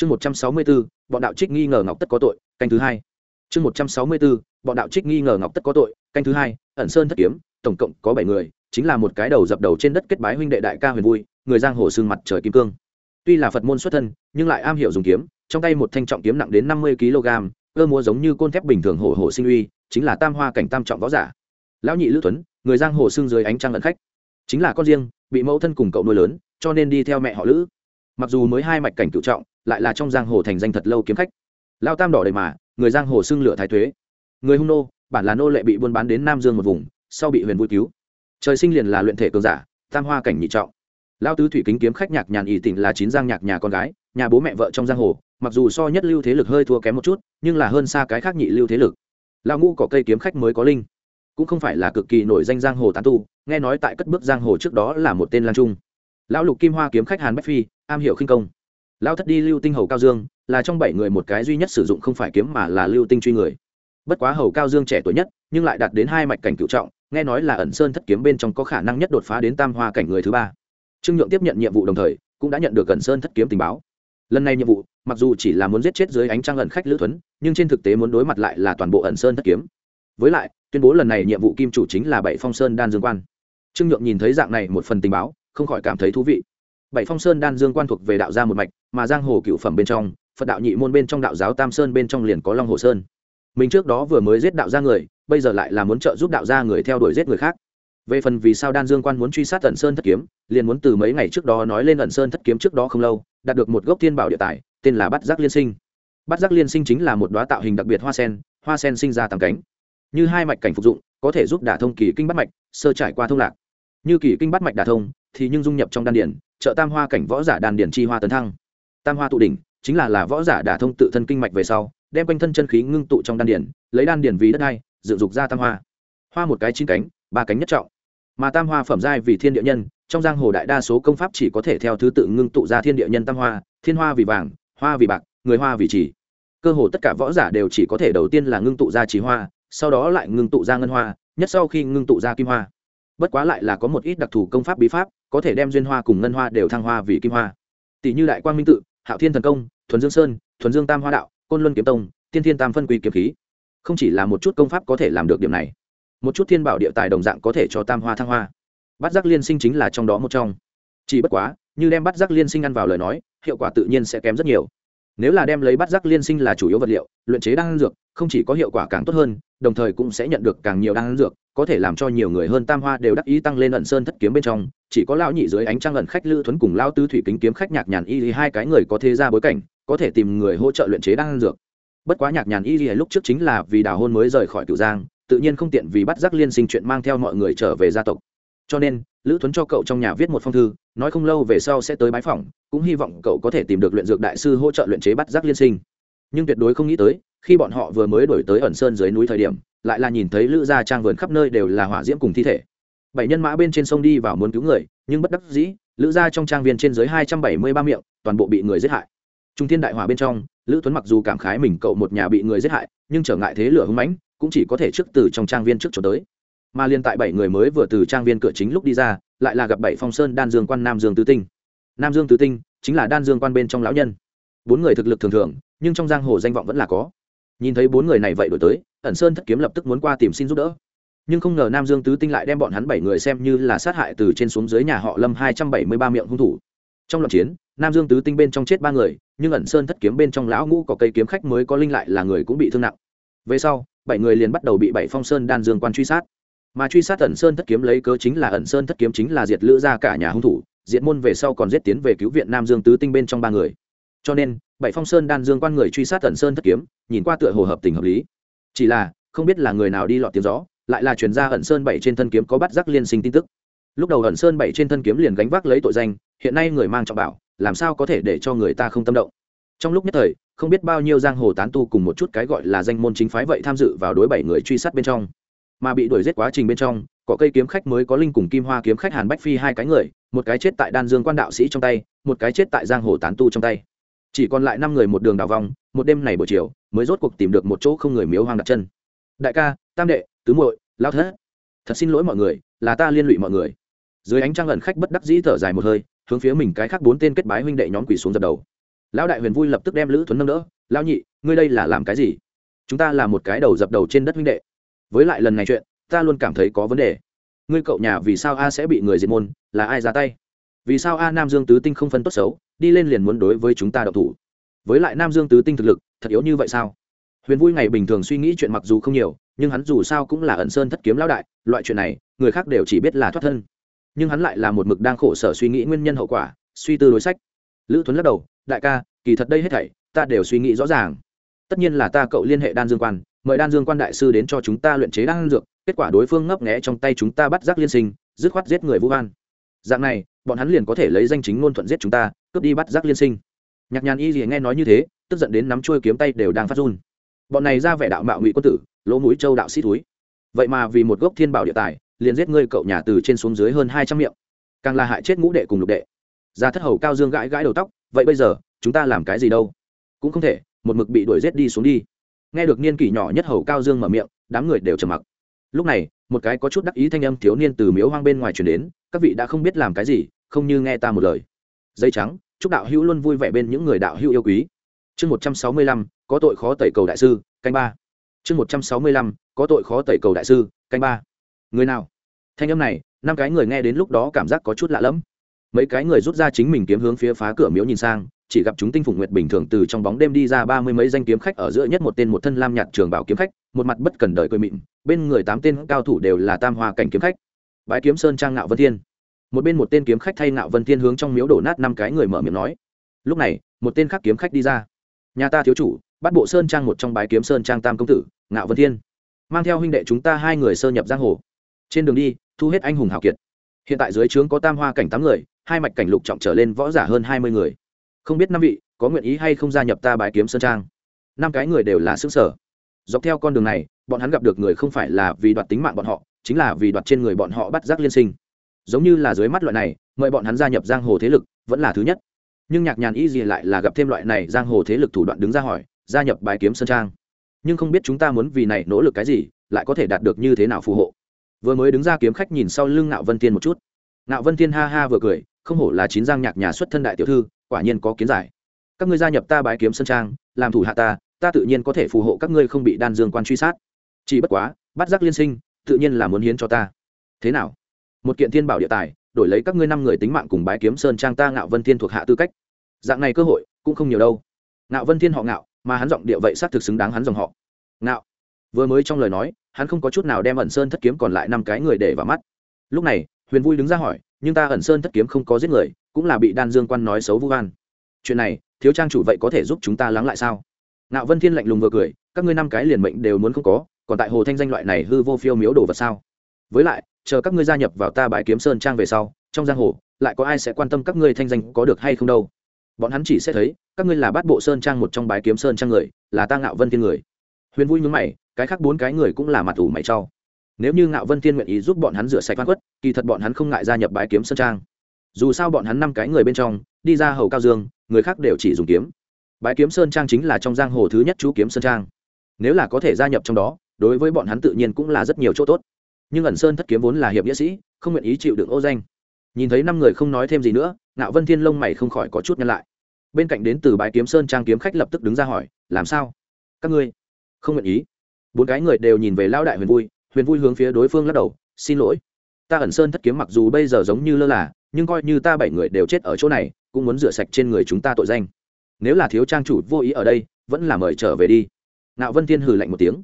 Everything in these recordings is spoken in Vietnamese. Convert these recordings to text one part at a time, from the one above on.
chương một trăm sáu mươi bốn bọn đạo trích nghi ngờ ngọc tất có tội, canh thứ hai. Chương một trăm sáu mươi bốn bọn đạo trích nghi ngờ ngọc tất có tội, canh thứ hai, ẩn sơn thất kiếm, tổng cộng có bảy người, chính là một cái đầu dập đầu trên đất kết bái huynh đệ đại ca huyền vui, người giang hồ xương mặt trời kim cương. Tuy là phật môn xuất thân, nhưng lại am hiểu dùng kiếm, trong tay một thanh trọng kiếm nặng đến năm mươi kg ơ múa giống như côn thép bình thường hổ hổ sinh uy, chính là tam hoa cảnh tam trọng võ giả. Lão nhị lữ tuấn, người giang hồ xương dưới ánh trăng lẫn khách. Chính là con riêng, bị mẫu thân cùng cậu nuôi lớn, cho nên đi theo mẹ họ lữ. Mặc dù mới hai mạch cảnh cựu trọng lại là trong giang hồ thành danh thật lâu kiếm khách. Lao tam đỏ đầy mà, người giang hồ xưng lửa thái thuế. Người hung nô, bản là nô lệ bị buôn bán đến nam dương một vùng, sau bị huyền vui cứu. Trời sinh liền là luyện thể cường giả, tam hoa cảnh nhị trọng. Lao tứ thủy kính kiếm khách nhạc nhàn ỷ tỉnh là chín giang nhạc nhà con gái, nhà bố mẹ vợ trong giang hồ, mặc dù so nhất lưu thế lực hơi thua kém một chút, nhưng là hơn xa cái khác nhị lưu thế lực. Lao ngũ có cây kiếm khách mới có linh. Cũng không phải là cực kỳ nổi danh giang hồ tán tu, nghe nói tại cất bước giang hồ trước đó là một tên lan trung. Lão lục kim hoa kiếm khách hàn bách phi, am hiểu khinh công lão thất đi lưu tinh hầu cao dương, là trong bảy người một cái duy nhất sử dụng không phải kiếm mà là lưu tinh truy người. Bất quá hầu cao dương trẻ tuổi nhất, nhưng lại đạt đến hai mạch cảnh cựu trọng, nghe nói là ẩn sơn thất kiếm bên trong có khả năng nhất đột phá đến tam hoa cảnh người thứ ba. Trương nhượng tiếp nhận nhiệm vụ đồng thời, cũng đã nhận được ẩn sơn thất kiếm tình báo. Lần này nhiệm vụ, mặc dù chỉ là muốn giết chết dưới ánh trăng ẩn khách lữ thuấn nhưng trên thực tế muốn đối mặt lại là toàn bộ ẩn sơn thất kiếm. Với lại, tuyên bố lần này nhiệm vụ kim chủ chính là bảy phong sơn đan dương quan. Trương nhượng nhìn thấy dạng này một phần tình báo, không khỏi cảm thấy thú vị bảy phong sơn đan dương quan thuộc về đạo gia một mạch, mà giang hồ cựu phẩm bên trong, phật đạo nhị môn bên trong đạo giáo tam sơn bên trong liền có long hồ sơn. Mình trước đó vừa mới giết đạo gia người, bây giờ lại là muốn trợ giúp đạo gia người theo đuổi giết người khác. Về phần vì sao đan dương quan muốn truy sát ẩn sơn thất kiếm, liền muốn từ mấy ngày trước đó nói lên ẩn sơn thất kiếm trước đó không lâu, đạt được một gốc thiên bảo địa tài, tên là bát giác liên sinh. Bát giác liên sinh chính là một đoá tạo hình đặc biệt hoa sen hoa sen sinh ra tầng cánh. Như hai mạch cảnh phục dụng, có thể giúp đả thông kỳ kinh bắt mạch, sơ trải qua thông lạc. Như kỳ kinh bắt mạch đả thông thì nhưng dung nhập trong đan điển trợ tam hoa cảnh võ giả đan điển chi hoa tấn thăng. Tam hoa tụ đỉnh, chính là là võ giả đả thông tự thân kinh mạch về sau, đem quanh thân chân khí ngưng tụ trong đan điển lấy đan điển vì đất hai dựng dục ra tam hoa. Hoa một cái chín cánh, ba cánh nhất trọng. Mà tam hoa phẩm giai vì thiên địa nhân, trong giang hồ đại đa số công pháp chỉ có thể theo thứ tự ngưng tụ ra thiên địa nhân tam hoa, thiên hoa vì vàng, hoa vì bạc, người hoa vì chỉ cơ hồ tất cả võ giả đều chỉ có thể đầu tiên là ngưng tụ ra trí hoa, sau đó lại ngưng tụ ra ngân hoa, nhất sau khi ngưng tụ ra kim hoa. Bất quá lại là có một ít đặc thù công pháp bí pháp có thể đem duyên hoa cùng ngân hoa đều thăng hoa vì kim hoa. Tỷ như đại quang minh tự, hạo thiên thần công, thuần dương sơn, thuần dương tam hoa đạo, côn luân kiếm tông, tiên thiên tam phân quy kiếm khí. Không chỉ là một chút công pháp có thể làm được điểm này, một chút thiên bảo địa tài đồng dạng có thể cho tam hoa thăng hoa. Bát giác liên sinh chính là trong đó một trong. Chỉ bất quá, như đem bát giác liên sinh ăn vào lời nói, hiệu quả tự nhiên sẽ kém rất nhiều. Nếu là đem lấy bát giác liên sinh là chủ yếu vật liệu, luyện chế đan dược, không chỉ có hiệu quả càng tốt hơn, đồng thời cũng sẽ nhận được càng nhiều đan dược, có thể làm cho nhiều người hơn tam hoa đều đắc ý tăng lên ẩn sơn thất kiếm bên trong chỉ có lão nhị dưới ánh trăng ẩn khách lữ thuấn cùng lao tư thủy kính kiếm khách nhạc nhàn y Lì hai cái người có thế ra bối cảnh, có thể tìm người hỗ trợ luyện chế đan dược. Bất quá nhạc nhàn y Lì lúc trước chính là vì đào hôn mới rời khỏi cửu giang, tự nhiên không tiện vì bắt giác liên sinh chuyện mang theo mọi người trở về gia tộc. Cho nên, lữ thuấn cho cậu trong nhà viết một phong thư, nói không lâu về sau sẽ tới bái phỏng, cũng hy vọng cậu có thể tìm được luyện dược đại sư hỗ trợ luyện chế bắt giác liên sinh. Nhưng tuyệt đối không nghĩ tới, khi bọn họ vừa mới đổi tới ẩn sơn dưới núi thời điểm, lại là nhìn thấy lữ gia trang vườn khắp nơi đều là hỏa diễm cùng thi thể bảy nhân mã bên trên sông đi vào muốn cứu người, nhưng bất đắc dĩ, lữ gia trong trang viên trên dưới hai trăm bảy mươi ba miệng, toàn bộ bị người giết hại. Trung thiên đại hỏa bên trong, lữ tuấn mặc dù cảm khái mình cậu một nhà bị người giết hại, nhưng trở ngại thế lửa hưng mãnh, cũng chỉ có thể trước từ trong trang viên trước chỗ tới. Mà liên tại bảy người mới vừa từ trang viên cửa chính lúc đi ra, lại là gặp bảy phong sơn đan dương quan nam dương tứ tinh. Nam dương tứ tinh chính là đan dương quan bên trong lão nhân. Bốn người thực lực thường thường, nhưng trong giang hồ danh vọng vẫn là có. Nhìn thấy bốn người này vậy đổi tới, ẩn sơn thất kiếm lập tức muốn qua tìm xin giúp đỡ nhưng không ngờ nam dương tứ tinh lại đem bọn hắn bảy người xem như là sát hại từ trên xuống dưới nhà họ lâm hai trăm bảy mươi ba miệng hung thủ. Trong loạt chiến, nam dương tứ tinh bên trong chết ba người, nhưng ẩn sơn thất kiếm bên trong lão ngũ có cây kiếm khách mới có linh lại là người cũng bị thương nặng. Về sau, bảy người liền bắt đầu bị bảy phong sơn đan dương quan truy sát. Mà truy sát ẩn sơn thất kiếm lấy cớ chính là ẩn sơn thất kiếm chính là diệt lữ ra cả nhà hung thủ, diệt môn về sau còn giết tiến về cứu viện nam dương tứ tinh bên trong ba người. Cho nên, bảy phong sơn đan dương quan người truy sát ẩn sơn thất kiếm, nhìn qua tựa hồ hợp tình hợp lý. Chỉ là, không biết là người nào đi lọt tiếng gió lại là chuyển ra ẩn sơn bảy trên thân kiếm có bắt giác liên sinh tin tức. Lúc đầu ẩn sơn bảy trên thân kiếm liền gánh vác lấy tội danh, hiện nay người mang trọng bảo, làm sao có thể để cho người ta không tâm động? Trong lúc nhất thời, không biết bao nhiêu giang hồ tán tu cùng một chút cái gọi là danh môn chính phái vậy tham dự vào đối bảy người truy sát bên trong. Mà bị đuổi giết quá trình bên trong, có cây kiếm khách mới có linh cùng kim hoa kiếm khách hàn bách phi hai cái người, một cái chết tại đan dương quan đạo sĩ trong tay, một cái chết tại giang hồ tán tu trong tay. Chỉ còn lại năm người một đường đào vòng, một đêm này buổi chiều, mới rốt cuộc tìm được một chỗ không người miếu hoang đặt chân. Đại ca, tam đệ tứ muội lao thất. Thật xin lỗi mọi người, là ta liên lụy mọi người. Dưới ánh trăng ẩn khách bất đắc dĩ thở dài một hơi, hướng phía mình cái khác bốn tên kết bái huynh đệ nhóm quỳ xuống dập đầu. Lão đại huyền vui lập tức đem lữ thuấn nâng đỡ, lão nhị, ngươi đây là làm cái gì? Chúng ta là một cái đầu dập đầu trên đất huynh đệ. Với lại lần này chuyện, ta luôn cảm thấy có vấn đề. Ngươi cậu nhà vì sao a sẽ bị người diệt môn, là ai ra tay? Vì sao a nam dương tứ tinh không phân tốt xấu, đi lên liền muốn đối với chúng ta đậu thủ? Với lại nam dương tứ tinh thực lực, thật yếu như vậy sao? Huyền vui ngày bình thường suy nghĩ chuyện mặc dù không nhiều, nhưng hắn dù sao cũng là ẩn sơn thất kiếm lão đại, loại chuyện này, người khác đều chỉ biết là thoát thân. Nhưng hắn lại là một mực đang khổ sở suy nghĩ nguyên nhân hậu quả, suy tư đối sách. Lữ thuấn lắc đầu, đại ca, kỳ thật đây hết thảy, ta đều suy nghĩ rõ ràng. Tất nhiên là ta cậu liên hệ đan dương quan, mời đan dương quan đại sư đến cho chúng ta luyện chế đan dược, kết quả đối phương ngấp nghẽ trong tay chúng ta bắt giác liên sinh, dứt khoát giết người vũ an dạng này, bọn hắn liền có thể lấy danh chính ngôn thuận giết chúng ta, cướp đi bắt giác liên sinh. Nhạc nhàn y gì nghe nói như thế, tức giận đến nắm chuôi kiếm tay đều đang phát run bọn này ra vẻ đạo mạo ngụy quân tử, lỗ mũi châu đạo sĩ túi vậy mà vì một gốc thiên bảo địa tài, liền giết ngươi cậu nhà từ trên xuống dưới hơn hai trăm miệng. Càng là hại chết ngũ đệ cùng lục đệ. Ra thất hầu cao dương gãi gãi đầu tóc, vậy bây giờ, chúng ta làm cái gì đâu? Cũng không thể, một mực bị đuổi giết đi xuống đi. Nghe được niên kỷ nhỏ nhất hầu cao dương mở miệng, đám người đều trầm mặc. Lúc này, một cái có chút đắc ý thanh âm thiếu niên từ miếu hoang bên ngoài chuyển đến, các vị đã không biết làm cái gì, không như nghe ta một lời. Dây trắng, chúc đạo hữu luôn vui vẻ bên những người đạo hữu yêu quý chương một trăm sáu mươi lăm, có tội khó tẩy cầu đại sư, canh ba. Chương một trăm sáu mươi lăm, có tội khó tẩy cầu đại sư, canh ba. Người nào? Thanh âm này, năm cái người nghe đến lúc đó cảm giác có chút lạ lẫm. Mấy cái người rút ra chính mình kiếm hướng phía phá cửa miếu nhìn sang, chỉ gặp chúng tinh phụng nguyệt bình thường từ trong bóng đêm đi ra ba mươi mấy danh kiếm khách ở giữa nhất một tên một thân lam nhạt trường bảo kiếm khách, một mặt bất cần đời cười mịn, bên người tám tên cao thủ đều là tam hoa cảnh kiếm khách. Bãi kiếm sơn trang ngạo vân thiên. Một bên một tên kiếm khách thay ngạo vân thiên hướng trong miếu đổ nát năm cái người mở miệng nói. Lúc này, một tên khác kiếm khách đi ra nhà ta thiếu chủ, bắt bộ sơn trang một trong bái kiếm sơn trang tam công tử, ngạo vân thiên. Mang theo huynh đệ chúng ta hai người sơ nhập giang hồ. Trên đường đi, thu hết anh hùng hào kiệt. Hiện tại dưới trướng có tam hoa cảnh tám người, hai mạch cảnh lục trọng trở lên võ giả hơn hai mươi người. Không biết năm vị, có nguyện ý hay không gia nhập ta bái kiếm sơn trang? Năm cái người đều là xứ sở dọc theo con đường này, bọn hắn gặp được người không phải là vì đoạt tính mạng bọn họ, chính là vì đoạt trên người bọn họ bắt giác liên sinh. Giống như là dưới mắt loại này, mời bọn hắn gia nhập giang hồ thế lực, vẫn là thứ nhất nhưng nhạc nhàn y gì lại là gặp thêm loại này giang hồ thế lực thủ đoạn đứng ra hỏi, gia nhập bài kiếm sơn trang. Nhưng không biết chúng ta muốn vì này nỗ lực cái gì, lại có thể đạt được như thế nào phù hộ. Vừa mới đứng ra kiếm khách nhìn sau lưng ngạo vân tiên một chút. Ngạo vân tiên ha ha vừa cười, không hổ là chín giang nhạc nhà xuất thân đại tiểu thư, quả nhiên có kiến giải. Các ngươi gia nhập ta bái kiếm sơn trang, làm thủ hạ ta ta tự nhiên có thể phù hộ các ngươi không bị đan dương quan truy sát. Chỉ bất quá, bắt giác liên sinh, tự nhiên là muốn hiến cho ta. Thế nào? Một kiện thiên bảo địa tài đổi lấy các ngươi năm người tính mạng cùng bái kiếm sơn trang ta ngạo vân thiên thuộc hạ tư cách. Dạng này cơ hội cũng không nhiều đâu. Ngạo vân thiên họ ngạo, mà hắn giọng địa vậy xác thực xứng đáng hắn dòng họ. Ngạo. Vừa mới trong lời nói, hắn không có chút nào đem ẩn sơn thất kiếm còn lại năm cái người để vào mắt. Lúc này, huyền vui đứng ra hỏi, nhưng ta ẩn sơn thất kiếm không có giết người, cũng là bị đan dương quan nói xấu vu van chuyện này, thiếu trang chủ vậy có thể giúp chúng ta lắng lại sao? Ngạo vân thiên lạnh lùng vừa cười, các ngươi năm cái liền mệnh đều muốn không có, còn tại hồ thanh danh loại này hư vô phiêu miếu đồ vật sao? Với lại, chờ các ngươi gia nhập vào ta bãi kiếm sơn trang về sau, trong giang hồ, lại có ai sẽ quan tâm các ngươi thanh danh có được hay không đâu? Bọn hắn chỉ sẽ thấy, các ngươi là bát bộ sơn trang một trong bãi kiếm sơn trang người, là ta ngạo vân thiên người. Huyền vui nhúng mày, cái khác bốn cái người cũng là mặt ủ mày trau nếu như ngạo vân thiên nguyện ý giúp bọn hắn rửa sạch văn quất, kỳ thật bọn hắn không ngại gia nhập bãi kiếm sơn trang. Dù sao bọn hắn năm cái người bên trong, đi ra hầu cao dương, người khác đều chỉ dùng kiếm. Bãi kiếm sơn trang chính là trong giang hồ thứ nhất chú kiếm sơn trang. Nếu là có thể gia nhập trong đó, đối với bọn hắn tự nhiên cũng là rất nhiều chỗ tốt nhưng ẩn sơn thất kiếm vốn là hiệp nghĩa sĩ, không nguyện ý chịu đựng ô danh. Nhìn thấy năm người không nói thêm gì nữa, ngạo vân thiên lông mày không khỏi có chút nhăn lại. Bên cạnh đến từ bãi kiếm sơn trang kiếm khách lập tức đứng ra hỏi, làm sao? Các ngươi không nguyện ý? Bốn cái người đều nhìn về lao đại huyền vui huyền vui hướng phía đối phương lắc đầu, xin lỗi, ta ẩn sơn thất kiếm mặc dù bây giờ giống như lơ là, nhưng coi như ta bảy người đều chết ở chỗ này, cũng muốn rửa sạch trên người chúng ta tội danh. Nếu là thiếu trang chủ vô ý ở đây, vẫn là mời trở về đi. Ngạo vân thiên hừ lạnh một tiếng,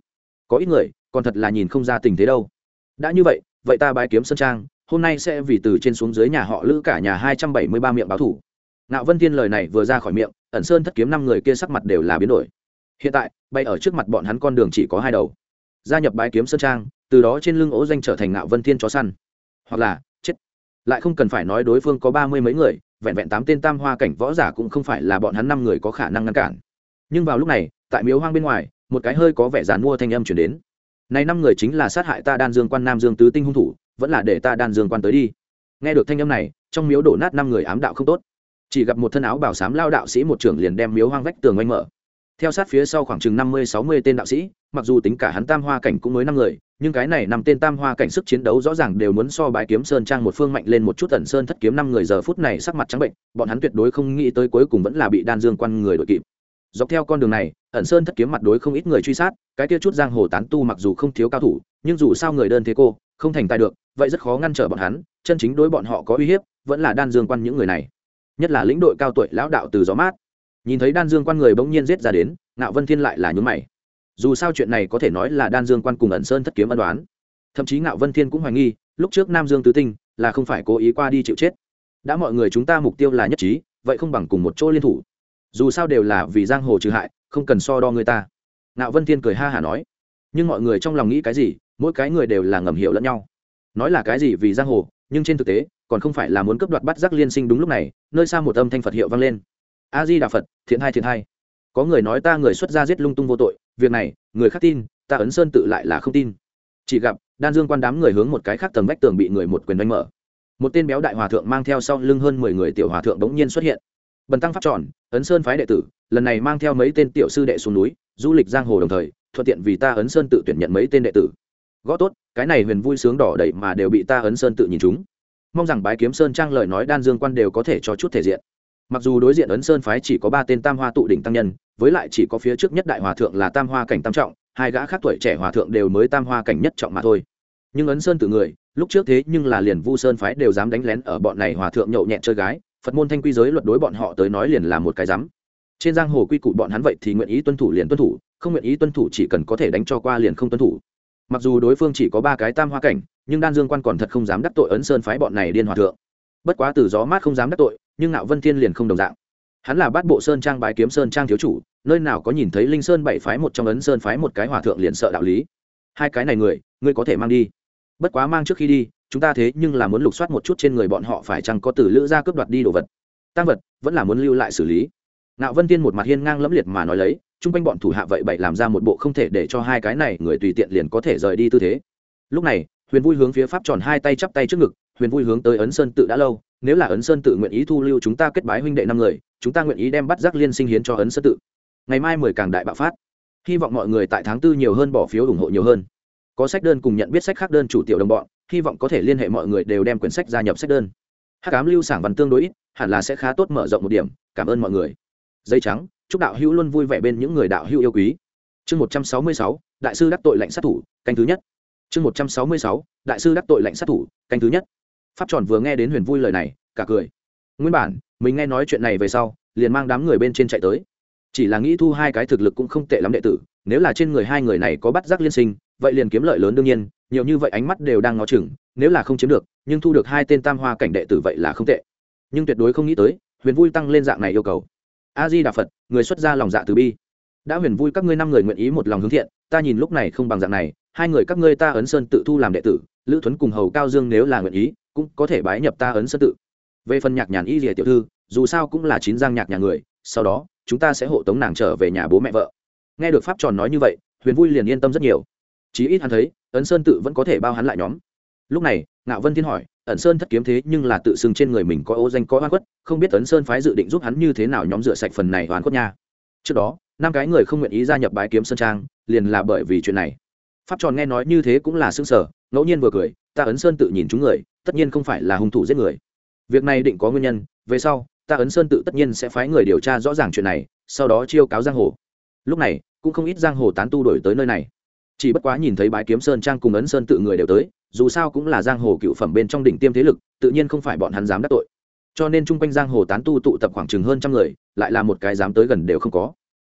có ít người, còn thật là nhìn không ra tình thế đâu đã như vậy vậy ta bái kiếm sơn trang, hôm nay sẽ vì từ trên xuống dưới nhà họ lữ cả nhà hai trăm bảy mươi ba miệng báo thủ. Nạo vân thiên lời này vừa ra khỏi miệng, ẩn sơn thất kiếm năm người kia sắc mặt đều là biến đổi. Hiện tại, bay ở trước mặt bọn hắn con đường chỉ có hai đầu. Gia nhập bái kiếm sơn trang, từ đó trên lưng ố danh trở thành nạo vân thiên chó săn. Hoặc là, chết. Lại không cần phải nói đối phương có ba mươi mấy người, vẹn vẹn tám tên tam hoa cảnh võ giả cũng không phải là bọn hắn năm người có khả năng ngăn cản. Nhưng vào lúc này, tại miếu hoang bên ngoài, một cái hơi có vẻ dàn mua thanh âm chuyển đến này năm người chính là sát hại ta đan dương quan nam dương tứ tinh hung thủ, vẫn là để ta đan dương quan tới đi. Nghe được thanh âm này, trong miếu đổ nát năm người ám đạo không tốt. Chỉ gặp một thân áo bảo sám lao đạo sĩ một trưởng liền đem miếu hoang vách tường oanh mở. Theo sát phía sau khoảng chừng năm mươi, sáu mươi tên đạo sĩ, mặc dù tính cả hắn tam hoa cảnh cũng mới năm người, nhưng cái này năm tên tam hoa cảnh sức chiến đấu rõ ràng đều muốn so bãi kiếm sơn trang một phương mạnh lên một chút tần sơn thất kiếm năm người giờ phút này sắc mặt trắng bệnh, bọn hắn tuyệt đối không nghĩ tới cuối cùng vẫn là bị đan dương quan người đội kịp dọc theo con đường này, ẩn sơn thất kiếm mặt đối không ít người truy sát, cái kia chút giang hồ tán tu mặc dù không thiếu cao thủ, nhưng dù sao người đơn thế cô, không thành tài được, vậy rất khó ngăn trở bọn hắn, chân chính đối bọn họ có uy hiếp, vẫn là đan dương quan những người này. Nhất là lĩnh đội cao tuổi lão đạo từ gió mát. Nhìn thấy đan dương quan người bỗng nhiên giết ra đến, ngạo vân thiên lại là nhún mày. Dù sao chuyện này có thể nói là đan dương quan cùng ẩn sơn thất kiếm ân đoán thậm chí ngạo vân thiên cũng hoài nghi, lúc trước nam dương tứ tinh, là không phải cố ý qua đi chịu chết. Đã mọi người chúng ta mục tiêu là nhất trí, vậy không bằng cùng một chỗ liên thủ dù sao đều là vì giang hồ trừ hại, không cần so đo người ta. Ngạo vân thiên cười ha hả nói, nhưng mọi người trong lòng nghĩ cái gì, mỗi cái người đều là ngầm hiểu lẫn nhau. Nói là cái gì vì giang hồ, nhưng trên thực tế, còn không phải là muốn cướp đoạt bắt giác liên sinh đúng lúc này, nơi xa một âm thanh phật hiệu vang lên. A di đà phật, thiện hai thiện hai. Có người nói ta người xuất gia giết lung tung vô tội, việc này, người khác tin, ta ấn sơn tự lại là không tin. Chỉ gặp, đan dương quan đám người hướng một cái khác tầng vách tường bị người một quyền đánh mở. Một tên béo đại hòa thượng mang theo sau lưng hơn mười người tiểu hòa thượng đống nhiên xuất hiện bần tăng pháp tròn, ấn sơn phái đệ tử, lần này mang theo mấy tên tiểu sư đệ xuống núi, du lịch giang hồ đồng thời, thuận tiện vì ta ấn sơn tự tuyển nhận mấy tên đệ tử. Gõ tốt, cái này huyền vui sướng đỏ đậy mà đều bị ta ấn sơn tự nhìn chúng. Mong rằng bái kiếm sơn trang lời nói đan dương quan đều có thể cho chút thể diện. Mặc dù đối diện ấn sơn phái chỉ có ba tên tam hoa tụ đỉnh tăng nhân, với lại chỉ có phía trước nhất đại hòa thượng là tam hoa cảnh tam trọng, hai gã khác tuổi trẻ hòa thượng đều mới tam hoa cảnh nhất trọng mà thôi. Nhưng ấn sơn tự người, lúc trước thế nhưng là liền vu sơn phái đều dám đánh lén ở bọn này hòa thượng nhậu nhẹt chơi gái phật môn thanh quy giới luật đối bọn họ tới nói liền là một cái dám trên giang hồ quy củ bọn hắn vậy thì nguyện ý tuân thủ liền tuân thủ, không nguyện ý tuân thủ chỉ cần có thể đánh cho qua liền không tuân thủ. Mặc dù đối phương chỉ có ba cái tam hoa cảnh, nhưng đan dương quan còn thật không dám đắc tội ấn sơn phái bọn này điên hòa thượng. Bất quá từ gió mát không dám đắc tội, nhưng ngạo vân thiên liền không đồng dạng. Hắn là bát bộ sơn trang bái kiếm sơn trang thiếu chủ, nơi nào có nhìn thấy linh sơn bảy phái một trong ấn sơn phái một cái hòa thượng liền sợ đạo lý. Hai cái này người, ngươi có thể mang đi. Bất quá mang trước khi đi chúng ta thế nhưng là muốn lục soát một chút trên người bọn họ phải chăng có từ lữ ra cướp đoạt đi đồ vật. Tăng vật, vẫn là muốn lưu lại xử lý. Nạo vân tiên một mặt hiên ngang lẫm liệt mà nói lấy, chung quanh bọn thủ hạ vậy bậy làm ra một bộ không thể để cho hai cái này người tùy tiện liền có thể rời đi tư thế. Lúc này, huyền vui hướng phía pháp tròn hai tay chắp tay trước ngực, huyền vui hướng tới ấn sơn tự đã lâu, nếu là ấn sơn tự nguyện ý thu lưu chúng ta kết bái huynh đệ năm người, chúng ta nguyện ý đem bắt giác liên sinh hiến cho ấn sơn tự. Ngày mai mười càng đại bạo phát. Hy vọng mọi người tại tháng tư nhiều hơn bỏ phiếu ủng hộ nhiều hơn. Có sách đơn cùng nhận biết sách khác đơn chủ tiểu đồng bọn hy vọng có thể liên hệ mọi người đều đem quyển sách gia nhập sách đơn. Hát cám lưu sảng văn tương đối ít, hẳn là sẽ khá tốt mở rộng một điểm. Cảm ơn mọi người. Dây trắng, chúc đạo hữu luôn vui vẻ bên những người đạo hữu yêu quý. Chương một trăm sáu mươi sáu, đại sư đắc tội lệnh sát thủ, canh thứ nhất. Chương một trăm sáu mươi sáu, đại sư đắc tội lệnh sát thủ, canh thứ nhất. Pháp tròn vừa nghe đến huyền vui lời này, cả cười. Nguyên bản, mình nghe nói chuyện này về sau, liền mang đám người bên trên chạy tới. Chỉ là nghĩ thu hai cái thực lực cũng không tệ lắm đệ tử, nếu là trên người hai người này có bắt giác liên sinh, vậy liền kiếm lợi lớn đương nhiên nhiều như vậy ánh mắt đều đang ngó chừng, nếu là không chiếm được, nhưng thu được hai tên tam hoa cảnh đệ tử vậy là không tệ. Nhưng tuyệt đối không nghĩ tới, huyền vui tăng lên dạng này yêu cầu. A di đà phật người xuất ra lòng dạ từ bi. Đã huyền vui các ngươi năm người nguyện ý một lòng hướng thiện, ta nhìn lúc này không bằng dạng này, hai người các ngươi ta ấn sơn tự thu làm đệ tử, lữ thuấn cùng hầu cao dương nếu là nguyện ý, cũng có thể bái nhập ta ấn sơn tự. Về phần nhạc nhàn y rìa tiểu thư, dù sao cũng là chín giang nhạc nhà người, sau đó, chúng ta sẽ hộ tống nàng trở về nhà bố mẹ vợ. Nghe được pháp tròn nói như vậy, huyền vui liền yên tâm rất nhiều chí ít hắn thấy, ấn sơn tự vẫn có thể bao hắn lại nhóm. Lúc này, ngạo vân thiên hỏi ẩn sơn thất kiếm thế nhưng là tự xưng trên người mình có ô danh, có oan khuất, không biết ấn sơn phái dự định giúp hắn như thế nào nhóm rửa sạch phần này oan khuất nha. Trước đó, năm cái người không nguyện ý gia nhập bái kiếm sơn trang, liền là bởi vì chuyện này. Pháp tròn nghe nói như thế cũng là xương sở ngẫu nhiên vừa cười, ta ấn sơn tự nhìn chúng người, tất nhiên không phải là hung thủ giết người. Việc này định có nguyên nhân, về sau, ta ấn sơn tự tất nhiên sẽ phái người điều tra rõ ràng chuyện này, sau đó chiêu cáo giang hồ. Lúc này, cũng không ít giang hồ tán tu đổi tới nơi này chỉ bất quá nhìn thấy bái kiếm sơn trang cùng ấn sơn tự người đều tới, dù sao cũng là giang hồ cựu phẩm bên trong đỉnh tiêm thế lực, tự nhiên không phải bọn hắn dám đắc tội. Cho nên chung quanh giang hồ tán tu tụ tập khoảng chừng hơn trăm người, lại là một cái dám tới gần đều không có.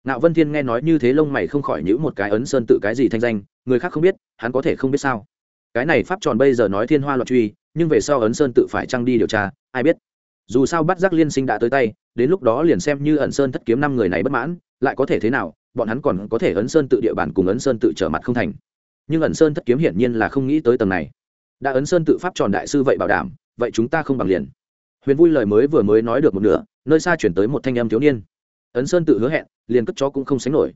Ngạo vân thiên nghe nói như thế lông mày không khỏi nhữ một cái ấn sơn tự cái gì thanh danh, người khác không biết, hắn có thể không biết sao. Cái này pháp tròn bây giờ nói thiên hoa loạn truy, nhưng về sau ấn sơn tự phải trăng đi điều tra, ai biết. Dù sao bắt giác liên sinh đã tới tay, đến lúc đó liền xem như ẩn sơn thất kiếm năm người này bất mãn lại có thể thế nào, bọn hắn còn có thể ấn sơn tự địa bàn cùng ấn sơn tự trở mặt không thành. Nhưng ẩn sơn thất kiếm hiển nhiên là không nghĩ tới tầng này. Đã ấn sơn tự pháp tròn đại sư vậy bảo đảm, vậy chúng ta không bằng liền. Huyền vui lời mới vừa mới nói được một nửa, nơi xa chuyển tới một thanh âm thiếu niên. Ấn sơn tự hứa hẹn, liền cất chó cũng không sánh nổi.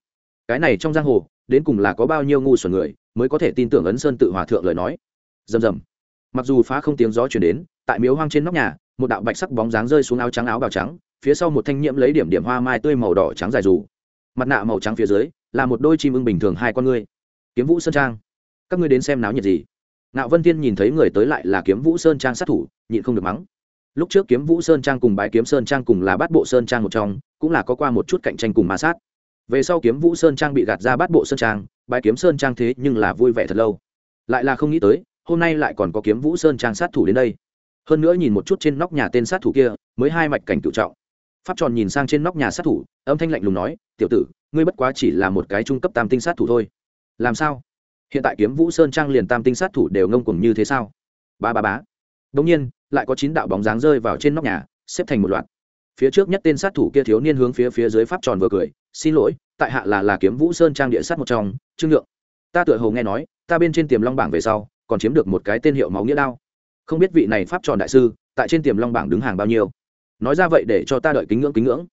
Cái này trong giang hồ, đến cùng là có bao nhiêu ngu xuẩn người mới có thể tin tưởng ấn sơn tự hòa thượng lời nói. Rầm rầm. Mặc dù phá không tiếng gió chuyển đến, tại miếu hoang trên nóc nhà, một đạo bạch sắc bóng dáng rơi xuống áo trắng áo bào trắng phía sau một thanh nhiễm lấy điểm điểm hoa mai tươi màu đỏ trắng dài dù. Mặt nạ màu trắng phía dưới là một đôi chim ưng bình thường hai con ngươi. Kiếm vũ sơn trang. Các ngươi đến xem náo nhiệt gì? Ngạo vân thiên nhìn thấy người tới lại là kiếm vũ sơn trang sát thủ, nhịn không được mắng. Lúc trước kiếm vũ sơn trang cùng bái kiếm sơn trang cùng là bát bộ sơn trang một trong, cũng là có qua một chút cạnh tranh cùng ma sát. Về sau kiếm vũ sơn trang bị gạt ra bát bộ sơn trang, bái kiếm sơn trang thế nhưng là vui vẻ thật lâu. Lại là không nghĩ tới, hôm nay lại còn có kiếm vũ sơn trang sát thủ đến đây. Hơn nữa nhìn một chút trên nóc nhà tên sát thủ kia, mới hai mạch cảnh cựu trọng pháp tròn nhìn sang trên nóc nhà sát thủ, âm thanh lạnh lùng nói, tiểu tử, ngươi bất quá chỉ là một cái trung cấp tam tinh sát thủ thôi. Làm sao? Hiện tại kiếm vũ sơn trang liền tam tinh sát thủ đều ngông cuồng như thế sao? Ba ba bá đ ỗ n g nhiên, lại có chín đạo bóng dáng rơi vào trên nóc nhà, xếp thành một loạt. Phía trước nhất tên sát thủ kia thiếu niên hướng phía phía dưới pháp tròn vừa cười, xin lỗi, tại hạ là là kiếm vũ sơn trang địa sát một trong, trương nhượng. Ta tựa hồ nghe nói, ta bên trên tiềm long bảng về sau, còn chiếm được một cái tên hiệu máu nghĩa đao. Không biết vị này pháp tròn đại sư, tại trên tiềm long bảng đứng hàng bao nhiêu? Nói ra vậy để cho ta đợi kính ngưỡng kính ngưỡng.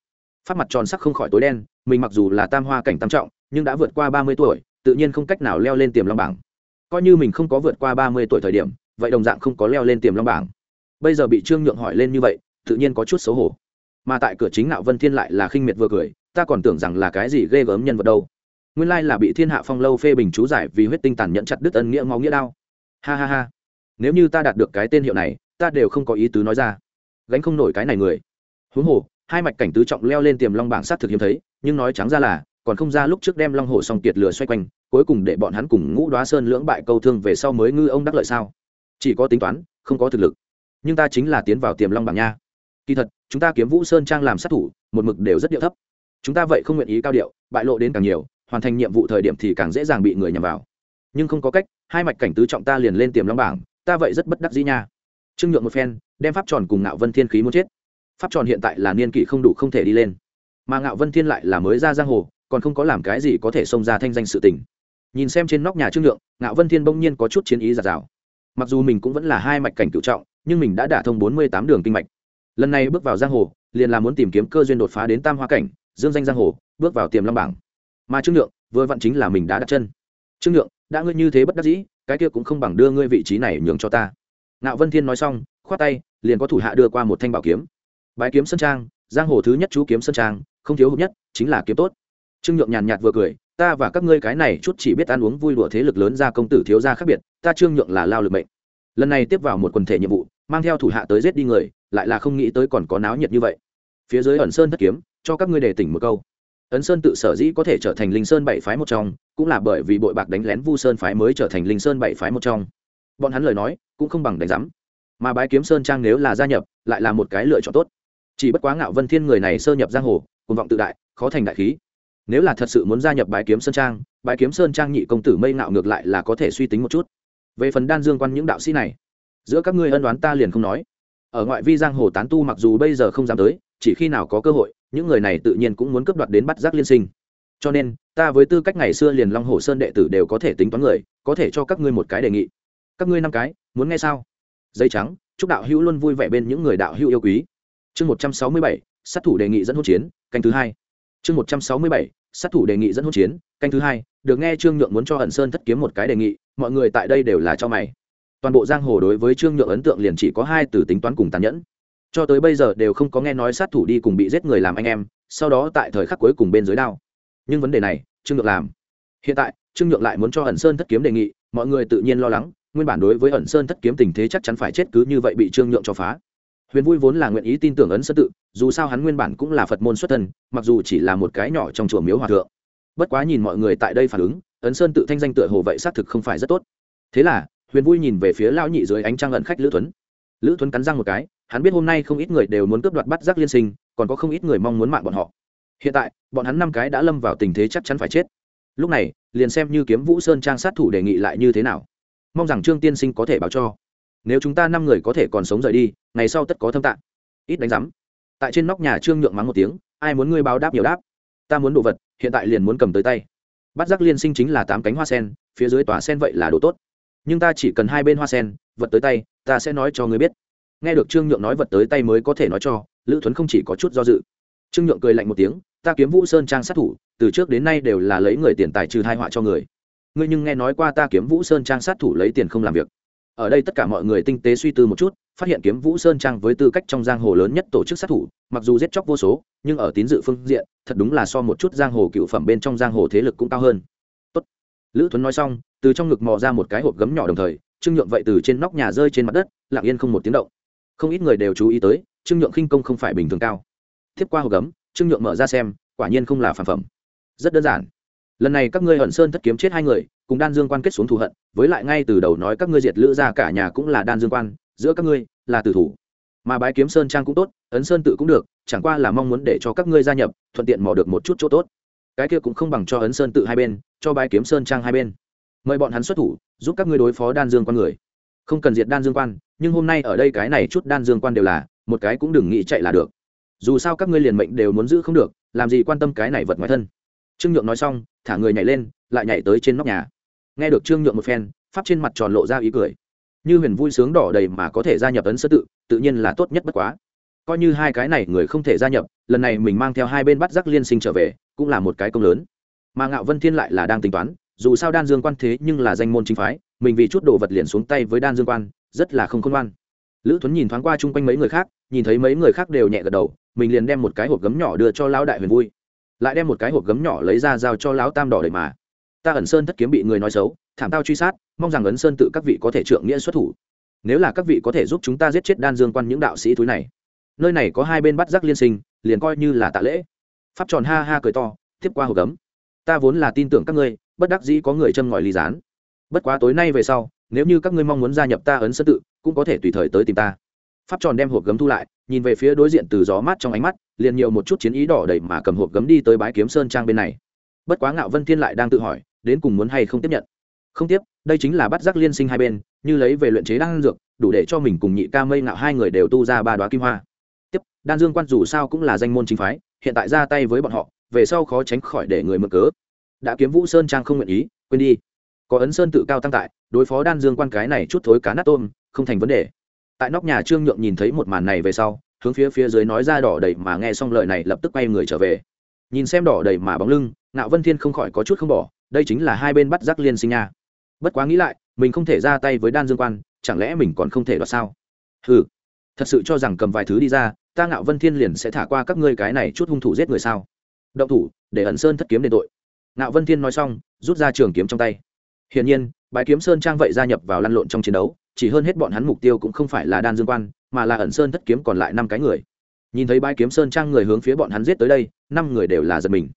Phát mặt tròn sắc không khỏi tối đen, mình mặc dù là tam hoa cảnh tam trọng, nhưng đã vượt qua ba mươi tuổi, tự nhiên không cách nào leo lên tiềm long bảng. Coi như mình không có vượt qua ba mươi tuổi thời điểm, vậy đồng dạng không có leo lên tiềm long bảng. Bây giờ bị trương nhượng hỏi lên như vậy, tự nhiên có chút xấu hổ. Mà tại cửa chính nạo vân thiên lại là khinh miệt vừa cười, ta còn tưởng rằng là cái gì ghê gớm nhân vật đâu. Nguyên lai là bị thiên hạ phong lâu phê bình chú giải vì huyết tinh tàn nhẫn chặt đứt ân nghĩa máu nghĩa đao. Ha ha ha. Nếu như ta đạt được cái tên hiệu này, ta đều không có ý tứ nói ra gánh không nổi cái này người. Huống hồ, hai mạch cảnh tứ trọng leo lên tiềm long bảng sát thực hiếm thấy, nhưng nói trắng ra là, còn không ra lúc trước đem long hồ song kiệt lửa xoay quanh, cuối cùng để bọn hắn cùng ngũ đoá sơn lưỡng bại câu thương về sau mới ngư ông đắc lợi sao? Chỉ có tính toán, không có thực lực. Nhưng ta chính là tiến vào tiềm long bảng nha. Kỳ thật, chúng ta kiếm vũ sơn trang làm sát thủ, một mực đều rất điệu thấp. Chúng ta vậy không nguyện ý cao điệu, bại lộ đến càng nhiều, hoàn thành nhiệm vụ thời điểm thì càng dễ dàng bị người nhằm vào. Nhưng không có cách, hai mạch cảnh tứ trọng ta liền lên tiềm long bảng, ta vậy rất bất đắc dĩ nha trương nhượng một phen, đem pháp tròn cùng ngạo vân thiên khí muốn chết. Pháp tròn hiện tại là niên kỷ không đủ không thể đi lên. Mà ngạo vân thiên lại là mới ra giang hồ, còn không có làm cái gì có thể xông ra thanh danh sự tình. Nhìn xem trên nóc nhà trương nhượng, ngạo vân thiên bỗng nhiên có chút chiến ý giạt rào. Mặc dù mình cũng vẫn là hai mạch cảnh cựu trọng, nhưng mình đã đả thông bốn mươi tám đường kinh mạch. Lần này bước vào giang hồ, liền là muốn tìm kiếm cơ duyên đột phá đến tam hoa cảnh, dương danh giang hồ, bước vào tiềm long bảng. Mà trương nhượng, vừa vặn chính là mình đã đặt chân. Trương nhượng, đã ngươi như thế bất đắc dĩ, cái kia cũng không bằng đưa ngươi vị trí này nhường cho ta nạo vân thiên nói xong, khoát tay, liền có thủ hạ đưa qua một thanh bảo kiếm. Bái kiếm sơn trang, giang hồ thứ nhất chú kiếm sơn trang, không thiếu hụt nhất, chính là kiếm tốt. Trương nhượng nhàn nhạt vừa cười, ta và các ngươi cái này chút chỉ biết ăn uống vui đùa thế lực lớn ra công tử thiếu gia khác biệt, ta trương nhượng là lao lực mệnh. Lần này tiếp vào một quần thể nhiệm vụ, mang theo thủ hạ tới giết đi người, lại là không nghĩ tới còn có náo nhiệt như vậy. Phía dưới ẩn sơn thất kiếm, cho các ngươi đề tỉnh một câu. Ấn sơn tự sở dĩ có thể trở thành linh sơn bảy phái một trong, cũng là bởi vì bội bạc đánh lén vu sơn phái mới trở thành linh sơn bảy phái một trong. Bọn hắn lời nói cũng không bằng đánh giám. Mà bái kiếm sơn trang nếu là gia nhập, lại là một cái lựa chọn tốt. Chỉ bất quá ngạo vân thiên người này sơ nhập giang hồ cùng vọng tự đại, khó thành đại khí. Nếu là thật sự muốn gia nhập bái kiếm sơn trang, bái kiếm sơn trang nhị công tử mây ngạo ngược lại là có thể suy tính một chút. Về phần đan dương quan những đạo sĩ này, giữa các ngươi ân đoán ta liền không nói. Ở ngoại vi giang hồ tán tu mặc dù bây giờ không dám tới, chỉ khi nào có cơ hội, những người này tự nhiên cũng muốn cướp đoạt đến bắt giác liên sinh. Cho nên, ta với tư cách ngày xưa liền long hồ sơn đệ tử đều có thể tính toán người, có thể cho các ngươi một cái đề nghị các ngươi năm cái, muốn nghe sao? Dây trắng, chúc đạo hữu luôn vui vẻ bên những người đạo hữu yêu quý. Chương một trăm sáu mươi bảy, sát thủ đề nghị dẫn hỗn chiến, canh thứ hai. Chương một trăm sáu mươi bảy, sát thủ đề nghị dẫn hỗn chiến, canh thứ hai. Được nghe trương nhượng muốn cho hận sơn thất kiếm một cái đề nghị, mọi người tại đây đều là cho mày. Toàn bộ giang hồ đối với trương nhượng ấn tượng liền chỉ có hai từ tính toán cùng tàn nhẫn. Cho tới bây giờ đều không có nghe nói sát thủ đi cùng bị giết người làm anh em, sau đó tại thời khắc cuối cùng bên dưới đao. Nhưng vấn đề này, trương nhượng làm. Hiện tại, trương nhượng lại muốn cho Hận sơn thất kiếm đề nghị, mọi người tự nhiên lo lắng nguyên bản đối với ẩn sơn thất kiếm tình thế chắc chắn phải chết cứ như vậy bị trương nhượng cho phá. Huyền vui vốn là nguyện ý tin tưởng ấn sơn tự, dù sao hắn nguyên bản cũng là phật môn xuất thân, mặc dù chỉ là một cái nhỏ trong chùa miếu hòa thượng. Bất quá nhìn mọi người tại đây phản ứng, ấn sơn tự thanh danh tựa hồ vậy xác thực không phải rất tốt. Thế là, huyền vui nhìn về phía lão nhị dưới ánh trăng ẩn khách lữ tuấn lữ tuấn cắn răng một cái, hắn biết hôm nay không ít người đều muốn cướp đoạt bắt giác liên sinh, còn có không ít người mong muốn mạng bọn họ. Hiện tại, bọn hắn năm cái đã lâm vào tình thế chắc chắn phải chết. Lúc này, liền xem như kiếm vũ sơn trang sát thủ đề nghị lại như thế nào mong rằng trương tiên sinh có thể báo cho. Nếu chúng ta năm người có thể còn sống rời đi, ngày sau tất có thâm tạng. Ít đánh rắm tại trên nóc nhà trương nhượng mắng một tiếng, ai muốn ngươi báo đáp nhiều đáp. Ta muốn đồ vật, hiện tại liền muốn cầm tới tay. Bắt giác liên sinh chính là tám cánh hoa sen, phía dưới tòa sen vậy là đồ tốt. Nhưng ta chỉ cần hai bên hoa sen, vật tới tay, ta sẽ nói cho ngươi biết. Nghe được trương nhượng nói vật tới tay mới có thể nói cho, lữ thuấn không chỉ có chút do dự. Trương nhượng cười lạnh một tiếng, ta kiếm vũ sơn trang sát thủ, từ trước đến nay đều là lấy người tiền tài trừ thai họa cho người ngươi nhưng nghe nói qua ta kiếm vũ sơn trang sát thủ lấy tiền không làm việc. Ở đây tất cả mọi người tinh tế suy tư một chút, phát hiện kiếm vũ sơn trang với tư cách trong giang hồ lớn nhất tổ chức sát thủ, mặc dù giết chóc vô số, nhưng ở tín dự phương diện, thật đúng là so một chút giang hồ cựu phẩm bên trong giang hồ thế lực cũng cao hơn. Tốt. lữ thuấn nói xong, từ trong ngực mò ra một cái hộp gấm nhỏ đồng thời, trương nhượng vậy từ trên nóc nhà rơi trên mặt đất, lặng yên không một tiếng động. Không ít người đều chú ý tới, trương nhượng khinh công không phải bình thường cao. Tiếp qua hộp gấm, trương nhượng mở ra xem, quả nhiên không là phản phẩm. Rất đơn giản lần này các ngươi hận sơn thất kiếm chết hai người, cùng đan dương quan kết xuống thù hận, với lại ngay từ đầu nói các ngươi diệt lữ ra cả nhà cũng là đan dương quan, giữa các ngươi là tử thủ. Mà bái kiếm sơn trang cũng tốt, ấn sơn tự cũng được, chẳng qua là mong muốn để cho các ngươi gia nhập, thuận tiện mò được một chút chỗ tốt. Cái kia cũng không bằng cho ấn sơn tự hai bên, cho bái kiếm sơn trang hai bên. Mời bọn hắn xuất thủ, giúp các ngươi đối phó đan dương quan người. Không cần diệt đan dương quan, nhưng hôm nay ở đây cái này chút đan dương quan đều là, một cái cũng đừng nghĩ chạy là được. Dù sao các ngươi liền mệnh đều muốn giữ không được, làm gì quan tâm cái này vật ngoài thân trương nhượng nói xong, thả người nhảy lên, lại nhảy tới trên nóc nhà. Nghe được trương nhượng một phen, pháp trên mặt tròn lộ ra ý cười. Như huyền vui sướng đỏ đầy mà có thể gia nhập ấn sơ tự tự nhiên là tốt nhất bất quá. Coi như hai cái này người không thể gia nhập, lần này mình mang theo hai bên bắt giác liên sinh trở về, cũng là một cái công lớn. Mà ngạo vân thiên lại là đang tính toán, dù sao đan dương quan thế nhưng là danh môn chính phái, mình vì chút đồ vật liền xuống tay với đan dương quan, rất là không khôn ngoan. Lữ thuấn nhìn thoáng qua chung quanh mấy người khác, nhìn thấy mấy người khác đều nhẹ gật đầu, mình liền đem một cái hộp gấm nhỏ đưa cho lão đại huyền vui lại đem một cái hộp gấm nhỏ lấy ra giao cho lão tam đỏ đầy mà. Ta ẩn sơn thất kiếm bị người nói xấu, thảm tao truy sát, mong rằng ấn sơn tự các vị có thể trượng nghĩa xuất thủ. Nếu là các vị có thể giúp chúng ta giết chết đan dương quan những đạo sĩ túi này, nơi này có hai bên bắt giác liên sinh, liền coi như là tạ lễ. Pháp tròn ha ha cười to, tiếp qua hộp gấm. Ta vốn là tin tưởng các ngươi, bất đắc dĩ có người châm ngòi ly gián. Bất quá tối nay về sau, nếu như các ngươi mong muốn gia nhập ta ấn sơn tự, cũng có thể tùy thời tới tìm ta. Pháp tròn đem hộp gấm thu lại, nhìn về phía đối diện từ gió mát trong ánh mắt liền nhiều một chút chiến ý đỏ đầy mà cầm hộp gấm đi tới bái kiếm sơn trang bên này. Bất quá ngạo vân thiên lại đang tự hỏi, đến cùng muốn hay không tiếp nhận. Không tiếp, đây chính là bắt giác liên sinh hai bên, như lấy về luyện chế đan dược, đủ để cho mình cùng nhị ca mây ngạo hai người đều tu ra ba đoá kim hoa. Tiếp, đan dương quan dù sao cũng là danh môn chính phái, hiện tại ra tay với bọn họ, về sau khó tránh khỏi để người mượn cớ. Đã kiếm vũ sơn trang không nguyện ý, quên đi. Có ấn sơn tự cao tăng tại, đối phó đan dương quan cái này chút thối cá nát tôm, không thành vấn đề. Tại nóc nhà trương nhượng nhìn thấy một màn này về sau hướng phía phía dưới nói ra đỏ đầy mà nghe xong lời này lập tức quay người trở về. Nhìn xem đỏ đầy mà bóng lưng, ngạo vân thiên không khỏi có chút không bỏ, đây chính là hai bên bắt giác liên sinh nha. Bất quá nghĩ lại, mình không thể ra tay với đan dương quan, chẳng lẽ mình còn không thể đoạt sao? Ừ thật sự cho rằng cầm vài thứ đi ra, ta ngạo vân thiên liền sẽ thả qua các ngươi cái này chút hung thủ giết người sao? Động thủ, để ẩn sơn thất kiếm đền tội. Ngạo vân thiên nói xong, rút ra trường kiếm trong tay. Hiển nhiên bãi kiếm sơn trang vậy gia nhập vào lăn lộn trong chiến đấu, chỉ hơn hết bọn hắn mục tiêu cũng không phải là đan dương quan mà là ẩn sơn thất kiếm còn lại năm cái người. Nhìn thấy bãi kiếm sơn trang người hướng phía bọn hắn giết tới đây, năm người đều là giật mình.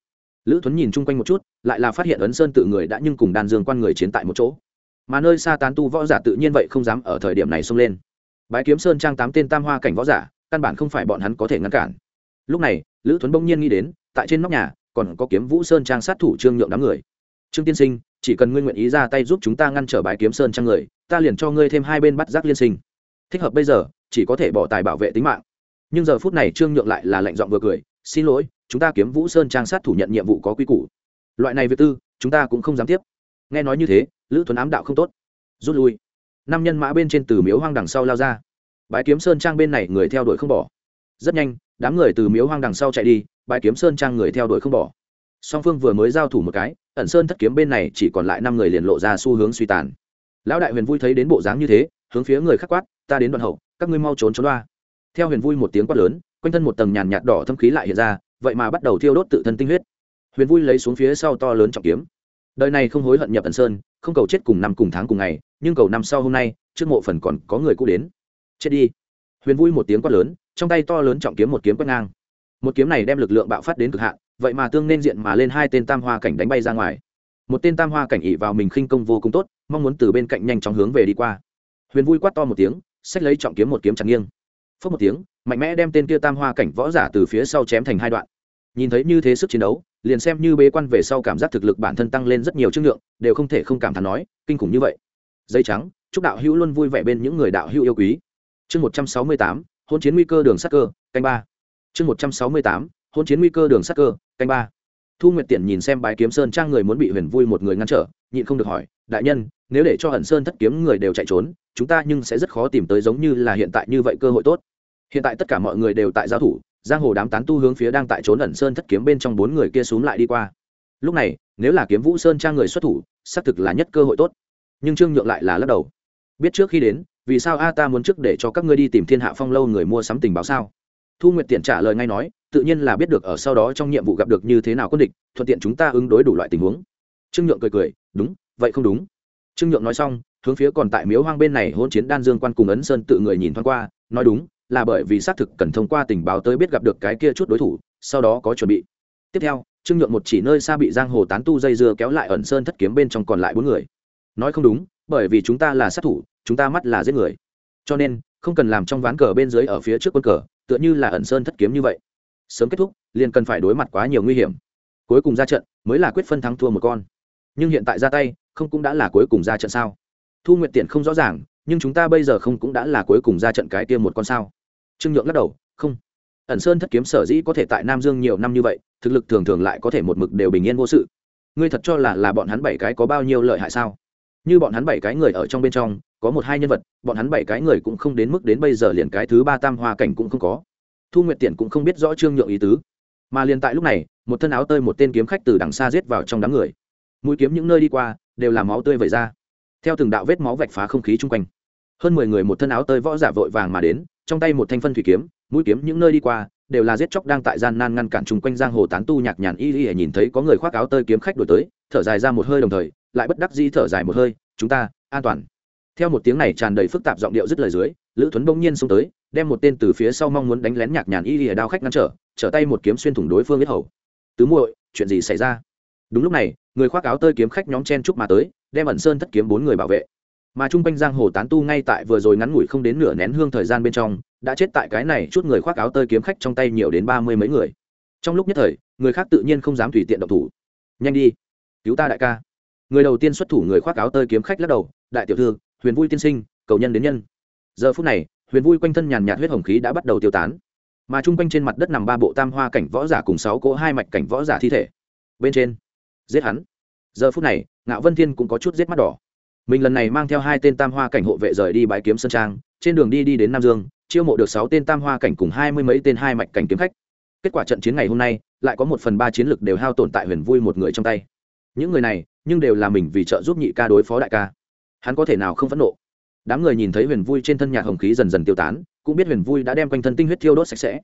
Lữ thuấn nhìn chung quanh một chút, lại là phát hiện ấn sơn tự người đã nhưng cùng đan dương quan người chiến tại một chỗ. Mà nơi xa tán tu võ giả tự nhiên vậy không dám ở thời điểm này xông lên. Bãi kiếm sơn trang tám tên tam hoa cảnh võ giả, căn bản không phải bọn hắn có thể ngăn cản. Lúc này, lữ thuấn bỗng nhiên nghĩ đến, tại trên nóc nhà, còn có kiếm vũ sơn trang sát thủ trương nhượng đám người. Trương tiên sinh, chỉ cần ngươi nguyện ý ra tay giúp chúng ta ngăn trở bãi kiếm sơn trang người, ta liền cho ngươi thêm hai bên bắt giác liên sinh. Thích hợp bây giờ chỉ có thể bỏ tài bảo vệ tính mạng. Nhưng giờ phút này trương nhượng lại là lạnh giọng vừa cười, xin lỗi, chúng ta kiếm vũ sơn trang sát thủ nhận nhiệm vụ có quy củ. Loại này việc tư, chúng ta cũng không dám tiếp. Nghe nói như thế, lữ thuấn ám đạo không tốt. Rút lui. Năm nhân mã bên trên từ miếu hoang đằng sau lao ra. Bãi kiếm sơn trang bên này người theo đuổi không bỏ. Rất nhanh, đám người từ miếu hoang đằng sau chạy đi bãi kiếm sơn trang người theo đuổi không bỏ. Song phương vừa mới giao thủ một cái, ẩn sơn thất kiếm bên này chỉ còn lại năm người liền lộ ra xu hướng suy tàn. Lão đại huyền vui thấy đến bộ dáng như thế, hướng phía người khắc quát, ta đến đoạn hậu các ngươi mau trốn trốn loa. Theo huyền vui một tiếng quát lớn, quanh thân một tầng nhàn nhạt đỏ thâm khí lại hiện ra, vậy mà bắt đầu thiêu đốt tự thân tinh huyết. Huyền vui lấy xuống phía sau to lớn trọng kiếm. Đời này không hối hận nhập tần sơn, không cầu chết cùng năm cùng tháng cùng ngày, nhưng cầu năm sau hôm nay, trước mộ phần còn có người cũ đến. Chết đi. Huyền vui một tiếng quát lớn, trong tay to lớn trọng kiếm một kiếm quét ngang. Một kiếm này đem lực lượng bạo phát đến cực hạn, vậy mà tương nên diện mà lên hai tên tam hoa cảnh đánh bay ra ngoài. Một tên tam hoa cảnh ỉ vào mình khinh công vô cùng tốt, mong muốn từ bên cạnh nhanh chóng hướng về đi qua. Huyền vui quát to một tiếng xách lấy trọng kiếm một kiếm chặt nghiêng. Phớt một tiếng, mạnh mẽ đem tên kia tam hoa cảnh võ giả từ phía sau chém thành hai đoạn. Nhìn thấy như thế sức chiến đấu, liền xem như bế quan về sau cảm giác thực lực bản thân tăng lên rất nhiều chương lượng, đều không thể không cảm thán nói, kinh khủng như vậy. Dây trắng, chúc đạo hữu luôn vui vẻ bên những người đạo hữu yêu quý. Chương một trăm sáu mươi tám, hôn chiến nguy cơ đường sắc cơ, canh ba. Chương một trăm sáu mươi tám, hôn chiến nguy cơ đường sắc cơ, canh ba. Thu nguyệt tiện nhìn xem bái kiếm sơn trang người muốn bị huyền vui một người ngăn trở, nhịn không được hỏi, đại nhân, nếu để cho hận sơn thất kiếm người đều chạy trốn chúng ta nhưng sẽ rất khó tìm tới giống như là hiện tại như vậy cơ hội tốt. Hiện tại tất cả mọi người đều tại giáo thủ, giang hồ đám tán tu hướng phía đang tại trốn ẩn sơn thất kiếm bên trong bốn người kia xuống lại đi qua. Lúc này, nếu là kiếm vũ sơn trang người xuất thủ, xác thực là nhất cơ hội tốt. Nhưng trương nhượng lại là lắc đầu. Biết trước khi đến, vì sao a ta muốn trước để cho các ngươi đi tìm thiên hạ phong lâu người mua sắm tình báo sao? Thu nguyệt tiện trả lời ngay nói, tự nhiên là biết được ở sau đó trong nhiệm vụ gặp được như thế nào quân địch, thuận tiện chúng ta ứng đối đủ loại tình huống. Trương nhượng cười cười, đúng, vậy không đúng. Trương nhượng nói xong hướng phía còn tại miếu hoang bên này hôn chiến đan dương quan cùng ấn sơn tự người nhìn thoáng qua, nói đúng, là bởi vì xác thực cần thông qua tình báo tới biết gặp được cái kia chút đối thủ, sau đó có chuẩn bị. Tiếp theo, trương nhượng một chỉ nơi xa bị giang hồ tán tu dây dưa kéo lại ẩn sơn thất kiếm bên trong còn lại bốn người. Nói không đúng, bởi vì chúng ta là sát thủ, chúng ta mắt là giết người. Cho nên, không cần làm trong ván cờ bên dưới ở phía trước quân cờ, tựa như là ẩn sơn thất kiếm như vậy. Sớm kết thúc, liền cần phải đối mặt quá nhiều nguy hiểm. Cuối cùng ra trận, mới là quyết phân thắng thua một con. Nhưng hiện tại ra tay, không cũng đã là cuối cùng ra trận sao? Thu nguyện tiện không rõ ràng, nhưng chúng ta bây giờ không cũng đã là cuối cùng ra trận cái kia một con sao? Trương nhượng lắc đầu, không. Ẩn sơn thất kiếm sở dĩ có thể tại nam dương nhiều năm như vậy, thực lực thường thường lại có thể một mực đều bình yên vô sự. Ngươi thật cho là là bọn hắn bảy cái có bao nhiêu lợi hại sao? Như bọn hắn bảy cái người ở trong bên trong, có một hai nhân vật, bọn hắn bảy cái người cũng không đến mức đến bây giờ liền cái thứ ba tam hoa cảnh cũng không có. Thu nguyệt tiện cũng không biết rõ trương nhượng ý tứ. Mà liền tại lúc này, một thân áo tơi một tên kiếm khách từ đằng xa giết vào trong đám người. Mũi kiếm những nơi đi qua, đều là máu tươi vẩy ra theo từng đạo vết máu vạch phá không khí chung quanh. Hơn mười người một thân áo tơi võ giả vội vàng mà đến, trong tay một thanh phân thủy kiếm, mũi kiếm những nơi đi qua, đều là giết chóc đang tại gian nan ngăn cản chung quanh giang hồ tán tu nhạc nhàn y y nhìn thấy có người khoác áo tơi kiếm khách đổi tới, thở dài ra một hơi đồng thời, lại bất đắc dĩ thở dài một hơi, chúng ta, an toàn. Theo một tiếng này tràn đầy phức tạp giọng điệu dứt lời dưới, lữ thuấn bỗng nhiên xông tới, đem một tên từ phía sau mong muốn đánh lén nhạc nhàn y y đao khách ngăn trở trở tay một kiếm xuyên thủng đối phương biết hầu. Tứ muội, chuyện gì xảy ra? Đúng lúc này, người khoác áo tơi kiếm khách nhóm chen chúc mà tới đem ẩn sơn thất kiếm bốn người bảo vệ. Mà chung quanh giang hồ tán tu ngay tại vừa rồi ngắn ngủi không đến nửa nén hương thời gian bên trong, đã chết tại cái này chút người khoác áo tơi kiếm khách trong tay nhiều đến ba mươi mấy người. Trong lúc nhất thời, người khác tự nhiên không dám tùy tiện động thủ. Nhanh đi, cứu ta đại ca. Người đầu tiên xuất thủ người khoác áo tơi kiếm khách lắc đầu, đại tiểu thư, huyền vui tiên sinh, cầu nhân đến nhân. Giờ phút này, huyền vui quanh thân nhàn nhạt huyết hồng khí đã bắt đầu tiêu tán. Mà chung quanh trên mặt đất nằm ba bộ tam hoa cảnh võ giả cùng sáu cỗ hai mạch cảnh võ giả thi thể. Bên trên, giết hắn. Giờ phút này ngạo vân thiên cũng có chút giết mắt đỏ. Mình lần này mang theo hai tên tam hoa cảnh hộ vệ rời đi bãi kiếm sơn trang, trên đường đi đi đến nam dương, chiêu mộ được sáu tên tam hoa cảnh cùng hai mươi mấy tên hai mạch cảnh kiếm khách. Kết quả trận chiến ngày hôm nay, lại có một phần ba chiến lực đều hao tổn tại huyền vui một người trong tay. Những người này, nhưng đều là mình vì trợ giúp nhị ca đối phó đại ca. Hắn có thể nào không phẫn nộ? Đám người nhìn thấy huyền vui trên thân nhạc hồng khí dần dần tiêu tán, cũng biết huyền vui đã đem quanh thân tinh huyết thiêu đốt sạch sẽ.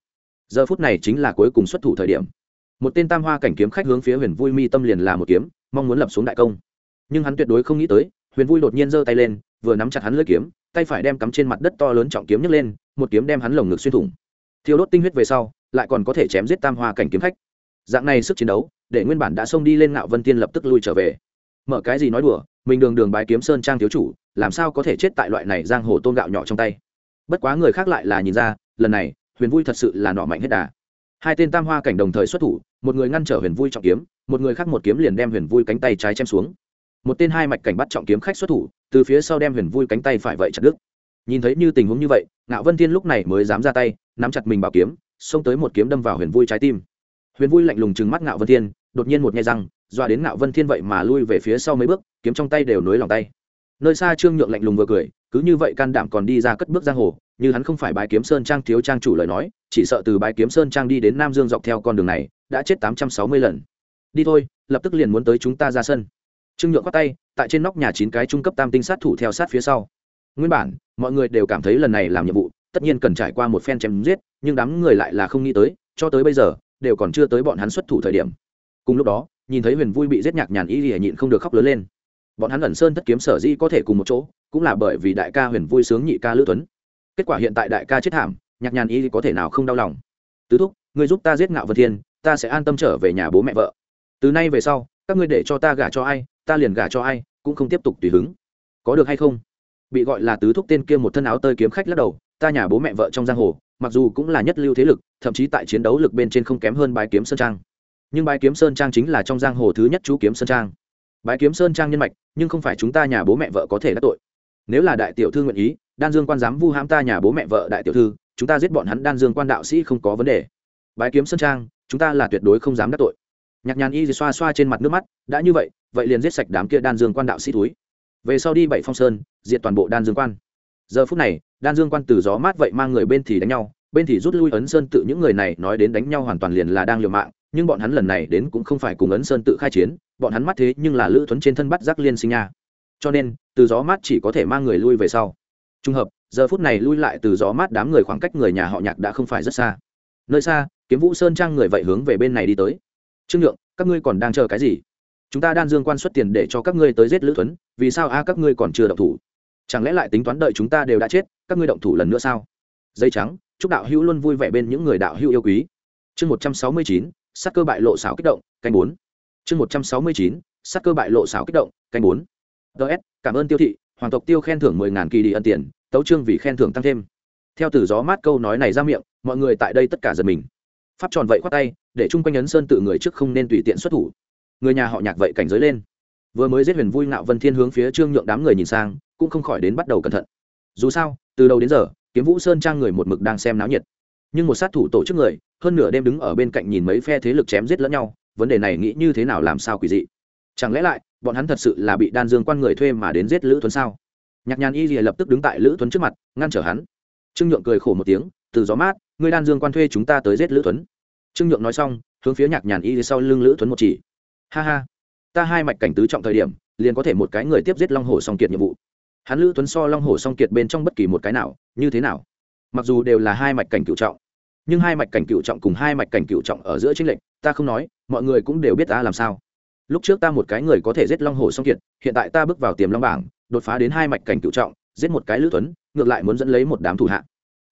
Giờ phút này chính là cuối cùng xuất thủ thời điểm. Một tên tam hoa cảnh kiếm khách hướng phía huyền vui mi tâm liền là một kiếm, mong muốn lập xuống đại công nhưng hắn tuyệt đối không nghĩ tới, huyền vui đột nhiên giơ tay lên, vừa nắm chặt hắn lưỡi kiếm, tay phải đem cắm trên mặt đất to lớn trọng kiếm nhấc lên, một kiếm đem hắn lồng ngực xuyên thủng. Thiêu đốt tinh huyết về sau, lại còn có thể chém giết tam hoa cảnh kiếm khách. Dạng này sức chiến đấu, để nguyên bản đã xông đi lên ngạo vân tiên lập tức lui trở về. Mở cái gì nói đùa, mình đường đường bái kiếm sơn trang thiếu chủ, làm sao có thể chết tại loại này giang hồ tôn gạo nhỏ trong tay? Bất quá người khác lại là nhìn ra, lần này, huyền vui thật sự là nọ mạnh hết đà. Hai tên tam hoa cảnh đồng thời xuất thủ, một người ngăn trở huyền vui trọng kiếm, một người khác một kiếm liền đem huyền vui cánh tay trái chém xuống một tên hai mạch cảnh bắt trọng kiếm khách xuất thủ, từ phía sau đem huyền vui cánh tay phải vậy chặt đứt. Nhìn thấy như tình huống như vậy, ngạo vân thiên lúc này mới dám ra tay, nắm chặt mình bảo kiếm, xông tới một kiếm đâm vào huyền vui trái tim. Huyền vui lạnh lùng chừng mắt ngạo vân thiên, đột nhiên một nghe răng, dọa đến ngạo vân thiên vậy mà lui về phía sau mấy bước, kiếm trong tay đều nối lòng tay. Nơi xa trương nhượng lạnh lùng vừa cười, cứ như vậy can đảm còn đi ra cất bước giang hồ, như hắn không phải bái kiếm sơn trang thiếu trang chủ lời nói, chỉ sợ từ bái kiếm sơn trang đi đến nam dương dọc theo con đường này, đã chết tám trăm sáu mươi lần. Đi thôi, lập tức liền muốn tới chúng ta ra sân trương nhượng khoác tay, tại trên nóc nhà chín cái trung cấp tam tinh sát thủ theo sát phía sau. Nguyên bản, mọi người đều cảm thấy lần này làm nhiệm vụ, tất nhiên cần trải qua một phen chém giết, nhưng đám người lại là không nghĩ tới, cho tới bây giờ, đều còn chưa tới bọn hắn xuất thủ thời điểm. Cùng lúc đó, nhìn thấy huyền vui bị giết nhạc nhàn y lìa nhịn không được khóc lớn lên. Bọn hắn ẩn sơn thất kiếm sở di có thể cùng một chỗ, cũng là bởi vì đại ca huyền vui sướng nhị ca lữ tuấn. Kết quả hiện tại đại ca chết thảm, nhạc nhàn y có thể nào không đau lòng? Tứ thúc người giúp ta giết ngạo vân thiên, ta sẽ an tâm trở về nhà bố mẹ vợ. Từ nay về sau, các ngươi để cho ta gả cho ai ta liền gả cho ai, cũng không tiếp tục tùy hứng. Có được hay không? Bị gọi là tứ thúc tên kia một thân áo tơi kiếm khách lắc đầu, ta nhà bố mẹ vợ trong giang hồ, mặc dù cũng là nhất lưu thế lực, thậm chí tại chiến đấu lực bên trên không kém hơn bái kiếm sơn trang. Nhưng bái kiếm sơn trang chính là trong giang hồ thứ nhất chú kiếm sơn trang. Bái kiếm sơn trang nhân mạch, nhưng không phải chúng ta nhà bố mẹ vợ có thể đắc tội. Nếu là đại tiểu thư nguyện ý, đan dương quan dám vu hãm ta nhà bố mẹ vợ đại tiểu thư, chúng ta giết bọn hắn đan dương quan đạo sĩ không có vấn đề. Bái kiếm sơn trang, chúng ta là tuyệt đối không dám đắc tội nhạc nhàn y xoa xoa trên mặt nước mắt, đã như vậy vậy liền giết sạch đám kia đan dương quan đạo sĩ túi về sau đi bảy phong sơn, diệt toàn bộ đan dương quan. Giờ phút này, đan dương quan từ gió mát vậy mang người bên thì đánh nhau, bên thì rút lui ấn sơn tự những người này nói đến đánh nhau hoàn toàn liền là đang liều mạng, nhưng bọn hắn lần này đến cũng không phải cùng ấn sơn tự khai chiến, bọn hắn mắt thế nhưng là lữ thuấn trên thân bắt giác liên sinh nha. Cho nên, từ gió mát chỉ có thể mang người lui về sau. Trùng hợp, giờ phút này lui lại từ gió mát đám người khoảng cách người nhà họ nhạc đã không phải rất xa. Nơi xa, kiếm vũ sơn trang người vậy hướng về bên này đi tới trương nhượng các ngươi còn đang chờ cái gì? Chúng ta đan dương quan xuất tiền để cho các ngươi tới giết lữ thuấn vì sao a, các ngươi còn chưa động thủ? Chẳng lẽ lại tính toán đợi chúng ta đều đã chết, các ngươi động thủ lần nữa sao? Dây trắng, chúc đạo hữu luôn vui vẻ bên những người đạo hữu yêu quý. Chương một trăm sáu mươi chín sắc cơ bại lộ xảo kích động, canh bốn. Chương một trăm sáu mươi chín sắc cơ bại lộ xảo kích động, canh bốn. Ts cảm ơn tiêu thị, hoàng tộc tiêu khen thưởng mười ngàn kỳ đi ân tiền, tấu trương vì khen thưởng tăng thêm. Theo từ gió mát câu nói này ra miệng, mọi người tại đây tất cả giật mình. Pháp tròn vậy khoát tay để chung quanh ấn sơn tự người trước không nên tùy tiện xuất thủ. Người nhà họ nhạc vậy cảnh giới lên. Vừa mới giết huyền vui ngạo vân thiên hướng phía trương nhượng đám người nhìn sang, cũng không khỏi đến bắt đầu cẩn thận. Dù sao, từ đầu đến giờ, kiếm vũ sơn trang người một mực đang xem náo nhiệt. Nhưng một sát thủ tổ chức người, hơn nửa đêm đứng ở bên cạnh nhìn mấy phe thế lực chém giết lẫn nhau, vấn đề này nghĩ như thế nào làm sao quỷ dị? Chẳng lẽ lại, bọn hắn thật sự là bị đan dương quan người thuê mà đến giết lữ tuấn sao? Nhạc nhàn y rìa lập tức đứng tại lữ tuấn trước mặt, ngăn trở hắn. Trương nhượng cười khổ một tiếng, từ gió mát, người đan dương quan thuê chúng ta tới giết lữ tuấn trương nhượng nói xong, hướng phía nhạc nhàn y sau lưng lữ Thuấn một chỉ. Ha ha, ta hai mạch cảnh tứ trọng thời điểm, liền có thể một cái người tiếp giết long hồ song kiệt nhiệm vụ. Hắn lữ tuấn so long hồ song kiệt bên trong bất kỳ một cái nào, như thế nào? Mặc dù đều là hai mạch cảnh cựu trọng, nhưng hai mạch cảnh cựu trọng cùng hai mạch cảnh cựu trọng ở giữa chính lệnh ta không nói, mọi người cũng đều biết ta làm sao. Lúc trước ta một cái người có thể giết long hồ song kiệt, hiện tại ta bước vào tiềm long bảng, đột phá đến hai mạch cảnh cựu trọng, giết một cái lữ tuấn ngược lại muốn dẫn lấy một đám thủ hạ.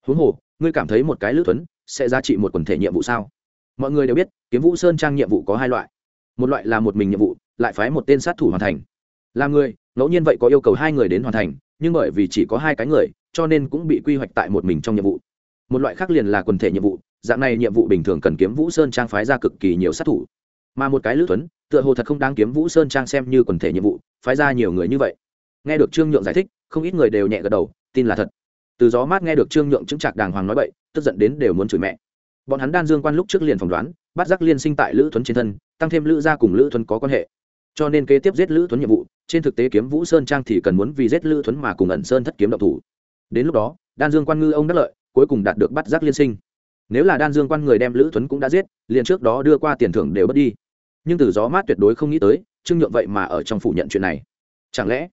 Huống hồ, ngươi cảm thấy một cái lữ tuấn sẽ giá trị một quần thể nhiệm vụ sao? Mọi người đều biết, kiếm vũ sơn trang nhiệm vụ có hai loại. Một loại là một mình nhiệm vụ, lại phái một tên sát thủ hoàn thành. Là người, ngẫu nhiên vậy có yêu cầu hai người đến hoàn thành, nhưng bởi vì chỉ có hai cái người, cho nên cũng bị quy hoạch tại một mình trong nhiệm vụ. Một loại khác liền là quần thể nhiệm vụ, dạng này nhiệm vụ bình thường cần kiếm vũ sơn trang phái ra cực kỳ nhiều sát thủ. Mà một cái lữ tuấn, tựa hồ thật không đáng kiếm vũ sơn trang xem như quần thể nhiệm vụ, phái ra nhiều người như vậy. Nghe được trương nhượng giải thích, không ít người đều nhẹ gật đầu, tin là thật. Từ gió mát nghe được trương nhượng chứng trạc đàng hoàng nói bậy, tức giận đến đều muốn chửi mẹ bọn hắn đan dương quan lúc trước liền phỏng đoán, bắt giác liên sinh tại lữ thuấn trên thân, tăng thêm lữ gia cùng lữ thuấn có quan hệ. Cho nên kế tiếp giết lữ thuấn nhiệm vụ, trên thực tế kiếm vũ sơn trang thì cần muốn vì giết lữ thuấn mà cùng ẩn sơn thất kiếm động thủ. Đến lúc đó, đan dương quan ngư ông đắc lợi, cuối cùng đạt được bắt giác liên sinh. Nếu là đan dương quan người đem lữ thuấn cũng đã giết, liền trước đó đưa qua tiền thưởng đều bớt đi. Nhưng từ gió mát tuyệt đối không nghĩ tới, trương nhượng vậy mà ở trong phủ nhận chuyện này. Chẳng lẽ,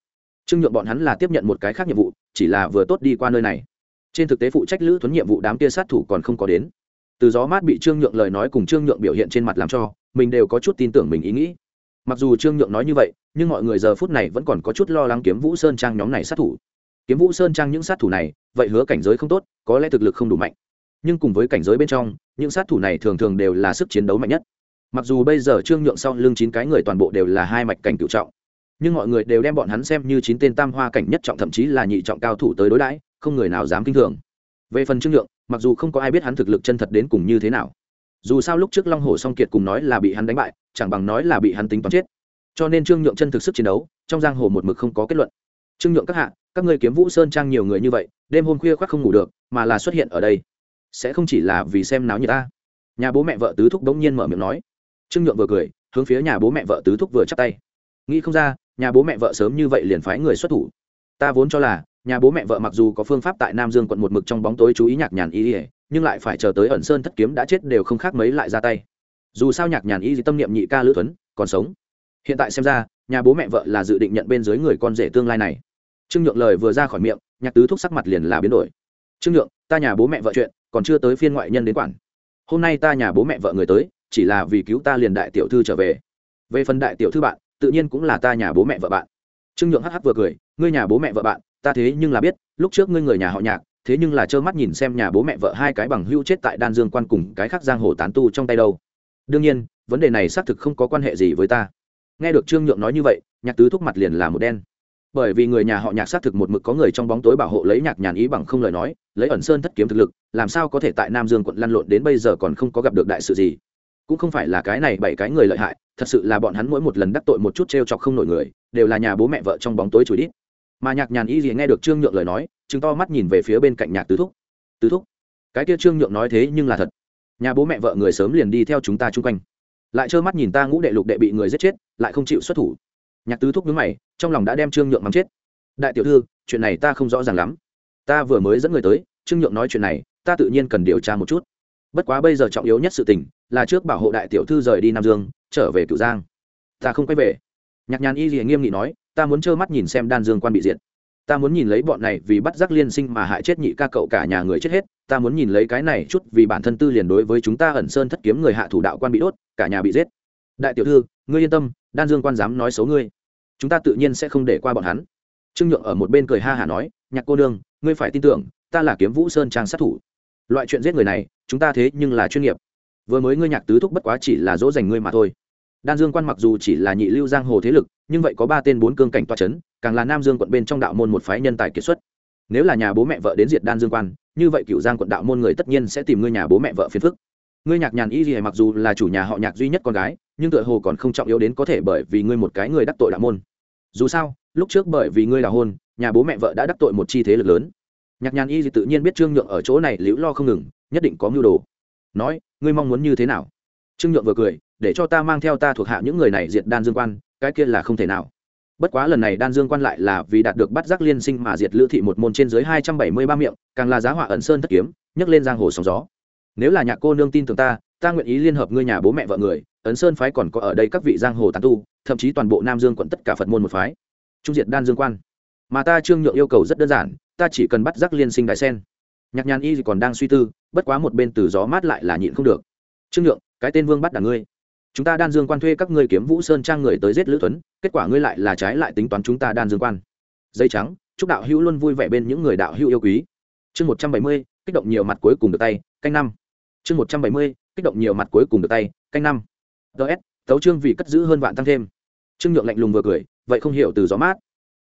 trương nhượng bọn hắn là tiếp nhận một cái khác nhiệm vụ, chỉ là vừa tốt đi qua nơi này? Trên thực tế phụ trách lữ thuấn nhiệm vụ đám kia sát thủ còn không có đến từ gió mát bị trương nhượng lời nói cùng trương nhượng biểu hiện trên mặt làm cho, mình đều có chút tin tưởng mình ý nghĩ. Mặc dù trương nhượng nói như vậy, nhưng mọi người giờ phút này vẫn còn có chút lo lắng kiếm vũ sơn trang nhóm này sát thủ. Kiếm vũ sơn trang những sát thủ này, vậy hứa cảnh giới không tốt, có lẽ thực lực không đủ mạnh. Nhưng cùng với cảnh giới bên trong, những sát thủ này thường thường đều là sức chiến đấu mạnh nhất. Mặc dù bây giờ trương nhượng sau lưng chín cái người toàn bộ đều là hai mạch cảnh cựu trọng, nhưng mọi người đều đem bọn hắn xem như chín tên tam hoa cảnh nhất trọng, thậm chí là nhị trọng cao thủ tới đối đãi, không người nào dám kinh thường về phần trương nhượng, mặc dù không có ai biết hắn thực lực chân thật đến cùng như thế nào. Dù sao lúc trước long hồ song kiệt cùng nói là bị hắn đánh bại, chẳng bằng nói là bị hắn tính toán chết. Cho nên trương nhượng chân thực sức chiến đấu, trong giang hồ một mực không có kết luận. Trương nhượng các hạ, các người kiếm vũ sơn trang nhiều người như vậy, đêm hôm khuya khoác không ngủ được, mà là xuất hiện ở đây. Sẽ không chỉ là vì xem náo như ta. Nhà bố mẹ vợ tứ thúc đống nhiên mở miệng nói. Trương nhượng vừa cười, hướng phía nhà bố mẹ vợ tứ thúc vừa chắp tay. Nghĩ không ra, nhà bố mẹ vợ sớm như vậy liền phái người xuất thủ. Ta vốn cho là nhà bố mẹ vợ mặc dù có phương pháp tại nam dương quận một mực trong bóng tối chú ý nhạc nhàn y, nhưng lại phải chờ tới ẩn sơn thất kiếm đã chết đều không khác mấy lại ra tay. Dù sao nhạc nhàn y gì tâm niệm nhị ca lữ thuấn còn sống. Hiện tại xem ra, nhà bố mẹ vợ là dự định nhận bên dưới người con rể tương lai này. Trương nhượng lời vừa ra khỏi miệng, nhạc tứ thúc sắc mặt liền là biến đổi. Trương nhượng, ta nhà bố mẹ vợ chuyện còn chưa tới phiên ngoại nhân đến quản. Hôm nay ta nhà bố mẹ vợ người tới, chỉ là vì cứu ta liền đại tiểu thư trở về. Về phần đại tiểu thư bạn, tự nhiên cũng là ta nhà bố mẹ vợ bạn. Trương nhượng hh vừa cười, ngươi nhà bố mẹ vợ bạn ta thế nhưng là biết, lúc trước ngươi người nhà họ nhạc, thế nhưng là trơ mắt nhìn xem nhà bố mẹ vợ hai cái bằng hưu chết tại đan dương quan cùng cái khác giang hồ tán tu trong tay đâu. Đương nhiên, vấn đề này xác thực không có quan hệ gì với ta. Nghe được trương nhượng nói như vậy, nhạc tứ thúc mặt liền là một đen. Bởi vì người nhà họ nhạc xác thực một mực có người trong bóng tối bảo hộ lấy nhạc nhàn ý bằng không lời nói, lấy ẩn sơn thất kiếm thực lực, làm sao có thể tại nam dương quận lăn lộn đến bây giờ còn không có gặp được đại sự gì. Cũng không phải là cái này bảy cái người lợi hại, thật sự là bọn hắn mỗi một lần đắc tội một chút t r e o chọc không nổi người, đều là nhà bố mẹ vợ trong bóng tối chùi đít mà nhạc nhàn y gì nghe được trương nhượng lời nói chứng to mắt nhìn về phía bên cạnh nhạc tứ thúc. Tứ thúc, cái kia trương nhượng nói thế nhưng là thật. Nhà bố mẹ vợ người sớm liền đi theo chúng ta chung quanh. Lại trơ mắt nhìn ta ngũ đệ lục đệ bị người giết chết, lại không chịu xuất thủ. Nhạc tứ thúc nhớ mày, trong lòng đã đem trương nhượng mắng chết. Đại tiểu thư, chuyện này ta không rõ ràng lắm. Ta vừa mới dẫn người tới, trương nhượng nói chuyện này, ta tự nhiên cần điều tra một chút. Bất quá bây giờ trọng yếu nhất sự tình, là trước bảo hộ đại tiểu thư rời đi nam dương, trở về cửu giang. Ta không quay về. Nhạc nhàn y gì nghiêm nghị nói ta muốn trơ mắt nhìn xem đan dương quan bị diệt. Ta muốn nhìn lấy bọn này vì bắt giác liên sinh mà hại chết nhị ca cậu cả nhà người chết hết. Ta muốn nhìn lấy cái này chút vì bản thân tư liền đối với chúng ta ẩn sơn thất kiếm người hạ thủ đạo quan bị đốt, cả nhà bị giết. Đại tiểu thư, ngươi yên tâm, đan dương quan dám nói xấu ngươi. Chúng ta tự nhiên sẽ không để qua bọn hắn. Trương nhượng ở một bên cười ha hả nói, nhạc cô nương, ngươi phải tin tưởng, ta là kiếm vũ sơn trang sát thủ. Loại chuyện giết người này, chúng ta thế nhưng là chuyên nghiệp. Vừa mới ngươi nhạc tứ thúc bất quá chỉ là dỗ dành ngươi mà thôi đan dương quan mặc dù chỉ là nhị lưu giang hồ thế lực, nhưng vậy có ba tên bốn cương cảnh toa c h ấ n càng là nam dương quận bên trong đạo môn một phái nhân tài kiệt xuất. Nếu là nhà bố mẹ vợ đến diệt đan dương quan, như vậy cựu giang quận đạo môn người tất nhiên sẽ tìm ngươi nhà bố mẹ vợ phiền phức. Ngươi nhạc nhàn y gì mặc dù là chủ nhà họ nhạc duy nhất con gái, nhưng tựa hồ còn không trọng yếu đến có thể bởi vì ngươi một cái người đắc tội đạo môn. Dù sao, lúc trước bởi vì ngươi là hôn, nhà bố mẹ vợ đã đắc tội một chi thế lực lớn. Nhạc nhàn y gì tự nhiên biết trương nhượng ở chỗ này liễu lo không ngừng, nhất định có mưu đồ. Nói, ngươi mong muốn như thế nào? Trương nhượng vừa cười để cho ta mang theo ta thuộc hạ những người này diệt đan dương quan, cái kia là không thể nào. Bất quá lần này đan dương quan lại là vì đạt được bắt giác liên sinh mà diệt lữ thị một môn trên dưới hai trăm bảy mươi ba miệng, càng là giá họa ẩn sơn thất kiếm, nhấc lên giang hồ sóng gió. Nếu là nhạc cô nương tin tưởng ta ta nguyện ý liên hợp ngươi nhà bố mẹ vợ người ấn sơn phái còn có ở đây các vị giang hồ tán tu, thậm chí toàn bộ nam dương quận tất cả phật môn một phái. Trung diệt đan dương quan. Mà ta trương nhượng yêu cầu rất đơn giản, ta chỉ cần bắt giác liên sinh đại sen. Nhạc nhàn y còn đang suy tư, bất quá một bên từ gió mát lại là nhịn không được. Trương nhượng, cái tên vương bắt đảng ngươi chúng ta đan dương quan thuê các ngươi kiếm vũ sơn trang người tới giết lữ tuấn, kết quả ngươi lại là trái lại tính toán chúng ta đan dương quan. Dây trắng, chúc đạo hữu luôn vui vẻ bên những người đạo hữu yêu quý. Chương một trăm bảy mươi, kích động nhiều mặt cuối cùng được tay, canh năm. Chương một trăm bảy mươi, kích động nhiều mặt cuối cùng được tay, canh năm. Ts tấu trương vì cất giữ hơn vạn tăng thêm. Trương nhượng lạnh lùng vừa cười, vậy không hiểu từ gió mát.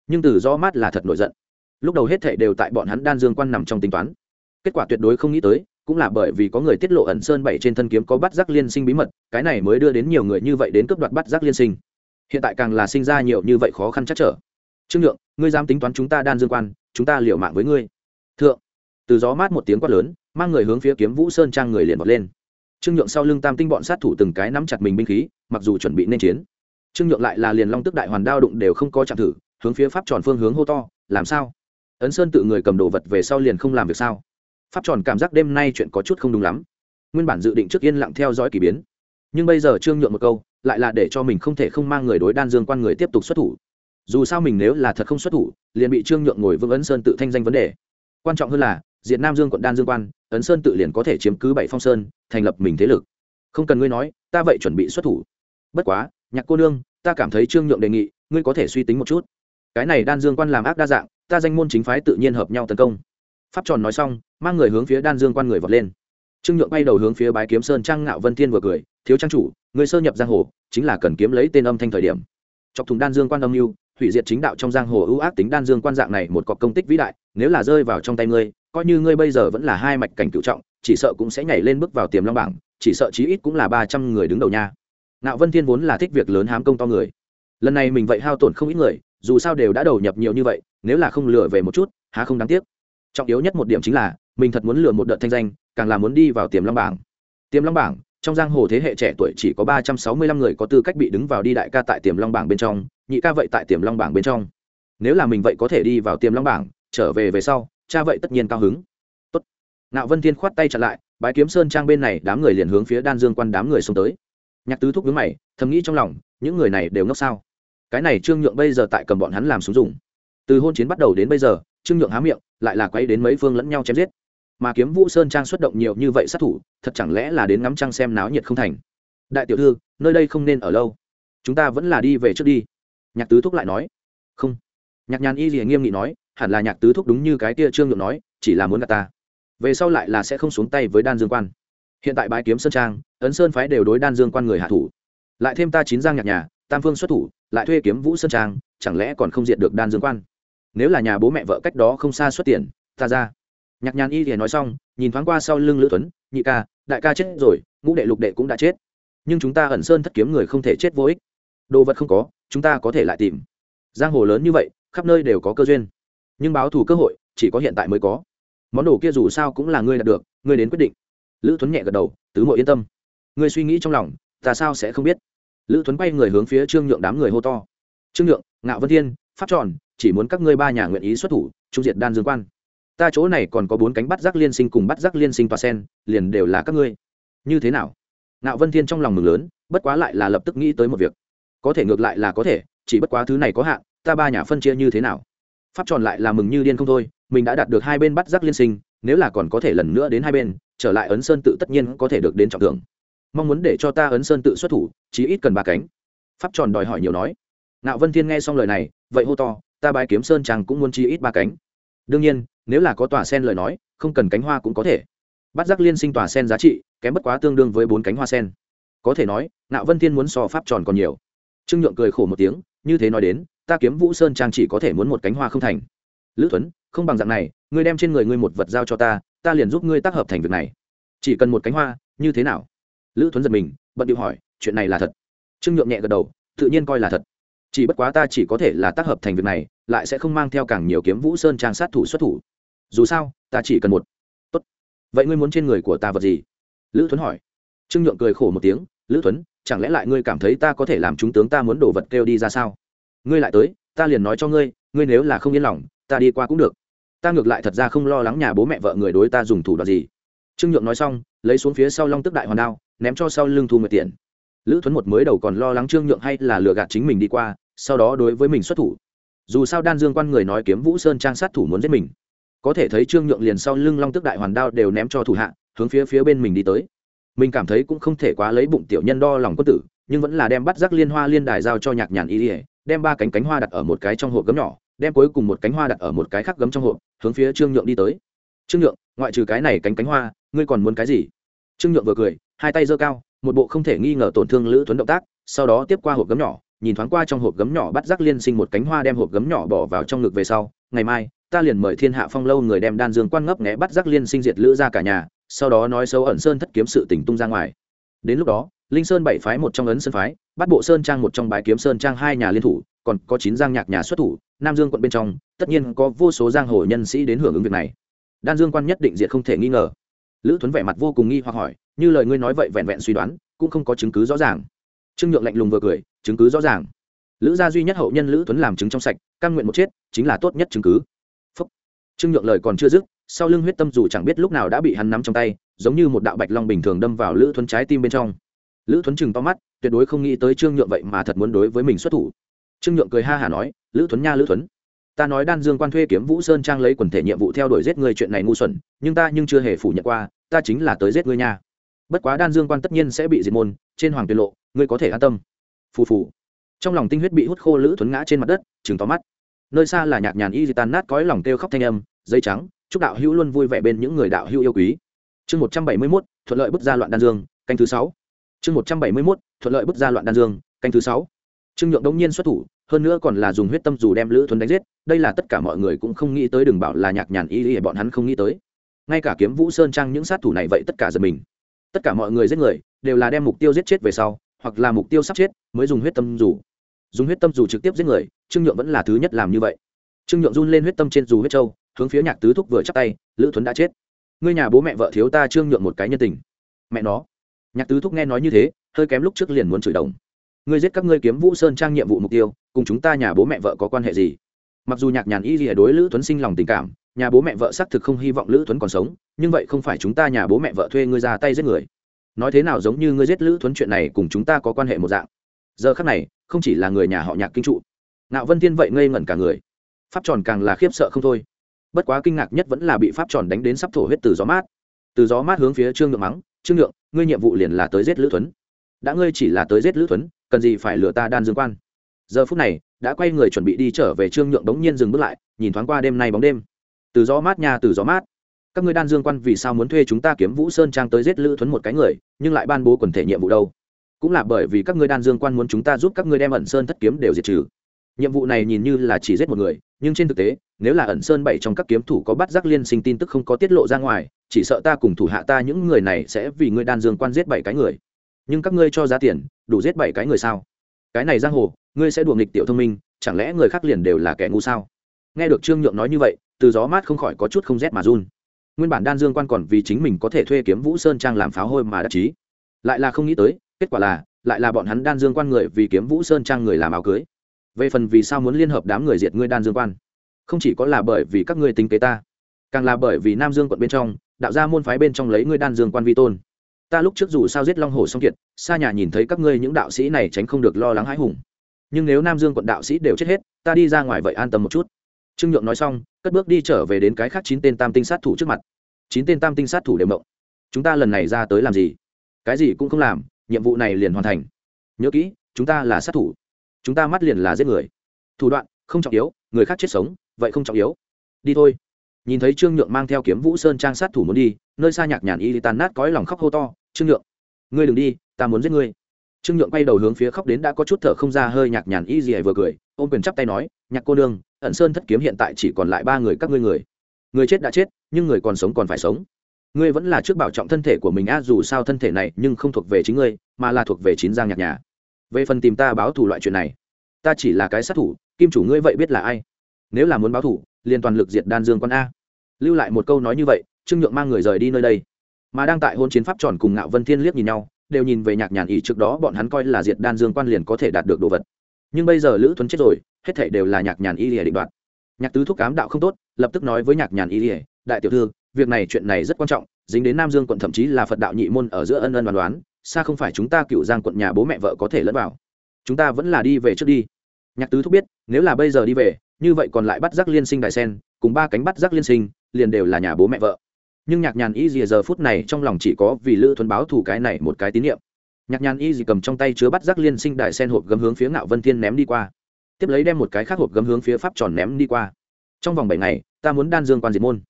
Nhưng từ gió mát là thật nổi giận. Lúc đầu hết thệ đều tại bọn hắn đan dương quan nằm trong tính toán. Kết quả tuyệt đối không nghĩ tới cũng là bởi vì có người tiết lộ ẩn sơn bảy trên thân kiếm có bắt giác liên sinh bí mật, cái này mới đưa đến nhiều người như vậy đến cướp đoạt bắt giác liên sinh. Hiện tại càng là sinh ra nhiều như vậy khó khăn chắc trở. Trương nhượng, ngươi dám tính toán chúng ta đan dương quan, chúng ta liều mạng với ngươi. Thượng, từ gió mát một tiếng quát lớn, mang người hướng phía kiếm vũ sơn trang người liền vọt lên. Trương nhượng sau lưng tam tinh bọn sát thủ từng cái nắm chặt mình binh khí, mặc dù chuẩn bị nên chiến. Trương nhượng lại là liền long tức đại hoàn đao đụng đều không có chạm thử, hướng phía pháp tròn phương hướng hô to, làm sao? Ấn sơn tự người cầm đồ vật về sau liền không làm việc sao? Pháp tròn cảm giác đêm nay chuyện có chút không đúng lắm. Nguyên bản dự định trước yên lặng theo dõi k ỳ biến. Nhưng bây giờ trương nhượng một câu, lại là để cho mình không thể không mang người đối đan dương quan người tiếp tục xuất thủ. Dù sao mình nếu là thật không xuất thủ, liền bị trương nhượng ngồi vương ấn sơn tự thanh danh vấn đề. Quan trọng hơn là diện nam dương quận đan dương quan, ấn sơn tự liền có thể chiếm cứ bảy phong sơn, thành lập mình thế lực. Không cần ngươi nói, ta vậy chuẩn bị xuất thủ. Bất quá, nhạc cô nương, ta cảm thấy trương nhượng đề nghị, ngươi có thể suy tính một chút. Cái này đan dương quan làm ác đa dạng, ta danh môn chính phái tự nhiên hợp nhau tấn công. Pháp tròn nói xong mang người hướng phía đan dương quan người vọt lên. Trương nhượng bay đầu hướng phía bái kiếm sơn trang ngạo vân thiên vừa cười, thiếu trang chủ, người sơ nhập giang hồ, chính là cần kiếm lấy tên âm thanh thời điểm. Chọc thùng đan dương quan âm mưu, hủy diệt chính đạo trong giang hồ ưu ác tính đan dương quan dạng này một cọc công tích vĩ đại, nếu là rơi vào trong tay ngươi, coi như ngươi bây giờ vẫn là hai mạch cảnh cựu trọng, chỉ sợ cũng sẽ nhảy lên bước vào tiềm long bảng, chỉ sợ chí ít cũng là ba trăm người đứng đầu nha. Ngạo vân thiên vốn là thích việc lớn hám công to người. Lần này mình vậy hao tổn không ít người, dù sao đều đã đầu nhập nhiều như vậy, nếu là không lừa về một chút, há không đáng tiếc. Trọng yếu nhất một điểm chính là mình thật muốn lừa một đợt thanh danh càng là muốn đi vào tiềm long bảng tiềm long bảng trong giang hồ thế hệ trẻ tuổi chỉ có ba trăm sáu mươi lăm người có tư cách bị đứng vào đi đại ca tại tiềm long bảng bên trong nhị ca vậy tại tiềm long bảng bên trong nếu là mình vậy có thể đi vào tiềm long bảng trở về về sau cha vậy tất nhiên cao hứng Tốt. Nạo Vân Thiên khoát tay chặn lại, bái kiếm sơn trang bên này đám người liền hướng phía Đan Dương quan đám người xông tới. Nhạc Tứ thúc nhướng mày, thầm nghĩ trong lòng, những người này đều ngốc sao? Cái này Trương Nhượng bây giờ tại cầm bọn hắn làm súng dùng. Từ hôn chiến bắt đầu đến bây giờ, Trương Nhượng há miệng, lại là quay đến mấy phương lẫn nhau chém giết mà kiếm vũ sơn trang xuất động nhiều như vậy sát thủ, thật chẳng lẽ là đến ngắm trăng xem náo nhiệt không thành? Đại tiểu thư, nơi đây không nên ở lâu. Chúng ta vẫn là đi về trước đi. Nhạc tứ thúc lại nói. Không. Nhạc nhàn y gì nghiêm nghị nói, hẳn là nhạc tứ thúc đúng như cái tia trương nhượng nói, chỉ là muốn gặp ta. Về sau lại là sẽ không xuống tay với đan dương quan. Hiện tại bãi kiếm sơn trang, ấn sơn phái đều đối đan dương quan người hạ thủ. Lại thêm ta chín giang nhạc nhà, tam phương xuất thủ, lại thuê kiếm vũ sơn trang, chẳng lẽ còn không diện được đan dương quan? Nếu là nhà bố mẹ vợ cách đó không xa xuất tiền, ta ra nhạc nhàn y thì nói xong, nhìn thoáng qua sau lưng lữ tuấn, nhị ca, đại ca chết rồi, ngũ đệ lục đệ cũng đã chết. Nhưng chúng ta ẩn sơn thất kiếm người không thể chết vô ích. Đồ vật không có, chúng ta có thể lại tìm. Giang hồ lớn như vậy, khắp nơi đều có cơ duyên. Nhưng báo thù cơ hội, chỉ có hiện tại mới có. Món đồ kia dù sao cũng là ngươi đạt được, ngươi đến quyết định. Lữ tuấn nhẹ gật đầu, tứ mộ yên tâm. Ngươi suy nghĩ trong lòng, ta sao sẽ không biết? Lữ tuấn bay người hướng phía trương nhượng đám người hô to. Trương nhượng, ngạo vân thiên phát tròn, chỉ muốn các ngươi ba nhà nguyện ý xuất thủ, trung diệt đan dương quan ta chỗ này còn có bốn cánh bắt giác liên sinh cùng bắt giác liên sinh tòa sen, liền đều là các ngươi. Như thế nào? Ngạo vân thiên trong lòng mừng lớn, bất quá lại là lập tức nghĩ tới một việc. Có thể ngược lại là có thể, chỉ bất quá thứ này có hạn, ta ba nhà phân chia như thế nào? Pháp tròn lại là mừng như điên không thôi, mình đã đạt được hai bên bắt giác liên sinh, nếu là còn có thể lần nữa đến hai bên, trở lại ấn sơn tự tất nhiên có thể được đến trọng thưởng. Mong muốn để cho ta ấn sơn tự xuất thủ, chí ít cần ba cánh. Pháp tròn đòi hỏi nhiều nói. Ngạo vân thiên nghe xong lời này, vậy hô to, ta bái kiếm sơn chàng cũng muốn chí ít ba cánh. Đương nhiên nếu là có tòa sen lời nói, không cần cánh hoa cũng có thể. Bắt giác liên sinh tòa sen giá trị, kém bất quá tương đương với bốn cánh hoa sen. Có thể nói, nạo vân thiên muốn so pháp tròn còn nhiều. Trương nhượng cười khổ một tiếng, như thế nói đến, ta kiếm vũ sơn trang chỉ có thể muốn một cánh hoa không thành. Lữ thuấn không bằng dạng này, ngươi đem trên người ngươi một vật giao cho ta ta liền giúp ngươi tác hợp thành việc này. Chỉ cần một cánh hoa, như thế nào? Lữ thuấn giật mình, bận điệu hỏi, chuyện này là thật. Trương nhượng nhẹ gật đầu, tự nhiên coi là thật. Chỉ bất quá ta chỉ có thể là tác hợp thành việc này, lại sẽ không mang theo càng nhiều kiếm vũ sơn trang sát thủ xuất thủ dù sao, ta chỉ cần một. Tốt. Vậy ngươi muốn trên người của ta vật gì? Lữ thuấn hỏi. Trương nhượng cười khổ một tiếng. Lữ thuấn, chẳng lẽ lại ngươi cảm thấy ta có thể làm chúng tướng ta muốn đổ vật kêu đi ra sao? Ngươi lại tới, ta liền nói cho ngươi ngươi nếu là không yên lòng, ta đi qua cũng được. Ta ngược lại thật ra không lo lắng nhà bố mẹ vợ người đối ta dùng thủ đoạn gì. Trương nhượng nói xong, lấy xuống phía sau long tức đại hoàn đao, ném cho sau lưng thu nguyệt tiền lữ thuấn một mới đầu còn lo lắng trương nhượng hay là lừa gạt chính mình đi qua, sau đó đối với mình xuất thủ. Dù sao đan dương quan người nói kiếm vũ sơn trang sát thủ muốn giết mình có thể thấy trương nhượng liền sau lưng long tức đại hoàn đao đều ném cho thủ hạ, hướng phía phía bên mình đi tới. Mình cảm thấy cũng không thể quá lấy bụng tiểu nhân đo lòng quân tử, nhưng vẫn là đem bắt rắc liên hoa liên đài giao cho nhạc nhàn y ỉa đem ba cánh cánh hoa đặt ở một cái trong hộp gấm nhỏ, đem cuối cùng một cánh hoa đặt ở một cái khác gấm trong hộp, hướng phía trương nhượng đi tới. Trương nhượng, ngoại trừ cái này cánh cánh hoa, ngươi còn muốn cái gì? Trương nhượng vừa cười, hai tay giơ cao, một bộ không thể nghi ngờ tổn thương lữ tuấn động tác, sau đó tiếp qua hộp gấm nhỏ, nhìn thoáng qua trong hộp gấm nhỏ bắt rắc liên sinh một cánh hoa đem hộp gấm nhỏ bỏ vào trong ngực về sau ngày mai, ta liền mời thiên hạ phong lâu người đem đan dương quan ngấp nghẽ bắt giác liên sinh diệt lữ ra cả nhà, sau đó nói xấu ẩn sơn thất kiếm sự tỉnh tung ra ngoài. Đến lúc đó, linh sơn bảy phái một trong ấn sơn phái bắt bộ sơn trang một trong bái kiếm sơn trang hai nhà liên thủ, còn có chín giang nhạc nhà xuất thủ, nam dương quận bên trong, tất nhiên có vô số giang hồ nhân sĩ đến hưởng ứng việc này. Đan dương quan nhất định diệt không thể nghi ngờ. Lữ tuấn vẻ mặt vô cùng nghi hoặc hỏi, như lời ngươi nói vậy vẹn vẹn suy đoán, cũng không có chứng cứ rõ ràng. Trương nhượng lạnh lùng vừa cười, chứng cứ rõ ràng lữ gia duy nhất hậu nhân lữ tuấn làm chứng trong sạch căn nguyện một chết, chính là tốt nhất chứng cứ. Phúc. trương nhượng lời còn chưa dứt, sau lưng huyết tâm dù chẳng biết lúc nào đã bị hắn nắm trong tay, giống như một đạo bạch long bình thường đâm vào lữ thuấn trái tim bên trong. Lữ thuấn chừng to mắt, tuyệt đối không nghĩ tới trương nhượng vậy mà thật muốn đối với mình xuất thủ. Trương nhượng cười ha hả nói, lữ thuấn nha lữ thuấn ta nói đan dương quan thuê kiếm vũ sơn trang lấy quần thể nhiệm vụ theo đuổi giết người chuyện này ngu xuẩn, nhưng ta nhưng chưa hề phủ nhận qua, ta chính là tới giết ngươi nha. Bất quá đan dương quan tất nhiên sẽ bị diệt môn, trên hoàng tuyệt lộ, ngươi có thể an tâm. Phù phù trong lòng tinh huyết bị hút khô lữ thuấn ngã trên mặt đất chừng to mắt. Nơi xa là nhạc nhàn y di tan nát cõi lòng kêu khóc thanh âm dây trắng, chúc đạo hữu luôn vui vẻ bên những người đạo hữu yêu quý. Chương một trăm bảy mươi mốt, thuận lợi bước ra loạn đan dương, canh thứ sáu. Chương một trăm bảy mươi mốt, thuận lợi bước ra loạn đan dương, canh thứ sáu. Trương nhượng đông nhiên xuất thủ, hơn nữa còn là dùng huyết tâm dù đem lữ thuấn đánh giết, đây là tất cả mọi người cũng không nghĩ tới đừng bảo là nhạc nhàn y y bọn hắn không nghĩ tới. Ngay cả kiếm vũ sơn trang những sát thủ này vậy tất cả giật mình. Tất cả mọi người giết người, đều là đem mục tiêu giết chết về sau, hoặc là mục tiêu sắp chết, mới dùng huyết tâm dù dùng huyết tâm dù trực tiếp giết người, trương nhượng vẫn là thứ nhất làm như vậy. Trương nhượng run lên huyết tâm trên dù huyết trâu hướng phía nhạc tứ thúc vừa chắc tay, lữ thuấn đã chết. Ngươi nhà bố mẹ vợ thiếu ta trương nhượng một cái nhân tình. Mẹ nó. Nhạc tứ thúc nghe nói như thế, hơi kém lúc trước liền muốn chửi đồng. Ngươi giết các ngươi kiếm vũ sơn trang nhiệm vụ mục tiêu, cùng chúng ta nhà bố mẹ vợ có quan hệ gì? Mặc dù nhạc nhàn y lìa đối lữ tuấn sinh lòng tình cảm, nhà bố mẹ vợ xác thực không hy vọng lữ tuấn còn sống, nhưng vậy không phải chúng ta nhà bố mẹ vợ thuê ngươi ra tay giết người. Nói thế nào giống như ngươi giết lữ tuấn chuyện này cùng chúng ta có quan hệ một dạng giờ khác này, không chỉ là người nhà họ nhạc kinh trụ nạo vân thiên vậy ngây ngẩn cả người. Pháp tròn càng là khiếp sợ không thôi. Bất quá kinh ngạc nhất vẫn là bị pháp tròn đánh đến sắp thổ huyết từ gió mát. Từ gió mát hướng phía trương nhượng mắng, trương nhượng, ngươi nhiệm vụ liền là tới giết lữ tuấn đã ngươi chỉ là tới giết lữ tuấn cần gì phải lừa ta đan dương quan? Giờ phút này, đã quay người chuẩn bị đi trở về trương nhượng đống nhiên dừng bước lại, nhìn thoáng qua đêm nay bóng đêm. Từ gió mát nhà từ gió mát. Các ngươi đan dương quan vì sao muốn thuê chúng ta kiếm vũ sơn trang tới giết lữ thuấn một cái người, nhưng lại ban bố quần thể nhiệm vụ đâu? Cũng là bởi vì các ngươi đan dương quan muốn chúng ta giúp các ngươi đem ẩn sơn thất kiếm đều diệt trừ. Nhiệm vụ này nhìn như là chỉ giết một người, nhưng trên thực tế, nếu là ẩn sơn bảy trong các kiếm thủ có bắt giác liên sinh tin tức không có tiết lộ ra ngoài, chỉ sợ ta cùng thủ hạ ta những người này sẽ vì ngươi đan dương quan giết bảy cái người. Nhưng các ngươi cho giá tiền, đủ giết bảy cái người sao? Cái này giang hồ, ngươi sẽ đùa nghịch tiểu thông minh, chẳng lẽ người khác liền đều là kẻ ngu sao? Nghe được trương nhượng nói như vậy, từ gió mát không khỏi có chút không rét mà run. Nguyên bản đan dương quan còn vì chính mình có thể thuê kiếm vũ sơn trang làm pháo hôi mà đắc chí. Lại là không nghĩ tới kết quả là, lại là bọn hắn đan dương quan người vì kiếm vũ sơn trang người làm áo cưới. Về phần vì sao muốn liên hợp đám người diệt ngươi đan dương quan, không chỉ có là bởi vì các ngươi tính kế ta, càng là bởi vì nam dương quận bên trong, đạo gia môn phái bên trong lấy ngươi đan dương quan vi tôn. Ta lúc trước dù sao giết long hồ song kiệt, xa nhà nhìn thấy các ngươi những đạo sĩ này tránh không được lo lắng hãi hùng. Nhưng nếu nam dương quận đạo sĩ đều chết hết, ta đi ra ngoài vậy an tâm một chút. Trương nhượng nói xong, cất bước đi trở về đến cái khác chín tên tam tinh sát thủ trước mặt. Chín tên tam tinh sát thủ đều mộng. Chúng ta lần này ra tới làm gì? Cái gì cũng không làm nhiệm vụ này liền hoàn thành. Nhớ kỹ, chúng ta là sát thủ. Chúng ta mắt liền là giết người. Thủ đoạn, không trọng yếu, người khác chết sống, vậy không trọng yếu. Đi thôi. Nhìn thấy trương nhượng mang theo kiếm vũ sơn trang sát thủ muốn đi, nơi xa nhạc nhàn y tàn nát cõi lòng khóc hô to, trương nhượng, ngươi đừng đi, ta muốn giết ngươi. Trương nhượng quay đầu hướng phía khóc đến đã có chút thở không ra hơi nhạc nhàn y gì vừa cười, ôm quyền chắp tay nói, nhạc cô nương, ẩn sơn thất kiếm hiện tại chỉ còn lại ba người các ngươi người. Người chết đã chết, nhưng người còn sống còn phải sống ngươi vẫn là trước bảo trọng thân thể của mình a dù sao thân thể này nhưng không thuộc về chính ngươi, mà là thuộc về chín giang nhạc nhà. Về phần tìm ta báo thù loại chuyện này, ta chỉ là cái sát thủ, kim chủ ngươi vậy biết là ai? Nếu là muốn báo thù, liền toàn lực diệt đan dương quan a. Lưu lại một câu nói như vậy, trương nhượng mang người rời đi nơi đây. Mà đang tại hôn chiến pháp tròn cùng ngạo vân thiên liếc nhìn nhau, đều nhìn về nhạc nhàn ý trước đó bọn hắn coi là diệt đan dương quan liền có thể đạt được đồ vật. Nhưng bây giờ lữ tuấn chết rồi, hết thảy đều là nhạc nhàn y lìa định đoạt. Nhạc tứ thúc cám đạo không tốt, lập tức nói với nhạc nhàn y lìa, đại tiểu thư việc này chuyện này rất quan trọng, dính đến nam dương quận thậm chí là phật đạo nhị môn ở giữa ân ân đoán đoán xa không phải chúng ta cựu giang quận nhà bố mẹ vợ có thể lẫn vào. Chúng ta vẫn là đi về trước đi. Nhạc tứ thúc biết, nếu là bây giờ đi về, như vậy còn lại bắt giác liên sinh đại sen, cùng ba cánh bắt giác liên sinh, liền đều là nhà bố mẹ vợ. Nhưng nhạc nhàn y gì giờ phút này trong lòng chỉ có vì lữ thuần báo thủ cái này một cái tín nhiệm. Nhạc nhàn y gì cầm trong tay chứa bắt giác liên sinh đại sen hộp gấm hướng phía ngạo vân thiên ném đi qua. Tiếp lấy đem một cái khác hộp gấm hướng phía pháp tròn ném đi qua. Trong vòng bảy ngày, ta muốn đan dương quan diệt môn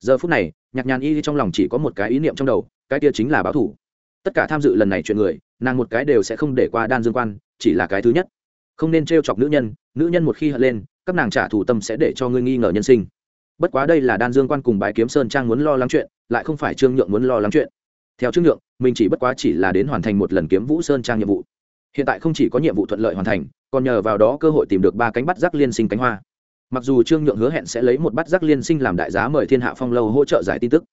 giờ phút này, nhạc nhàn y trong lòng chỉ có một cái ý niệm trong đầu, cái kia chính là báo thủ. Tất cả tham dự lần này chuyện người, nàng một cái đều sẽ không để qua đan dương quan, chỉ là cái thứ nhất. Không nên t chọc nữ nhân nữ nhân một khi hận lên, các nàng trả thù tâm sẽ để cho ngươi nghi ngờ nhân sinh. Bất quá đây là đan dương quan cùng bái kiếm sơn trang muốn lo lắng chuyện, lại không phải trương nhượng muốn lo lắng chuyện. Theo trương nhượng, mình chỉ bất quá chỉ là đến hoàn thành một lần kiếm vũ sơn trang nhiệm vụ. Hiện tại không chỉ có nhiệm vụ thuận lợi hoàn thành, còn nhờ vào đó cơ hội tìm được ba cánh bắt giác liên sinh cánh hoa mặc dù trương nhượng hứa hẹn sẽ lấy một bát giác liên sinh làm đại giá mời thiên hạ phong lâu hỗ trợ giải tin tức,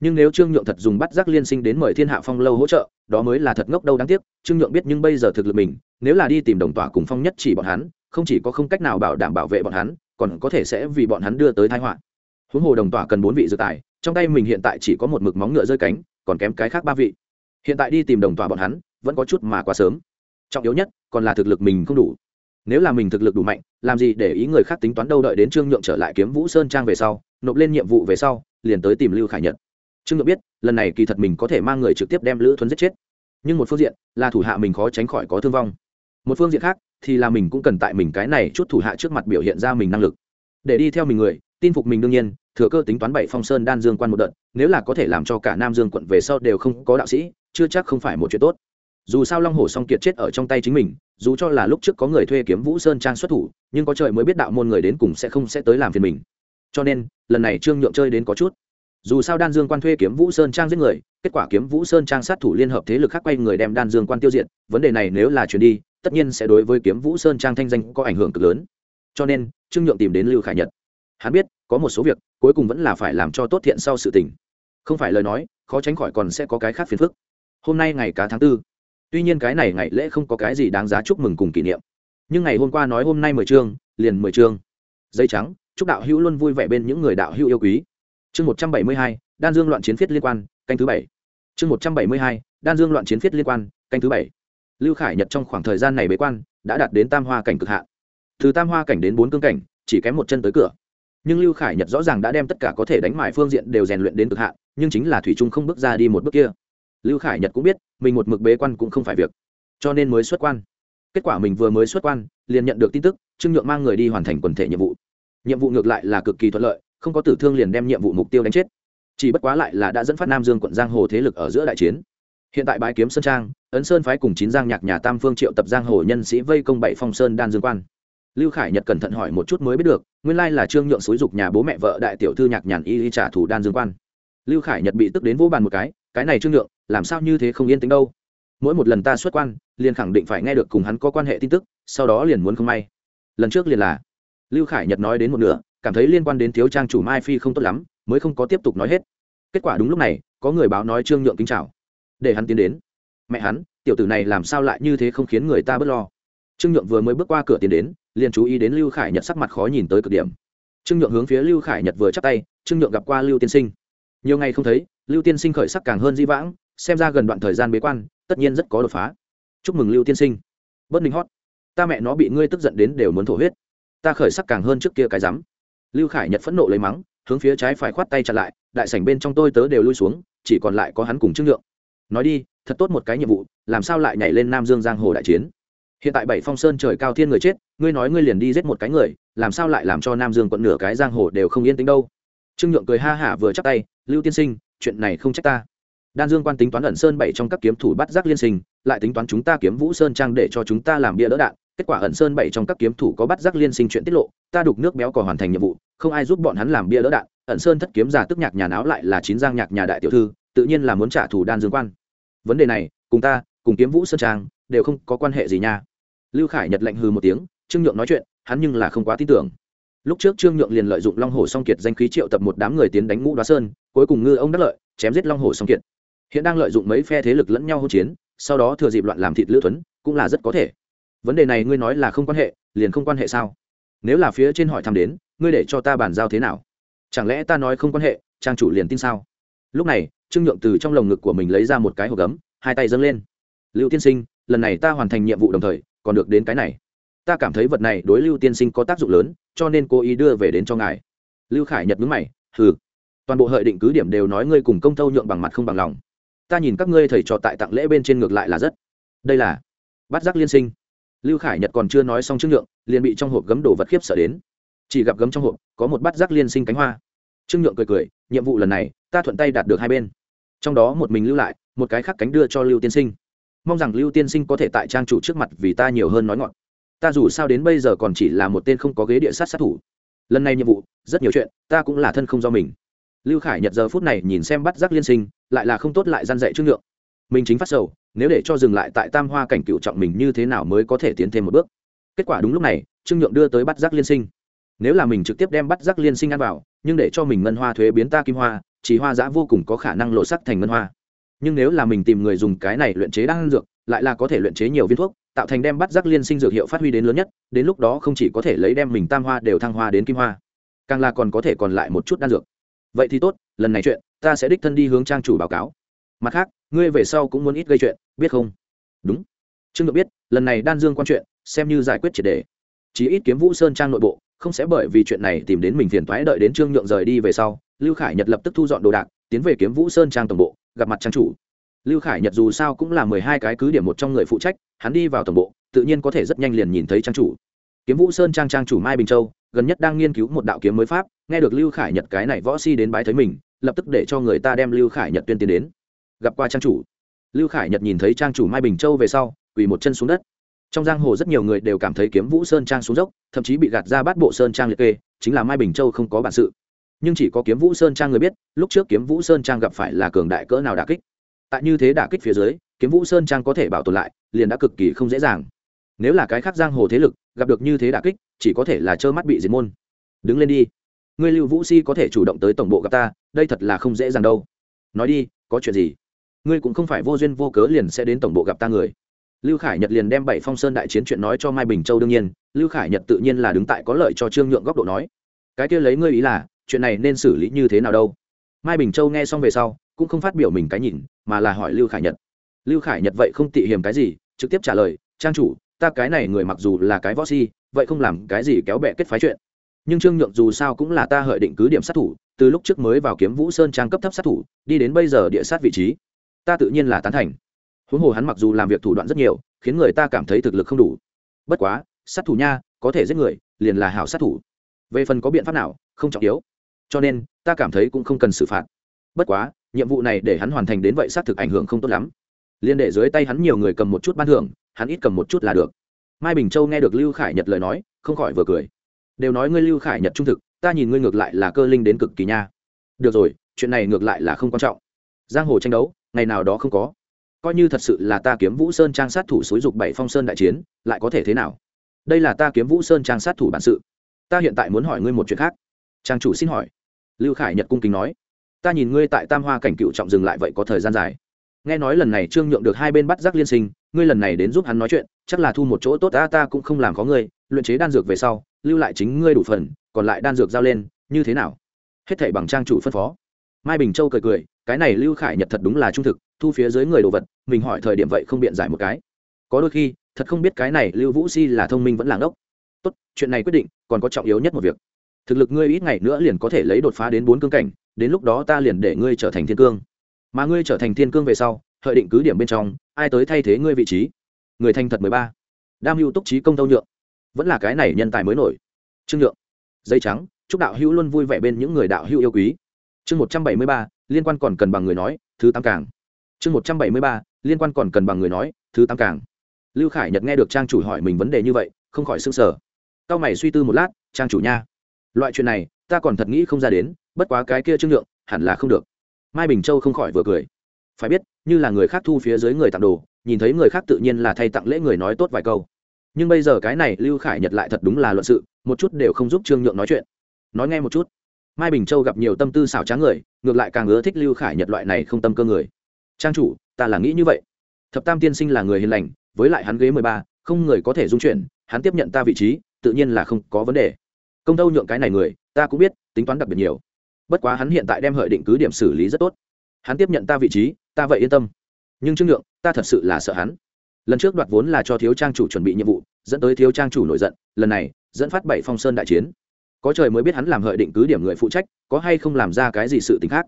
nhưng nếu trương nhượng thật dùng bắt giác liên sinh đến mời thiên hạ phong lâu hỗ trợ, đó mới là thật ngốc đâu đáng tiếc, trương nhượng biết nhưng bây giờ thực lực mình, nếu là đi tìm đồng tỏa cùng phong nhất chỉ bọn hắn, không chỉ có không cách nào bảo đảm bảo vệ bọn hắn, còn có thể sẽ vì bọn hắn đưa tới thái họa. Huống hồ đồng tỏa cần bốn vị dự tài, trong tay mình hiện tại chỉ có một mực móng ngựa rơi cánh, còn kém cái khác ba vị. Hiện tại đi tìm đồng tỏa bọn hắn, vẫn có chút mà quá sớm. Trọng yếu nhất, còn là thực lực mình không đủ nếu là mình thực lực đủ mạnh, làm gì để ý người khác tính toán đâu đợi đến trương nhượng trở lại kiếm vũ sơn trang về sau, nộp lên nhiệm vụ về sau, liền tới tìm lưu khải nhật. Trương nhượng biết, lần này kỳ thật mình có thể mang người trực tiếp đem lữ thuấn giết chết. Nhưng một phương diện, là thủ hạ mình khó tránh khỏi có thương vong. Một phương diện khác, thì là mình cũng cần tại mình cái này chút thủ hạ trước mặt biểu hiện ra mình năng lực. Để đi theo mình người, tin phục mình đương nhiên, thừa cơ tính toán bảy phong sơn đan dương quan một đợt, nếu là có thể làm cho cả nam dương quận về sau đều không có đạo sĩ, chưa chắc không phải một chuyện tốt. Dù sao long hồ song kiệt chết ở trong tay chính mình dù cho là lúc trước có người thuê kiếm vũ sơn trang xuất thủ, nhưng có trời mới biết đạo môn người đến cùng sẽ không sẽ tới làm phiền mình. Cho nên, lần này trương nhượng chơi đến có chút. Dù sao đan dương quan thuê kiếm vũ sơn trang giết người, kết quả kiếm vũ sơn trang sát thủ liên hợp thế lực khác quay người đem đan dương quan tiêu diệt, vấn đề này nếu là chuyển đi, tất nhiên sẽ đối với kiếm vũ sơn trang thanh danh có ảnh hưởng cực lớn. Cho nên, trương nhượng tìm đến lưu khải nhật. Hắn biết, có một số việc, cuối cùng vẫn là phải làm cho tốt thiện sau sự tình. Không phải lời nói, khó tránh khỏi còn sẽ có cái khác phiền phức. Hôm nay ngày cá tháng tư tuy nhiên cái này ngày lễ không có cái gì đáng giá chúc mừng cùng kỷ niệm. Nhưng ngày hôm qua nói hôm nay mười chương, liền mười chương. Dây trắng, chúc đạo hữu luôn vui vẻ bên những người đạo hữu yêu quý. Chương một trăm bảy mươi hai, đan dương loạn chiến phiết liên quan, canh thứ bảy. Chương một trăm bảy mươi hai, đan dương loạn chiến phiết liên quan, canh thứ bảy. Lưu khải nhật trong khoảng thời gian này bế quan, đã đạt đến tam hoa cảnh cực hạn. Từ tam hoa cảnh đến bốn cương cảnh, chỉ kém một chân tới cửa. Nhưng lưu khải nhật rõ ràng đã đem tất cả có thể đánh mại phương diện đều rèn luyện đến cực hạn, nhưng chính là thủy trung không bước ra đi một bước kia lưu khải nhật cũng biết, mình một mực bế quan cũng không phải việc, cho nên mới xuất quan. Kết quả mình vừa mới xuất quan, liền nhận được tin tức, trương nhượng mang người đi hoàn thành quần thể nhiệm vụ. Nhiệm vụ ngược lại là cực kỳ thuận lợi, không có tử thương liền đem nhiệm vụ mục tiêu đánh chết. Chỉ bất quá lại là đã dẫn phát nam dương quận giang hồ thế lực ở giữa đại chiến. Hiện tại bãi kiếm sơn trang, ấn sơn phái cùng chín giang nhạc nhà tam phương triệu tập giang hồ nhân sĩ vây công bảy phong sơn đan dương quan. Lưu khải nhật cẩn thận hỏi một chút mới biết được, nguyên lai là trương nhượng xúi dục nhà bố mẹ vợ đại tiểu thư nhạc nhàn y y trả thù đan dương quan. Lưu khải nhật bị tức đến vô bàn một cái cái này trương nhượng làm sao như thế không yên tĩnh đâu? Mỗi một lần ta xuất quan, liền khẳng định phải nghe được cùng hắn có quan hệ tin tức, sau đó liền muốn không may. Lần trước liền là, lưu khải nhật nói đến một nửa, cảm thấy liên quan đến thiếu trang chủ mai phi không tốt lắm, mới không có tiếp tục nói hết. Kết quả đúng lúc này, có người báo nói trương nhượng kính chào. Để hắn tiến đến. Mẹ hắn, tiểu tử này làm sao lại như thế không khiến người ta bớt lo? Trương nhượng vừa mới bước qua cửa tiến đến, liền chú ý đến lưu khải nhật sắc mặt khó nhìn tới cực điểm. Trương nhượng hướng phía lưu khải nhật vừa chắc tay, trương nhượng gặp qua lưu tiên sinh. Nhiều ngày không thấy, lưu tiên sinh khởi sắc càng hơn di vãng xem ra gần đoạn thời gian bế quan, tất nhiên rất có đột phá. Chúc mừng lưu tiên sinh. Bất ninh hót. Ta mẹ nó bị ngươi tức giận đến đều muốn thổ huyết. Ta khởi sắc càng hơn trước kia cái rắm. Lưu khải nhật phẫn nộ lấy mắng, hướng phía trái phải khoát tay chặn lại, đại sảnh bên trong tôi tớ đều lui xuống, chỉ còn lại có hắn cùng trương nhượng. Nói đi, thật tốt một cái nhiệm vụ, làm sao lại nhảy lên nam dương giang hồ đại chiến? Hiện tại bảy phong sơn trời cao thiên người chết, ngươi nói ngươi liền đi giết một cái người, làm sao lại làm cho nam dương quận nửa cái giang hồ đều không yên tĩnh đâu? Trương nhượng cười ha hả vừa chắc tay, lưu tiên sinh, chuyện này không trách ta đan dương quan tính toán ẩn sơn bảy trong các kiếm thủ bắt giác liên sinh, lại tính toán chúng ta kiếm vũ sơn trang để cho chúng ta làm bia đỡ đạn. Kết quả ẩn sơn bảy trong các kiếm thủ có bắt giác liên sinh chuyện tiết lộ, ta đục nước béo còn hoàn thành nhiệm vụ, không ai giúp bọn hắn làm bia đỡ đạn. Ẩn sơn thất kiếm giả tức nhạc nhà náo lại là chín giang nhạc nhà đại tiểu thư, tự nhiên là muốn trả thù đan dương quan. Vấn đề này, cùng ta, cùng kiếm vũ sơn trang, đều không có quan hệ gì nha. Lưu khải nhật lệnh hư một tiếng, trương nhượng nói chuyện, hắn nhưng là không quá tin tưởng. Lúc trước trương nhượng liền lợi dụng long hồ song kiệt danh khí triệu tập một đám người tiến đánh ngũ đoá sơn, cuối cùng ngư ông đắc lợi, chém giết long hồ song kiệt hiện đang lợi dụng mấy phe thế lực lẫn nhau hỗn chiến, sau đó thừa dịp loạn làm thịt lữ tuấn cũng là rất có thể. Vấn đề này ngươi nói là không quan hệ, liền không quan hệ sao? Nếu là phía trên hỏi thăm đến, ngươi để cho ta bàn giao thế nào? Chẳng lẽ ta nói không quan hệ, trang chủ liền tin sao? Lúc này, trương nhượng từ trong lồng ngực của mình lấy ra một cái hộp gấm, hai tay dâng lên. Lưu tiên sinh, lần này ta hoàn thành nhiệm vụ đồng thời, còn được đến cái này. Ta cảm thấy vật này đối lưu tiên sinh có tác dụng lớn, cho nên cố ý đưa về đến cho ngài. Lưu khải nhật mướn mày, hừ. Toàn bộ hợi định cứ điểm đều nói ngươi cùng công tâu nhượng bằng mặt không bằng lòng ta nhìn các ngươi thầy trò tại tặng lễ bên trên ngược lại là rất. Đây là bắt giác liên sinh. Lưu khải nhật còn chưa nói xong trước nhượng, liền bị trong hộp gấm đồ vật khiếp sợ đến. Chỉ gặp gấm trong hộp có một bát giác liên sinh cánh hoa. Trương nhượng cười cười, nhiệm vụ lần này, ta thuận tay đạt được hai bên. Trong đó một mình lưu lại, một cái khác cánh đưa cho lưu tiên sinh. Mong rằng lưu tiên sinh có thể tại trang chủ trước mặt vì ta nhiều hơn nói ngọn. Ta dù sao đến bây giờ còn chỉ là một tên không có ghế địa sát sát thủ. Lần này nhiệm vụ, rất nhiều chuyện, ta cũng là thân không do mình lưu khải nhật giờ phút này nhìn xem bắt giác liên sinh, lại là không tốt lại gian dạy trương lượng. mình chính phát sầu, nếu để cho dừng lại tại tam hoa cảnh cựu trọng mình như thế nào mới có thể tiến thêm một bước? Kết quả đúng lúc này, trương nhượng đưa tới bắt giác liên sinh. Nếu là mình trực tiếp đem bắt giác liên sinh ăn vào, nhưng để cho mình ngân hoa thuế biến ta kim hoa, chỉ hoa giã vô cùng có khả năng lộ sắc thành ngân hoa. Nhưng nếu là mình tìm người dùng cái này luyện chế đan dược, lại là có thể luyện chế nhiều viên thuốc, tạo thành đem bắt giác liên sinh dược hiệu phát huy đến lớn nhất, đến lúc đó không chỉ có thể lấy đem mình tam hoa đều thăng hoa đến kim hoa, càng là còn có thể còn lại một chút đan dược vậy thì tốt, lần này chuyện, ta sẽ đích thân đi hướng trang chủ báo cáo. Mặt khác, ngươi về sau cũng muốn ít gây chuyện, biết không? Đúng. Trương được biết, lần này đan dương quan chuyện, xem như giải quyết triệt đề. Chí ít kiếm vũ sơn trang nội bộ, không sẽ bởi vì chuyện này tìm đến mình phiền toái đợi đến trương nhượng rời đi về sau, lưu khải nhật lập tức thu dọn đồ đạc, tiến về kiếm vũ sơn trang tổng bộ, gặp mặt trang chủ. Lưu khải nhật dù sao cũng là mười hai cái cứ điểm một trong người phụ trách, hắn đi vào tổng bộ, tự nhiên có thể rất nhanh liền nhìn thấy trang chủ kiếm vũ sơn trang trang chủ mai bình châu, gần nhất đang nghiên cứu một đạo kiếm mới pháp, nghe được lưu khải nhật cái này võ si đến bái thấy mình, lập tức để cho người ta đem lưu khải nhật tuyên tiến đến. Gặp qua trang chủ. Lưu khải nhật nhìn thấy trang chủ mai bình châu về sau, quỳ một chân xuống đất. Trong giang hồ rất nhiều người đều cảm thấy kiếm vũ sơn trang xuống dốc, thậm chí bị gạt ra bắt bộ sơn trang liệt kê, chính là mai bình châu không có bản sự. Nhưng chỉ có kiếm vũ sơn trang người biết, lúc trước kiếm vũ sơn trang gặp phải là cường đại cỡ nào đà kích. Tại như thế đả kích phía dưới, kiếm vũ sơn trang có thể bảo tồn lại, liền đã cực kỳ không dễ dàng nếu là cái khác giang hồ thế lực, gặp được như thế đả kích, chỉ có thể là trơ mắt bị diệt môn. Đứng lên đi. Ngươi lưu vũ si có thể chủ động tới tổng bộ gặp ta, đây thật là không dễ dàng đâu. Nói đi, có chuyện gì? Ngươi cũng không phải vô duyên vô cớ liền sẽ đến tổng bộ gặp ta người. Lưu khải nhật liền đem bảy phong sơn đại chiến chuyện nói cho mai bình châu đương nhiên, lưu khải nhật tự nhiên là đứng tại có lợi cho trương nhượng góc độ nói. Cái kia lấy ngươi ý là, chuyện này nên xử lý như thế nào đâu? Mai bình châu nghe xong về sau, cũng không phát biểu mình cái nhìn, mà là hỏi lưu khải nhật. Lưu khải nhật vậy không tị hiềm cái gì, trực tiếp trả lời, trang chủ ta cái này người mặc dù là cái võ si, vậy không làm cái gì kéo bẹ kết phái chuyện. Nhưng trương nhượng dù sao cũng là ta hợi định cứ điểm sát thủ, từ lúc trước mới vào kiếm vũ sơn trang cấp thấp sát thủ, đi đến bây giờ địa sát vị trí, ta tự nhiên là tán thành. Huống hồ hắn mặc dù làm việc thủ đoạn rất nhiều, khiến người ta cảm thấy thực lực không đủ. Bất quá, sát thủ nha, có thể giết người, liền là hảo sát thủ. Về phần có biện pháp nào, không trọng yếu. Cho nên, ta cảm thấy cũng không cần xử phạt. Bất quá, nhiệm vụ này để hắn hoàn thành đến vậy xác thực ảnh hưởng không tốt lắm. Liên để dưới tay hắn nhiều người cầm một chút ban thưởng hắn ít cầm một chút là được. Mai bình châu nghe được lưu khải nhật lời nói, không khỏi vừa cười. Đều nói ngươi lưu khải nhật trung thực, ta nhìn ngươi ngược lại là cơ linh đến cực kỳ nha. Được rồi, chuyện này ngược lại là không quan trọng. Giang hồ tranh đấu, ngày nào đó không có. Coi như thật sự là ta kiếm vũ sơn trang sát thủ suối dục bảy phong sơn đại chiến, lại có thể thế nào? Đây là ta kiếm vũ sơn trang sát thủ bản sự. Ta hiện tại muốn hỏi ngươi một chuyện khác. Trang chủ xin hỏi. Lưu khải nhật cung kính nói. Ta nhìn ngươi tại tam hoa cảnh cựu trọng dừng lại vậy có thời gian dài. Nghe nói lần này trương nhượng được hai bên bắt giác liên sinh ngươi lần này đến giúp hắn nói chuyện, chắc là thu một chỗ tốt, ta ta cũng không làm có ngươi, luyện chế đan dược về sau, lưu lại chính ngươi đủ phần, còn lại đan dược giao lên, như thế nào? Hết thảy bằng trang chủ phân phó. Mai bình châu cười cười, cái này lưu khải nhật thật đúng là trung thực, thu phía dưới người đồ vật, mình hỏi thời điểm vậy không biện giải một cái. Có đôi khi, thật không biết cái này lưu vũ si là thông minh vẫn là ngốc. tốt, chuyện này quyết định, còn có trọng yếu nhất một việc. Thực lực ngươi ít ngày nữa liền có thể lấy đột phá đến bốn cương cảnh, đến lúc đó ta liền để ngươi trở thành thiên cương. Mà ngươi trở thành thiên cương về sau hợi định cứ điểm bên trong, ai tới thay thế ngươi vị trí? Người thành thật mười ba. Đam hưu túc trí công tâu nhượng. Vẫn là cái này nhân tài mới nổi. Trương nhượng. Dây trắng, chúc đạo hữu luôn vui vẻ bên những người đạo hữu yêu quý. Chương một trăm bảy mươi ba, liên quan còn cần bằng người nói, thứ tám càng. Chương một trăm bảy mươi ba, liên quan còn cần bằng người nói, thứ tám càng. Lưu khải nhật nghe được trang chủ hỏi mình vấn đề như vậy, không khỏi s ư n g sở c a o mày suy tư một lát, trang chủ nha. Loại chuyện này, ta còn thật nghĩ không ra đến, bất quá cái kia trương nhượng, hẳn là không được. Mai bình châu không khỏi vừa cười phải biết, như là người khác thu phía dưới người tặng đồ, nhìn thấy người khác tự nhiên là thay tặng lễ người nói tốt vài câu. Nhưng bây giờ cái này lưu khải nhật lại thật đúng là luận sự, một chút đều không giúp trương nhượng nói chuyện. Nói nghe một chút. Mai bình châu gặp nhiều tâm tư xảo trá người, ngược lại càng ưa thích lưu khải nhật loại này không tâm cơ người. Trang chủ, ta là nghĩ như vậy. Thập tam tiên sinh là người hiền lành, với lại hắn ghế mười ba, không người có thể dung chuyển hắn tiếp nhận ta vị trí, tự nhiên là không có vấn đề. Công tâu nhượng cái này người, ta cũng biết, tính toán đặc biệt nhiều. Bất quá hắn hiện tại đem hợi định cứ điểm xử lý rất tốt hắn tiếp nhận ta vị trí, ta vậy yên tâm. Nhưng trương nhượng, ta thật sự là sợ hắn. Lần trước đoạt vốn là cho thiếu trang chủ chuẩn bị nhiệm vụ, dẫn tới thiếu trang chủ nổi giận, lần này, dẫn phát bảy phong sơn đại chiến. Có trời mới biết hắn làm hợi định cứ điểm người phụ trách, có hay không làm ra cái gì sự t ì n h khác.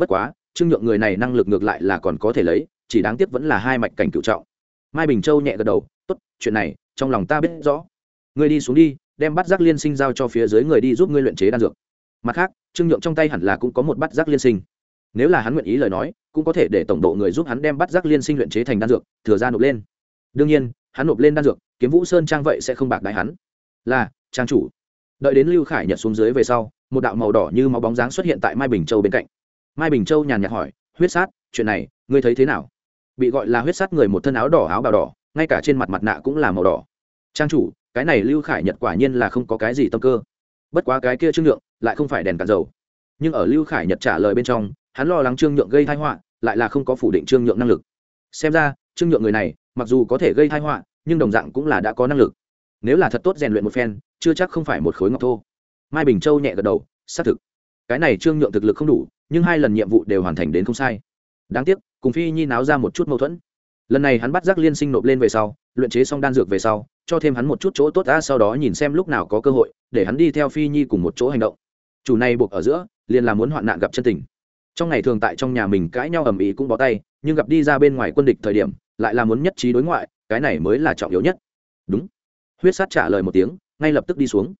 Bất quá, trương nhượng người này năng lực ngược lại là còn có thể lấy, chỉ đáng tiếc vẫn là hai mạch cảnh cựu trọng. Mai bình châu nhẹ gật đầu, tốt, chuyện này, trong lòng ta biết rõ. Người đi xuống đi, đem bắt giác liên sinh giao cho phía dưới người đi giúp ngươi luyện chế đan dược. Mặt khác, trương nhượng trong tay hẳn là cũng có một bắt giác liên sinh nếu là hắn nguyện ý lời nói, cũng có thể để tổng độ người giúp hắn đem bắt giác liên sinh luyện chế thành đan dược, thừa ra nộp lên. Đương nhiên, hắn nộp lên đan dược, kiếm vũ sơn trang vậy sẽ không bạc đại hắn. Là, trang chủ. Đợi đến lưu khải nhật xuống dưới về sau, một đạo màu đỏ như máu bóng dáng xuất hiện tại mai bình châu bên cạnh. Mai bình châu nhàn nhạt hỏi, huyết sát, chuyện này, ngươi thấy thế nào? Bị gọi là huyết sát người một thân áo đỏ áo bào đỏ, ngay cả trên mặt mặt nạ cũng là màu đỏ. Trang chủ, cái này lưu khải nhật quả nhiên là không có cái gì tâm cơ. Bất quá cái kia trương lượng, lại không phải đèn cạn dầu. Nhưng ở lưu khải nhật trả lời bên trong hắn lo lắng trương nhượng gây thai họa, lại là không có phủ định trương nhượng năng lực. Xem ra, trương nhượng người này, mặc dù có thể gây thai họa, nhưng đồng dạng cũng là đã có năng lực. Nếu là thật tốt rèn luyện một phen, chưa chắc không phải một khối ngọc thô. Mai bình châu nhẹ gật đầu, xác thực. Cái này trương nhượng thực lực không đủ, nhưng hai lần nhiệm vụ đều hoàn thành đến không sai. Đáng tiếc, cùng phi nhi náo ra một chút mâu thuẫn. Lần này hắn bắt giác liên sinh nộp lên về sau, luyện chế xong đan dược về sau, cho thêm hắn một chút chỗ tốt đã sau đó nhìn xem lúc nào có cơ hội, để hắn đi theo phi nhi cùng một chỗ hành động. Chủ này buộc ở giữa, liền là muốn hoạn nạn gặp chân tình trong ngày thường tại trong nhà mình cãi nhau ầm ĩ cũng bó tay, nhưng gặp đi ra bên ngoài quân địch thời điểm, lại là muốn nhất trí đối ngoại, cái này mới là trọng yếu nhất. Đúng. Huyết sát trả lời một tiếng, ngay lập tức đi xuống.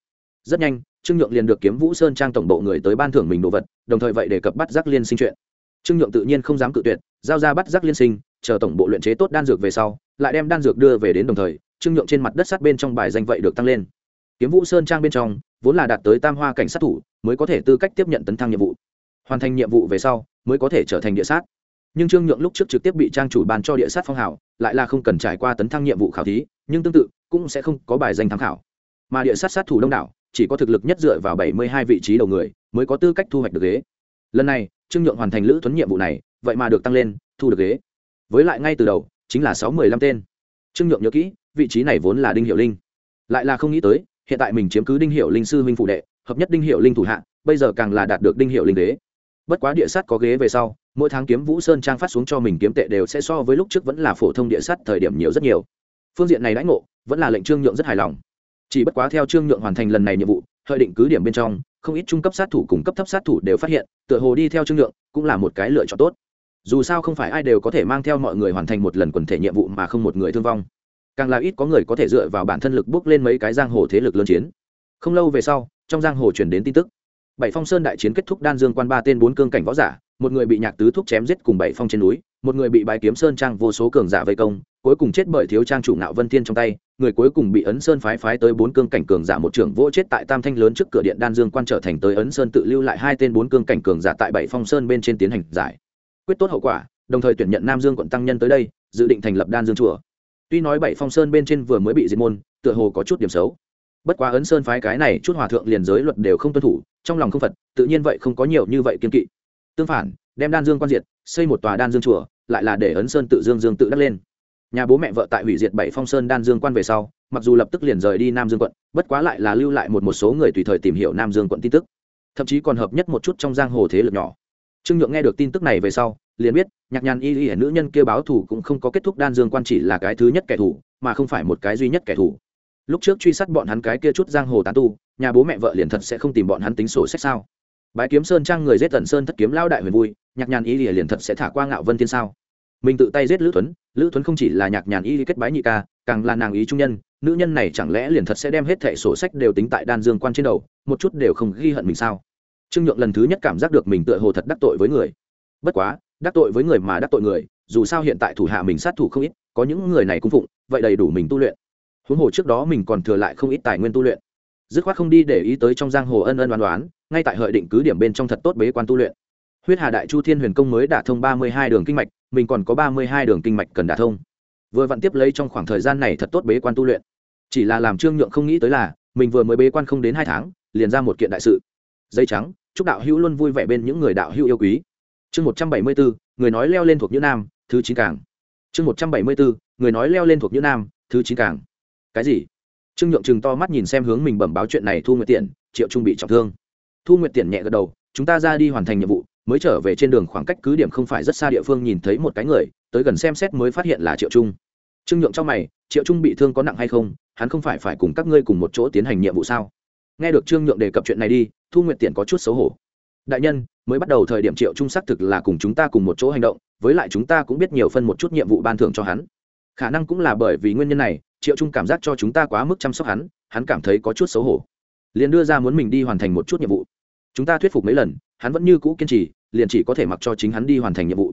Rất nhanh, trương nhượng liền được kiếm vũ sơn trang tổng bộ người tới ban thưởng mình đồ vật, đồng thời vậy đề cập bắt giác liên sinh chuyện. Trương nhượng tự nhiên không dám cự tuyệt, giao ra bắt giác liên sinh, chờ tổng bộ luyện chế tốt đan dược về sau, lại đem đan dược đưa về đến đồng thời, trương nhượng trên mặt đất sát bên trong bài danh vậy được tăng lên. Kiếm vũ sơn trang bên trong, vốn là đạt tới tam hoa cảnh sát thủ, mới có thể tư cách tiếp nhận tấn thăng nhiệm vụ hoàn thành nhiệm vụ về sau mới có thể trở thành địa sát. Nhưng trương nhượng lúc trước trực tiếp bị trang chủ ban cho địa sát phong hào, lại là không cần trải qua tấn thăng nhiệm vụ khảo thí, nhưng tương tự cũng sẽ không có bài danh tham khảo. Mà địa sát sát thủ đông đảo, chỉ có thực lực nhất dựa vào bảy mươi hai vị trí đầu người mới có tư cách thu hoạch được ghế. Lần này, trương nhượng hoàn thành lữ tuấn nhiệm vụ này, vậy mà được tăng lên, thu được ghế. Với lại ngay từ đầu, chính là sáu mươi lăm tên. Trương nhượng nhớ kỹ, vị trí này vốn là đinh hiệu linh. Lại là không nghĩ tới, hiện tại mình chiếm cứ đinh hiệu linh sư huynh phụ đệ, hợp nhất đinh hiệu linh thủ hạ, bây giờ càng là đạt được đinh hiệu linh ghế bất quá địa sát có ghế về sau, mỗi tháng kiếm vũ sơn trang phát xuống cho mình kiếm tệ đều sẽ so với lúc trước vẫn là phổ thông địa sát thời điểm nhiều rất nhiều. Phương diện này đãi ngộ, vẫn là lệnh trương nhượng rất hài lòng. Chỉ bất quá theo trương nhượng hoàn thành lần này nhiệm vụ hơi định cứ điểm bên trong, không ít trung cấp sát thủ cùng cấp thấp sát thủ đều phát hiện, tựa hồ đi theo trương nhượng cũng là một cái lựa chọn tốt. Dù sao không phải ai đều có thể mang theo mọi người hoàn thành một lần quần thể nhiệm vụ mà không một người thương vong. Càng là ít có người có thể dựa vào bản thân lực bước lên mấy cái giang hồ thế lực lớn chiến. Không lâu về sau, trong giang hồ chuyển đến tin tức bảy phong sơn đại chiến kết thúc đan dương quan ba tên bốn cương cảnh võ giả, một người bị nhạc tứ thúc chém giết cùng bảy phong trên núi, một người bị bài kiếm sơn trang vô số cường giả vây công, cuối cùng chết bởi thiếu trang chủ nạo vân thiên trong tay, người cuối cùng bị ấn sơn phái phái tới bốn cương cảnh cường giả một trưởng vỗ chết tại tam thanh lớn trước cửa điện đan dương quan trở thành tới ấn sơn tự lưu lại hai tên bốn cương cảnh cường giả tại bảy phong sơn bên trên tiến hành giải. Quyết tốt hậu quả, đồng thời tuyển nhận nam dương quận tăng nhân tới đây, dự định thành lập đan dương chùa. Tuy nói bảy phong sơn bên trên vừa mới bị diệt môn, tựa hồ có chút điểm xấu. Bất quá ấn sơn phái cái này chút hòa thượng liền giới luật đều không tuân thủ trong lòng không phật, tự nhiên vậy không có nhiều như vậy kiên kỵ. Tương phản, đem đan dương quan diệt, xây một tòa đan dương chùa, lại là để ấn sơn tự dương dương tự đắc lên. Nhà bố mẹ vợ tại hủy diệt bảy phong sơn đan dương quan về sau, mặc dù lập tức liền rời đi nam dương quận, bất quá lại là lưu lại một một số người tùy thời tìm hiểu nam dương quận tin tức. Thậm chí còn hợp nhất một chút trong giang hồ thế lực nhỏ. Trương nhượng nghe được tin tức này về sau, liền biết, nhạc nhàn y y nữ nhân kia báo thủ cũng không có kết thúc đan dương quan chỉ là cái thứ nhất kẻ thù, mà không phải một cái duy nhất kẻ thù lúc trước truy sát bọn hắn cái kia chút giang hồ tán tu, nhà bố mẹ vợ liền thật sẽ không tìm bọn hắn tính sổ sách sao? Bái kiếm sơn trang người giết tần sơn thất kiếm lao đại huyền vui, nhạc nhàn y liền thật sẽ thả qua ngạo vân thiên sao? Mình tự tay giết lữ tuấn lữ tuấn không chỉ là nhạc nhàn y kết bái nhị ca, càng là nàng ý trung nhân, nữ nhân này chẳng lẽ liền thật sẽ đem hết thẻ sổ sách đều tính tại đan dương quan trên đầu, một chút đều không ghi hận mình sao? Trương nhượng lần thứ nhất cảm giác được mình tựa hồ thật đắc tội với người. Bất quá, đắc tội với người mà đắc tội người, dù sao hiện tại thủ hạ mình sát thủ không ít, có những người này cung phụng, vậy đầy đủ mình tu luyện huống hồ trước đó mình còn thừa lại không ít tài nguyên tu luyện. Dứt khoát không đi để ý tới trong giang hồ ân ân đoán đoán ngay tại hợi định cứ điểm bên trong thật tốt bế quan tu luyện. Huyết hà đại chu thiên huyền công mới đả thông ba mươi hai đường kinh mạch, mình còn có ba mươi hai đường kinh mạch cần đả thông. Vừa vặn tiếp lấy trong khoảng thời gian này thật tốt bế quan tu luyện. Chỉ là làm trương nhượng không nghĩ tới là, mình vừa mới bế quan không đến hai tháng, liền ra một kiện đại sự. Dây trắng, chúc đạo hữu luôn vui vẻ bên những người đạo hữu yêu quý. Chương một trăm bảy mươi bốn người nói leo lên thuộc như nam, thứ chín cảng chương một trăm bảy mươi bốn người nói leo lên thuộc như nam, thứ chín cảng cái gì? Trương nhượng chừng to mắt nhìn xem hướng mình bẩm báo chuyện này thu nguyệt tiện triệu trung bị trọng thương. Thu nguyệt tiện nhẹ gật đầu, chúng ta ra đi hoàn thành nhiệm vụ, mới trở về trên đường khoảng cách cứ điểm không phải rất xa địa phương nhìn thấy một cái người, tới gần xem xét mới phát hiện là triệu trung. Trương nhượng trong mày, triệu trung bị thương có nặng hay không? Hắn không phải phải cùng các ngươi cùng một chỗ tiến hành nhiệm vụ sao? Nghe được trương nhượng đề cập chuyện này đi, thu nguyệt tiện có chút xấu hổ. Đại nhân, mới bắt đầu thời điểm triệu trung xác thực là cùng chúng ta cùng một chỗ hành động, với lại chúng ta cũng biết nhiều phân một chút nhiệm vụ ban thưởng cho hắn. Khả năng cũng là bởi vì nguyên nhân này triệu trung cảm giác cho chúng ta quá mức chăm sóc hắn hắn cảm thấy có chút xấu hổ. Liền đưa ra muốn mình đi hoàn thành một chút nhiệm vụ. Chúng ta thuyết phục mấy lần, hắn vẫn như cũ kiên trì, liền chỉ có thể mặc cho chính hắn đi hoàn thành nhiệm vụ.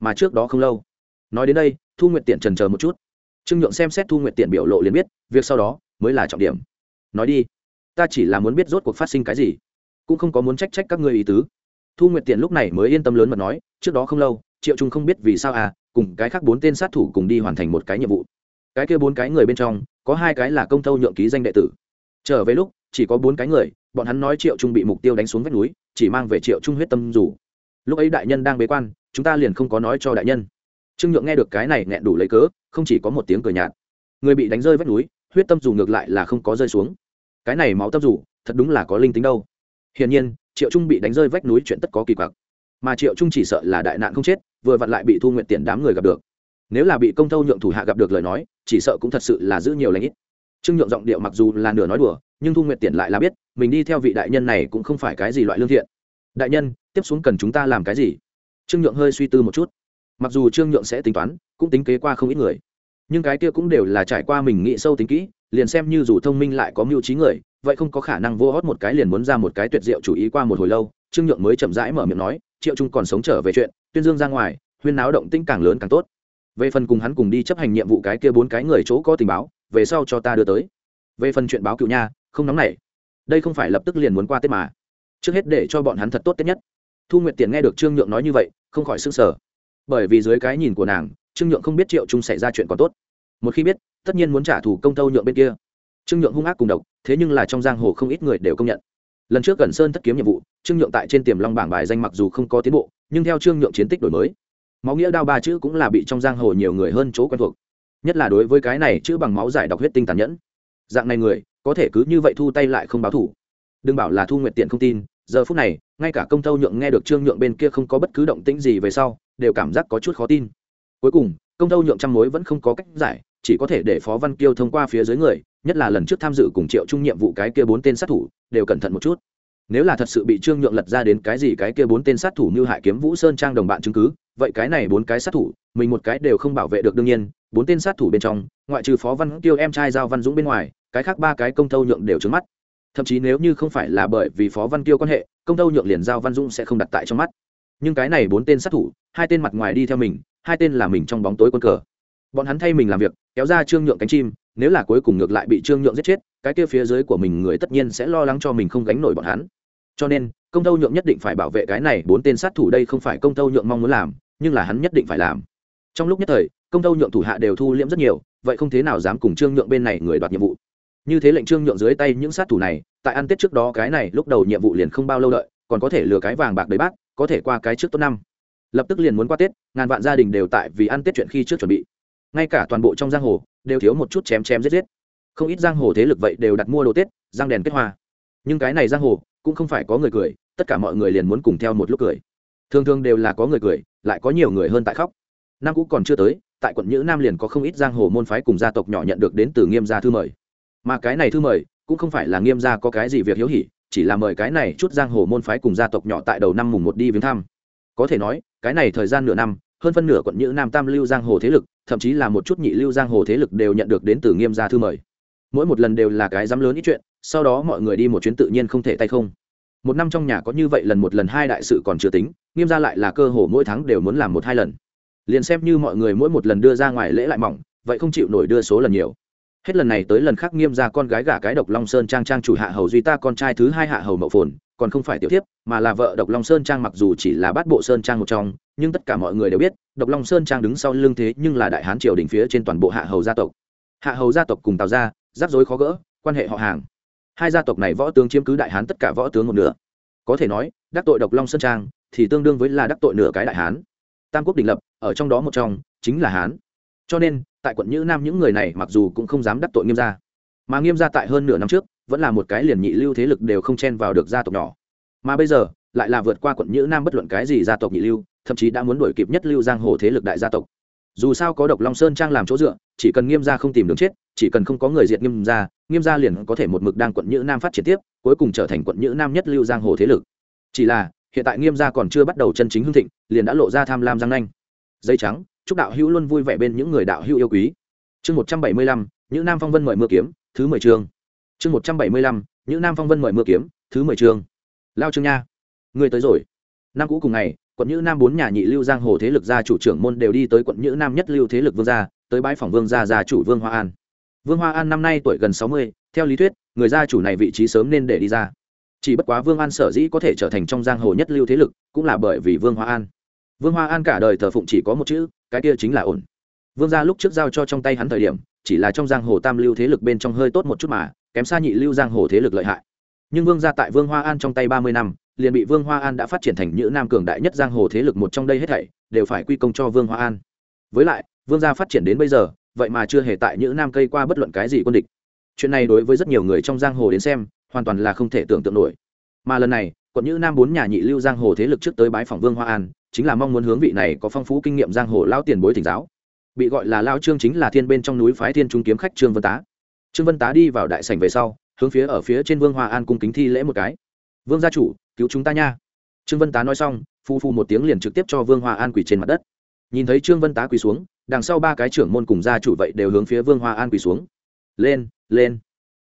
Mà trước đó không lâu, nói đến đây, thu nguyện tiện trần chờ một chút. Trương nhượng xem xét thu nguyện tiện biểu lộ liền biết, việc sau đó mới là trọng điểm. Nói đi, ta chỉ là muốn biết rốt cuộc phát sinh cái gì, cũng không có muốn trách trách các ngươi ý tứ. Thu nguyệt tiện lúc này mới yên tâm lớn mà nói, trước đó không lâu, triệu trung không biết vì sao à cùng cái khác bốn tên sát thủ cùng đi hoàn thành một cái nhiệm vụ cái kia bốn cái người bên trong, có hai cái là công tâu nhượng ký danh đệ tử. Trở về lúc, chỉ có bốn cái người, bọn hắn nói triệu trung bị mục tiêu đánh xuống vách núi, chỉ mang về triệu trung huyết tâm dù. Lúc ấy đại nhân đang bế quan, chúng ta liền không có nói cho đại nhân. Trương nhượng nghe được cái này nghẹn đủ lấy cớ, không chỉ có một tiếng cười nhạt. Người bị đánh rơi vách núi, huyết tâm dù ngược lại là không có rơi xuống. Cái này máu tâm dù, thật đúng là có linh tính đâu. Hiển nhiên, triệu trung bị đánh rơi vách núi chuyện tất có kỳ quặc. Mà triệu trung chỉ sợ là đại nạn không chết, vừa vặn lại bị thu nguyện tiền đám người gặp được nếu là bị công thâu nhượng thủ hạ gặp được lời nói, chỉ sợ cũng thật sự là giữ nhiều lãnh ít. Trương nhượng giọng điệu mặc dù là nửa nói đùa, nhưng thu nguyện tiền lại là biết, mình đi theo vị đại nhân này cũng không phải cái gì loại lương thiện. Đại nhân, tiếp xuống cần chúng ta làm cái gì? Trương nhượng hơi suy tư một chút. Mặc dù trương nhượng sẽ tính toán, cũng tính kế qua không ít người, nhưng cái kia cũng đều là trải qua mình nghĩ sâu tính kỹ, liền xem như dù thông minh lại có mưu trí người, vậy không có khả năng vô hót một cái liền muốn ra một cái tuyệt diệu chủ ý qua một hồi lâu, trương nhượng mới chậm rãi mở miệng nói, triệu trung còn sống trở về chuyện, tuyên dương ra ngoài, huyên náo động tĩnh càng lớn càng tốt về phần cùng hắn cùng đi chấp hành nhiệm vụ cái kia bốn cái người chỗ có tình báo, về sau cho ta đưa tới. Về phần chuyện báo cựu nha, không nóng nảy. Đây không phải lập tức liền muốn qua tết mà. Trước hết để cho bọn hắn thật tốt tết nhất. Thu nguyệt tiền nghe được trương nhượng nói như vậy, không khỏi s ư n g sở bởi vì dưới cái nhìn của nàng, trương nhượng không biết triệu trung xảy ra chuyện còn tốt. Một khi biết, tất nhiên muốn trả thù công tâu nhượng bên kia. Trương nhượng hung ác cùng độc, thế nhưng là trong giang hồ không ít người đều công nhận. Lần trước gần sơn thất kiếm nhiệm vụ, trương nhượng tại trên tiềm long bảng bài danh mặc dù không có tiến bộ, nhưng theo trương nhượng chiến tích đổi mới máu nghĩa đao ba chữ cũng là bị trong giang hồ nhiều người hơn chỗ quen thuộc. Nhất là đối với cái này chữ bằng máu giải độc huyết tinh tàn nhẫn. Dạng này người, có thể cứ như vậy thu tay lại không báo thủ. Đừng bảo là thu nguyện tiện không tin, giờ phút này, ngay cả công tâu nhượng nghe được trương nhượng bên kia không có bất cứ động tĩnh gì về sau, đều cảm giác có chút khó tin. Cuối cùng, công tâu nhượng trăm mối vẫn không có cách giải, chỉ có thể để phó văn kiêu thông qua phía dưới người, nhất là lần trước tham dự cùng triệu trung nhiệm vụ cái kia bốn tên sát thủ, đều cẩn thận một chút. Nếu là thật sự bị trương nhượng lật ra đến cái gì cái kia bốn tên sát thủ như hại kiếm vũ sơn trang đồng bạn chứng cứ vậy cái này bốn cái sát thủ, mình một cái đều không bảo vệ được đương nhiên, bốn tên sát thủ bên trong, ngoại trừ phó văn tiêu em trai giao văn dũng bên ngoài, cái khác ba cái công tâu nhượng đều trứng mắt. Thậm chí nếu như không phải là bởi vì phó văn tiêu quan hệ, công tâu nhượng liền giao văn dũng sẽ không đặt tại trong mắt. Nhưng cái này bốn tên sát thủ, hai tên mặt ngoài đi theo mình, hai tên là mình trong bóng tối quân cờ. Bọn hắn thay mình làm việc, kéo ra trương nhượng cánh chim, nếu là cuối cùng ngược lại bị trương nhượng giết chết, cái kia phía dưới của mình người tất nhiên sẽ lo lắng cho mình không gánh nổi bọn hắn. Cho nên, công tâu nhượng nhất định phải bảo vệ cái này bốn tên sát thủ đây không phải công tâu nhượng mong muốn làm nhưng là hắn nhất định phải làm. Trong lúc nhất thời, công tâu nhượng thủ hạ đều thu liễm rất nhiều, vậy không thế nào dám cùng trương nhượng bên này người đoạt nhiệm vụ. Như thế lệnh trương nhượng dưới tay những sát thủ này, tại ăn tết trước đó cái này, lúc đầu nhiệm vụ liền không bao lâu đợi, còn có thể lừa cái vàng bạc đầy bát, có thể qua cái trước tốt năm. Lập tức liền muốn qua tết, ngàn vạn gia đình đều tại vì ăn tết chuyện khi trước chuẩn bị. Ngay cả toàn bộ trong giang hồ, đều thiếu một chút chém chém giết giết. Không ít giang hồ thế lực vậy đều đặt mua đồ tết giang đèn kết hoa. Nhưng cái này giang hồ, cũng không phải có người cười, tất cả mọi người liền muốn cùng theo một lúc cười thường thường đều là có người cười, lại có nhiều người hơn tại khóc. Nam cũ còn chưa tới, tại quận nhữ nam liền có không ít giang hồ môn phái cùng gia tộc nhỏ nhận được đến từ nghiêm gia thư mời. Mà cái này thư mời, cũng không phải là nghiêm gia có cái gì việc hiếu hỉ, chỉ là mời cái này chút giang hồ môn phái cùng gia tộc nhỏ tại đầu năm mùng một đi viếng thăm. Có thể nói, cái này thời gian nửa năm, hơn phân nửa quận nhữ nam tam lưu giang hồ thế lực, thậm chí là một chút nhị lưu giang hồ thế lực đều nhận được đến từ nghiêm gia thư mời. Mỗi một lần đều là cái dám lớn ít chuyện, sau đó mọi người đi một chuyến tự nhiên không thể tay không. Một năm trong nhà có như vậy lần một lần hai đại sự còn chưa tính nghiêm ra lại là cơ hồ mỗi tháng đều muốn làm một hai lần. Liền xem như mọi người mỗi một lần đưa ra ngoài lễ lại mỏng, vậy không chịu nổi đưa số lần nhiều. Hết lần này tới lần khác nghiêm ra con gái gả cái độc long sơn trang trang chủ hạ hầu duy ta con trai thứ hai hạ hầu mậu phồn, còn không phải tiểu tiếp mà là vợ độc long sơn trang mặc dù chỉ là bát bộ sơn trang một trong, nhưng tất cả mọi người đều biết, độc long sơn trang đứng sau lưng thế nhưng là đại hán triều đình phía trên toàn bộ hạ hầu gia tộc. Hạ hầu gia tộc cùng tào gia, rắc rối khó gỡ, quan hệ họ hàng. Hai gia tộc này võ tướng chiếm cứ đại hán tất cả võ tướng một nửa. Có thể nói, đắc tội độc long sơn trang thì tương đương với là đắc tội nửa cái đại hán. Tam quốc đình lập, ở trong đó một trong, chính là hán. Cho nên, tại quận nhữ nam những người này mặc dù cũng không dám đắc tội nghiêm gia, mà nghiêm gia tại hơn nửa năm trước, vẫn là một cái liền nhị lưu thế lực đều không chen vào được gia tộc nhỏ. Mà bây giờ, lại là vượt qua quận nhữ nam bất luận cái gì gia tộc nhị lưu, thậm chí đã muốn đuổi kịp nhất lưu giang hồ thế lực đại gia tộc. Dù sao có độc long sơn trang làm chỗ dựa, chỉ cần nghiêm gia không tìm đường chết, chỉ cần không có người diệt nghiêm gia nghiêm gia liền có thể một mực đang quận nhữ nam phát triển tiếp, cuối cùng trở thành quận nhữ nam nhất lưu giang hồ thế lực. Chỉ là hiện tại nghiêm gia còn chưa bắt đầu chân chính hưng thịnh, liền đã lộ ra tham lam giang nanh. Dây trắng, chúc đạo hữu luôn vui vẻ bên những người đạo hữu yêu quý. Chương một trăm bảy mươi lăm những nam phong vân mời mưa kiếm, thứ mười chương. Chương một trăm bảy mươi lăm những nam phong vân mời mưa kiếm, thứ mười chương. Lao trương nha, người tới rồi. Năm cũ cùng ngày, quận nhữ nam bốn nhà nhị lưu giang hồ thế lực gia chủ trưởng môn đều đi tới quận nhữ nam nhất lưu thế lực vương gia, tới bãi phòng vương gia gia chủ vương hoa an. Vương hoa an năm nay tuổi gần sáu mươi, theo lý thuyết, người gia chủ này vị trí sớm nên để đi ra chỉ bất quá vương an sở dĩ có thể trở thành trong giang hồ nhất lưu thế lực, cũng là bởi vì vương hoa an. Vương hoa an cả đời thờ phụng chỉ có một chữ, cái kia chính là ổn. Vương gia lúc trước giao cho trong tay hắn thời điểm, chỉ là trong giang hồ tam lưu thế lực bên trong hơi tốt một chút mà, kém xa nhị lưu giang hồ thế lực lợi hại. Nhưng vương gia tại vương hoa an trong tay ba mươi năm, liền bị vương hoa an đã phát triển thành những nam cường đại nhất giang hồ thế lực một trong đây hết thảy, đều phải quy công cho vương hoa an. Với lại, vương gia phát triển đến bây giờ, vậy mà chưa hề tại những nam cây qua bất luận cái gì quân địch. Chuyện này đối với rất nhiều người trong giang hồ đến xem hoàn toàn là không thể tưởng tượng nổi. Mà lần này quận như nam bốn nhà nhị lưu giang hồ thế lực trước tới bái phỏng vương hoa an, chính là mong muốn hướng vị này có phong phú kinh nghiệm giang hồ lao tiền bối thỉnh giáo. Bị gọi là lao trương chính là thiên bên trong núi phái thiên trung kiếm khách trương vân tá. Trương vân tá đi vào đại sảnh về sau, hướng phía ở phía trên vương hoa an cung kính thi lễ một cái. Vương gia chủ, cứu chúng ta nha. Trương vân tá nói xong, phu phu một tiếng liền trực tiếp cho vương hoa an quỳ trên mặt đất. Nhìn thấy trương vân tá quỳ xuống, đằng sau ba cái trưởng môn cùng gia chủ vậy đều hướng phía vương hoa an quỳ xuống. Lên lên,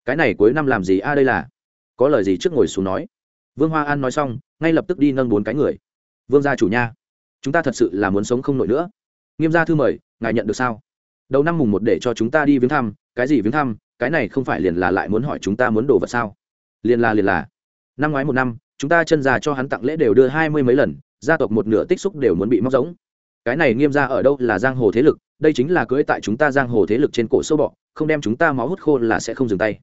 cái này cuối năm làm gì a, đây là? Có lời gì trước ngồi xuống nói. Vương hoa an nói xong, ngay lập tức đi nâng bốn cái người. Vương gia chủ nha, chúng ta thật sự là muốn sống không nổi nữa. Nghiêm gia thư mời, ngài nhận được sao? Đầu năm mùng một để cho chúng ta đi viếng thăm, cái gì viếng thăm, cái này không phải liền là lại muốn hỏi chúng ta muốn đồ vật sao? Liền là liền là. Năm ngoái một năm, chúng ta chân già cho hắn tặng lễ đều đưa hai mươi mấy lần, gia tộc một nửa tích xúc đều muốn bị móc giống. Cái này nghiêm ra ở đâu là giang hồ thế lực, đây chính là cưới tại chúng ta giang hồ thế lực trên cổ sâu bọ, không đem chúng ta máu hút khô là sẽ không dừng tay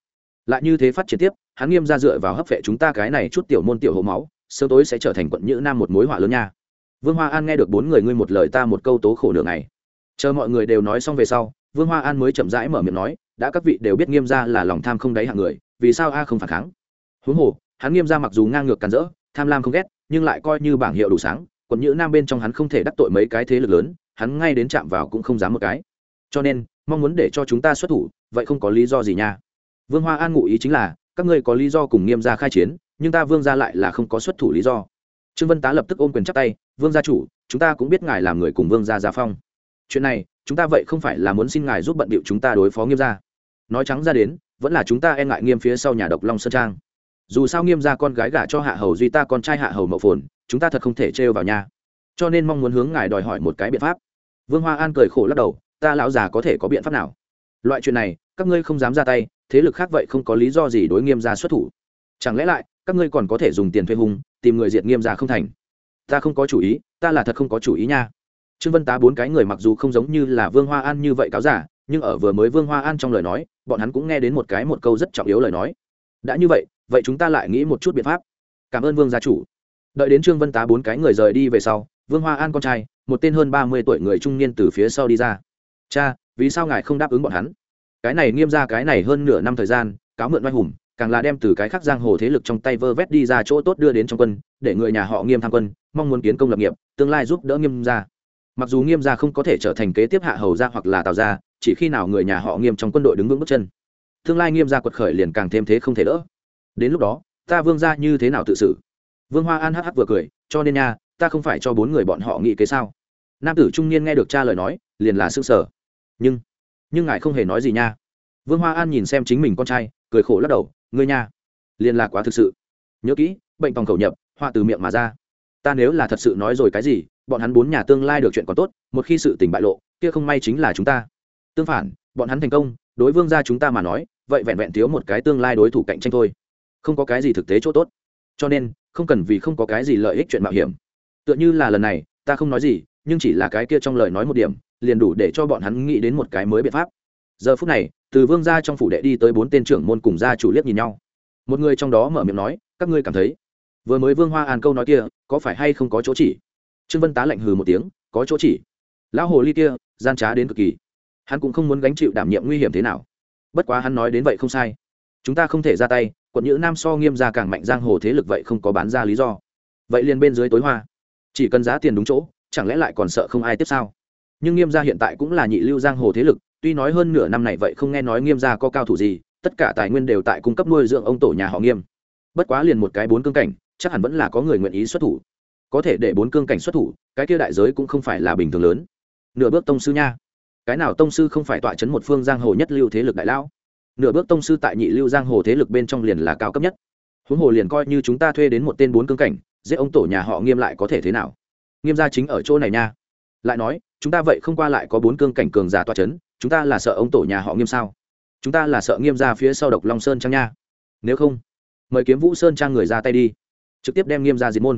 lại như thế phát triển tiếp, hắn nghiêm ra dựa vào hấp vệ chúng ta cái này chút tiểu môn tiểu hộ máu, sớm tối sẽ trở thành quận nhữ nam một mối họa lớn nha. Vương hoa an nghe được bốn người ngươi một lời ta một câu tố khổ nửa ngày. Chờ mọi người đều nói xong về sau, vương hoa an mới chậm rãi mở miệng nói, đã các vị đều biết nghiêm ra là lòng tham không đáy hạng người, vì sao a không phản kháng? Huống hồ, hắn nghiêm ra mặc dù ngang ngược càn rỡ, tham lam không ghét, nhưng lại coi như bảng hiệu đủ sáng còn nhữ nam bên trong hắn không thể đắc tội mấy cái thế lực lớn, hắn ngay đến chạm vào cũng không dám một cái. Cho nên, mong muốn để cho chúng ta xuất thủ, vậy không có lý do gì nha vương hoa an ngụ ý chính là, các ngươi có lý do cùng nghiêm gia khai chiến, nhưng ta vương gia lại là không có xuất thủ lý do. Trương vân tá lập tức ôm quyền chắc tay, vương gia chủ, chúng ta cũng biết ngài làm người cùng vương gia gia phong. Chuyện này, chúng ta vậy không phải là muốn xin ngài giúp bận điệu chúng ta đối phó nghiêm gia. Nói trắng ra đến, vẫn là chúng ta e ngại nghiêm phía sau nhà độc long sơn trang. Dù sao nghiêm gia con gái gả cho hạ hầu duy ta con trai hạ hầu mậu phồn, chúng ta thật không thể trêu vào nhà cho nên mong muốn hướng ngài đòi hỏi một cái biện pháp. Vương hoa an cười khổ lắc đầu, ta lão già có thể có biện pháp nào? Loại chuyện này, các ngươi không dám ra tay, thế lực khác vậy không có lý do gì đối nghiêm gia xuất thủ. Chẳng lẽ lại, các ngươi còn có thể dùng tiền thuê hung, tìm người diệt nghiêm gia không thành? Ta không có chủ ý, ta là thật không có chủ ý nha. Trương vân tá bốn cái người mặc dù không giống như là vương hoa an như vậy cáo giả, nhưng ở vừa mới vương hoa an trong lời nói, bọn hắn cũng nghe đến một cái một câu rất trọng yếu lời nói. Đã như vậy vậy chúng ta lại nghĩ một chút biện pháp. Cảm ơn vương gia chủ. Đợi đến trương vân tá bốn cái người rời đi về sau, vương hoa an con trai, một tên hơn ba mươi tuổi người trung niên từ phía sau đi ra. Cha vì sao ngài không đáp ứng bọn hắn? Cái này nghiêm ra cái này hơn nửa năm thời gian, cáo mượn oai hùng, càng là đem từ cái khác giang hồ thế lực trong tay vơ vét đi ra chỗ tốt đưa đến trong quân, để người nhà họ nghiêm tham quân, mong muốn kiến công lập nghiệp, tương lai giúp đỡ nghiêm ra mặc dù nghiêm gia không có thể trở thành kế tiếp hạ hầu gia hoặc là tào gia, chỉ khi nào người nhà họ nghiêm trong quân đội đứng vững bước chân, tương lai nghiêm gia quật khởi liền càng thêm thế không thể đỡ. Đến lúc đó, ta vương gia như thế nào tự xử? Vương hoa an hắc vừa cười, cho nên nha, ta không phải cho bốn người bọn họ nghĩ kế sao? Nam tử trung niên nghe được cha lời nói, liền là s ư sở nhưng nhưng ngài không hề nói gì nha. Vương hoa an nhìn xem chính mình con trai, cười khổ lắc đầu, ngươi nha liên lạc quá thực sự. Nhớ kỹ, bệnh tòng khẩu nhập, họa từ miệng mà ra. Ta nếu là thật sự nói rồi cái gì, bọn hắn bốn nhà tương lai được chuyện còn tốt, một khi sự tình bại lộ, kia không may chính là chúng ta. Tương phản, bọn hắn thành công, đối vương gia chúng ta mà nói, vậy vẹn vẹn thiếu một cái tương lai đối thủ cạnh tranh thôi. Không có cái gì thực tế chỗ tốt. Cho nên, không cần vì không có cái gì lợi ích chuyện mạo hiểm. Tựa như là lần này, ta không nói gì nhưng chỉ là cái kia trong lời nói một điểm, liền đủ để cho bọn hắn nghĩ đến một cái mới biện pháp. Giờ phút này, từ vương gia trong phủ đệ đi tới bốn tên trưởng môn cùng gia chủ liếc nhìn nhau. Một người trong đó mở miệng nói, các ngươi cảm thấy, vừa mới vương hoa an câu nói kia, có phải hay không có chỗ chỉ? Trương vân tá lạnh hừ một tiếng, có chỗ chỉ. Lão hồ ly kia, gian trá đến cực kỳ. Hắn cũng không muốn gánh chịu đảm nhiệm nguy hiểm thế nào. Bất quá hắn nói đến vậy không sai. Chúng ta không thể ra tay, quận nhữ nam so nghiêm ra càng mạnh, giang hồ thế lực vậy không có bán ra lý do. Vậy liền bên dưới tối hoa. Chỉ cần giá tiền đúng chỗ chẳng lẽ lại còn sợ không ai tiếp sao? Nhưng nghiêm gia hiện tại cũng là nhị lưu giang hồ thế lực, tuy nói hơn nửa năm này vậy không nghe nói nghiêm gia có cao thủ gì, tất cả tài nguyên đều tại cung cấp nuôi dưỡng ông tổ nhà họ nghiêm. Bất quá liền một cái bốn cương cảnh, chắc hẳn vẫn là có người nguyện ý xuất thủ. Có thể để bốn cương cảnh xuất thủ, cái kia đại giới cũng không phải là bình thường lớn. Nửa bước tông sư nha. Cái nào tông sư không phải tọa chấn một phương giang hồ nhất lưu thế lực đại lão? Nửa bước tông sư tại nhị lưu giang hồ thế lực bên trong liền là cao cấp nhất. Huống hồ liền coi như chúng ta thuê đến một tên bốn cương cảnh, giết ông tổ nhà họ nghiêm lại có thể thế nào? Nghiêm gia chính ở chỗ này nha. Lại nói, chúng ta vậy không qua lại có bốn cương cảnh cường giả toa c h ấ n chúng ta là sợ ông tổ nhà họ nghiêm sao? Chúng ta là sợ nghiêm ra phía sau độc long sơn trang nha. Nếu không, mời kiếm vũ sơn trang người ra tay đi. Trực tiếp đem nghiêm ra diệt môn.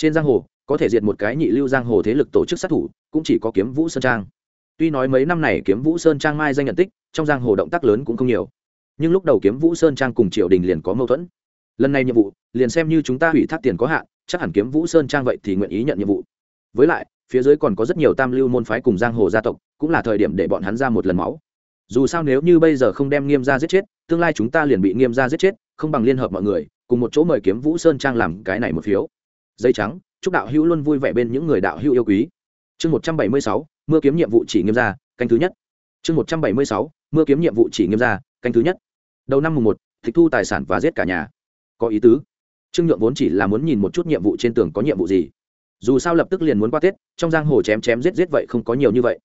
Trên giang hồ, có thể diệt một cái nhị lưu giang hồ thế lực tổ chức sát thủ, cũng chỉ có kiếm vũ sơn trang. Tuy nói mấy năm này kiếm vũ sơn trang mai danh nhận tích, trong giang hồ động tác lớn cũng không nhiều. Nhưng lúc đầu kiếm vũ sơn trang cùng triều đình liền có mâu thuẫn. Lần này nhiệm vụ, liền xem như chúng ta hủy thác tiền có hạn, chắc hẳn kiếm vũ sơn trang vậy thì nguyện ý nhận nhiệm vụ với lại, phía dưới còn có rất nhiều tam lưu môn phái cùng giang hồ gia tộc, cũng là thời điểm để bọn hắn ra một lần máu. Dù sao nếu như bây giờ không đem nghiêm ra giết chết, tương lai chúng ta liền bị nghiêm ra giết chết, không bằng liên hợp mọi người, cùng một chỗ mời kiếm vũ sơn trang làm cái này một phiếu. Dây trắng, chúc đạo hữu luôn vui vẻ bên những người đạo hữu yêu quý. Chương một trăm bảy mươi sáu, mưa kiếm nhiệm vụ chỉ nghiêm ra canh thứ nhất. Chương một trăm bảy mươi sáu, mưa kiếm nhiệm vụ chỉ nghiêm ra canh thứ nhất. Đầu năm mùng một, tịch thu tài sản và giết cả nhà. Có ý tứ. Trương nhượng vốn chỉ là muốn nhìn một chút nhiệm vụ trên tường có nhiệm vụ gì dù sao lập tức liền muốn qua tết, trong giang hồ chém chém giết giết vậy không có nhiều như vậy.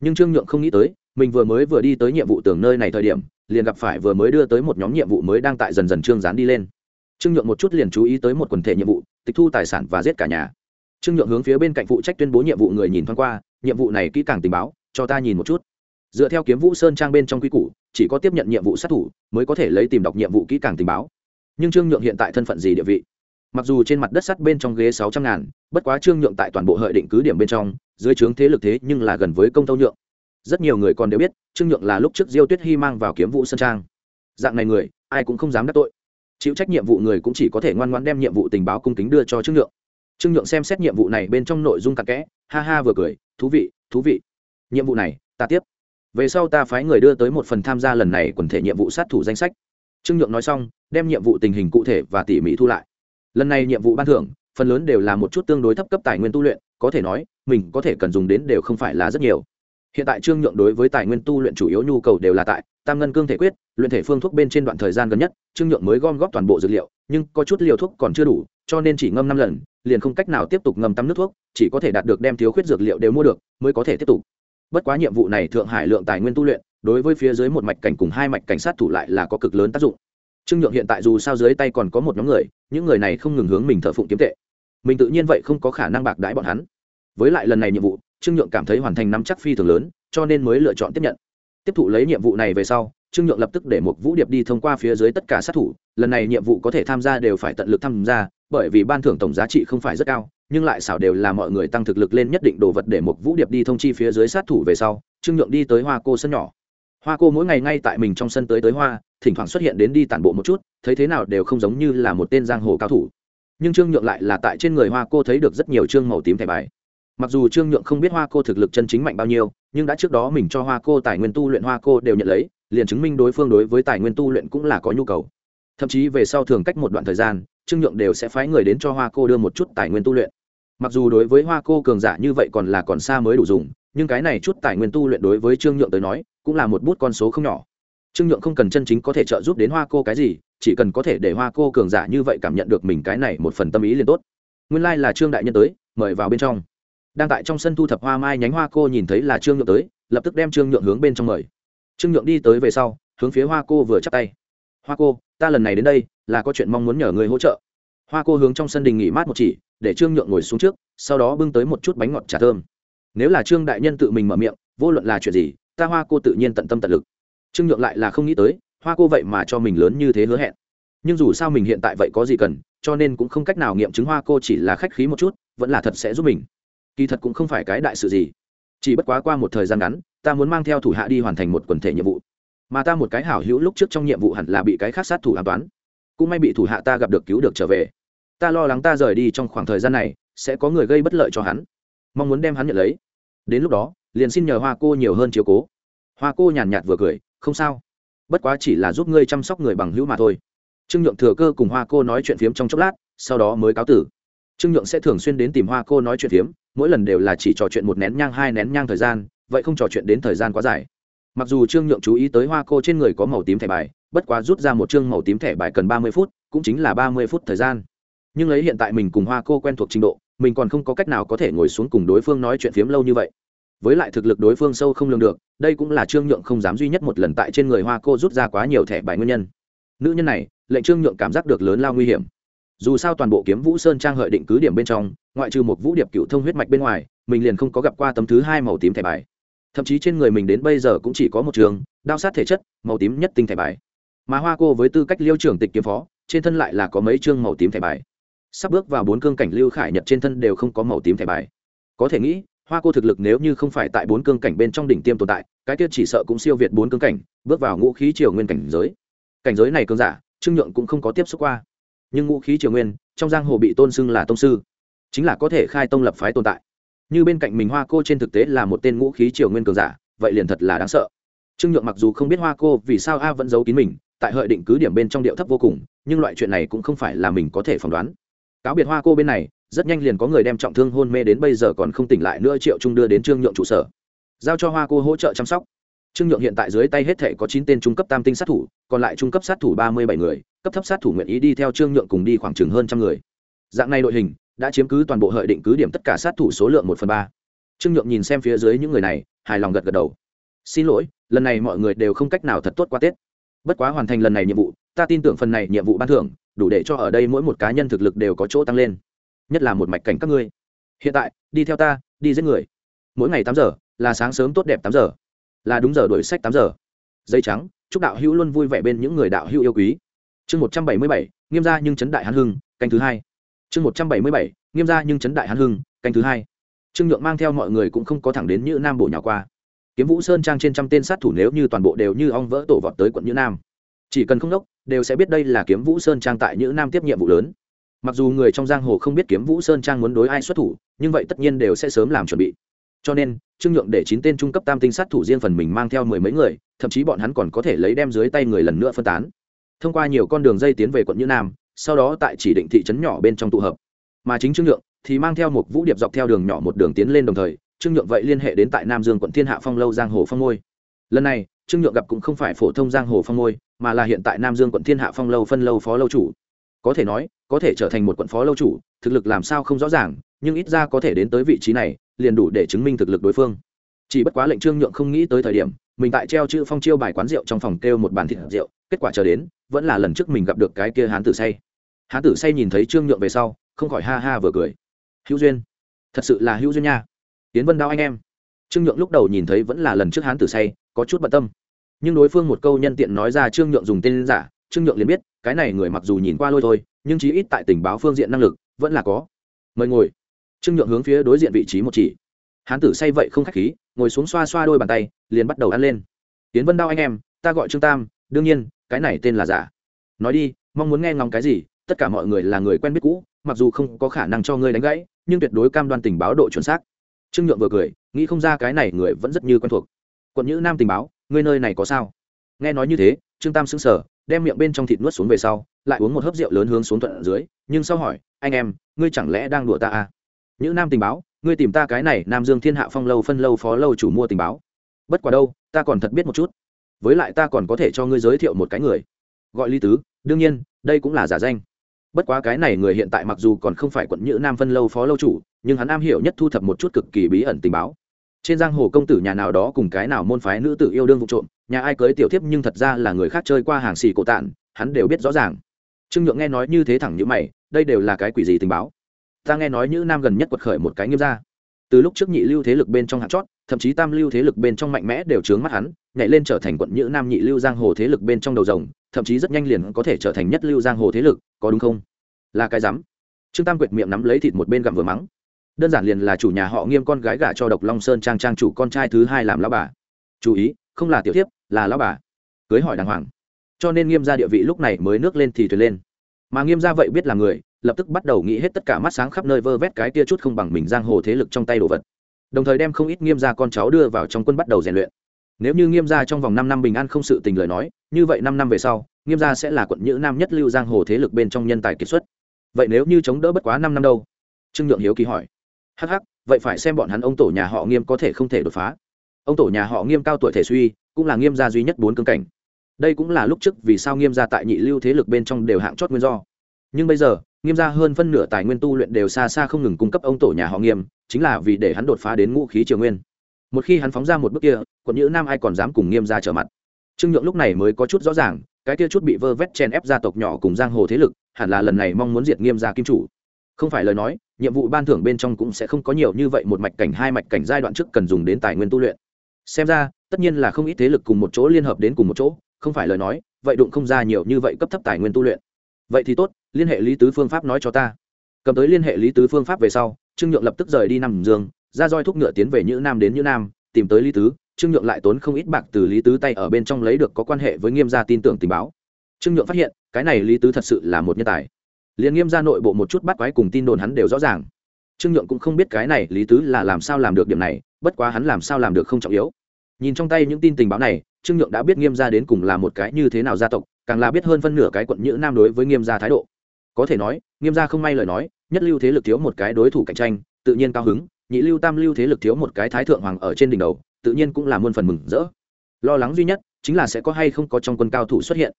Nhưng trương nhượng không nghĩ tới, mình vừa mới vừa đi tới nhiệm vụ tưởng nơi này thời điểm, liền gặp phải vừa mới đưa tới một nhóm nhiệm vụ mới đang tại dần dần trương dán đi lên. Trương nhượng một chút liền chú ý tới một quần thể nhiệm vụ, tịch thu tài sản và giết cả nhà. Trương nhượng hướng phía bên cạnh phụ trách tuyên bố nhiệm vụ người nhìn thoáng qua, nhiệm vụ này kỹ càng tình báo, cho ta nhìn một chút. Dựa theo kiếm vũ sơn trang bên trong quy củ, chỉ có tiếp nhận nhiệm vụ sát thủ, mới có thể lấy tìm đọc nhiệm vụ kỹ càng tình báo. Nhưng trương nhượng hiện tại thân phận gì địa vị? Mặc dù trên mặt đất sắt bên trong ghế sáu trăm ngàn, bất quá trương nhượng tại toàn bộ hợi định cứ điểm bên trong, dưới trướng thế lực thế nhưng là gần với công tâu nhượng. Rất nhiều người còn đều biết, trương nhượng là lúc trước diêu tuyết hy mang vào kiếm vụ sơn trang. Dạng này người, ai cũng không dám đắc tội. Chịu trách nhiệm vụ người cũng chỉ có thể ngoan ngoan đem nhiệm vụ tình báo cung kính đưa cho trương nhượng. Trương nhượng xem xét nhiệm vụ này bên trong nội dung cặn kẽ, ha ha vừa cười, thú vị thú vị. Nhiệm vụ này, ta tiếp. Về sau ta phái người đưa tới một phần tham gia lần này quần thể nhiệm vụ sát thủ danh sách. Trương nhượng nói xong, đem nhiệm vụ tình hình cụ thể và tỉ mỉ thu lại lần này nhiệm vụ ban thưởng, phần lớn đều là một chút tương đối thấp cấp tài nguyên tu luyện, có thể nói, mình có thể cần dùng đến đều không phải là rất nhiều. Hiện tại trương nhượng đối với tài nguyên tu luyện chủ yếu nhu cầu đều là tại tam ngân cương thể quyết, luyện thể phương thuốc bên trên đoạn thời gian gần nhất, trương nhượng mới gom góp toàn bộ dược liệu, nhưng có chút liều thuốc còn chưa đủ, cho nên chỉ ngâm năm lần, liền không cách nào tiếp tục ngâm tắm nước thuốc, chỉ có thể đạt được đem thiếu khuyết dược liệu đều mua được, mới có thể tiếp tục. Bất quá nhiệm vụ này thượng hải lượng tài nguyên tu luyện, đối với phía dưới một mạch cảnh cùng hai mạch cảnh sát thủ lại là có cực lớn tác dụng trương nhượng hiện tại dù sao dưới tay còn có một nhóm người, những người này không ngừng hướng mình thợ phụng kiếm tệ. Mình tự nhiên vậy không có khả năng bạc đãi bọn hắn. Với lại lần này nhiệm vụ, trương nhượng cảm thấy hoàn thành năm chắc phi thường lớn, cho nên mới lựa chọn tiếp nhận. Tiếp thụ lấy nhiệm vụ này về sau, trương nhượng lập tức để một vũ điệp đi thông qua phía dưới tất cả sát thủ, lần này nhiệm vụ có thể tham gia đều phải tận lực tham gia, bởi vì ban thưởng tổng giá trị không phải rất cao, nhưng lại xảo đều là mọi người tăng thực lực lên nhất định đồ vật để một vũ điệp đi thông chi phía dưới sát thủ về sau, trương nhượng đi tới hoa cô sân nhỏ hoa cô mỗi ngày ngay tại mình trong sân tới tới hoa, thỉnh thoảng xuất hiện đến đi tản bộ một chút, thấy thế nào đều không giống như là một tên giang hồ cao thủ. Nhưng trương nhượng lại là tại trên người hoa cô thấy được rất nhiều trương màu tím thẻ bài. Mặc dù trương nhượng không biết hoa cô thực lực chân chính mạnh bao nhiêu, nhưng đã trước đó mình cho hoa cô tài nguyên tu luyện hoa cô đều nhận lấy, liền chứng minh đối phương đối với tài nguyên tu luyện cũng là có nhu cầu. Thậm chí về sau thường cách một đoạn thời gian, trương nhượng đều sẽ phái người đến cho hoa cô đưa một chút tài nguyên tu luyện. Mặc dù đối với hoa cô cường giả như vậy còn là còn xa mới đủ dùng, nhưng cái này chút tài nguyên tu luyện đối với trương nhượng tới nói cũng là một bút con số không nhỏ. Trương nhượng không cần chân chính có thể trợ giúp đến hoa cô cái gì, chỉ cần có thể để hoa cô cường giả như vậy cảm nhận được mình cái này một phần tâm ý liền tốt. Nguyên lai、like、là trương đại nhân tới, mời vào bên trong. Đang tại trong sân thu thập hoa mai nhánh hoa cô nhìn thấy là trương nhượng tới, lập tức đem trương nhượng hướng bên trong mời. Trương nhượng đi tới về sau, hướng phía hoa cô vừa chắp tay. Hoa cô, ta lần này đến đây, là có chuyện mong muốn nhờ người hỗ trợ. Hoa cô hướng trong sân đình nghỉ mát một chỉ, để trương nhượng ngồi xuống trước, sau đó bưng tới một chút bánh ngọt trà thơm. Nếu là trương đại nhân tự mình mở miệng, vô luận là chuyện gì ta hoa cô tự nhiên tận tâm tận lực. Trương nhượng lại là không nghĩ tới, hoa cô vậy mà cho mình lớn như thế hứa hẹn. Nhưng dù sao mình hiện tại vậy có gì cần, cho nên cũng không cách nào nghiệm chứng hoa cô chỉ là khách khí một chút, vẫn là thật sẽ giúp mình. Kỳ thật cũng không phải cái đại sự gì. Chỉ bất quá qua một thời gian ngắn, ta muốn mang theo thủ hạ đi hoàn thành một quần thể nhiệm vụ. Mà ta một cái hảo hữu lúc trước trong nhiệm vụ hẳn là bị cái khác sát thủ an toán. Cũng may bị thủ hạ ta gặp được cứu được trở về. Ta lo lắng ta rời đi trong khoảng thời gian này, sẽ có người gây bất lợi cho hắn. Mong muốn đem hắn nhận lấy đến lúc đó, liền xin nhờ hoa cô nhiều hơn chiếu cố. Hoa cô nhàn nhạt vừa cười, không sao. Bất quá chỉ là giúp ngươi chăm sóc người bằng hữu mà thôi. Trương nhượng thừa cơ cùng hoa cô nói chuyện phiếm trong chốc lát, sau đó mới cáo tử. Trương nhượng sẽ thường xuyên đến tìm hoa cô nói chuyện phiếm, mỗi lần đều là chỉ trò chuyện một nén nhang, hai nén nhang thời gian, vậy không trò chuyện đến thời gian quá dài. Mặc dù trương nhượng chú ý tới hoa cô trên người có màu tím thẻ bài, bất quá rút ra một chương màu tím thẻ bài cần ba mươi phút, cũng chính là ba mươi phút thời gian. Nhưng lấy hiện tại mình cùng hoa cô quen thuộc trình độ mình còn không có cách nào có thể ngồi xuống cùng đối phương nói chuyện phiếm lâu như vậy. Với lại thực lực đối phương sâu không lường được, đây cũng là trương nhượng không dám duy nhất một lần tại trên người hoa cô rút ra quá nhiều thẻ bài nguyên nhân. Nữ nhân này, lệnh trương nhượng cảm giác được lớn lao nguy hiểm. Dù sao toàn bộ kiếm vũ sơn trang hợi định cứ điểm bên trong, ngoại trừ một vũ điệp cựu thông huyết mạch bên ngoài, mình liền không có gặp qua tấm thứ hai màu tím thẻ bài. Thậm chí trên người mình đến bây giờ cũng chỉ có một trường, đao sát thể chất, màu tím nhất tinh thẻ bài. Mà hoa cô với tư cách liêu trưởng tịch kiếm phó, trên thân lại là có mấy chương màu tím thẻ bài sắp bước vào bốn cương cảnh lưu khải nhật trên thân đều không có màu tím thẻ bài. Có thể nghĩ, hoa cô thực lực nếu như không phải tại bốn cương cảnh bên trong đỉnh tiêm tồn tại, cái tiết chỉ sợ cũng siêu việt bốn cương cảnh, bước vào ngũ khí triều nguyên cảnh giới. Cảnh giới này cương giả, trương nhượng cũng không có tiếp xúc qua. Nhưng ngũ khí triều nguyên, trong giang hồ bị tôn xưng là tông sư, chính là có thể khai tông lập phái tồn tại. Như bên cạnh mình hoa cô trên thực tế là một tên ngũ khí triều nguyên cường giả, vậy liền thật là đáng sợ. Trương nhượng mặc dù không biết hoa cô vì sao a vẫn giấu kín mình, tại hợi định cứ điểm bên trong điệu thấp vô cùng, nhưng loại chuyện này cũng không phải là mình có thể phỏng đoán cáo biệt hoa cô bên này, rất nhanh liền có người đem trọng thương hôn mê đến bây giờ còn không tỉnh lại nữa triệu trung đưa đến trương nhượng trụ sở. Giao cho hoa cô hỗ trợ chăm sóc. Trương nhượng hiện tại dưới tay hết thể có chín tên trung cấp tam tinh sát thủ, còn lại trung cấp sát thủ ba mươi bảy người, cấp thấp sát thủ nguyện ý đi theo trương nhượng cùng đi khoảng chừng hơn trăm người. Dạng này đội hình, đã chiếm cứ toàn bộ hợi định cứ điểm tất cả sát thủ số lượng một phần ba. Trương nhượng nhìn xem phía dưới những người này, hài lòng gật gật đầu. Xin lỗi, lần này mọi người đều không cách nào thật tốt qua tết. Bất quá hoàn thành lần này nhiệm vụ, ta tin tưởng phần này nhiệm vụ ban thưởng đủ để cho ở đây mỗi một cá nhân thực lực đều có chỗ tăng lên. Nhất là một mạch cảnh các ngươi. Hiện tại, đi theo ta, đi giết người. Mỗi ngày tám giờ, là sáng sớm tốt đẹp tám giờ. Là đúng giờ đổi sách tám giờ. Dây trắng, chúc đạo hữu luôn vui vẻ bên những người đạo hữu yêu quý. Chương một trăm bảy mươi bảy, nghiêm gia nhưng chấn đại hán hưng, canh thứ hai. Chương một trăm bảy mươi bảy, nghiêm gia nhưng chấn đại hán hưng, canh thứ hai. Trương nhượng mang theo mọi người cũng không có thẳng đến như nam bộ nhỏ qua. Kiếm vũ sơn trang trên trăm tên sát thủ nếu như toàn bộ đều như ong vỡ tổ vọt tới quận như nam. Chỉ cần không đốc đều sẽ biết đây là kiếm vũ sơn trang tại những nam tiếp nhiệm vụ lớn. Mặc dù người trong giang hồ không biết kiếm vũ sơn trang muốn đối ai xuất thủ, nhưng vậy tất nhiên đều sẽ sớm làm chuẩn bị. Cho nên, trương nhượng để chín tên trung cấp tam tinh sát thủ riêng phần mình mang theo mười mấy người, thậm chí bọn hắn còn có thể lấy đem dưới tay người lần nữa phân tán. Thông qua nhiều con đường dây tiến về quận như nam, sau đó tại chỉ định thị trấn nhỏ bên trong tụ hợp. Mà chính trương nhượng thì mang theo một vũ điệp dọc theo đường nhỏ một đường tiến lên đồng thời, trương nhượng vậy liên hệ đến tại nam dương quận thiên hạ phong lâu giang hồ phong ngôi. Lần này trương nhượng gặp cũng không phải phổ thông giang hồ phong ngôi, mà là hiện tại nam dương quận thiên hạ phong lâu phân lâu phó lâu chủ. Có thể nói, có thể trở thành một quận phó lâu chủ, thực lực làm sao không rõ ràng, nhưng ít ra có thể đến tới vị trí này, liền đủ để chứng minh thực lực đối phương. Chỉ bất quá lệnh trương nhượng không nghĩ tới thời điểm, mình tại treo chữ phong chiêu bài quán rượu trong phòng kêu một bàn thịt rượu, kết quả chờ đến, vẫn là lần trước mình gặp được cái kia hán tử say. Hán tử say nhìn thấy trương nhượng về sau, không khỏi ha ha vừa cười. Hữu duyên, thật sự là hữu duyên nha. Tiến vân đao anh em. Trương nhượng lúc đầu nhìn thấy vẫn là lần trước hán tử say có chút bận tâm. Nhưng đối phương một câu nhân tiện nói ra trương nhượng dùng tên giả, trương nhượng liền biết, cái này người mặc dù nhìn qua lôi thôi, nhưng chí ít tại tình báo phương diện năng lực, vẫn là có. Mời ngồi. Trương nhượng hướng phía đối diện vị trí một chỉ. Hán tử say vậy không khách khí, ngồi xuống xoa xoa đôi bàn tay, liền bắt đầu ăn lên. Tiến vân đao anh em, ta gọi trương tam, đương nhiên, cái này tên là giả. Nói đi, mong muốn nghe ngóng cái gì, tất cả mọi người là người quen biết cũ, mặc dù không có khả năng cho ngươi đánh gãy, nhưng tuyệt đối cam đoan tình báo độ chuẩn xác. Trương nhượng vừa cười, nghĩ không ra cái này người vẫn rất như quen thuộc quận nhữ nam tình báo, ngươi nơi này có sao? Nghe nói như thế, trương tam xứng sở đem miệng bên trong thịt nuốt xuống về sau, lại uống một hớp rượu lớn hướng xuống thuận dưới, nhưng sau hỏi, anh em, ngươi chẳng lẽ đang đùa ta à? Nhữ nam tình báo, ngươi tìm ta cái này, nam dương thiên hạ phong lâu phân lâu phó lâu chủ mua tình báo. Bất quá đâu, ta còn thật biết một chút. Với lại ta còn có thể cho ngươi giới thiệu một cái người. Gọi lý tứ, đương nhiên, đây cũng là giả danh. Bất quá cái này người hiện tại mặc dù còn không phải quận nhữ nam phân lâu phó lâu chủ, nhưng hắn am hiểu nhất thu thập một chút cực kỳ bí ẩn tình báo trên giang hồ công tử nhà nào đó cùng cái nào môn phái nữ tử yêu đương vụ trộm, nhà ai cưới tiểu thiếp nhưng thật ra là người khác chơi qua hàng xì cổ tạn, hắn đều biết rõ ràng. Trương nhượng nghe nói như thế thẳng như mày, đây đều là cái quỷ gì tình báo? Ta nghe nói như nam gần nhất quật khởi một cái nghiêm ra từ lúc trước nhị lưu thế lực bên trong hạt chót, thậm chí tam lưu thế lực bên trong mạnh mẽ đều trướng mắt hắn, nhảy lên trở thành quận nhữ nam nhị lưu giang hồ thế lực bên trong đầu rồng, thậm chí rất nhanh liền có thể trở thành nhất lưu giang hồ thế lực, có đúng không? Là cái rắm. Trương tam quyệt miệng nắm lấy thịt một bên gặm vừa mắng đơn giản liền là chủ nhà họ nghiêm con gái gả cho độc long sơn trang trang chủ con trai thứ hai làm lão bà. Chú ý, không là tiểu thiếp, là lão bà. Cưới hỏi đàng hoàng. Cho nên nghiêm gia địa vị lúc này mới nước lên thì thuyền lên. Mà nghiêm gia vậy biết là người, lập tức bắt đầu nghĩ hết tất cả mắt sáng khắp nơi vơ vét cái tia chút không bằng mình giang hồ thế lực trong tay đồ vật. Đồng thời đem không ít nghiêm gia con cháu đưa vào trong quân bắt đầu rèn luyện. Nếu như nghiêm gia trong vòng năm năm bình an không sự tình lời nói, như vậy năm năm về sau, nghiêm gia sẽ là quận nhữ nam nhất lưu giang hồ thế lực bên trong nhân tài kiệt xuất. Vậy nếu như chống đỡ bất quá năm năm đâu? Trương nhượng hiếu kỳ hỏi hh vậy phải xem bọn hắn ông tổ nhà họ nghiêm có thể không thể đột phá. Ông tổ nhà họ nghiêm cao tuổi thể suy, cũng là nghiêm gia duy nhất bốn cương cảnh. Đây cũng là lúc trước vì sao nghiêm gia tại nhị lưu thế lực bên trong đều hạng chót nguyên do. Nhưng bây giờ, nghiêm gia hơn phân nửa tài nguyên tu luyện đều xa xa không ngừng cung cấp ông tổ nhà họ nghiêm, chính là vì để hắn đột phá đến ngũ khí triều nguyên. Một khi hắn phóng ra một bước kia, quận nhữ nam ai còn dám cùng nghiêm gia trở mặt? Trương nhượng lúc này mới có chút rõ ràng, cái kia chút bị vơ vét chen ép gia tộc nhỏ cùng giang hồ thế lực, hẳn là lần này mong muốn diệt nghiêm gia kim chủ. Không phải lời nói nhiệm vụ ban thưởng bên trong cũng sẽ không có nhiều như vậy một mạch cảnh, hai mạch cảnh giai đoạn trước cần dùng đến tài nguyên tu luyện. Xem ra, tất nhiên là không ít thế lực cùng một chỗ liên hợp đến cùng một chỗ, không phải lời nói, vậy đụng không ra nhiều như vậy cấp thấp tài nguyên tu luyện. Vậy thì tốt, liên hệ lý tứ phương pháp nói cho ta. Cầm tới liên hệ lý tứ phương pháp về sau, trương nhượng lập tức rời đi nằm giường ra roi thúc ngựa tiến về nhữ nam đến nhữ nam, tìm tới lý tứ. Trương nhượng lại tốn không ít bạc từ lý tứ tay ở bên trong lấy được có quan hệ với nghiêm gia tin tưởng tình báo. Trương nhượng phát hiện, cái này lý tứ thật sự là một nhân tài liền nghiêm gia nội bộ một chút bắt quái cùng tin đồn hắn đều rõ ràng. Trương nhượng cũng không biết cái này lý tứ là làm sao làm được điểm này, bất quá hắn làm sao làm được không trọng yếu. Nhìn trong tay những tin tình báo này, trương nhượng đã biết nghiêm gia đến cùng là một cái như thế nào gia tộc, càng là biết hơn phân nửa cái quận nhữ nam đối với nghiêm gia thái độ. Có thể nói, nghiêm gia không may lời nói, nhất lưu thế lực thiếu một cái đối thủ cạnh tranh, tự nhiên cao hứng, nhị lưu tam lưu thế lực thiếu một cái thái thượng hoàng ở trên đỉnh đầu, tự nhiên cũng là muôn phần mừng rỡ. Lo lắng duy nhất, chính là sẽ có hay không có trong quân cao thủ xuất hiện.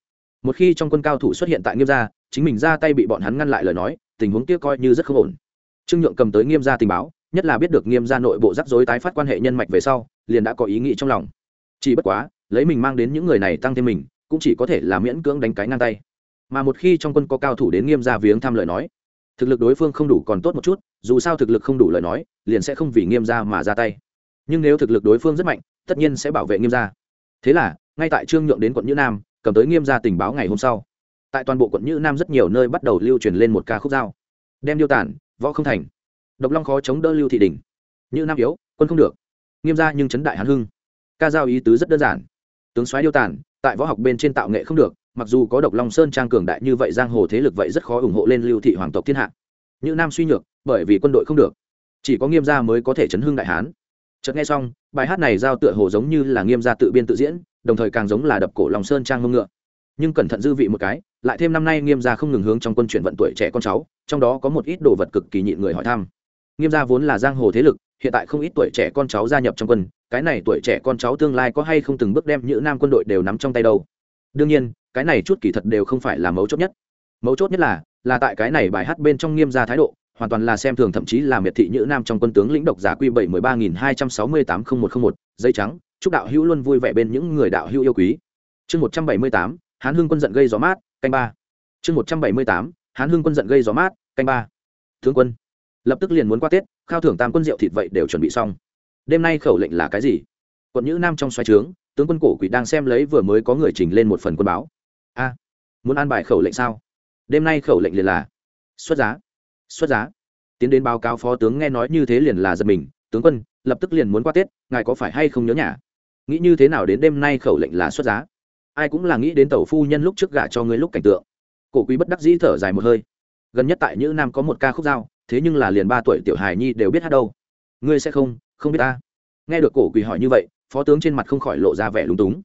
Một khi trong quân cao thủ xuất hiện tại nghiêm gia chính mình ra tay bị bọn hắn ngăn lại lời nói, tình huống kia coi như rất không ổn. Trương nhượng cầm tới nghiêm gia tình báo, nhất là biết được nghiêm gia nội bộ rắc rối tái phát quan hệ nhân mạch về sau, liền đã có ý nghĩ trong lòng. Chỉ bất quá, lấy mình mang đến những người này tăng thêm mình, cũng chỉ có thể là miễn cưỡng đánh cái ngang tay. Mà một khi trong quân có cao thủ đến nghiêm gia viếng thăm lời nói, thực lực đối phương không đủ còn tốt một chút, dù sao thực lực không đủ lời nói, liền sẽ không vì nghiêm gia mà ra tay. Nhưng nếu thực lực đối phương rất mạnh, tất nhiên sẽ bảo vệ nghiêm gia. Thế là, ngay tại trương nhượng đến quận nhữ nam, cầm tới nghiêm gia tình báo ngày hôm sau tại toàn bộ quận như nam rất nhiều nơi bắt đầu lưu truyền lên một ca khúc dao. Đem điêu tản, võ không thành. Độc long khó chống đỡ lưu thị đình. Như nam yếu, quân không được. Nghiêm gia nhưng chấn đại hán hưng. Ca giao ý tứ rất đơn giản. Tướng soái điêu tản, tại võ học bên trên tạo nghệ không được, mặc dù có độc long sơn trang cường đại như vậy giang hồ thế lực vậy rất khó ủng hộ lên lưu thị hoàng tộc thiên hạ. Như nam suy nhược, bởi vì quân đội không được. Chỉ có nghiêm gia mới có thể chấn hưng đại hán. Chợt nghe xong, bài hát này giao tựa hồ giống như là nghiêm gia tự biên tự diễn, đồng thời càng giống là đập cổ lòng sơn trang ngông ngựa. Nhưng cẩn thận dư vị một cái lại thêm năm nay nghiêm gia không ngừng hướng trong quân chuyển vận tuổi trẻ con cháu, trong đó có một ít đồ vật cực kỳ nhịn người hỏi thăm. Nghiêm gia vốn là giang hồ thế lực, hiện tại không ít tuổi trẻ con cháu gia nhập trong quân, cái này tuổi trẻ con cháu tương lai có hay không từng bước đem những nam quân đội đều nắm trong tay đâu? Đương nhiên, cái này chút kỳ thật đều không phải là mấu chốt nhất. Mấu chốt nhất là là tại cái này bài hát bên trong nghiêm gia thái độ, hoàn toàn là xem thường thậm chí là miệt thị nhữ nam trong quân tướng lĩnh độc giả quy bảy mười ba nghìn hai trăm sáu mươi tám không một không một, dây trắng, chúc đạo hữu luôn vui vẻ bên những người đạo hữu yêu quý. Chương một trăm bảy mươi tám, hán hưng quân giận gây gió mát canh ba. Chương một trăm bảy mươi tám, hán hưng quân giận gây gió mát, canh ba. Thương quân. Lập tức liền muốn qua tết, khao thưởng tam quân rượu thịt vậy đều chuẩn bị xong. Đêm nay khẩu lệnh là cái gì? Quận nhữ nam trong xoáy trướng, tướng quân cổ quỷ đang xem lấy vừa mới có người trình lên một phần quân báo. A, muốn an bài khẩu lệnh sao? Đêm nay khẩu lệnh liền là, xuất giá xuất giá. Tiến đến báo cáo phó tướng nghe nói như thế liền là giật mình, tướng quân, lập tức liền muốn qua tết, ngài có phải hay không nhớ nhà? Nghĩ như thế nào đến đêm nay khẩu lệnh là xuất giá? Ai cũng là nghĩ đến tàu phu nhân lúc trước gả cho ngươi lúc cảnh tượng. Cổ quý bất đắc dĩ thở dài một hơi. Gần nhất tại nhữ nam có một ca khúc giao, thế nhưng là liền ba tuổi tiểu hài nhi đều biết hát đâu. Ngươi sẽ không không biết ta. Nghe được cổ quỳ hỏi như vậy, phó tướng trên mặt không khỏi lộ ra vẻ lúng túng.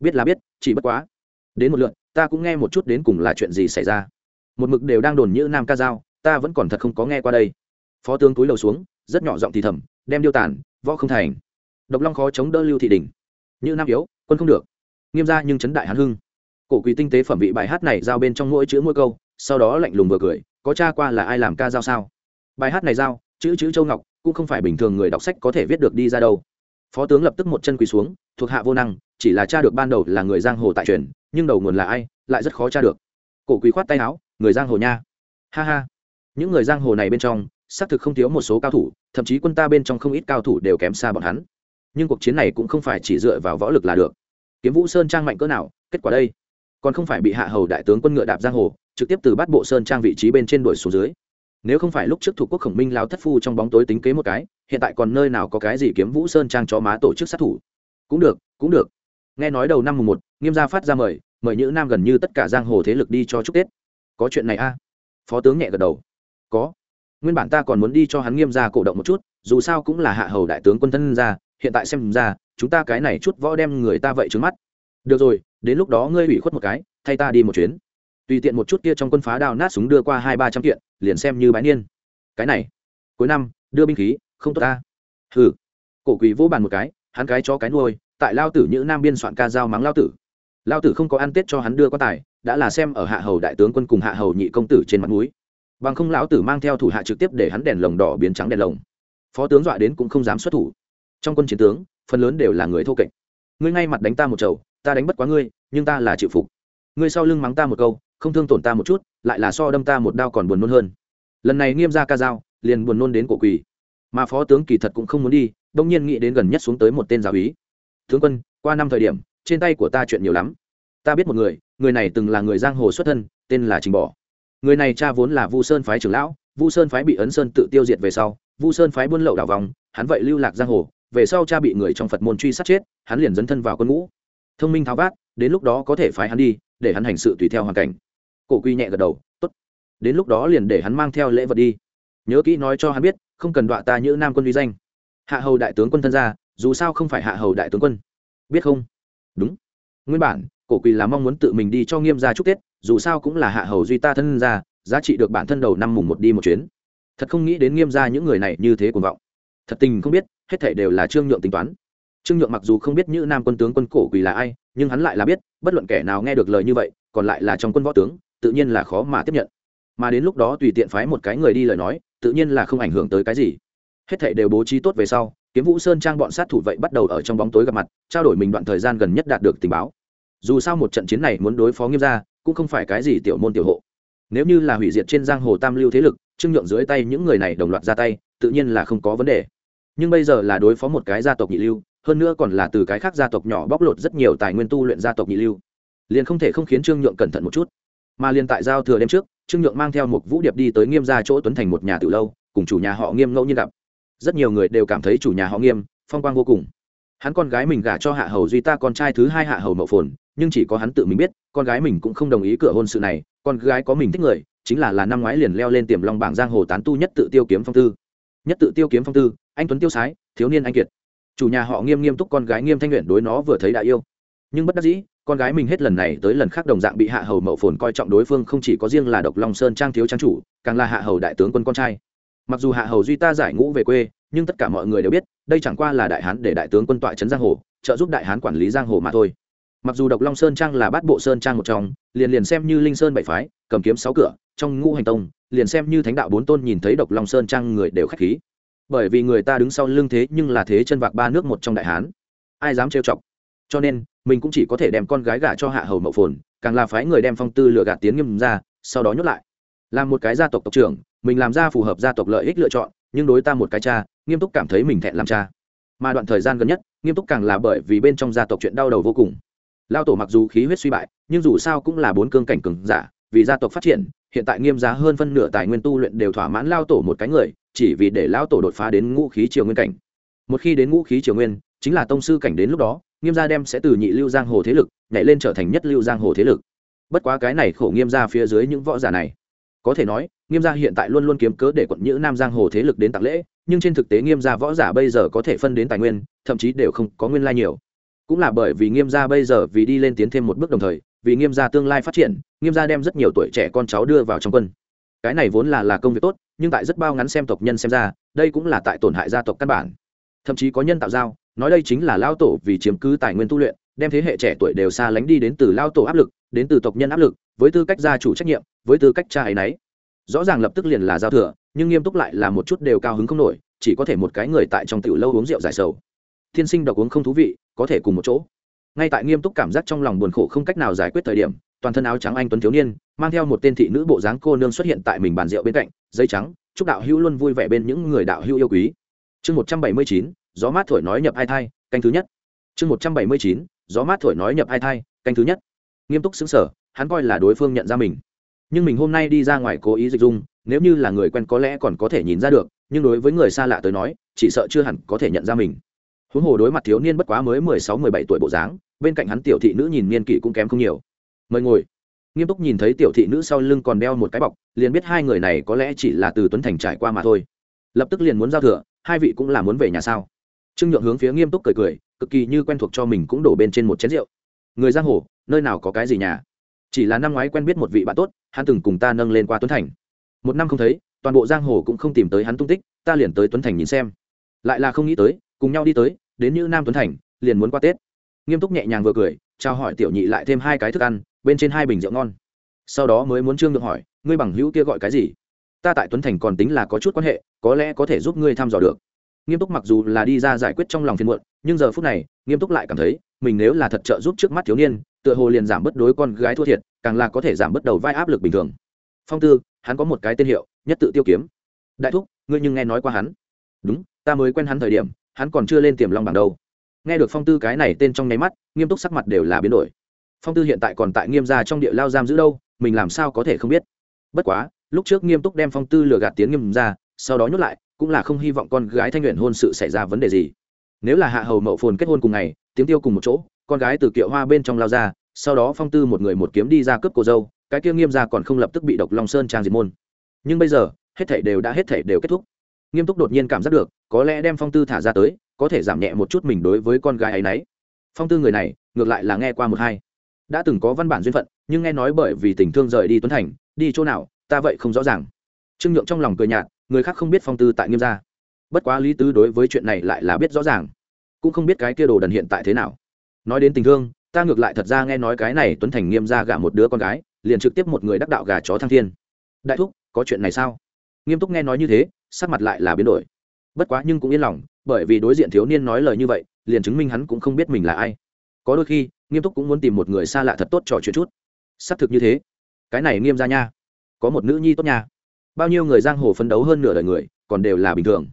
Biết là biết, chỉ bất quá. Đến một lượt, ta cũng nghe một chút đến cùng là chuyện gì xảy ra. Một mực đều đang đồn Như nam ca giao, ta vẫn còn thật không có nghe qua đây. Phó tướng túi lầu xuống, rất nhỏ giọng thì thầm, đem điêu tàn, võ không thành. Độc long khó chống đỡ lưu thị đình. Như nam yếu, quân không được nghiêm ra nhưng chấn đại hán hưng. Cổ quỳ tinh tế phẩm vị bài hát này giao bên trong mỗi chữ mỗi câu, sau đó lạnh lùng vừa cười, có cha qua là ai làm ca giao sao? Bài hát này giao, chữ chữ châu ngọc, cũng không phải bình thường người đọc sách có thể viết được đi ra đâu. Phó tướng lập tức một chân quỳ xuống, thuộc hạ vô năng, chỉ là cha được ban đầu là người giang hồ tại truyền, nhưng đầu nguồn là ai, lại rất khó tra được. Cổ quỳ khoát tay áo, người giang hồ nha. Ha ha. Những người giang hồ này bên trong, xác thực không thiếu một số cao thủ, thậm chí quân ta bên trong không ít cao thủ đều kém xa bọn hắn. Nhưng cuộc chiến này cũng không phải chỉ dựa vào võ lực là được kiếm vũ sơn trang mạnh cỡ nào, kết quả đây. Còn không phải bị hạ hầu đại tướng quân ngựa đạp giang hồ, trực tiếp từ bắt bộ sơn trang vị trí bên trên đuổi xuống dưới. Nếu không phải lúc trước thủ quốc khổng minh lao thất phu trong bóng tối tính kế một cái, hiện tại còn nơi nào có cái gì kiếm vũ sơn trang cho má tổ chức sát thủ? Cũng được cũng được. Nghe nói đầu năm mùng một, nghiêm gia phát ra mời mời những nam gần như tất cả giang hồ thế lực đi cho chúc tết. Có chuyện này a? À? phó tướng nhẹ gật đầu. Có. Nguyên bản ta còn muốn đi cho hắn nghiêm gia cổ động một chút, dù sao cũng là hạ hầu đại tướng quân thân ra hiện tại xem ra chúng ta cái này chút võ đem người ta vậy trước mắt. Được rồi, đến lúc đó ngươi ủy khuất một cái, thay ta đi một chuyến. Tùy tiện một chút kia trong quân phá đào nát súng đưa qua hai ba trăm kiện, liền xem như bái niên. Cái này, cuối năm, đưa binh khí, không tốt ta. Hừ. Cổ quỷ vỗ bàn một cái, hắn cái cho cái nuôi, tại lao tử như nam biên soạn ca dao mắng lao tử. Lao tử không có ăn tết cho hắn đưa quan tài, đã là xem ở hạ hầu đại tướng quân cùng hạ hầu nhị công tử trên mặt núi bằng không lão tử mang theo thủ hạ trực tiếp để hắn đèn lồng đỏ biến trắng đèn lồng. Phó tướng dọa đến cũng không dám xuất thủ. Trong quân chiến tướng phần lớn đều là người thô kệch. Ngươi ngay mặt đánh ta một chầu, ta đánh bất quá ngươi, nhưng ta là chịu phục. Ngươi sau lưng mắng ta một câu, không thương tổn ta một chút, lại là so đâm ta một đao còn buồn nôn hơn. Lần này nghiêm ra ca dao, liền buồn nôn đến cổ quỳ. Mà phó tướng kỳ thật cũng không muốn đi, đông nhiên nghĩ đến gần nhất xuống tới một tên giáo úy. Tướng quân, qua năm thời điểm, trên tay của ta chuyện nhiều lắm. Ta biết một người người này từng là người giang hồ xuất thân, tên là trình bỏ người này cha vốn là vu sơn phái trưởng lão, vu sơn phái bị ấn sơn tự tiêu diệt về sau, vu sơn phái buôn lậu đảo vòng, hắn vậy lưu lạc giang hồ về sau cha bị người trong phật môn truy sát chết, hắn liền dấn thân vào quân ngũ. Thông minh tháo vát, đến lúc đó có thể phái hắn đi, để hắn hành sự tùy theo hoàn cảnh. Cổ quy nhẹ gật đầu, tốt. Đến lúc đó liền để hắn mang theo lễ vật đi. Nhớ kỹ nói cho hắn biết, không cần đọa ta như nam quân vi danh. Hạ hầu đại tướng quân thân ra, dù sao không phải hạ hầu đại tướng quân. Biết không? Đúng. Nguyên bản, cổ quỳ là mong muốn tự mình đi cho nghiêm gia chúc tết, dù sao cũng là hạ hầu duy ta thân ra, giá trị được bản thân đầu năm mùng một đi một chuyến. Thật không nghĩ đến nghiêm gia những người này như thế cuồng vọng. Thật tình không biết hết thảy đều là trương nhượng tính toán. Trương nhượng mặc dù không biết như nam quân tướng quân cổ quỳ là ai, nhưng hắn lại là biết, bất luận kẻ nào nghe được lời như vậy, còn lại là trong quân võ tướng, tự nhiên là khó mà tiếp nhận. Mà đến lúc đó tùy tiện phái một cái người đi lời nói, tự nhiên là không ảnh hưởng tới cái gì. Hết thảy đều bố trí tốt về sau, kiếm vũ sơn trang bọn sát thủ vậy bắt đầu ở trong bóng tối gặp mặt, trao đổi mình đoạn thời gian gần nhất đạt được tình báo. Dù sao một trận chiến này muốn đối phó nghiêm ra cũng không phải cái gì tiểu môn tiểu hộ. Nếu như là hủy diệt trên giang hồ tam lưu thế lực, trương nhượng dưới tay những người này đồng loạt ra tay, tự nhiên là không có vấn đề nhưng bây giờ là đối phó một cái gia tộc nhị lưu, hơn nữa còn là từ cái khác gia tộc nhỏ bóc lột rất nhiều tài nguyên tu luyện gia tộc nhị lưu. Liền không thể không khiến trương nhượng cẩn thận một chút. Mà liền tại giao thừa đêm trước, trương nhượng mang theo một vũ điệp đi tới nghiêm ra chỗ tuấn thành một nhà từ lâu, cùng chủ nhà họ nghiêm ngẫu nhiên gặp. Rất nhiều người đều cảm thấy chủ nhà họ nghiêm, phong quang vô cùng. Hắn con gái mình gả cho hạ hầu duy ta con trai thứ hai hạ hầu mậu phồn, nhưng chỉ có hắn tự mình biết, con gái mình cũng không đồng ý cửa hôn sự này, con gái có mình thích người, chính là là năm ngoái liền leo lên tiềm long bảng giang hồ tán tu nhất tự tiêu kiếm phong tư nhất tự tiêu kiếm phong tư, anh tuấn tiêu sái, thiếu niên anh kiệt. Chủ nhà họ nghiêm nghiêm túc con gái nghiêm thanh nguyện đối nó vừa thấy đã yêu. Nhưng bất đắc dĩ, con gái mình hết lần này tới lần khác đồng dạng bị hạ hầu mậu phồn coi trọng đối phương không chỉ có riêng là độc long sơn trang thiếu trang chủ, càng là hạ hầu đại tướng quân con trai. Mặc dù hạ hầu duy ta giải ngũ về quê, nhưng tất cả mọi người đều biết, đây chẳng qua là đại hán để đại tướng quân tọa trấn giang hồ, trợ giúp đại hán quản lý giang hồ mà thôi. Mặc dù độc long sơn trang là bát bộ sơn trang một trong, liền liền xem như linh sơn bảy phái, cầm kiếm sáu cửa, trong ngũ hành tông liền xem như thánh đạo bốn tôn nhìn thấy độc long sơn trang người đều k h á c h khí. Bởi vì người ta đứng sau lưng thế nhưng là thế chân vạc ba nước một trong đại hán. Ai dám trêu chọc? Cho nên, mình cũng chỉ có thể đem con gái gả cho hạ hầu mậu phồn, càng là phái người đem phong tư lựa gạt tiến nghiêm ra, sau đó nhốt lại. Làm một cái gia tộc tộc trưởng, mình làm ra phù hợp gia tộc lợi ích lựa chọn, nhưng đối ta một cái cha, nghiêm túc cảm thấy mình thẹn làm cha. Mà đoạn thời gian gần nhất, nghiêm túc càng là bởi vì bên trong gia tộc chuyện đau đầu vô cùng. Lao tổ mặc dù khí huyết suy bại, nhưng dù sao cũng là bốn cương cảnh cường giả vì gia tộc phát triển, hiện tại nghiêm giá hơn phân nửa tài nguyên tu luyện đều thỏa mãn lao tổ một cái người, chỉ vì để lao tổ đột phá đến ngũ khí triều nguyên cảnh. Một khi đến ngũ khí triều nguyên, chính là tông sư cảnh đến lúc đó, nghiêm gia đem sẽ từ nhị lưu giang hồ thế lực, nhảy lên trở thành nhất lưu giang hồ thế lực. Bất quá cái này khổ nghiêm gia phía dưới những võ giả này, có thể nói, nghiêm gia hiện tại luôn luôn kiếm cớ để quận nhữ nam giang hồ thế lực đến tặng lễ, nhưng trên thực tế nghiêm gia võ giả bây giờ có thể phân đến tài nguyên, thậm chí đều không có nguyên lai nhiều. Cũng là bởi vì nghiêm gia bây giờ vì đi lên tiến thêm một bước đồng thời vì nghiêm gia tương lai phát triển, nghiêm gia đem rất nhiều tuổi trẻ con cháu đưa vào trong quân. Cái này vốn là là công việc tốt, nhưng tại rất bao ngắn xem tộc nhân xem ra, đây cũng là tại tổn hại gia tộc căn bản. Thậm chí có nhân tạo giao, nói đây chính là lao tổ vì chiếm cứ tài nguyên tu luyện, đem thế hệ trẻ tuổi đều xa lánh đi đến từ lao tổ áp lực, đến từ tộc nhân áp lực, với tư cách gia chủ trách nhiệm, với tư cách cha ấy nấy. Rõ ràng lập tức liền là giao thừa, nhưng nghiêm túc lại là một chút đều cao hứng không nổi, chỉ có thể một cái người tại trong tiểu lâu uống rượu giải sầu. Thiên sinh độc uống không thú vị, có thể cùng một chỗ ngay tại nghiêm túc cảm giác trong lòng buồn khổ không cách nào giải quyết thời điểm, toàn thân áo trắng anh tuấn thiếu niên, mang theo một tên thị nữ bộ dáng cô nương xuất hiện tại mình bàn rượu bên cạnh dây trắng, chúc đạo hữu luôn vui vẻ bên những người đạo hữu yêu quý. Chương một trăm bảy mươi chín, gió mát thổi nói nhập hai thai, canh thứ nhất. Chương một trăm bảy mươi chín, gió mát thổi nói nhập hai thai, canh thứ nhất. Nghiêm túc xứng sở hắn coi là đối phương nhận ra mình. Nhưng mình hôm nay đi ra ngoài cố ý dịch dung, nếu như là người quen có lẽ còn có thể nhìn ra được, nhưng đối với người xa lạ tới nói, chỉ sợ chưa hẳn có thể nhận ra mình. Huống hồ đối mặt thiếu niên bất quá mới mười sáu, mười bảy tuổi bộ dáng bên cạnh hắn tiểu thị nữ nhìn niên kỷ cũng kém không nhiều. Mời ngồi. Nghiêm túc nhìn thấy tiểu thị nữ sau lưng còn đeo một cái bọc, liền biết hai người này có lẽ chỉ là từ tuấn thành trải qua mà thôi. Lập tức liền muốn giao thừa, hai vị cũng là muốn về nhà sao? Trương nhượng hướng phía nghiêm túc cười cười, cực kỳ như quen thuộc cho mình cũng đổ bên trên một chén rượu. Người giang hồ, nơi nào có cái gì nhà? Chỉ là năm ngoái quen biết một vị bạn tốt, hắn từng cùng ta nâng lên qua tuấn thành. Một năm không thấy, toàn bộ giang hồ cũng không tìm tới hắn tung tích, ta liền tới tuấn thành nhìn xem. Lại là không nghĩ tới, cùng nhau đi tới, đến như nam tuấn thành, liền muốn qua tết nghiêm túc nhẹ nhàng vừa cười trao hỏi tiểu nhị lại thêm hai cái thức ăn, bên trên hai bình rượu ngon. Sau đó mới muốn trương được hỏi, ngươi bằng hữu kia gọi cái gì? Ta tại tuấn thành còn tính là có chút quan hệ, có lẽ có thể giúp ngươi thăm dò được. Nghiêm túc mặc dù là đi ra giải quyết trong lòng phiền muộn, nhưng giờ phút này, nghiêm túc lại cảm thấy, mình nếu là thật trợ giúp trước mắt thiếu niên, tựa hồ liền giảm bớt đối con gái thua thiệt, càng là có thể giảm bớt đầu vai áp lực bình thường. Phong tư, hắn có một cái tên hiệu, nhất tự tiêu kiếm. Đại thúc, ngươi nhưng nghe nói qua hắn. Đúng, ta mới quen hắn thời điểm, hắn còn chưa lên tiềm long bảng đâu nghe được phong tư cái này tên trong nháy mắt, nghiêm túc sắc mặt đều là biến đổi. Phong tư hiện tại còn tại nghiêm gia trong địa lao giam giữ đâu, mình làm sao có thể không biết? Bất quá, lúc trước nghiêm túc đem phong tư lừa gạt tiến nghiêm ra sau đó nhốt lại, cũng là không hy vọng con gái thanh nguyện hôn sự xảy ra vấn đề gì. Nếu là hạ hầu mậu phồn kết hôn cùng ngày, tiếng tiêu cùng một chỗ, con gái từ kiệu hoa bên trong lao ra, sau đó phong tư một người một kiếm đi ra cướp cô dâu, cái kia nghiêm ra còn không lập tức bị độc long sơn trang diệt môn. Nhưng bây giờ, hết thảy đều đã hết thảy đều kết thúc. Nghiêm túc đột nhiên cảm giác được, có lẽ đem phong tư thả ra tới có thể giảm nhẹ một chút mình đối với con gái ấy nấy phong tư người này, ngược lại là nghe qua một hai. Đã từng có văn bản duyên phận, nhưng nghe nói bởi vì tình thương rời đi tuấn thành, đi chỗ nào, ta vậy không rõ ràng. Trương nhượng trong lòng cười nhạt, người khác không biết phong tư tại nghiêm gia. Bất quá lý tứ đối với chuyện này lại là biết rõ ràng. Cũng không biết cái kia đồ đần hiện tại thế nào. Nói đến tình thương, ta ngược lại thật ra nghe nói cái này tuấn thành nghiêm Gia gả một đứa con gái, liền trực tiếp một người đắc đạo gà chó thăng thiên. Đại thúc, có chuyện này sao? Nghiêm túc nghe nói như thế, sắc mặt lại là biến đổi. Bất quá nhưng cũng yên lòng bởi vì đối diện thiếu niên nói lời như vậy, liền chứng minh hắn cũng không biết mình là ai. Có đôi khi, nghiêm túc cũng muốn tìm một người xa lạ thật tốt trò chuyện chút. Xác thực như thế. Cái này nghiêm ra nha. Có một nữ nhi tốt nha. Bao nhiêu người giang hồ phấn đấu hơn nửa đời người, còn đều là bình thường.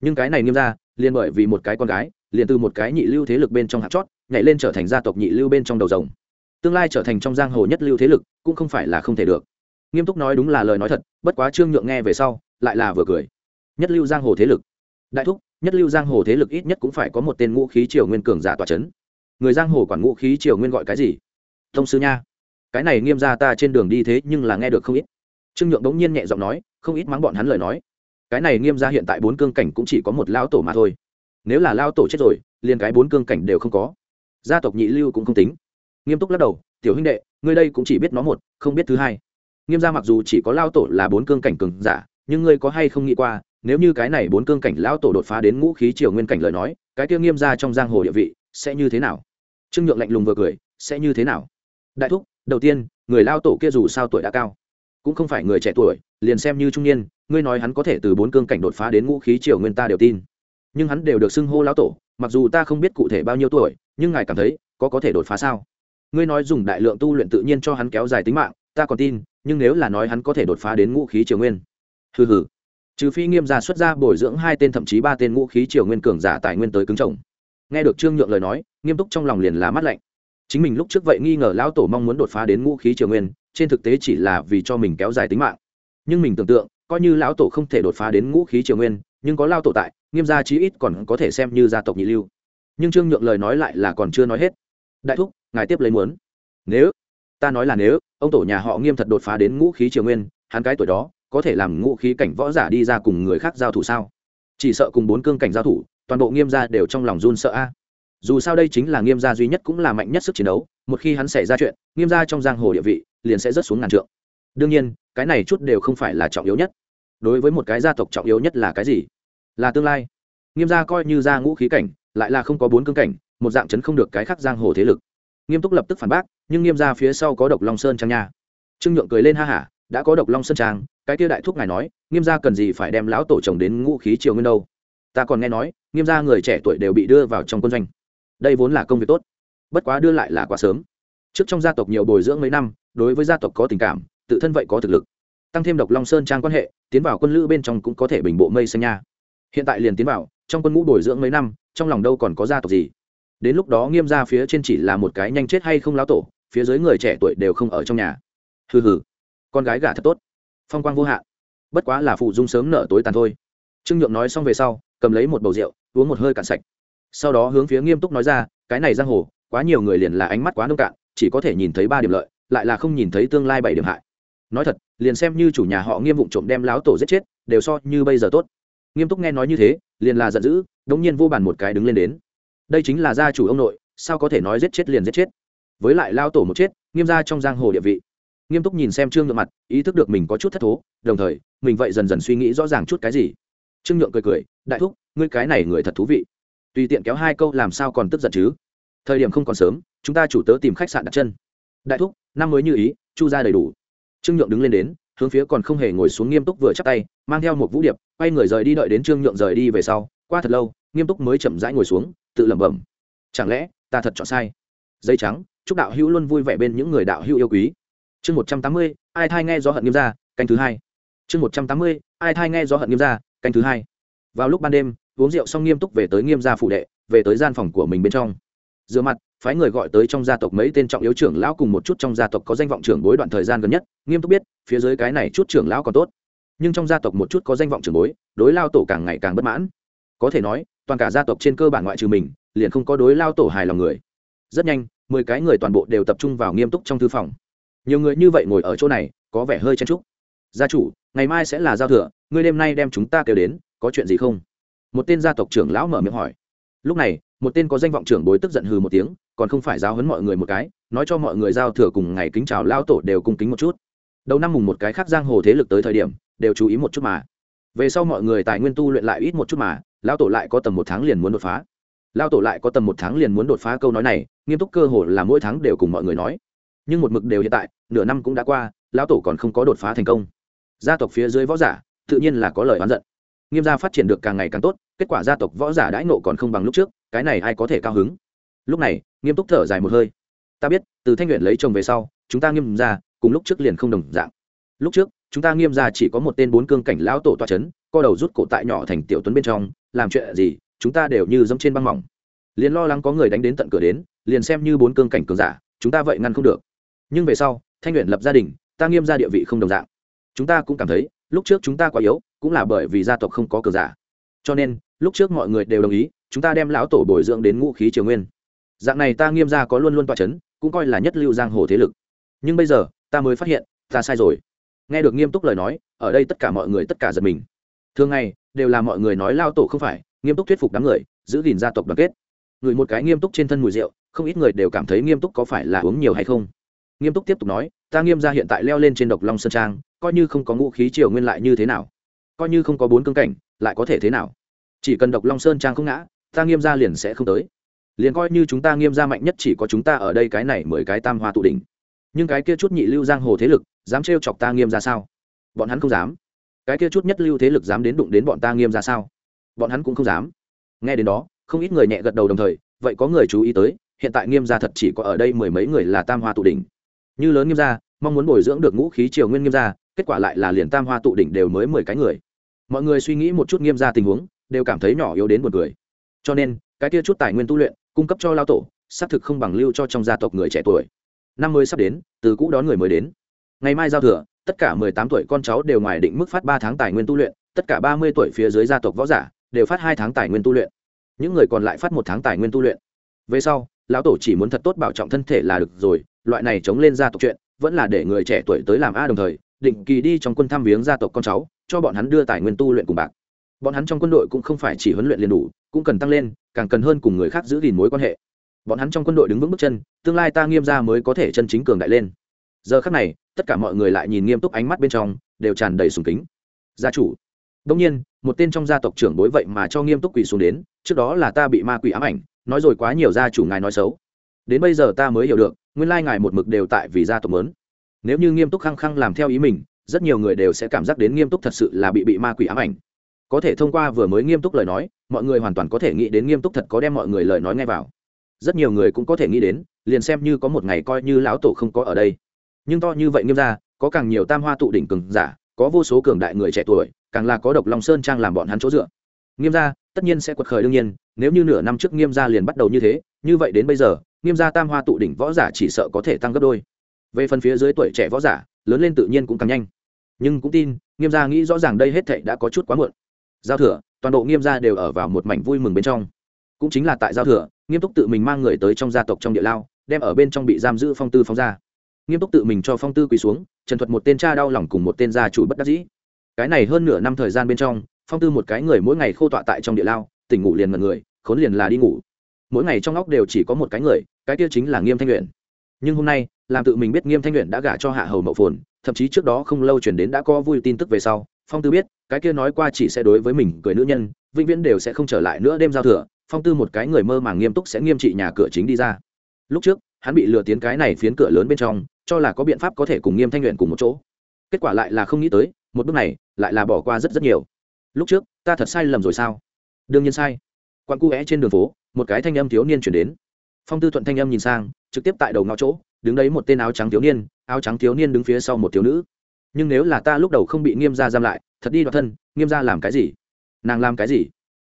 Nhưng cái này nghiêm ra liền bởi vì một cái con gái, liền từ một cái nhị lưu thế lực bên trong hạt chót, nhảy lên trở thành gia tộc nhị lưu bên trong đầu rồng. Tương lai trở thành trong giang hồ nhất lưu thế lực, cũng không phải là không thể được. Nghiêm túc nói đúng là lời nói thật, bất quá trương nhượng nghe về sau, lại là vừa cười. Nhất lưu giang hồ thế lực. Đại thúc nhất lưu giang hồ thế lực ít nhất cũng phải có một tên ngũ khí triều nguyên cường giả tòa c h ấ n người giang hồ quản ngũ khí triều nguyên gọi cái gì? Thông sư nha. Cái này nghiêm ra ta trên đường đi thế nhưng là nghe được không ít. Trương nhượng đống nhiên nhẹ giọng nói, không ít mắng bọn hắn lời nói. Cái này nghiêm ra hiện tại bốn cương cảnh cũng chỉ có một lao tổ mà thôi. Nếu là lao tổ chết rồi, liền cái bốn cương cảnh đều không có. Gia tộc nhị lưu cũng không tính. Nghiêm túc lắc đầu, tiểu huynh đệ, ngươi đây cũng chỉ biết nó một, không biết thứ hai. Nghiêm ra mặc dù chỉ có lao tổ là bốn cương cảnh cường giả, nhưng ngươi có hay không nghĩ qua nếu như cái này bốn cương cảnh lão tổ đột phá đến ngũ khí triều nguyên cảnh lời nói, cái kia nghiêm ra trong giang hồ địa vị sẽ như thế nào? Trương nhượng lạnh lùng vừa cười, sẽ như thế nào? Đại thúc, đầu tiên, người lao tổ kia dù sao tuổi đã cao, cũng không phải người trẻ tuổi, liền xem như trung niên, ngươi nói hắn có thể từ bốn cương cảnh đột phá đến ngũ khí triều nguyên ta đều tin. Nhưng hắn đều được xưng hô lão tổ, mặc dù ta không biết cụ thể bao nhiêu tuổi, nhưng ngài cảm thấy, có có thể đột phá sao? Ngươi nói dùng đại lượng tu luyện tự nhiên cho hắn kéo dài tính mạng, ta còn tin, nhưng nếu là nói hắn có thể đột phá đến ngũ khí triều nguyên. Hừ hừ trừ phi nghiêm gia xuất ra bồi dưỡng hai tên thậm chí ba tên ngũ khí triều nguyên cường giả tài nguyên tới cứng chồng nghe được trương nhượng lời nói, nghiêm túc trong lòng liền là mắt lạnh. Chính mình lúc trước vậy nghi ngờ lão tổ mong muốn đột phá đến ngũ khí triều nguyên, trên thực tế chỉ là vì cho mình kéo dài tính mạng. Nhưng mình tưởng tượng, coi như lão tổ không thể đột phá đến ngũ khí triều nguyên, nhưng có lao tổ tại, nghiêm gia chí ít còn có thể xem như gia tộc nhị lưu. Nhưng trương nhượng lời nói lại là còn chưa nói hết. Đại thúc, ngài tiếp lấy muốn. Nếu, ta nói là nếu, ông tổ nhà họ nghiêm thật đột phá đến ngũ khí triều nguyên, hắn cái tuổi đó có thể làm ngũ khí cảnh võ giả đi ra cùng người khác giao thủ sao? Chỉ sợ cùng bốn cương cảnh giao thủ, toàn bộ nghiêm gia đều trong lòng run sợ a. Dù sao đây chính là nghiêm gia duy nhất cũng là mạnh nhất sức chiến đấu, một khi hắn xảy ra chuyện, nghiêm gia trong giang hồ địa vị liền sẽ rớt xuống ngàn trượng. Đương nhiên, cái này chút đều không phải là trọng yếu nhất. Đối với một cái gia tộc trọng yếu nhất là cái gì? Là tương lai. Nghiêm gia coi như gia ngũ khí cảnh, lại là không có bốn cương cảnh, một dạng chấn không được cái khác giang hồ thế lực. Nghiêm túc lập tức phản bác, nhưng nghiêm gia phía sau có độc long sơn trang nha. Trương nhượng cười lên ha hả, đã có độc long sơn trang cái kia đại thúc ngài nói, nghiêm gia cần gì phải đem lão tổ chồng đến ngũ khí triều nguyên đâu? Ta còn nghe nói, nghiêm gia người trẻ tuổi đều bị đưa vào trong quân doanh. Đây vốn là công việc tốt, bất quá đưa lại là quá sớm. Trước trong gia tộc nhiều bồi dưỡng mấy năm, đối với gia tộc có tình cảm, tự thân vậy có thực lực. Tăng thêm độc long sơn trang quan hệ, tiến vào quân lữ bên trong cũng có thể bình bộ mây xanh nha. Hiện tại liền tiến vào, trong quân ngũ bồi dưỡng mấy năm, trong lòng đâu còn có gia tộc gì? Đến lúc đó nghiêm ra phía trên chỉ là một cái nhanh chết hay không lão tổ, phía dưới người trẻ tuổi đều không ở trong nhà. Hừ hừ, con gái gả thật tốt phong quang vô hạn. Bất quá là phụ dung sớm nở tối tàn thôi. Trương nhượng nói xong về sau, cầm lấy một bầu rượu, uống một hơi cạn sạch. Sau đó hướng phía nghiêm túc nói ra, cái này giang hồ, quá nhiều người liền là ánh mắt quá nông cạn, chỉ có thể nhìn thấy ba điểm lợi, lại là không nhìn thấy tương lai bảy điểm hại. Nói thật, liền xem như chủ nhà họ nghiêm vụng trộm đem láo tổ giết chết, đều so như bây giờ tốt. Nghiêm túc nghe nói như thế, liền là giận dữ, đống nhiên vô bàn một cái đứng lên đến. Đây chính là gia chủ ông nội, sao có thể nói giết chết liền giết chết? Với lại lao tổ một chết, nghiêm ra trong giang hồ địa vị nghiêm túc nhìn xem trương nhượng mặt, ý thức được mình có chút thất thố, đồng thời, mình vậy dần dần suy nghĩ rõ ràng chút cái gì. Trương nhượng cười cười, đại thúc, ngươi cái này người thật thú vị. Tùy tiện kéo hai câu làm sao còn tức giận chứ? Thời điểm không còn sớm, chúng ta chủ tớ tìm khách sạn đặt chân. Đại thúc, năm mới như ý, chu ra đầy đủ. Trương nhượng đứng lên đến, hướng phía còn không hề ngồi xuống nghiêm túc vừa chắp tay, mang theo một vũ điệp, quay người rời đi đợi đến trương nhượng rời đi về sau, qua thật lâu, nghiêm túc mới chậm rãi ngồi xuống, tự lẩm bẩm. Chẳng lẽ, ta thật chọn sai? Dây trắng, chúc đạo hữu luôn vui vẻ bên những người đạo hữu yêu quý chương một trăm tám mươi, ai thai nghe gió hận nghiêm ra canh thứ hai. Chương một trăm tám mươi, ai thai nghe gió hận nghiêm ra canh thứ hai. Vào lúc ban đêm, uống rượu xong nghiêm túc về tới nghiêm gia phủ đệ, về tới gian phòng của mình bên trong. Rửa mặt, phái người gọi tới trong gia tộc mấy tên trọng yếu trưởng lão cùng một chút trong gia tộc có danh vọng trưởng bối đoạn thời gian gần nhất, nghiêm túc biết, phía dưới cái này chút trưởng lão còn tốt. Nhưng trong gia tộc một chút có danh vọng trưởng bối, đối lao tổ càng ngày càng bất mãn. Có thể nói, toàn cả gia tộc trên cơ bản ngoại trừ mình, liền không có đối lao tổ hài lòng người. Rất nhanh, mười cái người toàn bộ đều tập trung vào nghiêm túc trong thư phòng nhiều người như vậy ngồi ở chỗ này, có vẻ hơi chen trúc gia chủ, ngày mai sẽ là giao thừa, ngươi đêm nay đem chúng ta kêu đến, có chuyện gì không? Một tên gia tộc trưởng lão mở miệng hỏi. Lúc này, một tên có danh vọng trưởng bối tức giận hừ một tiếng, còn không phải giao hấn mọi người một cái, nói cho mọi người giao thừa cùng ngày kính chào lao tổ đều cung kính một chút. Đầu năm mùng một cái khác giang hồ thế lực tới thời điểm, đều chú ý một chút mà. Về sau mọi người tài nguyên tu luyện lại ít một chút mà lao tổ lại có tầm một tháng liền muốn đột phá. Lao tổ lại có tầm một tháng liền muốn đột phá câu nói này, nghiêm túc cơ hồ là mỗi tháng đều cùng mọi người nói nhưng một mực đều hiện tại, nửa năm cũng đã qua, lão tổ còn không có đột phá thành công. Gia tộc phía dưới võ giả, tự nhiên là có lời oán giận. Nghiêm gia phát triển được càng ngày càng tốt, kết quả gia tộc võ giả đãi nộ còn không bằng lúc trước, cái này ai có thể cao hứng? Lúc này, nghiêm túc thở dài một hơi. Ta biết, từ thanh nguyện lấy chồng về sau, chúng ta nghiêm ra cùng lúc trước liền không đồng dạng. Lúc trước, chúng ta nghiêm ra chỉ có một tên bốn cương cảnh lão tổ toa c h ấ n co đầu rút cổ tại nhỏ thành tiểu tuấn bên trong, làm chuyện gì, chúng ta đều như giống trên băng mỏng. Liền lo lắng có người đánh đến tận cửa đến, liền xem như bốn cương cảnh cường giả, chúng ta vậy ngăn không được nhưng về sau, thanh nguyện lập gia đình, ta nghiêm ra địa vị không đồng dạng. Chúng ta cũng cảm thấy, lúc trước chúng ta quá yếu, cũng là bởi vì gia tộc không có cường giả. Cho nên, lúc trước mọi người đều đồng ý, chúng ta đem lão tổ bồi dưỡng đến ngũ khí triều nguyên. Dạng này ta nghiêm ra có luôn luôn toa c h ấ n cũng coi là nhất lưu giang hồ thế lực. Nhưng bây giờ, ta mới phát hiện, ta sai rồi. Nghe được nghiêm túc lời nói, ở đây tất cả mọi người tất cả giật mình. Thường ngày, đều là mọi người nói lao tổ không phải, nghiêm túc thuyết phục đám người, giữ gìn gia tộc đoàn kết. Người một cái nghiêm túc trên thân mùi rượu, không ít người đều cảm thấy nghiêm túc có phải là uống nhiều hay không nghiêm túc tiếp tục nói, ta nghiêm ra hiện tại leo lên trên độc long sơn trang, coi như không có ngũ khí triều nguyên lại như thế nào? Coi như không có bốn cương cảnh, lại có thể thế nào? Chỉ cần độc long sơn trang không ngã, ta nghiêm ra liền sẽ không tới. Liền coi như chúng ta nghiêm ra mạnh nhất chỉ có chúng ta ở đây cái này mười cái tam hoa tụ đỉnh. Nhưng cái kia chút nhị lưu giang hồ thế lực, dám trêu chọc ta nghiêm ra sao? Bọn hắn không dám. Cái kia chút nhất lưu thế lực dám đến đụng đến bọn ta nghiêm ra sao? Bọn hắn cũng không dám. Nghe đến đó, không ít người nhẹ gật đầu đồng thời, vậy có người chú ý tới, hiện tại nghiêm gia thật chỉ có ở đây mười mấy người là tam hoa tụ đỉnh như lớn nghiêm gia, mong muốn bồi dưỡng được ngũ khí triều nguyên nghiêm gia, kết quả lại là liền tam hoa tụ đỉnh đều mới mười cái người. Mọi người suy nghĩ một chút nghiêm gia tình huống, đều cảm thấy nhỏ yếu đến một người cho nên, cái kia chút tài nguyên tu luyện, cung cấp cho lao tổ, xác thực không bằng lưu cho trong gia tộc người trẻ tuổi. Năm mươi sắp đến, từ cũ đón người mới đến. Ngày mai giao thừa, tất cả mười tám tuổi con cháu đều ngoài định mức phát ba tháng tài nguyên tu luyện, tất cả ba mươi tuổi phía dưới gia tộc võ giả đều phát hai tháng tài nguyên tu luyện. Những người còn lại phát một tháng tài nguyên tu luyện. Về sau, lão tổ chỉ muốn thật tốt bảo trọng thân thể là được rồi loại này chống lên gia tộc chuyện, vẫn là để người trẻ tuổi tới làm a đồng thời, định kỳ đi trong quân thăm viếng gia tộc con cháu, cho bọn hắn đưa tài nguyên tu luyện cùng bạc. Bọn hắn trong quân đội cũng không phải chỉ huấn luyện liền đủ, cũng cần tăng lên, càng cần hơn cùng người khác giữ gìn mối quan hệ. Bọn hắn trong quân đội đứng vững bước chân, tương lai ta nghiêm ra mới có thể chân chính cường đại lên. Giờ khác này, tất cả mọi người lại nhìn nghiêm túc ánh mắt bên trong, đều tràn đầy sùng kính. Gia chủ. Đông nhiên, một tên trong gia tộc trưởng bối vậy mà cho nghiêm túc quỳ xuống đến, trước đó là ta bị ma quỷ ám ảnh, nói rồi quá nhiều gia chủ ngài nói xấu đến bây giờ ta mới hiểu được, nguyên lai ngài một mực đều tại vì gia tộc lớn. Nếu như nghiêm túc khăng khăng làm theo ý mình, rất nhiều người đều sẽ cảm giác đến nghiêm túc thật sự là bị bị ma quỷ ám ảnh. Có thể thông qua vừa mới nghiêm túc lời nói, mọi người hoàn toàn có thể nghĩ đến nghiêm túc thật có đem mọi người lời nói nghe vào. Rất nhiều người cũng có thể nghĩ đến, liền xem như có một ngày coi như lão tổ không có ở đây. Nhưng to như vậy nghiêm ra, có càng nhiều tam hoa tụ đỉnh cường giả, có vô số cường đại người trẻ tuổi, càng là có độc long sơn trang làm bọn hắn chỗ dựa. Nghiêm gia tất nhiên sẽ quật khởi đương nhiên, nếu như nửa năm trước nghiêm gia liền bắt đầu như thế, như vậy đến bây giờ nghiêm gia tam hoa tụ đỉnh võ giả chỉ sợ có thể tăng gấp đôi. Về phần phía dưới tuổi trẻ võ giả, lớn lên tự nhiên cũng càng nhanh. Nhưng cũng tin, nghiêm gia nghĩ rõ ràng đây hết thệ đã có chút quá muộn. Giao thừa, toàn bộ nghiêm gia đều ở vào một mảnh vui mừng bên trong. Cũng chính là tại giao thừa, nghiêm túc tự mình mang người tới trong gia tộc trong địa lao, đem ở bên trong bị giam giữ phong tư phóng ra. Nghiêm túc tự mình cho phong tư quỳ xuống, trần thuật một tên cha đau lòng cùng một tên gia chủ bất đắc dĩ. Cái này hơn nửa năm thời gian bên trong, phong tư một cái người mỗi ngày khô tọa tại trong địa lao, tỉnh ngủ liền mật người, khốn liền là đi ngủ mỗi ngày trong óc đều chỉ có một cái người, cái kia chính là nghiêm thanh luyện nhưng hôm nay, làm tự mình biết nghiêm thanh luyện đã gả cho hạ hầu mậu phồn, thậm chí trước đó không lâu chuyển đến đã có vui tin tức về sau, phong tư biết, cái kia nói qua chỉ sẽ đối với mình cười nữ nhân, vĩnh viễn đều sẽ không trở lại nữa đêm giao thừa, phong tư một cái người mơ màng nghiêm túc sẽ nghiêm trị nhà cửa chính đi ra. Lúc trước, hắn bị lừa tiến cái này phiến cửa lớn bên trong, cho là có biện pháp có thể cùng nghiêm thanh luyện cùng một chỗ. Kết quả lại là không nghĩ tới, một bước này, lại là bỏ qua rất rất nhiều. Lúc trước, ta thật sai lầm rồi sao? Đương nhiên sai. Quan cu vẽ trên đường phố một cái thanh âm thiếu niên chuyển đến. Phong tư thuận thanh âm nhìn sang trực tiếp tại đầu ngõ chỗ đứng đấy một tên áo trắng thiếu niên áo trắng thiếu niên đứng phía sau một thiếu nữ. Nhưng nếu là ta lúc đầu không bị nghiêm gia giam lại thật đi đoạt thân nghiêm gia làm cái gì? Nàng làm cái gì?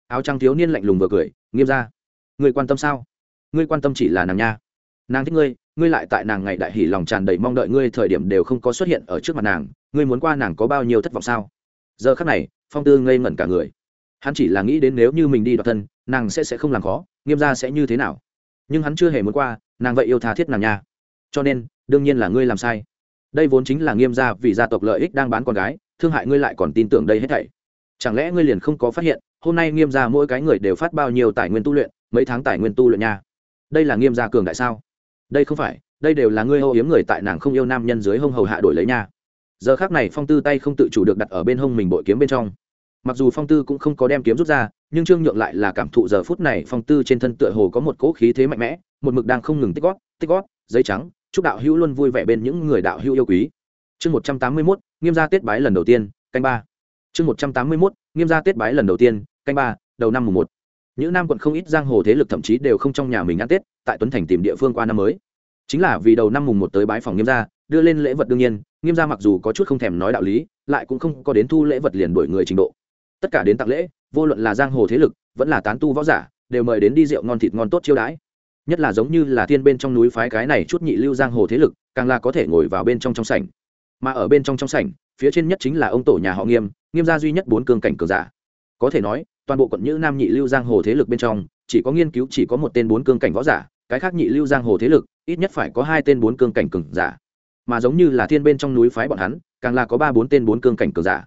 Áo trắng thiếu niên lạnh lùng vừa cười nghiêm gia, người quan tâm sao? Ngươi quan tâm chỉ là nàng nha. Nàng thích ngươi ngươi lại tại nàng ngày đại hỉ lòng tràn đầy mong đợi ngươi thời điểm đều không có xuất hiện ở trước mặt nàng ngươi muốn qua nàng có bao nhiêu thất vọng sao? Giờ khắc này phong tư ngây ngẩn cả người. Hắn chỉ là nghĩ đến nếu như mình đi đoạt thân nàng sẽ sẽ không làm khó, nghiêm ra sẽ như thế nào? Nhưng hắn chưa hề muốn qua, nàng vậy yêu tha thiết nàng nha. Cho nên, đương nhiên là ngươi làm sai. Đây vốn chính là nghiêm gia vì gia tộc lợi ích đang bán con gái, thương hại ngươi lại còn tin tưởng đây hết thảy. Chẳng lẽ ngươi liền không có phát hiện, hôm nay nghiêm gia mỗi cái người đều phát bao nhiêu tài nguyên tu luyện, mấy tháng tài nguyên tu luyện nha? Đây là nghiêm gia cường đại sao? Đây không phải, đây đều là ngươi hô hiếm người tại nàng không yêu nam nhân dưới hông hầu hạ đổi lấy nha. Giờ khác này phong tư tay không tự chủ được đặt ở bên hông mình bội kiếm bên trong mặc dù phong tư cũng không có đem kiếm rút ra, nhưng trương nhượng lại là cảm thụ giờ phút này phong tư trên thân tựa hồ có một cỗ khí thế mạnh mẽ, một mực đang không ngừng tích gót tích gót, giấy trắng, chúc đạo hữu luôn vui vẻ bên những người đạo hữu yêu quý. Chương một trăm tám mươi mốt, nghiêm gia tết bái lần đầu tiên, canh ba. Chương một trăm tám mươi mốt, nghiêm gia tết bái lần đầu tiên, canh ba, đầu năm mùng một. Những nam quận không ít giang hồ thế lực thậm chí đều không trong nhà mình ăn tết, tại tuấn thành tìm địa phương qua năm mới. Chính là vì đầu năm mùng một tới bái phòng nghiêm gia, đưa lên lễ vật đương nhiên, nghiêm gia mặc dù có chút không thèm nói đạo lý, lại cũng không có đến thu lễ vật liền đổi người trình độ tất cả đến tặng lễ, vô luận là giang hồ thế lực, vẫn là tán tu võ giả, đều mời đến đi rượu ngon thịt ngon tốt chiêu đãi. Nhất là giống như là thiên bên trong núi phái cái này chút nhị lưu giang hồ thế lực, càng là có thể ngồi vào bên trong trong sảnh. Mà ở bên trong trong sảnh, phía trên nhất chính là ông tổ nhà họ nghiêm nghiêm gia duy nhất bốn cương cảnh cường giả. Có thể nói, toàn bộ quận nhữ nam nhị lưu giang hồ thế lực bên trong, chỉ có nghiên cứu chỉ có một tên bốn cương cảnh võ giả, cái khác nhị lưu giang hồ thế lực, ít nhất phải có hai tên bốn cương cảnh cường giả. Mà giống như là thiên bên trong núi phái bọn hắn, càng là có ba bốn tên bốn cương cảnh cường giả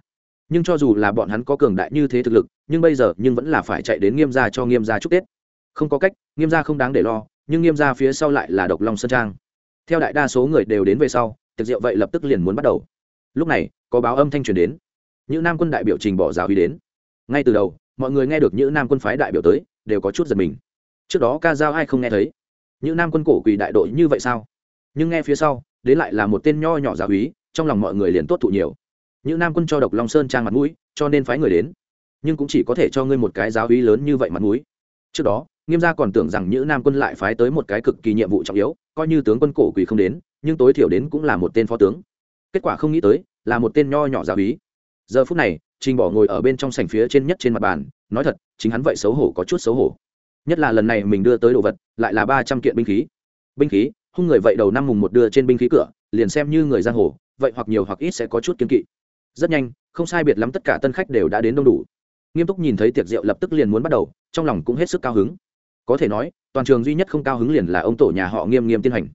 nhưng cho dù là bọn hắn có cường đại như thế thực lực, nhưng bây giờ nhưng vẫn là phải chạy đến nghiêm gia cho nghiêm gia chúc tết. Không có cách, nghiêm gia không đáng để lo, nhưng nghiêm gia phía sau lại là độc long sơn trang. Theo đại đa số người đều đến về sau, tiệc rượu vậy lập tức liền muốn bắt đầu. Lúc này, có báo âm thanh truyền đến. Những nam quân đại biểu trình bỏ giáo uy đến. Ngay từ đầu, mọi người nghe được những nam quân phái đại biểu tới, đều có chút giật mình. Trước đó ca giao ai không nghe thấy? Những nam quân cổ quỳ đại đội như vậy sao? Nhưng nghe phía sau, đến lại là một tên nho nhỏ giáo úy trong lòng mọi người liền tốt thụ nhiều những nam quân cho độc long sơn trang mặt mũi, cho nên phái người đến. Nhưng cũng chỉ có thể cho ngươi một cái giáo hí lớn như vậy mặt mũi. Trước đó, nghiêm gia còn tưởng rằng những nam quân lại phái tới một cái cực kỳ nhiệm vụ trọng yếu, coi như tướng quân cổ quỳ không đến, nhưng tối thiểu đến cũng là một tên phó tướng. Kết quả không nghĩ tới, là một tên nho nhỏ giáo hí. Giờ phút này, trình bỏ ngồi ở bên trong sảnh phía trên nhất trên mặt bàn, nói thật, chính hắn vậy xấu hổ có chút xấu hổ. Nhất là lần này mình đưa tới đồ vật, lại là ba trăm kiện binh khí. Binh khí, hung người vậy đầu năm mùng một đưa trên binh khí cửa, liền xem như người giang hồ, vậy hoặc nhiều hoặc ít sẽ có chút kiên kỵ rất nhanh, không sai biệt lắm tất cả tân khách đều đã đến đông đủ. Nghiêm túc nhìn thấy tiệc rượu lập tức liền muốn bắt đầu, trong lòng cũng hết sức cao hứng. Có thể nói, toàn trường duy nhất không cao hứng liền là ông tổ nhà họ nghiêm nghiêm tiên hành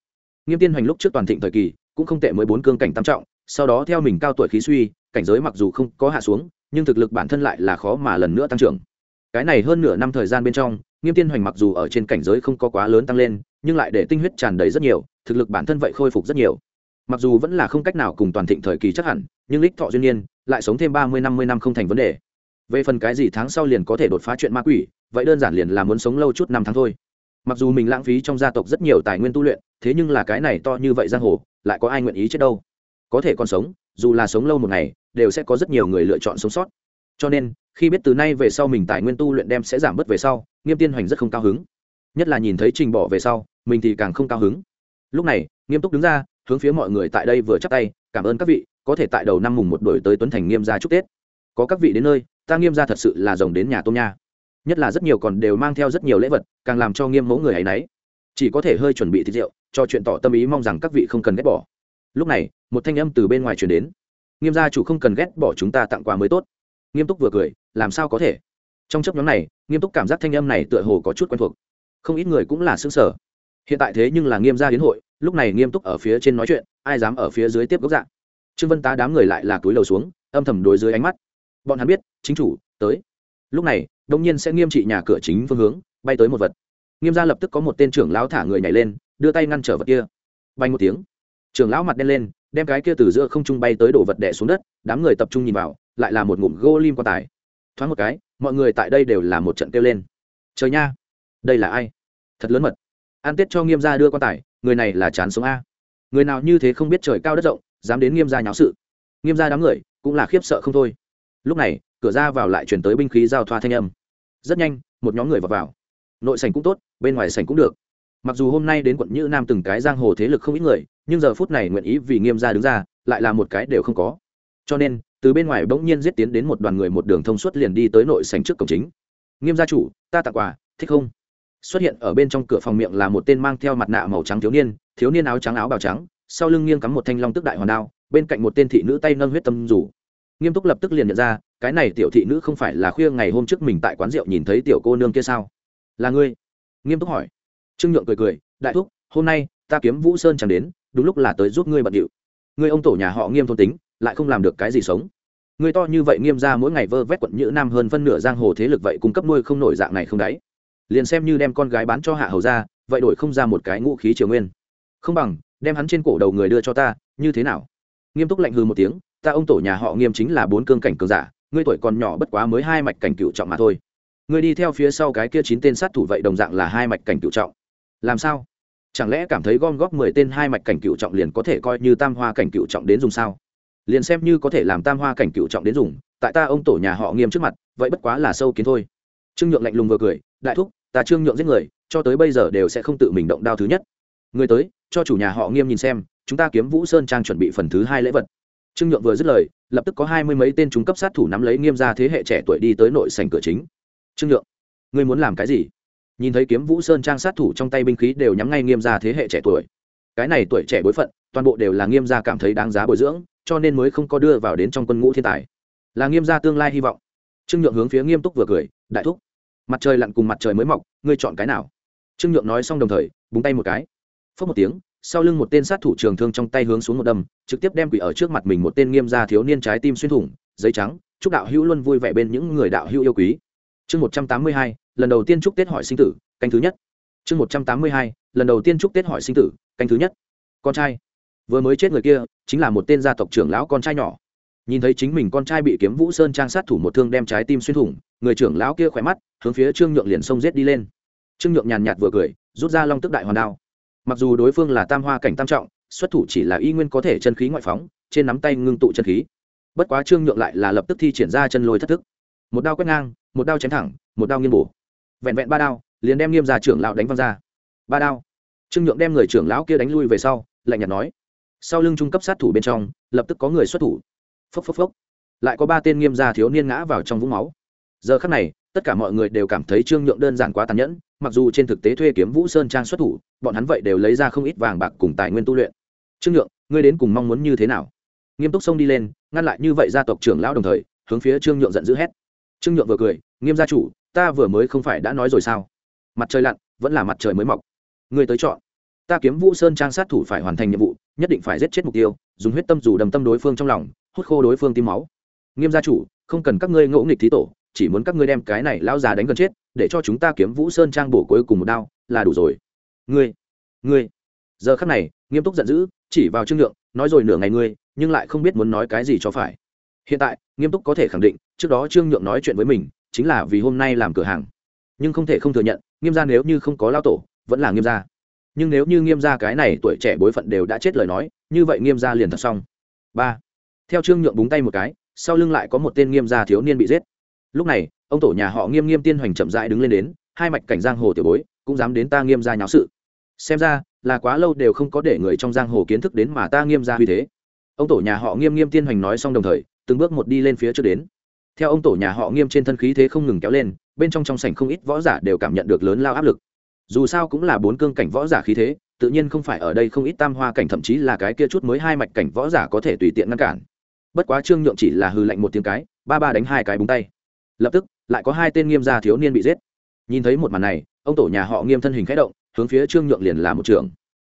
nghiêm tiên hành lúc trước toàn thịnh thời kỳ, cũng không tệ mới bốn cương cảnh tam trọng, sau đó theo mình cao tuổi khí suy, cảnh giới mặc dù không có hạ xuống, nhưng thực lực bản thân lại là khó mà lần nữa tăng trưởng. Cái này hơn nửa năm thời gian bên trong, nghiêm tiên hoành mặc dù ở trên cảnh giới không có quá lớn tăng lên, nhưng lại để tinh huyết tràn đầy rất nhiều, thực lực bản thân vậy khôi phục rất nhiều. Mặc dù vẫn là không cách nào cùng toàn thịnh thời kỳ chắc hẳn nhưng lích thọ duyên niên lại sống thêm ba mươi, năm mươi năm không thành vấn đề. Về phần cái gì tháng sau liền có thể đột phá chuyện ma quỷ, vậy đơn giản liền là muốn sống lâu chút năm tháng thôi. Mặc dù mình lãng phí trong gia tộc rất nhiều tài nguyên tu luyện, thế nhưng là cái này to như vậy giang hồ, lại có ai nguyện ý chết đâu? Có thể còn sống, dù là sống lâu một ngày, đều sẽ có rất nhiều người lựa chọn sống sót. Cho nên, khi biết từ nay về sau mình tài nguyên tu luyện đem sẽ giảm bớt về sau, nghiêm tiên hoành rất không cao hứng. Nhất là nhìn thấy trình bỏ về sau, mình thì càng không cao hứng. Lúc này, nghiêm túc đứng ra, hướng phía mọi người tại đây vừa chắp tay, cảm ơn các vị có thể tại đầu năm mùng một đổi tới tuấn thành nghiêm gia chúc tết. Có các vị đến nơi, ta nghiêm gia thật sự là rồng đến nhà tôm nha. Nhất là rất nhiều còn đều mang theo rất nhiều lễ vật, càng làm cho nghiêm mẫu người ấy nấy. Chỉ có thể hơi chuẩn bị thịt rượu, cho chuyện tỏ tâm ý mong rằng các vị không cần ghét bỏ. Lúc này, một thanh âm từ bên ngoài truyền đến. Nghiêm gia chủ không cần ghét bỏ chúng ta tặng quà mới tốt. Nghiêm túc vừa cười, làm sao có thể? Trong chấp nhóm này, nghiêm túc cảm giác thanh âm này tựa hồ có chút quen thuộc. Không ít người cũng là xứng sở hiện tại thế nhưng là nghiêm gia hiến hội, lúc này nghiêm túc ở phía trên nói chuyện, ai dám ở phía dưới tiếp gốc dạng trương vân tá đám người lại là túi lầu xuống, âm thầm đối dưới ánh mắt. Bọn hắn biết, chính chủ, tới. Lúc này đông nhiên sẽ nghiêm trị nhà cửa chính phương hướng, bay tới một vật. Nghiêm gia lập tức có một tên trưởng lão thả người nhảy lên, đưa tay ngăn trở vật kia. Bay một tiếng. Trưởng lão mặt đen lên, đem cái kia từ giữa không trung bay tới đổ vật đẻ xuống đất, đám người tập trung nhìn vào, lại là một ngụm gô lim quan tài. Thoáng một cái, mọi người tại đây đều là một trận kêu lên. Trời nha, đây là ai? Thật lớn mật. An tiết cho nghiêm gia đưa quan tài, người này là chán sống a. Người nào như thế không biết trời cao đất rộng dám đến nghiêm gia nháo sự. Nghiêm gia đám người cũng là khiếp sợ không thôi. Lúc này, cửa ra vào lại chuyển tới binh khí giao thoa thanh âm. Rất nhanh, một nhóm người vào vào. Nội sảnh cũng tốt, bên ngoài sảnh cũng được. Mặc dù hôm nay đến quận nhữ nam từng cái giang hồ thế lực không ít người, nhưng giờ phút này nguyện ý vì nghiêm gia đứng ra, lại là một cái đều không có. Cho nên, từ bên ngoài bỗng nhiên giết tiến đến một đoàn người một đường thông suốt liền đi tới nội sảnh trước cổng chính. Nghiêm gia chủ, ta tặng quà, thích không? Xuất hiện ở bên trong cửa phòng miệng là một tên mang theo mặt nạ màu trắng thiếu niên thiếu niên áo trắng áo bào trắng sau lưng nghiêng cắm một thanh long tức đại hoàn đao, bên cạnh một tên thị nữ tay nâng huyết tâm rủ. Nghiêm túc lập tức liền nhận ra, cái này tiểu thị nữ không phải là khuya ngày hôm trước mình tại quán rượu nhìn thấy tiểu cô nương kia sao? Là ngươi? Nghiêm túc hỏi. Trương nhượng cười cười, đại thúc, hôm nay, ta kiếm vũ sơn chẳng đến, đúng lúc là tới giúp ngươi bận điệu. Ngươi ông tổ nhà họ nghiêm thôn tính, lại không làm được cái gì sống. Ngươi to như vậy nghiêm ra mỗi ngày vơ vét quận nhữ nam hơn phân nửa giang hồ thế lực vậy cung cấp nuôi không nổi dạng này không đáy liền xem như đem con gái bán cho hạ hầu ra, vậy đổi không ra một cái ngũ khí triều nguyên. Không bằng đem hắn trên cổ đầu người đưa cho ta, như thế nào? Nghiêm túc lạnh hư một tiếng, ta ông tổ nhà họ nghiêm chính là bốn cương cảnh cường giả, ngươi tuổi còn nhỏ bất quá mới hai mạch cảnh cựu trọng mà thôi. Ngươi đi theo phía sau cái kia chín tên sát thủ vậy đồng dạng là hai mạch cảnh cựu trọng. Làm sao? Chẳng lẽ cảm thấy gom góp mười tên hai mạch cảnh cựu trọng liền có thể coi như tam hoa cảnh cựu trọng đến dùng sao? Liền xem như có thể làm tam hoa cảnh cựu trọng đến dùng, tại ta ông tổ nhà họ nghiêm trước mặt, vậy bất quá là sâu kiến thôi. Trương nhượng lạnh lùng vừa cười, đại thúc, ta trương nhượng giết người, cho tới bây giờ đều sẽ không tự mình động đao thứ nhất. Người tới cho chủ nhà họ nghiêm nhìn xem, chúng ta kiếm vũ sơn trang chuẩn bị phần thứ hai lễ vật. Trương nhượng vừa dứt lời, lập tức có hai mươi mấy tên trung cấp sát thủ nắm lấy nghiêm ra thế hệ trẻ tuổi đi tới nội sành cửa chính. Trương nhượng, ngươi muốn làm cái gì? Nhìn thấy kiếm vũ sơn trang sát thủ trong tay binh khí đều nhắm ngay nghiêm ra thế hệ trẻ tuổi. Cái này tuổi trẻ bối phận, toàn bộ đều là nghiêm gia cảm thấy đáng giá bồi dưỡng, cho nên mới không có đưa vào đến trong quân ngũ thiên tài. Là nghiêm gia tương lai hy vọng. Trương nhượng hướng phía nghiêm túc vừa cười, đại thúc, mặt trời lặn cùng mặt trời mới mọc, ngươi chọn cái nào? Trương nhượng nói xong đồng thời, búng tay một cái phớt một tiếng, sau lưng một tên sát thủ trường thương trong tay hướng xuống một đâm, trực tiếp đem quỷ ở trước mặt mình một tên nghiêm gia thiếu niên trái tim xuyên thủng, giấy trắng, chúc đạo hữu luôn vui vẻ bên những người đạo hữu yêu quý. Chương một trăm tám mươi hai, lần đầu tiên chúc tết hỏi sinh tử, canh thứ nhất. Chương một trăm tám mươi hai, lần đầu tiên chúc tết hỏi sinh tử, canh thứ nhất. Con trai. Vừa mới chết người kia, chính là một tên gia tộc trưởng lão con trai nhỏ. Nhìn thấy chính mình con trai bị kiếm vũ sơn trang sát thủ một thương đem trái tim xuyên thủng, người trưởng lão kia khỏe mắt, hướng phía trương nhượng liền xông giết đi lên. Trương nhượng nhàn nhạt vừa cười, rút ra long tức đại hoàn đao mặc dù đối phương là tam hoa cảnh tam trọng, xuất thủ chỉ là y nguyên có thể chân khí ngoại phóng, trên nắm tay ngưng tụ chân khí. Bất quá trương nhượng lại là lập tức thi triển ra chân lôi thất thức. Một đao quét ngang, một đao chém thẳng, một đao nghiêng bổ. Vẹn vẹn ba đao, liền đem nghiêm già trưởng lão đánh văng ra. Ba đao. Trương nhượng đem người trưởng lão kia đánh lui về sau, lạnh nhạt nói. Sau lưng trung cấp sát thủ bên trong, lập tức có người xuất thủ. Phốc phốc phốc. Lại có ba tên nghiêm gia thiếu niên ngã vào trong vũng máu. Giờ khắc này, tất cả mọi người đều cảm thấy trương nhượng đơn giản quá tàn nhẫn mặc dù trên thực tế thuê kiếm vũ sơn trang xuất thủ, bọn hắn vậy đều lấy ra không ít vàng bạc cùng tài nguyên tu luyện. Trương nhượng, ngươi đến cùng mong muốn như thế nào? Nghiêm túc xông đi lên, ngăn lại như vậy gia tộc trưởng lão đồng thời, hướng phía trương nhượng giận dữ hét. Trương nhượng vừa cười, nghiêm gia chủ, ta vừa mới không phải đã nói rồi sao? Mặt trời lặn, vẫn là mặt trời mới mọc. Ngươi tới chọn. Ta kiếm vũ sơn trang sát thủ phải hoàn thành nhiệm vụ, nhất định phải giết chết mục tiêu, dùng huyết tâm dù đầm tâm đối phương trong lòng, hút khô đối phương tim máu. Nghiêm gia chủ, không cần các ngươi ngỗ nghịch thí tổ chỉ muốn các ngươi đem cái này lão già đánh gần chết, để cho chúng ta kiếm vũ sơn trang bổ cuối cùng một đao, là đủ rồi. Ngươi ngươi. Giờ khắc này, nghiêm túc giận dữ, chỉ vào trương nhượng, nói rồi nửa ngày ngươi, nhưng lại không biết muốn nói cái gì cho phải. Hiện tại, nghiêm túc có thể khẳng định, trước đó trương nhượng nói chuyện với mình, chính là vì hôm nay làm cửa hàng. Nhưng không thể không thừa nhận, nghiêm gia nếu như không có lao tổ, vẫn là nghiêm gia. Nhưng nếu như nghiêm gia cái này tuổi trẻ bối phận đều đã chết lời nói, như vậy nghiêm gia liền thật xong. Ba. Theo trương nhượng búng tay một cái, sau lưng lại có một tên nghiêm gia thiếu niên bị giết lúc này, ông tổ nhà họ nghiêm nghiêm tiên hoành chậm rãi đứng lên đến, hai mạch cảnh giang hồ tiểu bối, cũng dám đến ta nghiêm gia nháo sự. Xem ra, là quá lâu đều không có để người trong giang hồ kiến thức đến mà ta nghiêm gia huy thế. Ông tổ nhà họ nghiêm nghiêm tiên hoành nói xong đồng thời, từng bước một đi lên phía trước đến. Theo ông tổ nhà họ nghiêm trên thân khí thế không ngừng kéo lên, bên trong trong sảnh không ít võ giả đều cảm nhận được lớn lao áp lực. Dù sao cũng là bốn cương cảnh võ giả khí thế, tự nhiên không phải ở đây không ít tam hoa cảnh thậm chí là cái kia chút mới hai mạch cảnh võ giả có thể tùy tiện ngăn cản. Bất quá trương nhượng chỉ là hư lạnh một tiếng cái, ba ba đánh hai cái búng tay lập tức, lại có hai tên nghiêm gia thiếu niên bị giết. Nhìn thấy một màn này, ông tổ nhà họ nghiêm thân hình khẽ động, hướng phía trương nhượng liền là một trường.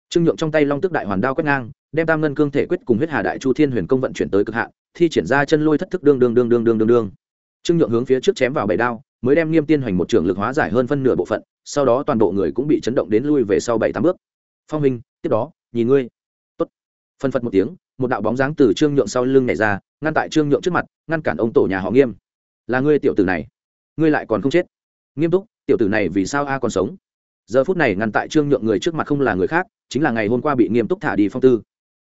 Trương nhượng trong tay long tức đại hoàn đao quét ngang, đem tam ngân cương thể quyết cùng huyết hà đại chu thiên huyền công vận chuyển tới cực hạn, thi triển ra chân lôi thất thức đương đương đương đương đương đương đương. Trương nhượng hướng phía trước chém vào bảy đao, mới đem nghiêm tiên hoành một trường lực hóa giải hơn phân nửa bộ phận, sau đó toàn bộ người cũng bị chấn động đến lui về sau bảy tám bước. Phong minh tiếp đó, nhìn ngươi. Tốt. Phân phật một tiếng, một đạo bóng dáng từ trương nhượng sau lưng nhảy ra, ngăn tại trương nhượng trước mặt, ngăn cản ông tổ nhà họ nghiêm là ngươi tiểu tử này. Ngươi lại còn không chết. Nghiêm túc, tiểu tử này vì sao a còn sống? Giờ phút này ngăn tại trương nhượng người trước mặt không là người khác, chính là ngày hôm qua bị nghiêm túc thả đi phong tư.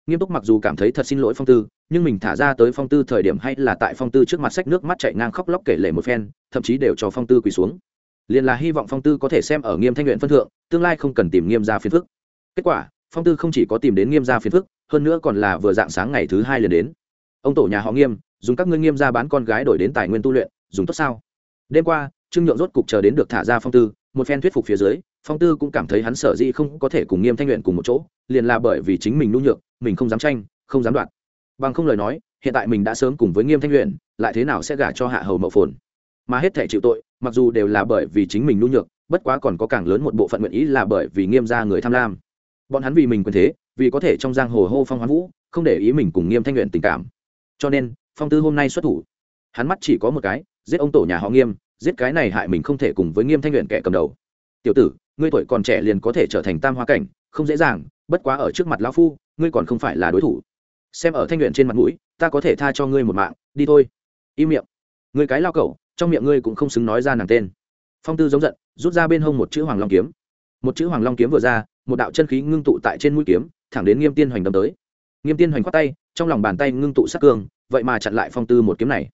Nghiêm túc mặc dù cảm thấy thật xin lỗi phong tư, nhưng mình thả ra tới phong tư thời điểm hay là tại phong tư trước mặt sách nước mắt chạy ngang khóc lóc kể lể một phen, thậm chí đều cho phong tư quỳ xuống. Liền là hy vọng phong tư có thể xem ở nghiêm thanh luyện phân thượng, tương lai không cần tìm nghiêm gia phiền phức. Kết quả, phong tư không chỉ có tìm đến nghiêm gia phiền phức, hơn nữa còn là vừa dạng sáng ngày thứ hai liền đến. Ông tổ nhà họ nghiêm dùng các ngươi nghiêm ra bán con gái đổi đến tài nguyên tu luyện, dùng tốt sao? Đêm qua, trương nhượng rốt cục chờ đến được thả ra phong tư, một phen thuyết phục phía dưới, phong tư cũng cảm thấy hắn sở dĩ không có thể cùng nghiêm thanh luyện cùng một chỗ, liền là bởi vì chính mình nhu nhược, mình không dám tranh, không dám đoạt. Bằng không lời nói, hiện tại mình đã sớm cùng với nghiêm thanh luyện lại thế nào sẽ gả cho hạ hầu mậu phồn? Mà hết thể chịu tội, mặc dù đều là bởi vì chính mình nhu nhược, bất quá còn có càng lớn một bộ phận nguyện ý là bởi vì nghiêm ra người tham lam. Bọn hắn vì mình quyền thế, vì có thể trong giang hồ hô phong hoán vũ, không để ý mình cùng nghiêm thanh luyện tình cảm. Cho nên phong tư hôm nay xuất thủ. Hắn mắt chỉ có một cái, giết ông tổ nhà họ nghiêm, giết cái này hại mình không thể cùng với nghiêm thanh luyện kẻ cầm đầu. Tiểu tử, ngươi tuổi còn trẻ liền có thể trở thành tam hoa cảnh, không dễ dàng, bất quá ở trước mặt lão phu, ngươi còn không phải là đối thủ. Xem ở thanh luyện trên mặt mũi, ta có thể tha cho ngươi một mạng, đi thôi. Im miệng. Ngươi cái lao cẩu, trong miệng ngươi cũng không xứng nói ra nàng tên. Phong tư giống giận, rút ra bên hông một chữ hoàng long kiếm. Một chữ hoàng long kiếm vừa ra, một đạo chân khí ngưng tụ tại trên mũi kiếm, thẳng đến nghiêm tiên hoành đâm tới. Nghiêm tiên hoành khoát tay, trong lòng bàn tay ngưng tụ sát cương vậy mà chặn lại phong tư một kiếm này.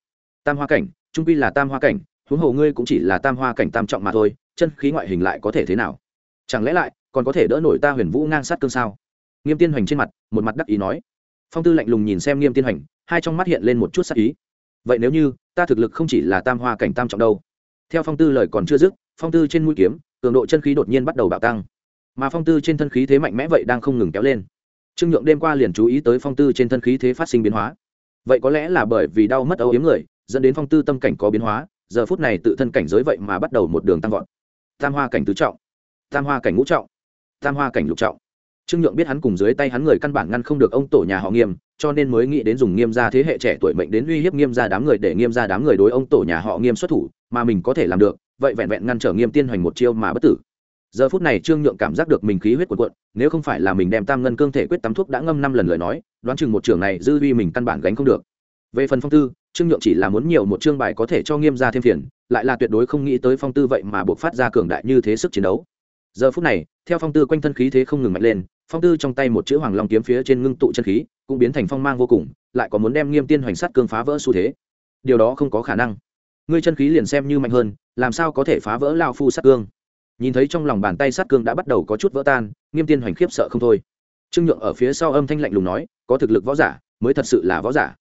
Tam hoa cảnh, trung quy là tam hoa cảnh, huống hồ ngươi cũng chỉ là tam hoa cảnh tam trọng mà thôi, chân khí ngoại hình lại có thể thế nào? Chẳng lẽ lại còn có thể đỡ nổi ta huyền vũ ngang sát cương sao? Nghiêm tiên hoành trên mặt, một mặt đắc ý nói. Phong tư lạnh lùng nhìn xem nghiêm tiên hoành, hai trong mắt hiện lên một chút sắc ý. Vậy nếu như ta thực lực không chỉ là tam hoa cảnh tam trọng đâu? Theo phong tư lời còn chưa dứt, phong tư trên mũi kiếm, cường độ chân khí đột nhiên bắt đầu bạo tăng. Mà phong tư trên thân khí thế mạnh mẽ vậy đang không ngừng kéo lên. Trương nhượng đêm qua liền chú ý tới phong tư trên thân khí thế phát sinh biến hóa vậy có lẽ là bởi vì đau mất âu yếm người, dẫn đến phong tư tâm cảnh có biến hóa, giờ phút này tự thân cảnh giới vậy mà bắt đầu một đường tăng vọt. Tam hoa cảnh tứ trọng, tam hoa cảnh ngũ trọng, tam hoa cảnh lục trọng. Trương nhượng biết hắn cùng dưới tay hắn người căn bản ngăn không được ông tổ nhà họ nghiêm, cho nên mới nghĩ đến dùng nghiêm gia thế hệ trẻ tuổi mệnh đến uy hiếp nghiêm gia đám người để nghiêm gia đám người đối ông tổ nhà họ nghiêm xuất thủ, mà mình có thể làm được, vậy vẹn vẹn ngăn trở nghiêm tiên hoành một chiêu mà bất tử giờ phút này trương nhượng cảm giác được mình khí huyết cuộn cuộn, nếu không phải là mình đem tam ngân cương thể quyết tắm thuốc đã ngâm năm lần lời nói, đoán chừng một trường này dư vi mình căn bản gánh không được. Về phần phong tư, trương nhượng chỉ là muốn nhiều một chương bài có thể cho nghiêm gia thêm phiền, lại là tuyệt đối không nghĩ tới phong tư vậy mà buộc phát ra cường đại như thế sức chiến đấu. Giờ phút này, theo phong tư quanh thân khí thế không ngừng mạnh lên, phong tư trong tay một chữ hoàng long kiếm phía trên ngưng tụ chân khí, cũng biến thành phong mang vô cùng, lại có muốn đem nghiêm tiên hoành sắt cương phá vỡ xu thế. Điều đó không có khả năng. Ngươi chân khí liền xem như mạnh hơn, làm sao có thể phá vỡ lao phu sắt cương? Nhìn thấy trong lòng bàn tay sát cương đã bắt đầu có chút vỡ tan, nghiêm tiên hoành khiếp sợ không thôi. Trương nhượng ở phía sau âm thanh lạnh lùng nói, có thực lực võ giả, mới thật sự là võ giả.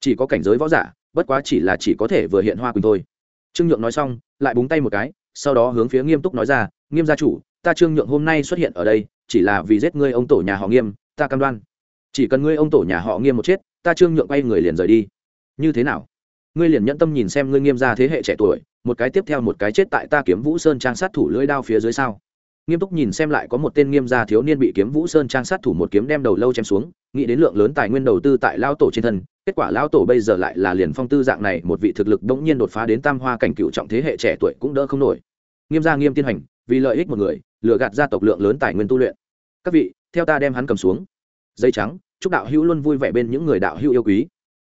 Chỉ có cảnh giới võ giả, bất quá chỉ là chỉ có thể vừa hiện hoa quỳnh thôi. Trương nhượng nói xong, lại búng tay một cái, sau đó hướng phía nghiêm túc nói ra, nghiêm gia chủ, ta trương nhượng hôm nay xuất hiện ở đây, chỉ là vì giết ngươi ông tổ nhà họ nghiêm, ta cam đoan. Chỉ cần ngươi ông tổ nhà họ nghiêm một chết, ta trương nhượng quay người liền rời đi. Như thế nào? Ngươi liền nhẫn tâm nhìn xem ngươi nghiêm gia thế hệ trẻ tuổi, một cái tiếp theo một cái chết tại ta kiếm vũ sơn trang sát thủ lưỡi đao phía dưới sao? Nghiêm túc nhìn xem lại có một tên nghiêm gia thiếu niên bị kiếm vũ sơn trang sát thủ một kiếm đem đầu lâu chém xuống, nghĩ đến lượng lớn tài nguyên đầu tư tại lao tổ trên thân, kết quả lao tổ bây giờ lại là liền phong tư dạng này, một vị thực lực đống nhiên đột phá đến tam hoa cảnh cựu trọng thế hệ trẻ tuổi cũng đỡ không nổi. Nghiêm gia nghiêm tiên hành, vì lợi ích một người, lừa gạt gia tộc lượng lớn tài nguyên tu luyện. Các vị, theo ta đem hắn cầm xuống. Dây trắng, chúc đạo hữu luôn vui vẻ bên những người đạo hữu yêu quý.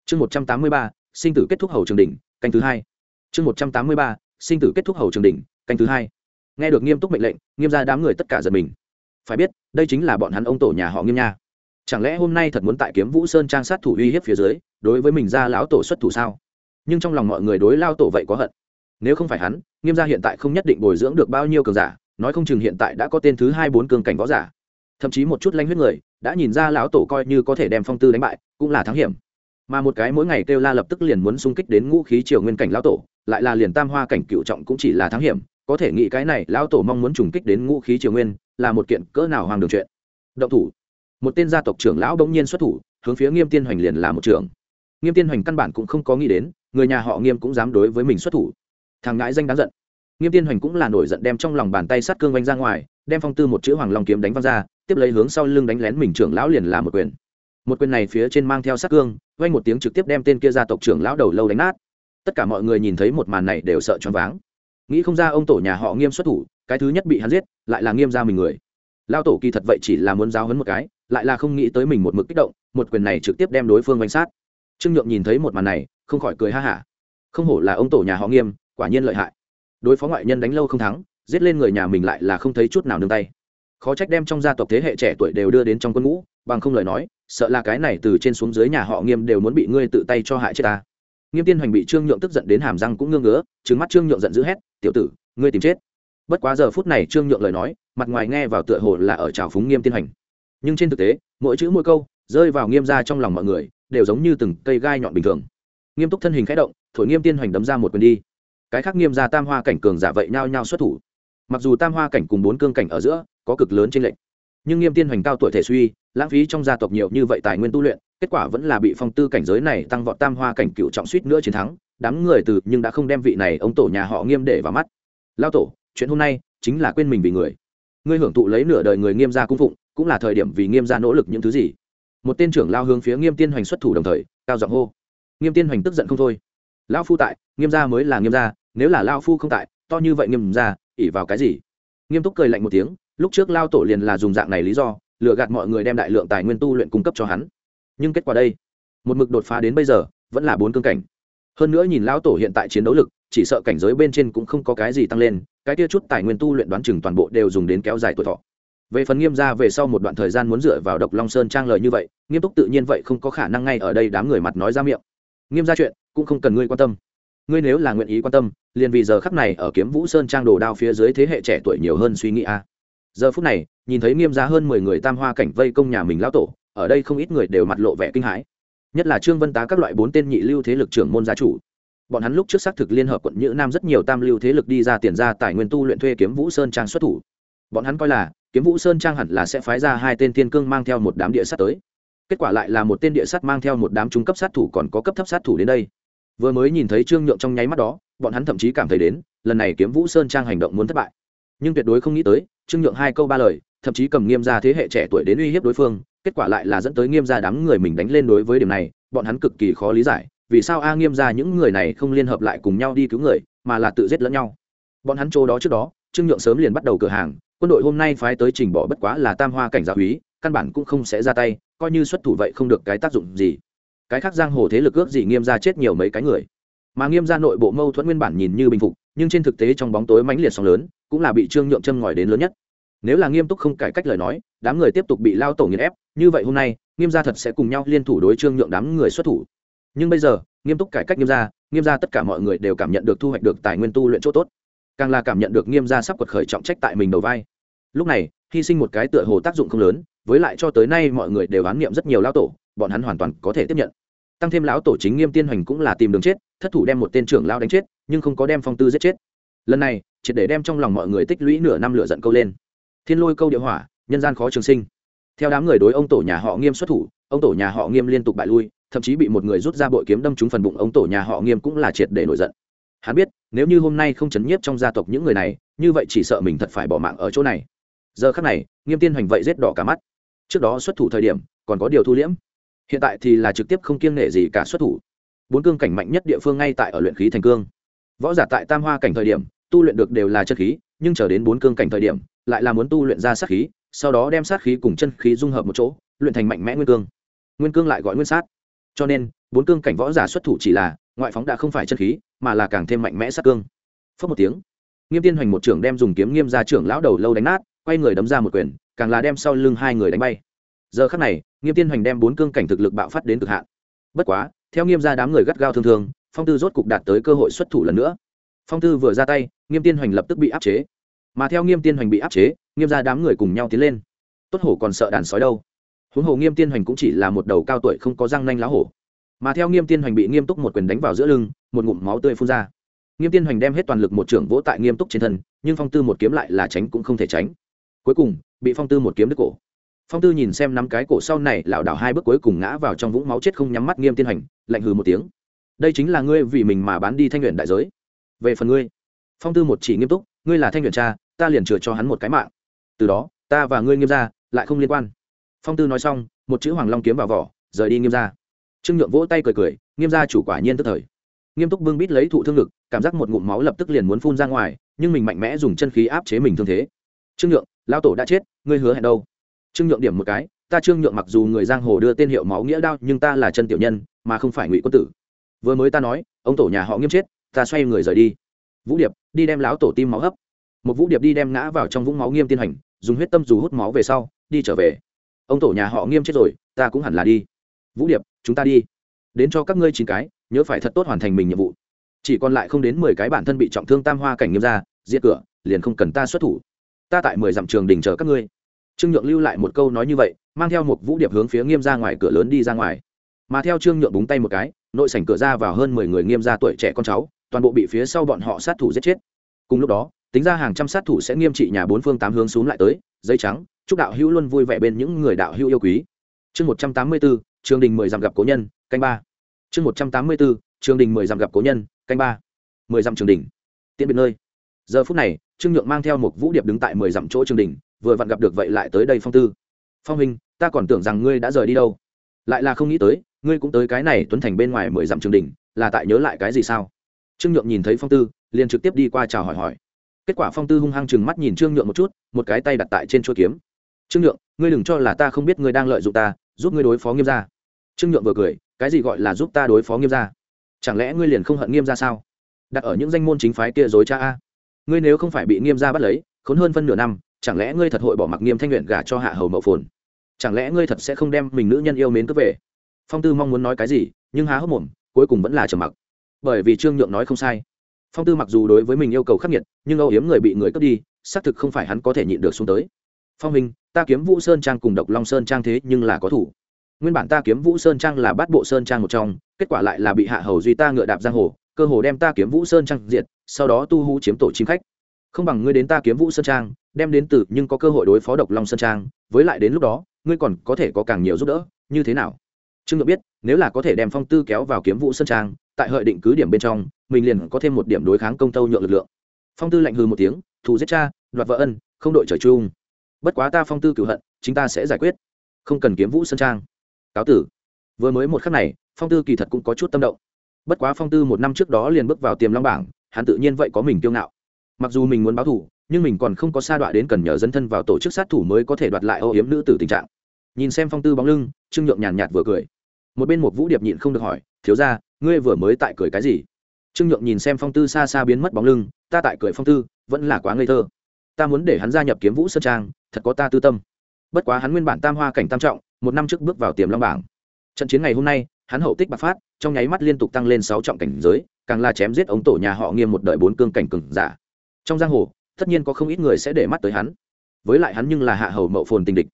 Chương một trăm tám mươi ba sinh tử kết thúc hầu trường đỉnh, canh thứ hai. Chương một trăm tám mươi ba, sinh tử kết thúc hầu trường đỉnh, canh thứ hai. Nghe được nghiêm túc mệnh lệnh, nghiêm ra đám người tất cả giật mình. Phải biết, đây chính là bọn hắn ông tổ nhà họ nghiêm nha. Chẳng lẽ hôm nay thật muốn tại kiếm vũ sơn trang sát thủ uy hiếp phía dưới, đối với mình ra lão tổ xuất thủ sao? Nhưng trong lòng mọi người đối lao tổ vậy có hận. Nếu không phải hắn, nghiêm gia hiện tại không nhất định bồi dưỡng được bao nhiêu cường giả, nói không chừng hiện tại đã có tên thứ hai bốn cường cảnh võ giả. Thậm chí một chút lanh huyết người, đã nhìn ra lão tổ coi như có thể đem phong tư đánh bại, cũng là thắng hiểm mà một cái mỗi ngày kêu la lập tức liền muốn xung kích đến ngũ khí triều nguyên cảnh lão tổ, lại là liền tam hoa cảnh cựu trọng cũng chỉ là thắng hiểm, có thể nghĩ cái này lão tổ mong muốn trùng kích đến ngũ khí triều nguyên, là một kiện cỡ nào hoàng đường chuyện. Động thủ. Một tên gia tộc trưởng lão bỗng nhiên xuất thủ, hướng phía nghiêm tiên hoành liền là một trưởng. Nghiêm tiên hoành căn bản cũng không có nghĩ đến, người nhà họ nghiêm cũng dám đối với mình xuất thủ. Thằng ngãi danh đáng giận. Nghiêm tiên hoành cũng là nổi giận đem trong lòng bàn tay sát cương vanh ra ngoài, đem phong tư một chữ hoàng long kiếm đánh văng ra, tiếp lấy hướng sau lưng đánh lén mình trưởng lão liền là một quyền một quyền này phía trên mang theo sát cương vay một tiếng trực tiếp đem tên kia gia tộc trưởng lão đầu lâu đánh nát. Tất cả mọi người nhìn thấy một màn này đều sợ choáng váng. Nghĩ không ra ông tổ nhà họ nghiêm xuất thủ, cái thứ nhất bị hắn giết, lại là nghiêm ra mình người. Lao tổ kỳ thật vậy chỉ là muốn giáo hấn một cái, lại là không nghĩ tới mình một mực kích động, một quyền này trực tiếp đem đối phương bánh sát. Trương nhượng nhìn thấy một màn này, không khỏi cười ha hả. Không hổ là ông tổ nhà họ nghiêm, quả nhiên lợi hại. Đối phó ngoại nhân đánh lâu không thắng, giết lên người nhà mình lại là không thấy chút nào nương tay. Khó trách đem trong gia tộc thế hệ trẻ tuổi đều đưa đến trong quân ngũ, bằng không lời nói sợ là cái này từ trên xuống dưới nhà họ nghiêm đều muốn bị ngươi tự tay cho hại chết ta. Nghiêm tiên hoành bị trương nhượng tức giận đến hàm răng cũng ngưng ngứa trứng mắt trương nhượng giận dữ hét, tiểu tử, ngươi tìm chết. Bất quá giờ phút này trương nhượng lời nói, mặt ngoài nghe vào tựa hồ là ở trào phúng nghiêm tiên hoành. Nhưng trên thực tế, mỗi chữ mỗi câu, rơi vào nghiêm ra trong lòng mọi người, đều giống như từng cây gai nhọn bình thường. Nghiêm túc thân hình khẽ động, thổi nghiêm tiên hoành đấm ra một quyền đi. Cái khác nghiêm ra tam hoa cảnh cường giả vậy nhao nhao xuất thủ. Mặc dù tam hoa cảnh cùng bốn cương cảnh ở giữa có cực lớn trên lệnh nhưng nghiêm tiên hoành cao tuổi thể suy, lãng phí trong gia tộc nhiều như vậy tài nguyên tu luyện, kết quả vẫn là bị phong tư cảnh giới này tăng vọt tam hoa cảnh cựu trọng suýt nữa chiến thắng, đám người từ nhưng đã không đem vị này ông tổ nhà họ nghiêm để vào mắt. Lao tổ, chuyện hôm nay chính là quên mình vì người. Ngươi hưởng thụ lấy nửa đời người nghiêm gia cung phụng, cũng là thời điểm vì nghiêm gia nỗ lực những thứ gì? Một tên trưởng lao hướng phía nghiêm tiên hoành xuất thủ đồng thời, cao giọng hô. Nghiêm tiên hoành tức giận không thôi. Lao phu tại, nghiêm gia mới là nghiêm gia, nếu là lao phu không tại, to như vậy nghiêm gia ỉ vào cái gì? Nghiêm túc cười lạnh một tiếng lúc trước lao tổ liền là dùng dạng này lý do, lừa gạt mọi người đem đại lượng tài nguyên tu luyện cung cấp cho hắn. Nhưng kết quả đây, một mực đột phá đến bây giờ, vẫn là bốn cương cảnh. Hơn nữa nhìn lão tổ hiện tại chiến đấu lực, chỉ sợ cảnh giới bên trên cũng không có cái gì tăng lên, cái kia chút tài nguyên tu luyện đoán chừng toàn bộ đều dùng đến kéo dài tuổi thọ. Về phần nghiêm ra về sau một đoạn thời gian muốn dựa vào độc long sơn trang lời như vậy, nghiêm túc tự nhiên vậy không có khả năng ngay ở đây đám người mặt nói ra miệng. Nghiêm ra chuyện, cũng không cần ngươi quan tâm. Ngươi nếu là nguyện ý quan tâm, liền vì giờ khắp này ở kiếm vũ sơn trang đồ đao phía dưới thế hệ trẻ tuổi nhiều hơn suy nghĩ a giờ phút này, nhìn thấy nghiêm ra hơn mười người tam hoa cảnh vây công nhà mình lão tổ, ở đây không ít người đều mặt lộ vẻ kinh hãi. Nhất là trương vân tá các loại bốn tên nhị lưu thế lực trưởng môn gia chủ. Bọn hắn lúc trước xác thực liên hợp quận nhữ nam rất nhiều tam lưu thế lực đi ra tiền ra tài nguyên tu luyện thuê kiếm vũ sơn trang xuất thủ. Bọn hắn coi là, kiếm vũ sơn trang hẳn là sẽ phái ra hai tên thiên cương mang theo một đám địa sát tới. Kết quả lại là một tên địa sát mang theo một đám trung cấp sát thủ còn có cấp thấp sát thủ đến đây. Vừa mới nhìn thấy trương nhượng trong nháy mắt đó, bọn hắn thậm chí cảm thấy đến, lần này kiếm vũ sơn trang hành động muốn thất bại. Nhưng tuyệt đối không nghĩ tới trương nhượng hai câu ba lời, thậm chí cầm nghiêm gia thế hệ trẻ tuổi đến uy hiếp đối phương, kết quả lại là dẫn tới nghiêm gia đám người mình đánh lên đối với điểm này, bọn hắn cực kỳ khó lý giải, vì sao a nghiêm gia những người này không liên hợp lại cùng nhau đi cứu người, mà là tự giết lẫn nhau. Bọn hắn chỗ đó trước đó, trương nhượng sớm liền bắt đầu cửa hàng, quân đội hôm nay phái tới trình bỏ bất quá là tam hoa cảnh gia húy, căn bản cũng không sẽ ra tay, coi như xuất thủ vậy không được cái tác dụng gì. Cái khác giang hồ thế lực ước gì nghiêm gia chết nhiều mấy cái người. Mà nghiêm gia nội bộ mâu thuẫn nguyên bản nhìn như bình phục, nhưng trên thực tế trong bóng tối mãnh liệt sóng lớn cũng là bị trương nhượng châm ngòi đến lớn nhất. Nếu là nghiêm túc không cải cách lời nói, đám người tiếp tục bị lao tổ nghiền ép, như vậy hôm nay, nghiêm gia thật sẽ cùng nhau liên thủ đối trương nhượng đám người xuất thủ. Nhưng bây giờ, nghiêm túc cải cách nghiêm gia nghiêm gia tất cả mọi người đều cảm nhận được thu hoạch được tài nguyên tu luyện chỗ tốt. Càng là cảm nhận được nghiêm gia sắp quật khởi trọng trách tại mình đầu vai. Lúc này, hy sinh một cái tựa hồ tác dụng không lớn, với lại cho tới nay mọi người đều án niệm rất nhiều lão tổ, bọn hắn hoàn toàn có thể tiếp nhận. Tăng thêm lão tổ chính nghiêm tiên hoành cũng là tìm đường chết, thất thủ đem một tên trưởng lao đánh chết, nhưng không có đem phong tư giết chết. Lần này triệt để đem trong lòng mọi người tích lũy nửa năm lửa giận câu lên. Thiên lôi câu địa hỏa, nhân gian khó trường sinh. Theo đám người đối ông tổ nhà họ nghiêm xuất thủ, ông tổ nhà họ nghiêm liên tục bại lui, thậm chí bị một người rút ra bội kiếm đâm trúng phần bụng ông tổ nhà họ nghiêm cũng là triệt để nổi giận. Hắn biết, nếu như hôm nay không chấn nhiếp trong gia tộc những người này, như vậy chỉ sợ mình thật phải bỏ mạng ở chỗ này. Giờ khắc này, nghiêm tiên hoành vậy rết đỏ cả mắt. Trước đó xuất thủ thời điểm, còn có điều thu liễm. Hiện tại thì là trực tiếp không kiêng nể gì cả xuất thủ. Bốn cương cảnh mạnh nhất địa phương ngay tại ở luyện khí thành cương. Võ giả tại tam hoa cảnh thời điểm tu luyện được đều là chân khí, nhưng chờ đến bốn cương cảnh thời điểm, lại là muốn tu luyện ra sát khí, sau đó đem sát khí cùng chân khí dung hợp một chỗ, luyện thành mạnh mẽ nguyên cương. Nguyên cương lại gọi nguyên sát. Cho nên, bốn cương cảnh võ giả xuất thủ chỉ là, ngoại phóng đã không phải chân khí, mà là càng thêm mạnh mẽ sát cương. Phớt một tiếng, nghiêm tiên hoành một trưởng đem dùng kiếm nghiêm ra trưởng lão đầu lâu đánh nát, quay người đấm ra một quyền, càng là đem sau lưng hai người đánh bay. Giờ khắc này, nghiêm tiên hoành đem bốn cương cảnh thực lực bạo phát đến cực hạn. Bất quá, theo nghiêm ra đám người gắt gao thương thương, phong tư rốt cục đạt tới cơ hội xuất thủ lần nữa phong tư vừa ra tay, nghiêm tiên hoành lập tức bị áp chế. Mà theo nghiêm tiên hoành bị áp chế, nghiêm ra đám người cùng nhau tiến lên. Tốt hổ còn sợ đàn sói đâu. Huống hồ nghiêm tiên hoành cũng chỉ là một đầu cao tuổi không có răng nanh lá hổ. Mà theo nghiêm tiên hoành bị nghiêm túc một quyền đánh vào giữa lưng, một ngụm máu tươi phun ra. Nghiêm tiên hoành đem hết toàn lực một trưởng vỗ tại nghiêm túc trên thân, nhưng phong tư một kiếm lại là tránh cũng không thể tránh. Cuối cùng, bị phong tư một kiếm đứt cổ. Phong tư nhìn xem năm cái cổ sau này, lảo đảo hai bước cuối cùng ngã vào trong vũng máu chết không nhắm mắt nghiêm tiên hoành, lạnh hừ một tiếng. Đây chính là ngươi vì mình mà bán đi thanh luyện đại giới về phần ngươi. Phong tư một chỉ nghiêm túc ngươi là thanh luyện cha ta liền chừa cho hắn một cái mạng. Từ đó ta và ngươi nghiêm ra lại không liên quan. Phong tư nói xong một chữ hoàng long kiếm vào vỏ rời đi nghiêm ra trương nhượng vỗ tay cười cười nghiêm ra chủ quả nhiên tức thời. Nghiêm túc bưng bít lấy thụ thương lực, cảm giác một ngụm máu lập tức liền muốn phun ra ngoài nhưng mình mạnh mẽ dùng chân khí áp chế mình thương thế. Trương nhượng lao tổ đã chết ngươi hứa hẹn đâu? Trương nhượng điểm một cái ta trương nhượng mặc dù người giang hồ đưa tên hiệu máu nghĩa đao nhưng ta là chân tiểu nhân mà không phải ngụy quân tử. Vừa mới ta nói ông tổ nhà họ nghiêm chết ta xoay người rời đi. Vũ điệp, đi đem lão tổ tim máu hấp. Một vũ điệp đi đem ngã vào trong vũng máu nghiêm tiên hành, dùng huyết tâm dù hút máu về sau, đi trở về. Ông tổ nhà họ nghiêm chết rồi, ta cũng hẳn là đi. Vũ điệp, chúng ta đi. Đến cho các ngươi chín cái, nhớ phải thật tốt hoàn thành mình nhiệm vụ. Chỉ còn lại không đến mười cái bản thân bị trọng thương tam hoa cảnh nghiêm ra diệt cửa, liền không cần ta xuất thủ. Ta tại mười dặm trường đình chờ các ngươi. Trương nhượng lưu lại một câu nói như vậy, mang theo một vũ điệp hướng phía nghiêm ra ngoài cửa lớn đi ra ngoài. Mà theo trương nhượng búng tay một cái, nội sảnh cửa ra vào hơn mười người nghiêm ra tuổi trẻ con cháu toàn bộ bị phía sau bọn họ sát thủ giết chết. Cùng lúc đó, tính ra hàng trăm sát thủ sẽ nghiêm trị nhà bốn phương tám hướng xuống lại tới giấy trắng, chúc đạo hữu luôn vui vẻ bên những người đạo hữu yêu quý. Chương một trăm tám mươi bốn, trường đình mười dặm gặp cố nhân, canh ba. Chương một trăm tám mươi bốn, trường đình mười dặm gặp cố nhân, canh ba. Mười dặm trường đình. Tiện biệt nơi. Giờ phút này, trương nhượng mang theo một vũ điệp đứng tại mười dặm chỗ trường đình, vừa vặn gặp được vậy lại tới đây phong tư. Phong huynh, ta còn tưởng rằng ngươi đã rời đi đâu. Lại là không nghĩ tới, ngươi cũng tới cái này tuấn thành bên ngoài mười dặm trường đình, là tại nhớ lại cái gì sao? Trương nhượng nhìn thấy phong tư, liền trực tiếp đi qua chào hỏi hỏi. Kết quả phong tư hung hăng chừng mắt nhìn trương nhượng một chút, một cái tay đặt tại trên chuôi kiếm. Trương nhượng, ngươi đừng cho là ta không biết ngươi đang lợi dụng ta, giúp ngươi đối phó nghiêm gia. Trương nhượng vừa cười, cái gì gọi là giúp ta đối phó nghiêm gia? Chẳng lẽ ngươi liền không hận nghiêm gia sao? Đặt ở những danh môn chính phái kia dối cha a. Ngươi nếu không phải bị nghiêm gia bắt lấy, khốn hơn phân nửa năm, chẳng lẽ ngươi thật hội bỏ mặc nghiêm thanh luyện gả cho hạ hầu mậu phồn? Chẳng lẽ ngươi thật sẽ không đem mình nữ nhân yêu mến cướp về? Phong tư mong muốn nói cái gì, nhưng há hốc mồm, cuối cùng vẫn là trầm mặc bởi vì trương nhượng nói không sai. Phong tư mặc dù đối với mình yêu cầu khắc nghiệt, nhưng âu hiếm người bị người cướp đi, xác thực không phải hắn có thể nhịn được xuống tới. Phong hình ta kiếm vũ sơn trang cùng độc long sơn trang thế nhưng là có thủ. Nguyên bản ta kiếm vũ sơn trang là bát bộ sơn trang một trong, kết quả lại là bị hạ hầu duy ta ngựa đạp giang hồ, cơ hồ đem ta kiếm vũ sơn trang diệt, sau đó tu hú chiếm tổ chim khách. Không bằng ngươi đến ta kiếm vũ sơn trang, đem đến từ nhưng có cơ hội đối phó độc long sơn trang, với lại đến lúc đó, ngươi còn có thể có càng nhiều giúp đỡ, như thế nào? Trương ngựa biết, nếu là có thể đem phong tư kéo vào kiếm vũ sơn trang tại hợi định cứ điểm bên trong, mình liền có thêm một điểm đối kháng công tâu nhượng lực lượng. Phong tư lạnh hư một tiếng, thù giết cha, đoạt vợ ân, không đội trời chung. Bất quá ta phong tư cửu hận, chính ta sẽ giải quyết. Không cần kiếm vũ sơn trang. Cáo tử. Vừa mới một khắc này, phong tư kỳ thật cũng có chút tâm động. Bất quá phong tư một năm trước đó liền bước vào tiềm long bảng, hắn tự nhiên vậy có mình kiêu ngạo. Mặc dù mình muốn báo thủ nhưng mình còn không có sa đọa đến cần nhờ dân thân vào tổ chức sát thủ mới có thể đoạt lại âu yếm nữ tử tình trạng. Nhìn xem phong tư bóng lưng, trương nhượng nhàn nhạt vừa cười một bên một vũ điệp nhịn không được hỏi, thiếu ra ngươi vừa mới tại cười cái gì? Trương nhượng nhìn xem phong tư xa xa biến mất bóng lưng, ta tại cười phong tư, vẫn là quá ngây thơ. Ta muốn để hắn gia nhập kiếm vũ sơn trang, thật có ta tư tâm. Bất quá hắn nguyên bản tam hoa cảnh tam trọng, một năm trước bước vào tiềm long bảng. Trận chiến ngày hôm nay, hắn hậu tích bạc phát, trong nháy mắt liên tục tăng lên sáu trọng cảnh giới, càng là chém giết ống tổ nhà họ nghiêm một đời bốn cương cảnh cừng giả. Trong giang hồ, tất nhiên có không ít người sẽ để mắt tới hắn. Với lại hắn nhưng là hạ hầu mậu phồn tình địch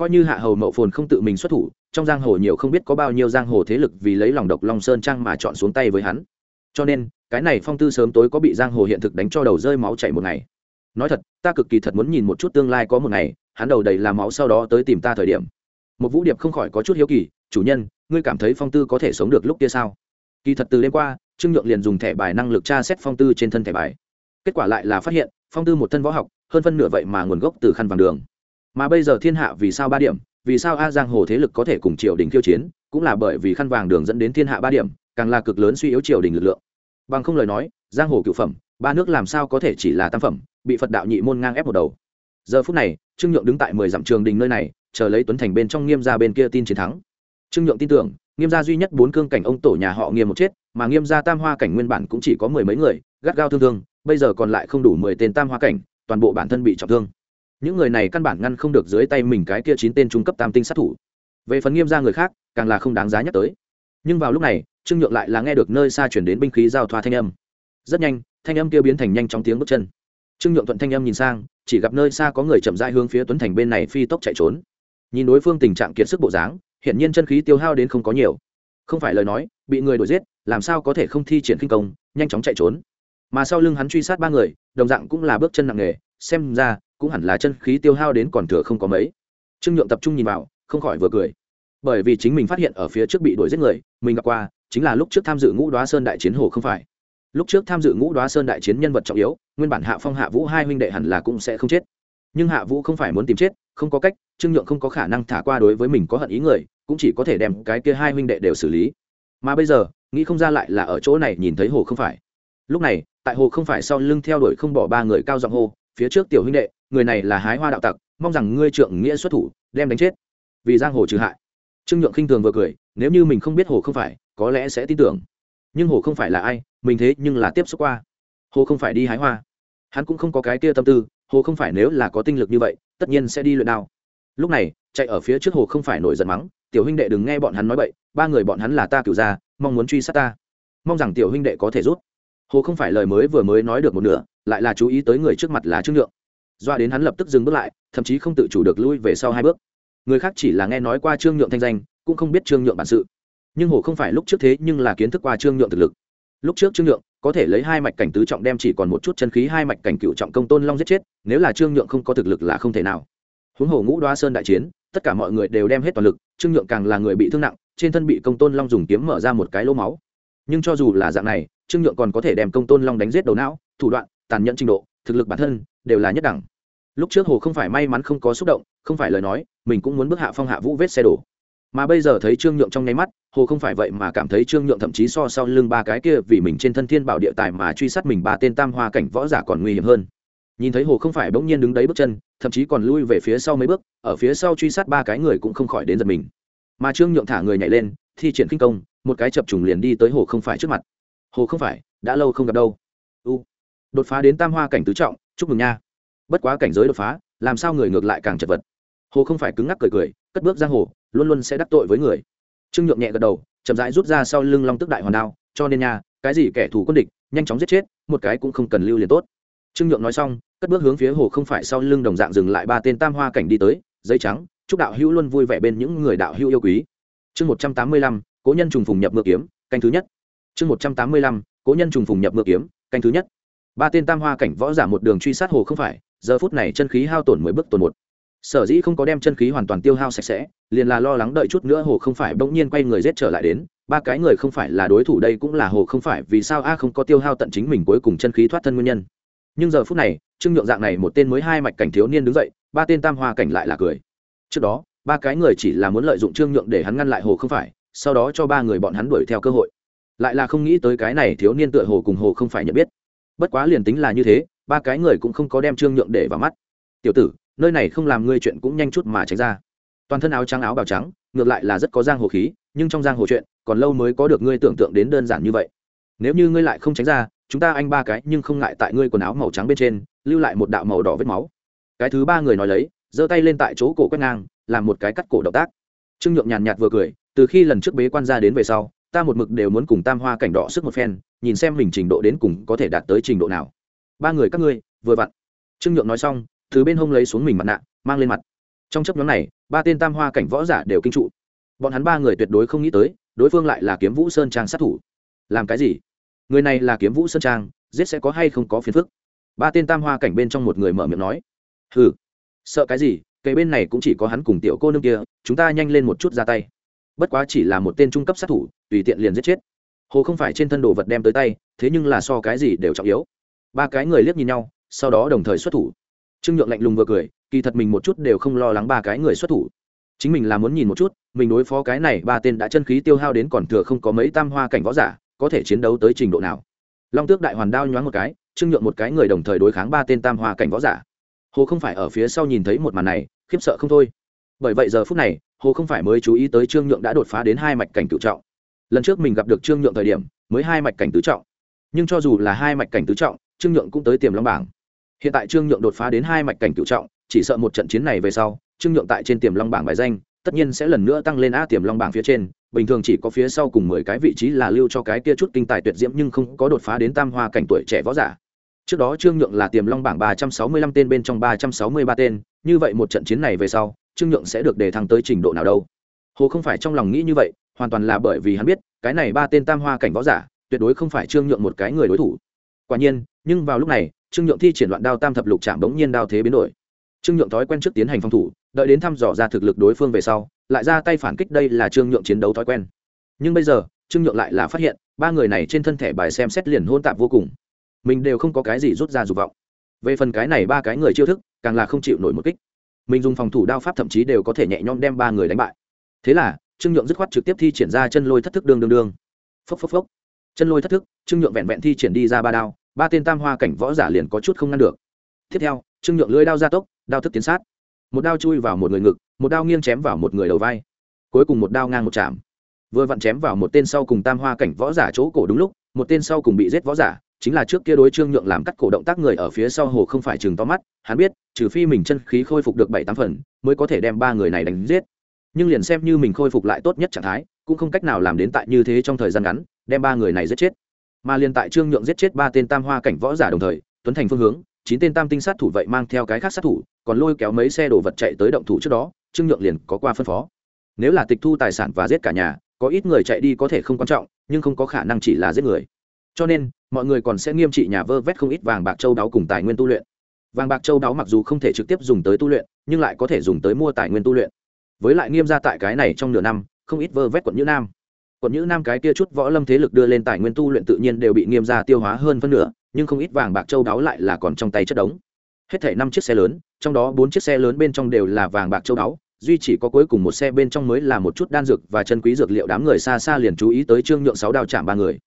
coi như hạ hầu mậu phồn không tự mình xuất thủ, trong giang hồ nhiều không biết có bao nhiêu giang hồ thế lực vì lấy lòng độc long sơn trang mà chọn xuống tay với hắn. Cho nên, cái này phong tư sớm tối có bị giang hồ hiện thực đánh cho đầu rơi máu chảy một ngày. Nói thật, ta cực kỳ thật muốn nhìn một chút tương lai có một ngày, hắn đầu đầy là máu sau đó tới tìm ta thời điểm. Một vũ điệp không khỏi có chút hiếu kỳ, chủ nhân, ngươi cảm thấy phong tư có thể sống được lúc kia sao? Kỳ thật từ đêm qua, trương nhượng liền dùng thẻ bài năng lực tra xét phong tư trên thân thẻ bài. Kết quả lại là phát hiện, phong tư một thân võ học, hơn phân nửa vậy mà nguồn gốc từ khăn vàng đường mà bây giờ thiên hạ vì sao ba điểm? Vì sao a giang hồ thế lực có thể cùng triều đình khiêu chiến? Cũng là bởi vì khăn vàng đường dẫn đến thiên hạ ba điểm, càng là cực lớn suy yếu triều đình lực lượng. Bằng không lời nói, giang hồ cựu phẩm, ba nước làm sao có thể chỉ là tam phẩm, bị phật đạo nhị môn ngang ép một đầu. Giờ phút này, trương nhượng đứng tại mười dặm trường đình nơi này, chờ lấy tuấn thành bên trong nghiêm gia bên kia tin chiến thắng. Trương nhượng tin tưởng, nghiêm gia duy nhất bốn cương cảnh ông tổ nhà họ nghiêm một chết, mà nghiêm gia tam hoa cảnh nguyên bản cũng chỉ có mười mấy người, gắt gao thương thương, bây giờ còn lại không đủ mười tên tam hoa cảnh, toàn bộ bản thân bị trọng thương những người này căn bản ngăn không được dưới tay mình cái kia chín tên trung cấp tam tinh sát thủ. Về phần nghiêm ra người khác, càng là không đáng giá nhắc tới. Nhưng vào lúc này, trương nhượng lại là nghe được nơi xa chuyển đến binh khí giao thoa thanh âm. Rất nhanh, thanh âm kia biến thành nhanh trong tiếng bước chân. Trương nhượng thuận thanh âm nhìn sang, chỉ gặp nơi xa có người chậm rãi hướng phía tuấn thành bên này phi tốc chạy trốn. Nhìn đối phương tình trạng kiệt sức bộ dáng hiện nhiên chân khí tiêu hao đến không có nhiều. Không phải lời nói, bị người đuổi giết, làm sao có thể không thi triển kinh công, nhanh chóng chạy trốn. Mà sau lưng hắn truy sát ba người, đồng dạng cũng là bước chân nặng nề, xem ra cũng hẳn là chân khí tiêu hao đến còn thừa không có mấy. Trương nhượng tập trung nhìn vào, không khỏi vừa cười. Bởi vì chính mình phát hiện ở phía trước bị đuổi giết người, mình gặp qua, chính là lúc trước tham dự ngũ đoá sơn đại chiến hồ không phải. Lúc trước tham dự ngũ đoá sơn đại chiến nhân vật trọng yếu, nguyên bản hạ phong, hạ vũ hai huynh đệ hẳn là cũng sẽ không chết. Nhưng hạ vũ không phải muốn tìm chết, không có cách, trương nhượng không có khả năng thả qua đối với mình có hận ý người, cũng chỉ có thể đem cái kia hai huynh đệ đều xử lý. Mà bây giờ, nghĩ không ra lại là ở chỗ này nhìn thấy hồ không phải. Lúc này, tại hồ không phải sau lưng theo đuổi không bỏ ba người cao giọng hô, phía trước tiểu huynh đệ người này là hái hoa đạo tặc, mong rằng ngươi trượng nghĩa xuất thủ, đem đánh chết. Vì giang hồ trừ hại. Trương nhượng khinh thường vừa cười, nếu như mình không biết hồ không phải, có lẽ sẽ tin tưởng. Nhưng hồ không phải là ai, mình thế nhưng là tiếp xúc qua. Hồ không phải đi hái hoa. Hắn cũng không có cái kia tâm tư, hồ không phải nếu là có tinh lực như vậy, tất nhiên sẽ đi luyện đao. Lúc này, chạy ở phía trước hồ không phải nổi giận mắng, tiểu huynh đệ đừng nghe bọn hắn nói bậy, ba người bọn hắn là ta cửu gia, mong muốn truy sát ta. Mong rằng tiểu huynh đệ có thể rút. Hồ không phải lời mới vừa mới nói được một nửa, lại là chú ý tới người trước mặt là trương nhượng doa đến hắn lập tức dừng bước lại, thậm chí không tự chủ được lui về sau hai bước. Người khác chỉ là nghe nói qua trương nhượng thanh danh, cũng không biết trương nhượng bản sự. Nhưng hồ không phải lúc trước thế, nhưng là kiến thức qua trương nhượng thực lực. Lúc trước trương nhượng có thể lấy hai mạch cảnh tứ trọng đem chỉ còn một chút chân khí, hai mạch cảnh cựu trọng công tôn long giết chết, nếu là trương nhượng không có thực lực là không thể nào. Huống hồ ngũ đoa sơn đại chiến, tất cả mọi người đều đem hết toàn lực, trương nhượng càng là người bị thương nặng, trên thân bị công tôn long dùng kiếm mở ra một cái lỗ máu. Nhưng cho dù là dạng này, trương nhượng còn có thể đem công tôn long đánh giết đầu não, thủ đoạn, tàn nhẫn trình độ thực lực bản thân đều là nhất đẳng. Lúc trước hồ không phải may mắn không có xúc động, không phải lời nói, mình cũng muốn bước hạ phong hạ vũ vết xe đổ. Mà bây giờ thấy trương nhượng trong nháy mắt, hồ không phải vậy mà cảm thấy trương nhượng thậm chí so sau lưng ba cái kia vì mình trên thân thiên bảo địa tài mà truy sát mình ba tên tam hoa cảnh võ giả còn nguy hiểm hơn. Nhìn thấy hồ không phải bỗng nhiên đứng đấy bước chân, thậm chí còn lui về phía sau mấy bước, ở phía sau truy sát ba cái người cũng không khỏi đến giật mình. Mà trương nhượng thả người nhảy lên, thi triển kinh công, một cái chập trùng liền đi tới hồ không phải trước mặt. Hồ không phải, đã lâu không gặp đâu. U đột phá đến tam hoa cảnh tứ trọng, chúc mừng nha. Bất quá cảnh giới đột phá, làm sao người ngược lại càng chật vật. Hồ không phải cứng ngắc cười cười, cất bước giang hồ, luôn luôn sẽ đắc tội với người. Trương nhượng nhẹ gật đầu, chậm rãi rút ra sau lưng long tức đại hoàn đao, cho nên nha, cái gì kẻ thù quân địch, nhanh chóng giết chết, một cái cũng không cần lưu liền tốt. Trương nhượng nói xong, cất bước hướng phía hồ không phải sau lưng đồng dạng dừng lại ba tên tam hoa cảnh đi tới, giấy trắng, chúc đạo hữu luôn vui vẻ bên những người đạo hữu yêu quý. Chương một trăm tám mươi lăm, cố nhân trùng phùng nhập mưa kiếm, canh thứ nhất. Chương một trăm tám mươi lăm, cố nhân trùng phùng nhập mưa kiếm, canh thứ nhất ba tên tam hoa cảnh võ giả một đường truy sát hồ không phải, giờ phút này chân khí hao tổn mười bước tuần một. Sở dĩ không có đem chân khí hoàn toàn tiêu hao sạch sẽ, liền là lo lắng đợi chút nữa hồ không phải bỗng nhiên quay người rết trở lại đến, ba cái người không phải là đối thủ đây cũng là hồ không phải, vì sao a không có tiêu hao tận chính mình cuối cùng chân khí thoát thân nguyên nhân. Nhưng giờ phút này, trương nhượng dạng này một tên mới hai mạch cảnh thiếu niên đứng dậy, ba tên tam hoa cảnh lại là cười. Trước đó, ba cái người chỉ là muốn lợi dụng trương nhượng để hắn ngăn lại hồ không phải, sau đó cho ba người bọn hắn đuổi theo cơ hội. Lại là không nghĩ tới cái này thiếu niên tựa hồ cùng hồ không phải nhận biết bất quá liền tính là như thế, ba cái người cũng không có đem trương nhượng để vào mắt. Tiểu tử, nơi này không làm ngươi chuyện cũng nhanh chút mà tránh ra. Toàn thân áo trắng áo bào trắng, ngược lại là rất có giang hồ khí, nhưng trong giang hồ chuyện, còn lâu mới có được ngươi tưởng tượng đến đơn giản như vậy. Nếu như ngươi lại không tránh ra, chúng ta anh ba cái nhưng không ngại tại ngươi quần áo màu trắng bên trên, lưu lại một đạo màu đỏ vết máu. Cái thứ ba người nói lấy, giơ tay lên tại chỗ cổ quét ngang, làm một cái cắt cổ động tác. Trương nhượng nhàn nhạt vừa cười, từ khi lần trước bế quan ra đến về sau ta một mực đều muốn cùng tam hoa cảnh đỏ sức một phen, nhìn xem mình trình độ đến cùng có thể đạt tới trình độ nào. Ba người các ngươi, vừa vặn. Trương nhượng nói xong, từ bên hông lấy xuống mình mặt nạ, mang lên mặt. Trong chấp nhóm này, ba tên tam hoa cảnh võ giả đều kinh trụ. Bọn hắn ba người tuyệt đối không nghĩ tới, đối phương lại là kiếm vũ sơn trang sát thủ. Làm cái gì? Người này là kiếm vũ sơn trang, giết sẽ có hay không có phiền phức? Ba tên tam hoa cảnh bên trong một người mở miệng nói. Hừ, sợ cái gì? Cây bên này cũng chỉ có hắn cùng tiểu cô nương kia, chúng ta nhanh lên một chút ra tay bất quá chỉ là một tên trung cấp sát thủ, tùy tiện liền giết chết. Hồ không phải trên thân đồ vật đem tới tay, thế nhưng là so cái gì đều trọng yếu. Ba cái người liếc nhìn nhau, sau đó đồng thời xuất thủ. Trương nhượng lạnh lùng vừa cười, kỳ thật mình một chút đều không lo lắng ba cái người xuất thủ. Chính mình là muốn nhìn một chút, mình đối phó cái này ba tên đã chân khí tiêu hao đến còn thừa không có mấy tam hoa cảnh võ giả, có thể chiến đấu tới trình độ nào. Long tước đại hoàn đao nhoáng một cái, trương nhượng một cái người đồng thời đối kháng ba tên tam hoa cảnh võ giả. Hồ không phải ở phía sau nhìn thấy một màn này, khiếp sợ không thôi. Bởi vậy giờ phút này hồ không phải mới chú ý tới trương nhượng đã đột phá đến hai mạch cảnh tự trọng. Lần trước mình gặp được trương nhượng thời điểm, mới hai mạch cảnh tứ trọng. Nhưng cho dù là hai mạch cảnh tứ trọng, trương nhượng cũng tới tiềm long bảng. Hiện tại trương nhượng đột phá đến hai mạch cảnh cựu trọng, chỉ sợ một trận chiến này về sau, trương nhượng tại trên tiềm long bảng bài danh, tất nhiên sẽ lần nữa tăng lên a tiềm long bảng phía trên, bình thường chỉ có phía sau cùng mười cái vị trí là lưu cho cái kia chút kinh tài tuyệt diễm nhưng không có đột phá đến tam hoa cảnh tuổi trẻ võ giả. Trước đó trương nhượng là tiềm long bảng ba trăm sáu mươi lăm tên bên trong ba trăm sáu mươi ba tên, như vậy một trận chiến này về sau trương nhượng sẽ được đề thăng tới trình độ nào đâu? Hồ không phải trong lòng nghĩ như vậy, hoàn toàn là bởi vì hắn biết, cái này ba tên tam hoa cảnh võ giả, tuyệt đối không phải trương nhượng một cái người đối thủ. Quả nhiên, nhưng vào lúc này, trương nhượng thi triển loạn đao tam thập lục chạm bỗng nhiên đao thế biến đổi. Trương nhượng thói quen trước tiến hành phòng thủ, đợi đến thăm dò ra thực lực đối phương về sau, lại ra tay phản kích đây là trương nhượng chiến đấu thói quen. Nhưng bây giờ, trương nhượng lại là phát hiện, ba người này trên thân thể bài xem xét liền hôn tạp vô cùng. Mình đều không có cái gì rút ra dục vọng. Về phần cái này ba cái người chiêu thức, càng là không chịu nổi một kích mình dùng phòng thủ đao pháp thậm chí đều có thể nhẹ nhõm đem ba người đánh bại. Thế là, trương nhượng dứt khoát trực tiếp thi triển ra chân lôi thất thức đương đương đương. Phốc phốc phốc. Chân lôi thất thức, trương nhượng vẹn vẹn thi triển đi ra ba đao, ba tên tam hoa cảnh võ giả liền có chút không ngăn được. Tiếp theo, trương nhượng lưỡi đao ra tốc, đao thức tiến sát. Một đao chui vào một người ngực, một đao nghiêng chém vào một người đầu vai. Cuối cùng một đao ngang một chạm. Vừa vặn chém vào một tên sau cùng tam hoa cảnh võ giả chỗ cổ đúng lúc, một tên sau cùng bị giết võ giả chính là trước kia đối trương nhượng làm cắt cổ động tác người ở phía sau hồ không phải chừng to mắt, hắn biết, trừ phi mình chân khí khôi phục được bảy tám phần, mới có thể đem ba người này đánh giết. Nhưng liền xem như mình khôi phục lại tốt nhất trạng thái, cũng không cách nào làm đến tại như thế trong thời gian ngắn, đem ba người này giết chết. Mà liền tại trương nhượng giết chết ba tên tam hoa cảnh võ giả đồng thời, tuấn thành phương hướng, chín tên tam tinh sát thủ vậy mang theo cái khác sát thủ, còn lôi kéo mấy xe đồ vật chạy tới động thủ trước đó, trương nhượng liền có qua phân phó. Nếu là tịch thu tài sản và giết cả nhà, có ít người chạy đi có thể không quan trọng, nhưng không có khả năng chỉ là giết người. Cho nên mọi người còn sẽ nghiêm trị nhà vơ vét không ít vàng bạc châu đáo cùng tài nguyên tu luyện. Vàng bạc châu đáo mặc dù không thể trực tiếp dùng tới tu luyện, nhưng lại có thể dùng tới mua tài nguyên tu luyện. Với lại nghiêm ra tại cái này trong nửa năm, không ít vơ vét quận nhữ nam. Quận nhữ nam cái kia chút võ lâm thế lực đưa lên tài nguyên tu luyện tự nhiên đều bị nghiêm ra tiêu hóa hơn phân nửa, nhưng không ít vàng bạc châu đáo lại là còn trong tay chất đống. Hết thảy năm chiếc xe lớn, trong đó bốn chiếc xe lớn bên trong đều là vàng bạc châu đáo, duy chỉ có cuối cùng một xe bên trong mới là một chút đan dược và chân quý dược liệu đám người xa xa liền chú ý tới trương nhượng sáu đao chạm ba người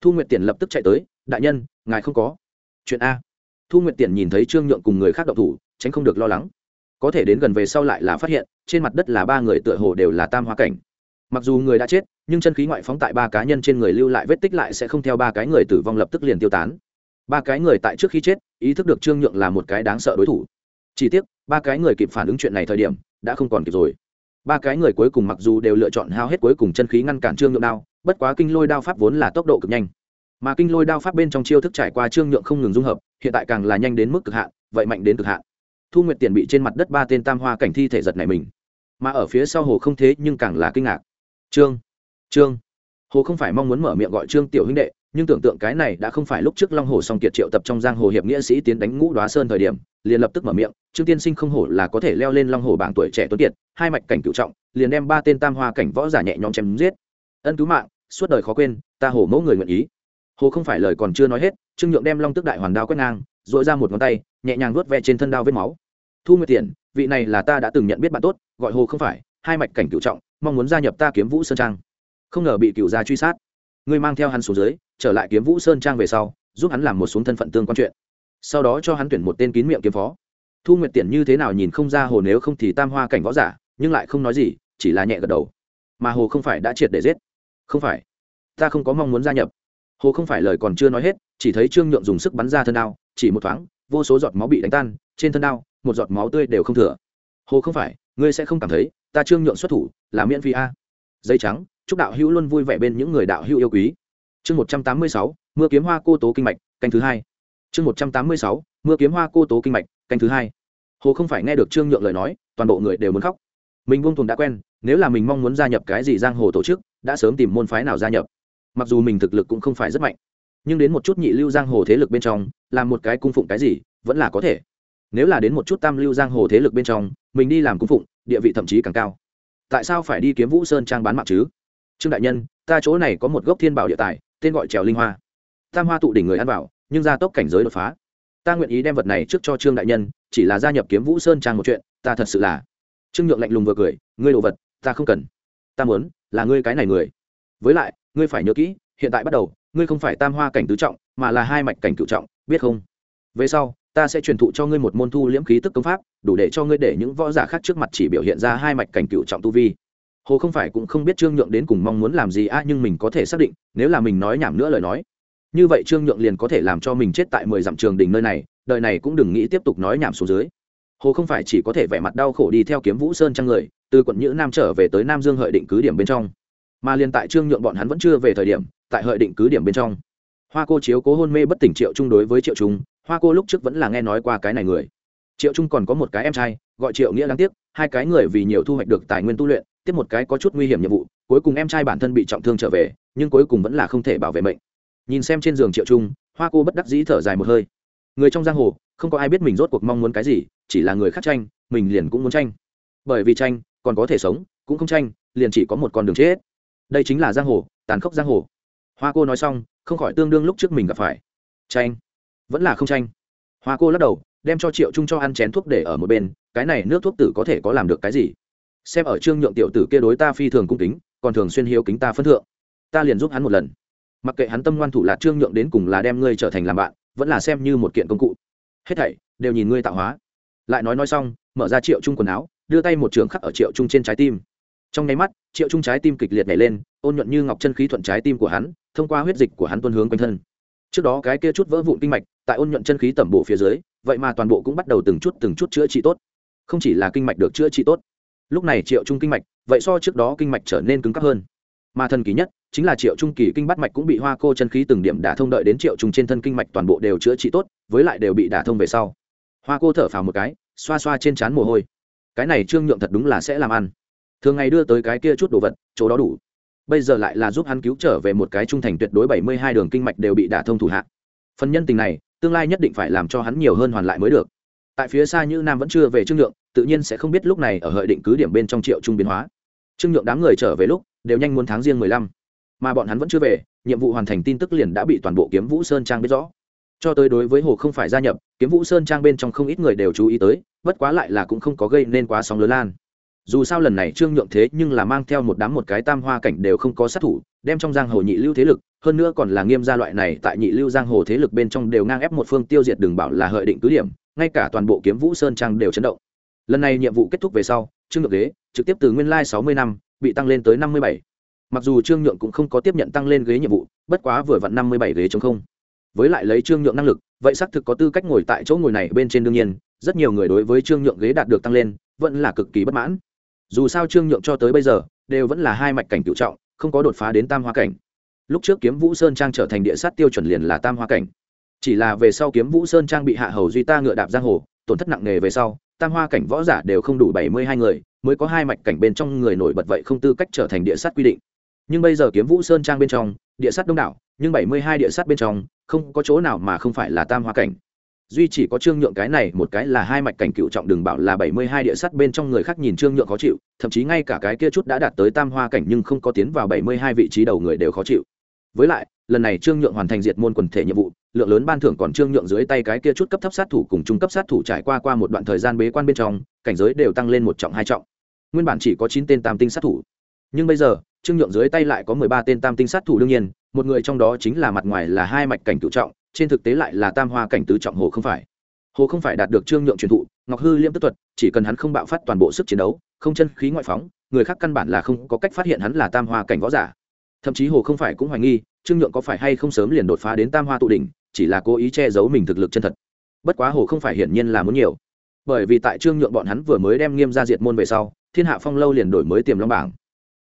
thu nguyệt tiền lập tức chạy tới, đại nhân, ngài không có. Chuyện a. Thu nguyệt tiền nhìn thấy trương nhượng cùng người khác động thủ, tránh không được lo lắng. Có thể đến gần về sau lại là phát hiện, trên mặt đất là ba người tựa hồ đều là tam hoa cảnh. Mặc dù người đã chết, nhưng chân khí ngoại phóng tại ba cá nhân trên người lưu lại vết tích lại sẽ không theo ba cái người tử vong lập tức liền tiêu tán. Ba cái người tại trước khi chết, ý thức được trương nhượng là một cái đáng sợ đối thủ. Chỉ tiếc, ba cái người kịp phản ứng chuyện này thời điểm, đã không còn kịp rồi. Ba cái người cuối cùng mặc dù đều lựa chọn hao hết cuối cùng chân khí ngăn cản trương nhượng đao bất quá kinh lôi đao pháp vốn là tốc độ cực nhanh. Mà kinh lôi đao pháp bên trong chiêu thức trải qua trương nhượng không ngừng dung hợp, hiện tại càng là nhanh đến mức cực hạn, vậy mạnh đến cực hạn. Thu nguyệt tiền bị trên mặt đất ba tên tam hoa cảnh thi thể giật này mình. Mà ở phía sau hồ không thế nhưng càng là kinh ngạc. Trương trương. Hồ không phải mong muốn mở miệng gọi trương tiểu huynh đệ, nhưng tưởng tượng cái này đã không phải lúc trước long hồ song kiệt triệu tập trong giang hồ hiệp nghĩa sĩ tiến đánh ngũ đoá sơn thời điểm, liền lập tức mở miệng, trương tiên sinh không hổ là có thể leo lên long hồ bảng tuổi trẻ tuấn kiệt, hai mạch cảnh cựu trọng, liền đem ba tên tam hoa cảnh võ giả nhẹ nhõm chém giết ân cứu mạng, suốt đời khó quên, ta hồ mẫu người nguyện ý. Hồ không phải lời còn chưa nói hết, trương nhượng đem long tức đại hoàn đao quét ngang dội ra một ngón tay, nhẹ nhàng vuốt ve trên thân đao vết máu. Thu nguyệt tiền vị này là ta đã từng nhận biết bạn tốt, gọi hồ không phải, hai mạch cảnh cựu trọng, mong muốn gia nhập ta kiếm vũ sơn trang. Không ngờ bị cựu gia truy sát. Ngươi mang theo hắn xuống dưới, trở lại kiếm vũ sơn trang về sau, giúp hắn làm một xuống thân phận tương quan chuyện. Sau đó cho hắn tuyển một tên kín miệng kiếm phó. Thu nguyệt tiện như thế nào nhìn không ra hồ nếu không thì tam hoa cảnh võ giả, nhưng lại không nói gì, chỉ là nhẹ gật đầu. Mà hồ không phải đã triệt để giết không phải. Ta không có mong muốn gia nhập. Hồ không phải lời còn chưa nói hết, chỉ thấy trương nhượng dùng sức bắn ra thân đao, chỉ một thoáng, vô số giọt máu bị đánh tan, trên thân đao, một giọt máu tươi đều không thừa. Hồ không phải, ngươi sẽ không cảm thấy, ta trương nhượng xuất thủ, là miễn phí a. Dây trắng, chúc đạo hữu luôn vui vẻ bên những người đạo hữu yêu quý. Chương một trăm tám mươi sáu, mưa kiếm hoa cô tố kinh mạch, canh thứ hai. Chương một trăm tám mươi sáu, mưa kiếm hoa cô tố kinh mạch, canh thứ hai. Hồ không phải nghe được trương nhượng lời nói, toàn bộ người đều muốn khóc. Mình buông thùng đã quen, nếu là mình mong muốn gia nhập cái gì giang hồ tổ chức đã sớm tìm môn phái nào gia nhập. Mặc dù mình thực lực cũng không phải rất mạnh, nhưng đến một chút nhị lưu giang hồ thế lực bên trong, làm một cái cung phụng cái gì, vẫn là có thể. Nếu là đến một chút tam lưu giang hồ thế lực bên trong, mình đi làm cung phụng, địa vị thậm chí càng cao. Tại sao phải đi kiếm vũ sơn trang bán mạng chứ? Trương đại nhân, ta chỗ này có một gốc thiên bảo địa tài, tên gọi trèo linh hoa. Tam hoa tụ đỉnh người ăn vào, nhưng gia tốc cảnh giới đột phá. Ta nguyện ý đem vật này trước cho trương đại nhân, chỉ là gia nhập kiếm vũ sơn trang một chuyện, ta thật sự là. Trương nhượng lạnh lùng vừa cười, ngươi đồ vật, ta không cần ta muốn là ngươi cái này người. Với lại, ngươi phải nhớ kỹ, hiện tại bắt đầu, ngươi không phải tam hoa cảnh tứ trọng, mà là hai mạch cảnh cựu trọng, biết không? Về sau, ta sẽ truyền thụ cho ngươi một môn thu liễm khí tức công pháp, đủ để cho ngươi để những võ giả khác trước mặt chỉ biểu hiện ra hai mạch cảnh cựu trọng tu vi. Hồ không phải cũng không biết trương nhượng đến cùng mong muốn làm gì a nhưng mình có thể xác định, nếu là mình nói nhảm nữa lời nói. Như vậy trương nhượng liền có thể làm cho mình chết tại mười dặm trường đỉnh nơi này, đời này cũng đừng nghĩ tiếp tục nói nhảm xuống dưới hồ không phải chỉ có thể vẻ mặt đau khổ đi theo kiếm vũ sơn trang người, từ quận nhữ nam trở về tới nam dương hợi định cứ điểm bên trong. Mà liền tại trương nhượng bọn hắn vẫn chưa về thời điểm, tại hợi định cứ điểm bên trong, hoa cô chiếu cố hôn mê bất tỉnh triệu trung đối với triệu trung, hoa cô lúc trước vẫn là nghe nói qua cái này người. Triệu trung còn có một cái em trai, gọi triệu nghĩa đáng tiếc, hai cái người vì nhiều thu hoạch được tài nguyên tu luyện, tiếp một cái có chút nguy hiểm nhiệm vụ, cuối cùng em trai bản thân bị trọng thương trở về, nhưng cuối cùng vẫn là không thể bảo vệ mệnh. Nhìn xem trên giường triệu trung, hoa cô bất đắc dĩ thở dài một hơi. Người trong giang hồ không có ai biết mình rốt cuộc mong muốn cái gì, chỉ là người khác tranh, mình liền cũng muốn tranh. Bởi vì tranh, còn có thể sống, cũng không tranh, liền chỉ có một con đường chết. Đây chính là giang hồ, tàn khốc giang hồ. Hoa cô nói xong, không khỏi tương đương lúc trước mình gặp phải. Tranh. Vẫn là không tranh. Hoa cô lắc đầu, đem cho triệu trung cho ăn chén thuốc để ở một bên, cái này nước thuốc tử có thể có làm được cái gì? Xem ở trương nhượng tiểu tử kia đối ta phi thường cung kính, còn thường xuyên hiếu kính ta phân thượng. Ta liền giúp hắn một lần. Mặc kệ hắn tâm ngoan thủ là trương nhượng đến cùng là đem ngươi trở thành làm bạn, vẫn là xem như một kiện công cụ hết thảy, đều nhìn ngươi tạo hóa. Lại nói nói xong, mở ra triệu trung quần áo, đưa tay một trường khắc ở triệu trung trên trái tim. Trong nháy mắt, triệu trung trái tim kịch liệt nhảy lên, ôn nhuận như ngọc chân khí thuận trái tim của hắn, thông qua huyết dịch của hắn tuân hướng quanh thân. Trước đó cái kia chút vỡ vụn kinh mạch, tại ôn nhuận chân khí tẩm bộ phía dưới, vậy mà toàn bộ cũng bắt đầu từng chút từng chút chữa trị tốt. Không chỉ là kinh mạch được chữa trị tốt, lúc này triệu trung kinh mạch, vậy so trước đó kinh mạch trở nên cứng cắp hơn. Mà thần kỳ nhất, chính là triệu trung kỳ kinh bắt mạch cũng bị hoa cô chân khí từng điểm đả thông đợi đến triệu trung trên thân kinh mạch toàn bộ đều chữa trị tốt với lại đều bị đả thông về sau. Hoa cô thở phào một cái, xoa xoa trên trán mồ hôi. Cái này trương nhượng thật đúng là sẽ làm ăn. Thường ngày đưa tới cái kia chút đồ vật, chỗ đó đủ. Bây giờ lại là giúp hắn cứu trở về một cái trung thành tuyệt đối bảy mươi hai đường kinh mạch đều bị đả thông thủ hạ. Phần nhân tình này, tương lai nhất định phải làm cho hắn nhiều hơn hoàn lại mới được. Tại phía xa như nam vẫn chưa về trương nhượng, tự nhiên sẽ không biết lúc này ở hợi định cứ điểm bên trong triệu trung biến hóa. Trương nhượng đám người trở về lúc, đều nhanh muốn tháng riêng mười lăm. Mà bọn hắn vẫn chưa về, nhiệm vụ hoàn thành tin tức liền đã bị toàn bộ kiếm vũ sơn trang biết rõ cho tới đối với hồ không phải gia nhập, kiếm vũ sơn trang bên trong không ít người đều chú ý tới, bất quá lại là cũng không có gây nên quá sóng lớn lan. Dù sao lần này trương nhượng thế nhưng là mang theo một đám một cái tam hoa cảnh đều không có sát thủ, đem trong giang hồ nhị lưu thế lực, hơn nữa còn là nghiêm gia loại này tại nhị lưu giang hồ thế lực bên trong đều ngang ép một phương tiêu diệt đừng bảo là hợi định cứ điểm, ngay cả toàn bộ kiếm vũ sơn trang đều chấn động. Lần này nhiệm vụ kết thúc về sau, trương nhượng ghế, trực tiếp từ nguyên lai sáu mươi năm, bị tăng lên tới năm mươi bảy. Mặc dù trương nhượng cũng không có tiếp nhận tăng lên ghế nhiệm vụ, bất quá vừa vặn năm mươi bảy ghế chống không với lại lấy trương nhượng năng lực, vậy xác thực có tư cách ngồi tại chỗ ngồi này bên trên đương nhiên, rất nhiều người đối với trương nhượng ghế đạt được tăng lên, vẫn là cực kỳ bất mãn. Dù sao trương nhượng cho tới bây giờ, đều vẫn là hai mạch cảnh cựu trọng, không có đột phá đến tam hoa cảnh. Lúc trước kiếm vũ sơn trang trở thành địa sát tiêu chuẩn liền là tam hoa cảnh. Chỉ là về sau kiếm vũ sơn trang bị hạ hầu duy ta ngựa đạp giang hồ, tổn thất nặng nề về sau, tam hoa cảnh võ giả đều không đủ bảy mươi hai người, mới có hai mạch cảnh bên trong người nổi bật vậy không tư cách trở thành địa sát quy định. Nhưng bây giờ kiếm vũ sơn trang bên trong, địa sát đông đảo, nhưng bảy mươi hai địa sát bên trong không có chỗ nào mà không phải là tam hoa cảnh. Duy chỉ có trương nhượng cái này, một cái là hai mạch cảnh cựu trọng đừng bảo là bảy mươi hai địa sắt bên trong người khác nhìn trương nhượng khó chịu, thậm chí ngay cả cái kia chút đã đạt tới tam hoa cảnh nhưng không có tiến vào bảy mươi hai vị trí đầu người đều khó chịu. Với lại, lần này trương nhượng hoàn thành diệt môn quần thể nhiệm vụ, lượng lớn ban thưởng còn trương nhượng dưới tay cái kia chút cấp thấp sát thủ cùng trung cấp sát thủ trải qua qua một đoạn thời gian bế quan bên trong, cảnh giới đều tăng lên một trọng, hai trọng. Nguyên bản chỉ có chín tên tam tinh sát thủ. Nhưng bây giờ, trương nhượng dưới tay lại có mười ba tên tam tinh sát thủ đương nhiên một người trong đó chính là mặt ngoài là hai mạch cảnh cựu trọng, trên thực tế lại là tam hoa cảnh tứ trọng hồ không phải. Hồ không phải đạt được trương nhượng truyền thụ, ngọc hư liêm tức thuật, chỉ cần hắn không bạo phát toàn bộ sức chiến đấu, không chân khí ngoại phóng, người khác căn bản là không có cách phát hiện hắn là tam hoa cảnh võ giả. Thậm chí hồ không phải cũng hoài nghi, trương nhượng có phải hay không sớm liền đột phá đến tam hoa tụ đỉnh, chỉ là cố ý che giấu mình thực lực chân thật. Bất quá hồ không phải hiển nhiên là muốn nhiều. Bởi vì tại trương nhượng bọn hắn vừa mới đem nghiêm ra diệt môn về sau, thiên hạ phong lâu liền đổi mới tiềm long bảng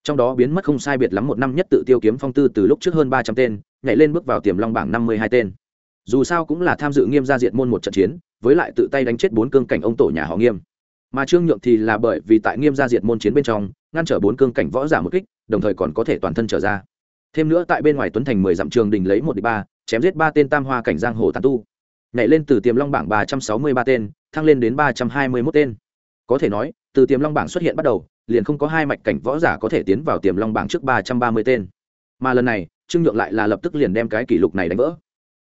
trong đó biến mất không sai biệt lắm một năm nhất tự tiêu kiếm phong tư từ lúc trước hơn ba trăm tên, nhảy lên bước vào tiềm long bảng năm mươi hai tên. Dù sao cũng là tham dự nghiêm gia diệt môn một trận chiến, với lại tự tay đánh chết bốn cương cảnh ông tổ nhà họ nghiêm. Mà trương nhượng thì là bởi vì tại nghiêm gia diệt môn chiến bên trong, ngăn trở bốn cương cảnh võ giả một kích, đồng thời còn có thể toàn thân trở ra. Thêm nữa tại bên ngoài tuấn thành mười dặm trường đình lấy một đ ba, chém giết ba tên tam hoa cảnh giang hồ tàn tu. Nhảy lên từ tiềm long bảng ba trăm sáu mươi ba tên, thăng lên đến ba trăm hai mươi mốt tên. Có thể nói, từ tiềm long bảng xuất hiện bắt đầu liền không có hai mạch cảnh võ giả có thể tiến vào tiềm long bảng trước ba trăm ba mươi tên. Mà lần này, trương nhượng lại là lập tức liền đem cái kỷ lục này đánh vỡ.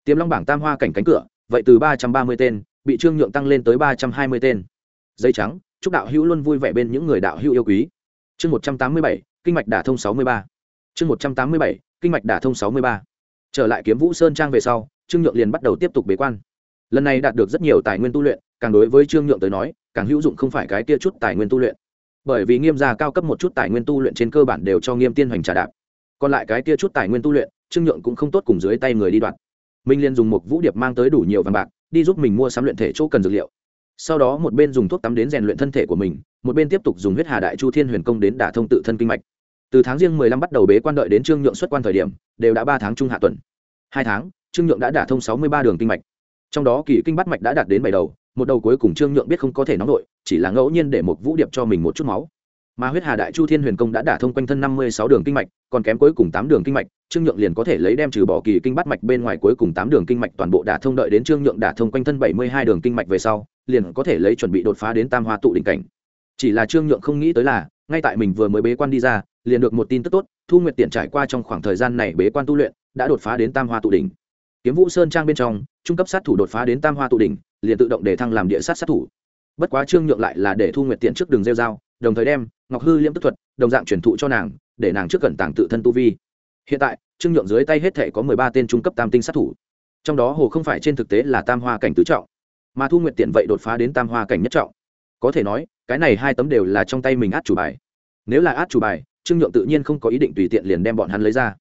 Tiềm long bảng tam hoa cảnh cánh cửa, vậy từ ba trăm ba mươi tên, bị trương nhượng tăng lên tới ba trăm hai mươi tên. Dây trắng, chúc đạo hữu luôn vui vẻ bên những người đạo hữu yêu quý. Chương một trăm tám mươi bảy, kinh mạch đả thông sáu mươi ba. Chương một trăm tám mươi bảy, kinh mạch đả thông sáu mươi ba. Trở lại kiếm vũ sơn trang về sau, trương nhượng liền bắt đầu tiếp tục bế quan. Lần này đạt được rất nhiều tài nguyên tu luyện, càng đối với trương nhượng tới nói, càng hữu dụng không phải cái kia chút tài nguyên tu luyện bởi vì nghiêm gia cao cấp một chút tài nguyên tu luyện trên cơ bản đều cho nghiêm tiên hoành trả đạp. Còn lại cái kia chút tài nguyên tu luyện, trương nhượng cũng không tốt cùng dưới tay người đi đoạn minh liên dùng một vũ điệp mang tới đủ nhiều vàng bạc, đi giúp mình mua sắm luyện thể chỗ cần dược liệu. Sau đó một bên dùng thuốc tắm đến rèn luyện thân thể của mình, một bên tiếp tục dùng huyết hà đại chu thiên huyền công đến đả thông tự thân kinh mạch. Từ tháng riêng mười lăm bắt đầu bế quan đợi đến trương nhượng xuất quan thời điểm, đều đã ba tháng trung hạ tuần. Hai tháng, trương nhượng đã đả thông sáu mươi ba đường kinh mạch. Trong đó kỳ kinh bắt mạch đã đạt đến bảy đầu một đầu cuối cùng trương nhượng biết không có thể nóng nổi, chỉ là ngẫu nhiên để một vũ điệp cho mình một chút máu. Mà huyết hà đại chu thiên huyền công đã đả thông quanh thân năm mươi sáu đường kinh mạch, còn kém cuối cùng tám đường kinh mạch, trương nhượng liền có thể lấy đem trừ bỏ kỳ kinh bắt mạch bên ngoài cuối cùng tám đường kinh mạch toàn bộ đả thông đợi đến trương nhượng đả thông quanh thân bảy mươi hai đường kinh mạch về sau, liền có thể lấy chuẩn bị đột phá đến tam hoa tụ đỉnh cảnh. Chỉ là trương nhượng không nghĩ tới là, ngay tại mình vừa mới bế quan đi ra, liền được một tin tức tốt, thu nguyệt tiện trải qua trong khoảng thời gian này bế quan tu luyện, đã đột phá đến tam hoa tụ đỉnh kiếm vũ sơn trang bên trong, trung cấp sát thủ đột phá đến tam hoa tụ đỉnh, liền tự động để thăng làm địa sát sát thủ. Bất quá trương nhượng lại là để thu nguyệt tiện trước đường rêu dao đồng thời đem ngọc hư liễm tức thuật, đồng dạng truyền thụ cho nàng, để nàng trước cẩn tàng tự thân tu vi. Hiện tại, trương nhượng dưới tay hết thể có mười ba tên trung cấp tam tinh sát thủ. Trong đó hồ không phải trên thực tế là tam hoa cảnh tứ trọng, mà thu nguyệt tiện vậy đột phá đến tam hoa cảnh nhất trọng. Có thể nói, cái này hai tấm đều là trong tay mình át chủ bài. Nếu là át chủ bài, trương nhượng tự nhiên không có ý định tùy tiện liền đem bọn hắn lấy ra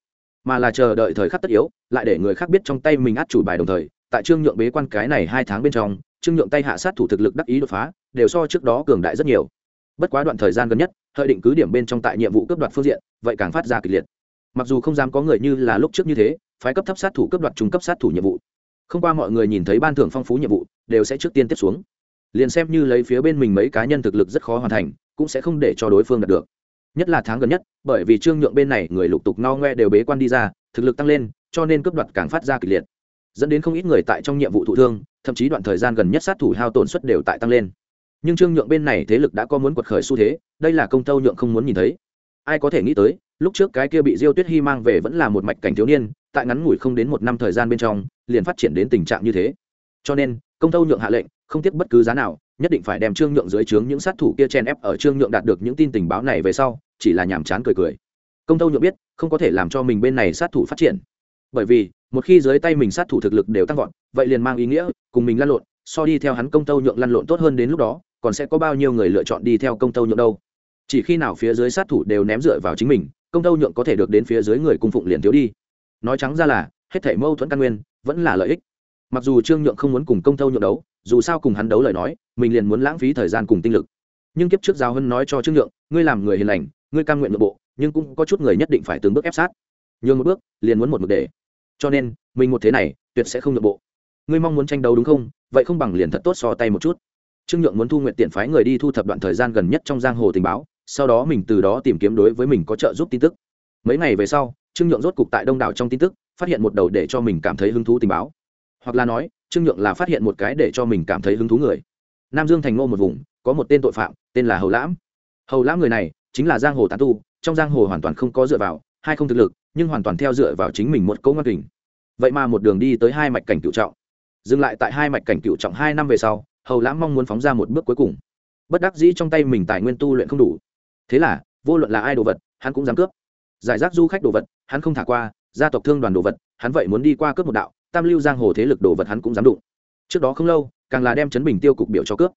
mà là chờ đợi thời khắc tất yếu, lại để người khác biết trong tay mình át chủ bài đồng thời, tại trương nhượng bế quan cái này hai tháng bên trong, trương nhượng tay hạ sát thủ thực lực đắc ý đột phá, đều so trước đó cường đại rất nhiều. Bất quá đoạn thời gian gần nhất, hợi định cứ điểm bên trong tại nhiệm vụ cấp đoạt phương diện, vậy càng phát ra kịch liệt. Mặc dù không dám có người như là lúc trước như thế, phái cấp thấp sát thủ cấp đoạt trung cấp sát thủ nhiệm vụ. Không qua mọi người nhìn thấy ban thưởng phong phú nhiệm vụ, đều sẽ trước tiên tiếp xuống. Liền xem như lấy phía bên mình mấy cá nhân thực lực rất khó hoàn thành, cũng sẽ không để cho đối phương đạt được nhất là tháng gần nhất, bởi vì trương nhượng bên này người lục tục no ngoe đều bế quan đi ra, thực lực tăng lên, cho nên cướp đoạt càng phát ra kịch liệt. Dẫn đến không ít người tại trong nhiệm vụ thụ thương, thậm chí đoạn thời gian gần nhất sát thủ hao tổn suất đều tại tăng lên. Nhưng trương nhượng bên này thế lực đã có muốn quật khởi xu thế, đây là công tâu nhượng không muốn nhìn thấy. Ai có thể nghĩ tới, lúc trước cái kia bị diêu tuyết hy mang về vẫn là một mạch cảnh thiếu niên, tại ngắn ngủi không đến một năm thời gian bên trong, liền phát triển đến tình trạng như thế. Cho nên công tâu nhượng hạ lệnh, không tiếc bất cứ giá nào, nhất định phải đem trương nhượng dưới trướng những sát thủ kia chen ép ở trương nhượng đạt được những tin tình báo này về sau, chỉ là nhàm chán cười cười. Công tâu nhượng biết, không có thể làm cho mình bên này sát thủ phát triển. Bởi vì, một khi dưới tay mình sát thủ thực lực đều tăng vọt, vậy liền mang ý nghĩa, cùng mình lăn lộn, so đi theo hắn công tâu nhượng lăn lộn tốt hơn đến lúc đó, còn sẽ có bao nhiêu người lựa chọn đi theo công tâu nhượng đâu. Chỉ khi nào phía dưới sát thủ đều ném dựa vào chính mình, công tâu nhượng có thể được đến phía dưới người cung phụng liền thiếu đi. Nói trắng ra là, hết thể mâu thuẫn căn nguyên, vẫn là lợi ích mặc dù trương nhượng không muốn cùng công thâu nhượng đấu, dù sao cùng hắn đấu lời nói, mình liền muốn lãng phí thời gian cùng tinh lực. Nhưng kiếp trước giao hân nói cho trương nhượng, ngươi làm người hiền lành, ngươi cam nguyện nội bộ, nhưng cũng có chút người nhất định phải từng bước ép sát. Nhường một bước, liền muốn một mực để. Cho nên, mình một thế này, tuyệt sẽ không nội bộ. Ngươi mong muốn tranh đấu đúng không? Vậy không bằng liền thật tốt so tay một chút. Trương nhượng muốn thu nguyện tiện phái người đi thu thập đoạn thời gian gần nhất trong giang hồ tình báo, sau đó mình từ đó tìm kiếm đối với mình có trợ giúp tin tức. Mấy ngày về sau, trương nhượng rốt cục tại đông đảo trong tin tức, phát hiện một đầu để cho mình cảm thấy hứng thú tình báo hoặc là nói, trương nhượng là phát hiện một cái để cho mình cảm thấy hứng thú người. Nam dương thành ngô một vùng, có một tên tội phạm, tên là hầu lãm. Hầu lãm người này chính là giang hồ tán tu, trong giang hồ hoàn toàn không có dựa vào, hai không thực lực, nhưng hoàn toàn theo dựa vào chính mình một cấu ngoan kình. Vậy mà một đường đi tới hai mạch cảnh cựu trọng. Dừng lại tại hai mạch cảnh cựu trọng hai năm về sau, hầu lãm mong muốn phóng ra một bước cuối cùng. Bất đắc dĩ trong tay mình tài nguyên tu luyện không đủ. Thế là, vô luận là ai đồ vật, hắn cũng dám cướp. Giải rác du khách đồ vật, hắn không thả qua, gia tộc thương đoàn đồ vật, hắn vậy muốn đi qua cướp một đạo tam lưu giang hồ thế lực đồ vật hắn cũng dám đụng. Trước đó không lâu, càng là đem chấn bình tiêu cục biểu cho cướp.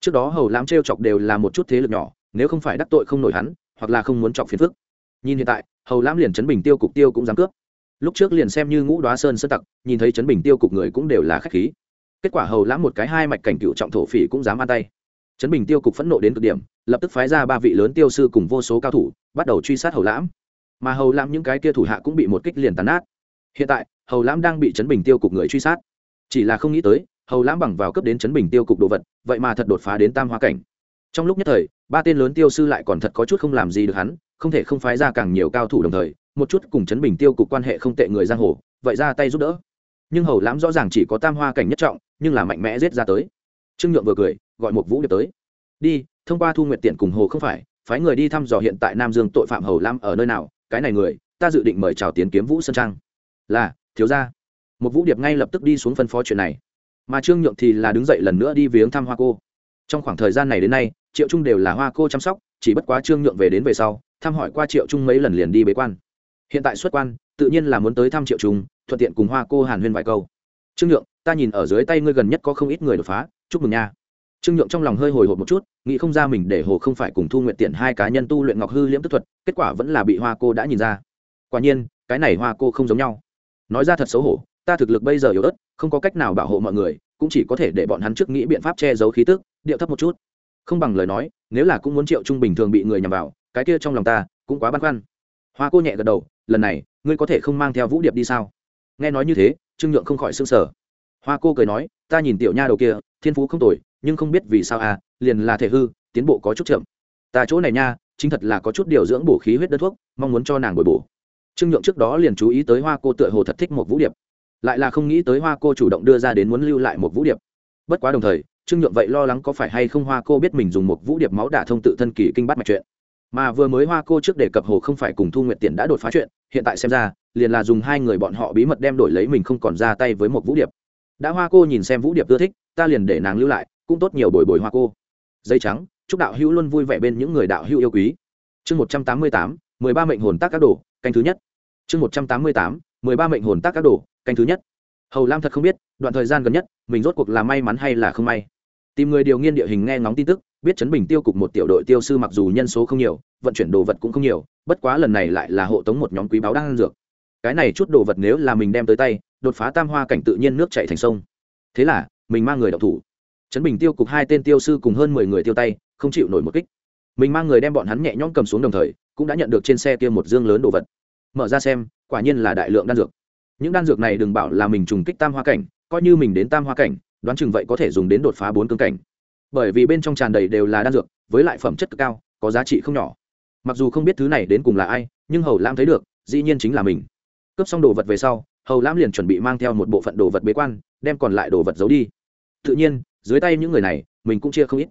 Trước đó hầu lãm t chọc đều là một chút thế lực nhỏ, nếu không phải đắc tội không nổi hắn, hoặc là không muốn chọc phiền phức. Nhìn hiện tại, hầu lãm liền chấn bình tiêu cục tiêu cũng dám cướp. Lúc trước liền xem như ngũ đoá sơn sơn tặc, nhìn thấy chấn bình tiêu cục người cũng đều là khách khí. Kết quả hầu lãm một cái hai mạch cảnh cựu trọng thổ phỉ cũng dám ăn tay. Chấn bình tiêu cục phẫn nộ đến cực điểm, lập tức phái ra ba vị lớn tiêu sư cùng vô số cao thủ, bắt đầu truy sát hầu lãm. Mà hầu lãm những cái kia thủ hạ cũng bị một kích liền tàn nát hiện tại, hầu lãm đang bị chấn bình tiêu cục người truy sát. Chỉ là không nghĩ tới, hầu lãm bằng vào cấp đến chấn bình tiêu cục đồ vật, vậy mà thật đột phá đến tam hoa cảnh. Trong lúc nhất thời, ba tên lớn tiêu sư lại còn thật có chút không làm gì được hắn, không thể không phái ra càng nhiều cao thủ đồng thời, một chút cùng chấn bình tiêu cục quan hệ không tệ người giang hồ, vậy ra tay giúp đỡ. Nhưng hầu lãm rõ ràng chỉ có tam hoa cảnh nhất trọng, nhưng là mạnh mẽ giết ra tới. Trương nhượng vừa cười, gọi một vũ điệp tới. Đi, thông qua thu nguyện tiện cùng hồ không phải, phái người đi thăm dò hiện tại nam dương tội phạm hầu lãm ở nơi nào, cái này người, ta dự định mời chào tiến kiếm vũ sơn trang là, thiếu gia. Một vũ điệp ngay lập tức đi xuống phân phó chuyện này. Mà trương nhượng thì là đứng dậy lần nữa đi viếng thăm hoa cô. Trong khoảng thời gian này đến nay, triệu trung đều là hoa cô chăm sóc, chỉ bất quá trương nhượng về đến về sau, thăm hỏi qua triệu trung mấy lần liền đi bế quan. Hiện tại xuất quan, tự nhiên là muốn tới thăm triệu trung, thuận tiện cùng hoa cô hàn huyên vài câu. Trương nhượng, ta nhìn ở dưới tay ngươi gần nhất có không ít người đột phá, chúc mừng nha. Trương nhượng trong lòng hơi hồi hộp một chút, nghĩ không ra mình để hồ không phải cùng thu nguyện tiện hai cá nhân tu luyện ngọc hư liễm tức thuật, kết quả vẫn là bị hoa cô đã nhìn ra. Quả nhiên, cái này hoa cô không giống nhau nói ra thật xấu hổ, ta thực lực bây giờ yếu ớt, không có cách nào bảo hộ mọi người, cũng chỉ có thể để bọn hắn trước nghĩ biện pháp che giấu khí tức, điệu thấp một chút. Không bằng lời nói, nếu là cũng muốn triệu trung bình thường bị người nhằm vào, cái kia trong lòng ta cũng quá băn khoăn. Hoa cô nhẹ gật đầu, lần này, ngươi có thể không mang theo vũ điệp đi sao? Nghe nói như thế, trương nhượng không khỏi s ư n g sở hoa cô cười nói, ta nhìn tiểu nha đầu kia, thiên phú không tồi, nhưng không biết vì sao à liền là thể hư, tiến bộ có chút chậm. Ta chỗ này nha, chính thật là có chút điều dưỡng bổ khí huyết đất thuốc, mong muốn cho nàng bồi bổ trương nhượng trước đó liền chú ý tới hoa cô tựa hồ thật thích một vũ điệp, lại là không nghĩ tới hoa cô chủ động đưa ra đến muốn lưu lại một vũ điệp. Bất quá đồng thời, trương nhượng vậy lo lắng có phải hay không hoa cô biết mình dùng một vũ điệp máu đả thông tự thân kỳ kinh bắt mạch chuyện. Mà vừa mới hoa cô trước đề cập hồ không phải cùng thu nguyệt tiền đã đột phá chuyện, hiện tại xem ra, liền là dùng hai người bọn họ bí mật đem đổi lấy mình không còn ra tay với một vũ điệp. Đã hoa cô nhìn xem vũ điệp ưa thích, ta liền để nàng lưu lại, cũng tốt nhiều bồi bồi hoa cô. Dây trắng, chúc đạo hữu luôn vui vẻ bên những người đạo hữu yêu quý. Chương một trăm tám mươi tám, mười ba mệnh hồn tác các đồ canh thứ nhất. Chương một trăm tám mươi tám, mười ba mệnh hồn tác các đồ, canh thứ nhất. Hầu lam thật không biết, đoạn thời gian gần nhất, mình rốt cuộc là may mắn hay là không may. Tìm người điều nghiên địa hình nghe ngóng tin tức, biết chấn bình tiêu cục một tiểu đội tiêu sư mặc dù nhân số không nhiều, vận chuyển đồ vật cũng không nhiều, bất quá lần này lại là hộ tống một nhóm quý báo đang ăn dược. Cái này chút đồ vật nếu là mình đem tới tay, đột phá tam hoa cảnh tự nhiên nước chạy thành sông. Thế là, mình mang người đậu thủ. Chấn bình tiêu cục hai tên tiêu sư cùng hơn mười người tiêu tay, không chịu nổi một kích. Mình mang người đem bọn hắn nhẹ nhõm cầm xuống đồng thời, cũng đã nhận được trên xe kia một dương lớn đồ vật mở ra xem, quả nhiên là đại lượng đan dược. Những đan dược này đừng bảo là mình trùng kích tam hoa cảnh, coi như mình đến tam hoa cảnh, đoán chừng vậy có thể dùng đến đột phá bốn cương cảnh. Bởi vì bên trong tràn đầy đều là đan dược, với lại phẩm chất cực cao, có giá trị không nhỏ. Mặc dù không biết thứ này đến cùng là ai, nhưng hầu lam thấy được, dĩ nhiên chính là mình. Cướp xong đồ vật về sau, hầu lam liền chuẩn bị mang theo một bộ phận đồ vật bế quan, đem còn lại đồ vật giấu đi. Tự nhiên, dưới tay những người này, mình cũng chia không ít.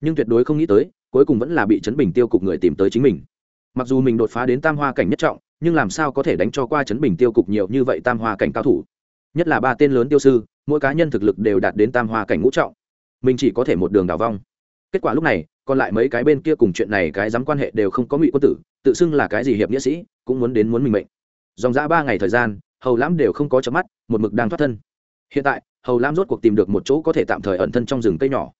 Nhưng tuyệt đối không nghĩ tới, cuối cùng vẫn là bị chấn bình tiêu cục người tìm tới chính mình. Mặc dù mình đột phá đến tam hoa cảnh nhất trọng nhưng làm sao có thể đánh cho qua chấn bình tiêu cục nhiều như vậy tam hoa cảnh cao thủ? Nhất là ba tên lớn tiêu sư, mỗi cá nhân thực lực đều đạt đến tam hoa cảnh ngũ trọng. Mình chỉ có thể một đường đào vong. Kết quả lúc này, còn lại mấy cái bên kia cùng chuyện này cái dám quan hệ đều không có ngụy quân tử, tự xưng là cái gì hiệp nghĩa sĩ, cũng muốn đến muốn mình mệnh. Dòng dã ba ngày thời gian, hầu lãm đều không có chớp mắt, một mực đang thoát thân. Hiện tại, hầu lãm rốt cuộc tìm được một chỗ có thể tạm thời ẩn thân trong rừng cây nhỏ.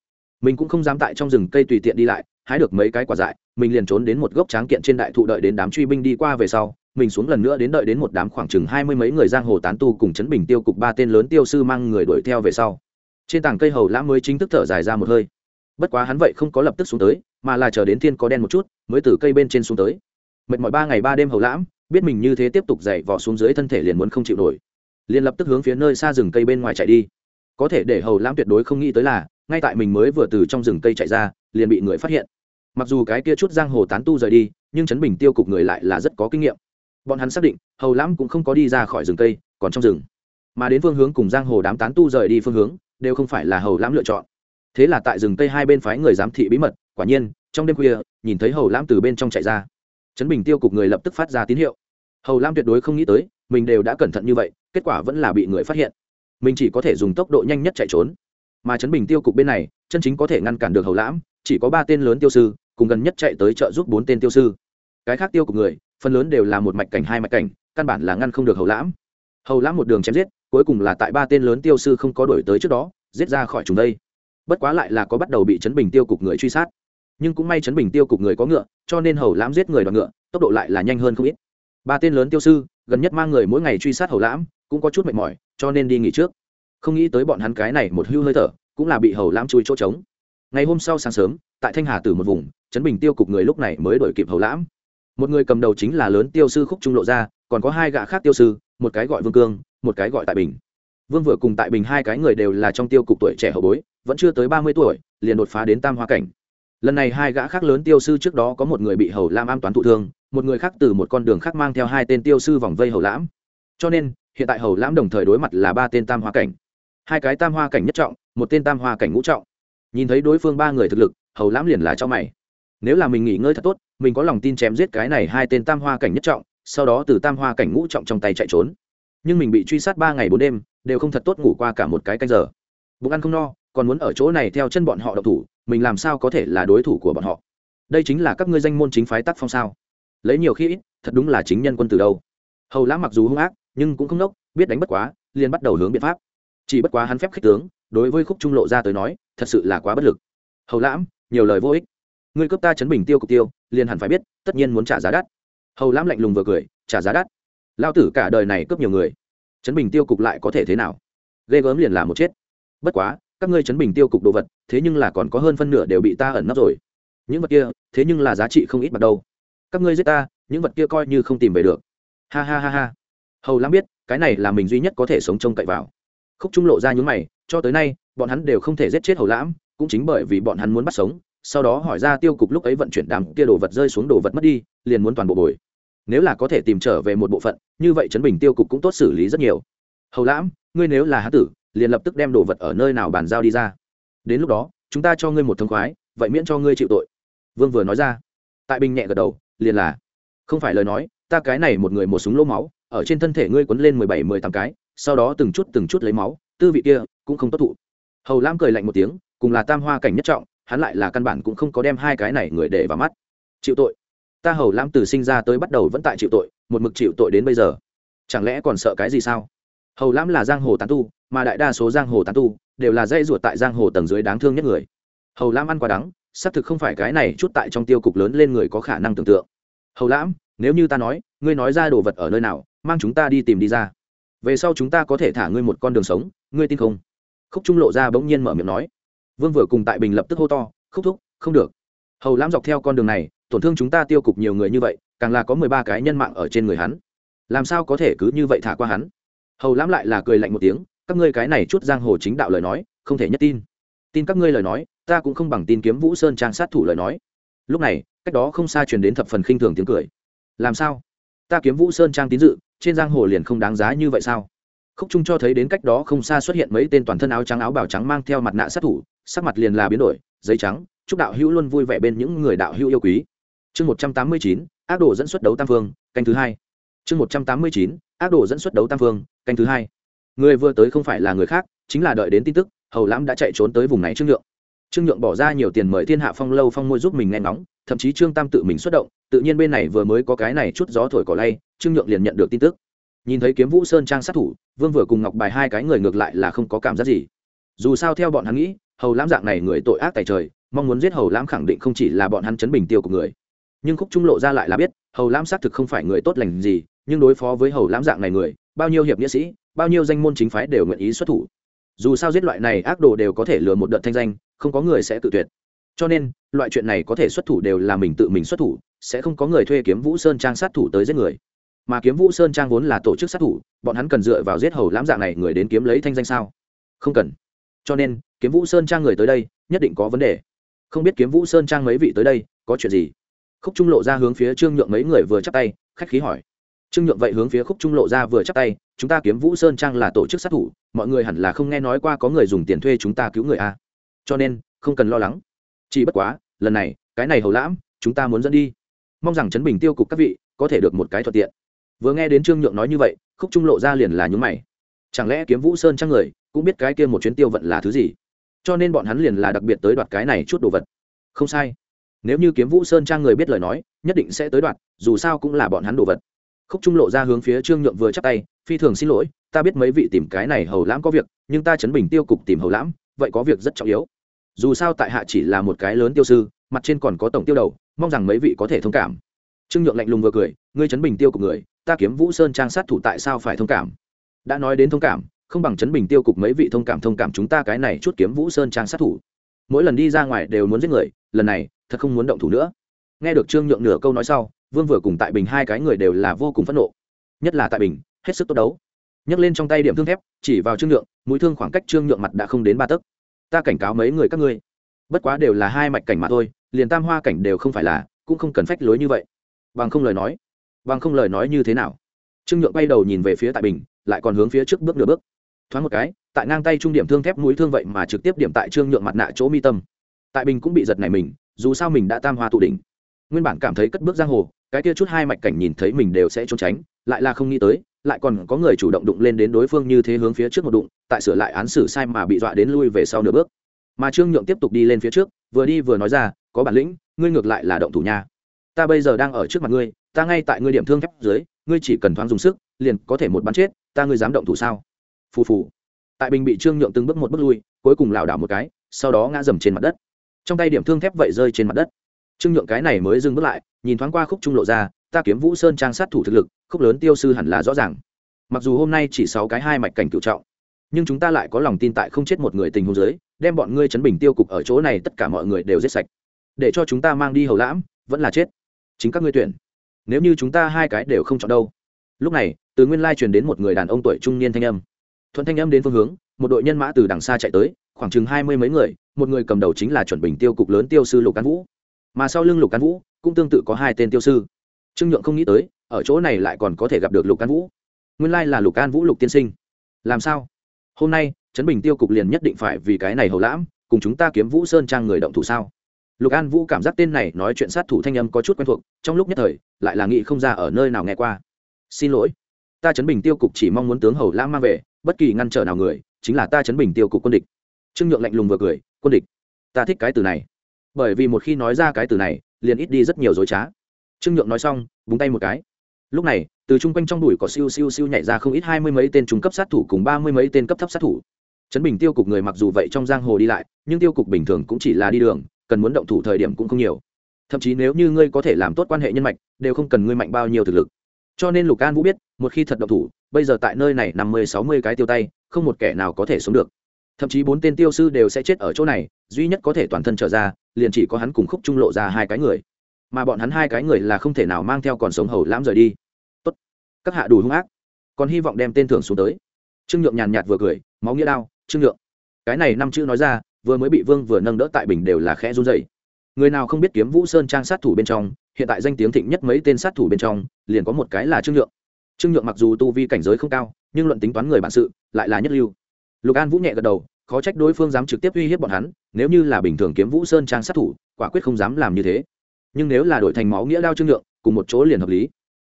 Mình cũng không dám tại trong rừng cây tùy tiện đi lại, hái được mấy cái quả dại, mình liền trốn đến một gốc tráng kiện trên đại thụ đợi đến đám truy binh đi qua về sau mình xuống lần nữa đến đợi đến một đám khoảng chừng hai mươi mấy người giang hồ tán tu cùng chấn bình tiêu cục ba tên lớn tiêu sư mang người đuổi theo về sau. Trên tảng cây hầu lãm mới chính thức thở dài ra một hơi. Bất quá hắn vậy không có lập tức xuống tới, mà là chờ đến thiên có đen một chút, mới từ cây bên trên xuống tới. Mệt mỏi ba ngày ba đêm hầu lãm, biết mình như thế tiếp tục dậy vỏ xuống dưới thân thể liền muốn không chịu nổi. Liền lập tức hướng phía nơi xa rừng cây bên ngoài chạy đi. Có thể để hầu lãm tuyệt đối không nghĩ tới là, ngay tại mình mới vừa từ trong rừng cây chạy ra, liền bị người phát hiện. Mặc dù cái kia chút giang hồ tán tu rời đi, nhưng chấn bình tiêu cục người lại là rất có kinh nghiệm bọn hắn xác định, hầu lãm cũng không có đi ra khỏi rừng cây, còn trong rừng. Mà đến phương hướng cùng giang hồ đám tán tu rời đi phương hướng, đều không phải là hầu lãm lựa chọn. Thế là tại rừng tây hai bên phái người giám thị bí mật, quả nhiên, trong đêm khuya, nhìn thấy hầu lãm từ bên trong chạy ra. Chấn bình tiêu cục người lập tức phát ra tín hiệu. Hầu lam tuyệt đối không nghĩ tới, mình đều đã cẩn thận như vậy, kết quả vẫn là bị người phát hiện. Mình chỉ có thể dùng tốc độ nhanh nhất chạy trốn. Mà chấn bình tiêu cục bên này, chân chính có thể ngăn cản được hầu lãm, chỉ có ba tên lớn tiêu sư, cùng gần nhất chạy tới trợ giúp bốn tên tiêu sư. Cái khác tiêu cục người phần lớn đều là một mạch cảnh, hai mạch cảnh, căn bản là ngăn không được hầu lãm. Hầu lãm một đường chém giết, cuối cùng là tại ba tên lớn tiêu sư không có đổi tới trước đó, giết ra khỏi chúng đây. Bất quá lại là có bắt đầu bị chấn bình tiêu cục người truy sát. Nhưng cũng may chấn bình tiêu cục người có ngựa, cho nên hầu lãm giết người đoàn ngựa, tốc độ lại là nhanh hơn không ít. Ba tên lớn tiêu sư, gần nhất mang người mỗi ngày truy sát hầu lãm, cũng có chút mệt mỏi, cho nên đi nghỉ trước. Không nghĩ tới bọn hắn cái này một hưu hơi thở, cũng là bị hầu lãm chui chỗ trống. Ngày hôm sau sáng sớm, tại thanh hà tử một vùng, chấn bình tiêu cục người lúc này mới đổi kịp hầu lãm một người cầm đầu chính là lớn tiêu sư khúc trung lộ ra, còn có hai gã khác tiêu sư, một cái gọi vương cương, một cái gọi tại bình. Vương vừa cùng tại bình hai cái người đều là trong tiêu cục tuổi trẻ hậu bối, vẫn chưa tới ba mươi tuổi, liền đột phá đến tam hoa cảnh. Lần này hai gã khác lớn tiêu sư trước đó có một người bị hầu lam am toán thụ thương, một người khác từ một con đường khác mang theo hai tên tiêu sư vòng vây hầu lãm cho nên, hiện tại hầu lãm đồng thời đối mặt là ba tên tam hoa cảnh. Hai cái tam hoa cảnh nhất trọng, một tên tam hoa cảnh ngũ trọng. Nhìn thấy đối phương ba người thực lực, hầu lãm liền là cho mày. Nếu là mình nghỉ ngơi thật tốt mình có lòng tin chém giết cái này hai tên tam hoa cảnh nhất trọng, sau đó từ tam hoa cảnh ngũ trọng trong tay chạy trốn. Nhưng mình bị truy sát ba ngày bốn đêm, đều không thật tốt ngủ qua cả một cái canh giờ. Bụng ăn không no, còn muốn ở chỗ này theo chân bọn họ độc thủ, mình làm sao có thể là đối thủ của bọn họ? Đây chính là các ngươi danh môn chính phái tác phong sao? Lấy nhiều khi ít, thật đúng là chính nhân quân từ đâu. Hầu lãm mặc dù hung ác, nhưng cũng không nốc, biết đánh bất quá, liền bắt đầu hướng biện pháp. Chỉ bất quá hắn phép khích tướng, đối với khúc trung lộ ra tới nói, thật sự là quá bất lực. Hầu lãm nhiều lời vô ích. Ngươi cướp ta chấn bình tiêu cục tiêu liền hẳn phải biết, tất nhiên muốn trả giá đắt. Hầu lãm lạnh lùng vừa cười, trả giá đắt. Lao tử cả đời này cướp nhiều người. Chấn bình tiêu cục lại có thể thế nào? Ghê gớm liền là một chết. Bất quá, các ngươi chấn bình tiêu cục đồ vật, thế nhưng là còn có hơn phân nửa đều bị ta ẩn nấp rồi. Những vật kia, thế nhưng là giá trị không ít bạc đâu. Các ngươi giết ta, những vật kia coi như không tìm về được. Ha ha ha ha. Hầu lắm biết, cái này là mình duy nhất có thể sống trông cậy vào. Khúc trung lộ ra những mày, cho tới nay, bọn hắn đều không thể giết chết hầu lãm, cũng chính bởi vì bọn hắn muốn bắt sống sau đó hỏi ra tiêu cục lúc ấy vận chuyển đám kia đồ vật rơi xuống đồ vật mất đi, liền muốn toàn bộ bồi. Nếu là có thể tìm trở về một bộ phận, như vậy chấn bình tiêu cục cũng tốt xử lý rất nhiều. Hầu lãm, ngươi nếu là hán tử, liền lập tức đem đồ vật ở nơi nào bàn giao đi ra. Đến lúc đó, chúng ta cho ngươi một thông khoái, vậy miễn cho ngươi chịu tội. Vương vừa nói ra. Tại bình nhẹ gật đầu, liền là, không phải lời nói, ta cái này một người một súng lỗ máu, ở trên thân thể ngươi quấn lên mười bảy, mười tám cái, sau đó từng chút từng chút lấy máu, tư vị kia cũng không tốt thụ. Hầu lãm cười lạnh một tiếng, cùng là tam hoa cảnh nhất trọng hắn lại là căn bản cũng không có đem hai cái này người để vào mắt. Chịu tội. Ta hầu lam từ sinh ra tới bắt đầu vẫn tại chịu tội, một mực chịu tội đến bây giờ. Chẳng lẽ còn sợ cái gì sao? Hầu lam là giang hồ tán tu, mà đại đa số giang hồ tán tu đều là dây ruột tại giang hồ tầng dưới đáng thương nhất người. Hầu lam ăn quá đắng, xác thực không phải cái này chút tại trong tiêu cục lớn lên người có khả năng tưởng tượng. Hầu lãm, nếu như ta nói, ngươi nói ra đồ vật ở nơi nào, mang chúng ta đi tìm đi ra. Về sau chúng ta có thể thả ngươi một con đường sống, ngươi tin không? Khúc trung lộ ra bỗng nhiên mở miệng nói vương vừa cùng tại bình lập tức hô to, khúc thúc, không được. Hầu lãm dọc theo con đường này, tổn thương chúng ta tiêu cục nhiều người như vậy, càng là có mười ba cái nhân mạng ở trên người hắn. Làm sao có thể cứ như vậy thả qua hắn? Hầu lãm lại là cười lạnh một tiếng, các ngươi cái này chút giang hồ chính đạo lời nói, không thể nhất tin. Tin các ngươi lời nói, ta cũng không bằng tin kiếm vũ sơn trang sát thủ lời nói. Lúc này, cách đó không xa truyền đến thập phần khinh thường tiếng cười. Làm sao? Ta kiếm vũ sơn trang tín dự, trên giang hồ liền không đáng giá như vậy sao? Khúc trung cho thấy đến cách đó không xa xuất hiện mấy tên toàn thân áo trắng áo bào trắng mang theo mặt nạ sát thủ sắc mặt liền là biến đổi, giấy trắng, chúc đạo hữu luôn vui vẻ bên những người đạo hữu yêu quý. Chương một trăm tám mươi chín, ác đồ dẫn xuất đấu tam phương, canh thứ hai. Chương một trăm tám mươi chín, ác đồ dẫn xuất đấu tam phương, canh thứ hai. Người vừa tới không phải là người khác, chính là đợi đến tin tức, hầu lãm đã chạy trốn tới vùng này trương nhượng. Trương nhượng bỏ ra nhiều tiền mời thiên hạ phong lâu phong môi giúp mình nghe ngóng, thậm chí trương tam tự mình xuất động, tự nhiên bên này vừa mới có cái này chút gió thổi cỏ lay, trương nhượng liền nhận được tin tức. Nhìn thấy kiếm vũ sơn trang sát thủ, vương vừa cùng ngọc bài hai cái người ngược lại là không có cảm giác gì. Dù sao theo bọn hắn nghĩ hầu lãm dạng này người tội ác tài trời, mong muốn giết hầu lãm khẳng định không chỉ là bọn hắn chấn bình tiêu của người. Nhưng khúc trung lộ ra lại là biết, hầu lãm xác thực không phải người tốt lành gì, nhưng đối phó với hầu lãm dạng này người, bao nhiêu hiệp nghĩa sĩ, bao nhiêu danh môn chính phái đều nguyện ý xuất thủ. Dù sao giết loại này ác đồ đều có thể lừa một đợt thanh danh, không có người sẽ tự tuyệt. Cho nên, loại chuyện này có thể xuất thủ đều là mình tự mình xuất thủ, sẽ không có người thuê kiếm vũ sơn trang sát thủ tới giết người. Mà kiếm vũ sơn trang vốn là tổ chức sát thủ, bọn hắn cần dựa vào giết hầu lãm dạng này người đến kiếm lấy thanh danh sao? Không cần cho nên, kiếm vũ sơn trang người tới đây, nhất định có vấn đề. Không biết kiếm vũ sơn trang mấy vị tới đây, có chuyện gì? Khúc trung lộ ra hướng phía trương nhượng mấy người vừa chắp tay, khách khí hỏi. Trương nhượng vậy hướng phía khúc trung lộ ra vừa chắp tay, chúng ta kiếm vũ sơn trang là tổ chức sát thủ, mọi người hẳn là không nghe nói qua có người dùng tiền thuê chúng ta cứu người a cho nên, không cần lo lắng. Chỉ bất quá, lần này, cái này hầu lãm, chúng ta muốn dẫn đi. Mong rằng chấn bình tiêu cục các vị có thể được một cái thuận tiện. Vừa nghe đến trương nhượng nói như vậy, khúc trung lộ ra liền là nhúng mày. Chẳng lẽ kiếm vũ sơn trang người cũng biết cái kia một chuyến tiêu vận là thứ gì. Cho nên bọn hắn liền là đặc biệt tới đoạt cái này chút đồ vật. Không sai. Nếu như kiếm vũ sơn trang người biết lời nói, nhất định sẽ tới đoạt, dù sao cũng là bọn hắn đồ vật. Khúc trung lộ ra hướng phía trương nhượng vừa chắc tay, phi thường xin lỗi, ta biết mấy vị tìm cái này hầu lãm có việc, nhưng ta chấn bình tiêu cục tìm hầu lãm, vậy có việc rất trọng yếu. Dù sao tại hạ chỉ là một cái lớn tiêu sư, mặt trên còn có tổng tiêu đầu, mong rằng mấy vị có thể thông cảm. Trương nhượng lạnh lùng vừa cười, ngươi chấn bình tiêu cục người, ta kiếm vũ sơn trang sát thủ tại sao phải thông cảm? Đã nói đến thông cảm không bằng chấn bình tiêu cục mấy vị thông cảm thông cảm chúng ta cái này chút kiếm vũ sơn trang sát thủ. Mỗi lần đi ra ngoài đều muốn giết người, lần này, thật không muốn động thủ nữa. Nghe được trương nhượng nửa câu nói sau, vương vừa cùng tại bình hai cái người đều là vô cùng phẫn nộ. Nhất là tại bình, hết sức tốt đấu. Nhấc lên trong tay điểm thương thép, chỉ vào trương nhượng, mũi thương khoảng cách trương nhượng mặt đã không đến ba tấc. Ta cảnh cáo mấy người các ngươi, bất quá đều là hai mạch cảnh mà thôi, liền tam hoa cảnh đều không phải là, cũng không cần phách lối như vậy. Bằng không lời nói, bằng không lời nói như thế nào? Trương nhượng bay đầu nhìn về phía tại bình, lại còn hướng phía trước bước nửa bước thoáng một cái, tại ngang tay trung điểm thương thép mũi thương vậy mà trực tiếp điểm tại trương nhượng mặt nạ chỗ mi tâm. Tại bình cũng bị giật này mình, dù sao mình đã tam hoa tụ đỉnh. Nguyên bản cảm thấy cất bước giang hồ, cái kia chút hai mạch cảnh nhìn thấy mình đều sẽ trốn tránh, lại là không nghĩ tới, lại còn có người chủ động đụng lên đến đối phương như thế hướng phía trước một đụng, tại sửa lại án xử sai mà bị dọa đến lui về sau nửa bước. Mà trương nhượng tiếp tục đi lên phía trước, vừa đi vừa nói ra, có bản lĩnh, ngươi ngược lại là động thủ nha. Ta bây giờ đang ở trước mặt ngươi, ta ngay tại ngươi điểm thương thép dưới, ngươi chỉ cần thoáng dùng sức, liền có thể một bắn chết, ta ngươi dám động thủ sao? Phù phù. Tại bình bị trương nhượng từng bước một bước lui, cuối cùng lảo đảo một cái, sau đó ngã dầm trên mặt đất. Trong tay điểm thương thép vậy rơi trên mặt đất. Trương nhượng cái này mới dừng bước lại, nhìn thoáng qua khúc trung lộ ra, ta kiếm vũ sơn trang sát thủ thực lực, khúc lớn tiêu sư hẳn là rõ ràng. Mặc dù hôm nay chỉ sáu cái hai mạch cảnh cựu trọng, nhưng chúng ta lại có lòng tin tại không chết một người tình huống dưới, đem bọn ngươi chấn bình tiêu cục ở chỗ này tất cả mọi người đều giết sạch. Để cho chúng ta mang đi hầu lãm, vẫn là chết. Chính các ngươi tuyển. Nếu như chúng ta hai cái đều không chọn đâu. Lúc này, từ nguyên lai truyền đến một người đàn ông tuổi trung niên thanh âm thuận thanh âm đến phương hướng, một đội nhân mã từ đằng xa chạy tới, khoảng chừng hai mươi mấy người, một người cầm đầu chính là chuẩn bình tiêu cục lớn tiêu sư lục cán vũ. Mà sau lưng lục cán vũ, cũng tương tự có hai tên tiêu sư. Trương nhượng không nghĩ tới, ở chỗ này lại còn có thể gặp được lục cán vũ. Nguyên lai là lục an vũ lục tiên sinh. Làm sao? Hôm nay, trấn bình tiêu cục liền nhất định phải vì cái này hầu lãm, cùng chúng ta kiếm vũ sơn trang người động thủ sao? Lục an vũ cảm giác tên này nói chuyện sát thủ thanh âm có chút quen thuộc, trong lúc nhất thời, lại là nghĩ không ra ở nơi nào nghe qua. Xin lỗi, ta trấn bình tiêu cục chỉ mong muốn tướng hầu lãm mang về bất kỳ ngăn trở nào người, chính là ta chấn bình tiêu cục quân địch. Trương nhượng lạnh lùng vừa cười, quân địch, ta thích cái từ này. Bởi vì một khi nói ra cái từ này, liền ít đi rất nhiều dối trá. Trương nhượng nói xong, búng tay một cái. Lúc này, từ chung quanh trong đùi có siêu siêu siêu nhảy ra không ít hai mươi mấy tên trung cấp sát thủ cùng ba mươi mấy tên cấp thấp sát thủ. Chấn bình tiêu cục người mặc dù vậy trong giang hồ đi lại, nhưng tiêu cục bình thường cũng chỉ là đi đường, cần muốn động thủ thời điểm cũng không nhiều. Thậm chí nếu như ngươi có thể làm tốt quan hệ nhân mạch, đều không cần ngươi mạnh bao nhiêu thực lực cho nên lục an vũ biết, một khi thật động thủ, bây giờ tại nơi này năm mươi sáu mươi cái tiêu tay, không một kẻ nào có thể sống được. Thậm chí bốn tên tiêu sư đều sẽ chết ở chỗ này, duy nhất có thể toàn thân trở ra, liền chỉ có hắn cùng khúc trung lộ ra hai cái người. Mà bọn hắn hai cái người là không thể nào mang theo còn sống hầu lãm rời đi. Tốt. Các hạ đủ hung ác. Còn hy vọng đem tên thưởng xuống tới. Trương nhượng nhàn nhạt vừa cười, máu nghĩa đao, trương nhượng. Cái này năm chữ nói ra, vừa mới bị vương vừa nâng đỡ tại bình đều là khẽ run dày người nào không biết kiếm vũ sơn trang sát thủ bên trong, hiện tại danh tiếng thịnh nhất mấy tên sát thủ bên trong, liền có một cái là trương nhượng. Trương nhượng mặc dù tu vi cảnh giới không cao, nhưng luận tính toán người bản sự, lại là nhất lưu. Lục an vũ nhẹ gật đầu, khó trách đối phương dám trực tiếp uy hiếp bọn hắn, nếu như là bình thường kiếm vũ sơn trang sát thủ, quả quyết không dám làm như thế. Nhưng nếu là đổi thành máu nghĩa đao trương nhượng, cùng một chỗ liền hợp lý.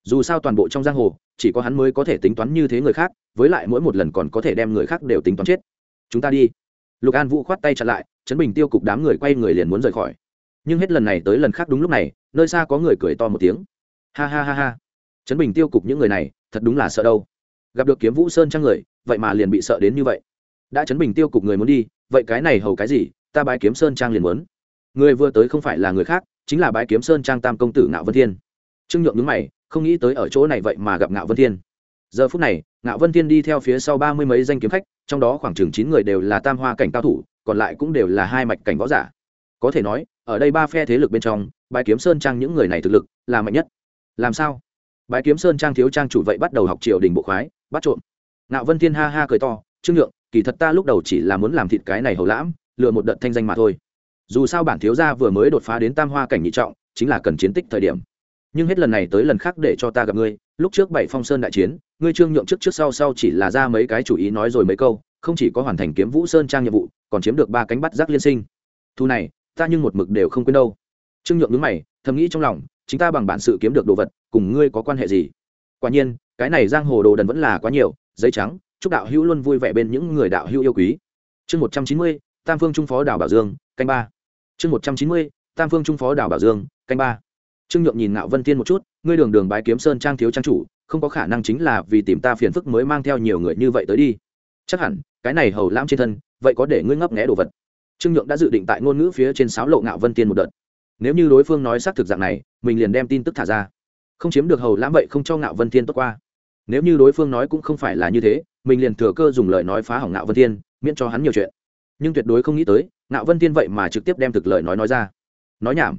Dù sao toàn bộ trong giang hồ, chỉ có hắn mới có thể tính toán như thế người khác, với lại mỗi một lần còn có thể đem người khác đều tính toán chết. Chúng ta đi. Lục an vũ khoát tay chặn lại, chấn bình tiêu cục đám người quay người liền muốn rời khỏi nhưng hết lần này tới lần khác đúng lúc này, nơi xa có người cười to một tiếng. Ha ha ha ha. Chấn bình tiêu cục những người này, thật đúng là sợ đâu. Gặp được kiếm vũ sơn trang người, vậy mà liền bị sợ đến như vậy. Đã chấn bình tiêu cục người muốn đi, vậy cái này hầu cái gì, ta bái kiếm sơn trang liền muốn. Người vừa tới không phải là người khác, chính là bái kiếm sơn trang tam công tử ngạo vân thiên. Trương nhượng đứng mày, không nghĩ tới ở chỗ này vậy mà gặp ngạo vân thiên. Giờ phút này, ngạo vân thiên đi theo phía sau ba mươi mấy danh kiếm khách, trong đó khoảng chừng chín người đều là tam hoa cảnh cao thủ, còn lại cũng đều là hai mạch cảnh võ giả. Có thể nói ở đây ba phe thế lực bên trong, bái kiếm sơn trang những người này thực lực là mạnh nhất. Làm sao? Bái kiếm sơn trang thiếu trang chủ vậy bắt đầu học triều đình bộ khoái, bắt trộm. Ngạo vân thiên ha ha cười to, trương nhượng, kỳ thật ta lúc đầu chỉ là muốn làm thịt cái này hầu lãm, lừa một đợt thanh danh mà thôi. Dù sao bản thiếu gia vừa mới đột phá đến tam hoa cảnh nhị trọng, chính là cần chiến tích thời điểm. Nhưng hết lần này tới lần khác để cho ta gặp ngươi, lúc trước bảy phong sơn đại chiến, ngươi trương nhượng trước trước sau sau chỉ là ra mấy cái chủ ý nói rồi mấy câu, không chỉ có hoàn thành kiếm vũ sơn trang nhiệm vụ, còn chiếm được ba cánh bắt giác liên sinh. Thu này ta nhưng một mực đều không quên đâu. Trương nhượng nhướng mày, thầm nghĩ trong lòng, chính ta bằng bản sự kiếm được đồ vật, cùng ngươi có quan hệ gì? Quả nhiên, cái này giang hồ đồ đần vẫn là quá nhiều, giấy trắng, chúc đạo hữu luôn vui vẻ bên những người đạo hữu yêu quý. Chương một trăm chín mươi, tam phương trung phó đảo bảo dương, canh ba. Chương một trăm chín mươi, tam phương trung phó đảo bảo dương, canh ba. Trương nhượng nhìn ngạo vân tiên một chút, ngươi đường đường bái kiếm sơn trang thiếu trang chủ, không có khả năng chính là vì tìm ta phiền phức mới mang theo nhiều người như vậy tới đi. Chắc hẳn, cái này hầu lãm trên thân, vậy có để ngươi ngấp nghẽ đồ vật trương nhượng đã dự định tại ngôn ngữ phía trên sáo lộ ngạo vân tiên một đợt. Nếu như đối phương nói xác thực dạng này mình liền đem tin tức thả ra. Không chiếm được hầu lãm vậy không cho ngạo vân tiên tốt qua. Nếu như đối phương nói cũng không phải là như thế mình liền thừa cơ dùng lời nói phá hỏng ngạo vân tiên, miễn cho hắn nhiều chuyện. Nhưng tuyệt đối không nghĩ tới ngạo vân tiên vậy mà trực tiếp đem thực lời nói nói ra. Nói nhảm.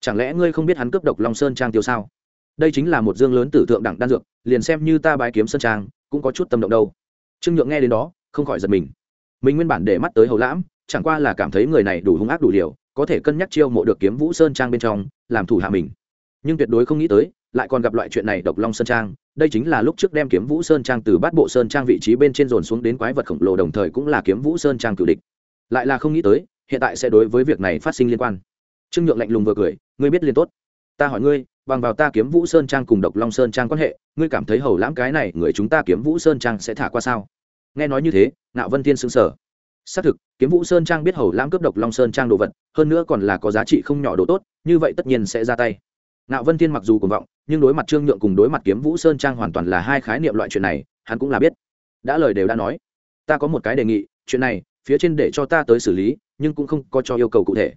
Chẳng lẽ ngươi không biết hắn cướp độc long sơn trang tiêu sao? Đây chính là một dương lớn tử tượng đẳng đan dược liền xem như ta bái kiếm sơn trang cũng có chút tâm động đâu. Trương nhượng nghe đến đó không khỏi giật mình. Mình nguyên bản để mắt tới hầu lãm chẳng qua là cảm thấy người này đủ hung ác đủ liều, có thể cân nhắc chiêu mộ được kiếm vũ sơn trang bên trong, làm thủ hạ mình. Nhưng tuyệt đối không nghĩ tới, lại còn gặp loại chuyện này độc long sơn trang, đây chính là lúc trước đem kiếm vũ sơn trang từ bát bộ sơn trang vị trí bên trên dồn xuống đến quái vật khổng lồ đồng thời cũng là kiếm vũ sơn trang cử địch. Lại là không nghĩ tới, hiện tại sẽ đối với việc này phát sinh liên quan. Trương nhượng lạnh lùng vừa cười, ngươi biết liên tốt. Ta hỏi ngươi, bằng vào ta kiếm vũ sơn trang cùng độc long sơn trang quan hệ, ngươi cảm thấy hầu lãm cái này người chúng ta kiếm vũ sơn trang sẽ thả qua sao? Nghe nói như thế, ngạo vân thiên xứng sở xác thực, kiếm vũ sơn trang biết hầu lãm cướp độc long sơn trang đồ vật, hơn nữa còn là có giá trị không nhỏ đồ tốt, như vậy tất nhiên sẽ ra tay. Nạo vân thiên mặc dù cùng vọng, nhưng đối mặt trương nhượng cùng đối mặt kiếm vũ sơn trang hoàn toàn là hai khái niệm loại chuyện này, hắn cũng là biết. Đã lời đều đã nói. Ta có một cái đề nghị, chuyện này, phía trên để cho ta tới xử lý, nhưng cũng không có cho yêu cầu cụ thể.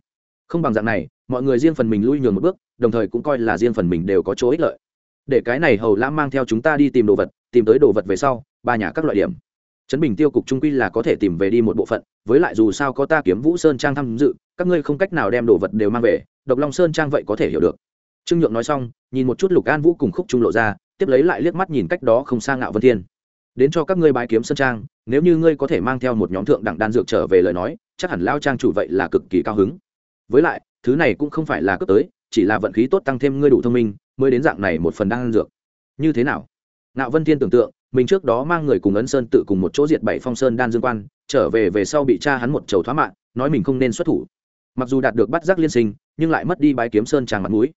Không bằng dạng này, mọi người riêng phần mình lui nhường một bước, đồng thời cũng coi là riêng phần mình đều có chỗ ích lợi. Để cái này hầu lãm mang theo chúng ta đi tìm đồ vật, tìm tới đồ vật về sau, ba nhà các loại điểm trấn bình tiêu cục trung quy là có thể tìm về đi một bộ phận, với lại dù sao có ta kiếm vũ sơn trang tham dự, các ngươi không cách nào đem đồ vật đều mang về, độc long sơn trang vậy có thể hiểu được. Trương nhượng nói xong, nhìn một chút lục an vũ cùng khúc trung lộ ra, tiếp lấy lại liếc mắt nhìn cách đó không xa ngạo vân thiên. Đến cho các ngươi bái kiếm sơn trang, nếu như ngươi có thể mang theo một nhóm thượng đẳng đan dược trở về lời nói, chắc hẳn lao trang chủ vậy là cực kỳ cao hứng. Với lại, thứ này cũng không phải là cấp tới, chỉ là vận khí tốt tăng thêm ngươi đủ thông minh, mới đến dạng này một phần đan dược. Như thế nào? Ngạo vân thiên tưởng tượng mình trước đó mang người cùng ấn sơn tự cùng một chỗ diệt bảy phong sơn đan dương quan, trở về về sau bị cha hắn một chầu thoá mạng, nói mình không nên xuất thủ. Mặc dù đạt được bắt giác liên sinh, nhưng lại mất đi bái kiếm sơn tràng mặt mũi.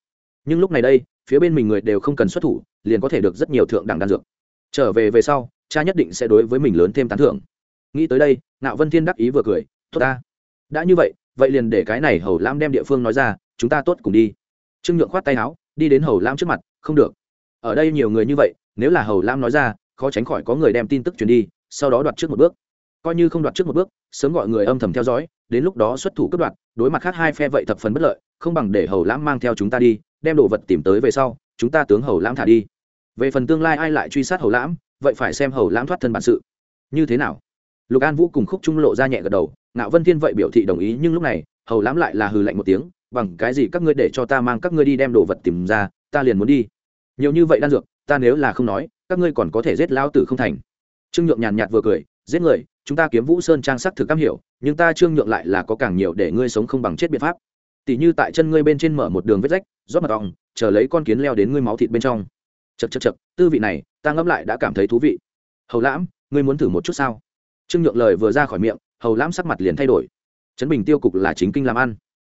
Nhưng lúc này đây, phía bên mình người đều không cần xuất thủ, liền có thể được rất nhiều thượng đẳng đan dược. Trở về về sau, cha nhất định sẽ đối với mình lớn thêm tán thưởng. Nghĩ tới đây, nạo vân thiên đắc ý vừa cười, tốt ta. Đã như vậy vậy liền để cái này hầu lam đem địa phương nói ra, chúng ta tốt cùng đi. Trương nhượng khoát tay áo, đi đến hầu lam trước mặt, không được. Ở đây nhiều người như vậy, nếu là hầu lam nói ra khó tránh khỏi có người đem tin tức truyền đi, sau đó đoạt trước một bước. Coi như không đoạt trước một bước, sớm gọi người âm thầm theo dõi, đến lúc đó xuất thủ cướp đoạt, đối mặt khác hai phe vậy thập phần bất lợi, không bằng để hầu lãm mang theo chúng ta đi, đem đồ vật tìm tới về sau, chúng ta tướng hầu lãm thả đi. Về phần tương lai ai lại truy sát hầu lãm, vậy phải xem hầu lãm thoát thân bản sự. Như thế nào? Lục an vũ cùng khúc trung lộ ra nhẹ gật đầu, ngạo vân thiên vậy biểu thị đồng ý, nhưng lúc này, hầu lãm lại là hừ lạnh một tiếng, bằng cái gì các ngươi để cho ta mang các ngươi đi đem đồ vật tìm ra, ta liền muốn đi. Nhiều như vậy đan dược, ta nếu là không nói các ngươi còn có thể giết lao tử không thành. Trương nhượng nhàn nhạt vừa cười, giết người, chúng ta kiếm vũ sơn trang sắc thực cam hiểu, nhưng ta trương nhượng lại là có càng nhiều để ngươi sống không bằng chết biện pháp. Tỷ như tại chân ngươi bên trên mở một đường vết rách, rót mật ong, chờ lấy con kiến leo đến ngươi máu thịt bên trong. Chật chật chật tư vị này, ta ngẫm lại đã cảm thấy thú vị. Hầu lãm, ngươi muốn thử một chút sao? Trương nhượng lời vừa ra khỏi miệng, hầu lãm sắc mặt liền thay đổi. Trấn bình tiêu cục là chính kinh làm ăn.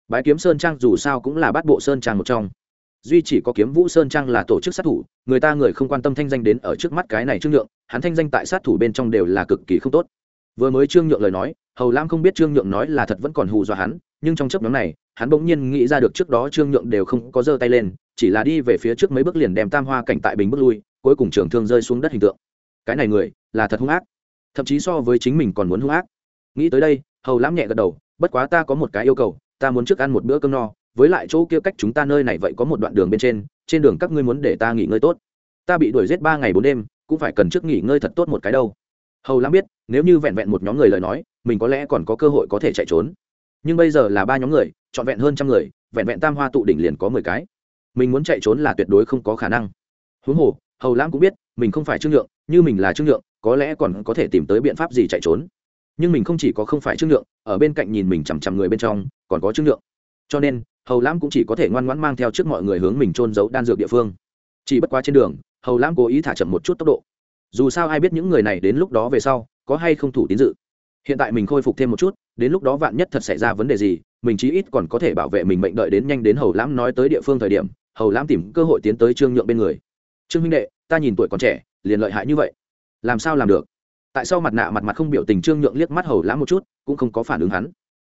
Bái kiếm sơn trang dù sao cũng là bát bộ sơn trang một trong duy chỉ có kiếm vũ sơn trang là tổ chức sát thủ, người ta người không quan tâm thanh danh đến ở trước mắt cái này trương nhượng, hắn thanh danh tại sát thủ bên trong đều là cực kỳ không tốt. Vừa mới trương nhượng lời nói, hầu lam không biết trương nhượng nói là thật vẫn còn hù dọa hắn, nhưng trong chấp nhóm này, hắn bỗng nhiên nghĩ ra được trước đó trương nhượng đều không có giơ tay lên, chỉ là đi về phía trước mấy bước liền đem tam hoa cảnh tại bình bước lui, cuối cùng trường thương rơi xuống đất hình tượng. Cái này người, là thật hung ác. Thậm chí so với chính mình còn muốn hung ác. Nghĩ tới đây, hầu lãm nhẹ gật đầu, bất quá ta có một cái yêu cầu, ta muốn trước ăn một bữa cơm no với lại chỗ kia cách chúng ta nơi này vậy có một đoạn đường bên trên trên đường các ngươi muốn để ta nghỉ ngơi tốt. Ta bị đuổi giết ba ngày bốn đêm, cũng phải cần trước nghỉ ngơi thật tốt một cái đâu. Hầu lãm biết, nếu như vẹn vẹn một nhóm người lời nói, mình có lẽ còn có cơ hội có thể chạy trốn. Nhưng bây giờ là ba nhóm người, trọn vẹn hơn trăm người, vẹn vẹn tam hoa tụ đỉnh liền có mười cái. Mình muốn chạy trốn là tuyệt đối không có khả năng. Huống hồ, hầu lãm cũng biết, mình không phải trương nhượng, như mình là trương nhượng, có lẽ còn có thể tìm tới biện pháp gì chạy trốn. Nhưng mình không chỉ có không phải trương nhượng, ở bên cạnh nhìn mình chằm chằm người bên trong, còn có trương nhượng. Cho nên hầu lãm cũng chỉ có thể ngoan ngoãn mang theo trước mọi người hướng mình trôn giấu đan dược địa phương. Chỉ bất quá trên đường, hầu lãm cố ý thả chậm một chút tốc độ. Dù sao ai biết những người này đến lúc đó về sau, có hay không thủ tín dự. Hiện tại mình khôi phục thêm một chút, đến lúc đó vạn nhất thật xảy ra vấn đề gì, mình chí ít còn có thể bảo vệ mình mệnh đợi đến nhanh đến hầu lãm nói tới địa phương thời điểm, hầu lãm tìm cơ hội tiến tới trương nhượng bên người. Trương huynh đệ, ta nhìn tuổi còn trẻ, liền lợi hại như vậy. Làm sao làm được? Tại sao mặt nạ mặt mặt không biểu tình trương nhượng liếc mắt hầu lãm một chút, cũng không có phản ứng hắn.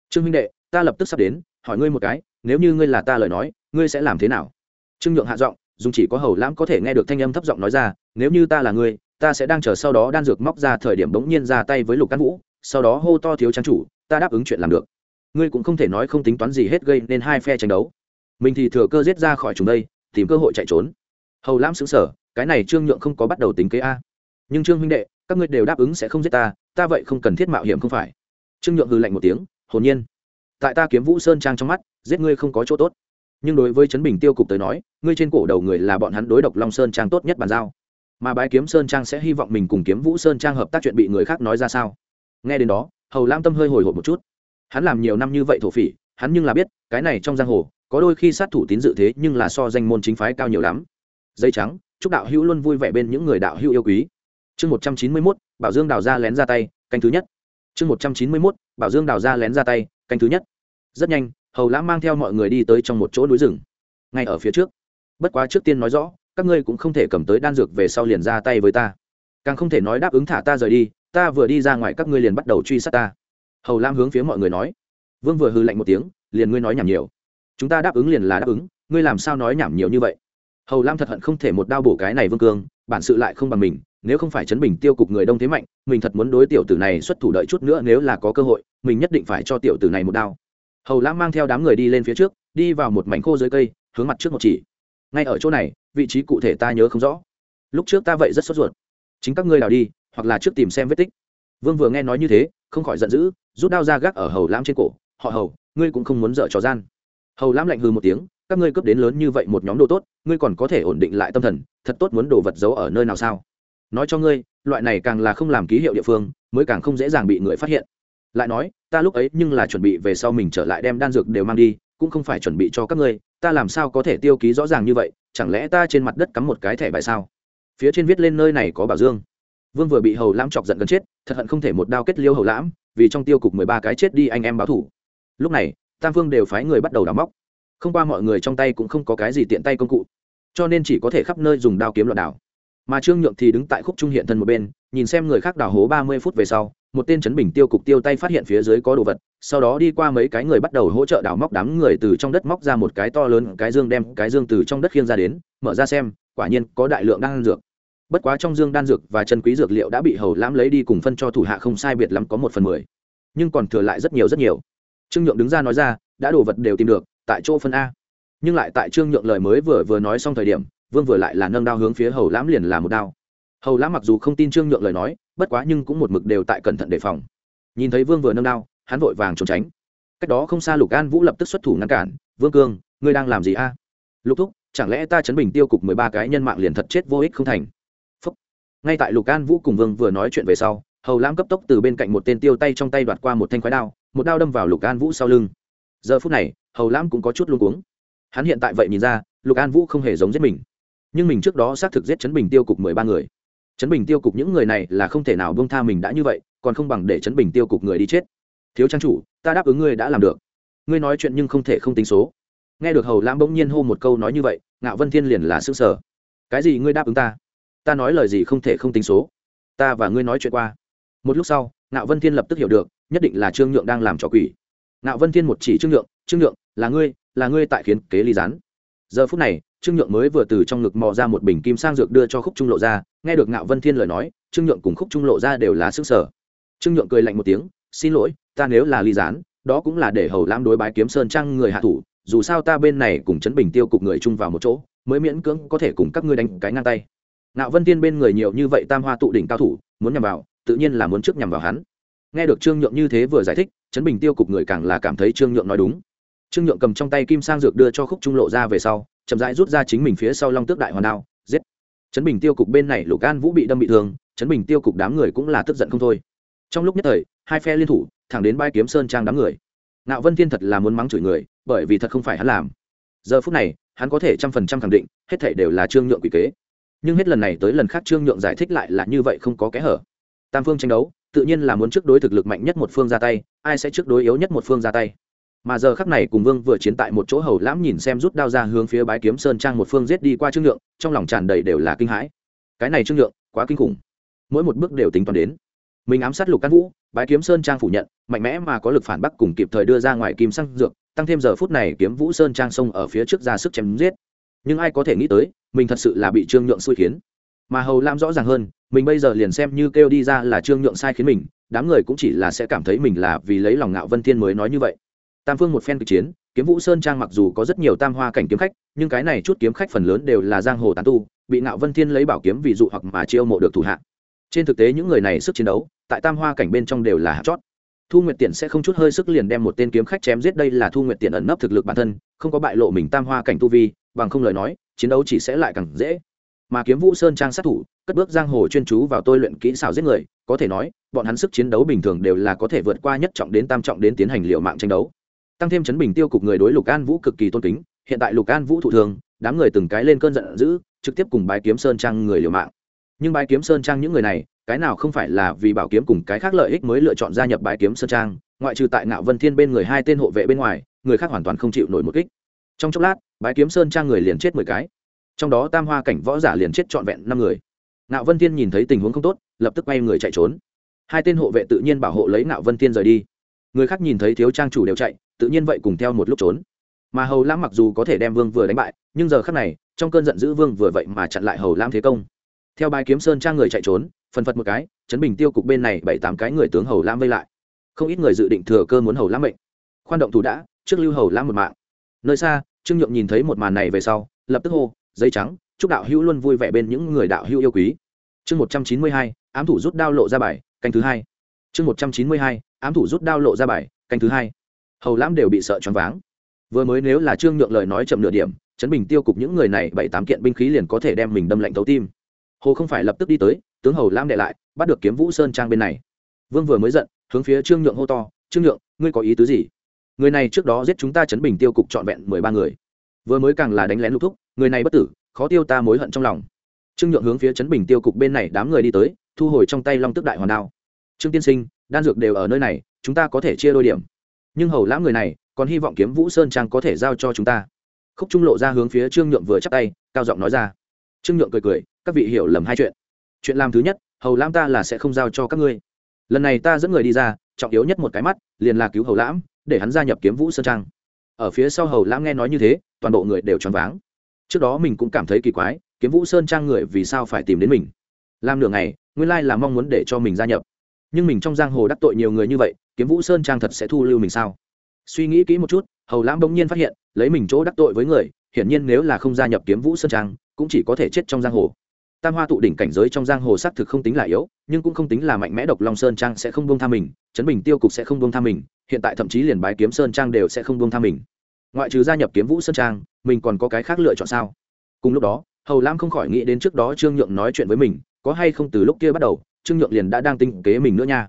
Trương huynh đệ, ta lập tức sắp đến, hỏi ngươi một cái nếu như ngươi là ta lời nói, ngươi sẽ làm thế nào? Trương nhượng hạ giọng, dùng chỉ có hầu lãm có thể nghe được thanh âm thấp giọng nói ra, nếu như ta là ngươi, ta sẽ đang chờ sau đó đan dược móc ra thời điểm bỗng nhiên ra tay với lục căn vũ, sau đó hô to thiếu trang chủ, ta đáp ứng chuyện làm được. Ngươi cũng không thể nói không tính toán gì hết gây nên hai phe tranh đấu. Mình thì thừa cơ giết ra khỏi chúng đây, tìm cơ hội chạy trốn. Hầu lãm xứng sở cái này trương nhượng không có bắt đầu tính kế a. Nhưng trương huynh đệ, các ngươi đều đáp ứng sẽ không giết ta ta vậy không cần thiết mạo hiểm không phải. Trương nhượng hư lạnh một tiếng, hồn nhiên tại ta kiếm vũ sơn trang trong mắt, giết ngươi không có chỗ tốt. Nhưng đối với trấn bình tiêu cục tới nói, ngươi trên cổ đầu người là bọn hắn đối độc long sơn trang tốt nhất bàn giao. Mà bái kiếm sơn trang sẽ hy vọng mình cùng kiếm vũ sơn trang hợp tác chuyện bị người khác nói ra sao? Nghe đến đó, hầu lam tâm hơi hồi hộp một chút. Hắn làm nhiều năm như vậy thổ phỉ, hắn nhưng là biết, cái này trong giang hồ, có đôi khi sát thủ tín dự thế nhưng là so danh môn chính phái cao nhiều lắm. Dây trắng, chúc đạo hữu luôn vui vẻ bên những người đạo hữu yêu quý. Chương một trăm chín mươi mốt, bảo dương đào ra lén ra tay, canh thứ nhất. Chương một trăm chín mươi mốt, bảo dương đào ra lén ra tay canh thứ nhất. Rất nhanh, hầu lãm mang theo mọi người đi tới trong một chỗ núi rừng. Ngay ở phía trước. Bất quá trước tiên nói rõ, các ngươi cũng không thể cầm tới đan dược về sau liền ra tay với ta. Càng không thể nói đáp ứng thả ta rời đi, ta vừa đi ra ngoài các ngươi liền bắt đầu truy sát ta. Hầu lam hướng phía mọi người nói. Vương vừa hư lạnh một tiếng, liền ngươi nói nhảm nhiều. Chúng ta đáp ứng liền là đáp ứng, ngươi làm sao nói nhảm nhiều như vậy? Hầu lam thật hận không thể một đao bổ cái này vương cương, bản sự lại không bằng mình nếu không phải chấn bình tiêu cục người đông thế mạnh, mình thật muốn đối tiểu tử này xuất thủ đợi chút nữa nếu là có cơ hội, mình nhất định phải cho tiểu tử này một đao. Hầu lãm mang theo đám người đi lên phía trước, đi vào một mảnh khô dưới cây, hướng mặt trước một chỉ. Ngay ở chỗ này, vị trí cụ thể ta nhớ không rõ. Lúc trước ta vậy rất sốt ruột. Chính các ngươi đào đi, hoặc là trước tìm xem vết tích. Vương vừa nghe nói như thế, không khỏi giận dữ, rút đao ra gác ở hầu lãm trên cổ. Họ hầu, ngươi cũng không muốn dở trò gian. Hầu lãm lạnh hư một tiếng, các ngươi cướp đến lớn như vậy một nhóm đồ tốt, ngươi còn có thể ổn định lại tâm thần, thật tốt muốn đồ vật giấu ở nơi nào sao? Nói cho ngươi, loại này càng là không làm ký hiệu địa phương, mới càng không dễ dàng bị người phát hiện. Lại nói, ta lúc ấy nhưng là chuẩn bị về sau mình trở lại đem đan dược đều mang đi, cũng không phải chuẩn bị cho các ngươi, ta làm sao có thể tiêu ký rõ ràng như vậy, chẳng lẽ ta trên mặt đất cắm một cái thẻ bài sao? Phía trên viết lên nơi này có bảo dương. Vương vừa bị hầu lãm chọc giận gần chết, thật hận không thể một đao kết liêu hầu lãm, vì trong tiêu cục mười ba cái chết đi anh em báo thủ. Lúc này, tam phương đều phái người bắt đầu đào móc. Không qua mọi người trong tay cũng không có cái gì tiện tay công cụ, cho nên chỉ có thể khắp nơi dùng đao kiếm loạn đào mà trương nhượng thì đứng tại khúc trung hiện thân một bên, nhìn xem người khác đào hố ba mươi phút về sau, một tên chấn bình tiêu cục tiêu tay phát hiện phía dưới có đồ vật, sau đó đi qua mấy cái người bắt đầu hỗ trợ đào móc đám người từ trong đất móc ra một cái to lớn, cái dương đem cái dương từ trong đất khiêng ra đến, mở ra xem, quả nhiên có đại lượng đan dược. Bất quá trong dương đan dược và chân quý dược liệu đã bị hầu lãm lấy đi cùng phân cho thủ hạ không sai biệt lắm có một phần mười. Nhưng còn thừa lại rất nhiều rất nhiều. Trương nhượng đứng ra nói ra, đã đồ vật đều tìm được, tại chỗ phân a. Nhưng lại tại trương nhượng lời mới vừa vừa nói xong thời điểm vương vừa lại là nâng đao hướng phía hầu lãm liền là một đao. Hầu lãm mặc dù không tin trương nhượng lời nói, bất quá nhưng cũng một mực đều tại cẩn thận đề phòng. Nhìn thấy vương vừa nâng đao, hắn vội vàng trốn tránh. Cách đó không xa lục an vũ lập tức xuất thủ ngăn cản, vương cương, ngươi đang làm gì a? Lục thúc, chẳng lẽ ta chấn bình tiêu cục mười ba cái nhân mạng liền thật chết vô ích không thành? Phúc. ngay tại lục an vũ cùng vương vừa nói chuyện về sau, hầu lãm cấp tốc từ bên cạnh một tên tiêu tay trong tay đoạt qua một thanh khói đao, một đao đâm vào lục an vũ sau lưng. Giờ phút này, hầu lãm cũng có chút luôn cuống. Hắn hiện tại vậy nhìn ra, lục an vũ không hề giống giết mình nhưng mình trước đó xác thực giết chấn bình tiêu cục mười ba người. Chấn bình tiêu cục những người này là không thể nào bông tha mình đã như vậy, còn không bằng để chấn bình tiêu cục người đi chết. Thiếu trang chủ, ta đáp ứng ngươi đã làm được. Ngươi nói chuyện nhưng không thể không tính số. Nghe được hầu lãm bỗng nhiên hô một câu nói như vậy, ngạo vân thiên liền là s ư ơ n g sở cái gì ngươi đáp ứng ta? Ta nói lời gì không thể không tính số. Ta và ngươi nói chuyện qua. Một lúc sau, ngạo vân thiên lập tức hiểu được, nhất định là trương nhượng đang làm trò quỷ. Ngạo vân thiên một chỉ trương nhượng trương nhượng, là ngươi là ngươi tại khiến kế ly gián. Giờ phút này trương nhượng mới vừa từ trong ngực mò ra một bình kim sang dược đưa cho khúc trung lộ ra, nghe được ngạo vân thiên lời nói, trương nhượng cùng khúc trung lộ ra đều là sức sở. Trương nhượng cười lạnh một tiếng, xin lỗi, ta nếu là ly gián, đó cũng là để hầu lãm đối bái kiếm sơn trang người hạ thủ, dù sao ta bên này cùng chấn bình tiêu cục người chung vào một chỗ, mới miễn cưỡng có thể cùng các ngươi đánh cái ngang tay. Ngạo vân thiên bên người nhiều như vậy tam hoa tụ đỉnh cao thủ, muốn nhằm vào, tự nhiên là muốn trước nhằm vào hắn. Nghe được trương nhượng như thế vừa giải thích chấn bình tiêu cục người càng là cảm thấy trương nhượng nói đúng. Trương nhượng cầm trong tay kim sang dược đưa cho khúc trung lộ ra về sau chậm rãi rút ra chính mình phía sau long tước đại hoàn đao, giết. Chấn bình tiêu cục bên này lục an vũ bị đâm bị thương chấn bình tiêu cục đám người cũng là tức giận không thôi. Trong lúc nhất thời, hai phe liên thủ, thẳng đến bãi kiếm sơn trang đám người. Nạo vân thiên thật là muốn mắng chửi người, bởi vì thật không phải hắn làm. Giờ phút này, hắn có thể trăm phần trăm khẳng định, hết thể đều là trương nhượng quỷ kế. Nhưng hết lần này tới lần khác trương nhượng giải thích lại là như vậy không có kẽ hở. Tam phương tranh đấu, tự nhiên là muốn trước đối thực lực mạnh nhất một phương ra tay, ai sẽ trước đối yếu nhất một phương ra tay? Mà giờ khắc này cùng vương vừa chiến tại một chỗ hầu lãm nhìn xem rút đao ra hướng phía bái kiếm sơn trang một phương giết đi qua trương nhượng trong lòng tràn đầy đều là kinh hãi. Cái này trương nhượng quá kinh khủng. Mỗi một bước đều tính toán đến. Mình ám sát lục căn vũ, bái kiếm sơn trang phủ nhận, mạnh mẽ mà có lực phản bác cùng kịp thời đưa ra ngoài kim sang dược, tăng thêm giờ phút này kiếm vũ sơn trang sông ở phía trước ra sức chém giết. Nhưng ai có thể nghĩ tới, mình thật sự là bị trương nhượng xui khiến. Mà hầu lam rõ ràng hơn, mình bây giờ liền xem như kêu đi ra là trương nhượng sai khiến mình, đám người cũng chỉ là sẽ cảm thấy mình là vì lấy lòng ngạo vân thiên mới nói như vậy tam phương một phen kịch chiến, kiếm vũ sơn trang mặc dù có rất nhiều tam hoa cảnh kiếm khách, nhưng cái này chút kiếm khách phần lớn đều là giang hồ tán tu, bị ngạo vân thiên lấy bảo kiếm ví dụ hoặc mà chiêu mộ được thủ hạ. Trên thực tế những người này sức chiến đấu, tại tam hoa cảnh bên trong đều là hạt chót. Thu nguyệt tiện sẽ không chút hơi sức liền đem một tên kiếm khách chém giết, đây là thu nguyệt tiện ẩn nấp thực lực bản thân, không có bại lộ mình tam hoa cảnh tu vi, bằng không lời nói, chiến đấu chỉ sẽ lại càng dễ. Mà kiếm vũ sơn trang sát thủ, cất bước giang hồ chuyên chú vào tôi luyện kỹ xảo giết người, có thể nói, bọn hắn sức chiến đấu bình thường đều là có thể vượt qua nhất trọng đến tam trọng đến tiến hành liệu mạng tranh đấu tăng thêm chấn bình tiêu cục người đối lục an vũ cực kỳ tôn kính, hiện tại lục an vũ thụ thường, đám người từng cái lên cơn giận dữ, trực tiếp cùng bái kiếm sơn trang người liều mạng. Nhưng bái kiếm sơn trang những người này, cái nào không phải là vì bảo kiếm cùng cái khác lợi ích mới lựa chọn gia nhập bái kiếm sơn trang, ngoại trừ tại ngạo vân thiên bên người hai tên hộ vệ bên ngoài, người khác hoàn toàn không chịu nổi một kích. Trong chốc lát, bái kiếm sơn trang người liền chết mười cái. Trong đó tam hoa cảnh võ giả liền chết trọn vẹn năm người. Ngạo vân thiên nhìn thấy tình huống không tốt, lập tức bay người chạy trốn. Hai tên hộ vệ tự nhiên bảo hộ lấy ngạo vân thiên rời đi. Người khác nhìn thấy thiếu trang chủ đều chạy tự nhiên vậy cùng theo một lúc trốn. Mà hầu lam mặc dù có thể đem vương vừa đánh bại, nhưng giờ khác này, trong cơn giận dữ vương vừa vậy mà chặn lại hầu lam thế công. Theo bài kiếm sơn trang người chạy trốn, phần phật một cái, chấn bình tiêu cục bên này bảy tám cái người tướng hầu lam vây lại. Không ít người dự định thừa cơ muốn hầu lam mệnh. Khoan động thủ đã, trước lưu hầu lam một mạng. Nơi xa, trương nhượng nhìn thấy một màn này về sau, lập tức hô, giấy trắng, chúc đạo hữu luôn vui vẻ bên những người đạo hữu yêu quý. Chương một trăm chín mươi hai, ám thủ rút đao lộ ra bài, canh thứ hai. Chương một trăm chín mươi hai, ám thủ rút đao lộ ra bài, canh thứ hai hầu lãm đều bị sợ choáng váng. Vừa mới nếu là trương nhượng lời nói chậm nửa điểm chấn bình tiêu cục những người này bảy tám kiện binh khí liền có thể đem mình đâm lạnh thấu tim. Hồ không phải lập tức đi tới, tướng hầu lãm đệ lại, bắt được kiếm vũ sơn trang bên này. Vương vừa mới giận, hướng phía trương nhượng hô to, trương nhượng, ngươi có ý tứ gì? Người này trước đó giết chúng ta chấn bình tiêu cục trọn vẹn mười ba người. Vừa mới càng là đánh lén lục thúc, người này bất tử, khó tiêu ta mối hận trong lòng. Trương nhượng hướng phía chấn bình tiêu cục bên này đám người đi tới, thu hồi trong tay long tức đại hoàn đao. Trương tiên sinh, đan dược đều ở nơi này, chúng ta có thể chia đôi điểm nhưng hầu lãm người này còn hy vọng kiếm vũ sơn trang có thể giao cho chúng ta khúc trung lộ ra hướng phía trương nhượng vừa chắc tay cao giọng nói ra trương nhượng cười cười các vị hiểu lầm hai chuyện chuyện làm thứ nhất hầu lãm ta là sẽ không giao cho các ngươi lần này ta dẫn người đi ra trọng yếu nhất một cái mắt liền là cứu hầu lãm để hắn gia nhập kiếm vũ sơn trang ở phía sau hầu lãm nghe nói như thế toàn bộ người đều choáng váng trước đó mình cũng cảm thấy kỳ quái kiếm vũ sơn trang người vì sao phải tìm đến mình làm nửa ngày nguyên lai là mong muốn để cho mình gia nhập nhưng mình trong giang hồ đắc tội nhiều người như vậy kiếm vũ sơn trang thật sẽ thu lưu mình sao? Suy nghĩ kỹ một chút, hầu lãm bỗng nhiên phát hiện, lấy mình chỗ đắc tội với người, hiển nhiên nếu là không gia nhập kiếm vũ sơn trang, cũng chỉ có thể chết trong giang hồ. Tam hoa tụ đỉnh cảnh giới trong giang hồ xác thực không tính là yếu, nhưng cũng không tính là mạnh mẽ độc long sơn trang sẽ không buông tha mình, chấn bình tiêu cục sẽ không buông tha mình, hiện tại thậm chí liền bái kiếm sơn trang đều sẽ không buông tha mình. Ngoại trừ gia nhập kiếm vũ sơn trang, mình còn có cái khác lựa chọn sao? Cùng lúc đó, hầu lam không khỏi nghĩ đến trước đó trương nhượng nói chuyện với mình, có hay không từ lúc kia bắt đầu, trương nhượng liền đã đang tinh kế mình nữa nha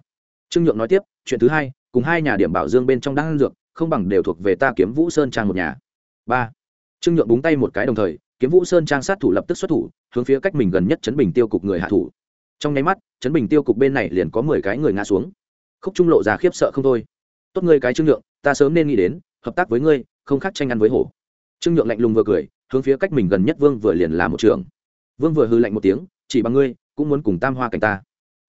trương nhượng nói tiếp, chuyện thứ hai, cùng hai nhà điểm bảo dương bên trong đang dược, không bằng đều thuộc về ta kiếm vũ sơn trang một nhà. Ba. Trương nhượng búng tay một cái đồng thời, kiếm vũ sơn trang sát thủ lập tức xuất thủ, hướng phía cách mình gần nhất chấn bình tiêu cục người hạ thủ. Trong nháy mắt chấn bình tiêu cục bên này liền có mười cái người ngã xuống. Khúc trung lộ già khiếp sợ không thôi. Tốt ngươi cái trương nhượng, ta sớm nên nghĩ đến, hợp tác với ngươi, không khác tranh ăn với hổ. Trương nhượng lạnh lùng vừa cười, hướng phía cách mình gần nhất vương vừa liền là một trường. Vương vừa hư lạnh một tiếng, chỉ bằng ngươi, cũng muốn cùng tam hoa cảnh ta.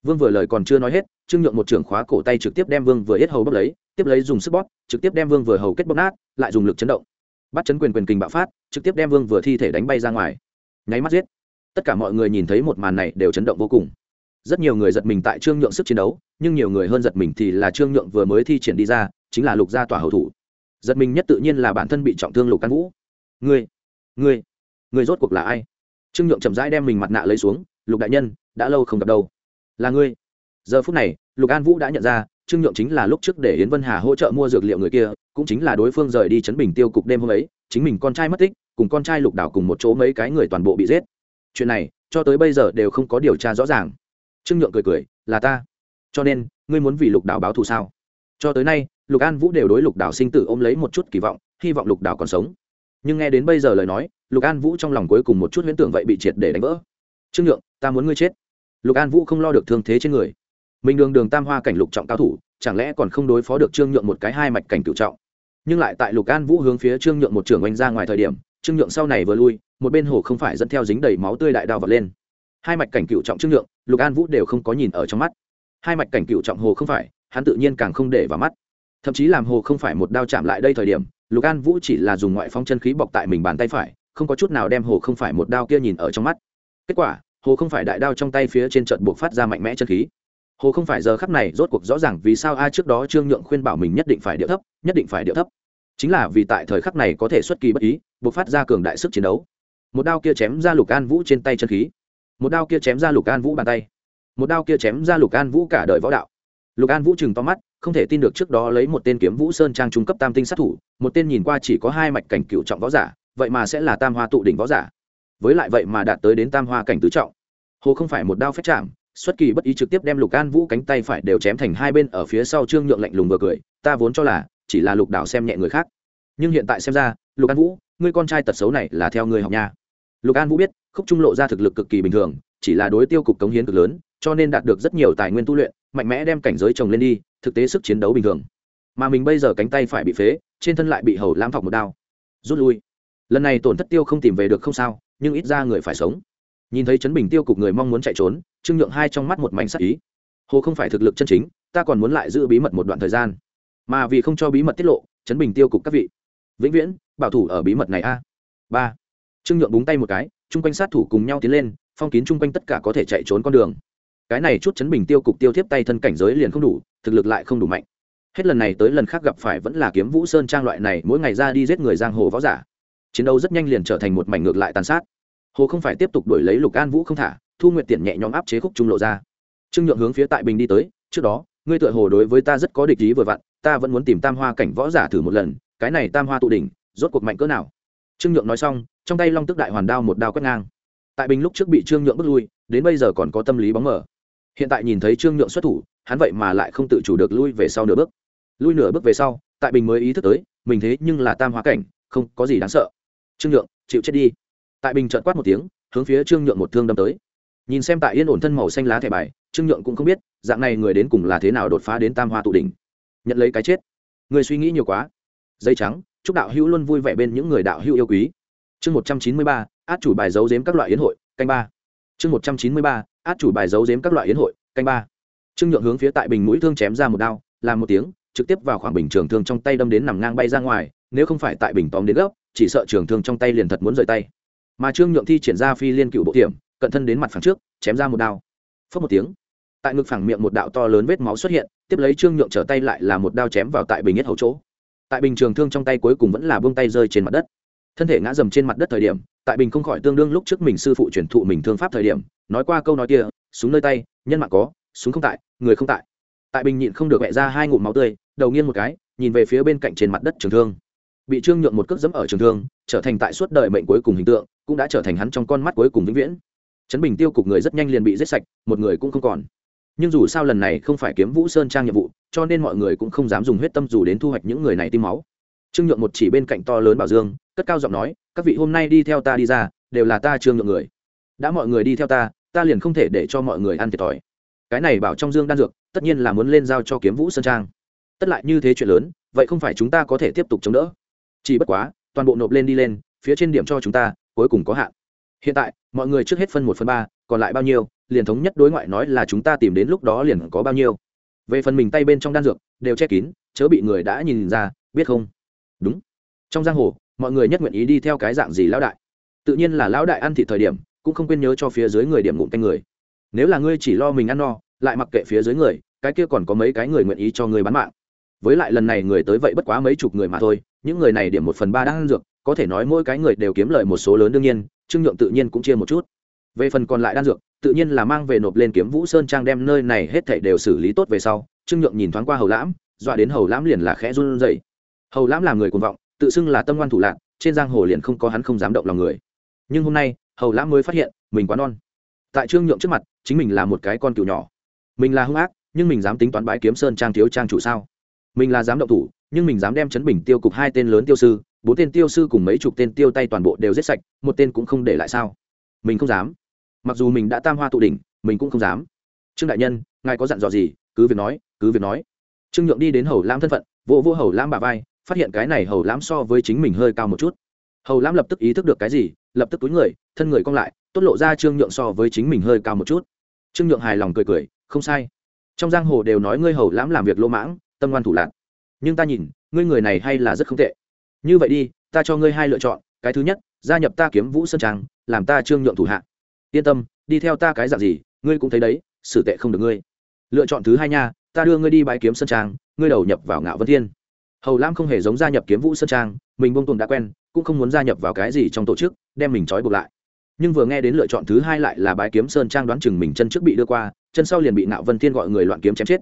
Vương vừa lời còn chưa nói hết trương nhượng một trưởng khóa cổ tay trực tiếp đem vương vừa yết hầu bóp lấy, tiếp lấy dùng sức bóp, trực tiếp đem vương vừa hầu kết bóp nát, lại dùng lực chấn động. Bắt chấn quyền quyền kình bạo phát, trực tiếp đem vương vừa thi thể đánh bay ra ngoài. Nháy mắt giết. Tất cả mọi người nhìn thấy một màn này đều chấn động vô cùng. Rất nhiều người giật mình tại trương nhượng sức chiến đấu, nhưng nhiều người hơn giật mình thì là trương nhượng vừa mới thi triển đi ra, chính là lục gia tỏa hậu thủ. Giật mình nhất tự nhiên là bản thân bị trọng thương lục căn vũ. Ngươi ngươi ngươi rốt cuộc là ai? Trương nhượng chậm rãi đem mình mặt nạ lấy xuống, lục đại nhân, đã lâu không gặp đâu. Là ngươi giờ phút này, lục an vũ đã nhận ra, trương nhượng chính là lúc trước để yến vân hà hỗ trợ mua dược liệu người kia, cũng chính là đối phương rời đi chấn bình tiêu cục đêm hôm ấy, chính mình con trai mất tích, cùng con trai lục đảo cùng một chỗ mấy cái người toàn bộ bị giết. Chuyện này, cho tới bây giờ đều không có điều tra rõ ràng. Trương nhượng cười cười, là ta. Cho nên, ngươi muốn vì lục đảo báo thù sao? Cho tới nay, lục an vũ đều đối lục đảo sinh tử ôm lấy một chút kỳ vọng, hy vọng lục đảo còn sống. Nhưng nghe đến bây giờ lời nói, lục an vũ trong lòng cuối cùng một chút huyễn tưởng vậy bị triệt để đánh vỡ. Trương nhượng, ta muốn ngươi chết. Lục an vũ không lo được thương thế trên người mình đường đường tam hoa cảnh lục trọng cao thủ, chẳng lẽ còn không đối phó được trương nhượng một cái hai mạch cảnh cựu trọng? Nhưng lại tại lục an vũ hướng phía trương nhượng một trưởng oanh ra ngoài thời điểm, trương nhượng sau này vừa lui, một bên hồ không phải dẫn theo dính đầy máu tươi đại đao vật lên. Hai mạch cảnh cựu trọng trương nhượng, lục an vũ đều không có nhìn ở trong mắt. Hai mạch cảnh cựu trọng hồ không phải, hắn tự nhiên càng không để vào mắt. Thậm chí làm hồ không phải một đao chạm lại đây thời điểm, lục an vũ chỉ là dùng ngoại phong chân khí bọc tại mình bàn tay phải, không có chút nào đem hồ không phải một đao kia nhìn ở trong mắt. Kết quả, hồ không phải đại đao trong tay phía trên trận buộc phát ra mạnh mẽ chân khí hồ không phải giờ khắp này, rốt cuộc rõ ràng vì sao ai trước đó trương nhượng khuyên bảo mình nhất định phải điệu thấp, nhất định phải điệu thấp. Chính là vì tại thời khắc này có thể xuất kỳ bất ý, buộc phát ra cường đại sức chiến đấu. Một đao kia chém ra lục an vũ trên tay chân khí. Một đao kia chém ra lục an vũ bàn tay. Một đao kia chém ra lục an vũ cả đời võ đạo. Lục an vũ chừng to mắt, không thể tin được trước đó lấy một tên kiếm vũ sơn trang trung cấp tam tinh sát thủ, một tên nhìn qua chỉ có hai mạch cảnh cựu trọng võ giả, vậy mà sẽ là tam hoa tụ đỉnh võ giả. Với lại vậy mà đạt tới đến tam hoa cảnh tứ trọng. Hồ không phải một đao phép chạm xuất kỳ bất ý trực tiếp đem lục an vũ cánh tay phải đều chém thành hai bên ở phía sau trương nhượng lạnh lùng vừa cười, ta vốn cho là chỉ là lục đảo xem nhẹ người khác. Nhưng hiện tại xem ra, lục an vũ, ngươi con trai tật xấu này là theo người học nha. Lục an vũ biết, khúc trung lộ ra thực lực cực kỳ bình thường, chỉ là đối tiêu cục cống hiến cực lớn, cho nên đạt được rất nhiều tài nguyên tu luyện, mạnh mẽ đem cảnh giới chồng lên đi, thực tế sức chiến đấu bình thường. Mà mình bây giờ cánh tay phải bị phế, trên thân lại bị hầu lam thọc một đao. Rút lui. Lần này tổn thất tiêu không tìm về được không sao, nhưng ít ra người phải sống nhìn thấy chấn bình tiêu cục người mong muốn chạy trốn, trương nhượng hai trong mắt một mảnh sắc ý. Hồ không phải thực lực chân chính, ta còn muốn lại giữ bí mật một đoạn thời gian. Mà vì không cho bí mật tiết lộ chấn bình tiêu cục các vị. Vĩnh viễn, bảo thủ ở bí mật này a. Ba. Trương nhượng búng tay một cái, chung quanh sát thủ cùng nhau tiến lên, phong kín chung quanh tất cả có thể chạy trốn con đường. Cái này chút chấn bình tiêu cục tiêu thiếp tay thân cảnh giới liền không đủ, thực lực lại không đủ mạnh. Hết lần này tới lần khác gặp phải vẫn là kiếm vũ sơn trang loại này, mỗi ngày ra đi giết người giang hồ võ giả. Chiến đấu rất nhanh liền trở thành một mảnh ngược lại tàn sát hồ không phải tiếp tục đuổi lấy lục an vũ không thả, thu nguyệt tiện nhẹ nhõm áp chế khúc trung lộ ra. Trương nhượng hướng phía tại bình đi tới, trước đó, ngươi tựa hồ đối với ta rất có địch ý vừa vặn, ta vẫn muốn tìm tam hoa cảnh võ giả thử một lần, cái này tam hoa tụ đỉnh, rốt cuộc mạnh cỡ nào? Trương nhượng nói xong, trong tay long tức đại hoàn đao một đao quét ngang. Tại bình lúc trước bị trương nhượng bước lui, đến bây giờ còn có tâm lý bóng mờ. Hiện tại nhìn thấy trương nhượng xuất thủ, hắn vậy mà lại không tự chủ được lui về sau nửa bước. Lui nửa bước về sau, tại bình mới ý thức tới, mình thế nhưng là tam hoa cảnh, không có gì đáng sợ. Trương nhượng, chịu chết đi tại bình trợn quát một tiếng, hướng phía trương nhượng một thương đâm tới. Nhìn xem tại yên ổn thân màu xanh lá thẻ bài, trương nhượng cũng không biết, dạng này người đến cùng là thế nào đột phá đến tam hoa tụ đỉnh. Nhận lấy cái chết. Người suy nghĩ nhiều quá. Dây trắng, chúc đạo hữu luôn vui vẻ bên những người đạo hữu yêu quý. Chương một trăm chín mươi ba, át chủ bài giấu giếm các loại yến hội, canh ba. Chương một trăm chín mươi ba, át chủ bài giấu giếm các loại yến hội, canh ba. Trương nhượng hướng phía tại bình mũi thương chém ra một đao, làm một tiếng, trực tiếp vào khoảng bình trường thương trong tay đâm đến nằm ngang bay ra ngoài, nếu không phải tại bình tóm đến gốc chỉ sợ trường thương trong tay liền thật muốn rời tay mà trương nhượng thi triển ra phi liên cựu bộ tiệm cận thân đến mặt phẳng trước, chém ra một đao. Phớt một tiếng, tại ngực phẳng miệng một đạo to lớn vết máu xuất hiện, tiếp lấy trương nhượng trở tay lại là một đao chém vào tại bình nhất hầu chỗ. Tại bình trường thương trong tay cuối cùng vẫn là buông tay rơi trên mặt đất. Thân thể ngã dầm trên mặt đất thời điểm, tại bình không khỏi tương đương lúc trước mình sư phụ truyền thụ mình thương pháp thời điểm, nói qua câu nói kia, súng nơi tay, nhân mạng có, súng không tại, người không tại. Tại bình nhịn không được vẽ ra hai ngụm máu tươi, đầu nghiêng một cái, nhìn về phía bên cạnh trên mặt đất trường thương bị trương nhượng một cước dẫm ở trường thương, trở thành tại suốt đời mệnh cuối cùng hình tượng, cũng đã trở thành hắn trong con mắt cuối cùng vĩnh viễn. Chấn bình tiêu cục người rất nhanh liền bị giết sạch, một người cũng không còn. Nhưng dù sao lần này không phải kiếm vũ sơn trang nhiệm vụ, cho nên mọi người cũng không dám dùng huyết tâm dù đến thu hoạch những người này tim máu. Trương nhượng một chỉ bên cạnh to lớn bảo dương, cất cao giọng nói, các vị hôm nay đi theo ta đi ra, đều là ta trương nhượng người. Đã mọi người đi theo ta ta liền không thể để cho mọi người ăn thiệt thòi. Cái này bảo trong dương đan dược, tất nhiên là muốn lên giao cho kiếm vũ sơn trang. Tất lại như thế chuyện lớn, vậy không phải chúng ta có thể tiếp tục chống đỡ? Chỉ bất quá, toàn bộ nộp lên đi lên, phía trên điểm cho chúng ta, cuối cùng có hạn. Hiện tại, mọi người trước hết phân một phần ba, còn lại bao nhiêu, liền thống nhất đối ngoại nói là chúng ta tìm đến lúc đó liền có bao nhiêu. Về phần mình tay bên trong đan dược, đều che kín, chớ bị người đã nhìn ra, biết không? Đúng. Trong giang hồ, mọi người nhất nguyện ý đi theo cái dạng gì lão đại? Tự nhiên là lão đại ăn thị thời điểm, cũng không quên nhớ cho phía dưới người điểm ngụm canh người. Nếu là ngươi chỉ lo mình ăn no, lại mặc kệ phía dưới người, cái kia còn có mấy cái người nguyện ý cho ngươi bán mạng. Với lại lần này người tới vậy bất quá mấy chục người mà thôi những người này điểm một phần ba đang ăn dược, có thể nói mỗi cái người đều kiếm lợi một số lớn đương nhiên, trương nhượng tự nhiên cũng chia một chút. Về phần còn lại đan dược, tự nhiên là mang về nộp lên kiếm vũ sơn trang đem nơi này hết thảy đều xử lý tốt về sau, trương nhượng nhìn thoáng qua hầu lãm, dọa đến hầu lãm liền là khẽ run rẩy. Hầu lãm là người cuồng vọng, tự xưng là tâm ngoan thủ lạc trên giang hồ liền không có hắn không dám động lòng người. Nhưng hôm nay, hầu lãm mới phát hiện, mình quá non. Tại trương nhượng trước mặt, chính mình là một cái con cừu nhỏ. Mình là hung ác, nhưng mình dám tính toán bãi kiếm sơn trang thiếu trang chủ sao? Mình là dám động thủ nhưng mình dám đem chấn bình tiêu cục hai tên lớn tiêu sư, bốn tên tiêu sư cùng mấy chục tên tiêu tay toàn bộ đều giết sạch, một tên cũng không để lại sao? Mình không dám. Mặc dù mình đã tam hoa tụ đỉnh, mình cũng không dám. Trương đại nhân, ngài có dặn dò gì? Cứ việc nói, cứ việc nói. Trương nhượng đi đến hầu lam thân phận vô vô hầu lam bà vai, phát hiện cái này hầu lam so với chính mình hơi cao một chút. Hầu lam lập tức ý thức được cái gì, lập tức túi người, thân người cong lại, tốt lộ ra trương nhượng so với chính mình hơi cao một chút. Trương nhượng hài lòng cười cười, không sai. Trong giang hồ đều nói ngươi hầu lãm làm việc lỗ mãng, tâm ngoan thủ lạc nhưng ta nhìn, ngươi người này hay là rất không tệ. Như vậy đi, ta cho ngươi hai lựa chọn, cái thứ nhất, gia nhập ta kiếm vũ sơn trang, làm ta trương nhượng thủ hạ. Yên tâm, đi theo ta cái dạng gì, ngươi cũng thấy đấy, xử tệ không được ngươi. Lựa chọn thứ hai nha, ta đưa ngươi đi bãi kiếm sơn trang, ngươi đầu nhập vào ngạo vân thiên. Hầu lam không hề giống gia nhập kiếm vũ sơn trang, mình bông tuần đã quen, cũng không muốn gia nhập vào cái gì trong tổ chức, đem mình trói buộc lại. Nhưng vừa nghe đến lựa chọn thứ hai lại là bái kiếm sơn trang đoán chừng mình chân trước bị đưa qua, chân sau liền bị ngạo vân thiên gọi người loạn kiếm chém chết.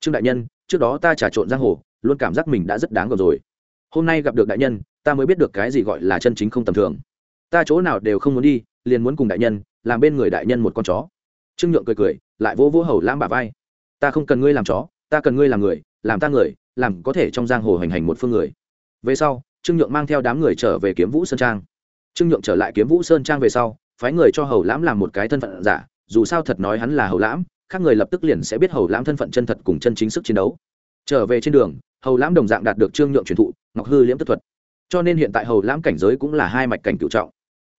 Trương đại nhân, trước đó ta trà trộn giang hồ luôn cảm giác mình đã rất đáng gờm rồi. Hôm nay gặp được đại nhân, ta mới biết được cái gì gọi là chân chính không tầm thường. Ta chỗ nào đều không muốn đi, liền muốn cùng đại nhân, làm bên người đại nhân một con chó. Trương nhượng cười cười, lại vỗ vỗ hầu lãm bà vai. Ta không cần ngươi làm chó, ta cần ngươi làm người, làm ta người, làm có thể trong giang hồ hành hành một phương người. Về sau, trương nhượng mang theo đám người trở về kiếm vũ sơn trang. Trương nhượng trở lại kiếm vũ sơn trang về sau, phái người cho hầu lãm làm một cái thân phận giả, dù sao thật nói hắn là hầu lãm, khác người lập tức liền sẽ biết hầu lãm thân phận chân thật cùng chân chính sức chiến đấu trở về trên đường, hầu lãm đồng dạng đạt được trương nhượng truyền thụ, ngọc hư liễm tức thuật. Cho nên hiện tại hầu lãm cảnh giới cũng là hai mạch cảnh cựu trọng.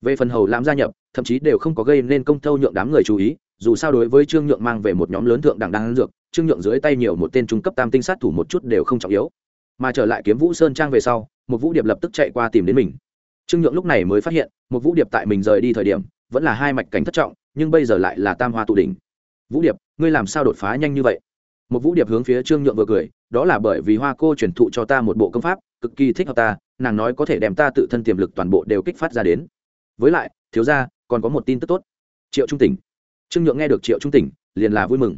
Về phần hầu lãm gia nhập, thậm chí đều không có gây nên công thâu nhượng đám người chú ý, dù sao đối với trương nhượng mang về một nhóm lớn thượng đẳng đang dược, trương nhượng dưới tay nhiều một tên trung cấp tam tinh sát thủ một chút đều không trọng yếu. Mà trở lại kiếm vũ sơn trang về sau, một vũ điệp lập tức chạy qua tìm đến mình. Trương nhượng lúc này mới phát hiện, một vũ điệp tại mình rời đi thời điểm, vẫn là hai mạch cảnh thất trọng, nhưng bây giờ lại là tam hoa tụ đỉnh. Vũ điệp, ngươi làm sao đột phá nhanh như vậy? Một vũ điệp hướng phía trương nhượng vừa cười đó là bởi vì hoa cô truyền thụ cho ta một bộ công pháp, cực kỳ thích hợp ta, nàng nói có thể đem ta tự thân tiềm lực toàn bộ đều kích phát ra đến. Với lại, thiếu ra còn có một tin tức tốt. Triệu trung tỉnh. Trương nhượng nghe được triệu trung tỉnh, liền là vui mừng.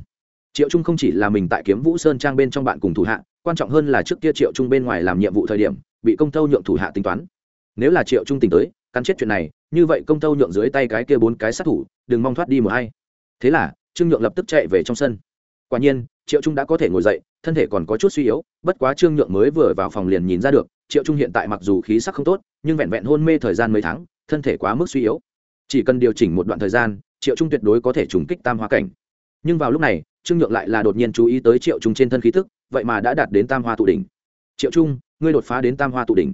Triệu trung không chỉ là mình tại kiếm vũ sơn trang bên trong bạn cùng thủ hạ, quan trọng hơn là trước kia triệu trung bên ngoài làm nhiệm vụ thời điểm, bị công tâu nhượng thủ hạ tính toán. Nếu là triệu trung tỉnh tới, cắn chết chuyện này, như vậy công tâu nhượng dưới tay cái kia bốn cái sát thủ, đừng mong thoát đi một hay thế là, trương nhượng lập tức chạy về trong sân. Quả nhiên triệu trung đã có thể ngồi dậy, thân thể còn có chút suy yếu, bất quá trương nhượng mới vừa vào phòng liền nhìn ra được, triệu trung hiện tại mặc dù khí sắc không tốt, nhưng vẹn vẹn hôn mê thời gian mấy tháng, thân thể quá mức suy yếu. Chỉ cần điều chỉnh một đoạn thời gian, triệu trung tuyệt đối có thể trùng kích tam hoa cảnh. Nhưng vào lúc này, trương nhượng lại là đột nhiên chú ý tới triệu trung trên thân khí thức, vậy mà đã đạt đến tam hoa tụ đỉnh. Triệu trung, ngươi đột phá đến tam hoa tụ đỉnh.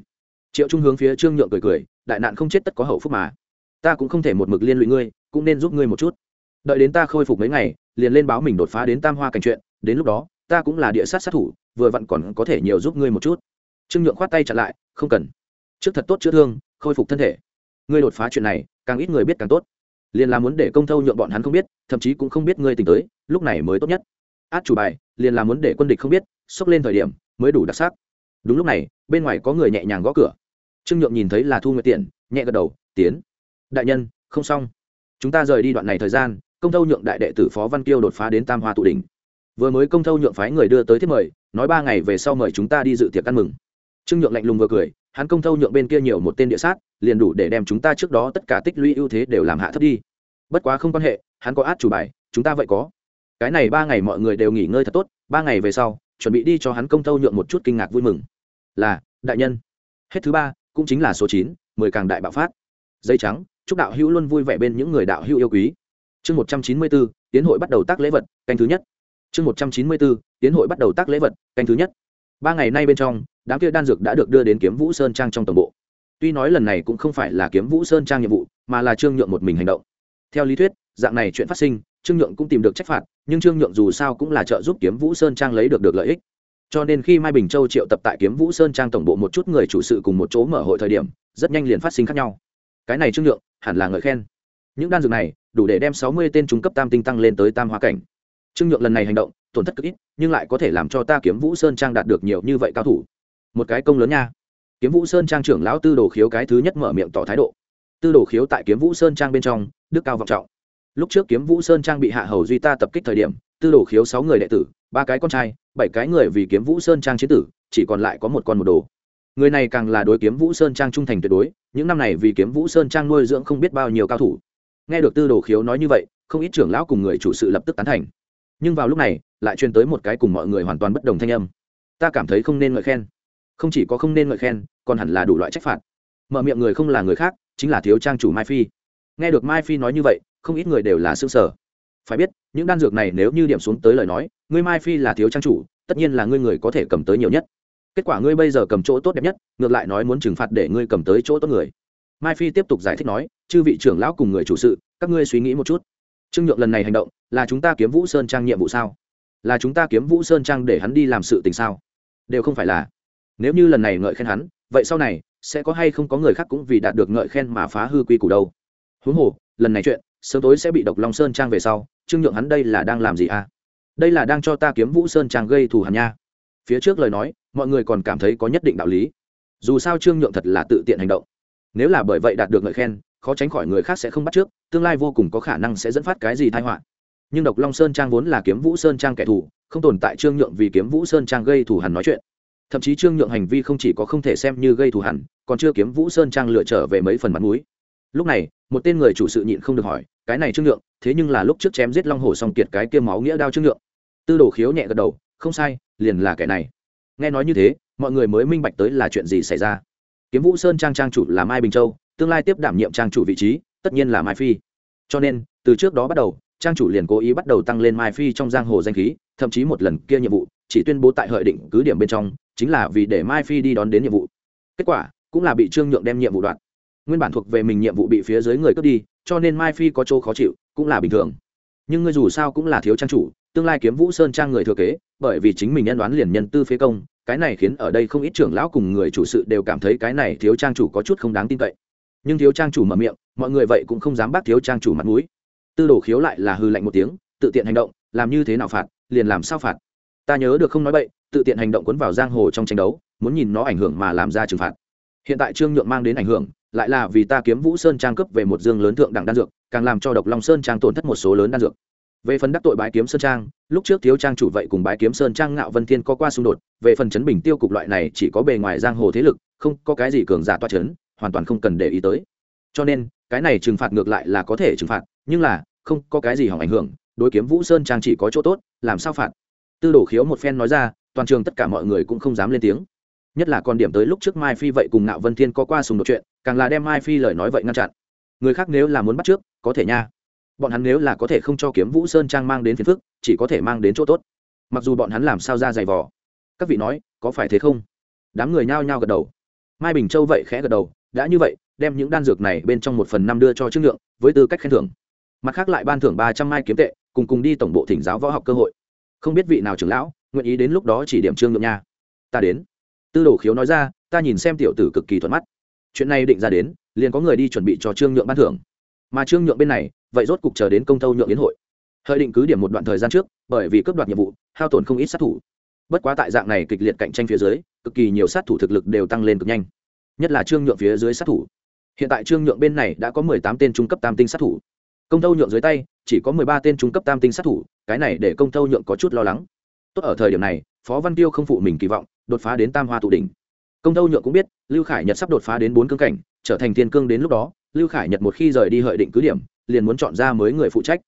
Triệu trung hướng phía trương nhượng cười cười, đại nạn không chết tất có hậu phúc mà. Ta cũng không thể một mực liên lụy ngươi, cũng nên giúp ngươi một chút. Đợi đến ta khôi phục mấy ngày, liền lên báo mình đột phá đến tam hoa cảnh chuyện đến lúc đó, ta cũng là địa sát sát thủ, vừa vặn còn có thể nhiều giúp ngươi một chút. Trương nhượng khoát tay chặn lại, không cần. Trước thật tốt chữa thương, khôi phục thân thể. Ngươi đột phá chuyện này, càng ít người biết càng tốt. Liền là muốn để công thâu nhượng bọn hắn không biết, thậm chí cũng không biết ngươi tỉnh tới, lúc này mới tốt nhất. Át chủ bài liền là muốn để quân địch không biết, xốc lên thời điểm, mới đủ đặc sắc. Đúng lúc này, bên ngoài có người nhẹ nhàng gõ cửa. Trương nhượng nhìn thấy là thu nguyệt tiện nhẹ gật đầu, tiến. Đại nhân, không xong. Chúng ta rời đi đoạn này thời gian, công thâu nhượng đại đệ tử phó văn kiêu đột phá đến tam hoa tụ đỉnh vừa mới công thâu nhượng phái người đưa tới thiết mời, nói ba ngày về sau mời chúng ta đi dự tiệc ăn mừng. Trương nhượng lạnh lùng vừa cười, hắn công thâu nhượng bên kia nhiều một tên địa sát, liền đủ để đem chúng ta trước đó tất cả tích lũy ưu thế đều làm hạ thấp đi. Bất quá không quan hệ, hắn có át chủ bài, chúng ta vậy có. Cái này ba ngày mọi người đều nghỉ ngơi thật tốt, ba ngày về sau, chuẩn bị đi cho hắn công thâu nhượng một chút kinh ngạc vui mừng. Là, đại nhân. Hết thứ ba, cũng chính là số chín, mười càng đại bạo phát. Dây trắng, chúc đạo hữu luôn vui vẻ bên những người đạo hữu yêu quý. Chương một trăm chín mươi bốn, tiến hội bắt đầu tác lễ vật, canh thứ nhất chương một trăm chín mươi bốn, tiến hội bắt đầu tác lễ vật, canh thứ nhất. Ba ngày nay bên trong, đám kia đan dược đã được đưa đến kiếm vũ sơn trang trong tổng bộ. Tuy nói lần này cũng không phải là kiếm vũ sơn trang nhiệm vụ, mà là trương nhượng một mình hành động. Theo lý thuyết, dạng này chuyện phát sinh, trương nhượng cũng tìm được trách phạt, nhưng trương nhượng dù sao cũng là trợ giúp kiếm vũ sơn trang lấy được được lợi ích. Cho nên khi mai bình châu triệu tập tại kiếm vũ sơn trang tổng bộ một chút người chủ sự cùng một chỗ mở hội thời điểm, rất nhanh liền phát sinh khác nhau. Cái này trương nhượng hẳn là ngợi khen. Những đan dược này đủ để đem sáu mươi tên trung cấp tam tinh tăng lên tới tam hóa cảnh trương nhượng lần này hành động, tổn thất cực ít, nhưng lại có thể làm cho ta kiếm vũ sơn trang đạt được nhiều như vậy cao thủ. Một cái công lớn nha. Kiếm vũ sơn trang trưởng lão tư đồ khiếu cái thứ nhất mở miệng tỏ thái độ. Tư đồ khiếu tại kiếm vũ sơn trang bên trong, đức cao vọng trọng. Lúc trước kiếm vũ sơn trang bị hạ hầu duy ta tập kích thời điểm, tư đồ khiếu sáu người đệ tử, ba cái con trai, bảy cái người vì kiếm vũ sơn trang chế tử, chỉ còn lại có một con một đồ. Người này càng là đối kiếm vũ sơn trang trung thành tuyệt đối, những năm này vì kiếm vũ sơn trang nuôi dưỡng không biết bao nhiêu cao thủ. Nghe được tư đồ khiếu nói như vậy, không ít trưởng lão cùng người chủ sự lập tức tán thành nhưng vào lúc này, lại truyền tới một cái cùng mọi người hoàn toàn bất đồng thanh âm. Ta cảm thấy không nên ngợi khen. Không chỉ có không nên ngợi khen, còn hẳn là đủ loại trách phạt. Mở miệng người không là người khác, chính là thiếu trang chủ mai phi. Nghe được mai phi nói như vậy, không ít người đều là xương sở phải biết, những đan dược này nếu như điểm xuống tới lời nói, ngươi mai phi là thiếu trang chủ, tất nhiên là ngươi người có thể cầm tới nhiều nhất. Kết quả ngươi bây giờ cầm chỗ tốt đẹp nhất, ngược lại nói muốn trừng phạt để ngươi cầm tới chỗ tốt người. Mai phi tiếp tục giải thích nói, chư vị trưởng lão cùng người chủ sự, các ngươi suy nghĩ một chút trương nhượng lần này hành động, là chúng ta kiếm vũ sơn trang nhiệm vụ sao? Là chúng ta kiếm vũ sơn trang để hắn đi làm sự tình sao? Đều không phải là. Nếu như lần này ngợi khen hắn, vậy sau này, sẽ có hay không có người khác cũng vì đạt được ngợi khen mà phá hư quy củ đâu? Huống hồ, lần này chuyện, sớm tối sẽ bị độc long sơn trang về sau, trương nhượng hắn đây là đang làm gì à? Đây là đang cho ta kiếm vũ sơn trang gây thù hàn nha. Phía trước lời nói, mọi người còn cảm thấy có nhất định đạo lý. Dù sao trương nhượng thật là tự tiện hành động. Nếu là bởi vậy đạt được ngợi khen khó tránh khỏi người khác sẽ không bắt trước, tương lai vô cùng có khả năng sẽ dẫn phát cái gì tai họa. Nhưng độc long sơn trang vốn là kiếm vũ sơn trang kẻ thù, không tồn tại trương nhượng vì kiếm vũ sơn trang gây thù hằn nói chuyện. Thậm chí trương nhượng hành vi không chỉ có không thể xem như gây thù hằn, còn chưa kiếm vũ sơn trang lựa trở về mấy phần mặt mũi. Lúc này, một tên người chủ sự nhịn không được hỏi, cái này trương nhượng, thế nhưng là lúc trước chém giết long hồ xong kiệt cái kia máu nghĩa đao trương nhượng? Tư đồ khiếu nhẹ gật đầu, không sai, liền là kẻ này. Nghe nói như thế, mọi người mới minh bạch tới là chuyện gì xảy ra. Kiếm vũ sơn trang trang chủ là mai bình châu tương lai tiếp đảm nhiệm trang chủ vị trí, tất nhiên là mai phi. Cho nên, từ trước đó bắt đầu, trang chủ liền cố ý bắt đầu tăng lên mai phi trong giang hồ danh khí, thậm chí một lần kia nhiệm vụ, chỉ tuyên bố tại hợi định cứ điểm bên trong, chính là vì để mai phi đi đón đến nhiệm vụ. Kết quả, cũng là bị trương nhượng đem nhiệm vụ đoạn. Nguyên bản thuộc về mình nhiệm vụ bị phía dưới người cướp đi, cho nên mai phi có chỗ khó chịu, cũng là bình thường. Nhưng ngươi dù sao cũng là thiếu trang chủ, tương lai kiếm vũ sơn trang người thừa kế, bởi vì chính mình nhân đoán liền nhân tư phế công, cái này khiến ở đây không ít trưởng lão cùng người chủ sự đều cảm thấy cái này thiếu trang chủ có chút không đáng tin cậy nhưng thiếu trang chủ mở miệng, mọi người vậy cũng không dám bác thiếu trang chủ mặt mũi. Tư đồ khiếu lại là hư lạnh một tiếng, tự tiện hành động, làm như thế nào phạt, liền làm sao phạt. Ta nhớ được không nói bậy, tự tiện hành động cuốn vào giang hồ trong tranh đấu, muốn nhìn nó ảnh hưởng mà làm ra trừng phạt. Hiện tại trương nhượng mang đến ảnh hưởng, lại là vì ta kiếm vũ sơn trang cấp về một dương lớn thượng đẳng đan dược, càng làm cho độc long sơn trang tổn thất một số lớn đan dược. Về phần đắc tội bái kiếm sơn trang, lúc trước thiếu trang chủ vậy cùng bái kiếm sơn trang ngạo vân thiên có qua xung đột, về phần chấn bình tiêu cục loại này chỉ có bề ngoài giang hồ thế lực, không có cái gì cường giả toa chấn hoàn toàn không cần để ý tới. Cho nên, cái này trừng phạt ngược lại là có thể trừng phạt, nhưng là, không có cái gì hỏng ảnh hưởng, đối kiếm vũ sơn trang chỉ có chỗ tốt, làm sao phạt? Tư đổ khiếu một phen nói ra, toàn trường tất cả mọi người cũng không dám lên tiếng. Nhất là còn điểm tới lúc trước mai phi vậy cùng ngạo vân thiên có qua sùng đột chuyện, càng là đem mai phi lời nói vậy ngăn chặn. Người khác nếu là muốn bắt trước, có thể nha. Bọn hắn nếu là có thể không cho kiếm vũ sơn trang mang đến phiền phức, chỉ có thể mang đến chỗ tốt. Mặc dù bọn hắn làm sao ra giày vò. Các vị nói, có phải thế không? Đám người nhao nhao gật đầu. Mai bình châu vậy khẽ gật đầu đã như vậy, đem những đan dược này bên trong một phần năm đưa cho trương lượng, với tư cách khen thưởng. Mặt khác lại ban thưởng ba trăm mai kiếm tệ, cùng cùng đi tổng bộ thỉnh giáo võ học cơ hội. Không biết vị nào trưởng lão, nguyện ý đến lúc đó chỉ điểm trương lượng nha. Ta đến. Tư đồ khiếu nói ra, ta nhìn xem tiểu tử cực kỳ thuận mắt. Chuyện này định ra đến, liền có người đi chuẩn bị cho trương nhượng ban thưởng. Mà trương nhượng bên này, vậy rốt cục chờ đến công tâu nhượng yến hội. Hợi định cứ điểm một đoạn thời gian trước, bởi vì cướp đoạt nhiệm vụ, hao tổn không ít sát thủ. Bất quá tại dạng này kịch liệt cạnh tranh phía dưới, cực kỳ nhiều sát thủ thực lực đều tăng lên cực nhanh nhất là trương nhượng phía dưới sát thủ. Hiện tại trương nhượng bên này đã có mười tám tên trung cấp tam tinh sát thủ. Công tâu nhượng dưới tay, chỉ có mười ba tên trung cấp tam tinh sát thủ, cái này để công tâu nhượng có chút lo lắng. Tốt ở thời điểm này, phó văn tiêu không phụ mình kỳ vọng, đột phá đến tam hoa tụ đỉnh. Công tâu nhượng cũng biết, lưu khải nhật sắp đột phá đến bốn cương cảnh, trở thành thiên cương đến lúc đó, lưu khải nhật một khi rời đi hợi định cứ điểm, liền muốn chọn ra mới người phụ trách.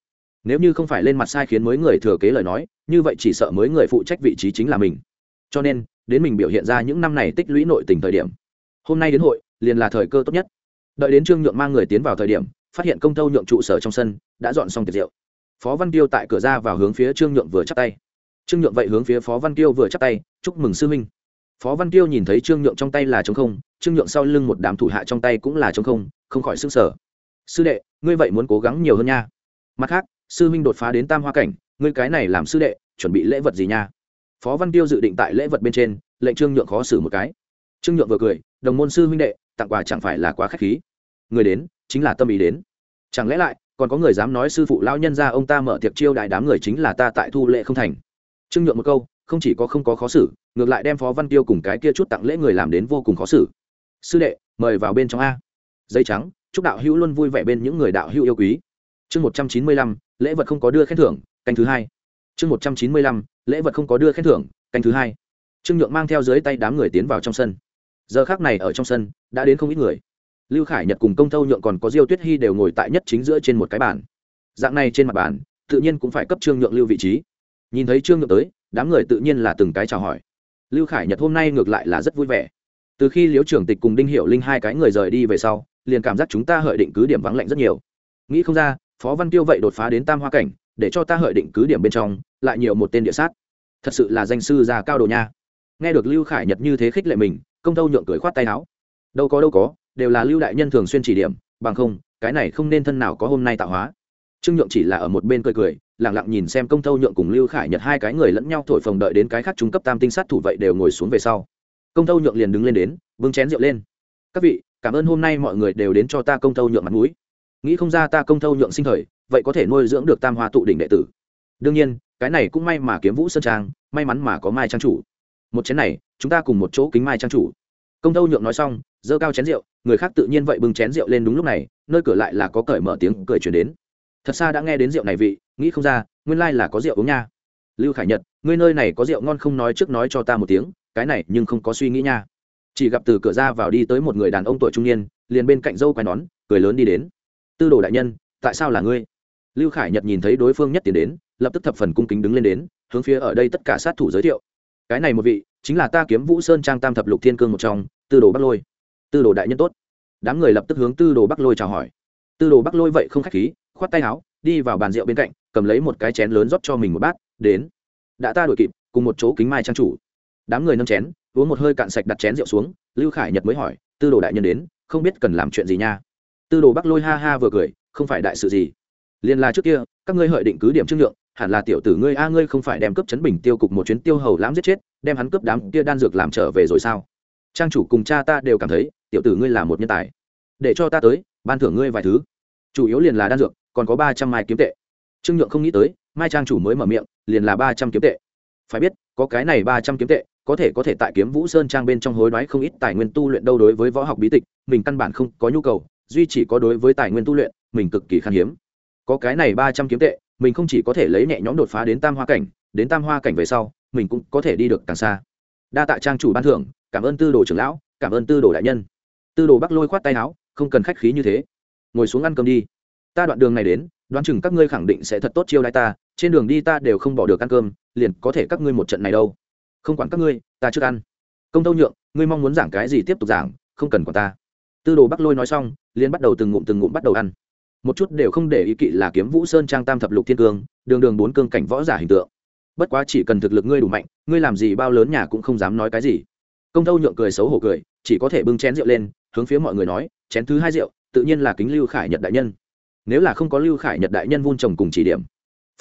Nếu như không phải lên mặt sai khiến mới người thừa kế lời nói, như vậy chỉ sợ mới người phụ trách vị trí chính là mình. Cho nên, đến mình biểu hiện ra những năm này tích lũy nội tình thời điểm hôm nay đến hội, liền là thời cơ tốt nhất. Đợi đến trương nhượng mang người tiến vào thời điểm, phát hiện công tâu nhượng trụ sở trong sân, đã dọn xong tiệc rượu. Phó văn tiêu tại cửa ra vào hướng phía trương nhượng vừa chắp tay. Trương nhượng vậy hướng phía phó văn tiêu vừa chắp tay, chúc mừng sư huynh. Phó văn tiêu nhìn thấy trương nhượng trong tay là trống không, trương nhượng sau lưng một đám thủ hạ trong tay cũng là trống không không khỏi sức sở sư đệ, ngươi vậy muốn cố gắng nhiều hơn nha. Mặt khác, sư huynh đột phá đến tam hoa cảnh, ngươi cái này làm sư đệ, chuẩn bị lễ vật gì nha? Phó văn tiêu dự định tại lễ vật bên trên, lệnh trương nhượng khó xử một cái trương nhượng vừa cười, đồng môn sư huynh đệ, tặng quà chẳng phải là quá k h á c h khí. Người đến, chính là tâm ý đến. Chẳng lẽ lại, còn có người dám nói sư phụ lao nhân ra ông ta mở tiệc chiêu đại đám người chính là ta tại thu lệ không thành? Trương nhượng một câu, không chỉ có không có khó xử, ngược lại đem phó văn tiêu cùng cái kia chút tặng lễ người làm đến vô cùng khó xử. Sư đệ, mời vào bên trong a. Dây trắng, chúc đạo hữu luôn vui vẻ bên những người đạo hữu yêu quý. Chương một trăm chín mươi lăm, lễ vật không có đưa khen thưởng, canh thứ hai. Chương một trăm chín mươi lăm, lễ vật không có đưa khen thưởng, canh thứ hai. Trương nhượng mang theo dưới tay đám người tiến vào trong sân giờ khác này ở trong sân, đã đến không ít người. Lưu khải nhật cùng công thâu nhượng còn có diêu tuyết hy đều ngồi tại nhất chính giữa trên một cái bàn. Dạng này trên mặt bàn, tự nhiên cũng phải cấp trương nhượng lưu vị trí. Nhìn thấy trương nhượng tới, đám người tự nhiên là từng cái chào hỏi. Lưu khải nhật hôm nay ngược lại là rất vui vẻ. Từ khi liễu trưởng tịch cùng đinh hiệu linh hai cái người rời đi về sau, liền cảm giác chúng ta hợi định cứ điểm vắng lạnh rất nhiều. Nghĩ không ra, phó văn tiêu vậy đột phá đến tam hoa cảnh, để cho ta hợi định cứ điểm bên trong, lại nhiều một tên địa sát. Thật sự là danh sư già cao đồ nha. Nghe được lưu khải nhật như thế khích lệ mình công tâu nhượng cười khoát tay áo. Đâu có đâu có, đều là lưu đại nhân thường xuyên chỉ điểm, bằng không, cái này không nên thân nào có hôm nay tạo hóa. Trương nhượng chỉ là ở một bên cười cười lẳng lặng nhìn xem công tâu nhượng cùng lưu khải nhật hai cái người lẫn nhau thổi phồng đợi đến cái khác trung cấp tam tinh sát thủ vậy đều ngồi xuống về sau. Công tâu nhượng liền đứng lên đến bưng chén rượu lên. Các vị, cảm ơn hôm nay mọi người đều đến cho ta công tâu nhượng mặt mũi. Nghĩ không ra ta công tâu nhượng sinh thời, vậy có thể nuôi dưỡng được tam hoa tụ đỉnh đệ tử. Đương nhiên, cái này cũng may mà kiếm vũ sơn trang, may mắn mà có mai trang chủ một chén này, chúng ta cùng một chỗ kính mai trang chủ. Công tâu nhượng nói xong dơ cao chén rượu, người khác tự nhiên vậy bưng chén rượu lên đúng lúc này, nơi cửa lại là có cởi mở tiếng cười chuyển đến. Thật xa đã nghe đến rượu này vị, nghĩ không ra, nguyên lai là có rượu uống nha. Lưu khải nhật, ngươi nơi này có rượu ngon không nói trước nói cho ta một tiếng, cái này nhưng không có suy nghĩ nha. Chỉ gặp từ cửa ra vào đi tới một người đàn ông tuổi trung niên, liền bên cạnh dâu quai nón, cười lớn đi đến. Tư đồ đại nhân, tại sao là ngươi? Lưu khải nhật nhìn thấy đối phương nhất tiến đến, lập tức thập phần cung kính đứng lên đến, hướng phía ở đây tất cả sát thủ giới thiệu cái này một vị, chính là ta kiếm vũ sơn trang tam thập lục thiên cương một trong, tư đồ bắc lôi. Tư đồ đại nhân tốt. Đám người lập tức hướng tư đồ bắc lôi chào hỏi. Tư đồ bắc lôi vậy không khách khí, khoát tay áo, đi vào bàn rượu bên cạnh, cầm lấy một cái chén lớn rót cho mình một bát, đến. Đã ta đuổi kịp, cùng một chỗ kính mai trang chủ. Đám người nâng chén, uống một hơi cạn sạch đặt chén rượu xuống, lưu khải nhật mới hỏi, tư đồ đại nhân đến, không biết cần làm chuyện gì nha? Tư đồ bắc lôi ha ha vừa cười, không phải đại sự gì. Liền là trước kia, các ngươi hợi định cứ điểm trương lượng hẳn là tiểu tử ngươi a, ngươi không phải đem cướp chấn bình tiêu cục một chuyến tiêu hầu lãm giết chết, đem hắn cướp đám kia đan dược làm trở về rồi sao? Trang chủ cùng cha ta đều cảm thấy, tiểu tử ngươi là một nhân tài. Để cho ta tới, ban thưởng ngươi vài thứ. Chủ yếu liền là đan dược, còn có ba trăm mai kiếm tệ. Trương nhượng không nghĩ tới, mai trang chủ mới mở miệng, liền là ba trăm kiếm tệ. Phải biết, có cái này ba trăm kiếm tệ, có thể có thể tại kiếm vũ sơn trang bên trong hối đoái không ít tài nguyên tu luyện đâu đối với võ học bí tịch, mình căn bản không có nhu cầu, duy chỉ có đối với tài nguyên tu luyện, mình cực kỳ khan hiếm. Có cái này ba trăm kiếm tệ mình không chỉ có thể lấy nhẹ nhõm đột phá đến tam hoa cảnh, đến tam hoa cảnh về sau, mình cũng có thể đi được càng xa. Đa tạ trang chủ ban thưởng, cảm ơn tư đồ trưởng lão, cảm ơn tư đồ đại nhân. Tư đồ bắc lôi khoát tay áo, không cần khách khí như thế. Ngồi xuống ăn cơm đi. Ta đoạn đường này đến, đoán chừng các ngươi khẳng định sẽ thật tốt chiêu đãi ta, trên đường đi ta đều không bỏ được ăn cơm, liền có thể các ngươi một trận này đâu. Không quản các ngươi, ta chưa ăn. Công tâu nhượng, ngươi mong muốn giảng cái gì tiếp tục giảng, không cần quản ta. Tư đồ bắc lôi nói xong, liền bắt đầu từng ngụm từng ngụm bắt đầu ăn một chút đều không để ý kỵ là kiếm vũ sơn trang tam thập lục thiên cương, đường đường bốn cương cảnh võ giả hình tượng. Bất quá chỉ cần thực lực ngươi đủ mạnh, ngươi làm gì bao lớn nhà cũng không dám nói cái gì. Công tâu nhượng cười xấu hổ cười, chỉ có thể bưng chén rượu lên, hướng phía mọi người nói, chén thứ hai rượu, tự nhiên là kính lưu khải nhật đại nhân. Nếu là không có lưu khải nhật đại nhân vun trồng cùng chỉ điểm,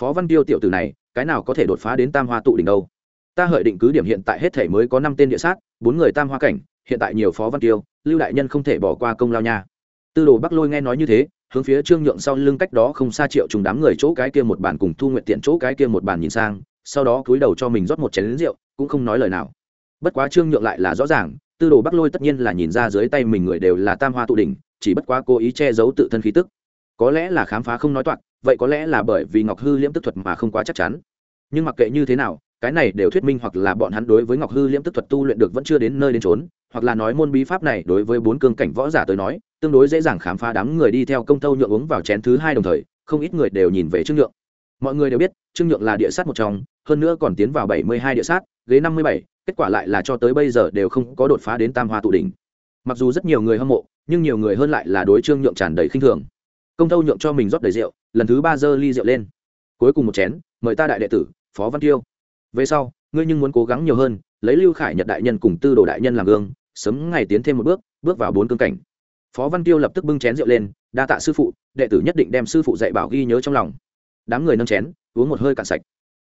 phó văn tiêu tiểu tử này, cái nào có thể đột phá đến tam hoa tụ đỉnh đâu? Ta hợi định cứ điểm hiện tại hết thể mới có năm tên địa sát, bốn người tam hoa cảnh, hiện tại nhiều phó văn tiêu, lưu đại nhân không thể bỏ qua công lao nha. Tư đồ bắc lôi nghe nói như thế hướng phía trương nhượng sau lưng cách đó không xa triệu trùng đám người chỗ cái kia một bàn cùng thu nguyện tiện chỗ cái kia một bàn nhìn sang, sau đó cúi đầu cho mình rót một chén lính rượu, cũng không nói lời nào. Bất quá trương nhượng lại là rõ ràng, tư đồ bắc lôi tất nhiên là nhìn ra dưới tay mình người đều là tam hoa tụ đỉnh, chỉ bất quá cố ý che giấu tự thân khí tức. Có lẽ là khám phá không nói toạc, vậy có lẽ là bởi vì ngọc hư liễm tức thuật mà không quá chắc chắn. Nhưng mặc kệ như thế nào cái này đều thuyết minh hoặc là bọn hắn đối với ngọc hư liễm tức thuật tu luyện được vẫn chưa đến nơi đến trốn hoặc là nói môn bí pháp này đối với bốn cương cảnh võ giả tới nói, tương đối dễ dàng khám phá đám người đi theo công tâu nhượng uống vào chén thứ hai đồng thời, không ít người đều nhìn về trương nhượng. Mọi người đều biết, trương nhượng là địa sát một trong, hơn nữa còn tiến vào bảy mươi hai địa sát, ghế năm mươi bảy, kết quả lại là cho tới bây giờ đều không có đột phá đến tam hoa tụ đỉnh. Mặc dù rất nhiều người hâm mộ, nhưng nhiều người hơn lại là đối trương nhượng tràn đầy khinh thường. Công tâu nhượng cho mình rót đầy rượu, lần thứ ba giơ ly rượu lên. Cuối cùng một chén, mời ta đại đệ tử, phó văn tiêu về sau, ngươi nhưng muốn cố gắng nhiều hơn, lấy lưu khải nhật đại nhân cùng tư đồ đại nhân làm gương, sớm ngày tiến thêm một bước bước vào bốn cương cảnh. Phó văn tiêu lập tức bưng chén rượu lên, đa tạ sư phụ, đệ tử nhất định đem sư phụ dạy bảo ghi nhớ trong lòng. Đám người nâng chén, uống một hơi cạn sạch.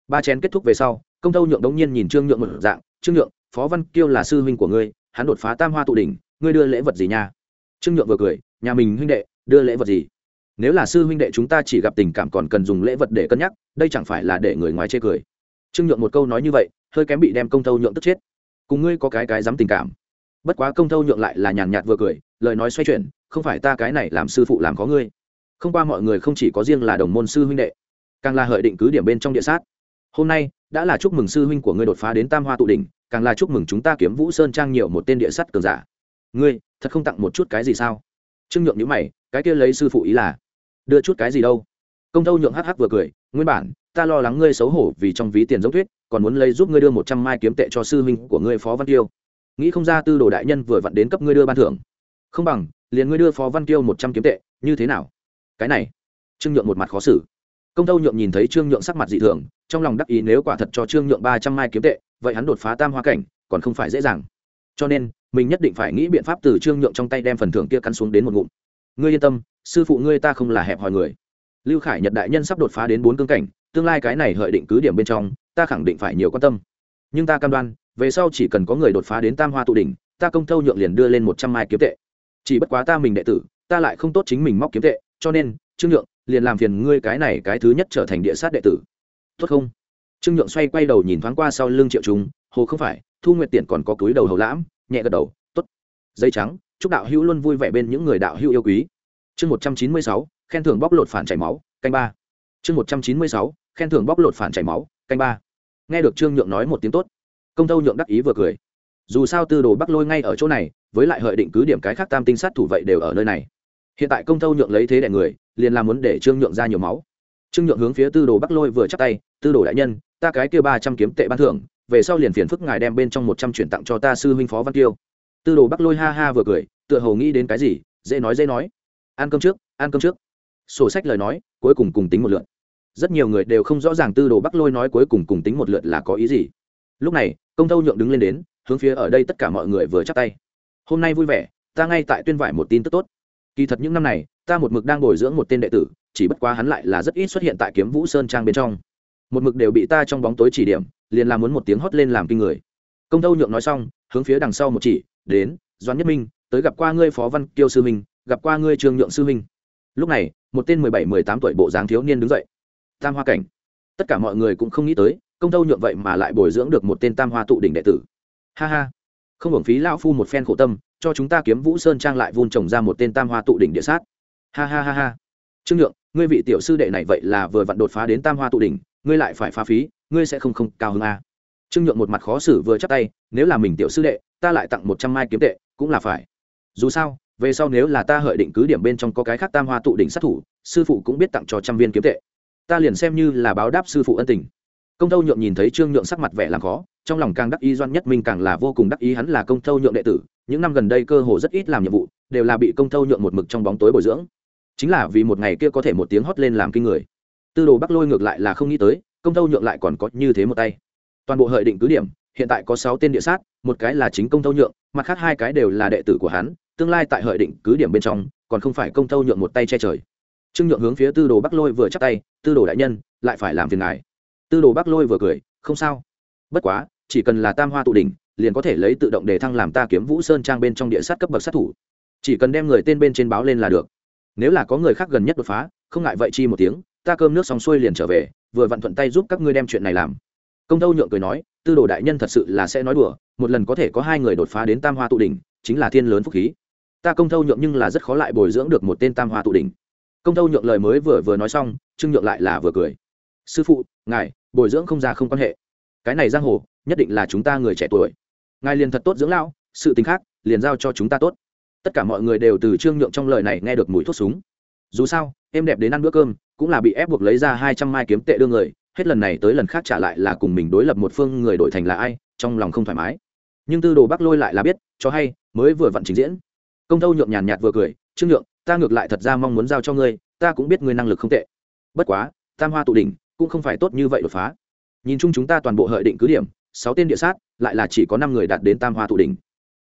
Ba chén kết thúc về sau, công tâu nhượng đống nhiên nhìn trương nhượng một dạng, trương nhượng, phó văn kiêu là sư huynh của ngươi, hắn đột phá tam hoa tụ đỉnh, ngươi đưa lễ vật gì nha? Trương nhượng vừa cười, nhà mình huynh đệ, đưa lễ vật gì? Nếu là sư huynh đệ chúng ta chỉ gặp tình cảm còn cần dùng lễ vật để cân nhắc, đây chẳng phải là để người ngoài chê cười trương nhượng một câu nói như vậy, hơi kém bị đem công thâu nhượng tức chết. Cùng ngươi có cái cái dám tình cảm. Bất quá công thâu nhượng lại là nhàn nhạt vừa cười, lời nói xoay chuyển, không phải ta cái này làm sư phụ làm có ngươi. Không qua mọi người không chỉ có riêng là đồng môn sư huynh đệ, càng là hợi định cứ điểm bên trong địa sát. Hôm nay, đã là chúc mừng sư huynh của ngươi đột phá đến tam hoa tụ đỉnh, càng là chúc mừng chúng ta kiếm vũ sơn trang nhiều một tên địa sắt cường giả. Ngươi, thật không tặng một chút cái gì sao? Trương nhượng nhữ mày, cái kia lấy sư phụ ý là, đưa chút cái gì đâu? Công thâu nhượng hh vừa cười, nguyên bản ta lo lắng ngươi xấu hổ vì trong ví tiền giống thuyết, còn muốn lấy giúp ngươi đưa một trăm mai kiếm tệ cho sư huynh của ngươi phó văn tiêu nghĩ không ra tư đồ đại nhân vừa vặn đến cấp ngươi đưa ban thưởng. Không bằng, liền ngươi đưa phó văn tiêu một trăm kiếm tệ, như thế nào? Cái này, trương nhượng một mặt khó xử. Công tâu nhượng nhìn thấy trương nhượng sắc mặt dị thường, trong lòng đắc ý nếu quả thật cho trương nhượng ba trăm mai kiếm tệ, vậy hắn đột phá tam hoa cảnh, còn không phải dễ dàng. Cho nên, mình nhất định phải nghĩ biện pháp từ trương nhượng trong tay đem phần thưởng kia cắn xuống đến một ngụm. Ngươi yên tâm, sư phụ ngươi ta không là hẹp hòi người. Lưu khải nhật đại nhân sắp đột phá đến bốn cương cảnh tương lai cái này hợi định cứ điểm bên trong, ta khẳng định phải nhiều quan tâm. Nhưng ta cam đoan, về sau chỉ cần có người đột phá đến tam hoa tụ đỉnh, ta công thâu nhượng liền đưa lên một trăm mai kiếm tệ. Chỉ bất quá ta mình đệ tử, ta lại không tốt chính mình móc kiếm tệ, cho nên, trương nhượng, liền làm phiền ngươi cái này cái thứ nhất trở thành địa sát đệ tử. Tốt không? Trương nhượng xoay quay đầu nhìn thoáng qua sau lưng triệu trung, hồ không phải, thu nguyệt tiện còn có túi đầu hầu lãm, nhẹ gật đầu t t dây trắng, chúc đạo hữu luôn vui vẻ bên những người đạo hữu yêu quý. Chương một trăm chín mươi sáu, khen thưởng bóc lột phản chảy máu, canh ba. Chương một trăm chín mươi sáu khen thưởng bóc lột phản chảy máu, canh ba. Nghe được trương nhượng nói một tiếng tốt, công tâu nhượng đắc ý vừa cười. Dù sao tư đồ bắc lôi ngay ở chỗ này, với lại hợi định cứ điểm cái khác tam tinh sát thủ vậy đều ở nơi này. Hiện tại công tâu nhượng lấy thế đ người, liền làm muốn để trương nhượng ra nhiều máu. Trương nhượng hướng phía tư đồ bắc lôi vừa chắc tay, tư đồ đại nhân, ta cái kia ba trăm kiếm tệ ban thưởng, về sau liền phiền phức ngài đem bên trong một trăm chuyển tặng cho ta sư huynh phó văn tiêu tư đồ bắc lôi ha ha vừa cười, tựa hồ nghĩ đến cái gì, dễ nói dễ nói. Ăn cơm trước, ăn cơm trước. Sổ sách lời nói, cuối cùng cùng tính một lượn rất nhiều người đều không rõ ràng tư đồ bắc lôi nói cuối cùng cùng tính một lượt là có ý gì. Lúc này, công tâu nhượng đứng lên đến, hướng phía ở đây tất cả mọi người vừa chắc tay. Hôm nay vui vẻ, ta ngay tại tuyên vải một tin tức tốt. Kỳ thật những năm này, ta một mực đang bồi dưỡng một tên đệ tử, chỉ bất quá hắn lại là rất ít xuất hiện tại kiếm vũ sơn trang bên trong. Một mực đều bị ta trong bóng tối chỉ điểm, liền làm muốn một tiếng hót lên làm kinh người. Công tâu nhượng nói xong, hướng phía đằng sau một chỉ, đến, doãn nhất minh, tới gặp qua ngươi phó văn kiêu sư minh, gặp qua ngươi trương nhượng sư minh. Lúc này, một tên mười bảy, mười tám tuổi bộ dáng thiếu niên đứng dậy tam hoa cảnh. Tất cả mọi người cũng không nghĩ tới, công tâu nhượng vậy mà lại bồi dưỡng được một tên tam hoa tụ đỉnh đệ tử. Ha ha. Không hưởng phí lão phu một phen khổ tâm, cho chúng ta kiếm vũ sơn trang lại vun trồng ra một tên tam hoa tụ đỉnh địa sát. Ha ha ha ha. Trương nhượng, ngươi vị tiểu sư đệ này vậy là vừa vặn đột phá đến tam hoa tụ đỉnh, ngươi lại phải phá phí, ngươi sẽ không không cao hơn a à? trương nhượng một mặt khó xử vừa chắp tay, nếu là mình tiểu sư đệ, ta lại tặng một trăm mai kiếm tệ, cũng là phải. Dù sao, về sau nếu là ta hợi định cứ điểm bên trong có cái khác tam hoa tụ đỉnh sát thủ, sư phụ cũng biết tặng cho trăm viên kiếm tệ ta liền xem như là báo đáp sư phụ ân tình. Công tâu nhượng nhìn thấy trương nhượng sắc mặt vẻ làm khó, trong lòng càng đắc ý doan nhất minh càng là vô cùng đắc ý hắn là công tâu nhượng đệ tử, những năm gần đây cơ hồ rất ít làm nhiệm vụ, đều là bị công tâu nhượng một mực trong bóng tối bồi dưỡng. Chính là vì một ngày kia có thể một tiếng hót lên làm kinh người. Tư đồ bắc lôi ngược lại là không nghĩ tới, công tâu nhượng lại còn có như thế một tay. Toàn bộ hợi định cứ điểm, hiện tại có sáu tên địa sát, một cái là chính công tâu nhượng, mặt khác hai cái đều là đệ tử của hắn, tương lai tại hợi định cứ điểm bên trong, còn không phải công tâu nhượng một tay che trời trương nhượng hướng phía tư đồ bắc lôi vừa chắc tay, tư đồ đại nhân, lại phải làm phiền ngài. Tư đồ bắc lôi vừa cười, không sao. Bất quá, chỉ cần là tam hoa tụ đỉnh, liền có thể lấy tự động để thăng làm ta kiếm vũ sơn trang bên trong địa sát cấp bậc sát thủ. Chỉ cần đem người tên bên trên báo lên là được. Nếu là có người khác gần nhất đột phá, không ngại vậy chi một tiếng, ta cơm nước xong xuôi liền trở về, vừa vặn thuận tay giúp các ngươi đem chuyện này làm. Công tâu nhượng cười nói, tư đồ đại nhân thật sự là sẽ nói đùa, một lần có thể có hai người đột phá đến tam hoa tụ đỉnh, chính là thiên lớn phúc khí. Ta công thâu nhượng nhưng là rất khó lại bồi dưỡng được một tên tam hoa tụ đỉnh công tâu nhượng lời mới vừa vừa nói xong, Trương nhượng lại là vừa cười. Sư phụ, ngài, bồi dưỡng không ra không quan hệ. Cái này giang hồ, nhất định là chúng ta người trẻ tuổi. Ngài liền thật tốt dưỡng lão, sự tính khác, liền giao cho chúng ta tốt. Tất cả mọi người đều từ trương nhượng trong lời này nghe được mùi thuốc súng. Dù sao, em đẹp đến ăn bữa cơm, cũng là bị ép buộc lấy ra hai trăm mai kiếm tệ đưa người, hết lần này tới lần khác trả lại là cùng mình đối lập một phương người đổi thành là ai, trong lòng không thoải mái. Nhưng tư đồ bắc lôi lại là biết, cho hay, mới vừa vặn trình diễn. Công tâu nhượng nhàn nhạt vừa cười, trương nhượng ta ngược lại thật ra mong muốn giao cho ngươi, ta cũng biết ngươi năng lực không tệ. Bất quá, tam hoa tụ đỉnh, cũng không phải tốt như vậy đột phá. Nhìn chung chúng ta toàn bộ hợi định cứ điểm, sáu tên địa sát, lại là chỉ có năm người đạt đến tam hoa tụ đỉnh.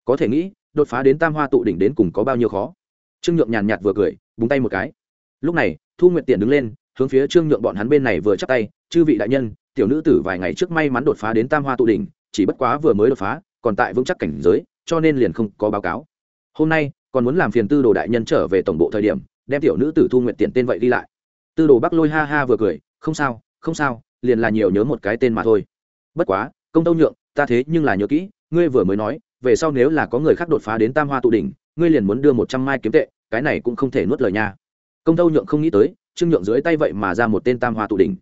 Có thể nghĩ, đột phá đến tam hoa tụ đỉnh đến cùng có bao nhiêu khó? Trương nhượng nhàn nhạt vừa cười, búng tay một cái. Lúc này, thu nguyện tiện đứng lên, hướng phía trương nhượng bọn hắn bên này vừa chắp tay, chư vị đại nhân, tiểu nữ tử vài ngày trước may mắn đột phá đến tam hoa tụ đỉnh, chỉ bất quá vừa mới đột phá, còn tại vững chắc cảnh giới, cho nên liền không có báo cáo. Hôm nay còn muốn làm phiền tư đồ đại nhân trở về tổng bộ thời điểm, đem tiểu nữ tử thu nguyện tiện tên vậy đi lại. Tư đồ bắc lôi ha ha vừa cười, không sao không sao, liền là nhiều nhớ một cái tên mà thôi. Bất quá, công tâu nhượng, ta thế nhưng là nhớ kỹ, ngươi vừa mới nói, về sau nếu là có người khác đột phá đến tam hoa tụ đỉnh, ngươi liền muốn đưa một trăm mai kiếm tệ, cái này cũng không thể nuốt lời nha. Công tâu nhượng không nghĩ tới, trương nhượng dưới tay vậy mà ra một tên tam hoa tụ đỉnh.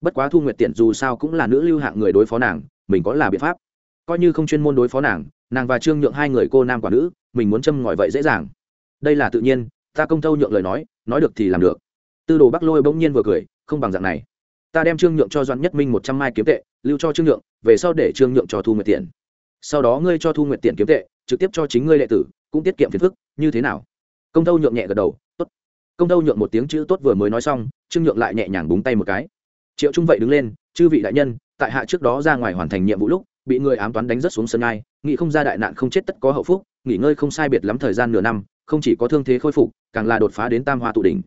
Bất quá thu nguyệt tiện dù sao cũng là nữ lưu hạng người đối phó nàng, mình có là biện pháp. Coi như không chuyên môn đối phó nàng nàng và trương nhượng hai người cô nam quả nữ mình muốn châm ngòi vậy dễ dàng. Đây là tự nhiên, ta công tâu nhượng lời nói nói được thì làm được. Tư đồ bắc lôi bỗng nhiên vừa cười, không bằng dạng này. Ta đem trương nhượng cho doãn nhất minh một trăm mai kiếm tệ, lưu cho trương nhượng, về sau để trương nhượng cho thu nguyệt tiền sau đó ngươi cho thu nguyệt tiền kiếm tệ, trực tiếp cho chính ngươi đệ tử, cũng tiết kiệm phiền phức, như thế nào? Công tâu nhượng nhẹ gật đầu, tốt. Công tâu nhượng một tiếng chữ tốt vừa mới nói xong, trương nhượng lại nhẹ nhàng búng tay một cái. Triệu trung vậy đứng lên, chư vị đại nhân, tại hạ trước đó ra ngoài hoàn thành nhiệm vụ lúc, bị người ám toán đánh rất xuống sân ngai nghị không ra đại nạn không chết tất có hậu phúc nghỉ ngơi không sai biệt lắm thời gian nửa năm, không chỉ có thương thế khôi phục, càng là đột phá đến tam hoa tụ đỉnh.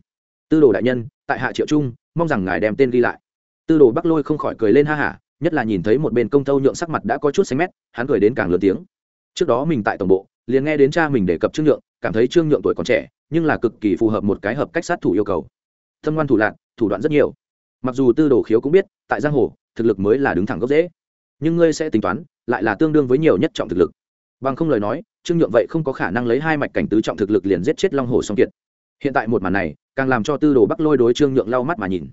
Tư đồ đại nhân, tại hạ triệu trung, mong rằng ngài đem tên ghi lại. Tư đồ bắc lôi không khỏi cười lên ha hả, nhất là nhìn thấy một bên công tâu nhượng sắc mặt đã có chút xanh mét, hắn cười đến càng lớn tiếng. Trước đó mình tại tổng bộ, liền nghe đến cha mình đề cập trương nhượng, cảm thấy trương nhượng tuổi còn trẻ, nhưng là cực kỳ phù hợp một cái hợp cách sát thủ yêu cầu. Thâm ngoan thủ lạc thủ đoạn rất nhiều. Mặc dù tư đồ khiếu cũng biết, tại giang hồ, thực lực mới là đứng thẳng gốc dễ nhưng ngươi sẽ tính toán, lại là tương đương với nhiều nhất trọng thực lực. Bằng không lời nói trương nhượng vậy không có khả năng lấy hai mạch cảnh tứ trọng thực lực liền giết chết long hồ song kiệt. Hiện tại một màn này, càng làm cho tư đồ bắc lôi đối trương nhượng lau mắt mà nhìn.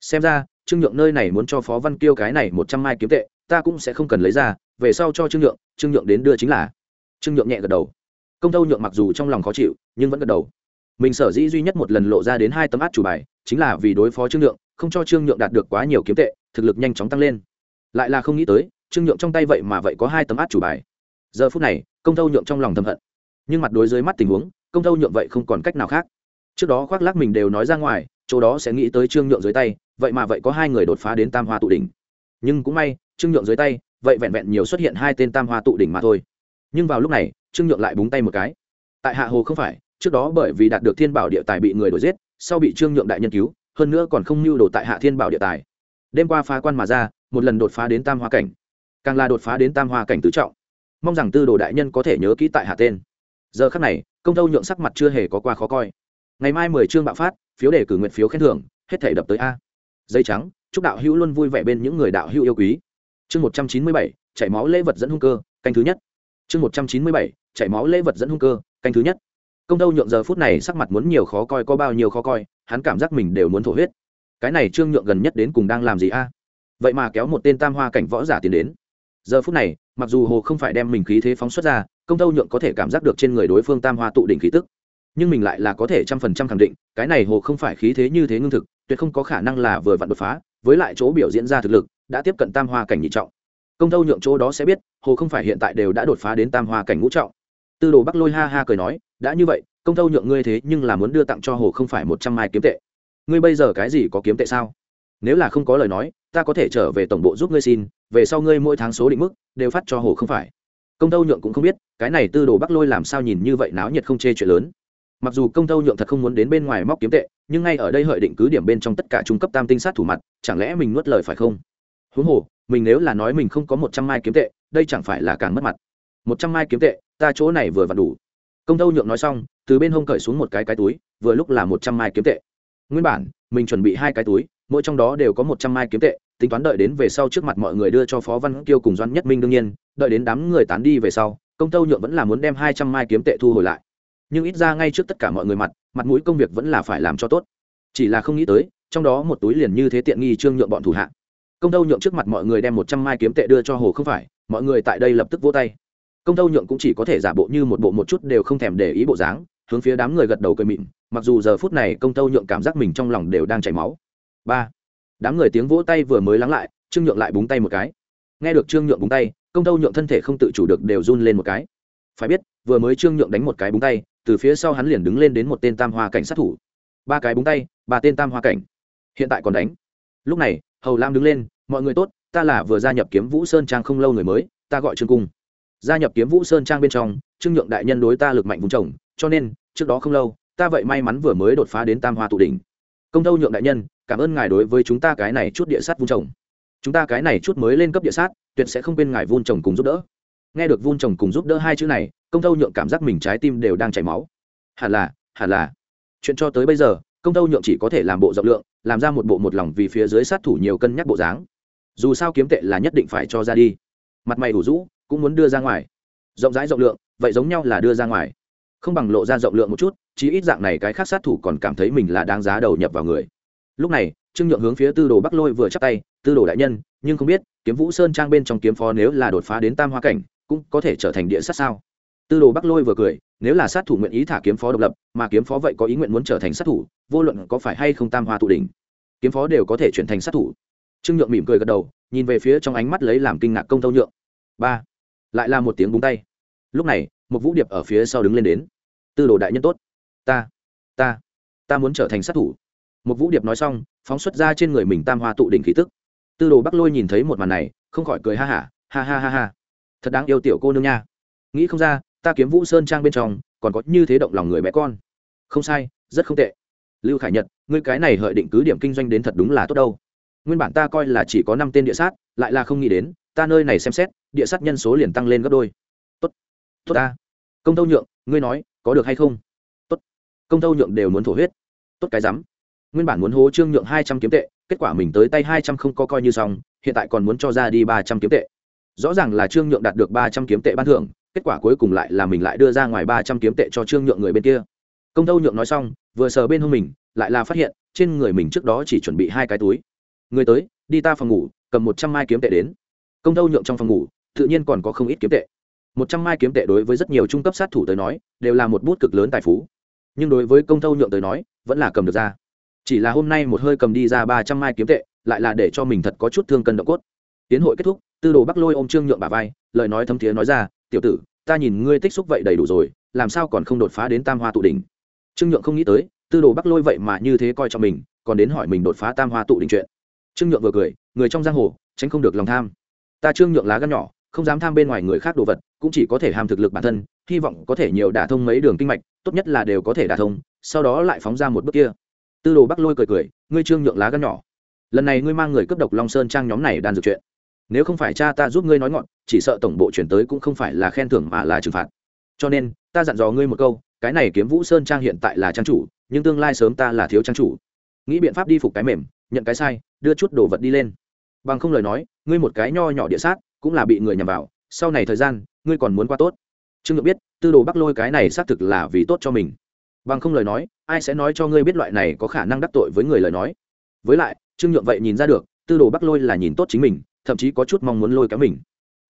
Xem ra, trương nhượng nơi này muốn cho phó văn kiêu cái này một trăm mai kiếm tệ, ta cũng sẽ không cần lấy ra, về sau cho trương nhượng trương nhượng đến đưa chính là. Trương nhượng nhẹ gật đầu. Công tâu nhượng mặc dù trong lòng khó chịu, nhưng vẫn gật đầu. Mình sở dĩ duy nhất một lần lộ ra đến hai tấm át chủ bài, chính là vì đối phó trương nhượng, không cho trương nhượng đạt được quá nhiều kiếm tệ, thực lực nhanh chóng tăng lên. Lại là không nghĩ tới, trương nhượng trong tay vậy mà vậy có hai tấm át chủ bài. Giờ phút này công tâu nhượng trong lòng thầm hận. Nhưng mặt đối dưới mắt tình huống, công tâu nhượng vậy không còn cách nào khác. Trước đó khoác lác mình đều nói ra ngoài, chỗ đó sẽ nghĩ tới trương nhượng dưới tay, vậy mà vậy có hai người đột phá đến tam hoa tụ đỉnh. Nhưng cũng may, trương nhượng dưới tay, vậy vẹn vẹn nhiều xuất hiện hai tên tam hoa tụ đỉnh mà thôi. Nhưng vào lúc này, trương nhượng lại búng tay một cái. Tại hạ hồ không phải, trước đó bởi vì đạt được thiên bảo địa tài bị người đuổi giết, sau bị trương nhượng đại nhân cứu, hơn nữa còn không mưu đồ tại hạ thiên bảo địa tài. Đêm qua phá quan mà ra, một lần đột phá đến tam hoa cảnh. Càng là đột phá đến tam hoa cảnh tứ trọng mong rằng tư đồ đại nhân có thể nhớ kỹ tại hạ tên. Giờ khắc này, công tâu nhượng sắc mặt chưa hề có qua khó coi. Ngày mai mười chương bạo phát, phiếu đề cử nguyện phiếu khen thưởng, hết thể đập tới a. Dây trắng, chúc đạo hữu luôn vui vẻ bên những người đạo hữu yêu quý. Chương một trăm chín mươi bảy, chảy máu lễ vật dẫn hung cơ, canh thứ nhất. Chương một trăm chín mươi bảy, chảy máu lễ vật dẫn hung cơ, canh thứ nhất. Công tâu nhượng giờ phút này sắc mặt muốn nhiều khó coi có bao nhiêu khó coi, hắn cảm giác mình đều muốn thổ huyết. Cái này trương nhượng gần nhất đến cùng đang làm gì a? Vậy mà kéo một tên tam hoa cảnh võ giả tiến đến giờ phút này, mặc dù hồ không phải đem mình khí thế phóng xuất ra, công tâu nhượng có thể cảm giác được trên người đối phương tam hoa tụ đỉnh khí tức. Nhưng mình lại là có thể trăm phần trăm khẳng định, cái này hồ không phải khí thế như thế ngưng thực, tuyệt không có khả năng là vừa vặn đột phá, với lại chỗ biểu diễn ra thực lực, đã tiếp cận tam hoa cảnh nhị trọng. Công tâu nhượng chỗ đó sẽ biết, hồ không phải hiện tại đều đã đột phá đến tam hoa cảnh ngũ trọng. Tư đồ bắc lôi ha ha cười nói, đã như vậy, công tâu nhượng ngươi thế nhưng là muốn đưa tặng cho hồ không phải một trăm mai kiếm tệ. Ngươi bây giờ cái gì có kiếm tệ sao? Nếu là không có lời nói, ta có thể trở về tổng bộ giúp ngươi xin, về sau ngươi mỗi tháng số định mức đều phát cho hồ không phải. Công tâu nhượng cũng không biết, cái này tư đồ bắc lôi làm sao nhìn như vậy náo nhiệt không chê chuyện lớn. Mặc dù công tâu nhượng thật không muốn đến bên ngoài móc kiếm tệ, nhưng ngay ở đây hợi định cứ điểm bên trong tất cả trung cấp tam tinh sát thủ mặt, chẳng lẽ mình nuốt lời phải không? Huống hồ, mình nếu là nói mình không có một trăm mai kiếm tệ, đây chẳng phải là càng mất mặt. Một trăm mai kiếm tệ, ta chỗ này vừa vặn đủ. Công tâu nhượng nói xong, từ bên hông cởi xuống một cái cái túi, vừa lúc là một trăm mai kiếm tệ. Nguyên bản, mình chuẩn bị hai cái túi mỗi trong đó đều có một trăm mai kiếm tệ, tính toán đợi đến về sau trước mặt mọi người đưa cho phó văn kiêu cùng doan nhất minh đương nhiên, đợi đến đám người tán đi về sau, công tâu nhượng vẫn là muốn đem hai trăm mai kiếm tệ thu hồi lại. Nhưng ít ra ngay trước tất cả mọi người mặt mặt mũi công việc vẫn là phải làm cho tốt. Chỉ là không nghĩ tới, trong đó một túi liền như thế tiện nghi trương nhượng bọn thủ hạ. Công tâu nhượng trước mặt mọi người đem một trăm mai kiếm tệ đưa cho hồ không phải, mọi người tại đây lập tức vỗ tay. Công tâu nhượng cũng chỉ có thể giả bộ như một bộ một chút đều không thèm để ý bộ dáng, hướng phía đám người gật đầu cười mịn mặc dù giờ phút này công tâu nhượng cảm giác mình trong lòng đều đang chảy máu ba. Đám người tiếng vỗ tay vừa mới lắng lại, trương nhượng lại búng tay một cái. Nghe được trương nhượng búng tay, công tâu nhượng thân thể không tự chủ được đều run lên một cái. Phải biết, vừa mới trương nhượng đánh một cái búng tay, từ phía sau hắn liền đứng lên đến một tên tam hoa cảnh sát thủ. Ba cái búng tay, ba tên tam hoa cảnh. Hiện tại còn đánh. Lúc này, hầu lam đứng lên, mọi người tốt, ta là vừa gia nhập kiếm vũ sơn trang không lâu người mới, ta gọi trương cung. Gia nhập kiếm vũ sơn trang bên trong, trương nhượng đại nhân đối ta lực mạnh vùng trồng cho nên, trước đó không lâu, ta vậy may mắn vừa mới đột phá đến tam hoa tụ đỉnh công tâu nhượng đại nhân, cảm ơn ngài đối với chúng ta cái này chút địa sát vun trồng. Chúng ta cái này chút mới lên cấp địa sát, tuyệt sẽ không bên ngài vun trồng cùng giúp đỡ. Nghe được vun trồng cùng giúp đỡ hai chữ này, công tâu nhượng cảm giác mình trái tim đều đang chảy máu. Hẳn là hẳn là. Chuyện cho tới bây giờ, công tâu nhượng chỉ có thể làm bộ rộng lượng, làm ra một bộ một lòng vì phía dưới sát thủ nhiều cân nhắc bộ dáng. Dù sao kiếm tệ là nhất định phải cho ra đi. Mặt mày đủ rũ, cũng muốn đưa ra ngoài. Rộng rãi rộng lượng, vậy giống nhau là đưa ra ngoài không bằng lộ ra rộng lượng một chút, chí ít dạng này cái khác sát thủ còn cảm thấy mình là đáng giá đầu nhập vào người. Lúc này, trương nhượng hướng phía tư đồ bắc lôi vừa chắc tay, tư đồ đại nhân, nhưng không biết, kiếm vũ sơn trang bên trong kiếm phó nếu là đột phá đến tam hoa cảnh, cũng có thể trở thành địa sát sao? Tư đồ bắc lôi vừa cười, nếu là sát thủ nguyện ý thả kiếm phó độc lập, mà kiếm phó vậy có ý nguyện muốn trở thành sát thủ, vô luận có phải hay không tam hoa tụ đỉnh, kiếm phó đều có thể chuyển thành sát thủ. Trương nhượng mỉm cười gật đầu, nhìn về phía trong ánh mắt lấy làm kinh ngạc công tâu nhượng. Ba, lại là một tiếng búng tay. Lúc này, một vũ điệp ở phía sau đứng lên đến tư đồ đại nhân tốt. Ta ta ta muốn trở thành sát thủ. Một vũ điệp nói xong, phóng xuất ra trên người mình tam hoa tụ đỉnh khí tức. Tư đồ bắc lôi nhìn thấy một màn này, không khỏi cười ha hả, ha ha ha ha. Thật đáng yêu tiểu cô nương nha. Nghĩ không ra, ta kiếm vũ sơn trang bên trong, còn có như thế động lòng người bé con. Không sai, rất không tệ. Lưu khải nhật, ngươi cái này hợi định cứ điểm kinh doanh đến thật đúng là tốt đâu. Nguyên bản ta coi là chỉ có năm tên địa sát, lại là không nghĩ đến, ta nơi này xem xét, địa sát nhân số liền tăng lên gấp đôi. Tốt tốt ta. Công tâu nhượng, ngươi nói có được hay không? Tốt. Công tâu nhượng đều muốn thổ huyết. Tốt cái rắm. Nguyên bản muốn hố trương nhượng hai trăm kiếm tệ, kết quả mình tới tay hai trăm không có coi như xong, hiện tại còn muốn cho ra đi ba trăm kiếm tệ. Rõ ràng là trương nhượng đạt được ba trăm kiếm tệ ban thưởng, kết quả cuối cùng lại là mình lại đưa ra ngoài ba trăm kiếm tệ cho trương nhượng người bên kia. Công tâu nhượng nói xong, vừa sờ bên hông mình, lại là phát hiện, trên người mình trước đó chỉ chuẩn bị hai cái túi. Người tới, đi ta phòng ngủ, cầm một trăm mai kiếm tệ đến. Công tâu nhượng trong phòng ngủ, tự nhiên còn có không ít kiếm tệ một trăm mai kiếm tệ đối với rất nhiều trung cấp sát thủ tới nói, đều là một bút cực lớn tài phú. Nhưng đối với công thâu nhượng tới nói, vẫn là cầm được ra. Chỉ là hôm nay một hơi cầm đi ra ba trăm mai kiếm tệ, lại là để cho mình thật có chút thương cân động cốt. Tiến hội kết thúc, tư đồ bắc lôi ôm trương nhượng bà vai, lời nói thấm thiế nói ra, tiểu tử, ta nhìn ngươi tích xúc vậy đầy đủ rồi, làm sao còn không đột phá đến tam hoa tụ đỉnh? Trương nhượng không nghĩ tới, tư đồ bắc lôi vậy mà như thế coi cho mình, còn đến hỏi mình đột phá tam hoa tụ đỉnh chuyện. Trương nhượng vừa cười, người trong giang hồ, tránh không được lòng tham. Ta trương nhượng lá gan nhỏ không dám tham bên ngoài người khác đồ vật, cũng chỉ có thể ham thực lực bản thân, hy vọng có thể nhiều đả thông mấy đường kinh mạch, tốt nhất là đều có thể đả thông, sau đó lại phóng ra một bước kia. Tư đồ bắc lôi cười cười, ngươi trương nhượng lá gan nhỏ. Lần này ngươi mang người cấp độc long sơn trang nhóm này đan dược chuyện. Nếu không phải cha ta giúp ngươi nói ngọn, chỉ sợ tổng bộ chuyển tới cũng không phải là khen thưởng mà là trừng phạt. Cho nên, ta dặn dò ngươi một câu, cái này kiếm vũ sơn trang hiện tại là trang chủ, nhưng tương lai sớm ta là thiếu trang chủ. Nghĩ biện pháp đi phục cái mềm, nhận cái sai, đưa chút đồ vật đi lên. Bằng không lời nói, ngươi một cái nho nhỏ địa sát cũng là bị người nhằm vào, sau này thời gian, ngươi còn muốn qua tốt. Trương nhượng biết, tư đồ bắc lôi cái này xác thực là vì tốt cho mình. Bằng không lời nói, ai sẽ nói cho ngươi biết loại này có khả năng đắc tội với người lời nói? Với lại, trương nhượng vậy nhìn ra được, tư đồ bắc lôi là nhìn tốt chính mình, thậm chí có chút mong muốn lôi kéo mình.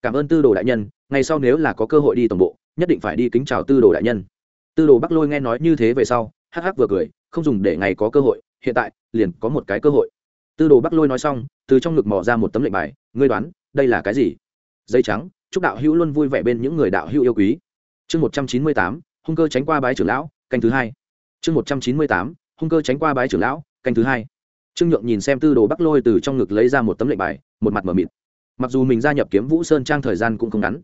Cảm ơn tư đồ đại nhân ngay sau nếu là có cơ hội đi tổng bộ, nhất định phải đi kính chào tư đồ đại nhân. Tư đồ bắc lôi nghe nói như thế về sau, hắc hắc vừa cười, không dùng để ngày có cơ hội, hiện tại, liền có một cái cơ hội. Tư đồ bắc lôi nói xong, từ trong ngực mò ra một tấm lệnh bài, ngươi đoán, đây là cái gì? Dây trắng, chúc đạo hữu luôn vui vẻ bên những người đạo hữu yêu quý. Chương một trăm chín mươi tám, hung cơ tránh qua bái trưởng lão, canh thứ hai. Chương một trăm chín mươi tám, hung cơ tránh qua bái trưởng lão, canh thứ hai. Trương nhượng nhìn xem tư đồ bắc lôi từ trong ngực lấy ra một tấm lệnh bài, một mặt m ở mịt. Mặc dù mình gia nhập kiếm vũ sơn trang thời gian cũng không ngắn,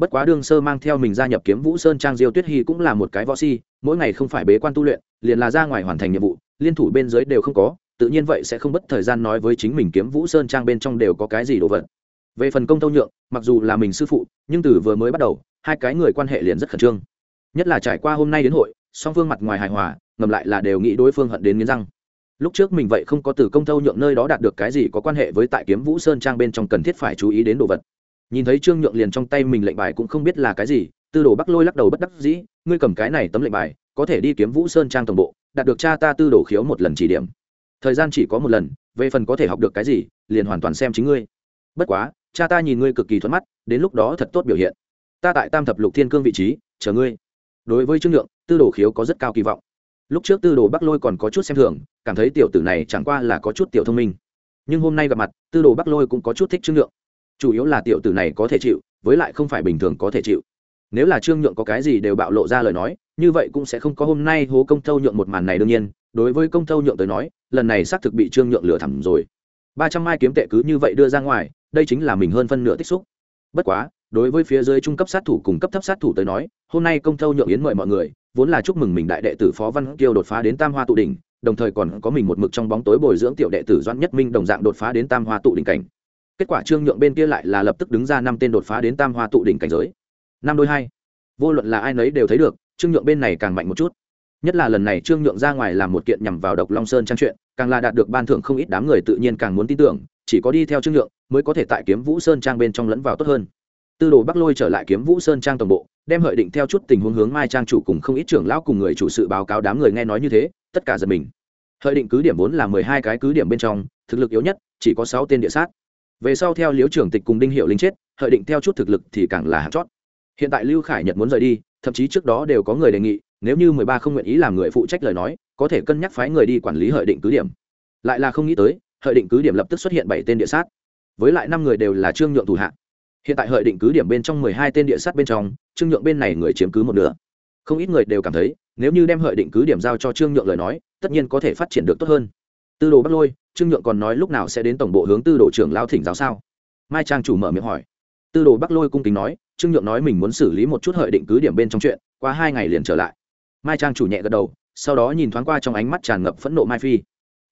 bất quá đương sơ mang theo mình gia nhập kiếm vũ sơn trang diêu tuyết hy cũng là một cái võ si, mỗi ngày không phải bế quan tu luyện, liền là ra ngoài hoàn thành nhiệm vụ, liên thủ bên dưới đều không có, tự nhiên vậy sẽ không bất thời gian nói với chính mình kiếm vũ sơn trang bên trong đều có cái gì đồ vật về phần công tâu nhượng, mặc dù là mình sư phụ, nhưng từ vừa mới bắt đầu, hai cái người quan hệ liền rất khẩn trương. Nhất là trải qua hôm nay đến hội, song phương mặt ngoài hài hòa, ngầm lại là đều nghĩ đối phương hận đến nghiến răng. Lúc trước mình vậy không có từ công tâu nhượng nơi đó đạt được cái gì có quan hệ với tại kiếm vũ sơn trang bên trong cần thiết phải chú ý đến đồ vật. Nhìn thấy trương nhượng liền trong tay mình lệnh bài cũng không biết là cái gì, tư đồ bắc lôi lắc đầu bất đắc dĩ, ngươi cầm cái này tấm lệnh bài, có thể đi kiếm vũ sơn trang tổng bộ, đạt được cha ta tư đồ khiếu một lần chỉ điểm. Thời gian chỉ có một lần, về phần có thể học được cái gì, liền hoàn toàn xem chính ngươi. Bất quá cha ta nhìn ngươi cực kỳ thuận mắt, đến lúc đó thật tốt biểu hiện. Ta tại tam thập lục thiên cương vị trí, chờ ngươi. Đối với trương nhượng, tư đồ khiếu có rất cao kỳ vọng. Lúc trước tư đồ bắc lôi còn có chút xem thường, cảm thấy tiểu tử này chẳng qua là có chút tiểu thông minh. Nhưng hôm nay gặp mặt, tư đồ bắc lôi cũng có chút thích trương nhượng. Chủ yếu là tiểu tử này có thể chịu, với lại không phải bình thường có thể chịu. Nếu là trương nhượng có cái gì đều bạo lộ ra lời nói, như vậy cũng sẽ không có hôm nay hố công thâu nhượng một màn này đương nhiên. Đối với công thâu nhượng tới nói, lần này xác thực bị trương nhượng lừa thẳm rồi. Ba trăm mai kiếm tệ cứ như vậy đưa ra ngoài đây chính là mình hơn phân nửa tích xúc. Bất quá, đối với phía dưới trung cấp sát thủ cùng cấp thấp sát thủ tới nói, hôm nay công thâu nhượng yến mời mọi người, vốn là chúc mừng mình đại đệ tử phó văn kiêu đột phá đến tam hoa tụ đỉnh, đồng thời còn có mình một mực trong bóng tối bồi dưỡng tiểu đệ tử doãn nhất minh đồng dạng đột phá đến tam hoa tụ đỉnh cảnh. Kết quả trương nhượng bên kia lại là lập tức đứng ra năm tên đột phá đến tam hoa tụ đỉnh cảnh giới. Năm đôi hai. Vô luận là ai nấy đều thấy được, trương nhượng bên này càng mạnh một chút. Nhất là lần này trương nhượng ra ngoài làm một kiện nhằm vào độc long sơn trang chuyện, càng là đạt được ban thưởng không ít đám người tự nhiên càng muốn tin tưởng, chỉ có đi theo trương nhượng mới có thể tại kiếm vũ sơn trang bên trong lẫn vào tốt hơn. Tư đồ bắc lôi trở lại kiếm vũ sơn trang tổng bộ, đem hợi định theo chút tình huống hướng mai trang chủ cùng không ít trưởng lão cùng người chủ sự báo cáo đám người nghe nói như thế, tất cả giật mình. Hợi định cứ điểm vốn là mười hai cái cứ điểm bên trong, thực lực yếu nhất, chỉ có sáu tên địa sát. Về sau theo liếu trưởng tịch cùng đinh hiệu linh chết, hợi định theo chút thực lực thì càng là hạt chót. Hiện tại lưu khải nhật muốn rời đi, thậm chí trước đó đều có người đề nghị, nếu như mười ba không nguyện ý làm người phụ trách lời nói, có thể cân nhắc phái người đi quản lý hợi định cứ điểm. Lại là không nghĩ tới, hợi định cứ điểm lập tức xuất hiện bảy tên địa sát với lại năm người đều là trương nhượng thủ hạ. Hiện tại hợi định cứ điểm bên trong mười hai tên địa sát bên trong, trương nhượng bên này người chiếm cứ một nửa. Không ít người đều cảm thấy, nếu như đem hợi định cứ điểm giao cho trương nhượng lời nói, tất nhiên có thể phát triển được tốt hơn. Tư đồ bắt lôi, trương nhượng còn nói lúc nào sẽ đến tổng bộ hướng tư đồ trưởng lao thỉnh giáo sao? Mai trang chủ mở miệng hỏi. Tư đồ bắc lôi cung kính nói, trương nhượng nói mình muốn xử lý một chút hợi định cứ điểm bên trong chuyện, qua hai ngày liền trở lại. Mai trang chủ nhẹ gật đầu, sau đó nhìn thoáng qua trong ánh mắt tràn ngập phẫn nộ mai phi.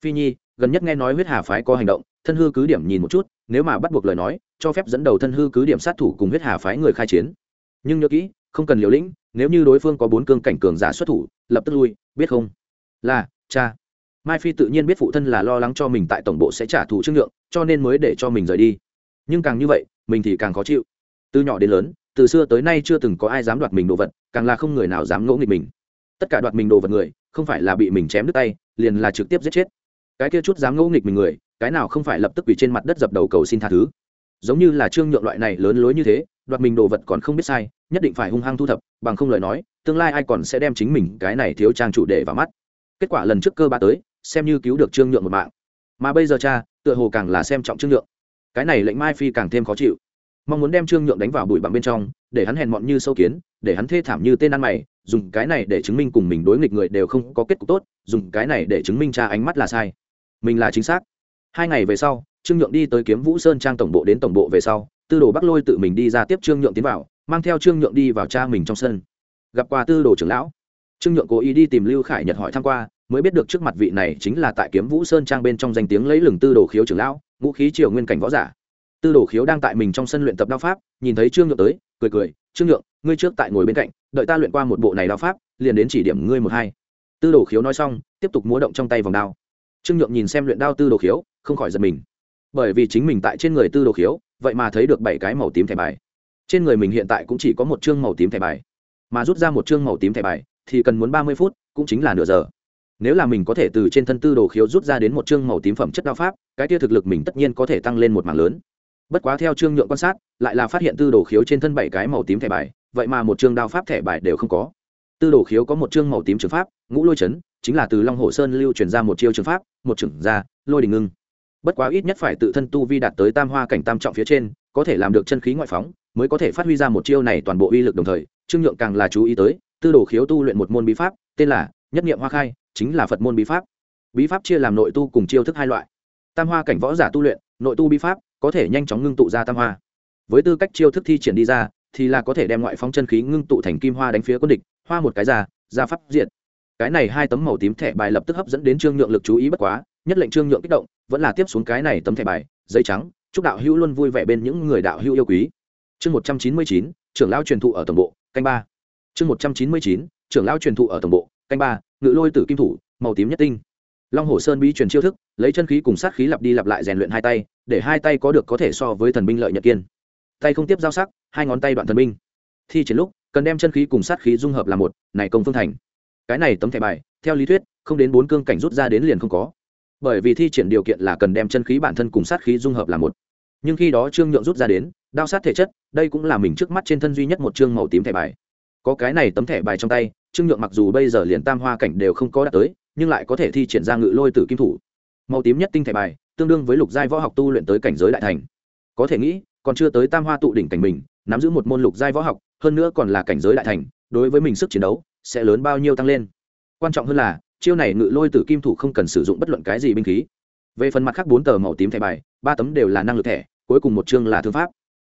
Phi nhi, gần nhất nghe nói huyết hà phái có hành động, thân hư cứ điểm nhìn một chút nếu mà bắt buộc lời nói cho phép dẫn đầu thân hư cứ điểm sát thủ cùng huyết hà phái người khai chiến. Nhưng nhớ kỹ không cần liều lĩnh nếu như đối phương có bốn cương cảnh cường giả xuất thủ lập tức lui biết không? Là cha. Mai phi tự nhiên biết phụ thân là lo lắng cho mình tại tổng bộ sẽ trả thù trương lượng, cho nên mới để cho mình rời đi. Nhưng càng như vậy mình thì càng khó chịu. Từ nhỏ đến lớn từ xưa tới nay chưa từng có ai dám đoạt mình đồ vật càng là không người nào dám ngỗ nghịch mình. Tất cả đoạt mình đồ vật người không phải là bị mình chém đứt tay liền là trực tiếp giết chết. Cái kia chút dám ngỗ nghịch mình người cái nào không phải lập tức quỳ trên mặt đất dập đầu cầu xin tha thứ. Giống như là trương nhượng loại này lớn lối như thế, đoạt mình đồ vật còn không biết sai, nhất định phải hung hăng thu thập, bằng không lời nói, tương lai ai còn sẽ đem chính mình cái này thiếu trang chủ để vào mắt. Kết quả lần trước cơ ba tới, xem như cứu được trương nhượng một mạng. Mà bây giờ cha, tựa hồ càng là xem trọng trương nhượng. Cái này lệnh mai phi càng thêm khó chịu. Mong muốn đem trương nhượng đánh vào bụi bặm bên trong, để hắn hèn mọn như sâu kiến, để hắn thê thảm như tên ăn mày, dùng cái này để chứng minh cùng mình đối nghịch người đều không có kết cục tốt, dùng cái này để chứng minh cha ánh mắt là sai. Mình là chính xác hai ngày về sau, trương nhượng đi tới kiếm vũ sơn trang tổng bộ đến tổng bộ về sau, tư đồ bắc lôi tự mình đi ra tiếp trương nhượng tiến vào, mang theo trương nhượng đi vào cha mình trong sân. Gặp qua tư đồ trưởng lão, trương nhượng cố ý đi tìm lưu khải nhật hỏi thăm qua, mới biết được trước mặt vị này chính là tại kiếm vũ sơn trang bên trong danh tiếng lấy lừng tư đồ khiếu trưởng lão, ngũ khí triều nguyên cảnh võ giả. Tư đồ khiếu đang tại mình trong sân luyện tập đao pháp, nhìn thấy trương nhượng tới, cười cười, trương nhượng, ngươi trước tại ngồi bên cạnh, đợi ta luyện qua một bộ này đao pháp, liền đến chỉ điểm ngươi một hai. Tư đồ khiếu nói xong, tiếp tục múa động trong tay vòng đao. Trương nhượng nhìn xem luyện đao tư đồ khiếu không khỏi giật mình. Bởi vì chính mình tại trên người tư đồ khiếu vậy mà thấy được bảy cái màu tím thẻ bài. Trên người mình hiện tại cũng chỉ có một chương màu tím thẻ bài. Mà rút ra một chương màu tím thẻ bài thì cần muốn ba mươi phút cũng chính là nửa giờ. Nếu là mình có thể từ trên thân tư đồ khiếu rút ra đến một chương màu tím phẩm chất đao pháp cái tia thực lực mình tất nhiên có thể tăng lên một mảng lớn. Bất quá theo trương nhượng quan sát lại là phát hiện tư đồ khiếu trên thân bảy cái màu tím thẻ bài vậy mà một chương đao pháp thẻ bài đều không có. Tư đồ khiếu có một chương màu tím trường pháp ngũ lôi chấn chính là từ long hồ sơn lưu truyền ra một chiêu trường pháp một trưởng ra, lôi đình ngưng bất quá ít nhất phải tự thân tu vi đạt tới tam hoa cảnh tam trọng phía trên, có thể làm được chân khí ngoại phóng, mới có thể phát huy ra một chiêu này toàn bộ uy lực đồng thời, trương nhượng càng là chú ý tới, tư đồ khiếu tu luyện một môn bí pháp, tên là nhất nghiệm hoa khai, chính là phật môn bí pháp. Bí pháp chia làm nội tu cùng chiêu thức hai loại. Tam hoa cảnh võ giả tu luyện, nội tu bí pháp, có thể nhanh chóng ngưng tụ ra tam hoa. Với tư cách chiêu thức thi triển đi ra, thì là có thể đem ngoại phóng chân khí ngưng tụ thành kim hoa đánh phía quân địch, hoa một cái ra ra pháp diện cái này hai tấm màu tím thẻ bài lập tức hấp dẫn đến trương nhượng lực chú ý bất quá nhất lệnh trương nhượng kích động, vẫn là tiếp xuống cái này tấm thẻ bài, giấy trắng, chúc đạo hữu luôn vui vẻ bên những người đạo hữu yêu quý. Chương một trăm chín mươi chín, trưởng lao truyền thụ ở tổng bộ, canh ba. Chương một trăm chín mươi chín, trưởng lao truyền thụ ở tổng bộ, canh ba, ngự lôi tử kim thủ, màu tím nhất tinh. Long hồ sơn bí truyền chiêu thức, lấy chân khí cùng sát khí lặp đi lặp lại rèn luyện hai tay, để hai tay có được có thể so với thần binh lợi nhật kiên. Tay không tiếp giao sắc, hai ngón tay đoạn thần binh. Thi triển lúc, cần đem chân khí cùng sát khí dung hợp là một, này công phương thành. Cái này tấm thẻ bài, theo lý thuyết, không đến bốn cương cảnh rút ra đến liền không có bởi vì thi triển điều kiện là cần đem chân khí bản thân cùng sát khí dung hợp là một. Nhưng khi đó trương nhượng rút ra đến, đao sát thể chất, đây cũng là mình trước mắt trên thân duy nhất một chương màu tím thẻ bài. Có cái này tấm thẻ bài trong tay, trương nhượng mặc dù bây giờ liền tam hoa cảnh đều không có đạt tới, nhưng lại có thể thi triển ra ngự lôi tử kim thủ. Màu tím nhất tinh thẻ bài, tương đương với lục giai võ học tu luyện tới cảnh giới đại thành. Có thể nghĩ, còn chưa tới tam hoa tụ đỉnh cảnh mình, nắm giữ một môn lục giai võ học, hơn nữa còn là cảnh giới đại thành, đối với mình sức chiến đấu, sẽ lớn bao nhiêu tăng lên. Quan trọng hơn là chiêu này ngự lôi tử kim thủ không cần sử dụng bất luận cái gì binh khí. Về phần mặt khác bốn tờ màu tím thẻ bài, ba tấm đều là năng lực thẻ, cuối cùng một chương là thương pháp.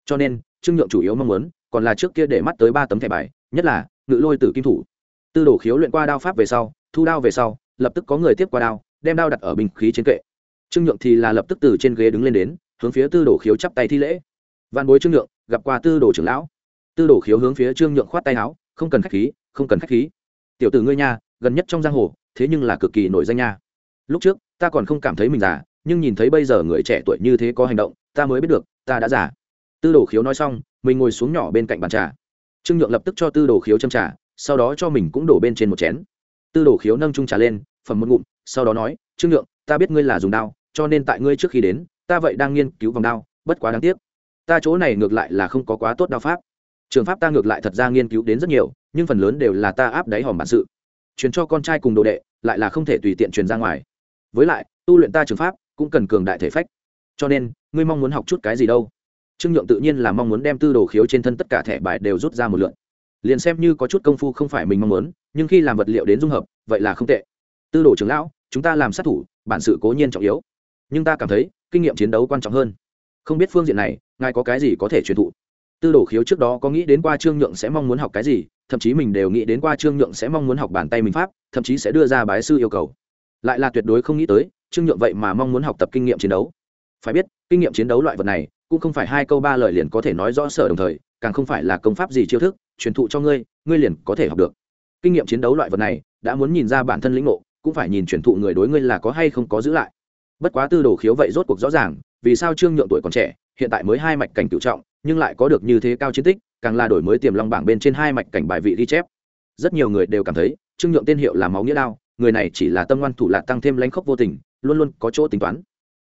Cho nên trương nhượng chủ yếu mong muốn còn là trước kia để mắt tới ba tấm thẻ bài, nhất là ngự lôi tử kim thủ. Tư đồ khiếu luyện qua đao pháp về sau, thu đao về sau, lập tức có người tiếp qua đao, đem đao đặt ở bình khí trên kệ. Trương nhượng thì là lập tức từ trên ghế đứng lên đến, hướng phía tư đồ khiếu chắp tay thi lễ. Văn bối trương nhượng, gặp qua tư đồ trưởng lão. Tư đồ khiếu hướng phía trương nhượng khoát tay áo, không cần khách khí, không cần khách khí. Tiểu tử ngươi nha gần nhất trong giang hồ, thế nhưng là cực kỳ nổi danh nha. Lúc trước, ta còn không cảm thấy mình già, nhưng nhìn thấy bây giờ người trẻ tuổi như thế có hành động, ta mới biết được, ta đã già. Tư đồ khiếu nói xong, mình ngồi xuống nhỏ bên cạnh bàn trà. Trương nhượng lập tức cho tư đồ khiếu châm trà, sau đó cho mình cũng đổ bên trên một chén. Tư đồ khiếu nâng trung trà lên, phẩm một ngụm, sau đó nói, trương nhượng, ta biết ngươi là dùng đao, cho nên tại ngươi trước khi đến, ta vậy đang nghiên cứu vòng đao, bất quá đáng tiếc, ta chỗ này ngược lại là không có quá tốt đao pháp. Trường pháp ta ngược lại thật ra nghiên cứu đến rất nhiều, nhưng phần lớn đều là ta áp đáy hòm bản sự truyền cho con trai cùng đồ đệ, lại là không thể tùy tiện truyền ra ngoài. Với lại, tu luyện ta trường pháp, cũng cần cường đại thể phách. Cho nên, ngươi mong muốn học chút cái gì đâu? Trương nhượng tự nhiên là mong muốn đem tư đồ khiếu trên thân tất cả thẻ bài đều rút ra một lượn liền xem như có chút công phu không phải mình mong muốn, nhưng khi làm vật liệu đến dung hợp, vậy là không tệ. Tư đồ trưởng lão, chúng ta làm sát thủ, bản sự cố nhiên trọng yếu. Nhưng ta cảm thấy, kinh nghiệm chiến đấu quan trọng hơn. Không biết phương diện này, ngài có cái gì có thể truyền thụ? Tư đồ khiếu trước đó có nghĩ đến qua trương nhượng sẽ mong muốn học cái gì thậm chí mình đều nghĩ đến qua trương nhượng sẽ mong muốn học bàn tay mình pháp, thậm chí sẽ đưa ra bái sư yêu cầu. Lại là tuyệt đối không nghĩ tới, trương nhượng vậy mà mong muốn học tập kinh nghiệm chiến đấu. Phải biết, kinh nghiệm chiến đấu loại vật này, cũng không phải hai câu ba lời liền có thể nói rõ sở đồng thời, càng không phải là công pháp gì chiêu thức, truyền thụ cho ngươi ngươi liền có thể học được. Kinh nghiệm chiến đấu loại vật này, đã muốn nhìn ra bản thân lĩnh ngộ, cũng phải nhìn truyền thụ người đối ngươi là có hay không có giữ lại. Bất quá tư đồ khiếu vậy rốt cuộc rõ ràng, vì sao trương nhượng tuổi còn trẻ, hiện tại mới hai mạch cảnh cựu trọng, nhưng lại có được như thế cao chiến tích càng là đổi mới tiềm long bảng bên trên hai mạch cảnh bài vị ghi chép. Rất nhiều người đều cảm thấy, trương nhượng tên hiệu là máu nghĩa đao, người này chỉ là tâm ngoan thủ lạc tăng thêm lãnh khốc vô tình, luôn luôn có chỗ tính toán.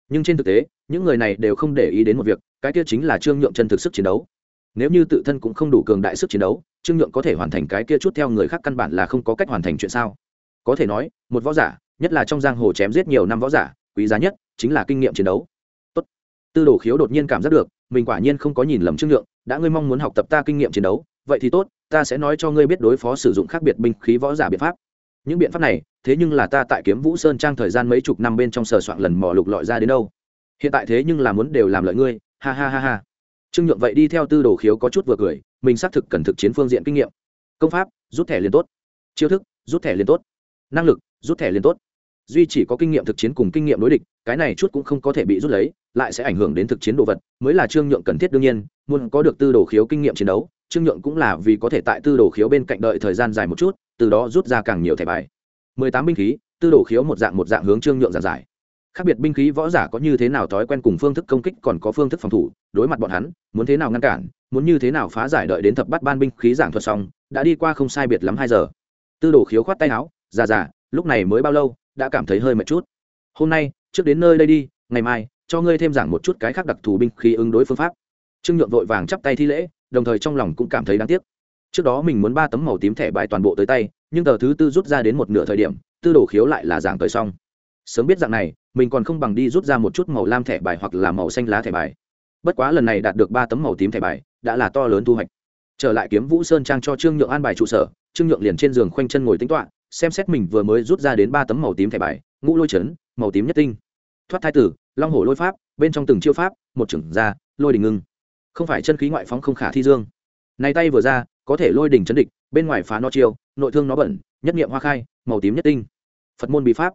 Nhưng trên thực tế, những người này đều không để ý đến một việc, cái kia chính là trương nhượng chân thực sức chiến đấu. Nếu như tự thân cũng không đủ cường đại sức chiến đấu, trương nhượng có thể hoàn thành cái kia chút theo người khác căn bản là không có cách hoàn thành chuyện sao? Có thể nói, một võ giả, nhất là trong giang hồ chém giết nhiều năm võ giả, quý giá nhất chính là kinh nghiệm chiến đấu. Tốt. tư đồ khiếu đột nhiên cảm giác được, mình quả nhiên không có nhìn lầm trương nhượng đã ngươi mong muốn học tập ta kinh nghiệm chiến đấu, vậy thì tốt, ta sẽ nói cho ngươi biết đối phó sử dụng khác biệt binh khí võ giả biện pháp. Những biện pháp này, thế nhưng là ta tại kiếm vũ sơn trang thời gian mấy chục năm bên trong sờ soạn lần mò lục lọi ra đến đâu. Hiện tại thế nhưng là muốn đều làm lợi ngươi, ha ha ha ha. Trương nhượng vậy đi theo tư đồ khiếu có chút vừa cười, mình xác thực cần thực chiến phương diện kinh nghiệm. Công pháp, rút thẻ liền tốt. Chiêu thức, rút thẻ liền tốt. Năng lực, rút thẻ liền tốt duy chỉ có kinh nghiệm thực chiến cùng kinh nghiệm đối địch, cái này chút cũng không có thể bị rút lấy, lại sẽ ảnh hưởng đến thực chiến đồ vật, mới là trương nhượng cần thiết đương nhiên, muốn có được tư đồ khiếu kinh nghiệm chiến đấu, trương nhượng cũng là vì có thể tại tư đồ khiếu bên cạnh đợi thời gian dài một chút, từ đó rút ra càng nhiều thẻ bài. Mười tám binh khí, tư đồ khiếu một dạng một dạng hướng trương nhượng giảng giải. Khác biệt binh khí võ giả có như thế nào thói quen cùng phương thức công kích còn có phương thức phòng thủ, đối mặt bọn hắn, muốn thế nào ngăn cản, muốn như thế nào phá giải đợi đến thập bắt ban binh khí giảng thuật xong, đã đi qua không sai biệt lắm hai giờ. Tư đồ khiếu khoát tay áo, già già, lúc này mới bao lâu? Đã cảm thấy hơi mệt chút. Hôm nay, trước đến nơi đây đi, ngày mai, cho ngươi thêm giảng một chút cái khác đặc thù binh khí ứng đối phương pháp. Trương nhượng vội vàng chắp tay thi lễ, đồng thời trong lòng cũng cảm thấy đáng tiếc. Trước đó mình muốn ba tấm màu tím thẻ bài toàn bộ tới tay, nhưng tờ thứ tư rút ra đến một nửa thời điểm, tư đồ khiếu lại là giảng tới xong. Sớm biết dạng này, mình còn không bằng đi rút ra một chút màu lam thẻ bài hoặc là màu xanh lá thẻ bài. Bất quá lần này đạt được ba tấm màu tím thẻ bài, đã là to lớn thu hoạch. Trở lại kiếm vũ sơn trang cho trương nhượng an bài trụ sở, trương nhượng liền trên giường khoanh chân ngồi tính toạ xem xét mình vừa mới rút ra đến ba tấm màu tím thẻ bài, ngũ lôi chấn, màu tím nhất tinh. Thoát thai tử, long hổ lôi pháp, bên trong từng chiêu pháp, một trưởng ra, lôi đình ngưng. Không phải chân khí ngoại phóng không khả thi dương. Này tay vừa ra, có thể lôi đình chấn địch, bên ngoài phá nó chiêu, nội thương nó bẩn, nhất nghiệm hoa khai, màu tím nhất tinh. Phật môn bí pháp.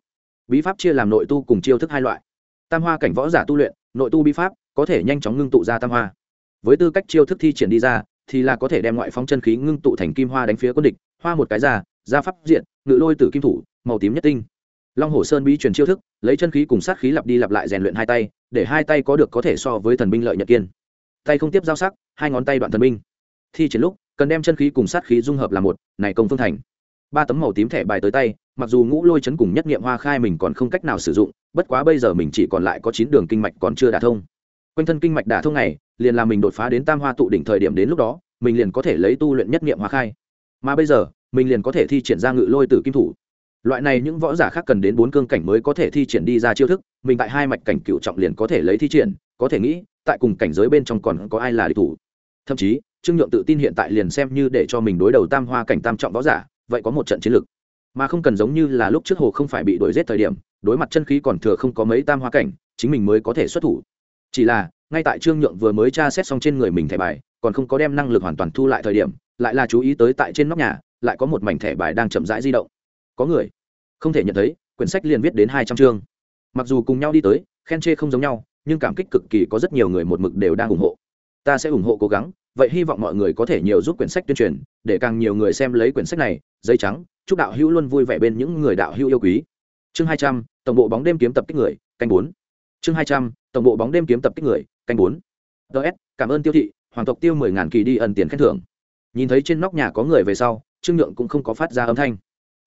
Bí pháp chia làm nội tu cùng chiêu thức hai loại. Tam hoa cảnh võ giả tu luyện, nội tu bí pháp, có thể nhanh chóng ngưng tụ ra tam hoa. Với tư cách chiêu thức thi triển đi ra, thì là có thể đem ngoại phóng chân khí ngưng tụ thành kim hoa đánh phía quân địch, hoa một cái ra gia pháp diện, ngự lôi tử kim thủ, màu tím nhất tinh. Long hồ sơn bí truyền chiêu thức, lấy chân khí cùng sát khí lặp đi lặp lại rèn luyện hai tay, để hai tay có được có thể so với thần binh lợi nhật kiên. Tay không tiếp giao sắc, hai ngón tay đoạn thần binh. Thi triển lúc, cần đem chân khí cùng sát khí dung hợp là một, này công phương thành. Ba tấm màu tím thẻ bài tới tay, mặc dù ngũ lôi chấn cùng nhất nghiệm hoa khai mình còn không cách nào sử dụng, bất quá bây giờ mình chỉ còn lại có chín đường kinh mạch còn chưa đả thông. Quanh thân kinh mạch đả thông này, liền làm mình đột phá đến tam hoa tụ đỉnh thời điểm đến lúc đó, mình liền có thể lấy tu luyện nhất nghiệm hoa khai. Mà bây giờ mình liền có thể thi triển ra ngự lôi tử kim thủ. Loại này những võ giả khác cần đến bốn cương cảnh mới có thể thi triển đi ra chiêu thức, mình tại hai mạch cảnh cựu trọng liền có thể lấy thi triển, có thể nghĩ, tại cùng cảnh giới bên trong còn có ai là địch thủ. Thậm chí, trương nhượng tự tin hiện tại liền xem như để cho mình đối đầu tam hoa cảnh tam trọng võ giả, vậy có một trận chiến lược mà không cần giống như là lúc trước hồ không phải bị đuổi giết thời điểm, đối mặt chân khí còn thừa không có mấy tam hoa cảnh, chính mình mới có thể xuất thủ. Chỉ là, ngay tại trương nhượng vừa mới tra xét xong trên người mình thẻ bài, còn không có đem năng lực hoàn toàn thu lại thời điểm, lại là chú ý tới tại trên nóc nhà lại có một mảnh thẻ bài đang chậm rãi di động. Có người. Không thể nhận thấy, quyển sách liền viết đến hai trăm chương. Mặc dù cùng nhau đi tới, khen chê không giống nhau, nhưng cảm kích cực kỳ có rất nhiều người một mực đều đang ủng hộ. Ta sẽ ủng hộ cố gắng, vậy hy vọng mọi người có thể nhiều giúp quyển sách tuyên truyền, để càng nhiều người xem lấy quyển sách này dây trắng, chúc đạo hữu luôn vui vẻ bên những người đạo hữu yêu quý. Chương hai trăm, tổng bộ bóng đêm kiếm tập kích người, canh bốn. Chương hai trăm, tổng bộ bóng đêm kiếm tập kích người, canh bốn. Ts cảm ơn tiêu thị, hoàng tộc tiêu mười ngàn kỳ đi ẩn tiền khen thưởng. Nhìn thấy trên nóc nhà có người về sau trương nhượng cũng không có phát ra âm thanh,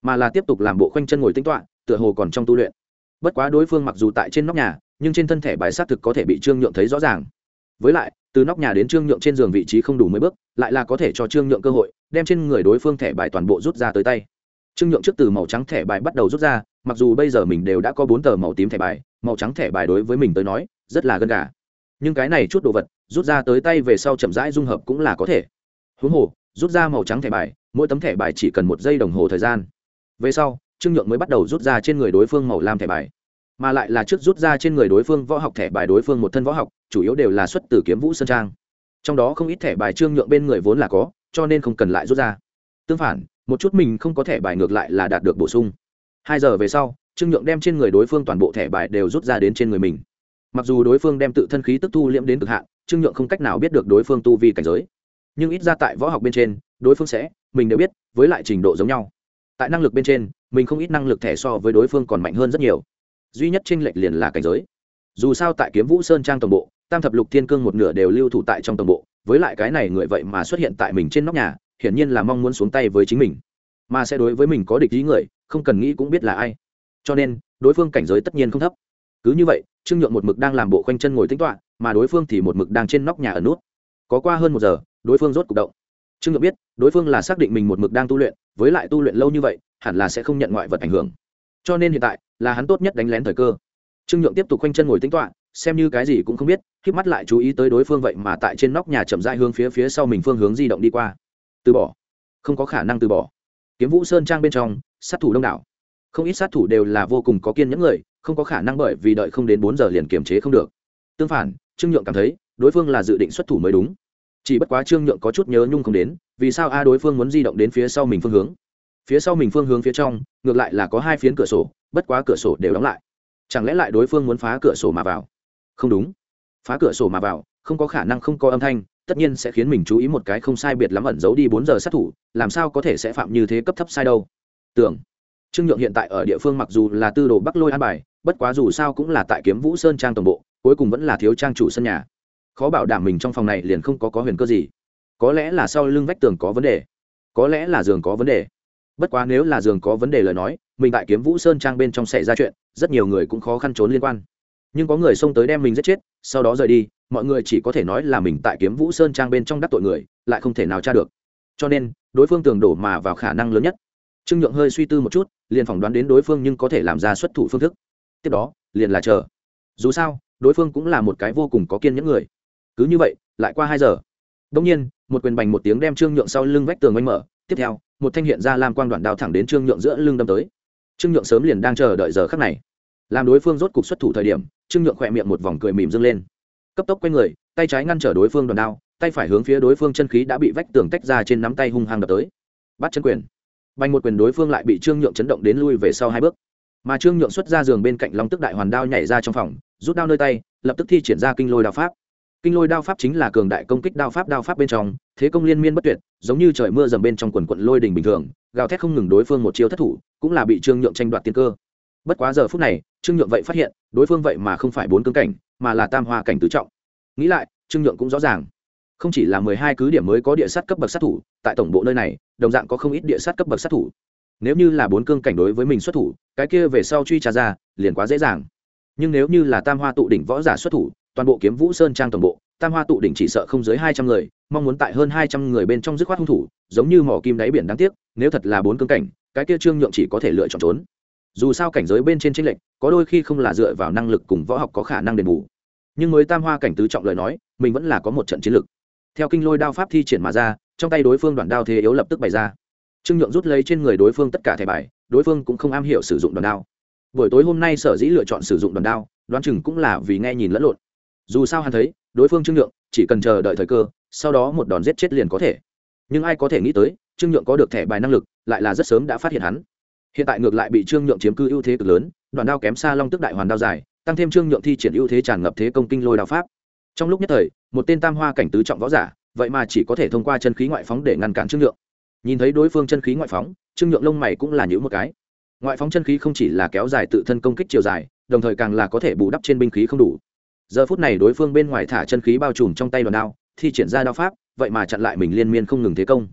mà là tiếp tục làm bộ khoanh chân ngồi tính toạ tựa hồ còn trong tu luyện. Bất quá đối phương mặc dù tại trên nóc nhà, nhưng trên thân thể bài xác thực có thể bị trương nhượng thấy rõ ràng. Với lại, từ nóc nhà đến trương nhượng trên giường vị trí không đủ mấy bước, lại là có thể cho trương nhượng cơ hội, đem trên người đối phương thẻ bài toàn bộ rút ra tới tay. Trương nhượng trước từ màu trắng thẻ bài bắt đầu rút ra, mặc dù bây giờ mình đều đã có bốn tờ màu tím thẻ bài, màu trắng thẻ bài đối với mình tới nói, rất là gân gà. Nhưng cái này chút đồ vật, rút ra tới tay về sau chậm rãi dung hợp cũng là có thể. Huống hồ, rút ra màu trắng thẻ bài mỗi tấm thẻ bài chỉ cần một giây đồng hồ thời gian. Về sau, trương nhượng mới bắt đầu rút ra trên người đối phương màu lam thẻ bài. Mà lại là trước rút ra trên người đối phương võ học thẻ bài đối phương một thân võ học, chủ yếu đều là xuất từ kiếm vũ sơn trang. Trong đó không ít thẻ bài trương nhượng bên người vốn là có, cho nên không cần lại rút ra. Tương phản, một chút mình không có thẻ bài ngược lại là đạt được bổ sung. Hai giờ về sau, trương nhượng đem trên người đối phương toàn bộ thẻ bài đều rút ra đến trên người mình. Mặc dù đối phương đem tự thân khí tức tu liễm đến cực hạn, trương nhượng không cách nào biết được đối phương tu vi cảnh giới. Nhưng ít ra tại võ học bên trên, đối phương sẽ mình đều biết, với lại trình độ giống nhau. Tại năng lực bên trên, mình không ít năng lực thẻ so với đối phương còn mạnh hơn rất nhiều. Duy nhất tranh lệch liền là cảnh giới. Dù sao tại kiếm vũ sơn trang tổng bộ, tam thập lục thiên cương một nửa đều lưu thủ tại trong tổng bộ, với lại cái này người vậy mà xuất hiện tại mình trên nóc nhà, hiển nhiên là mong muốn xuống tay với chính mình. Mà sẽ đối với mình có địch ý người, không cần nghĩ cũng biết là ai. Cho nên, đối phương cảnh giới tất nhiên không thấp. Cứ như vậy, trương nhượng một mực đang làm bộ khoanh chân ngồi tính toạ mà đối phương thì một mực đang trên nóc nhà ở nút. Có qua hơn một giờ, đối phương rốt c ụ c động trương nhượng biết, đối phương là xác định mình một mực đang tu luyện, với lại tu luyện lâu như vậy, hẳn là sẽ không nhận ngoại vật ảnh hưởng. Cho nên hiện tại, là hắn tốt nhất đánh lén thời cơ. Trương nhượng tiếp tục khoanh chân ngồi tính toạ xem như cái gì cũng không biết k mắt lại chú ý tới đối phương vậy mà tại trên nóc nhà chậm rãi hướng phía phía sau mình phương hướng di động đi qua. Từ bỏ. Không có khả năng từ bỏ. Kiếm vũ sơn trang bên trong, sát thủ đông đảo. Không ít sát thủ đều là vô cùng có kiên những người, không có khả năng bởi vì đợi không đến bốn giờ liền kiềm chế không được. Tương phản, trương nhượng cảm thấy, đối phương là dự định xuất thủ mới đúng chỉ bất quá trương nhượng có chút nhớ nhung không đến, vì sao a đối phương muốn di động đến phía sau mình phương hướng? Phía sau mình phương hướng phía trong, ngược lại là có hai phiến cửa sổ, bất quá cửa sổ đều đóng lại. Chẳng lẽ lại đối phương muốn phá cửa sổ mà vào? Không đúng. Phá cửa sổ mà vào, không có khả năng không có âm thanh, tất nhiên sẽ khiến mình chú ý một cái không sai biệt lắm ẩn giấu đi bốn giờ sát thủ, làm sao có thể sẽ phạm như thế cấp thấp sai đâu? Tưởng. Trương nhượng hiện tại ở địa phương mặc dù là tư đồ bắc lôi an bài, bất quá dù sao cũng là tại kiếm vũ sơn trang tổng bộ, cuối cùng vẫn là thiếu trang chủ sân nhà khó bảo đảm mình trong phòng này liền không có có huyền cơ gì. Có lẽ là sau lưng vách tường có vấn đề. Có lẽ là giường có vấn đề. Bất quá nếu là giường có vấn đề lời nói, mình tại kiếm vũ sơn trang bên trong xảy ra chuyện, rất nhiều người cũng khó khăn trốn liên quan. Nhưng có người xông tới đem mình giết chết, sau đó rời đi, mọi người chỉ có thể nói là mình tại kiếm vũ sơn trang bên trong đắc tội người, lại không thể nào tra được. Cho nên, đối phương tường đổ mà vào khả năng lớn nhất. Trương nhượng hơi suy tư một chút, liền phỏng đoán đến đối phương nhưng có thể làm ra xuất thủ phương thức. Tiếp đó, liền là chờ. Dù sao, đối phương cũng là một cái vô cùng có kiên những người cứ như vậy, lại qua hai giờ. Đông nhiên, một quyền bành một tiếng đem trương nhượng sau lưng vách tường oanh mở. Tiếp theo, một thanh hiện ra làm quang đoạn đao thẳng đến trương nhượng giữa lưng đâm tới. Trương nhượng sớm liền đang chờ đợi giờ khắc này. Làm đối phương rốt cục xuất thủ thời điểm, trương nhượng khỏe miệng một vòng cười mỉm dâng lên. Cấp tốc quay người, tay trái ngăn trở đối phương đòn đao, tay phải hướng phía đối phương chân khí đã bị vách tường tách ra trên nắm tay hung hăng đập tới. Bắt chân quyền. Bành một quyền đối phương lại bị trương nhượng chấn động đến lui về sau hai bước. Mà trương nhượng xuất ra giường bên cạnh long tức đại hoàn đao nhảy ra trong phòng, rút đao nơi tay, lập tức thi triển ra kinh lôi đao pháp kinh lôi đao pháp chính là cường đại công kích đao pháp đao pháp bên trong, thế công liên miên bất tuyệt, giống như trời mưa dầm bên trong quần quận lôi đình bình thường, gào thét không ngừng đối phương một chiêu thất thủ, cũng là bị trương nhượng tranh đoạt tiên cơ. Bất quá giờ phút này, trương nhượng vậy phát hiện, đối phương vậy mà không phải bốn cương cảnh, mà là tam hoa cảnh tứ trọng. Nghĩ lại, trương nhượng cũng rõ ràng, không chỉ là mười hai cứ điểm mới có địa sát cấp bậc sát thủ, tại tổng bộ nơi này, đồng dạng có không ít địa sát cấp bậc sát thủ. Nếu như là bốn cương cảnh đối với mình xuất thủ, cái kia về sau truy trả ra, liền quá dễ dàng. Nhưng nếu như là tam hoa tụ đỉnh võ giả xuất thủ toàn bộ kiếm vũ sơn trang toàn bộ, tam hoa tụ đỉnh chỉ sợ không dưới hai trăm người, mong muốn tại hơn hai trăm người bên trong dứt khoát hung thủ, giống như mỏ kim đáy biển đáng tiếc, nếu thật là bốn cương cảnh, cái kia trương nhượng chỉ có thể lựa chọn trốn. Dù sao cảnh giới bên trên tranh lệch, có đôi khi không là dựa vào năng lực cùng võ học có khả năng đền bù. Nhưng mới tam hoa cảnh tứ trọng lời nói, mình vẫn là có một trận chiến lực theo kinh lôi đao pháp thi triển mà ra, trong tay đối phương đoạn đao thế yếu lập tức bày ra. Trương nhượng rút lấy trên người đối phương tất cả thẻ bài, đối phương cũng không am hiểu sử dụng đoàn đao. Buổi tối hôm nay sở dĩ lựa chọn sử dụng đoàn đao, đoán chừng cũng là vì nghe nhìn lẫn lộn dù sao hắn thấy, đối phương trương nhượng, chỉ cần chờ đợi thời cơ, sau đó một đòn giết chết liền có thể. Nhưng ai có thể nghĩ tới, trương nhượng có được thẻ bài năng lực, lại là rất sớm đã phát hiện hắn. Hiện tại ngược lại bị trương nhượng chiếm cư ưu thế cực lớn đoàn đao kém xa long tức đại hoàn đao dài, tăng thêm trương nhượng thi triển ưu thế tràn ngập thế công kinh lôi đao pháp. Trong lúc nhất thời, một tên tam hoa cảnh tứ trọng võ giả, vậy mà chỉ có thể thông qua chân khí ngoại phóng để ngăn cản trương nhượng. Nhìn thấy đối phương chân khí ngoại phóng, trương nhượng lông mày cũng là những một cái. Ngoại phóng chân khí không chỉ là kéo dài tự thân công kích chiều dài, đồng thời càng là có thể bù đắp trên binh khí không đủ giờ phút này đối phương bên ngoài thả chân khí bao trùm trong tay đòn đao, thi triển ra đao pháp, vậy mà chặn lại mình liên miên không ngừng thế công.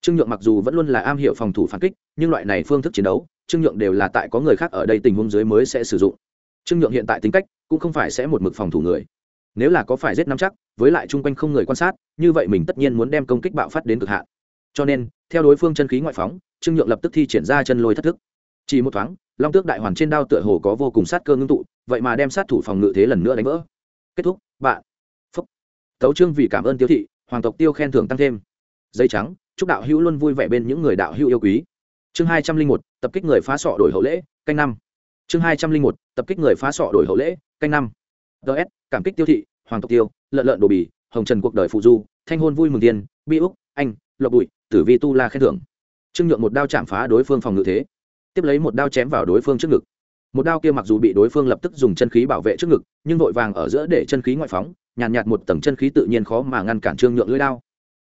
Trương nhượng mặc dù vẫn luôn là am hiểu phòng thủ phản kích, nhưng loại này phương thức chiến đấu, trương nhượng đều là tại có người khác ở đây tình huống dưới mới sẽ sử dụng. Trương nhượng hiện tại tính cách, cũng không phải sẽ một mực phòng thủ người. Nếu là có phải giết nắm chắc, với lại chung quanh không người quan sát, như vậy mình tất nhiên muốn đem công kích bạo phát đến cực hạn. Cho nên, theo đối phương chân khí ngoại phóng, trương nhượng lập tức thi triển ra chân lôi thất thức. Chỉ một thoáng, long tước đại hoàn trên đao tựa hồ có vô cùng sát cơ ngưng tụ, vậy mà đem sát thủ phòng ngự thế lần nữa đánh vỡ kết thúc, bạn. Phúc. Tấu trương vì cảm ơn tiêu thị, hoàng tộc tiêu khen thưởng tăng thêm. Dây trắng, chúc đạo hữu luôn vui vẻ bên những người đạo hữu yêu quý. Chương hai trăm linh một, tập kích người phá sọ đổi hậu lễ, canh năm. Chương hai trăm linh một, tập kích người phá sọ đổi hậu lễ, canh năm. Ts cảm kích tiêu thị, hoàng tộc tiêu, lợn lợn đồ bì, hồng trần cuộc đời phụ du, thanh hôn vui mừng tiên, bi úc, anh, lộc bụi, tử vi tu la khen thưởng. Trương nhượng một đao chạm phá đối phương phòng ngự thế. Tiếp lấy một đao chém vào đối phương trước ngực một đao kia mặc dù bị đối phương lập tức dùng chân khí bảo vệ trước ngực nhưng vội vàng ở giữa để chân khí ngoại phóng nhàn nhạt, nhạt một tầng chân khí tự nhiên khó mà ngăn cản trương nhượng lưỡi đao.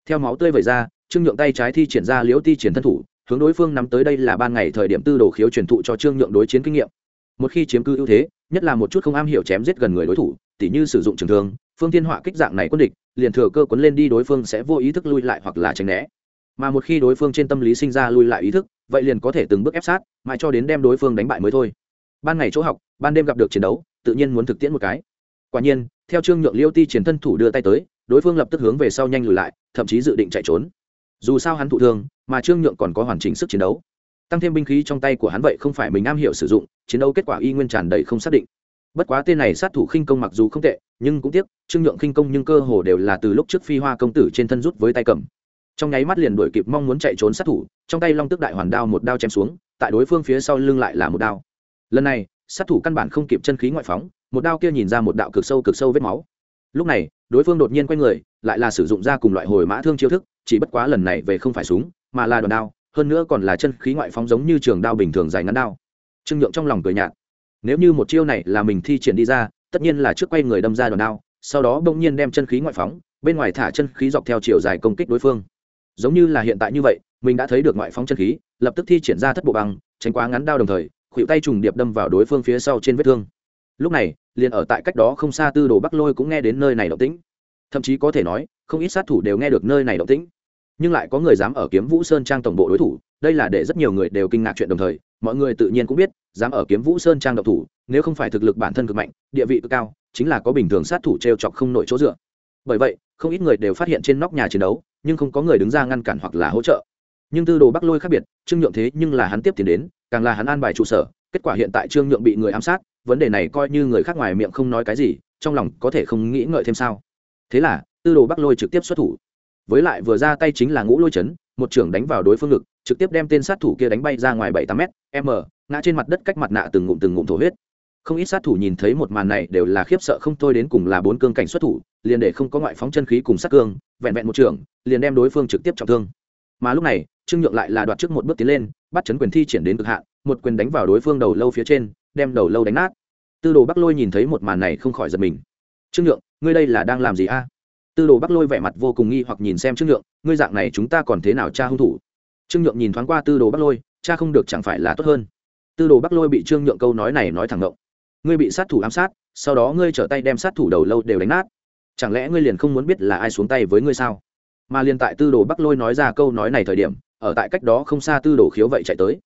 Theo máu tươi vẩy ra trương nhượng tay trái thi triển ra liễu ti triển thân thủ hướng đối phương nắm tới đây là ban ngày thời điểm tư đồ khiếu truyền thụ cho trương nhượng đối chiến kinh nghiệm. Một khi chiếm cư ưu thế nhất là một chút không am hiểu chém giết gần người đối thủ tỉ như sử dụng trường thương phương thiên họa kích dạng này quân địch liền thừa cơ quấn lên đi đối phương sẽ vô ý thức lui lại hoặc là tránh né. Mà một khi đối phương trên tâm lý sinh ra lui lại ý thức vậy liền có thể từng bước ép sát mãi cho đến đem đối phương đánh bại mới thôi ban ngày chỗ học, ban đêm gặp được chiến đấu, tự nhiên muốn thực tiễn một cái. Quả nhiên, theo trương nhượng liêu ti chiến thân thủ đưa tay tới, đối phương lập tức hướng về sau nhanh lùi lại, thậm chí dự định chạy trốn. Dù sao hắn thụ thương, mà trương nhượng còn có hoàn chỉnh sức chiến đấu. Tăng thêm binh khí trong tay của hắn vậy không phải mình am hiểu sử dụng, chiến đấu kết quả y nguyên tràn đầy không xác định. Bất quá tên này sát thủ khinh công mặc dù không tệ, nhưng cũng tiếc, trương nhượng khinh công nhưng cơ hồ đều là từ lúc trước phi hoa công tử trên thân rút với tay cầm. Trong nháy mắt liền đuổi kịp mong muốn chạy trốn sát thủ, trong tay long tức đại hoàn đao một đao chém xuống, tại đối phương phía sau lưng lại là một đao lần này, sát thủ căn bản không kịp chân khí ngoại phóng, một đao kia nhìn ra một đạo cực sâu cực sâu vết máu. Lúc này, đối phương đột nhiên quay người, lại là sử dụng ra cùng loại hồi mã thương chiêu thức, chỉ bất quá lần này về không phải súng, mà là đòn đao, hơn nữa còn là chân khí ngoại phóng giống như trường đao bình thường dài ngắn đao. Trương nhượng trong lòng cười nhạt. Nếu như một chiêu này là mình thi triển đi ra, tất nhiên là trước quay người đâm ra đòn đao, sau đó bỗng nhiên đem chân khí ngoại phóng, bên ngoài thả chân khí dọc theo chiều dài công kích đối phương. Giống như là hiện tại như vậy, mình đã thấy được ngoại phóng chân khí, lập tức thi triển ra thất bộ băng, tránh quá ngắn đao đồng thời khuỷu tay trùng điệp đâm vào đối phương phía sau trên vết thương. Lúc này, liền ở tại cách đó không xa tư đồ bắc lôi cũng nghe đến nơi này động tĩnh. Thậm chí có thể nói, không ít sát thủ đều nghe được nơi này động tĩnh. Nhưng lại có người dám ở kiếm vũ sơn trang tổng bộ đối thủ, đây là để rất nhiều người đều kinh ngạc chuyện đồng thời, mọi người tự nhiên cũng biết, dám ở kiếm vũ sơn trang độc thủ, nếu không phải thực lực bản thân cực mạnh, địa vị cực cao, chính là có bình thường sát thủ t r e o chọc không nổi chỗ dựa. Bởi vậy, không ít người đều phát hiện trên nóc nhà chiến đấu, nhưng không có người đứng ra ngăn cản hoặc là hỗ trợ nhưng tư đồ bắc lôi khác biệt, trương nhượng thế nhưng là hắn tiếp tiền đến, càng là hắn an bài trụ sở, kết quả hiện tại trương nhượng bị người ám sát, vấn đề này coi như người khác ngoài miệng không nói cái gì, trong lòng có thể không nghĩ ngợi thêm sao. Thế là, tư đồ bắc lôi trực tiếp xuất thủ. Với lại vừa ra tay chính là ngũ lôi chấn, một trưởng đánh vào đối phương ngực, trực tiếp đem tên sát thủ kia đánh bay ra ngoài bảy tám m m, ngã trên mặt đất cách mặt nạ từng ngụm từng ngụm thổ huyết. Không ít sát thủ nhìn thấy một màn này đều là khiếp sợ không thôi đến cùng là bốn cương cảnh xuất thủ, liền để không có ngoại phóng chân khí cùng sát cương, vẹn vẹn một trưởng, liền đem đối phương trực tiếp trọng thương mà lúc này, trương nhượng lại là đoạt trước một bước tiến lên, bắt chấn quyền thi triển đến cực hạn, một quyền đánh vào đối phương đầu lâu phía trên, đem đầu lâu đánh nát. Tư đồ bắc lôi nhìn thấy một màn này không khỏi giật mình. Trương nhượng, ngươi đây là đang làm gì a? Tư đồ bắc lôi vẻ mặt vô cùng nghi hoặc nhìn xem trương nhượng, ngươi dạng này chúng ta còn thế nào cha hung thủ? Trương nhượng nhìn thoáng qua tư đồ bắc lôi cha không được chẳng phải là tốt hơn? Tư đồ bắc lôi bị trương nhượng câu nói này nói thẳng ngộng ngươi bị sát thủ ám sát, sau đó ngươi trở tay đem sát thủ đầu lâu đều đánh nát. Chẳng lẽ ngươi liền không muốn biết là ai xuống tay với ngươi sao? Mà liền tại tư đồ bắc lôi nói ra câu nói này thời điểm, ở tại cách đó không xa tư đồ khiếu vậy chạy tới.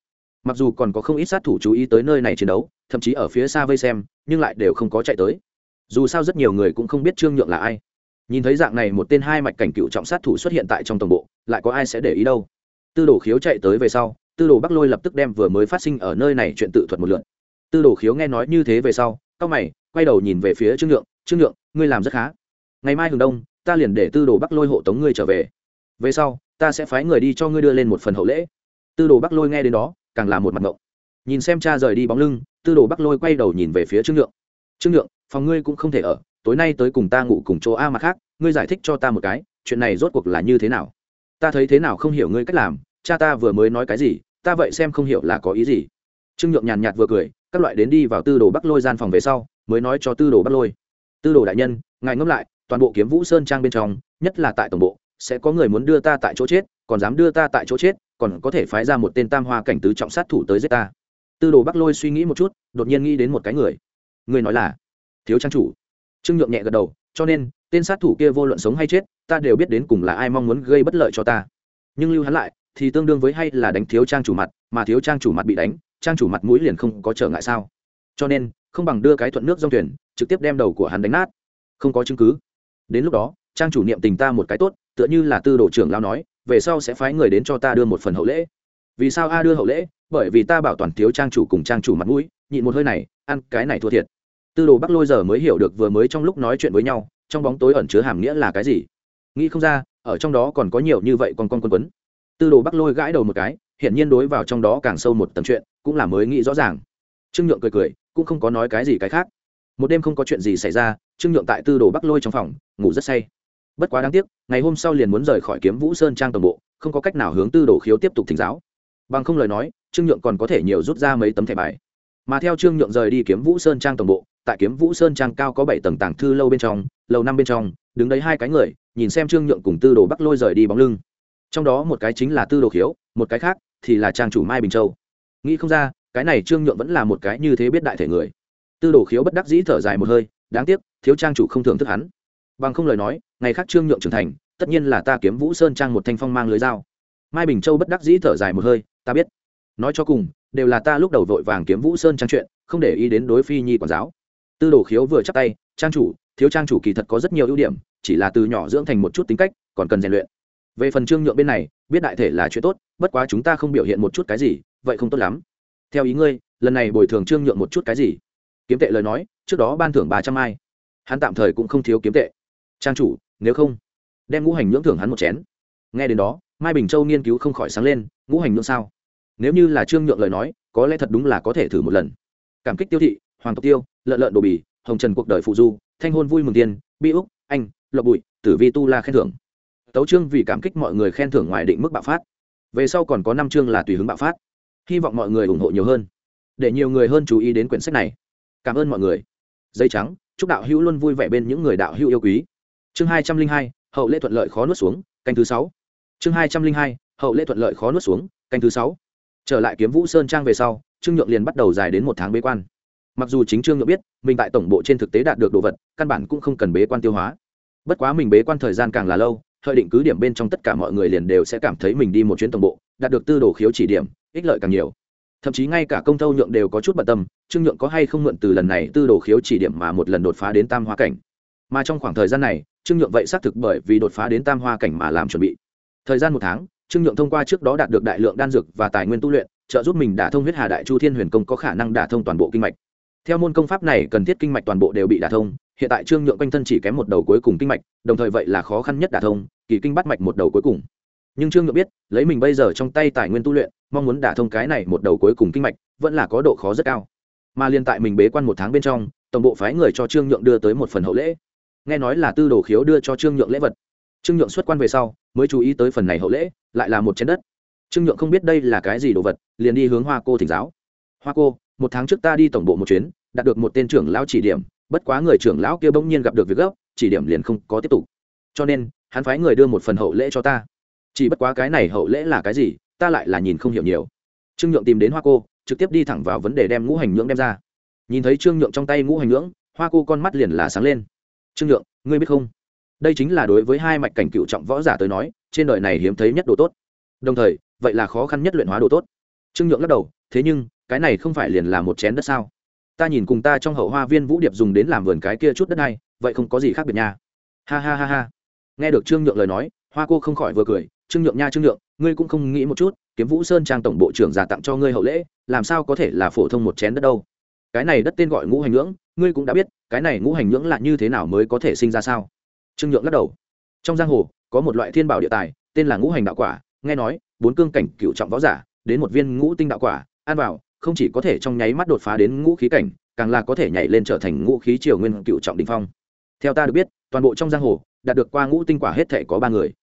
Mặc dù còn có không ít sát thủ chú ý tới nơi này chiến đấu, thậm chí ở phía xa vây xem, nhưng lại đều không có chạy tới. Dù sao rất nhiều người cũng không biết trương nhượng là ai. Nhìn thấy dạng này một tên hai mạch cảnh cựu trọng sát thủ xuất hiện tại trong tổng bộ, lại có ai sẽ để ý đâu? Tư đồ khiếu chạy tới về sau, tư đồ bắc lôi lập tức đem vừa mới phát sinh ở nơi này chuyện tự thuật một lượn tư đồ khiếu nghe nói như thế về sau c mày, quay đầu nhìn về phía trương nhượng trương nhượng, ngươi làm rất khá. Ngày mai hừng đông ta liền để tư đồ bắc lôi hộ tống ngươi trở về. Về sau, ta sẽ phái người đi cho ngươi đưa lên một phần hậu lễ. Tư đồ bắc lôi nghe đến đó, càng là một mặt ngộng. Nhìn xem cha rời đi bóng lưng, tư đồ bắc lôi quay đầu nhìn về phía trương nhượng. Trương nhượng, phòng ngươi cũng không thể ở, tối nay tới cùng ta ngủ cùng chỗ a mặt khác, ngươi giải thích cho ta một cái, chuyện này rốt cuộc là như thế nào? Ta thấy thế nào không hiểu ngươi cách làm, cha ta vừa mới nói cái gì, ta vậy xem không hiểu là có ý gì. Trương nhượng nhàn nhạt vừa cười, các loại đến đi vào tư đồ bắc lôi gian phòng về sau, mới nói cho tư đồ bắc lôi. Tư đồ đại nhân, ngài ngẫm lại toàn bộ kiếm vũ sơn trang bên trong, nhất là tại tổng bộ, sẽ có người muốn đưa ta tại chỗ chết, còn dám đưa ta tại chỗ chết, còn có thể phái ra một tên tam hoa cảnh tứ trọng sát thủ tới giết ta. Tư đồ bắc lôi suy nghĩ một chút, đột nhiên nghĩ đến một cái người. Người nói là thiếu trang chủ. Trương nhượng nhẹ gật đầu, cho nên, tên sát thủ kia vô luận sống hay chết, ta đều biết đến cùng là ai mong muốn gây bất lợi cho ta. Nhưng lưu hắn lại, thì tương đương với hay là đánh thiếu trang chủ mặt, mà thiếu trang chủ mặt bị đánh, trang chủ mặt mũi liền không có trở ngại sao? Cho nên, không bằng đưa cái thuận nước dòng thuyền, trực tiếp đem đầu của hắn đánh nát. Không có chứng cứ đến lúc đó, trang chủ niệm tình ta một cái tốt, tựa như là tư đồ trưởng lao nói, về sau sẽ phái người đến cho ta đưa một phần hậu lễ. Vì sao a đưa hậu lễ? Bởi vì ta bảo toàn thiếu trang chủ cùng trang chủ mặt mũi, nhịn một hơi này, ăn cái này thua thiệt. Tư đồ bắc lôi giờ mới hiểu được vừa mới trong lúc nói chuyện với nhau, trong bóng tối ẩn chứa hàm nghĩa là cái gì? Nghĩ không ra, ở trong đó còn có nhiều như vậy còn con quân quấn. Tư đồ bắc lôi gãi đầu một cái, hiển nhiên đối vào trong đó càng sâu một tầng chuyện, cũng là mới nghĩ rõ ràng. Trương nhượng cười cười, cũng không có nói cái gì cái khác một đêm không có chuyện gì xảy ra, trương nhượng tại tư đồ bắc lôi trong phòng, ngủ rất say. Bất quá đáng tiếc, ngày hôm sau liền muốn rời khỏi kiếm vũ sơn trang toàn bộ, không có cách nào hướng tư đồ khiếu tiếp tục thỉnh giáo. Bằng không lời nói, trương nhượng còn có thể nhiều rút ra mấy tấm thẻ bài. Mà theo trương nhượng rời đi kiếm vũ sơn trang toàn bộ, tại kiếm vũ sơn trang cao có bảy tầng tàng thư lâu bên trong, lầu năm bên trong, đứng đấy hai cái người, nhìn xem trương nhượng cùng tư đồ bắc lôi rời đi bóng lưng. Trong đó một cái chính là tư đồ khiếu, một cái khác thì là trang chủ mai bình châu. Nghĩ không ra, cái này trương nhượng vẫn là một cái như thế biết đại thể người tư đồ khiếu bất đắc dĩ thở dài một hơi, đáng tiếc, thiếu trang chủ không thường thức hắn. Bằng không lời nói, ngày khác trương nhượng trưởng thành, tất nhiên là ta kiếm vũ sơn trang một thanh phong mang lưới dao. Mai bình châu bất đắc dĩ thở dài một hơi, ta biết. Nói cho cùng, đều là ta lúc đầu vội vàng kiếm vũ sơn trang chuyện, không để ý đến đối phi nhi quản giáo. Tư đồ khiếu vừa chắc tay, trang chủ, thiếu trang chủ kỳ thật có rất nhiều ưu điểm, chỉ là từ nhỏ dưỡng thành một chút tính cách, còn cần rèn luyện. Về phần trương nhượng bên này, biết đại thể là chuyện tốt, bất quá chúng ta không biểu hiện một chút cái gì, vậy không tốt lắm. Theo ý ngươi, lần này bồi thường trương nhượng một chút cái gì? Kiếm tệ lời nói, trước đó ban thưởng ba trăm ai. Hắn tạm thời cũng không thiếu kiếm tệ. Trang chủ, nếu không, đem ngũ hành nhưỡng thưởng hắn một chén. Nghe đến đó, mai bình châu nghiên cứu không khỏi sáng lên, ngũ hành nhưỡng sao? Nếu như là trương nhượng lời nói, có lẽ thật đúng là có thể thử một lần. Cảm kích tiêu thị, hoàng tộc tiêu, lợn lợn đồ bì, hồng trần cuộc đời phụ du, thanh hôn vui mừng tiên, bi úc, anh, lộc bụi, tử vi tu la khen thưởng. Tấu trương vì cảm kích mọi người khen thưởng ngoài định mức bạo phát. Về sau còn có năm chương là tùy hứng bạo phát. Hy vọng mọi người ủng hộ nhiều hơn. Để nhiều người hơn chú ý đến quyển sách này cảm ơn mọi người. Dây trắng, chúc đạo hữu luôn vui vẻ bên những người đạo hữu yêu quý. Chương hai trăm linh hai, hậu lễ thuận lợi khó nuốt xuống, canh thứ sáu. Chương hai trăm linh hai, hậu lễ thuận lợi khó nuốt xuống, canh thứ sáu. Trở lại kiếm vũ sơn trang về sau, trương nhượng liền bắt đầu dài đến một tháng bế quan. Mặc dù chính trương nhượng biết, mình tại tổng bộ trên thực tế đạt được đồ vật, căn bản cũng không cần bế quan tiêu hóa. Bất quá mình bế quan thời gian càng là lâu thời định cứ điểm bên trong tất cả mọi người liền đều sẽ cảm thấy mình đi một chuyến tổng bộ, đạt được tư đồ khiếu chỉ điểm, ích lợi càng nhiều. Thậm chí ngay cả công thâu nhượng đều có chút bận tâm trương nhượng có hay không mượn từ lần này tư đồ khiếu chỉ điểm mà một lần đột phá đến tam hoa cảnh? Mà trong khoảng thời gian này, trương nhượng vậy xác thực bởi vì đột phá đến tam hoa cảnh mà làm chuẩn bị. Thời gian một tháng, trương nhượng thông qua trước đó đạt được đại lượng đan dược và tài nguyên tu luyện, trợ giúp mình đả thông huyết hà đại chu thiên huyền công có khả năng đả thông toàn bộ kinh mạch. Theo môn công pháp này cần thiết kinh mạch toàn bộ đều bị đả thông, hiện tại trương nhượng quanh thân chỉ kém một đầu cuối cùng kinh mạch, đồng thời vậy là khó khăn nhất đả thông, kỳ kinh bắt mạch một đầu cuối cùng. Nhưng trương nhượng biết, lấy mình bây giờ trong tay tài nguyên tu luyện, mong muốn đả thông cái này một đầu cuối cùng kinh mạch, vẫn là có độ khó rất cao mà liên tại mình bế quan một tháng bên trong, tổng bộ phái người cho trương nhượng đưa tới một phần hậu lễ. Nghe nói là tư đồ khiếu đưa cho trương nhượng lễ vật. Trương nhượng xuất quan về sau, mới chú ý tới phần này hậu lễ, lại là một chén đất. Trương nhượng không biết đây là cái gì đồ vật, liền đi hướng hoa cô thỉnh giáo. Hoa cô, một tháng trước ta đi tổng bộ một chuyến, đạt được một tên trưởng lão chỉ điểm, bất quá người trưởng lão kia bỗng nhiên gặp được việc gấp, chỉ điểm liền không có tiếp tục. Cho nên, hắn phái người đưa một phần hậu lễ cho ta. Chỉ bất quá cái này hậu lễ là cái gì, ta lại là nhìn không hiểu nhiều. Trương nhượng tìm đến hoa cô trực tiếp đi thẳng vào vấn đề đem ngũ hành nhưỡng đem ra. Nhìn thấy trương nhượng trong tay ngũ hành nhưỡng, hoa cô con mắt liền là sáng lên. Trương nhượng, ngươi biết không? Đây chính là đối với hai mạch cảnh cựu trọng võ giả tới nói, trên đời này hiếm thấy nhất đồ tốt. Đồng thời, vậy là khó khăn nhất luyện hóa đồ tốt. Trương nhượng lắc đầu, thế nhưng, cái này không phải liền là một chén đất sao? Ta nhìn cùng ta trong hậu hoa viên vũ điệp dùng đến làm vườn cái kia chút đất này, vậy không có gì khác biệt nha. Ha ha ha ha. Nghe được trương nhượng lời nói, hoa cô không khỏi vừa cười trương nhượng nha trương nhượng, ngươi cũng không nghĩ một chút, kiếm vũ sơn trang tổng bộ trưởng giả tặng cho ngươi hậu lễ, làm sao có thể là phổ thông một chén đất đâu? Cái này đất tên gọi ngũ hành ngưỡng ngươi cũng đã biết, cái này ngũ hành ngưỡng là như thế nào mới có thể sinh ra sao? Trương nhượng lắc đầu. Trong giang hồ, có một loại thiên bảo địa tài, tên là ngũ hành đạo quả, nghe nói, bốn cương cảnh cựu trọng võ giả, đến một viên ngũ tinh đạo quả, ăn vào, không chỉ có thể trong nháy mắt đột phá đến ngũ khí cảnh, càng là có thể nhảy lên trở thành ngũ khí triều nguyên cựu trọng đình phong. Theo ta được biết, toàn bộ trong giang hồ, đạt được qua ngũ tinh quả hết thể có ba người.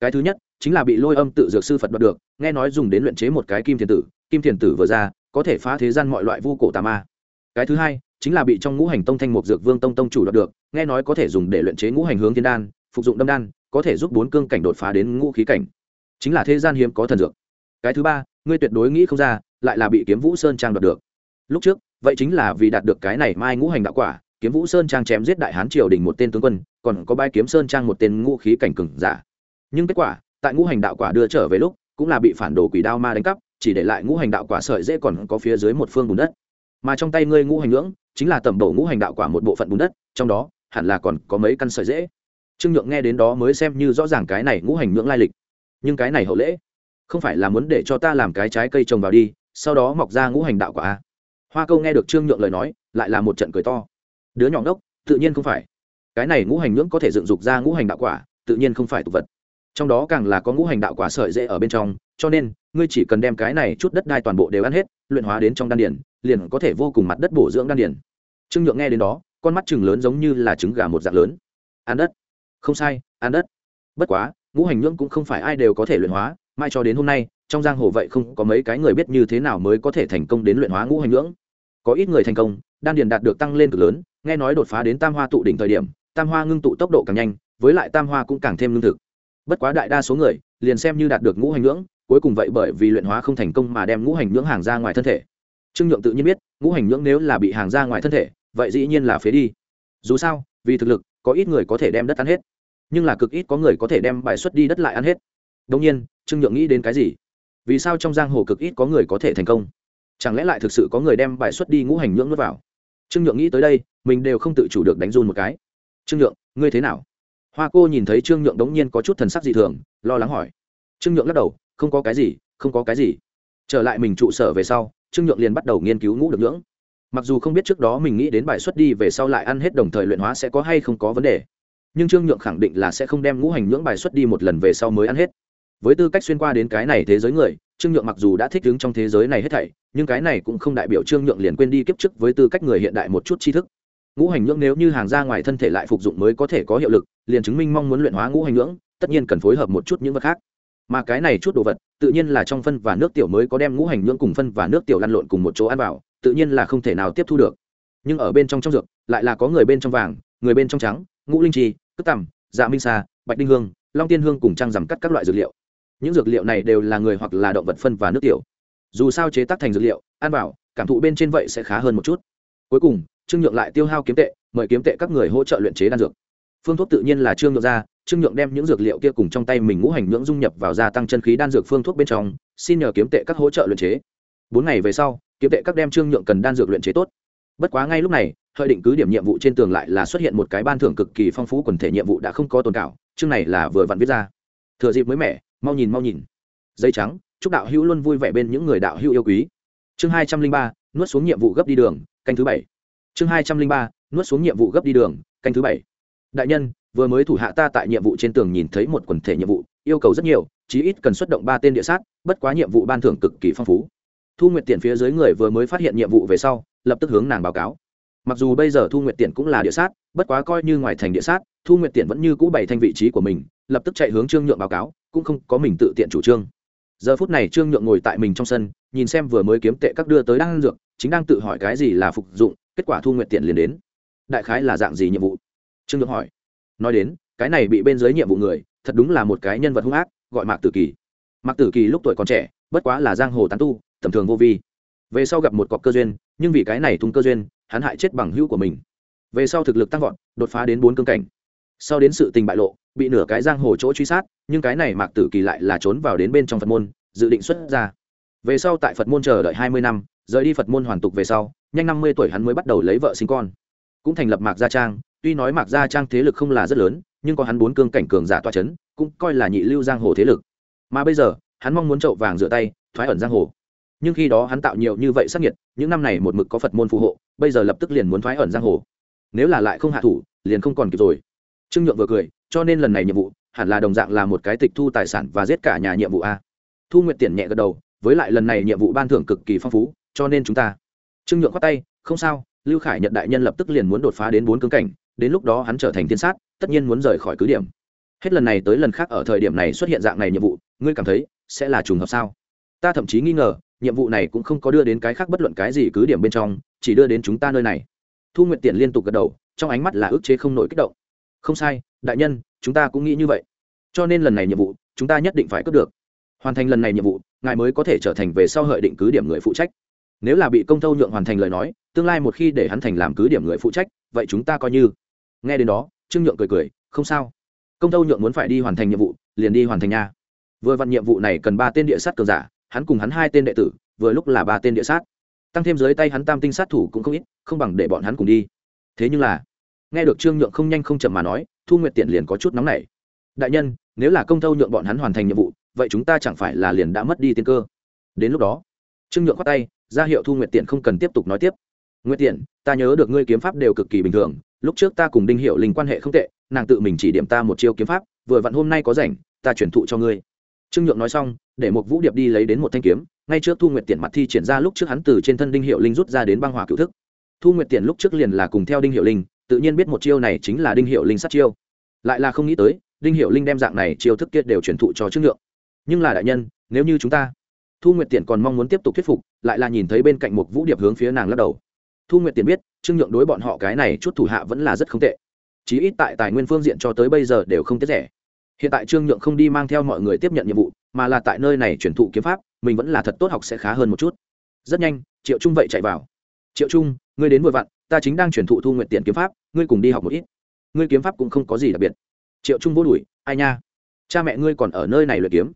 Cái thứ nhất chính là bị lôi âm tự dược sư phật đoạt được, nghe nói dùng đến luyện chế một cái kim thiền tử, kim thiền tử vừa ra, có thể phá thế gian mọi loại vu cổ tà ma. Cái thứ hai, chính là bị trong ngũ hành tông thanh mục dược vương tông tông chủ đoạt được, nghe nói có thể dùng để luyện chế ngũ hành hướng thiên đan, phục dụng đâm đan, có thể giúp bốn cương cảnh đột phá đến ngũ khí cảnh. Chính là thế gian hiếm có thần dược. Cái thứ ba, ngươi tuyệt đối nghĩ không ra, lại là bị kiếm vũ sơn trang đoạt được. Lúc trước, vậy chính là vì đạt được cái này mai ngũ hành đạo quả, kiếm vũ sơn trang chém giết đại hán triều đình một tên tướng quân, còn có bãi kiếm sơn trang một tên ngũ khí cảnh cừng giả. Nhưng kết quả tại ngũ hành đạo quả đưa trở về lúc, cũng là bị phản đồ quỷ đao ma đánh cắp, chỉ để lại ngũ hành đạo quả sợi dễ còn có phía dưới một phương bùn đất. Mà trong tay ngươi ngũ hành ngưỡng, chính là tẩm bổ ngũ hành đạo quả một bộ phận bùn đất, trong đó, hẳn là còn có mấy căn sợi dễ. Trương nhượng nghe đến đó mới xem như rõ ràng cái này ngũ hành ngưỡng lai lịch. Nhưng cái này hậu lễ, không phải là muốn để cho ta làm cái trái cây trồng vào đi, sau đó mọc ra ngũ hành đạo quả à? hoa câu nghe được trương nhượng lời nói, lại là một trận cười to. Đứa nhỏ ngốc, tự nhiên không phải. Cái này ngũ hành ngưỡng có thể dựng dục ra ngũ hành đạo quả, tự nhiên không phải tục vật trong đó càng là có ngũ hành đạo quả sợi dễ ở bên trong, cho nên, ngươi chỉ cần đem cái này chút đất đai toàn bộ đều ăn hết, luyện hóa đến trong đan điển liền có thể vô cùng mặt đất bổ dưỡng đan điển trương nhượng nghe đến đó, con mắt chừng lớn giống như là trứng gà một dạng lớn. Ăn đất. Không sai, ăn đất. Bất quá, ngũ hành nhưỡng cũng không phải ai đều có thể luyện hóa, mai cho đến hôm nay, trong giang hồ vậy không có mấy cái người biết như thế nào mới có thể thành công đến luyện hóa ngũ hành nhưỡng có ít người thành công, đan điền đạt được tăng lên cực lớn, nghe nói đột phá đến tam hoa tụ đỉnh thời điểm, tam hoa ngưng tụ tốc độ càng nhanh, với lại tam hoa cũng càng thêm lương thực bất quá đại đa số người liền xem như đạt được ngũ hành nhưỡng cuối cùng vậy bởi vì luyện hóa không thành công mà đem ngũ hành nhưỡng hàng ra ngoài thân thể. Trương nhượng tự nhiên biết, ngũ hành nhưỡng nếu là bị hàng ra ngoài thân thể, vậy dĩ nhiên là phế đi. Dù sao, vì thực lực, có ít người có thể đem đất ăn hết. Nhưng là cực ít có người có thể đem bài xuất đi đất lại ăn hết. Đông nhiên, trương nhượng nghĩ đến cái gì? Vì sao trong giang hồ cực ít có người có thể thành công? Chẳng lẽ lại thực sự có người đem bài xuất đi ngũ hành nhưỡng nuốt vào? Trương nhượng nghĩ tới đây, mình đều không tự chủ được đánh run một cái. Trương nhượng, ngươi thế nào? Hoa cô nhìn thấy trương nhượng đống nhiên có chút thần sắc dị thường, lo lắng hỏi. Trương nhượng lắc đầu, không có cái gì, không có cái gì. Trở lại mình trụ sở về sau, trương nhượng liền bắt đầu nghiên cứu ngũ được ngưỡng mặc dù không biết trước đó mình nghĩ đến bài xuất đi về sau lại ăn hết đồng thời luyện hóa sẽ có hay không có vấn đề, nhưng trương nhượng khẳng định là sẽ không đem ngũ hành nhưỡng bài xuất đi một lần về sau mới ăn hết. Với tư cách xuyên qua đến cái này thế giới người, trương nhượng mặc dù đã thích ứng trong thế giới này hết thảy, nhưng cái này cũng không đại biểu trương nhượng liền quên đi kiếp trước với tư cách người hiện đại một chút tri thức ngũ hành nhưỡng nếu như hàng ra ngoài thân thể lại phục dụng mới có thể có hiệu lực, liền chứng minh mong muốn luyện hóa ngũ hành nhưỡng, tất nhiên cần phối hợp một chút những vật khác. Mà cái này chút đồ vật, tự nhiên là trong phân và nước tiểu mới có đem ngũ hành nhưỡng cùng phân và nước tiểu lăn lộn cùng một chỗ ăn vào, tự nhiên là không thể nào tiếp thu được. Nhưng ở bên trong trong dược, lại là có người bên trong vàng, người bên trong trắng, ngũ linh trì cất tằm dạ minh sa, bạch đinh hương, long tiên hương cùng trăng giảm cắt các loại dược liệu. Những dược liệu này đều là người hoặc là động vật phân và nước tiểu. Dù sao chế tác thành dược liệu, ăn vào, cảm thụ bên trên vậy sẽ khá hơn một chút. Cuối cùng trương nhượng lại tiêu hao kiếm tệ, mời kiếm tệ các người hỗ trợ luyện chế đan dược. Phương thuốc tự nhiên là trương nhượng ra, trương nhượng đem những dược liệu kia cùng trong tay mình ngũ hành nhưỡng dung nhập vào gia tăng chân khí đan dược phương thuốc bên trong, xin nhờ kiếm tệ các hỗ trợ luyện chế. Bốn ngày về sau, kiếm tệ các đem trương nhượng cần đan dược luyện chế tốt. Bất quá ngay lúc này hơi định cứ điểm nhiệm vụ trên tường lại là xuất hiện một cái ban thưởng cực kỳ phong phú quần thể nhiệm vụ đã không có tồn cảo, chương này là vừa vặn viết ra. Thừa dịp mới mẻ, mau nhìn mau nhìn. Dây trắng, chúc đạo hữu luôn vui vẻ bên những người đạo hữu yêu quý. Chương hai trăm linh ba, nuốt xuống nhiệm vụ gấp đi đường, canh thứ bảy chương hai trăm linh ba, nuốt xuống nhiệm vụ gấp đi đường, canh thứ bảy. Đại nhân, vừa mới thủ hạ ta tại nhiệm vụ trên tường nhìn thấy một quần thể nhiệm vụ, yêu cầu rất nhiều, chí ít cần xuất động ba tên địa sát, bất quá nhiệm vụ ban thưởng cực kỳ phong phú. Thu nguyệt tiện phía dưới người vừa mới phát hiện nhiệm vụ về sau, lập tức hướng nàng báo cáo. Mặc dù bây giờ thu nguyệt tiện cũng là địa sát, bất quá coi như ngoài thành địa sát, thu nguyệt tiện vẫn như cũ bày thanh vị trí của mình, lập tức chạy hướng trương nhượng báo cáo, cũng không có mình tự tiện chủ trương. Giờ phút này trương nhượng ngồi tại mình trong sân, nhìn xem vừa mới kiếm tệ các đưa tới đang ăn dược, chính đang tự hỏi cái gì là phục dụng kết quả thu nguyện tiền liền đến. Đại khái là dạng gì nhiệm vụ? Trương nhượng hỏi. Nói đến, cái này bị bên dưới nhiệm vụ người, thật đúng là một cái nhân vật hung ác, gọi mạc tử kỳ. Mạc tử kỳ lúc tuổi còn trẻ, bất quá là giang hồ tán tu, tầm thường vô vi. Về sau gặp một cọc cơ duyên, nhưng vì cái này thung cơ duyên, hắn hại chết bằng hữu của mình. Về sau thực lực tăng vọt, đột phá đến bốn cương cảnh. Sau đến sự tình bại lộ, bị nửa cái giang hồ chỗ truy sát, nhưng cái này mạc tử kỳ lại là trốn vào đến bên trong phật môn, dự định xuất ra. Về sau tại phật môn chờ đợi hai mươi năm, rời đi phật môn hoàn tục về sau nhanh năm mươi tuổi hắn mới bắt đầu lấy vợ sinh con. Cũng thành lập mạc gia trang, tuy nói mạc gia trang thế lực không là rất lớn, nhưng có hắn bốn cương cảnh cường giả toa c h ấ n cũng coi là nhị lưu giang hồ thế lực. Mà bây giờ, hắn mong muốn trậu vàng rửa tay, thoái ẩn giang hồ. Nhưng khi đó hắn tạo nhiều như vậy sắc nhiệt những năm này một mực có phật môn phù hộ, bây giờ lập tức liền muốn thoái ẩn giang hồ. Nếu là lại không hạ thủ, liền không còn kịp rồi. Trương nhượng vừa cười, cho nên lần này nhiệm vụ, hẳn là đồng dạng là một cái tịch thu tài sản và giết cả nhà nhiệm vụ a. Thu nguyện tiền nhẹ gật đầu, với lại lần này nhiệm vụ ban thưởng cực kỳ phong phú, cho nên chúng ta trương nhượng khoát tay, không sao, lưu khải nhận đại nhân lập tức liền muốn đột phá đến bốn cương cảnh, đến lúc đó hắn trở thành thiên sát, tất nhiên muốn rời khỏi cứ điểm. Hết lần này tới lần khác ở thời điểm này xuất hiện dạng này nhiệm vụ, ngươi cảm thấy sẽ là trùng hợp sao? Ta thậm chí nghi ngờ, nhiệm vụ này cũng không có đưa đến cái khác bất luận cái gì cứ điểm bên trong, chỉ đưa đến chúng ta nơi này. Thu nguyện tiện liên tục gật đầu, trong ánh mắt là ức chế không nổi kích động. Không sai, đại nhân, chúng ta cũng nghĩ như vậy. Cho nên lần này nhiệm vụ, chúng ta nhất định phải cướp được. Hoàn thành lần này nhiệm vụ, ngài mới có thể trở thành về sau hợi định cứ điểm người phụ trách nếu là bị công tâu nhượng hoàn thành lời nói, tương lai một khi để hắn thành làm cứ điểm người phụ trách, vậy chúng ta coi như. Nghe đến đó, trương nhượng cười cười, không sao. Công tâu nhượng muốn phải đi hoàn thành nhiệm vụ, liền đi hoàn thành nha. Vừa vặn nhiệm vụ này cần ba tên địa sát cường giả, hắn cùng hắn hai tên đệ tử, vừa lúc là ba tên địa sát. Tăng thêm dưới tay hắn tam tinh sát thủ cũng không ít, không bằng để bọn hắn cùng đi. Thế nhưng là, nghe được trương nhượng không nhanh không chậm mà nói, thu nguyệt tiện liền có chút nóng nảy. Đại nhân, nếu là công tâu nhượng bọn hắn hoàn thành nhiệm vụ, vậy chúng ta chẳng phải là liền đã mất đi tiên cơ. Đến lúc đó, trương nhượng khoát tay ra hiệu thu nguyệt tiện không cần tiếp tục nói tiếp. Nguyệt tiện ta nhớ được ngươi kiếm pháp đều cực kỳ bình thường, lúc trước ta cùng đinh hiệu linh quan hệ không tệ, nàng tự mình chỉ điểm ta một chiêu kiếm pháp, vừa vặn hôm nay có rảnh, ta chuyển thụ cho ngươi. Trương nhượng nói xong, để một vũ điệp đi lấy đến một thanh kiếm, ngay trước thu nguyệt tiện mặt thi triển ra lúc trước hắn từ trên thân đinh hiệu linh rút ra đến băng hỏa cựu thức. Thu nguyệt tiện lúc trước liền là cùng theo đinh hiệu linh, tự nhiên biết một chiêu này chính là đinh hiệu linh sát chiêu. Lại là không nghĩ tới, đinh hiệu linh đem dạng này chiêu thức kia đều chuyển thụ cho trương nhượng. Nhưng là đại nhân, nếu như chúng ta, thu nguyệt tiện còn mong muốn tiếp tục thuyết phục lại là nhìn thấy bên cạnh một vũ điệp hướng phía nàng lắc đầu. Thu nguyệt tiền biết, trương nhượng đối bọn họ cái này chút thủ hạ vẫn là rất không tệ. Chí ít tại tài nguyên phương diện cho tới bây giờ đều không tiết rẻ. Hiện tại trương nhượng không đi mang theo mọi người tiếp nhận nhiệm vụ, mà là tại nơi này chuyển thụ kiếm pháp, mình vẫn là thật tốt học sẽ khá hơn một chút. Rất nhanh, triệu trung vậy chạy vào. Triệu trung, ngươi đến vội vặn, ta chính đang chuyển thụ thu nguyện tiền kiếm pháp, ngươi cùng đi học một ít. Ngươi kiếm pháp cũng không có gì đặc biệt. Triệu trung vô đùi ai nha, cha mẹ ngươi còn ở nơi này luyện kiếm.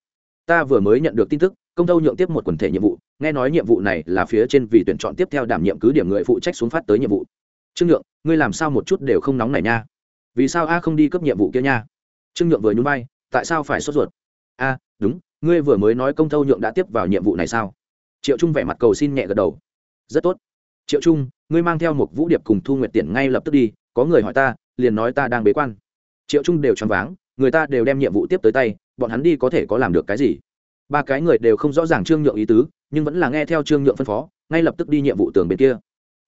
Ta vừa mới nhận được tin tức, công tâu nhượng tiếp một quần thể nhiệm vụ nghe nói nhiệm vụ này là phía trên vì tuyển chọn tiếp theo đảm nhiệm cứ điểm người phụ trách xuống phát tới nhiệm vụ. Trương nhượng, ngươi làm sao một chút đều không nóng này nha? Vì sao a không đi cấp nhiệm vụ kia nha? Trương nhượng vừa nhún vai, tại sao phải sốt ruột? A, đúng, ngươi vừa mới nói công thâu nhượng đã tiếp vào nhiệm vụ này sao? Triệu trung vẻ mặt cầu xin nhẹ gật đầu. Rất tốt. Triệu trung, ngươi mang theo một vũ điệp cùng thu nguyệt tiền ngay lập tức đi, có người hỏi ta, liền nói ta đang bế quan. Triệu trung đều choáng váng, người ta đều đem nhiệm vụ tiếp tới tay, bọn hắn đi có thể có làm được cái gì? Ba cái người đều không rõ ràng trương nhượng ý tứ nhưng vẫn là nghe theo trương nhượng phân phó, ngay lập tức đi nhiệm vụ tường bên kia.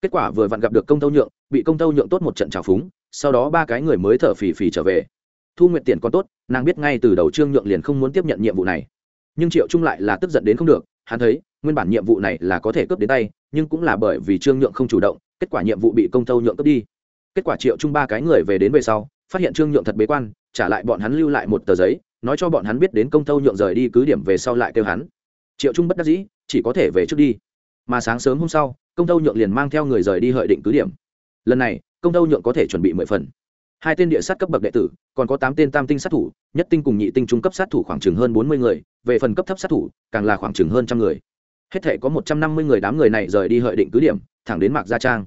Kết quả vừa vặn gặp được công tâu nhượng, bị công tâu nhượng tốt một trận trào phúng, sau đó ba cái người mới thở phì phì trở về. Thu nguyện tiền còn tốt, nàng biết ngay từ đầu trương nhượng liền không muốn tiếp nhận nhiệm vụ này. Nhưng triệu trung lại là tức giận đến không được, hắn thấy, nguyên bản nhiệm vụ này là có thể cướp đến tay, nhưng cũng là bởi vì trương nhượng không chủ động, kết quả nhiệm vụ bị công tâu nhượng cướp đi. Kết quả triệu trung ba cái người về đến về sau, phát hiện trương nhượng thật bế quan, trả lại bọn hắn lưu lại một tờ giấy, nói cho bọn hắn biết đến công tâu nhượng rời đi cứ điểm về sau lại kêu hắn. Triệu trung bất đắc dĩ chỉ có thể về trước đi. Mà sáng sớm hôm sau, công tâu nhượng liền mang theo người rời đi hợi định cứ điểm. Lần này, công tâu nhượng có thể chuẩn bị mười phần. Hai tên địa sát cấp bậc đệ tử, còn có tám tên tam tinh sát thủ, nhất tinh cùng nhị tinh trung cấp sát thủ khoảng chừng hơn bốn mươi người, về phần cấp thấp sát thủ, càng là khoảng chừng hơn trăm người. Hết thể có một trăm năm mươi người đám người này rời đi hợi định cứ điểm, thẳng đến mạc gia trang.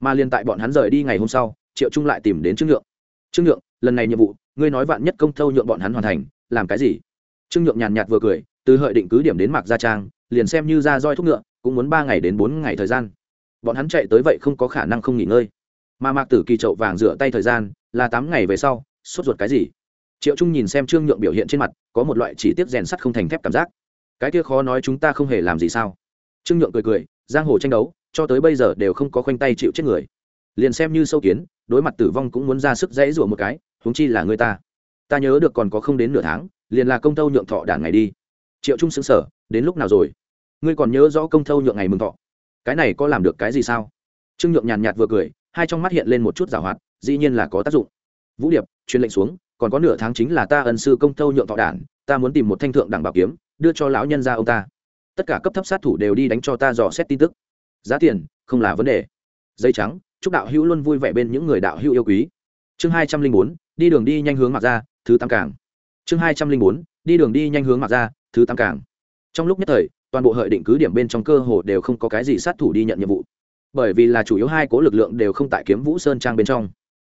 Mà liên tại bọn hắn rời đi ngày hôm sau, triệu trung lại tìm đến trương nhượng. Trương nhượng, lần này nhiệm vụ, ngươi nói vạn nhất công thâu nhượng bọn hắn hoàn thành, làm cái gì? Trương nhượng nhàn nhạt vừa cười, từ hợi định cứ điểm đến mạc gia trang liền xem như ra roi thúc ngựa, cũng muốn ba ngày đến bốn ngày thời gian. Bọn hắn chạy tới vậy không có khả năng không nghỉ ngơi. Mà mạc tử kỳ trậu vàng rửa tay thời gian, là tám ngày về sau, sốt ruột cái gì? Triệu trung nhìn xem trương nhượng biểu hiện trên mặt, có một loại chỉ tiết rèn sắt không thành thép cảm giác. Cái kia khó nói chúng ta không hề làm gì sao? Trương nhượng cười cười, giang hồ tranh đấu, cho tới bây giờ đều không có khoanh tay chịu chết người. Liền xem như sâu kiến, đối mặt tử vong cũng muốn ra sức dãy rủa một cái, huống chi là người ta. Ta nhớ được còn có không đến nửa tháng, liền là công tâu nhượng thọ đản ngày đi. Triệu trung xứng sở đến lúc nào rồi? Ngươi còn nhớ rõ công thâu nhượng ngày mừng thọ. Cái này có làm được cái gì sao? Trương nhượng nhàn nhạt vừa cười, hai trong mắt hiện lên một chút giảo hoạt, dĩ nhiên là có tác dụng. Vũ điệp, truyền lệnh xuống, còn có nửa tháng chính là ta ân sư công thâu nhượng thọ đản, ta muốn tìm một thanh thượng đẳng bảo kiếm, đưa cho lão nhân ra ông ta. Tất cả cấp thấp sát thủ đều đi đánh cho ta dò xét tin tức. Giá tiền, không là vấn đề. Dây trắng, chúc đạo hữu luôn vui vẻ bên những người đạo hữu yêu quý. Chương hai trăm linh bốn, đi đường đi nhanh hướng mặc ra, thứ tam cảng chương hai trăm linh bốn, đi đường đi nhanh hướng mặc ra, thứ tam cảng trong lúc nhất thời, toàn bộ hợi định cứ điểm bên trong cơ hồ đều không có cái gì sát thủ đi nhận nhiệm vụ. Bởi vì là chủ yếu hai cố lực lượng đều không tại kiếm vũ sơn trang bên trong.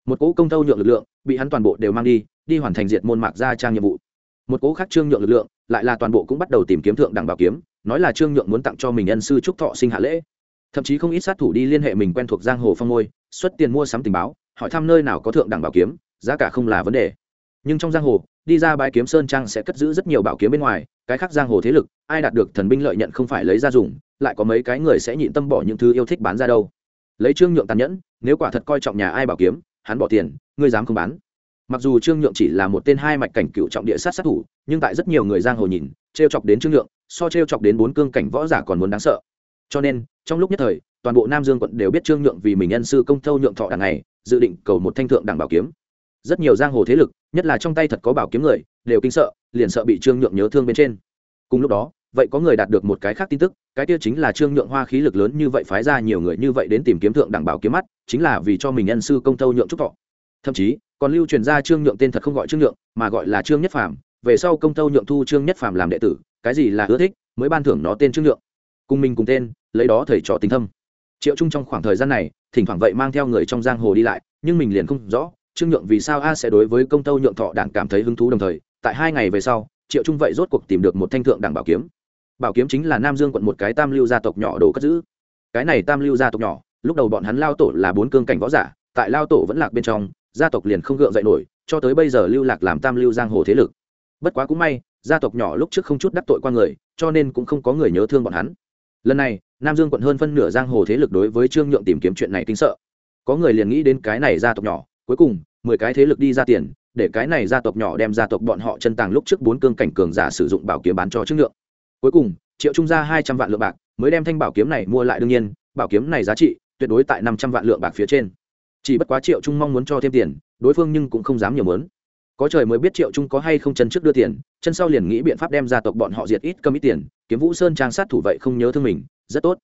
Một cố công tâu nhượng lực lượng, bị hắn toàn bộ đều mang đi đi hoàn thành diệt môn mạc gia trang nhiệm vụ. Một cố khác trương nhượng lực lượng, lại là toàn bộ cũng bắt đầu tìm kiếm thượng đẳng bảo kiếm, nói là trương nhượng muốn tặng cho mình nhân sư trúc thọ sinh hạ lễ. Thậm chí không ít sát thủ đi liên hệ mình quen thuộc giang hồ phong ngôi, xuất tiền mua sắm tình báo, hỏi thăm nơi nào có thượng đẳng bảo kiếm, giá cả không là vấn đề. Nhưng trong giang hồ, đi ra bãi kiếm sơn trang sẽ cất giữ rất nhiều bảo kiếm bên ngoài cái khác giang hồ thế lực, ai đạt được thần binh lợi nhận không phải lấy ra dùng, lại có mấy cái người sẽ nhịn tâm bỏ những thứ yêu thích bán ra đâu. Lấy trương nhượng tàn nhẫn, nếu quả thật coi trọng nhà ai bảo kiếm, hắn bỏ tiền, ngươi dám không bán. Mặc dù trương nhượng chỉ là một tên hai mạch cảnh cựu trọng địa sát sát thủ, nhưng tại rất nhiều người giang hồ nhìn t r e o chọc đến trương nhượng, so t r e o chọc đến bốn cương cảnh võ giả còn muốn đáng sợ. Cho nên, trong lúc nhất thời, toàn bộ nam dương quận đều biết trương nhượng vì mình nhân sư công thâu nhượng thọ đằng này, dự định cầu một thanh thượng đẳng bảo kiếm. Rất nhiều giang hồ thế lực, nhất là trong tay thật có bảo kiếm người đều kinh sợ, liền sợ bị trương nhượng nhớ thương bên trên. Cùng lúc đó, vậy có người đạt được một cái khác tin tức, cái kia chính là trương nhượng hoa khí lực lớn như vậy phái ra nhiều người như vậy đến tìm kiếm thượng đẳng bảo kiếm mắt, chính là vì cho mình nhân sư công tâu nhượng trúc thọ. Thậm chí, còn lưu truyền ra trương nhượng tên thật không gọi trương nhượng, mà gọi là trương nhất phàm, về sau công tâu nhượng thu trương nhất phàm làm đệ tử, cái gì là ưa thích, mới ban thưởng nó tên trương nhượng. Cùng mình cùng tên, lấy đó thầy trò tình thâm. Triệu trung trong khoảng thời gian này, thỉnh thoảng vậy mang theo người trong giang hồ đi lại, nhưng mình liền không rõ, trương nhượng vì sao a sẽ đối với công tâu nhượng thọ đảng cảm thấy hứng thú đồng thời tại hai ngày về sau, triệu trung vậy rốt cuộc tìm được một thanh thượng đẳng bảo kiếm. Bảo kiếm chính là nam dương quận một cái tam lưu gia tộc nhỏ đồ cất giữ. Cái này tam lưu gia tộc nhỏ, lúc đầu bọn hắn lao tổ là bốn cương cảnh võ giả, tại lao tổ vẫn lạc bên trong, gia tộc liền không gượng dậy nổi, cho tới bây giờ lưu lạc làm tam lưu giang hồ thế lực. Bất quá cũng may, gia tộc nhỏ lúc trước không chút đắc tội qua người, cho nên cũng không có người nhớ thương bọn hắn. Lần này, nam dương quận hơn phân nửa giang hồ thế lực đối với trương nhượng tìm kiếm chuyện này kinh sợ. Có người liền nghĩ đến cái này gia tộc nhỏ, cuối cùng, mười cái thế lực đi ra tiền để cái này gia tộc nhỏ đem gia tộc bọn họ chân tàng lúc trước bốn cương cảnh cường giả sử dụng bảo kiếm bán cho chức lượng. Cuối cùng, triệu trung ra hai trăm vạn lượng bạc, mới đem thanh bảo kiếm này mua lại đương nhiên, bảo kiếm này giá trị tuyệt đối tại năm trăm vạn lượng bạc phía trên. Chỉ bất quá triệu trung mong muốn cho thêm tiền, đối phương nhưng cũng không dám nhiều mớn có trời mới biết triệu trung có hay không chân trước đưa tiền, chân sau liền nghĩ biện pháp đem gia tộc bọn họ diệt ít cầm ít tiền, kiếm vũ sơn trang sát thủ vậy không nhớ thương mình, rất tốt.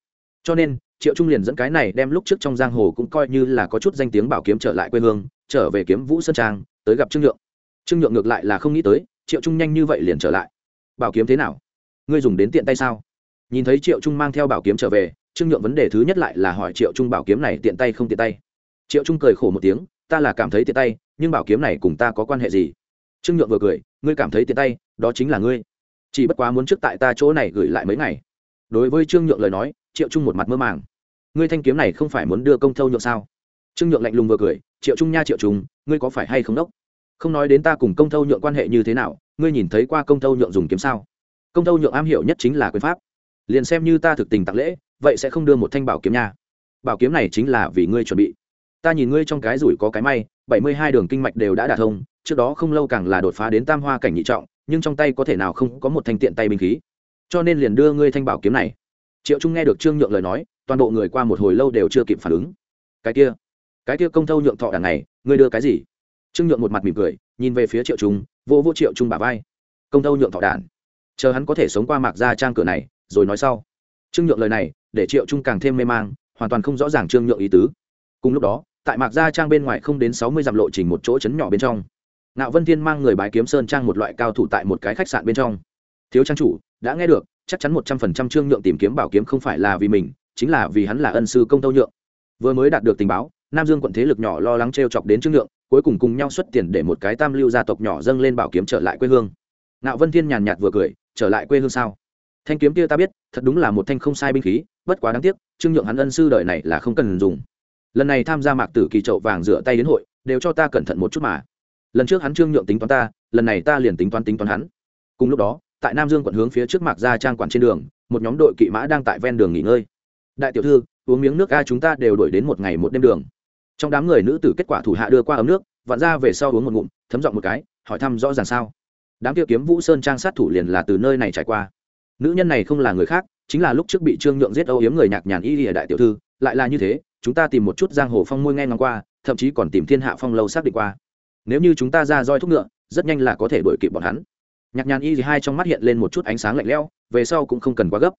Cho nên, triệu trung liền dẫn cái này đem lúc trước trong giang hồ cũng coi như là có chút danh tiếng bảo kiếm trở lại quê hương, trở về kiếm vũ sơn trang tới gặp trương nhượng. Trương nhượng ngược lại là không nghĩ tới, triệu trung nhanh như vậy liền trở lại. Bảo kiếm thế nào? Ngươi dùng đến tiện tay sao? Nhìn thấy triệu trung mang theo bảo kiếm trở về, trương nhượng vấn đề thứ nhất lại là hỏi triệu trung bảo kiếm này tiện tay không tiện tay. Triệu trung cười khổ một tiếng, ta là cảm thấy tiện tay, nhưng bảo kiếm này cùng ta có quan hệ gì? Trương nhượng vừa cười, ngươi cảm thấy tiện tay, đó chính là ngươi. Chỉ bất quá muốn trước tại ta chỗ này gửi lại mấy ngày. Đối với trương nhượng lời nói, triệu trung một mặt mơ màng. Ngươi thanh kiếm này không phải muốn đưa công thâu nhượng sao? Trương nhượng lạnh lùng vừa cười, triệu trung nha, triệu trung, ngươi có phải hay không đốc? Không nói đến ta cùng công thâu nhượng quan hệ như thế nào, ngươi nhìn thấy qua công thâu nhượng dùng kiếm sao? Công thâu nhượng am hiểu nhất chính là quyền pháp. Liền xem như ta thực tình tặng lễ, vậy sẽ không đưa một thanh bảo kiếm nha. Bảo kiếm này chính là vì ngươi chuẩn bị. Ta nhìn ngươi trong cái rủi có cái may, bảy mươi hai đường kinh mạch đều đã đả thông, trước đó không lâu càng là đột phá đến tam hoa cảnh nhị trọng, nhưng trong tay có thể nào không có một thanh tiện tay binh khí. Cho nên liền đưa ngươi thanh bảo kiếm này. Triệu trung nghe được trương nhượng lời nói, toàn bộ người qua một hồi lâu đều chưa kịp phản ứng. Cái kia cái kia công thâu nhượng thọ đằng này, ngươi đưa cái gì? Trương nhượng một mặt mỉm cười, nhìn về phía triệu trung, vô vô triệu trung bà vai. Công thâu nhượng thọ đản chờ hắn có thể sống qua mạc ra trang cửa này, rồi nói sau. Trương nhượng lời này, để triệu trung càng thêm mê mang, hoàn toàn không rõ ràng trương nhượng ý tứ. Cùng lúc đó, tại mạc gia trang bên ngoài không đến sáu mươi dặm lộ trình một chỗ trấn nhỏ bên trong. Nạo vân thiên mang người bái kiếm sơn trang một loại cao thủ tại một cái khách sạn bên trong. Thiếu trang chủ, đã nghe được, chắc chắn một trăm phần trăm trương nhượng tìm kiếm bảo kiếm không phải là vì mình, chính là vì hắn là ân sư công tâu nhượng. Vừa mới đạt được tình báo nam dương quận thế lực nhỏ lo lắng t r e o chọc đến trương nhượng cuối cùng cùng nhau xuất tiền để một cái tam lưu gia tộc nhỏ dâng lên bảo kiếm trở lại quê hương. Nạo vân thiên nhàn nhạt vừa cười, trở lại quê hương sao? Thanh kiếm kia ta biết, thật đúng là một thanh không sai binh khí, bất quá đáng tiếc, trương nhượng hắn ân sư đời này là không cần dùng. Lần này tham gia mạc tử kỳ trậu vàng rửa tay đến hội, đều cho ta cẩn thận một chút mà. Lần trước hắn trương nhượng tính toán ta, lần này ta liền tính toán tính toán hắn. Cùng lúc đó, tại nam dương quận hướng phía trước mạc ra trang quản trên đường, một nhóm đội kỵ mã đang tại ven đường nghỉ ngơi. Đại tiểu thư, uống miếng nước a chúng ta đều đổi đến một ngày một đêm đường trong đám người nữ tử kết quả thủ hạ đưa qua ấm nước, vặn ra về sau uống một ngụm, thấm giọng một cái, hỏi thăm rõ ràng sao. Đám kia kiếm vũ sơn trang sát thủ liền là từ nơi này trải qua. Nữ nhân này không là người khác, chính là lúc trước bị trương nhượng giết âu yếm người nhạc nhàn y lìa đại tiểu thư, lại là như thế, chúng ta tìm một chút giang hồ phong môi nghe ngang qua, thậm chí còn tìm thiên hạ phong lâu xác định qua. Nếu như chúng ta ra roi thúc ngựa, rất nhanh là có thể đuổi kịp bọn hắn. Nhạc nhàn y hai trong mắt hiện lên một chút ánh sáng lạnh lẽo, về sau cũng không cần quá gấp.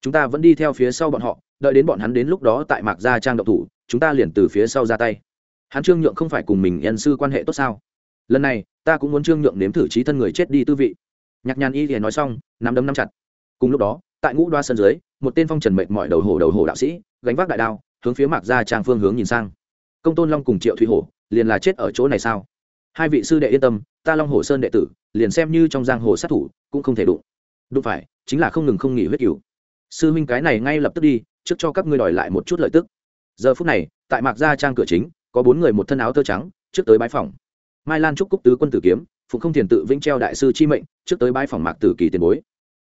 Chúng ta vẫn đi theo phía sau bọn họ đợi đến bọn hắn đến lúc đó tại mạc gia trang độc thủ, chúng ta liền từ phía sau ra tay. Hắn trương nhượng không phải cùng mình nhân sư quan hệ tốt sao? Lần này, ta cũng muốn trương nhượng nếm thử trí thân người chết đi tư vị. Nhạc nhàn y thì nói xong, nắm đấm nắm chặt. Cùng lúc đó, tại ngũ đoa sân dưới, một tên phong trần mệt mọi đầu hổ đầu hổ đạo sĩ, gánh vác đại đao, hướng phía mạc gia trang phương hướng nhìn sang. Công tôn long cùng triệu thủy hổ, liền là chết ở chỗ này sao? Hai vị sư đệ yên tâm, ta long hồ sơn đệ tử, liền xem như trong giang hồ sát thủ, cũng không thể đụng. Đụng phải, chính là không ngừng không nghỉ huyết cửu. Sư huynh cái này ngay lập tức đi trước cho các ngươi đòi lại một chút lợi tức. Giờ phút này, tại mạc gia trang cửa chính, có bốn người một thân áo tơ trắng, trước tới bãi phòng. Mai lan trúc cúc tứ quân tử kiếm, phụng không thiền tự vĩnh treo đại sư chi mệnh, trước tới bãi phòng mạc tử kỳ tiền bối.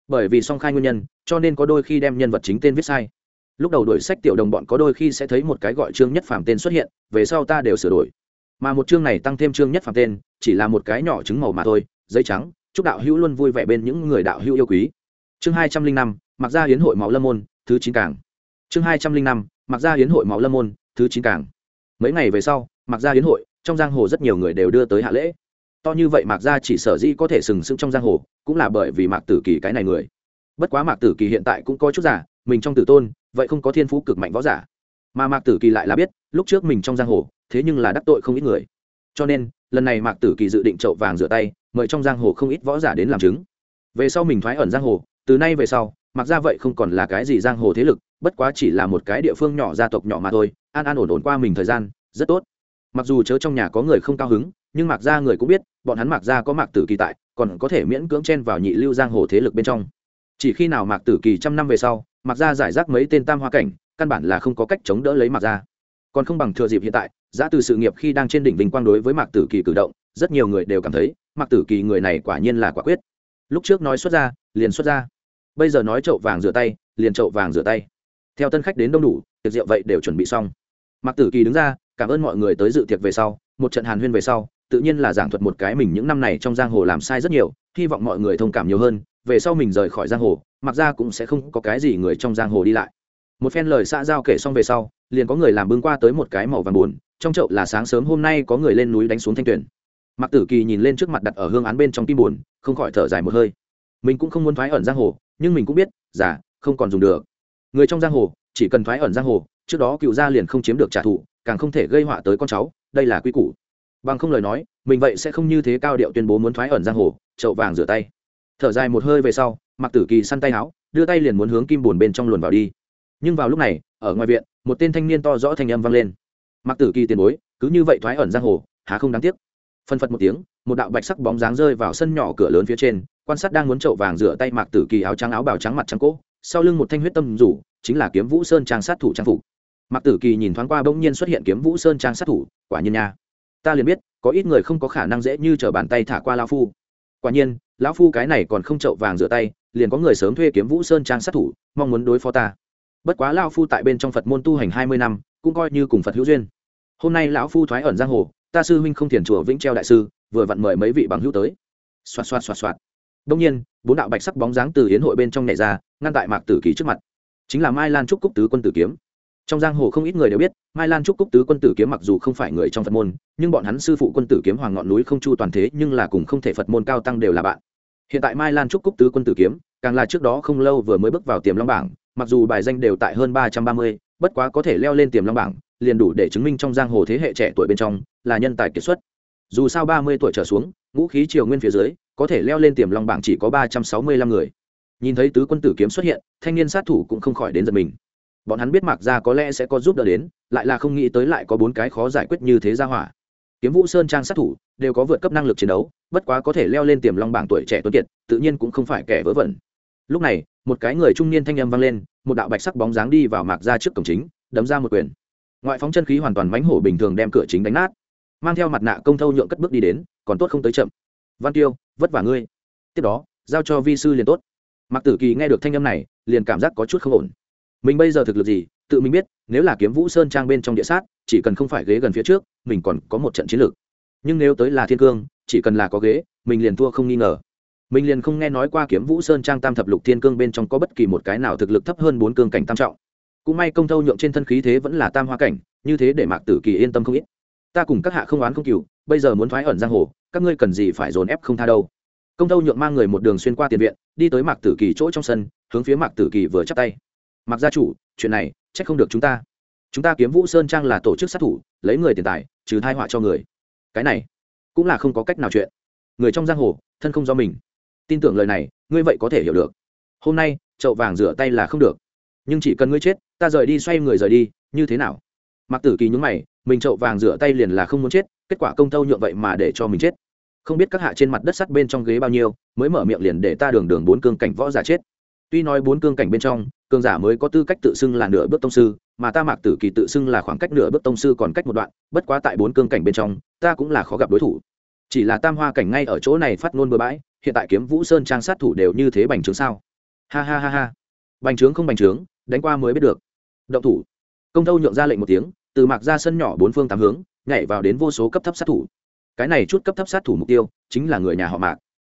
Bởi vì song khai nguyên nhân, cho nên có đôi khi đem nhân vật chính tên viết sai. Lúc đầu đổi sách tiểu đồng bọn có đôi khi sẽ thấy một cái gọi trương nhất phàm tên xuất hiện, về sau ta đều sửa đổi. Mà một chương này tăng thêm chương nhất phàm tên, chỉ là một cái nhỏ trứng màu mà thôi, giấy trắng, chúc đạo hữu luôn vui vẻ bên những người đạo hữu yêu quý. Chương hai trăm linh năm mặc ra hiến hội máu lâm môn, thứ chín cảng chương hai trăm linh năm mặc ra hiến hội máu lâm môn, thứ chín cảng mấy ngày về sau mặc ra hiến hội, trong giang hồ rất nhiều người đều đưa tới hạ lễ. To như vậy mạc gia chỉ sở dĩ có thể sừng sững trong giang hồ, cũng là bởi vì mạc tử kỳ cái này người. Bất quá mạc tử kỳ hiện tại cũng có chút giả mình trong tử tôn, vậy không có thiên phú cực mạnh võ giả. Mà mạc tử kỳ lại là biết, lúc trước mình trong giang hồ, thế nhưng là đắc tội không ít người. Cho nên, lần này mạc tử kỳ dự định trậu vàng rửa tay, mời trong giang hồ không ít võ giả đến làm chứng. Về sau mình thoái ẩn giang hồ, từ nay về sau mặc ra vậy không còn là cái gì giang hồ thế lực bất quá chỉ là một cái địa phương nhỏ gia tộc nhỏ mà thôi, an an ổn ổn qua mình thời gian, rất tốt. Mặc dù chớ trong nhà có người không cao hứng, nhưng mặc ra người cũng biết, bọn hắn mặc ra có mạc tử kỳ tại, còn có thể miễn cưỡng chen vào nhị lưu giang hồ thế lực bên trong. Chỉ khi nào mạc tử kỳ trăm năm về sau mặc ra giải rác mấy tên tam hoa cảnh, căn bản là không có cách chống đỡ lấy mặc ra còn không bằng thừa dịp hiện tại giã từ sự nghiệp khi đang trên đỉnh vinh quang đối với mạc tử kỳ cử động, rất nhiều người đều cảm thấy, mạc tử kỳ người này quả nhiên là quả quyết. Lúc trước nói xuất ra, liền xuất ra. Bây giờ nói chậu vàng rửa tay, liền chậu vàng rửa tay theo tân khách đến đông đủ, tiệc rượu vậy đều chuẩn bị xong. Mạc tử kỳ đứng ra, cảm ơn mọi người tới dự tiệc về sau. Một trận hàn huyên về sau, tự nhiên là giảng thuật một cái mình những năm này trong giang hồ làm sai rất nhiều, hy vọng mọi người thông cảm nhiều hơn. Về sau mình rời khỏi giang hồ mặc ra cũng sẽ không có cái gì người trong giang hồ đi lại. Một phen lời xã giao kể xong về sau, liền có người làm bưng qua tới một cái màu vàng buồn, trong chậu là sáng sớm hôm nay có người lên núi đánh xuống thanh tuyển. Mặc tử kỳ nhìn lên trước mặt đặt ở hương án bên trong kim buồn, không khỏi thở dài một hơi. Mình cũng không muốn thoái ẩn giang hồ, nhưng mình cũng biết giả không còn dùng được người trong giang hồ, chỉ cần thoái ẩn giang hồ, trước đó cựu gia liền không chiếm được trả thù, càng không thể gây họa tới con cháu, đây là quy củ. Bằng không lời nói, mình vậy sẽ không như thế cao điệu tuyên bố muốn thoái ẩn giang hồ, chậu vàng rửa tay. Thở dài một hơi về sau mặc tử kỳ săn tay áo, đưa tay liền muốn hướng kim bồn bên trong luồn vào đi. Nhưng vào lúc này, ở ngoài viện, một tên thanh niên to rõ thanh âm vang lên. Mặc tử kỳ tiền bối, cứ như vậy thoái ẩn giang hồ, há không đáng tiếc? Phân phật một tiếng, một đạo bạch sắc bóng dáng rơi vào sân nhỏ cửa lớn phía trên, quan sát đang muốn chậu vàng rửa tay mạc tử kỳ áo trắng áo bào trắng mặt trắng cỗ sau lưng một thanh huyết tâm rủ, chính là kiếm vũ sơn trang sát thủ trang phục. Mạc tử kỳ nhìn thoáng qua bỗng nhiên xuất hiện kiếm vũ sơn trang sát thủ, quả nhiên nha. Ta liền biết, có ít người không có khả năng dễ như t bàn tay thả qua lao phu. Quả nhiên, lão phu cái này còn không trậu vàng rửa tay, liền có người sớm thuê kiếm vũ sơn trang sát thủ, mong muốn đối phó ta. Bất quá lao phu tại bên trong phật môn tu hành hai mươi năm, cũng coi như cùng phật hữu duyên. Hôm nay lão phu thoái ẩn giang hồ, ta sư huynh không thiền chùa vĩnh treo đại sư, vừa vặn mời mấy vị bằng hữu tới. Xoạt xoạt xoạt xoạt. Đông nhiên, bốn đạo bạch sắc bóng dáng từ hiến hội bên trong nhảy ra ngăn tại mạc tử kỳ trước mặt. Chính là mai lan trúc cúc tứ quân tử kiếm. Trong giang hồ không ít người đều biết, mai lan trúc cúc tứ quân tử kiếm mặc dù không phải người trong phật môn, nhưng bọn hắn sư phụ quân tử kiếm hoàng ngọn núi không chu toàn thế, nhưng là cùng không thể phật môn cao tăng đều là bạn. Hiện tại mai lan trúc cúc tứ quân tử kiếm, càng là trước đó không lâu vừa mới bước vào tiềm long bảng, mặc dù bài danh đều tại hơn ba trăm ba mươi, bất quá có thể leo lên tiềm long bảng, liền đủ để chứng minh trong giang hồ thế hệ trẻ tuổi bên trong là nhân tài kiệt xuất. Dù sao ba mươi tuổi trở xuống, ngũ khí triều nguyên phía dưới, có thể leo lên tiềm long bảng chỉ có ba trăm sáu mươi lăm người nhìn thấy tứ quân tử kiếm xuất hiện, thanh niên sát thủ cũng không khỏi đến giật mình. Bọn hắn biết mạc gia có lẽ sẽ có giúp đỡ đến, lại là không nghĩ tới lại có bốn cái khó giải quyết như thế ra hỏa. Kiếm vũ sơn trang sát thủ, đều có vượt cấp năng lực chiến đấu, bất quá có thể leo lên tiềm long bảng tuổi trẻ tuấn kiệt, tự nhiên cũng không phải kẻ vớ vẩn. Lúc này, một cái người trung niên thanh âm vang lên, một đạo bạch sắc bóng dáng đi vào mạc ra trước cổng chính, đấm ra một quyền. Ngoại phóng chân khí hoàn toàn mánh hổ bình thường đem cửa chính đánh nát. Mang theo mặt nạ công thâu nhượng cất bước đi đến, còn tốt không tới chậm. Văn tiêu, vất vả ngươi. Tiếp đó, giao cho vi sư liền tốt mạc tử kỳ nghe được thanh âm này, liền cảm giác có chút không ổn. Mình bây giờ thực lực gì, tự mình biết, nếu là kiếm vũ sơn trang bên trong địa sát, chỉ cần không phải ghế gần phía trước, mình còn có một trận chiến lược. Nhưng nếu tới là thiên cương, chỉ cần là có ghế, mình liền thua không nghi ngờ. Mình liền không nghe nói qua kiếm vũ sơn trang tam thập lục thiên cương bên trong có bất kỳ một cái nào thực lực thấp hơn bốn cương cảnh tam trọng. Cũng may công thâu nhượng trên thân khí thế vẫn là tam hoa cảnh, như thế để mạc tử kỳ yên tâm không ít. Ta cùng các hạ không oán không cừu, bây giờ muốn thoái ẩn giang hồ, các ngươi cần gì phải dồn ép không tha đâu công thâu nhượng mang người một đường xuyên qua tiền viện, đi tới mạc tử kỳ chỗ trong sân, hướng phía mạc tử kỳ vừa chắp tay. Mặc gia chủ, chuyện này trách không được chúng ta. Chúng ta kiếm vũ sơn trang là tổ chức sát thủ, lấy người tiền tài, trừ thai họa cho người. Cái này cũng là không có cách nào chuyện. Người trong giang hồ, thân không do mình. Tin tưởng lời này, ngươi vậy có thể hiểu được. Hôm nay, chậu vàng rửa tay là không được. Nhưng chỉ cần ngươi chết, ta rời đi xoay người rời đi, như thế nào? Mặc tử kỳ nhúng mày, mình chậu vàng rửa tay liền là không muốn chết, kết quả công tâu nhượng vậy mà để cho mình chết không biết các hạ trên mặt đất sắt bên trong ghế bao nhiêu, mới mở miệng liền để ta đường đường bốn cương cảnh võ giả chết. Tuy nói bốn cương cảnh bên trong cương giả mới có tư cách tự xưng là nửa bước tông sư, mà ta mạc tử kỳ tự xưng là khoảng cách nửa bước tông sư còn cách một đoạn, bất quá tại bốn cương cảnh bên trong, ta cũng là khó gặp đối thủ. Chỉ là tam hoa cảnh ngay ở chỗ này phát ngôn bừa bãi, hiện tại kiếm vũ sơn trang sát thủ đều như thế bành trướng sao? Ha ha ha ha. Bành trướng không bành trướng, đánh qua mới biết được. Động thủ. Công thâu nhượng ra lệnh một tiếng, từ mạc ra sân nhỏ bốn phương tám hướng, nhảy vào đến vô số cấp thấp sát thủ cái này chút cấp thấp sát thủ mục tiêu chính là người nhà họ mạc.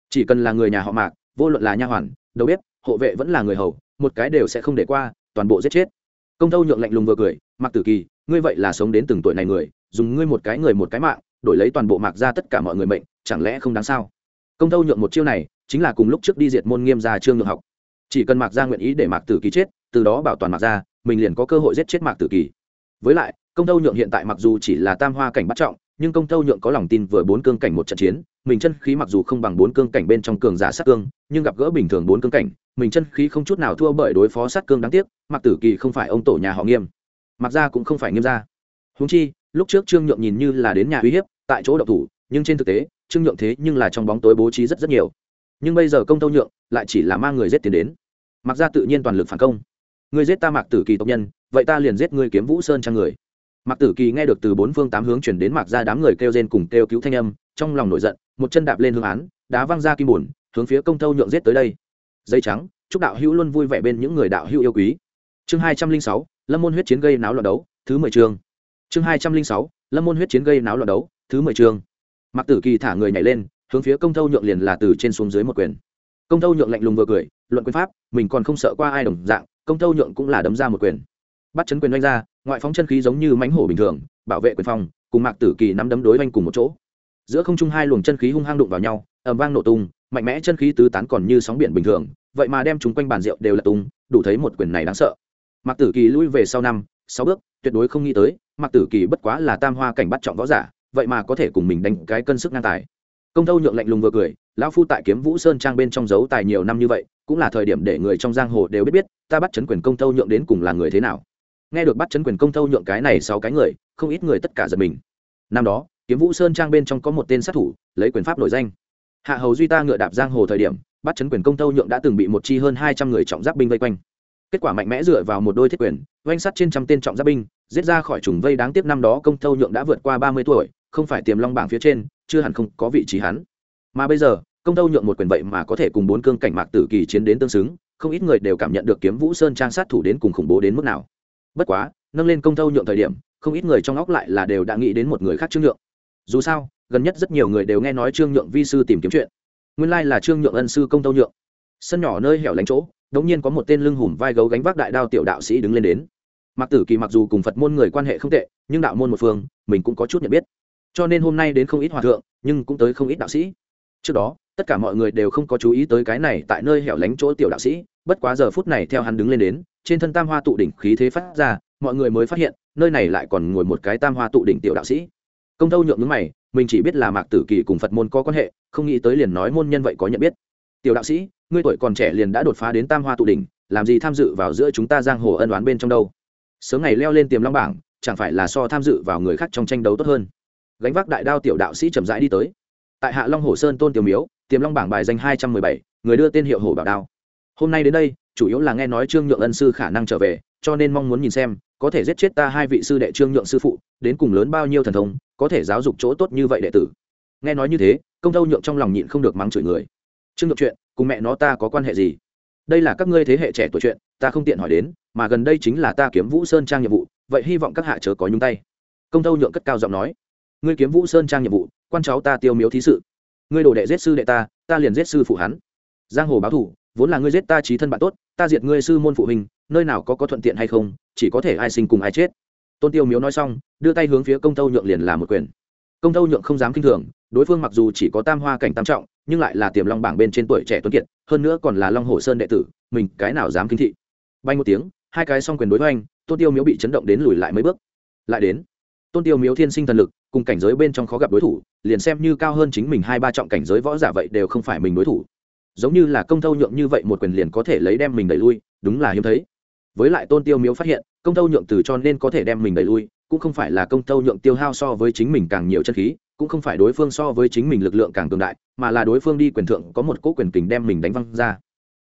Chỉ cần là người nhà họ mạc, vô luận là nha hoàn, đầu bếp, hộ vệ vẫn là người hầu, một cái đều sẽ không để qua, toàn bộ giết chết. Công thâu nhượng lạnh lùng vừa cười mặc tử kỳ, ngươi vậy là sống đến từng tuổi này người, dùng ngươi một cái người một cái mạng, đổi lấy toàn bộ mạc ra tất cả mọi người mệnh, chẳng lẽ không đáng sao? Công thâu nhượng một chiêu này, chính là cùng lúc trước đi diệt môn nghiêm gia trương nhượng học. Chỉ cần mạc ra nguyện ý để mạc tử kỳ chết, từ đó bảo toàn mạc ra, mình liền có cơ hội giết chết mạc tử kỳ. Với lại, công thâu nhượng hiện tại mặc dù chỉ là tam hoa cảnh bắt trọng nhưng công tâu nhượng có lòng tin vừa bốn cương cảnh một trận chiến, mình chân khí mặc dù không bằng bốn cương cảnh bên trong cường giả sát cương, nhưng gặp gỡ bình thường bốn cương cảnh, mình chân khí không chút nào thua bởi đối phó sát cương đáng tiếc, mặc tử kỳ không phải ông tổ nhà họ nghiêm. Mặc ra cũng không phải nghiêm ra húng chi, lúc trước trương nhượng nhìn như là đến nhà uy hiếp, tại chỗ độc thủ, nhưng trên thực tế, trương nhượng thế nhưng là trong bóng tối bố trí rất rất nhiều. Nhưng bây giờ công tâu nhượng lại chỉ là mang người giết tiền đến. Mặc ra tự nhiên toàn lực phản công. Người giết ta mạc tử kỳ tộc nhân, vậy ta liền giết ngươi kiếm vũ sơn trang người mạc tử kỳ nghe được từ bốn phương tám hướng chuyển đến mạc ra đám người kêu rên cùng kêu cứu thanh âm, trong lòng nổi giận, một chân đạp lên hương án, đá văng ra kim bùn, hướng phía công tâu nhượng giết tới đây. Dây trắng, chúc đạo hữu luôn vui vẻ bên những người đạo hữu yêu quý. Chương hai trăm linh sáu, lâm môn huyết chiến gây náo loạn đấu, thứ mười chương. Chương hai trăm linh sáu, lâm môn huyết chiến gây náo loạn đấu, thứ mười chương. Mạc tử kỳ thả người nhảy lên, hướng phía công thâu nhượng liền là từ trên xuống dưới một quyền. Công thâu nhượng lạnh lùng vừa cười, luận quyền pháp, mình còn không sợ qua ai đồng dạng, công thâu nhượng cũng là đấm ra một quyền bắt chấn quyền oanh ra ngoại phóng chân khí giống như mánh hổ bình thường, bảo vệ quyền phòng cùng mạc tử kỳ nắm đấm đối oanh cùng một chỗ. Giữa không trung hai luồng chân khí hung hăng đụng vào nhau ẩm vang nổ tung, mạnh mẽ chân khí tứ tán còn như sóng biển bình thường, vậy mà đem chúng quanh bàn rượu đều là tung, đủ thấy một quyền này đáng sợ. Mạc tử kỳ lui về sau năm, sáu bước, tuyệt đối không nghĩ tới, mạc tử kỳ bất quá là tam hoa cảnh bắt trọng võ giả, vậy mà có thể cùng mình đánh cái cân sức ngang tài. Công thâu nhượng lạnh lùng vừa cười, lão phu tại kiếm vũ sơn trang bên trong giấu tài nhiều năm như vậy, cũng là thời điểm để người trong giang hồ đều biết biết, ta bắt chấn quyền công thâu nhượng đến cùng là người thế nào nghe được bắt chấn quyền công thâu nhượng cái này sáu cái người, không ít người tất cả giật mình. Năm đó, kiếm vũ sơn trang bên trong có một tên sát thủ, lấy quyền pháp nổi danh. Hạ hầu duy ta ngựa đạp giang hồ thời điểm, bắt chấn quyền công thâu nhượng đã từng bị một chi hơn hai trăm người trọng giáp binh vây quanh. Kết quả mạnh mẽ dựa vào một đôi thiết quyền, oanh sắt trên trăm tên trọng giáp binh, giết ra khỏi trùng vây đáng tiếc năm đó công thâu nhượng đã vượt qua ba mươi tuổi, không phải tiềm long bảng phía trên, chưa hẳn không có vị trí hắn. Mà bây giờ, công thâu nhượng một quyền vậy mà có thể cùng bốn cương cảnh mạc tử kỳ chiến đến tương xứng, không ít người đều cảm nhận được kiếm vũ sơn trang sát thủ đến cùng khủng bố đến mức nào bất quá, nâng lên công thâu nhượng thời điểm, không ít người trong óc lại là đều đã nghĩ đến một người khác trương nhượng. Dù sao, gần nhất rất nhiều người đều nghe nói trương nhượng vi sư tìm kiếm chuyện. Nguyên lai là trương nhượng ân sư công thâu nhượng. Sân nhỏ nơi hẻo lánh chỗ đống nhiên có một tên lưng hùm vai gấu gánh vác đại đao tiểu đạo sĩ đứng lên đến. Mạc tử kỳ mặc dù cùng phật môn người quan hệ không tệ, nhưng đạo môn một phương, mình cũng có chút nhận biết. Cho nên hôm nay đến không ít hòa thượng, nhưng cũng tới không ít đạo sĩ. Trước đó, tất cả mọi người đều không có chú ý tới cái này tại nơi hẻo lánh chỗ tiểu đạo sĩ, bất quá giờ phút này theo hắn đứng lên đến trên thân tam hoa tụ đỉnh khí thế phát ra, mọi người mới phát hiện, nơi này lại còn ngồi một cái tam hoa tụ đỉnh tiểu đạo sĩ. Công tâu nhượng ngứng mày, mình chỉ biết là mạc tử kỳ cùng phật môn có quan hệ, không nghĩ tới liền nói môn nhân vậy có nhận biết. Tiểu đạo sĩ, ngươi tuổi còn trẻ liền đã đột phá đến tam hoa tụ đỉnh, làm gì tham dự vào giữa chúng ta giang hồ ân đoán bên trong đâu? Sớm ngày leo lên tiềm long bảng, chẳng phải là so tham dự vào người khác trong tranh đấu tốt hơn? Gánh vác đại đao tiểu đạo sĩ chậm rãi đi tới. Tại hạ long hồ sơn tôn tiểu miếu, tiềm long bảng bài danh hai trăm mười bảy, người đưa tên hiệu hổ bảo đao. Hôm nay đến đây chủ yếu là nghe nói trương nhượng ân sư khả năng trở về, cho nên mong muốn nhìn xem, có thể giết chết ta hai vị sư đệ trương nhượng sư phụ, đến cùng lớn bao nhiêu thần thông, có thể giáo dục chỗ tốt như vậy đệ tử. Nghe nói như thế, công tâu nhượng trong lòng nhịn không được mắng chửi người. Trương nhượng chuyện, cùng mẹ nó ta có quan hệ gì? Đây là các ngươi thế hệ trẻ tuổi chuyện, ta không tiện hỏi đến, mà gần đây chính là ta kiếm vũ sơn trang nhiệm vụ, vậy hy vọng các hạ chớ có nhung tay. Công tâu nhượng cất cao giọng nói. Ngươi kiếm vũ sơn trang nhiệm vụ, quan cháu ta tiêu miếu thí sự. Ngươi đồ đệ giết sư đệ ta ta liền giết sư phụ hắn. Giang hồ báo thủ vốn là ngươi giết ta trí thân bạn tốt, ta diệt ngươi sư môn phụ huynh, nơi nào có có thuận tiện hay không, chỉ có thể ai sinh cùng ai chết. Tôn tiêu miếu nói xong, đưa tay hướng phía công tâu nhượng liền làm một quyền. Công tâu nhượng không dám kinh thường, đối phương mặc dù chỉ có tam hoa cảnh tam trọng, nhưng lại là tiềm long bảng bên trên tuổi trẻ tuấn kiệt, hơn nữa còn là long hồ sơn đệ tử, mình cái nào dám kinh thị. Bay một tiếng, hai cái song quyền đối với anh tôn tiêu miếu bị chấn động đến lùi lại mấy bước. Lại đến, tôn tiêu miếu thiên sinh thần lực, cùng cảnh giới bên trong khó gặp đối thủ, liền xem như cao hơn chính mình hai ba trọng cảnh giới võ giả vậy đều không phải mình đối thủ giống như là công thâu nhượng như vậy một quyền liền có thể lấy đem mình đẩy lui, đúng là hiếm thấy. Với lại tôn tiêu miếu phát hiện, công thâu nhượng từ cho nên có thể đem mình đẩy lui, cũng không phải là công thâu nhượng tiêu hao so với chính mình càng nhiều chân khí, cũng không phải đối phương so với chính mình lực lượng càng cường đại, mà là đối phương đi quyền thượng có một cỗ quyền kình đem mình đánh văng ra.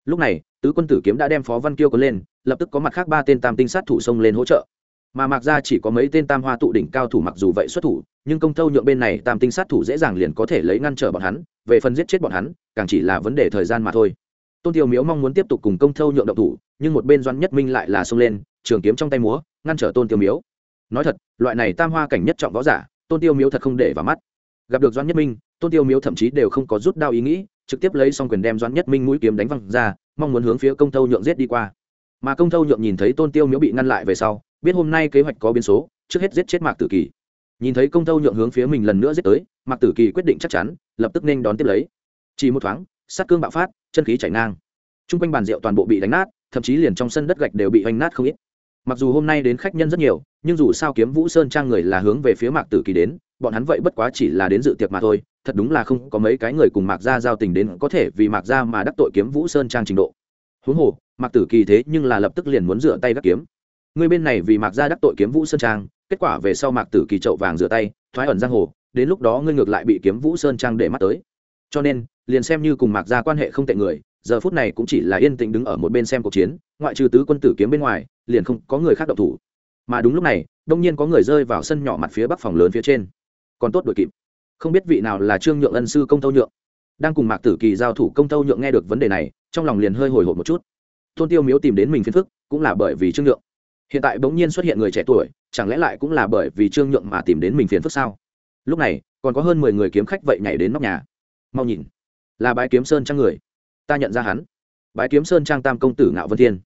Lúc này, tứ quân tử kiếm đã đem phó văn kiêu có lên, lập tức có mặt khác ba tên tam tinh sát thủ xông lên hỗ trợ mà mặc ra chỉ có mấy tên tam hoa tụ đỉnh cao thủ mặc dù vậy xuất thủ, nhưng công thâu nhượng bên này tam tinh sát thủ dễ dàng liền có thể lấy ngăn trở bọn hắn, về phần giết chết bọn hắn, càng chỉ là vấn đề thời gian mà thôi. Tôn tiêu miếu mong muốn tiếp tục cùng công thâu nhượng động thủ, nhưng một bên doan nhất minh lại là xông lên, trường kiếm trong tay múa, ngăn trở tôn tiêu miếu. Nói thật, loại này tam hoa cảnh nhất trọng võ giả, tôn tiêu miếu thật không để vào mắt. Gặp được doan nhất minh, tôn tiêu miếu thậm chí đều không có rút đao ý nghĩ, trực tiếp lấy xong quyền đem doan nhất minh mũi kiếm đánh văng ra, mong muốn hướng phía công thâu nhượng giết đi qua. Mà công thâu nhượng nhìn thấy tôn tiêu miếu bị ngăn lại về sau biết hôm nay kế hoạch có biến số, trước hết giết chết mạc tử kỳ. Nhìn thấy công thâu nhượng hướng phía mình lần nữa giết tới, mạc tử kỳ quyết định chắc chắn, lập tức nên đón tiếp lấy. Chỉ một thoáng, sát cương bạo phát, chân khí chảy ngang. T r u n g quanh bàn rượu toàn bộ bị đánh nát, thậm chí liền trong sân đất gạch đều bị hoành nát không ít. Mặc dù hôm nay đến khách nhân rất nhiều, nhưng dù sao kiếm vũ sơn trang người là hướng về phía mạc tử kỳ đến, bọn hắn vậy bất quá chỉ là đến dự tiệc mà thôi, thật đúng là không có mấy cái người cùng mạc gia giao tình đến có thể vì mạc gia mà đắc tội kiếm vũ sơn trang trình độ. Huống hồ, mạc tử kỳ thế nhưng là lập tức liền muốn rửa tay gác kiếm người bên này vì mạc gia đắc tội kiếm vũ sơn trang, kết quả về sau mạc tử kỳ trậu vàng rửa tay, thoái ẩn giang hồ, đến lúc đó ngươi ngược lại bị kiếm vũ sơn trang để mắt tới. Cho nên, liền xem như cùng mạc gia quan hệ không tệ người, giờ phút này cũng chỉ là yên tĩnh đứng ở một bên xem cuộc chiến, ngoại trừ tứ quân tử kiếm bên ngoài, liền không có người khác động thủ. Mà đúng lúc này, đông nhiên có người rơi vào sân nhỏ mặt phía bắc phòng lớn phía trên. Còn tốt đội kịp. Không biết vị nào là trương nhượng ân sư công tâu nhượng. Đang cùng mạc tử kỳ giao thủ, công tâu nhượng nghe được vấn đề này, trong lòng liền hơi hồi hộp một chút. Tôn tiêu miếu tìm đến mình phiền phức, cũng là bởi vì trương nhượng hiện tại bỗng nhiên xuất hiện người trẻ tuổi, chẳng lẽ lại cũng là bởi vì trương nhượng mà tìm đến mình phiền phức sao? Lúc này, còn có hơn mười người kiếm khách vậy nhảy đến nóc nhà. Mau nhìn. Là bái kiếm sơn trang người. Ta nhận ra hắn. Bái kiếm sơn trang tam công tử ngạo vân thiên.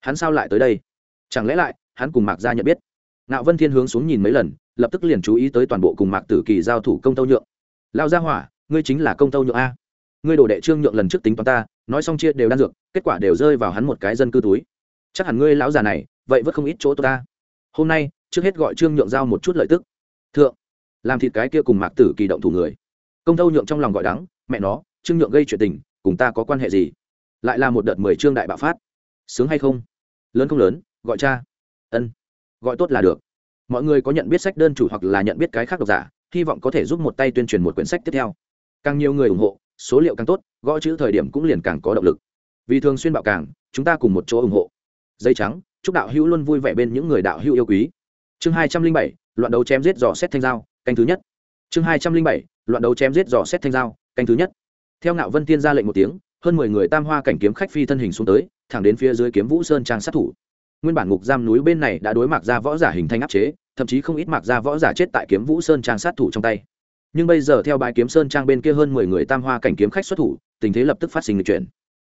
Hắn sao lại tới đây? Chẳng lẽ lại, hắn cùng mạc gia nhận biết? Ngạo vân thiên hướng xuống nhìn mấy lần, lập tức liền chú ý tới toàn bộ cùng mạc tử kỳ giao thủ công tâu nhượng. Lao gia hỏa, ngươi chính là công tâu nhượng a. Ngươi đổ đệ trương nhượng lần trước tính toán ta, nói xong chia đều đan dược, kết quả đều rơi vào hắn một cái dân cư túi. Chắc hẳn ngươi lão già này vậy vẫn không ít chỗ ta. Hôm nay, trước hết gọi trương nhượng giao một chút lợi tức. Thượng, làm thịt cái kia cùng mạc tử kỳ động thủ người. Công tâu nhượng trong lòng gọi đắng, mẹ nó, trương nhượng gây chuyện tình, cùng ta có quan hệ gì? Lại là một đợt mười trương đại bạo phát. Sướng hay không? Lớn không lớn, gọi cha. Ân, gọi tốt là được. Mọi người có nhận biết sách đơn chủ hoặc là nhận biết cái khác độc giả, hy vọng có thể giúp một tay tuyên truyền một quyển sách tiếp theo. Càng nhiều người ủng hộ, số liệu càng tốt, gõ chữ thời điểm cũng liền càng có động lực. Vì thường xuyên bạo càng, chúng ta cùng một chỗ ủng hộ. Dây trắng chúc đạo hữu luôn vui vẻ bên những người đạo hữu yêu quý. Chương hai trăm linh bảy, loạn đấu chém giết dò xét thanh giao, canh thứ nhất. Chương hai trăm linh bảy, loạn đấu chém giết dò xét thanh giao, canh thứ nhất. Theo ngạo vân tiên ra lệnh một tiếng, hơn mười người tam hoa cảnh kiếm khách phi thân hình xuống tới, thẳng đến phía dưới kiếm vũ sơn trang sát thủ. Nguyên bản ngục giam núi bên này đã đối mặt ra võ giả hình thành áp chế, thậm chí không ít mặc ra võ giả chết tại kiếm vũ sơn trang sát thủ trong tay. Nhưng bây giờ theo bãi kiếm sơn trang bên kia hơn mười người tam hoa cảnh kiếm khách xuất thủ, tình thế lập tức phát sinh lịch chuyển.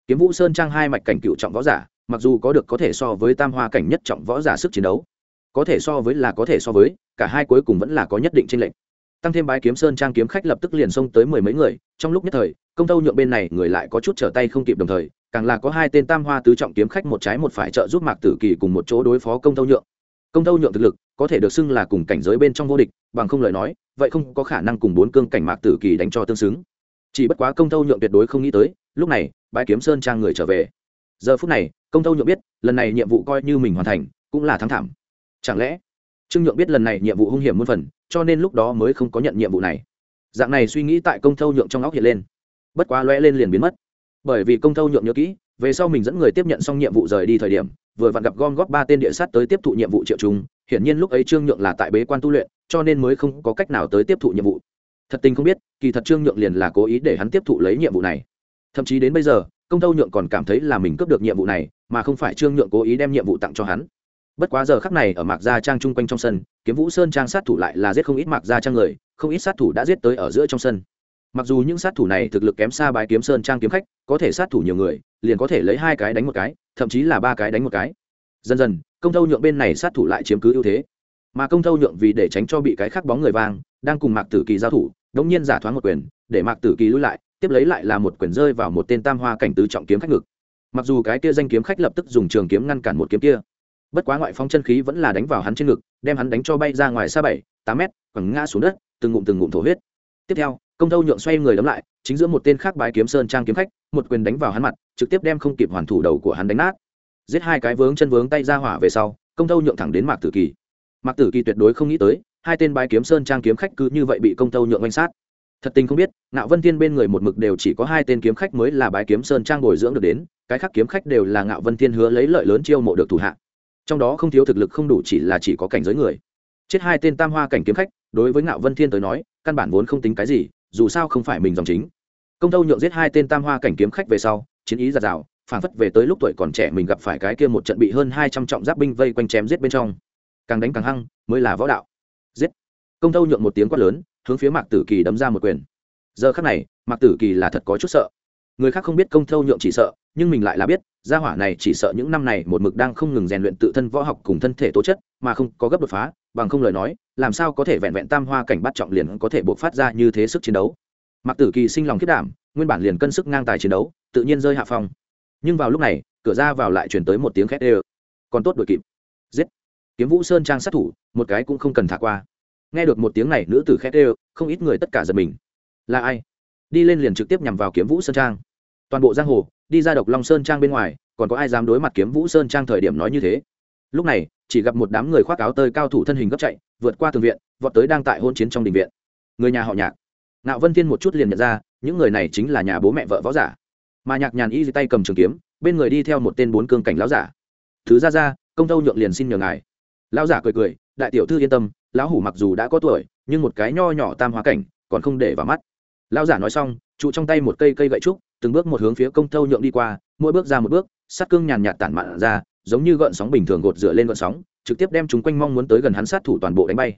Kiếm vũ sơn trang hai mạch cảnh cựu trọng võ giả mặc dù có được có thể so với tam hoa cảnh nhất trọng võ giả sức chiến đấu, có thể so với là có thể so với, cả hai cuối cùng vẫn là có nhất định tranh lệch. Tăng thêm bái kiếm sơn trang kiếm khách lập tức liền xông tới mười mấy người, trong lúc nhất thời, công tâu nhượng bên này người lại có chút trở tay không kịp đồng thời, càng là có hai tên tam hoa tứ trọng kiếm khách một trái một phải trợ giúp mạc tử kỳ cùng một chỗ đối phó công tâu nhượng. Công tâu nhượng thực lực, có thể được xưng là cùng cảnh giới bên trong vô địch, bằng không lời nói, vậy không có khả năng cùng bốn cương cảnh mạc tử kỳ đánh cho tương xứng. Chỉ bất quá công tâu nhượng tuyệt đối không nghĩ tới, lúc này bãi kiếm sơn trang người trở về. Giờ phút này công tâu nhượng biết, lần này nhiệm vụ coi như mình hoàn thành, cũng là thắng thảm. Chẳng lẽ, trương nhượng biết lần này nhiệm vụ hung hiểm muôn phần, cho nên lúc đó mới không có nhận nhiệm vụ này? Dạng này suy nghĩ tại công thâu nhượng trong óc hiện lên. Bất quá lóe lên liền biến mất. Bởi vì công thâu nhượng nhớ kỹ, về sau mình dẫn người tiếp nhận xong nhiệm vụ rời đi thời điểm, vừa vặn gặp gom góp ba tên địa sát tới tiếp thụ nhiệm vụ triệu chúng hiển nhiên lúc ấy trương nhượng là tại bế quan tu luyện, cho nên mới không có cách nào tới tiếp thụ nhiệm vụ. Thật tình không biết, kỳ thật trương nhượng liền là cố ý để hắn tiếp thụ lấy nhiệm vụ này. Thậm chí đến bây giờ, công thâu nhượng còn cảm thấy là mình cướp được nhiệm vụ này mà không phải trương nhượng cố ý đem nhiệm vụ tặng cho hắn. Bất quá giờ khắc này ở mạc gia trang chung quanh trong sân, kiếm vũ sơn trang sát thủ lại là giết không ít mạc gia trang người, không ít sát thủ đã giết tới ở giữa trong sân. Mặc dù những sát thủ này thực lực kém xa bái kiếm sơn trang kiếm khách, có thể sát thủ nhiều người, liền có thể lấy hai cái đánh một cái, thậm chí là ba cái đánh một cái. Dần dần, công thâu nhượng bên này sát thủ lại chiếm cứ ưu thế. Mà công thâu nhượng vì để tránh cho bị cái khác bóng người vang, đang cùng mạc tử kỳ giao thủ, đống nhiên giả thoáng một quyền, để mạc tử kỳ lui lại, tiếp lấy lại là một quyền rơi vào một tên tam hoa cảnh tứ trọng kiếm khách ngực mặc dù cái kia danh kiếm khách lập tức dùng trường kiếm ngăn cản một kiếm kia, bất quá ngoại phong chân khí vẫn là đánh vào hắn trên ngực, đem hắn đánh cho bay ra ngoài xa bảy, tám mét, quẳng ngã xuống đất, từng ngụm từng ngụm thổ huyết. Tiếp theo, công thâu nhượng xoay người đấm lại, chính giữa một tên khác bái kiếm sơn trang kiếm khách, một quyền đánh vào hắn mặt, trực tiếp đem không kịp hoàn thủ đầu của hắn đánh nát. Giết hai cái vướng chân vướng tay ra hỏa về sau, công thâu nhượng thẳng đến mạc tử kỳ. Mạc tử kỳ tuyệt đối không nghĩ tới, hai tên bái kiếm sơn trang kiếm khách cứ như vậy bị công thâu nhượng oanh sát thật tình không biết, ngạo vân thiên bên người một mực đều chỉ có hai tên kiếm khách mới là bái kiếm sơn trang bồi dưỡng được đến, cái khác kiếm khách đều là ngạo vân thiên hứa lấy lợi lớn chiêu mộ được thủ hạ. Trong đó không thiếu thực lực không đủ chỉ là chỉ có cảnh giới người. Chết hai tên tam hoa cảnh kiếm khách, đối với ngạo vân thiên tới nói, căn bản vốn không tính cái gì, dù sao không phải mình dòng chính. Công tâu nhượng giết hai tên tam hoa cảnh kiếm khách về sau, chiến ý giạt rào, phản phất về tới lúc tuổi còn trẻ mình gặp phải cái kia một trận bị hơn hai trăm trọng giáp binh vây quanh chém giết bên trong. Càng đánh càng hăng, mới là võ đạo. Giết. Công tâu nhượng một tiếng quát lớn hướng phía mạc tử kỳ đấm ra một quyền. Giờ khắc này, mạc tử kỳ là thật có chút sợ. Người khác không biết công thâu nhượng chỉ sợ, nhưng mình lại là biết, gia hỏa này chỉ sợ những năm này một mực đang không ngừng rèn luyện tự thân võ học cùng thân thể tố chất, mà không có gấp đột phá, bằng không lời nói, làm sao có thể vẹn vẹn tam hoa cảnh bắt trọng liền có thể buộc phát ra như thế sức chiến đấu. Mạc tử kỳ sinh lòng kết đảm, nguyên bản liền cân sức ngang tài chiến đấu, tự nhiên rơi hạ phong. Nhưng vào lúc này, cửa ra vào lại chuyển tới một tiếng khét ê còn tốt đội kịp. Giết. Kiếm vũ sơn trang sát thủ, một cái cũng không cần thả qua nghe được một tiếng này, nữ tử khét ê không ít người tất cả giật mình. Là ai? Đi lên liền trực tiếp nhằm vào kiếm vũ sơn trang. Toàn bộ giang hồ, đi ra độc long sơn trang bên ngoài, còn có ai dám đối mặt kiếm vũ sơn trang thời điểm nói như thế? Lúc này, chỉ gặp một đám người khoác áo tơi cao thủ thân hình gấp chạy, vượt qua thường viện, vọt tới đang tại hôn chiến trong đình viện. Người nhà họ nhạc. Nạo vân thiên một chút liền nhận ra, những người này chính là nhà bố mẹ vợ võ giả. Mà nhạc nhàn y tay cầm trường kiếm, bên người đi theo một tên bốn cương cảnh lão giả. Thứ ra ra công tâu nhượng liền xin nhờ ngài. Lão giả cười cười, đại tiểu thư yên tâm lão hủ mặc dù đã có tuổi, nhưng một cái nho nhỏ tam hóa cảnh còn không để vào mắt. Lão giả nói xong, trụ trong tay một cây cây gậy trúc, từng bước một hướng phía công thâu nhượng đi qua, mỗi bước ra một bước sát cương nhàn nhạt tản mạn ra, giống như gợn sóng bình thường gột rửa lên gợn sóng, trực tiếp đem chúng quanh mong muốn tới gần hắn sát thủ toàn bộ đánh bay.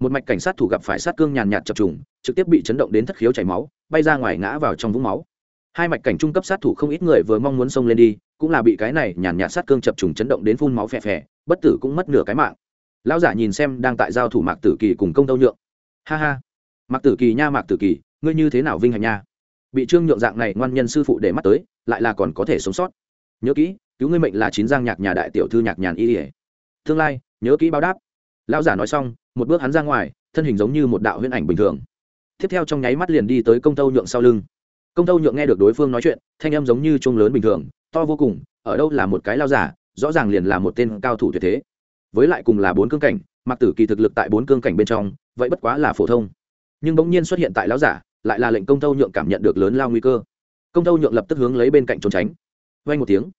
Một mạch cảnh sát thủ gặp phải sát cương nhàn nhạt chập trùng, trực tiếp bị chấn động đến thất khiếu chảy máu, bay ra ngoài ngã vào trong vũng máu. Hai mạch cảnh trung cấp sát thủ không ít người vừa mong muốn xông lên đi, cũng là bị cái này nhàn nhạt sát cương chập trùng chấn động đến phun máu phè phè, bất tử cũng mất nửa cái mạng lão giả nhìn xem đang tại giao thủ mạc tử kỳ cùng công tâu nhượng. Ha ha. Mạc tử kỳ nha mạc tử kỳ, ngươi như thế nào vinh hạnh nha? Bị trương nhượng dạng này ngoan nhân sư phụ để mắt tới, lại là còn có thể sống sót. Nhớ kỹ, cứu ngươi mệnh là chín giang nhạc nhà đại tiểu thư nhạc nhàn y ỉa tương lai, nhớ kỹ báo đáp. Lão giả nói xong, một bước hắn ra ngoài, thân hình giống như một đạo huyễn ảnh bình thường. Tiếp theo trong nháy mắt liền đi tới công tâu nhượng sau lưng. Công tâu nhượng nghe được đối phương nói chuyện, thanh âm giống như chuông lớn bình thường, to vô cùng, ở đâu là một cái lao giả, rõ ràng liền là một tên cao thủ tuyệt thế với lại cùng là bốn cương cảnh mặc tử kỳ thực lực tại bốn cương cảnh bên trong, vậy bất quá là phổ thông. Nhưng bỗng nhiên xuất hiện tại lão giả, lại là lệnh công tâu nhượng cảm nhận được lớn lao nguy cơ. Công tâu nhượng lập tức hướng lấy bên cạnh trốn tránh. Vay một tiếng,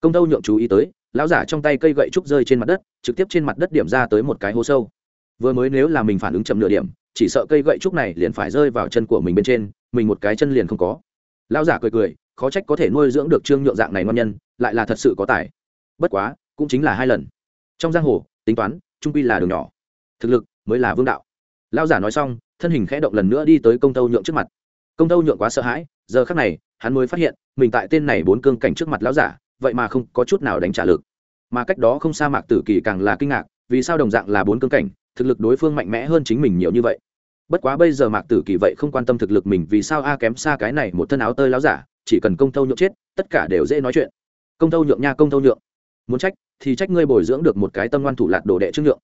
công tâu nhượng chú ý tới, lão giả trong tay cây gậy trúc rơi trên mặt đất, trực tiếp trên mặt đất điểm ra tới một cái hố sâu. Vừa mới nếu là mình phản ứng chậm nửa điểm, chỉ sợ cây gậy trúc này liền phải rơi vào chân của mình bên trên, mình một cái chân liền không có. Lão giả cười cười, khó trách có thể nuôi dưỡng được trương nhượng dạng này ngon nhân, lại là thật sự có tài. Bất quá, cũng chính là hai lần trong giang hồ, tính toán, trung quy là đường nhỏ. Thực lực mới là vương đạo. Lão giả nói xong, thân hình khẽ động lần nữa đi tới công tâu nhượng trước mặt. Công tâu nhượng quá sợ hãi, giờ khác này, hắn mới phát hiện, mình tại tên này bốn cương cảnh trước mặt lão giả, vậy mà không có chút nào đánh trả lực. Mà cách đó không xa mạc tử kỳ càng là kinh ngạc, vì sao đồng dạng là bốn cương cảnh, thực lực đối phương mạnh mẽ hơn chính mình nhiều như vậy? Bất quá bây giờ mạc tử kỳ vậy không quan tâm thực lực mình, vì sao a kém xa cái này một thân áo tơi láo giả, chỉ cần công thâu nhượng chết, tất cả đều dễ nói chuyện. Công thâu nhượng nha, công thâu nhượng muốn trách, thì trách ngươi bồi dưỡng được một cái tâm ngoan thủ lạc đồ đệ trương nhượng.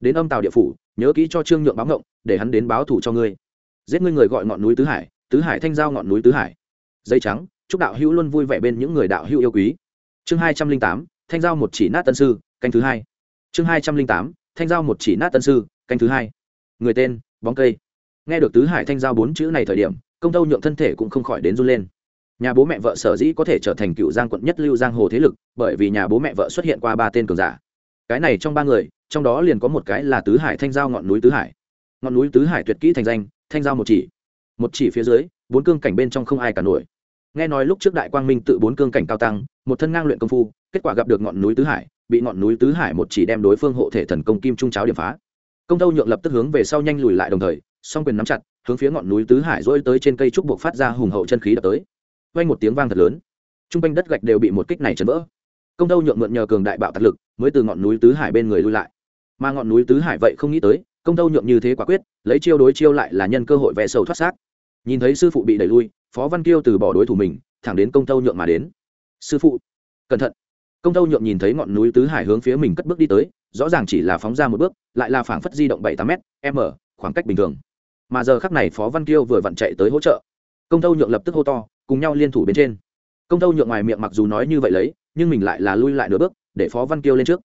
Đến âm tàu địa phủ, nhớ kỹ cho trương nhượng báo ngộng, để hắn đến báo thủ cho ngươi. Giết ngươi người gọi ngọn núi tứ hải tứ hải thanh giao ngọn núi tứ hải. Dây trắng, chúc đạo hữu luôn vui vẻ bên những người đạo hữu yêu quý. Chương hai trăm linh tám, thanh giao một chỉ nát tân sư, canh thứ hai. Chương hai trăm linh tám, thanh giao một chỉ nát tân sư, canh thứ hai. Người tên, bóng cây. Nghe được tứ hải thanh giao bốn chữ này thời điểm, công tâu nhượng thân thể cũng không khỏi đến run lên nhà bố mẹ vợ sở dĩ có thể trở thành cựu giang quận nhất lưu giang hồ thế lực, bởi vì nhà bố mẹ vợ xuất hiện qua ba tên cường giả. Cái này trong ba người, trong đó liền có một cái là tứ hải thanh giao ngọn núi tứ hải. Ngọn núi tứ hải tuyệt kỹ thành danh, thanh giao một chỉ. Một chỉ phía dưới, bốn cương cảnh bên trong không ai cả nổi. Nghe nói lúc trước đại quang minh tự bốn cương cảnh cao tăng, một thân ngang luyện công phu, kết quả gặp được ngọn núi tứ hải, bị ngọn núi tứ hải một chỉ đem đối phương hộ thể thần công kim trung cháo điểm phá. Công tâu nhượng lập tức hướng về sau nhanh lùi lại đồng thời, song quyền nắm chặt, hướng phía ngọn núi tứ hải dỗi tới trên cây trúc buộc phát ra hùng hậu chân khí đập tới vang một tiếng vang thật lớn. Trung quanh đất gạch đều bị một kích này chấn vỡ. Công tâu nhượng mượn nhờ cường đại bạo tạc lực, mới từ ngọn núi tứ hải bên người lui lại. Mà ngọn núi tứ hải vậy không nghĩ tới, công tâu nhượng như thế quả quyết, lấy chiêu đối chiêu lại là nhân cơ hội vẽ sầu thoát xác. Nhìn thấy sư phụ bị đẩy lui, phó văn kiêu từ bỏ đối thủ mình, thẳng đến công tâu nhượng mà đến. Sư phụ, cẩn thận. Công tâu nhượng nhìn thấy ngọn núi tứ hải hướng phía mình cất bước đi tới, rõ ràng chỉ là phóng ra một bước, lại là phảng phất di động bảy tám m m, khoảng cách bình thường. Mà giờ khắc này phó văn kiêu vừa vặn chạy tới hỗ trợ. Công tâu nhượng lập tức hô to cùng nhau liên thủ bên trên. Công tâu nhượng ngoài miệng mặc dù nói như vậy lấy, nhưng mình lại là lui lại nửa bước, để phó văn kiêu lên trước.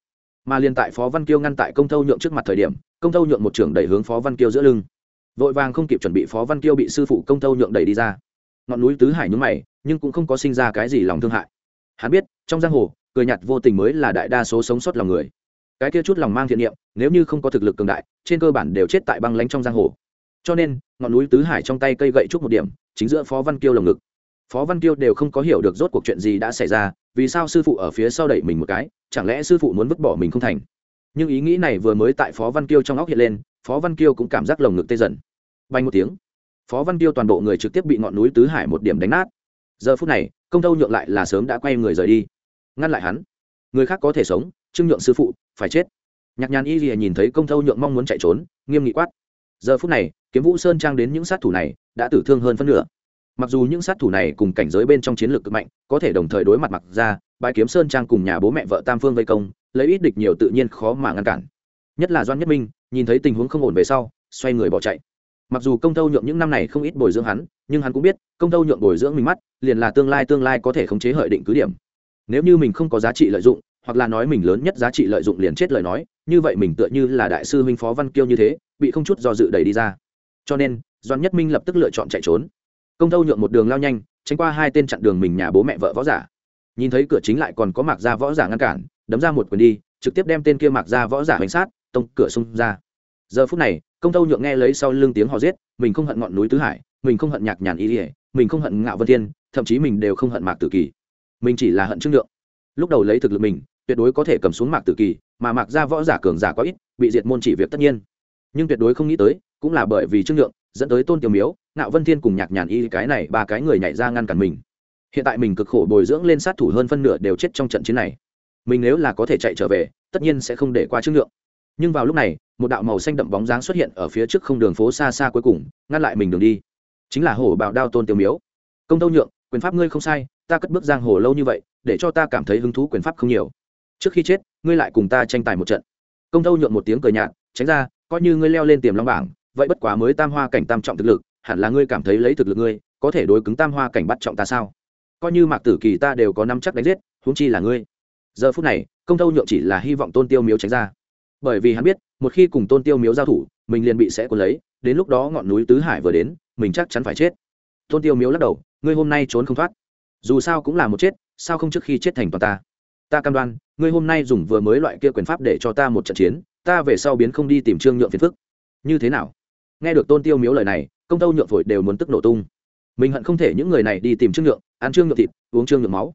Mà liên tại phó văn kiêu ngăn tại công tâu nhượng trước mặt thời điểm, công tâu nhượng một trưởng đẩy hướng phó văn kiêu giữa lưng. Vội vàng không kịp chuẩn bị phó văn kiêu bị sư phụ công tâu nhượng đẩy đi ra. Ngọn núi tứ hải nhúng mày, nhưng cũng không có sinh ra cái gì lòng thương hại. Hắn biết, trong giang hồ, cười nhặt vô tình mới là đại đa số sống sót lòng người. Cái kia chút lòng mang thiện niệm, nếu như không có thực lực cường đại, trên cơ bản đều chết tại băng lánh trong giang hồ. Cho nên, ngọn núi tứ hải trong tay cây gậy chút một điểm, chính giữa phó văn kiêu lồng ngực phó văn kiêu đều không có hiểu được rốt cuộc chuyện gì đã xảy ra, vì sao sư phụ ở phía sau đẩy mình một cái, chẳng lẽ sư phụ muốn vứt bỏ mình không thành? Nhưng ý nghĩ này vừa mới tại phó văn kiêu trong óc hiện lên, phó văn kiêu cũng cảm giác lồng ngực tê dần. Bay một tiếng, phó văn kiêu toàn bộ người trực tiếp bị ngọn núi tứ hải một điểm đánh nát. Giờ phút này, công tâu nhượng lại là sớm đã quay người rời đi. Ngăn lại hắn. Người khác có thể sống trưng nhượng sư phụ, phải chết. Nhạc nhàn y gì nhìn thấy công thâu nhượng mong muốn chạy trốn, nghiêm nghị quát. Giờ phút này, kiếm vũ sơn trang đến những sát thủ này, đã tử thương hơn phân nửa mặc dù những sát thủ này cùng cảnh giới bên trong chiến lược cực mạnh, có thể đồng thời đối mặt mặc ra, bãi kiếm sơn trang cùng nhà bố mẹ vợ tam phương vây công, lấy ít địch nhiều tự nhiên khó mà ngăn cản. Nhất là doan nhất minh, nhìn thấy tình huống không ổn về sau, xoay người bỏ chạy. Mặc dù công tâu nhượng những năm này không ít bồi dưỡng hắn, nhưng hắn cũng biết, công tâu nhượng bồi dưỡng mình mắt, liền là tương lai tương lai có thể khống chế hợi định cứ điểm. Nếu như mình không có giá trị lợi dụng, hoặc là nói mình lớn nhất giá trị lợi dụng liền chết lời nói, như vậy mình tựa như là đại sư huynh phó văn kiêu như thế, bị không chút do dự đẩy đi ra. Cho nên doan nhất minh lập tức lựa chọn chạy trốn công tâu nhượng một đường lao nhanh, tránh qua hai tên chặn đường mình nhà bố mẹ vợ võ giả. Nhìn thấy cửa chính lại còn có mạc gia võ giả ngăn cản, đấm ra một quyền đi, trực tiếp đem tên kia mạc gia võ giả bánh sát, tông cửa xông ra. Giờ phút này, công tâu nhượng nghe lấy sau lưng tiếng họ giết, mình không hận ngọn núi tứ hải, mình không hận nhạc nhàn y ỉa, mình không hận ngạo vân thiên, thậm chí mình đều không hận mạc tử kỳ. Mình chỉ là hận trương nhượng lúc đầu lấy thực lực mình, tuyệt đối có thể cầm xuống mạc tử kỳ, mà mạc gia võ giả cường giả có ít, bị diệt môn chỉ việc tất nhiên. Nhưng tuyệt đối không nghĩ tới, cũng là bởi vì trương nhượng dẫn tới tôn tiểu miếu, ngạo vân thiên cùng nhạc nhàn y cái này ba cái người nhảy ra ngăn cản mình. Hiện tại mình cực khổ bồi dưỡng lên sát thủ hơn phân nửa đều chết trong trận chiến này. Mình nếu là có thể chạy trở về, tất nhiên sẽ không để qua trương lượng. nhưng vào lúc này, một đạo màu xanh đậm bóng dáng xuất hiện ở phía trước không đường phố xa xa cuối cùng, ngăn lại mình đường đi. Chính là hổ bảo đao tôn tiêu miếu. Công tâu nhượng, quyền pháp ngươi không sai, ta cất bước giang hồ lâu như vậy, để cho ta cảm thấy hứng thú quyền pháp không nhiều. Trước khi chết, ngươi lại cùng ta tranh tài một trận. Công tâu nhượng một tiếng cười nhạt, tránh ra, coi như ngươi leo lên tiềm long bảng vậy bất quá mới tam hoa cảnh tam trọng thực lực, hẳn là ngươi cảm thấy lấy thực lực ngươi, có thể đối cứng tam hoa cảnh bắt trọng ta sao? Coi như mạc tử kỳ ta đều có năm chắc đánh giết, huống chi là ngươi. Giờ phút này, công thâu nhượng chỉ là hy vọng tôn tiêu miếu tránh ra. Bởi vì hắn biết, một khi cùng tôn tiêu miếu giao thủ, mình liền bị sẽ cuốn lấy, đến lúc đó ngọn núi tứ hải vừa đến, mình chắc chắn phải chết. Tôn tiêu miếu lắc đầu, ngươi hôm nay trốn không thoát. Dù sao cũng là một chết, sao không trước khi chết thành toàn ta? Ta cam đoan, ngươi hôm nay dùng vừa mới loại kia quyền pháp để cho ta một trận chiến, ta về sau biến không đi tìm trương nhượng phiền phức. Như thế nào? Nghe được tôn tiêu miếu lời này, công tâu nhượng phổi đều muốn tức nổ tung. Mình hận không thể những người này đi tìm trương nhượng, ăn trương nhượng thịt, uống trương nhượng máu.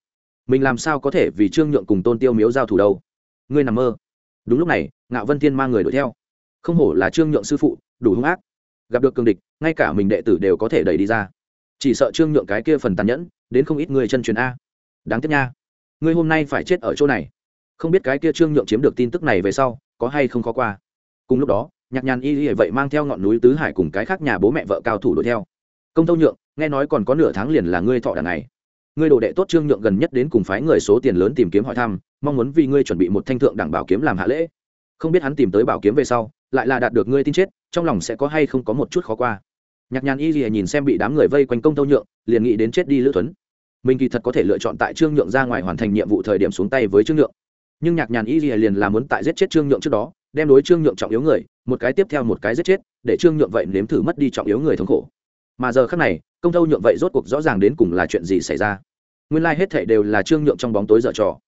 Mình làm sao có thể vì trương nhượng cùng tôn tiêu miếu giao thủ đâu? Ngươi nằm mơ. Đúng lúc này, ngạo vân thiên mang người đuổi theo. Không hổ là trương nhượng sư phụ, đủ hung ác. Gặp được cường địch, ngay cả mình đệ tử đều có thể đẩy đi ra. Chỉ sợ trương nhượng cái kia phần tàn nhẫn, đến không ít người chân truyền a. Đáng tiếc nha. Ngươi hôm nay phải chết ở chỗ này. Không biết cái kia trương nhượng chiếm được tin tức này về sau, có hay không khó qua. Cùng lúc đó nhạc nhàn y y vậy mang theo ngọn núi tứ hải cùng cái khác nhà bố mẹ vợ cao thủ đuổi theo. Công tâu nhượng, nghe nói còn có nửa tháng liền là ngươi thọ đàn này. Ngươi đồ đệ tốt trương nhượng gần nhất đến cùng phái người số tiền lớn tìm kiếm hỏi thăm, mong muốn vì ngươi chuẩn bị một thanh thượng đẳng bảo kiếm làm hạ lễ. Không biết hắn tìm tới bảo kiếm về sau, lại là đạt được ngươi tin chết, trong lòng sẽ có hay không có một chút khó qua. Nhạc nhàn y gì nhìn xem bị đám người vây quanh công tâu nhượng, liền nghĩ đến chết đi lữ tuấn. mình kỳ thật có thể lựa chọn tại trương nhượng ra ngoài hoàn thành nhiệm vụ thời điểm xuống tay với trương nhượng. Nhưng nhạc nhàn y gì liền là muốn tại giết chết trương nhượng trước đó đem đối trương nhượng trọng yếu người, một cái tiếp theo một cái giết chết, để trương nhượng vậy nếm thử mất đi trọng yếu người thống khổ. Mà giờ khác này, công thâu nhượng vậy rốt cuộc rõ ràng đến cùng là chuyện gì xảy ra. Nguyên lai、like、hết thệ đều là trương nhượng trong bóng tối dở trò.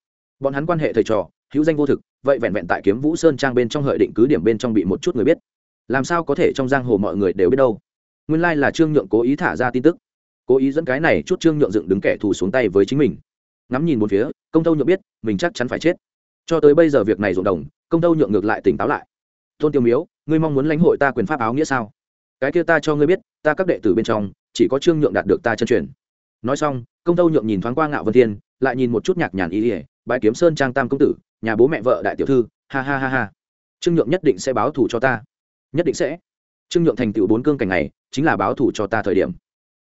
Bọn hắn quan hệ thầy trò, hữu danh vô thực, vậy vẹn vẹn tại kiếm vũ sơn trang bên trong hợi định cứ điểm bên trong bị một chút người biết. Làm sao có thể trong giang hồ mọi người đều biết đâu. Nguyên lai là trương nhượng cố ý thả ra tin tức. Cố ý dẫn cái này chút trương nhượng dựng đứng kẻ thù xuống tay với chính mình. Ngắm nhìn một phía, công thâu nhượng biết, mình chắc chắn phải chết cho tới bây giờ việc này ruộng đồng, công tâu nhượng ngược lại tỉnh táo lại. Tôn tiêu miếu, ngươi mong muốn lãnh hội ta quyền pháp áo nghĩa sao? Cái kia ta cho ngươi biết, ta các đệ tử bên trong, chỉ có trương nhượng đạt được ta chân truyền. Nói xong, công tâu nhượng nhìn thoáng qua ngạo vân thiên, lại nhìn một chút nhạc nhàn ý ỉa bãi kiếm sơn trang tam công tử, nhà bố mẹ vợ đại tiểu thư, ha ha ha ha. Trương nhượng nhất định sẽ báo thù cho ta. Nhất định sẽ. Trương nhượng thành tựu bốn cương cảnh này, chính là báo thù cho ta thời điểm.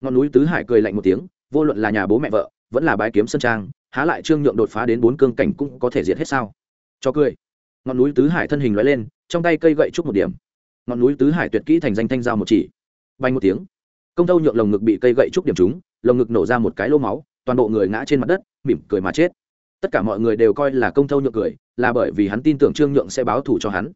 Ngọn núi tứ hải cười lạnh một tiếng, vô luận là nhà bố mẹ vợ, vẫn là bãi kiếm sơn trang há lại trương nhượng đột phá đến bốn cương cảnh cũng có thể diệt hết sao? Cho cười. Ngọn núi tứ hải thân hình loại lên, trong tay cây gậy trúc một điểm. Ngọn núi tứ hải tuyệt kỹ thành danh thanh giao một chỉ. Bay một tiếng. Công tâu nhượng lồng ngực bị cây gậy trúc điểm trúng, lồng ngực nổ ra một cái lô máu, toàn bộ người ngã trên mặt đất, mỉm cười mà chết. Tất cả mọi người đều coi là công tâu nhượng cười, là bởi vì hắn tin tưởng trương nhượng sẽ báo thù cho hắn.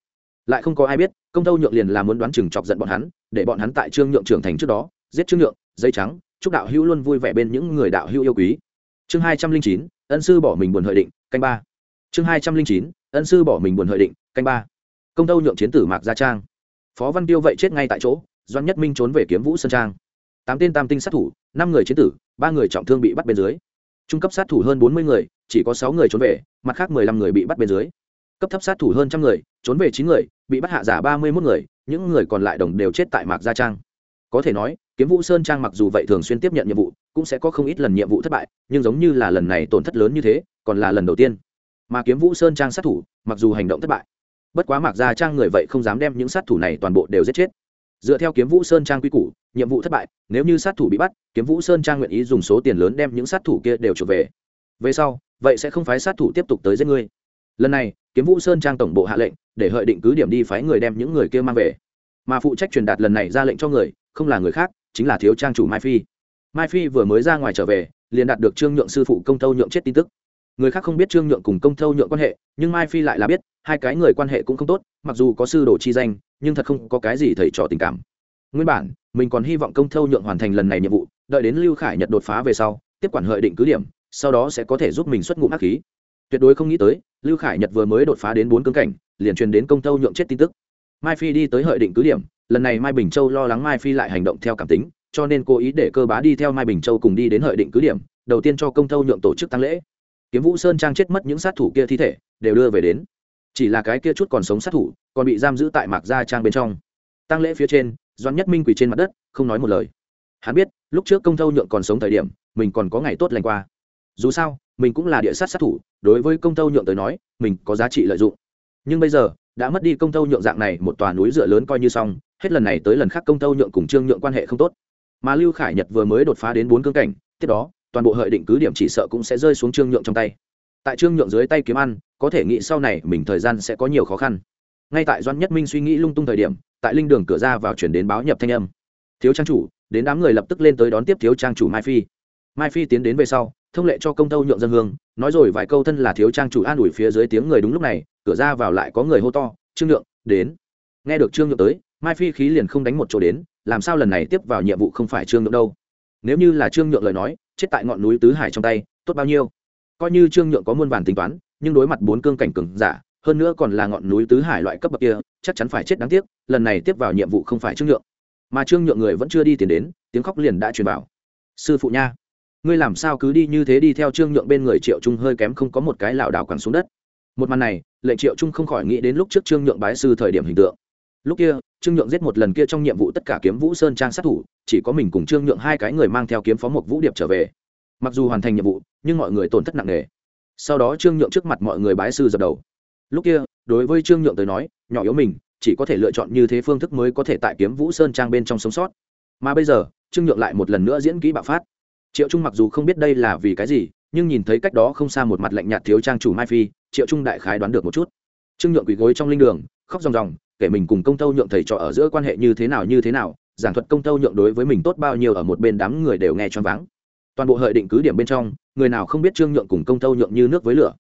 Lại không có ai biết, công tâu nhượng liền là muốn đoán chừng chọc giận bọn hắn, để bọn hắn tại trương nhượng trưởng thành trước đó, giết trương nhượng, dây trắng, chúc đạo hữu luôn vui vẻ bên những người đạo hữu yêu quý chương hai trăm linh chín, ân sư bỏ mình buồn hợi định, canh ba. Chương hai trăm linh chín, ân sư bỏ mình buồn hợi định, canh ba. Công tâu nhượng chiến tử mạc gia trang. Phó văn tiêu vậy chết ngay tại chỗ doan nhất minh trốn về kiếm vũ sơn trang. Tám tên tam tinh sát thủ, năm người chiến tử, ba người trọng thương bị bắt bên dưới. Trung cấp sát thủ hơn bốn mươi người, chỉ có sáu người trốn về, mặt khác mười lăm người bị bắt bên dưới. Cấp thấp sát thủ hơn trăm người, trốn về chín người, bị bắt hạ giả ba mươi mốt người, những người còn lại đồng đều chết tại mạc gia trang. Có thể nói, kiếm vũ sơn trang mặc dù vậy thường xuyên tiếp nhận nhiệm vụ cũng sẽ có không ít lần nhiệm vụ thất bại, nhưng giống như là lần này tổn thất lớn như thế, còn là lần đầu tiên. Mà kiếm vũ sơn trang sát thủ, mặc dù hành động thất bại, bất quá mạc gia trang người vậy không dám đem những sát thủ này toàn bộ đều giết chết. Dựa theo kiếm vũ sơn trang quy củ, nhiệm vụ thất bại, nếu như sát thủ bị bắt, kiếm vũ sơn trang nguyện ý dùng số tiền lớn đem những sát thủ kia đều trở về. Về sau, vậy sẽ không phái sát thủ tiếp tục tới giết ngươi. Lần này, kiếm vũ sơn trang tổng bộ hạ lệnh, để hợi định cứ điểm đi phái người đem những người kia mang về. Mà phụ trách truyền đạt lần này ra lệnh cho người, không là người khác, chính là thiếu trang chủ mai phi mai phi vừa mới ra ngoài trở về, liền đạt được trương nhượng sư phụ công tâu nhượng chết tin tức. Người khác không biết trương nhượng cùng công thâu nhượng quan hệ, nhưng mai phi lại là biết, hai cái người quan hệ cũng không tốt, mặc dù có sư đồ chi danh, nhưng thật không có cái gì thầy trò tình cảm. Nguyên bản, mình còn hy vọng công thâu nhượng hoàn thành lần này nhiệm vụ, đợi đến lưu khải nhật đột phá về sau, tiếp quản hợi định cứ điểm, sau đó sẽ có thể giúp mình xuất ngụm hắc khí. Tuyệt đối không nghĩ tới, lưu khải nhật vừa mới đột phá đến bốn cương cảnh, liền truyền đến công thâu nhượng chết tin tức. Mai phi đi tới hợi định cứ điểm, lần này mai bình châu lo lắng mai phi lại hành động theo cảm tính cho nên cố ý để cơ bá đi theo mai bình châu cùng đi đến hợi định cứ điểm, đầu tiên cho công thâu nhượng tổ chức tăng lễ. Kiếm vũ sơn trang chết mất những sát thủ kia thi thể, đều đưa về đến. Chỉ là cái kia chút còn sống sát thủ, còn bị giam giữ tại mạc gia trang bên trong. Tăng lễ phía trên doan nhất minh quỳ trên mặt đất, không nói một lời. Hắn biết, lúc trước công thâu nhượng còn sống thời điểm, mình còn có ngày tốt lành qua. Dù sao, mình cũng là địa sát sát thủ, đối với công thâu nhượng tới nói, mình có giá trị lợi dụng. Nhưng bây giờ, đã mất đi công thâu nhượng dạng này một tòa núi dựa lớn coi như xong, hết lần này tới lần khác công thâu nhượng cùng trương nhượng quan hệ không tốt mà lưu khải nhật vừa mới đột phá đến bốn cương cảnh, tiếp đó, toàn bộ hợi định cứ điểm chỉ sợ cũng sẽ rơi xuống trương nhượng trong tay. Tại trương nhượng dưới tay kiếm ăn, có thể nghĩ sau này mình thời gian sẽ có nhiều khó khăn. Ngay tại doan nhất minh suy nghĩ lung tung thời điểm, tại linh đường cửa ra vào chuyển đến báo nhập thanh âm. Thiếu trang chủ, đến đám người lập tức lên tới đón tiếp thiếu trang chủ mai phi. Mai phi tiến đến về sau, thông lệ cho công tâu nhượng dân hương, nói rồi vài câu thân là thiếu trang chủ an ủi phía dưới tiếng người đúng lúc này, cửa ra vào lại có người hô to, trương nhượng, đến. Nghe được trương nhượng tới, mai phi khí liền không đánh một chỗ đến làm sao lần này tiếp vào nhiệm vụ không phải trương nhượng đâu? Nếu như là trương nhượng lời nói, chết tại ngọn núi tứ hải trong tay, tốt bao nhiêu? Coi như trương nhượng có muôn vàn tính toán, nhưng đối mặt bốn cương cảnh cường giả, hơn nữa còn là ngọn núi tứ hải loại cấp bậc kia, chắc chắn phải chết đáng tiếc, lần này tiếp vào nhiệm vụ không phải trương nhượng. Mà trương nhượng người vẫn chưa đi tiền đến, tiếng khóc liền đã truyền vào. Sư phụ nha, ngươi làm sao cứ đi như thế đi theo trương nhượng bên người triệu trung hơi kém không có một cái lảo đảo quẳng xuống đất. Một màn này, lệnh triệu trung không khỏi nghĩ đến lúc trước trương nhượng bái sư thời điểm hình tượng lúc kia, trương nhượng giết một lần kia trong nhiệm vụ tất cả kiếm vũ sơn trang sát thủ, chỉ có mình cùng trương nhượng hai cái người mang theo kiếm phó một vũ điệp trở về. Mặc dù hoàn thành nhiệm vụ, nhưng mọi người tổn thất nặng nề. Sau đó trương nhượng trước mặt mọi người bái sư dập đầu. Lúc kia, đối với trương nhượng tới nói, nhỏ yếu mình, chỉ có thể lựa chọn như thế phương thức mới có thể tại kiếm vũ sơn trang bên trong sống sót. Mà bây giờ, trương nhượng lại một lần nữa diễn kỹ bạo phát. Triệu trung mặc dù không biết đây là vì cái gì, nhưng nhìn thấy cách đó không xa một mặt lạnh nhạt thiếu trang chủ mai phi, triệu trung đại khái đoán được một chút. Trương nhượng quỳ gối trong linh đường, khóc ròng ròng kể mình cùng công tâu nhượng thầy trò ở giữa quan hệ như thế nào như thế nào, giảng thuật công tâu nhượng đối với mình tốt bao nhiêu ở một bên đám người đều nghe choáng váng. Toàn bộ hợi định cứ điểm bên trong, người nào không biết trương nhượng cùng công tâu nhượng như nước với lửa.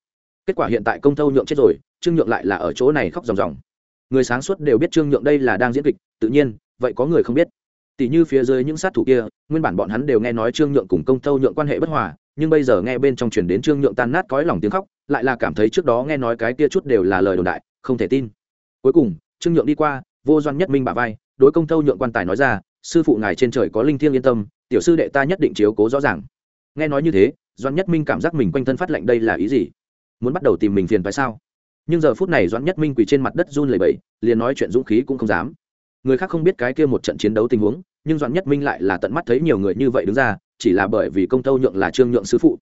Kết quả hiện tại công tâu nhượng chết rồi, trương nhượng lại là ở chỗ này khóc ròng ròng. Người sáng suốt đều biết trương nhượng đây là đang diễn kịch, tự nhiên, vậy có người không biết. Tỷ như phía dưới những sát thủ kia, nguyên bản bọn hắn đều nghe nói trương nhượng cùng công tâu nhượng quan hệ bất hòa, nhưng bây giờ nghe bên trong truyền đến trương nhượng tan nát cõi lòng tiếng khóc, lại là cảm thấy trước đó nghe nói cái kia chút đều là lời đồn đại, không thể tin. Cuối cùng trương nhượng đi qua, vô doan nhất minh bà vai, đối công Thâu nhượng quan tài nói ra, sư phụ ngài trên trời có linh thiêng yên tâm, tiểu sư đệ ta nhất định chiếu cố rõ ràng. Nghe nói như thế doan nhất minh cảm giác mình quanh thân phát lệnh đây là ý gì? Muốn bắt đầu tìm mình phiền phải sao? Nhưng giờ phút này doan nhất minh quỳ trên mặt đất run lẩy bẩy, liền nói chuyện dũng khí cũng không dám. Người khác không biết cái kia một trận chiến đấu tình huống, nhưng doan nhất minh lại là tận mắt thấy nhiều người như vậy đứng ra, chỉ là bởi vì công Thâu nhượng là trương nhượng sư phụ.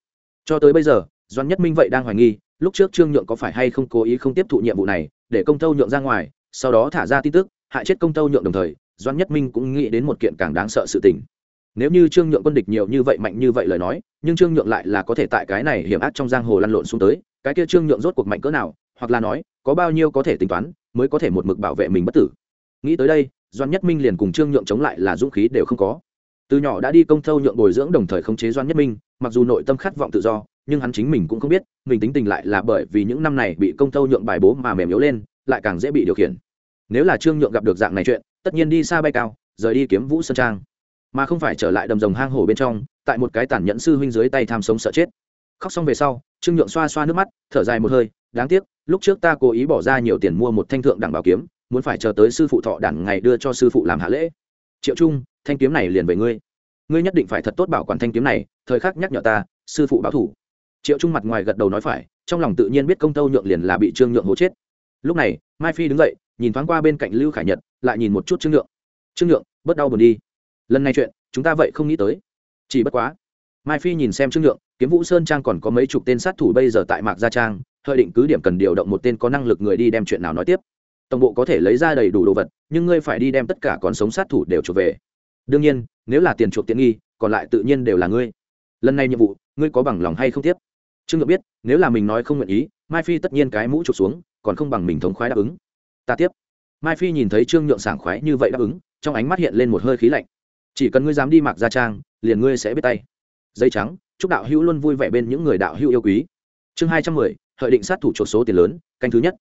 Cho tới bây giờ doan nhất minh vậy đang hoài nghi, lúc trước trương nhượng có phải hay không cố ý không tiếp thụ nhiệm vụ này, để công Thâu nhượng ra ngoài sau đó thả ra tin tức, hại chết công tâu nhượng đồng thời doan nhất minh cũng nghĩ đến một kiện càng đáng sợ sự tình. Nếu như trương nhượng quân địch nhiều như vậy mạnh như vậy lời nói, nhưng trương nhượng lại là có thể tại cái này hiểm ác trong giang hồ lăn lộn xuống tới, cái kia trương nhượng rốt cuộc mạnh cỡ nào, hoặc là nói, có bao nhiêu có thể tính toán, mới có thể một mực bảo vệ mình bất tử. Nghĩ tới đây doan nhất minh liền cùng trương nhượng chống lại là dũng khí đều không có. Từ nhỏ đã đi công thâu nhượng bồi dưỡng đồng thời khống chế doan nhất minh, mặc dù nội tâm khát vọng tự do, nhưng hắn chính mình cũng không biết, mình tính tình lại là bởi vì những năm này bị công thâu nhượng bài bố mà mềm yếu lên lại càng dễ bị điều khiển. Nếu là trương nhượng gặp được dạng này chuyện, tất nhiên đi xa bay cao, rời đi kiếm vũ sơn trang. Mà không phải trở lại đầm rồng hang hổ bên trong, tại một cái tàn nhẫn sư huynh dưới tay tham sống sợ chết. Khóc xong về sau, trương nhượng xoa xoa nước mắt, thở dài một hơi, đáng tiếc, lúc trước ta cố ý bỏ ra nhiều tiền mua một thanh thượng đẳng bảo kiếm, muốn phải chờ tới sư phụ thọ đẳng ngày đưa cho sư phụ làm hạ lễ. Triệu trung, thanh kiếm này liền về ngươi. Ngươi nhất định phải thật tốt bảo quản thanh kiếm này, thời khắc nhắc nhở ta, sư phụ báo thủ. Triệu trung mặt ngoài gật đầu nói phải, trong lòng tự nhiên biết công tâu nhượng liền là bị trương nhượng hố chết lúc này, mai phi đứng dậy, nhìn thoáng qua bên cạnh lưu khải nhật, lại nhìn một chút trương nhượng. Trương nhượng, bớt đau buồn đi. Lần này chuyện, chúng ta vậy không nghĩ tới. Chỉ bất quá. Mai phi nhìn xem trương nhượng, kiếm vũ sơn trang còn có mấy chục tên sát thủ bây giờ tại mạc gia trang hơi định cứ điểm cần điều động một tên có năng lực người đi đem chuyện nào nói tiếp. Tổng bộ có thể lấy ra đầy đủ đồ vật, nhưng ngươi phải đi đem tất cả con sống sát thủ đều chuộc về. Đương nhiên, nếu là tiền chuộc tiện nghi, còn lại tự nhiên đều là ngươi. Lần này nhiệm vụ, ngươi có bằng lòng hay không tiếp? Trương nhượng biết, nếu là mình nói không nguyện ý, mai phi tất nhiên cái mũ trục xuống còn không bằng mình thống khoái đáp ứng. Ta tiếp. Mai phi nhìn thấy trương nhượng sảng khoái như vậy đáp ứng, trong ánh mắt hiện lên một hơi khí lạnh. Chỉ cần ngươi dám đi mặc gia trang, liền ngươi sẽ biết tay. Dây trắng, chúc đạo hữu luôn vui vẻ bên những người đạo hữu yêu quý. Chương hai trăm mười, hợi định sát thủ chuột số tiền lớn, canh thứ nhất.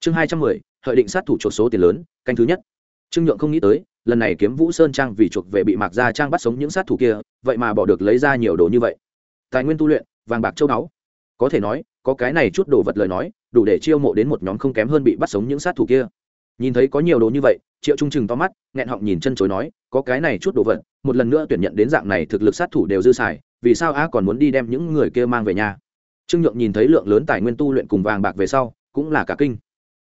Chương hai trăm mười, hợi định sát thủ chuột số tiền lớn, canh thứ nhất. Trương nhượng không nghĩ tới, lần này kiếm vũ sơn trang vì chuộc về bị mạc gia trang bắt sống những sát thủ kia, vậy mà bỏ được lấy ra nhiều đồ như vậy. Tài nguyên tu luyện, vàng bạc châu báu. Có thể nói, có cái này chút đồ vật lời nói đủ để chiêu mộ đến một nhóm không kém hơn bị bắt sống những sát thủ kia. Nhìn thấy có nhiều đồ như vậy, triệu trung chừng to mắt, nghẹn họng nhìn chân chối nói, có cái này chút đồ vật, một lần nữa tuyển nhận đến dạng này thực lực sát thủ đều dư xài, vì sao a còn muốn đi đem những người kia mang về nhà? Trương nhượng nhìn thấy lượng lớn tài nguyên tu luyện cùng vàng bạc về sau, cũng là cả kinh.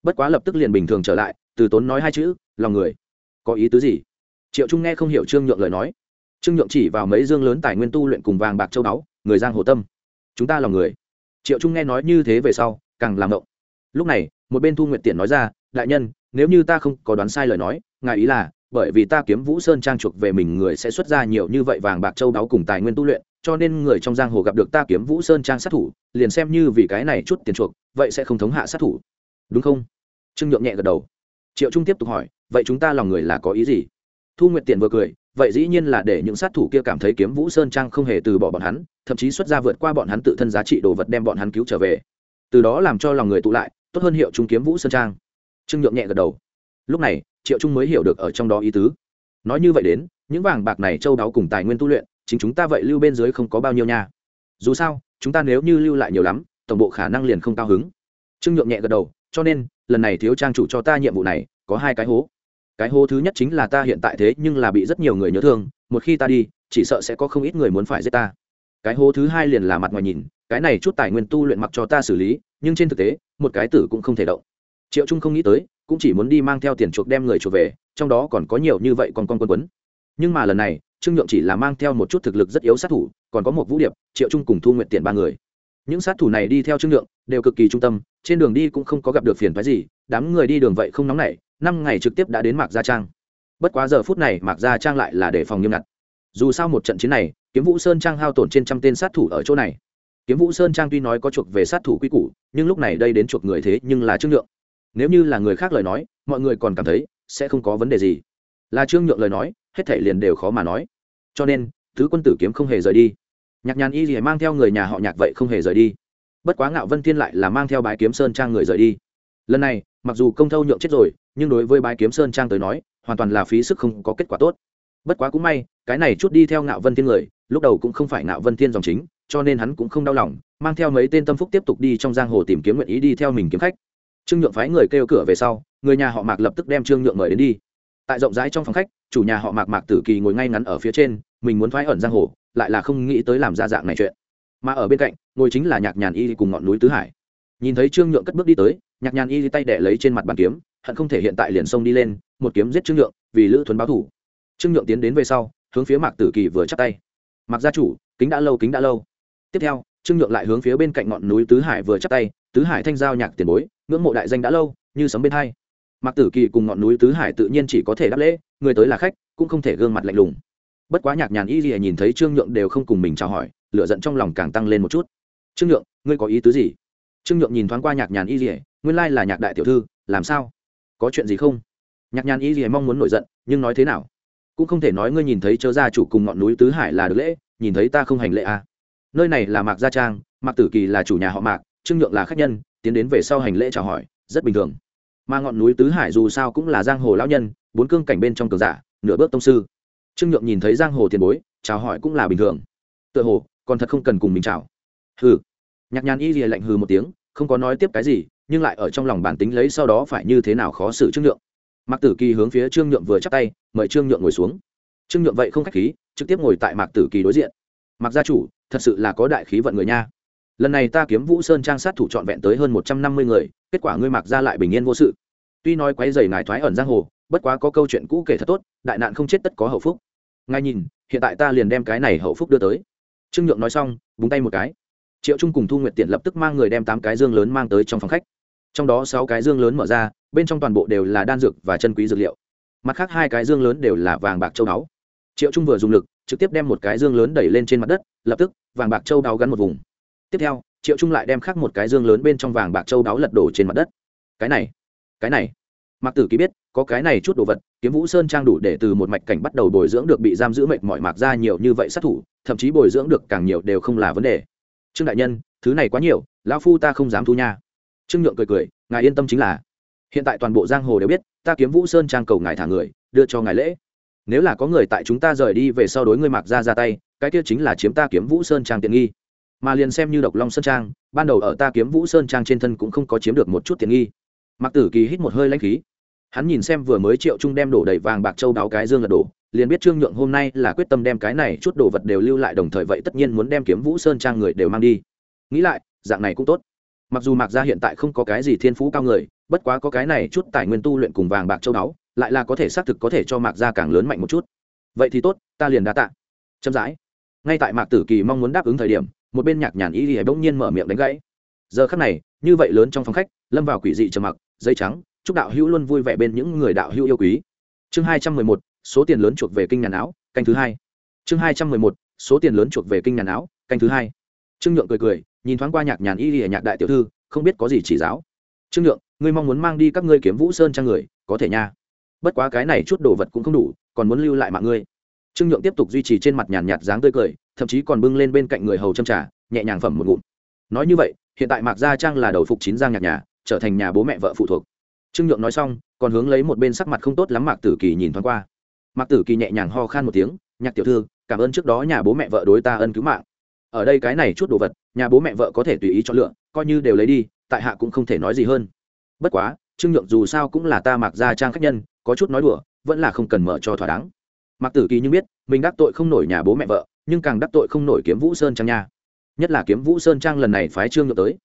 Bất quá lập tức liền bình thường trở lại, từ tốn nói hai chữ, lòng người, có ý tứ gì? Triệu trung nghe không hiểu trương nhượng lời nói. Trương nhượng chỉ vào mấy dương lớn tài nguyên tu luyện cùng vàng bạc châu báu, người giang hồ tâm, chúng ta lòng người. Triệu trung nghe nói như thế về sau càng làm động lúc này, một bên thu nguyện tiện nói ra, đại nhân, nếu như ta không có đoán sai lời nói, ngài ý là, bởi vì ta kiếm vũ sơn trang chuộc về mình người sẽ xuất ra nhiều như vậy vàng bạc châu báu cùng tài nguyên tu luyện, cho nên người trong giang hồ gặp được ta kiếm vũ sơn trang sát thủ, liền xem như vì cái này chút tiền chuộc, vậy sẽ không thống hạ sát thủ. Đúng không? Trương nhượng nhẹ gật đầu. Triệu trung tiếp tục hỏi, vậy chúng ta lòng người là có ý gì? Thu nguyệt tiện vừa cười, vậy dĩ nhiên là để những sát thủ kia cảm thấy kiếm vũ sơn trang không hề từ bỏ bọn hắn, thậm chí xuất ra vượt qua bọn hắn tự thân giá trị đồ vật đem bọn hắn cứu trở về từ đó làm cho lòng người tụ lại, tốt hơn hiệu trung kiếm vũ sơn trang. Trương nhượng nhẹ gật đầu. Lúc này, triệu trung mới hiểu được ở trong đó ý tứ. Nói như vậy đến, những vàng bạc này châu đáo cùng tài nguyên tu luyện, chính chúng ta vậy lưu bên dưới không có bao nhiêu nha. Dù sao, chúng ta nếu như lưu lại nhiều lắm, tổng bộ khả năng liền không cao hứng. Trương nhượng nhẹ gật đầu, cho nên, lần này thiếu trang chủ cho ta nhiệm vụ này, có hai cái hố. Cái hố thứ nhất chính là ta hiện tại thế nhưng là bị rất nhiều người nhớ thương, một khi ta đi, chỉ sợ sẽ có không ít người muốn phải giết ta cái hố thứ hai liền là mặt ngoài nhìn, cái này chút tài nguyên tu luyện mặc cho ta xử lý, nhưng trên thực tế, một cái tử cũng không thể động. Triệu trung không nghĩ tới, cũng chỉ muốn đi mang theo tiền chuộc đem người chuộc về, trong đó còn có nhiều như vậy còn con quân quấn. Nhưng mà lần này, trương nhượng chỉ là mang theo một chút thực lực rất yếu sát thủ, còn có một vũ điệp, triệu trung cùng thu nguyện tiền ba người. Những sát thủ này đi theo trương nhượng, đều cực kỳ trung tâm, trên đường đi cũng không có gặp được phiền phái gì, đám người đi đường vậy không nóng nảy, năm ngày trực tiếp đã đến mạc gia trang. Bất quá giờ phút này, mạc gia trang lại là để phòng nghiêm ngặt dù sao một trận chiến này, kiếm vũ sơn trang hao tổn trên trăm tên sát thủ ở chỗ này. Kiếm vũ sơn trang tuy nói có chuộc về sát thủ quy củ, nhưng lúc này đây đến chuộc người thế nhưng là trương nhượng. Nếu như là người khác lời nói, mọi người còn cảm thấy sẽ không có vấn đề gì. Là trương nhượng lời nói, hết thảy liền đều khó mà nói. Cho nên thứ quân tử kiếm không hề rời đi. Nhạc nhàn y gì mang theo người nhà họ nhạc vậy không hề rời đi. Bất quá ngạo vân thiên lại là mang theo bái kiếm sơn trang người rời đi. Lần này, mặc dù công thâu nhượng chết rồi, nhưng đối với bái kiếm sơn trang tới nói, hoàn toàn là phí sức không có kết quả tốt bất quá cũng may, cái này chút đi theo ngạo vân thiên người, lúc đầu cũng không phải ngạo vân thiên dòng chính, cho nên hắn cũng không đau lòng, mang theo mấy tên tâm phúc tiếp tục đi trong giang hồ tìm kiếm nguyện ý đi theo mình kiếm khách. Trương nhượng phái người kêu cửa về sau, người nhà họ mạc lập tức đem trương nhượng mời đến đi. Tại rộng rãi trong phòng khách, chủ nhà họ mạc mạc tử kỳ ngồi ngay ngắn ở phía trên, mình muốn thoái ẩn giang hồ, lại là không nghĩ tới làm ra dạng này chuyện. Mà ở bên cạnh, ngồi chính là nhạc nhàn y cùng ngọn núi tứ hải. Nhìn thấy trương nhượng cất bước đi tới, nhạc nhàn y tay đẻ lấy trên mặt bàn kiếm, hận không thể hiện tại liền xông đi lên, một kiếm giết trương nhượng, vì lữ thuấn báo thủ trương nhượng tiến đến về sau, hướng phía mạc tử kỳ vừa chắp tay. Mặc gia chủ, kính đã lâu, kính đã lâu. Tiếp theo, trương nhượng lại hướng phía bên cạnh ngọn núi tứ hải vừa chắp tay, tứ hải thanh giao nhạc tiền bối, ngưỡng mộ đại danh đã lâu, như sấm bên hai. Mạc tử kỳ cùng ngọn núi tứ hải tự nhiên chỉ có thể đáp lễ, người tới là khách, cũng không thể gương mặt lạnh lùng. Bất quá nhạc nhàn y gì nhìn thấy trương nhượng đều không cùng mình chào hỏi, lửa giận trong lòng càng tăng lên một chút. Trương nhượng, ngươi có ý tứ gì? Trương nhượng nhìn thoáng qua nhạc nhàn y gì nguyên lai là nhạc đại tiểu thư, làm sao? Có chuyện gì không? Nhạc nhàn y gì mong muốn nổi giận, nhưng nói thế nào? Cũng không thể nói ngươi nhìn thấy chớ gia chủ cùng ngọn núi tứ hải là được lễ, nhìn thấy ta không hành lễ à. nơi này là mạc gia trang, mạc tử kỳ là chủ nhà họ mạc, trương nhượng là khách nhân, tiến đến về sau hành lễ chào hỏi, rất bình thường. Mà ngọn núi tứ hải dù sao cũng là giang hồ lão nhân, bốn cương cảnh bên trong cường giả, nửa bước tông sư. Trương nhượng nhìn thấy giang hồ tiền bối, chào hỏi cũng là bình thường. Tựa hồ, còn thật không cần cùng mình chào. Hừ. Nhạc nhàn y rìa lạnh hừ một tiếng, không có nói tiếp cái gì, nhưng lại ở trong lòng bản tính lấy sau đó phải như thế nào khó xử trương nhượng mạc tử kỳ hướng phía trương nhượng vừa chắc tay, mời trương nhượng ngồi xuống. Trương nhượng vậy không khách khí, trực tiếp ngồi tại mạc tử kỳ đối diện. Mạc gia chủ, thật sự là có đại khí vận người nha. Lần này ta kiếm vũ sơn trang sát thủ trọn vẹn tới hơn một trăm năm mươi người, kết quả ngươi mạc ra lại bình yên vô sự. Tuy nói quấy dày ngài thoái ẩn giang hồ, bất quá có câu chuyện cũ kể thật tốt, đại nạn không chết tất có hậu phúc. Ngài nhìn, hiện tại ta liền đem cái này hậu phúc đưa tới. Trương nhượng nói xong, búng tay một cái. Triệu trung cùng thu nguyệt tiện lập tức mang người đem tám cái dương lớn mang tới trong phòng khách trong đó sáu cái dương lớn mở ra, bên trong toàn bộ đều là đan dược và chân quý dược liệu. Mặt khác hai cái dương lớn đều là vàng bạc châu đáo. Triệu trung vừa dùng lực, trực tiếp đem một cái dương lớn đẩy lên trên mặt đất, lập tức, vàng bạc châu đáo gắn một vùng. Tiếp theo, triệu trung lại đem khắc một cái dương lớn bên trong vàng bạc châu đáo lật đổ trên mặt đất. Cái này cái này. Mạc tử ký biết, có cái này chút đồ vật, kiếm vũ sơn trang đủ để từ một mạch cảnh bắt đầu bồi dưỡng được bị giam giữ mệt mỏi mạc ra nhiều như vậy sát thủ, thậm chí bồi dưỡng được càng nhiều đều không là vấn đề. Trương đại nhân, thứ này quá nhiều, lão phu ta không dám thu nha trương nhượng cười cười, ngài yên tâm chính là, hiện tại toàn bộ giang hồ đều biết, ta kiếm vũ sơn trang cầu ngài thả người, đưa cho ngài lễ. Nếu là có người tại chúng ta rời đi về sau đối ngươi mạc ra ra tay, cái kia chính là chiếm ta kiếm vũ sơn trang tiện nghi. Mà liền xem như độc long sơn trang, ban đầu ở ta kiếm vũ sơn trang trên thân cũng không có chiếm được một chút tiện nghi. Mạc tử kỳ hít một hơi lãnh khí. Hắn nhìn xem vừa mới triệu trung đem đổ đầy vàng bạc châu đáo cái dương lật đổ, liền biết trương nhượng hôm nay là quyết tâm đem cái này chút đồ vật đều lưu lại, đồng thời vậy tất nhiên muốn đem kiếm vũ sơn trang người đều mang đi. Nghĩ lại, dạng này cũng tốt mặc dù mạc gia hiện tại không có cái gì thiên phú cao người, bất quá có cái này chút tài nguyên tu luyện cùng vàng bạc châu đáo lại là có thể xác thực có thể cho mạc gia càng lớn mạnh một chút. Vậy thì tốt, ta liền đa tạ. Chậm rãi. Ngay tại mạc tử kỳ mong muốn đáp ứng thời điểm, một bên nhạc nhàn ý thì bỗng nhiên mở miệng đánh gãy. Giờ khắc này, như vậy lớn trong phòng khách, lâm vào quỷ dị trầm mặc, dây trắng, chúc đạo hữu luôn vui vẻ bên những người đạo hữu yêu quý. Chương hai trăm mười một, số tiền lớn chuộc về kinh nhàn áo, canh thứ hai. Chương hai trăm mười một, số tiền lớn chuộc về kinh nhàn áo, canh thứ hai. Trương nhượng cười cười nhìn thoáng qua nhạc nhàn y lìa nhạc đại tiểu thư, không biết có gì chỉ giáo. Trương nhượng, ngươi mong muốn mang đi các ngươi kiếm vũ sơn trang người, có thể nha. Bất quá cái này chút đồ vật cũng không đủ, còn muốn lưu lại mạng ngươi. Trương nhượng tiếp tục duy trì trên mặt nhàn nhạt dáng tươi cười, thậm chí còn bưng lên bên cạnh người hầu châm trà, nhẹ nhàng phẩm một ngụm. Nói như vậy, hiện tại mạc gia trang là đầu phục chín giang nhạc nhà, trở thành nhà bố mẹ vợ phụ thuộc. Trương nhượng nói xong, còn hướng lấy một bên sắc mặt không tốt lắm mạc tử kỳ nhìn thoáng qua. Mạc tử kỳ nhẹ nhàng ho khan một tiếng, nhạc tiểu thư, cảm ơn trước đó nhà bố mẹ vợ đối ta ân cứu mạng ở đây cái này chút đồ vật, nhà bố mẹ vợ có thể tùy ý chọn lựa, coi như đều lấy đi, tại hạ cũng không thể nói gì hơn. Bất quá, trương nhượng dù sao cũng là ta mặc ra trang khách nhân, có chút nói đùa, vẫn là không cần mở cho thỏa đáng. Mặc tử kỳ nhưng biết, mình đắc tội không nổi nhà bố mẹ vợ, nhưng càng đắc tội không nổi kiếm vũ sơn trang nha. Nhất là kiếm vũ sơn trang lần này phái trương nhượng tới.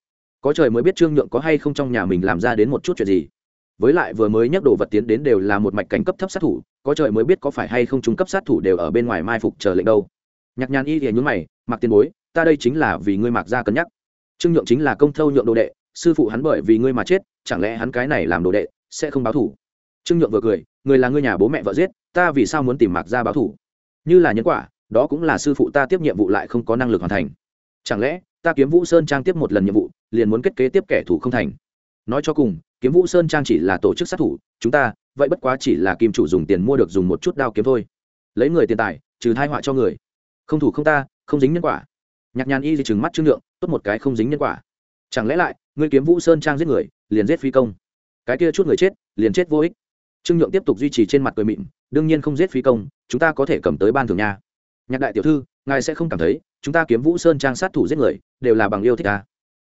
Có trời mới biết trương nhượng có hay không trong nhà mình làm ra đến một chút chuyện gì. Với lại vừa mới nhắc đồ vật tiến đến đều là một mạch cảnh cấp thấp sát thủ, có trời mới biết có phải hay không chúng cấp sát thủ đều ở bên ngoài mai phục chờ lệnh đâu. Nhạc nhàn y thì nhún mày mặc tiền bối, ta đây chính là vì ngươi mặc ra cân nhắc. Trương nhượng chính là công thâu nhượng đồ đệ, sư phụ hắn bởi vì ngươi mà chết, chẳng lẽ hắn cái này làm đồ đệ, sẽ không báo thủ? Trương nhượng vừa cười, người là ngươi nhà bố mẹ vợ giết, ta vì sao muốn tìm mặc ra báo thủ? Như là nhân quả, đó cũng là sư phụ ta tiếp nhiệm vụ lại không có năng lực hoàn thành. Chẳng lẽ, ta kiếm vũ sơn trang tiếp một lần nhiệm vụ, liền muốn kết kế tiếp kẻ thủ không thành? Nói cho cùng, kiếm vũ sơn trang chỉ là tổ chức sát thủ, chúng ta, vậy bất quá chỉ là kim chủ dùng tiền mua được dùng một chút đao kiếm thôi. Lấy người tiền tài, trừ thai họa cho người. Không thủ không ta không dính nhân quả. Nhạc nhàn y di chừng mắt trương lượng tốt một cái không dính nhân quả. Chẳng lẽ lại, ngươi kiếm vũ sơn trang giết người, liền giết phi công? Cái kia chút người chết, liền chết vô ích. Trương nhượng tiếp tục duy trì trên mặt cười mịn, đương nhiên không giết phi công, chúng ta có thể cầm tới ban thường nha. Nhạc đại tiểu thư, ngài sẽ không cảm thấy, chúng ta kiếm vũ sơn trang sát thủ giết người, đều là bằng yêu thích ta.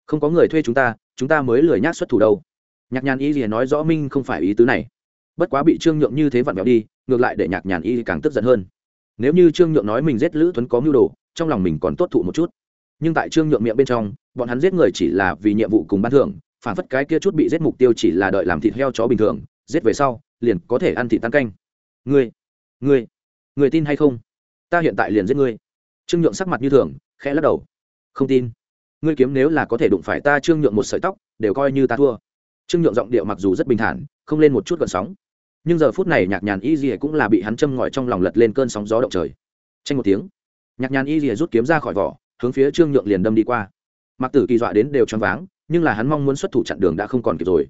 Không có người thuê chúng ta chúng ta mới lười nhác xuất thủ đâu. Nhạc nhàn y gì nói rõ minh không phải ý tứ này. Bất quá bị trương nhượng như thế vặn vẹo đi, ngược lại để nhạc nhàn y càng tức giận hơn. Nếu như trương nhượng nói mình giết lữ tuấn có mưu đồ trong lòng mình còn tốt thụ một chút. Nhưng tại trương nhượng miệng bên trong, bọn hắn giết người chỉ là vì nhiệm vụ cùng ban thưởng, phản phất cái kia chút bị giết mục tiêu chỉ là đợi làm thịt heo chó bình thường, giết về sau, liền có thể ăn thịt tan canh. Ngươi ngươi người tin hay không? Ta hiện tại liền giết ngươi. Trương nhượng sắc mặt như thường, khẽ lắc đầu. Không tin. Ngươi kiếm nếu là có thể đụng phải ta trương nhượng một sợi tóc, đều coi như ta thua. Trương nhượng giọng điệu mặc dù rất bình thản, không lên một chút gợn sóng. Nhưng giờ phút này nhạc nhàn y gì cũng là bị hắn châm ngòi trong lòng lật lên cơn sóng gió động trời. Tranh một tiếng nhạc nhàn y rìa rút kiếm ra khỏi vỏ, hướng phía trương nhượng liền đâm đi qua. Mặc tử kỳ dọa đến đều choáng váng, nhưng là hắn mong muốn xuất thủ chặn đường đã không còn kịp rồi.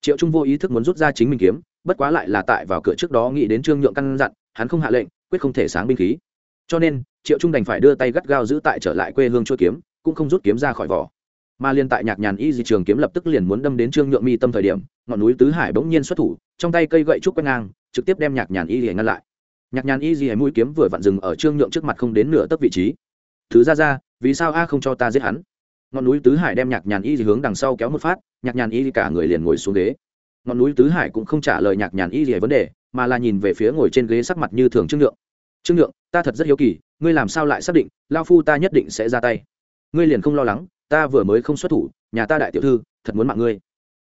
Triệu trung vô ý thức muốn rút ra chính mình kiếm, bất quá lại là tại vào cửa trước đó nghĩ đến trương nhượng căn dặn, hắn không hạ lệnh, quyết không thể sáng binh khí. Cho nên, triệu trung đành phải đưa tay gắt gao giữ tại trở lại quê hương chua kiếm, cũng không rút kiếm ra khỏi vỏ. Mà liên tại nhạc nhàn y di trường kiếm lập tức liền muốn đâm đến trương nhượng mi tâm thời điểm, ngọn núi tứ hải bỗng nhiên xuất thủ, trong tay cây gậy trúc quét ngang, trực tiếp đem nhạc nhàn y di ngăn lại nhạc nhàn y di mũi kiếm vừa vặn dừng ở trương nhượng trước mặt không đến nửa tấc vị trí. Thứ ra ra, vì sao a không cho ta giết hắn? Ngọn núi tứ hải đem nhạc nhàn y gì hướng đằng sau kéo một phát, nhạc nhàn y gì cả người liền ngồi xuống ghế. Ngọn núi tứ hải cũng không trả lời nhạc nhàn y gì vấn đề, mà là nhìn về phía ngồi trên ghế sắc mặt như thường trương nhượng. Trương nhượng, ta thật rất hiếu kỳ, ngươi làm sao lại xác định lao phu ta nhất định sẽ ra tay? Ngươi liền không lo lắng, ta vừa mới không xuất thủ, nhà ta đại tiểu thư, thật muốn mạng ngươi.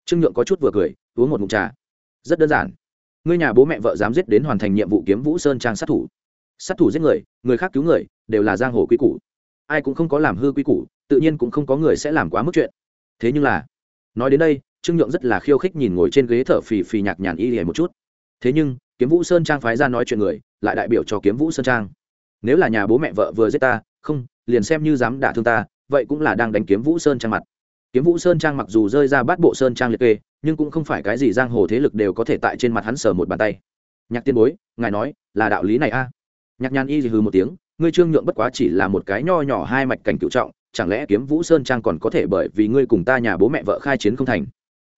Trương nhượng có chút vừa cười, uống một mụn trà. Rất đơn giản ngươi nhà bố mẹ vợ dám giết đến hoàn thành nhiệm vụ kiếm vũ sơn trang sát thủ. Sát thủ giết người người khác cứu người, đều là giang hồ quy củ. Ai cũng không có làm hư quy củ, tự nhiên cũng không có người sẽ làm quá mức chuyện. Thế nhưng là, nói đến đây, trương nhượng rất là khiêu khích nhìn ngồi trên ghế thở phì phì nhạc nhàn y hề một chút. Thế nhưng, kiếm vũ sơn trang phái ra nói chuyện người, lại đại biểu cho kiếm vũ sơn trang. Nếu là nhà bố mẹ vợ vừa giết ta, không, liền xem như dám đả thương ta, vậy cũng là đang đánh kiếm vũ sơn trang mặt kiếm vũ sơn trang mặc dù rơi ra bát bộ sơn trang liệt kê, nhưng cũng không phải cái gì giang hồ thế lực đều có thể tại trên mặt hắn sờ một bàn tay. Nhạc tiên bối, ngài nói, là đạo lý này a? Nhạc nhàn y hừ một tiếng, ngươi trương nhượng bất quá chỉ là một cái nho nhỏ hai mạch cảnh cựu trọng, chẳng lẽ kiếm vũ sơn trang còn có thể bởi vì ngươi cùng ta nhà bố mẹ vợ khai chiến không thành?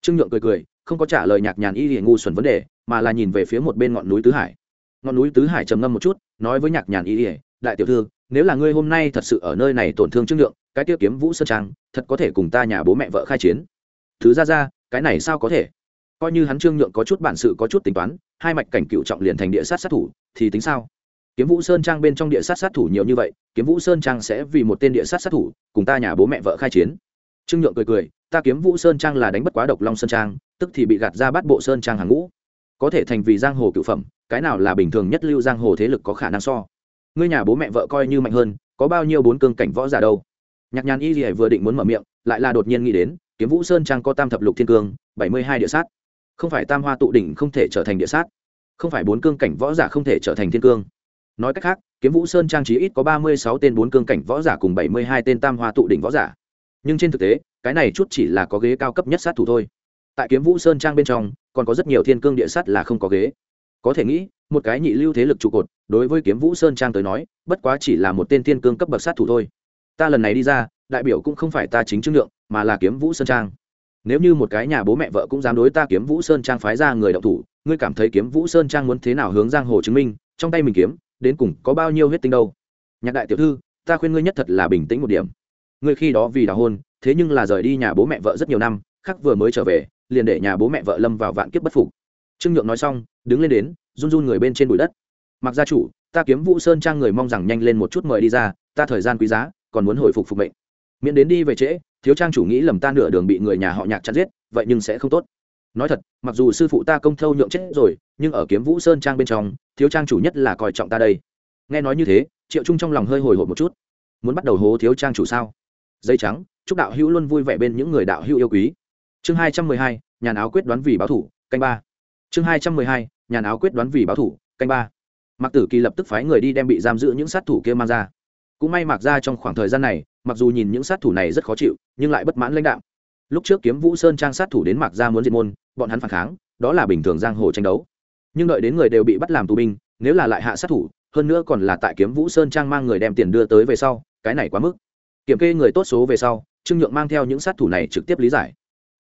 Trương nhượng cười cười, không có trả lời nhạc nhàn y hề ngu xuẩn vấn đề, mà là nhìn về phía một bên ngọn núi tứ hải. Ngọn núi tứ hải trầm ngâm một chút, nói với nhạc nhàn y đại tiểu thư, nếu là ngươi hôm nay thật sự ở nơi này tổn thương trương nhượng cái tiêu kiếm vũ sơn trang, thật có thể cùng ta nhà bố mẹ vợ khai chiến. Thứ ra ra, cái này sao có thể? Coi như hắn trương nhượng có chút bản sự có chút tính toán, hai mạch cảnh cựu trọng liền thành địa sát sát thủ, thì tính sao? Kiếm vũ sơn trang bên trong địa sát sát thủ nhiều như vậy, kiếm vũ sơn trang sẽ vì một tên địa sát sát thủ, cùng ta nhà bố mẹ vợ khai chiến. Trương nhượng cười cười, ta kiếm vũ sơn trang là đánh bất quá độc long sơn trang, tức thì bị gạt ra bắt bộ sơn trang hàng ngũ. Có thể thành vì giang hồ cựu phẩm, cái nào là bình thường nhất lưu giang hồ thế lực có khả năng so? Ngươi nhà bố mẹ vợ coi như mạnh hơn, có bao nhiêu bốn cương cảnh võ giả đâu? Nhạc nhàn y gì vừa định muốn mở miệng, lại là đột nhiên nghĩ đến, kiếm vũ sơn trang có tam thập lục thiên cương, bảy mươi hai địa sát. Không phải tam hoa tụ đỉnh không thể trở thành địa sát. Không phải bốn cương cảnh võ giả không thể trở thành thiên cương. Nói cách khác, kiếm vũ sơn trang trí ít có ba mươi sáu tên bốn cương cảnh võ giả cùng bảy mươi hai tên tam hoa tụ đỉnh võ giả. Nhưng trên thực tế, cái này chút chỉ là có ghế cao cấp nhất sát thủ thôi. Tại kiếm vũ sơn trang bên trong, còn có rất nhiều thiên cương địa sát là không có ghế. Có thể nghĩ, một cái nhị lưu thế lực trụ cột, đối với kiếm vũ sơn trang tới nói, bất quá chỉ là một tên thiên cương cấp bậc sát thủ thôi ta lần này đi ra, đại biểu cũng không phải ta chính trương lượng, mà là kiếm vũ sơn trang. Nếu như một cái nhà bố mẹ vợ cũng dám đối ta kiếm vũ sơn trang phái ra người đậu thủ, ngươi cảm thấy kiếm vũ sơn trang muốn thế nào hướng giang hồ chứng minh, trong tay mình kiếm, đến cùng có bao nhiêu huyết tinh đâu? Nhạc đại tiểu thư, ta khuyên ngươi nhất thật là bình tĩnh một điểm. Ngươi khi đó vì đào hôn, thế nhưng là rời đi nhà bố mẹ vợ rất nhiều năm khắc vừa mới trở về, liền để nhà bố mẹ vợ lâm vào vạn kiếp bất phục. Trương nhượng nói xong, đứng lên đến, run run người bên trên bụi đất. Mặc gia chủ, ta kiếm vũ sơn trang người mong rằng nhanh lên một chút mời đi ra, ta thời gian quý giá còn muốn hồi phục phục mệnh. Miễn đến đi về trễ, thiếu trang chủ nghĩ lầm ta nửa đường bị người nhà họ nhạc chặt giết, vậy nhưng sẽ không tốt. Nói thật, mặc dù sư phụ ta công thâu nhượng chết rồi, nhưng ở kiếm vũ sơn trang bên trong, thiếu trang chủ nhất là coi trọng ta đây. Nghe nói như thế, triệu trung trong lòng hơi hồi hộp một chút. Muốn bắt đầu hố thiếu trang chủ sao? Dây trắng, chúc đạo hữu luôn vui vẻ bên những người đạo hữu yêu quý. Chương hai trăm mười hai, nhàn áo quyết đoán vì báo thủ, canh ba. Chương hai trăm mười hai, nhàn áo quyết đoán vì báo thủ, canh ba. Mạc tử kỳ lập tức phái người đi đem bị giam giữ những sát thủ kia mang ra cũng may mạc ra trong khoảng thời gian này, mặc dù nhìn những sát thủ này rất khó chịu, nhưng lại bất mãn lãnh đạo lúc trước kiếm vũ sơn trang sát thủ đến mạc ra muốn diệt môn, bọn hắn phản kháng, đó là bình thường giang hồ tranh đấu. Nhưng đợi đến người đều bị bắt làm tù binh, nếu là lại hạ sát thủ, hơn nữa còn là tại kiếm vũ sơn trang mang người đem tiền đưa tới về sau, cái này quá mức. Kiểm kê người tốt số về sau, trương nhượng mang theo những sát thủ này trực tiếp lý giải.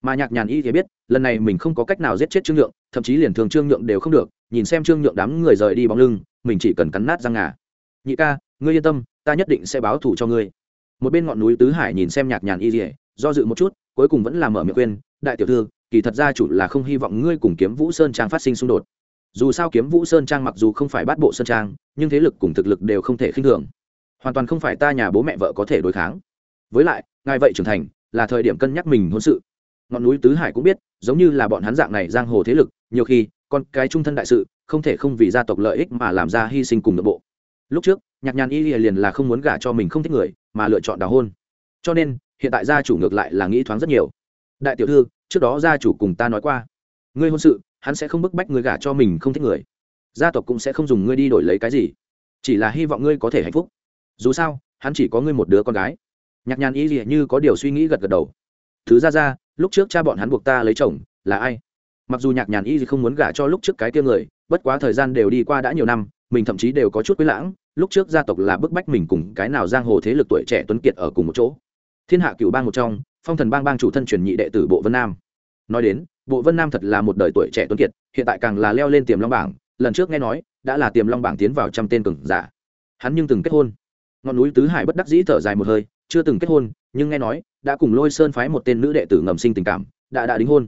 Mà nhạc nhàn y thì biết, lần này mình không có cách nào giết chết trương nhượng, thậm chí liền thường trương nhượng đều không được, nhìn xem trương nhượng đám người rời đi bóng lưng, mình chỉ cần cắn nát răng ngà. Nhị ca, ngươi yên tâm ta nhất định sẽ báo thù cho ngươi. Một bên ngọn núi tứ hải nhìn xem nhạc nhàn y dỉa do dự một chút, cuối cùng vẫn làm mở miệng quên đại tiểu thư, kỳ thật gia chủ là không hy vọng ngươi cùng kiếm vũ sơn trang phát sinh xung đột. Dù sao kiếm vũ sơn trang mặc dù không phải bắt bộ sơn trang, nhưng thế lực cùng thực lực đều không thể khinh thường. Hoàn toàn không phải ta nhà bố mẹ vợ có thể đối kháng. Với lại, ngài vậy trưởng thành, là thời điểm cân nhắc mình hôn sự. Ngọn núi tứ hải cũng biết, giống như là bọn hắn dạng này giang hồ thế lực, nhiều khi, con cái trung thân đại sự, không thể không vì gia tộc lợi ích mà làm ra hy sinh cùng nội bộ. Lúc trước nhạc nhàn y liền là không muốn gả cho mình không thích người, mà lựa chọn đào hôn. Cho nên, hiện tại gia chủ ngược lại là nghĩ thoáng rất nhiều. Đại tiểu thư, trước đó gia chủ cùng ta nói qua, ngươi hôn sự, hắn sẽ không bức bách người gả cho mình không thích người. Gia tộc cũng sẽ không dùng ngươi đi đổi lấy cái gì. Chỉ là hy vọng ngươi có thể hạnh phúc. Dù sao, hắn chỉ có ngươi một đứa con gái. Nhạc nhàn y lìa như có điều suy nghĩ gật gật đầu. Thứ ra ra, lúc trước cha bọn hắn buộc ta lấy chồng, là ai? Mặc dù nhạc nhàn y gì không muốn gả cho lúc trước cái kia người, bất quá thời gian đều đi qua đã nhiều năm, mình thậm chí đều có chút quý lãng lúc trước gia tộc là bức bách mình cùng cái nào giang hồ thế lực tuổi trẻ tuấn kiệt ở cùng một chỗ. Thiên hạ cựu bang một trong, phong thần bang bang chủ thân truyền nhị đệ tử bộ vân nam. Nói đến, bộ vân nam thật là một đời tuổi trẻ tuấn kiệt, hiện tại càng là leo lên tiềm long bảng, lần trước nghe nói, đã là tiềm long bảng tiến vào trăm tên cường giả. Hắn nhưng từng kết hôn. Ngọn núi tứ hải bất đắc dĩ thở dài một hơi, chưa từng kết hôn, nhưng nghe nói, đã cùng lôi sơn phái một tên nữ đệ tử ngầm sinh tình cảm, đã đã đính hôn.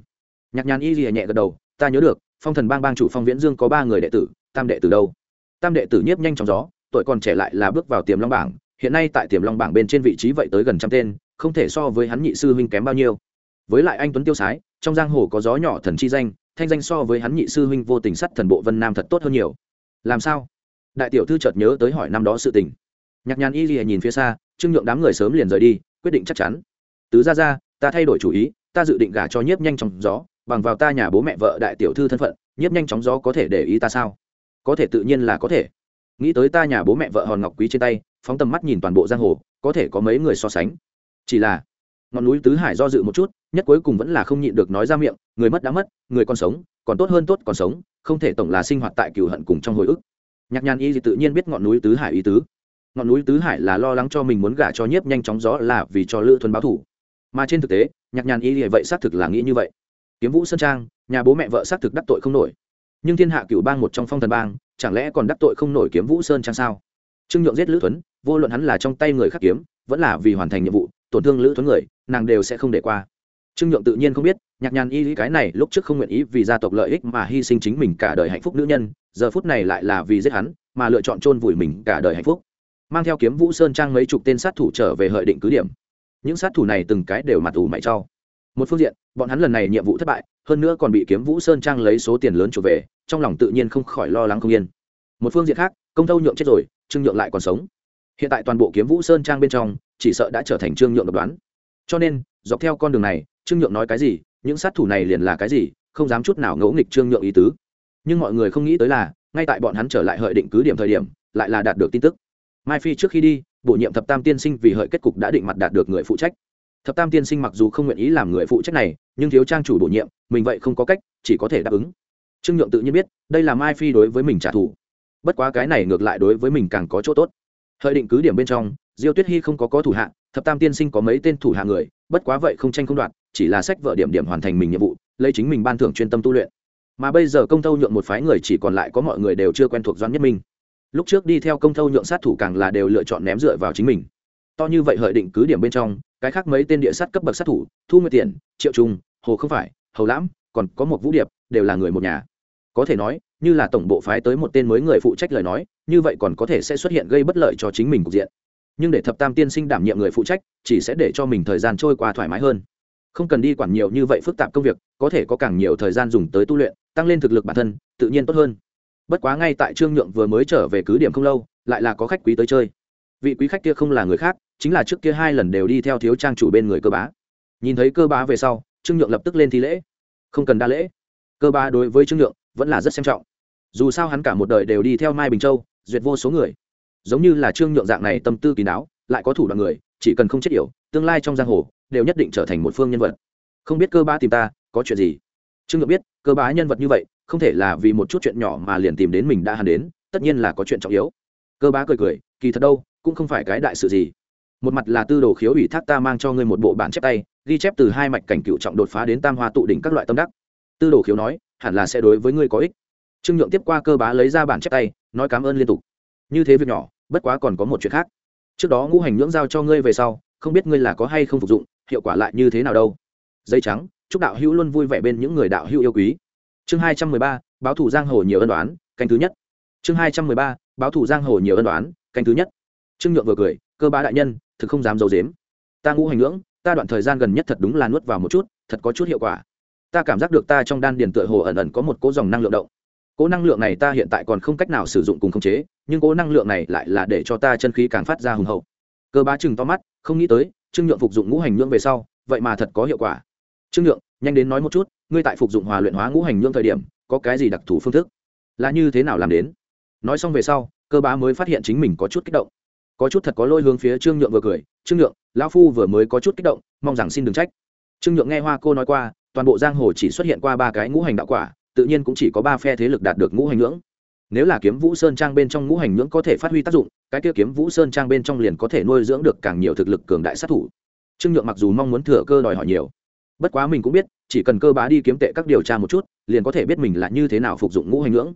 Nhạc nhàn y gì nhẹ gật đầu, ta nhớ được, phong thần bang bang chủ phong viễn dương có ba người đệ tử, tam đệ tử đâu? Tam đệ tử nhiếp nhanh trong gió tuổi còn trẻ lại là bước vào tiềm long bảng, hiện nay tại tiềm long bảng bên trên vị trí vậy tới gần trăm tên, không thể so với hắn nhị sư huynh kém bao nhiêu. Với lại anh tuấn tiêu sái, trong giang hồ có gió nhỏ thần chi danh, thanh danh so với hắn nhị sư huynh vô tình sắt thần bộ vân nam thật tốt hơn nhiều. Làm sao? Đại tiểu thư chợt nhớ tới hỏi năm đó sự tình. Nhạc nhàn y lìa nhìn phía xa, trương nhượng đám người sớm liền rời đi, quyết định chắc chắn. Tứ ra ra ta thay đổi chủ ý, ta dự định gả cho nhiếp nhanh chóng gió, bằng vào ta nhà bố mẹ vợ đại tiểu thư thân phận, nhiếp nhanh chóng gió có thể để ý ta sao? Có thể tự nhiên là có thể nghĩ tới ta nhà bố mẹ vợ hòn ngọc quý trên tay, phóng tầm mắt nhìn toàn bộ giang hồ, có thể có mấy người so sánh. Chỉ là, ngọn núi tứ hải do dự một chút, nhất cuối cùng vẫn là không nhịn được nói ra miệng, người mất đã mất, người còn sống, còn tốt hơn tốt còn sống, không thể tổng là sinh hoạt tại cựu hận cùng trong hồi ức. Nhạc nhàn y thì tự nhiên biết ngọn núi tứ hải ý tứ. Ngọn núi tứ hải là lo lắng cho mình muốn gả cho nhiếp nhanh chóng gió là vì cho lữ thuần báo thủ mà trên thực tế, nhạc nhàn y thì vậy xác thực là nghĩ như vậy. Kiếm vũ sơn trang, nhà bố mẹ vợ xác thực đắc tội không nổi. Nhưng thiên hạ cựu bang một trong phong thần bang chẳng lẽ còn đắc tội không nổi kiếm vũ sơn trang sao? Trương nhượng giết lữ tuấn vô luận hắn là trong tay người khắc kiếm, vẫn là vì hoàn thành nhiệm vụ, tổn thương lữ tuấn người, nàng đều sẽ không để qua. Trương nhượng tự nhiên không biết, nhạc nhàn y cái này lúc trước không nguyện ý vì gia tộc lợi ích mà hy sinh chính mình cả đời hạnh phúc nữ nhân, giờ phút này lại là vì giết hắn, mà lựa chọn chôn vùi mình cả đời hạnh phúc. Mang theo kiếm vũ sơn trang mấy chục tên sát thủ trở về hợi định cứ điểm. Những sát thủ này từng cái đều mặt ủ mày trao một phương diện, bọn hắn lần này nhiệm vụ thất bại, hơn nữa còn bị kiếm vũ sơn trang lấy số tiền lớn trở về, trong lòng tự nhiên không khỏi lo lắng không yên. Một phương diện khác, công thâu nhượng chết rồi, trương nhượng lại còn sống. Hiện tại toàn bộ kiếm vũ sơn trang bên trong, chỉ sợ đã trở thành trương nhượng độc đoán. Cho nên, dọc theo con đường này, trương nhượng nói cái gì, những sát thủ này liền là cái gì, không dám chút nào ngẫu nghịch trương nhượng ý tứ. Nhưng mọi người không nghĩ tới là, ngay tại bọn hắn trở lại hợi định cứ điểm thời điểm, lại là đạt được tin tức. Mai phi trước khi đi, bổ nhiệm thập tam tiên sinh vì hợi kết cục đã định mặt đạt được người phụ trách thập tam tiên sinh mặc dù không nguyện ý làm người phụ trách này, nhưng thiếu trang chủ bổ nhiệm, mình vậy không có cách, chỉ có thể đáp ứng. Trương nhượng tự nhiên biết, đây là mai phi đối với mình trả thù. Bất quá cái này ngược lại đối với mình càng có chỗ tốt. Hợi định cứ điểm bên trong, diêu tuyết hy không có có thủ hạ, thập tam tiên sinh có mấy tên thủ hạ người, bất quá vậy không tranh không đoạt, chỉ là sách vợ điểm điểm hoàn thành mình nhiệm vụ, lấy chính mình ban thưởng chuyên tâm tu luyện. Mà bây giờ công thâu nhượng một phái người chỉ còn lại có mọi người đều chưa quen thuộc doãn nhất minh. Lúc trước đi theo công thâu nhượng sát thủ càng là đều lựa chọn ném dựa vào chính mình. To như vậy hợi định cứ điểm bên trong cái khác mấy tên địa sát cấp bậc sát thủ, thu nguyệt tiền triệu trung, hồ không phải, hầu lãm, còn có một vũ điệp, đều là người một nhà. Có thể nói, như là tổng bộ phái tới một tên mới người phụ trách lời nói, như vậy còn có thể sẽ xuất hiện gây bất lợi cho chính mình cục diện. Nhưng để thập tam tiên sinh đảm nhiệm người phụ trách, chỉ sẽ để cho mình thời gian trôi qua thoải mái hơn. Không cần đi quản nhiều như vậy phức tạp công việc, có thể có càng nhiều thời gian dùng tới tu luyện, tăng lên thực lực bản thân, tự nhiên tốt hơn. Bất quá ngay tại trương nhượng vừa mới trở về cứ điểm không lâu, lại là có khách quý tới chơi vị quý khách kia không là người khác, chính là trước kia hai lần đều đi theo thiếu trang chủ bên người cơ bá. Nhìn thấy cơ bá về sau, trương nhượng lập tức lên thi lễ. Không cần đa lễ. Cơ bá đối với trương nhượng vẫn là rất xem trọng. Dù sao hắn cả một đời đều đi theo mai bình châu, duyệt vô số người. Giống như là trương nhượng dạng này tâm tư kín đáo, lại có thủ đoạn người, chỉ cần không chết yểu, tương lai trong giang hồ, đều nhất định trở thành một phương nhân vật. Không biết cơ bá tìm ta, có chuyện gì? Trương nhượng biết, cơ bá nhân vật như vậy, không thể là vì một chút chuyện nhỏ mà liền tìm đến mình đã hàn đến, tất nhiên là có chuyện trọng yếu. Cơ bá cười cười, kỳ thật đâu cũng không phải cái đại sự gì. Một mặt là tư đồ khiếu ủy thác ta mang cho ngươi một bộ bản chép tay, ghi chép từ hai mạch cảnh cựu trọng đột phá đến tam hoa tụ đỉnh các loại tâm đắc. Tư đồ khiếu nói, hẳn là sẽ đối với ngươi có ích. Trương nhượng tiếp qua cơ bá lấy ra bản chép tay, nói cảm ơn liên tục. Như thế việc nhỏ, bất quá còn có một chuyện khác. Trước đó ngũ hành nhưỡng giao cho ngươi về sau, không biết ngươi là có hay không phục dụng, hiệu quả lại như thế nào đâu. Dây trắng, chúc đạo hữu luôn vui vẻ bên những người đạo hữu yêu quý. Chương hai trăm mười ba, báo thủ giang hồ nhiều ân đoán canh thứ nhất. Chương hai trăm mười ba, báo thủ giang hồ nhiều ân đoán canh thứ nhất trương nhượng vừa cười, cơ bá đại nhân, thực không dám d i ấ u dếm ta ngũ hành ngưỡng, ta đoạn thời gian gần nhất thật đúng là nuốt vào một chút, thật có chút hiệu quả. Ta cảm giác được ta trong đan điền tựa hồ ẩn ẩn có một cỗ dòng năng lượng động. Cỗ năng lượng này ta hiện tại còn không cách nào sử dụng cùng khống chế, nhưng cỗ năng lượng này lại là để cho ta chân khí càng phát ra hùng hậu. Cơ bá chừng to mắt, không nghĩ tới, trương nhượng phục dụng ngũ hành ngưỡng về sau, vậy mà thật có hiệu quả. Trương nhượng, nhanh đến nói một chút, ngươi tại phục dụng hòa luyện hóa ngũ hành ngưỡng thời điểm, có cái gì đặc thù phương thức? Là như thế nào làm đến? Nói xong về sau, cơ bá mới phát hiện chính mình có chút kích động có chút thật có lôi hướng phía trương nhượng vừa cười. Trương nhượng, lão phu vừa mới có chút kích động, mong rằng xin đừng trách. Trương nhượng nghe hoa cô nói qua, toàn bộ giang hồ chỉ xuất hiện qua ba cái ngũ hành đạo quả, tự nhiên cũng chỉ có ba phe thế lực đạt được ngũ hành ngưỡng nếu là kiếm vũ sơn trang bên trong ngũ hành ngưỡng có thể phát huy tác dụng, cái kia kiếm vũ sơn trang bên trong liền có thể nuôi dưỡng được càng nhiều thực lực cường đại sát thủ. Trương nhượng mặc dù mong muốn thừa cơ đòi hỏi nhiều, bất quá mình cũng biết, chỉ cần cơ bá đi kiếm tệ các điều tra một chút, liền có thể biết mình là như thế nào phục dụng ngũ hành ngưỡng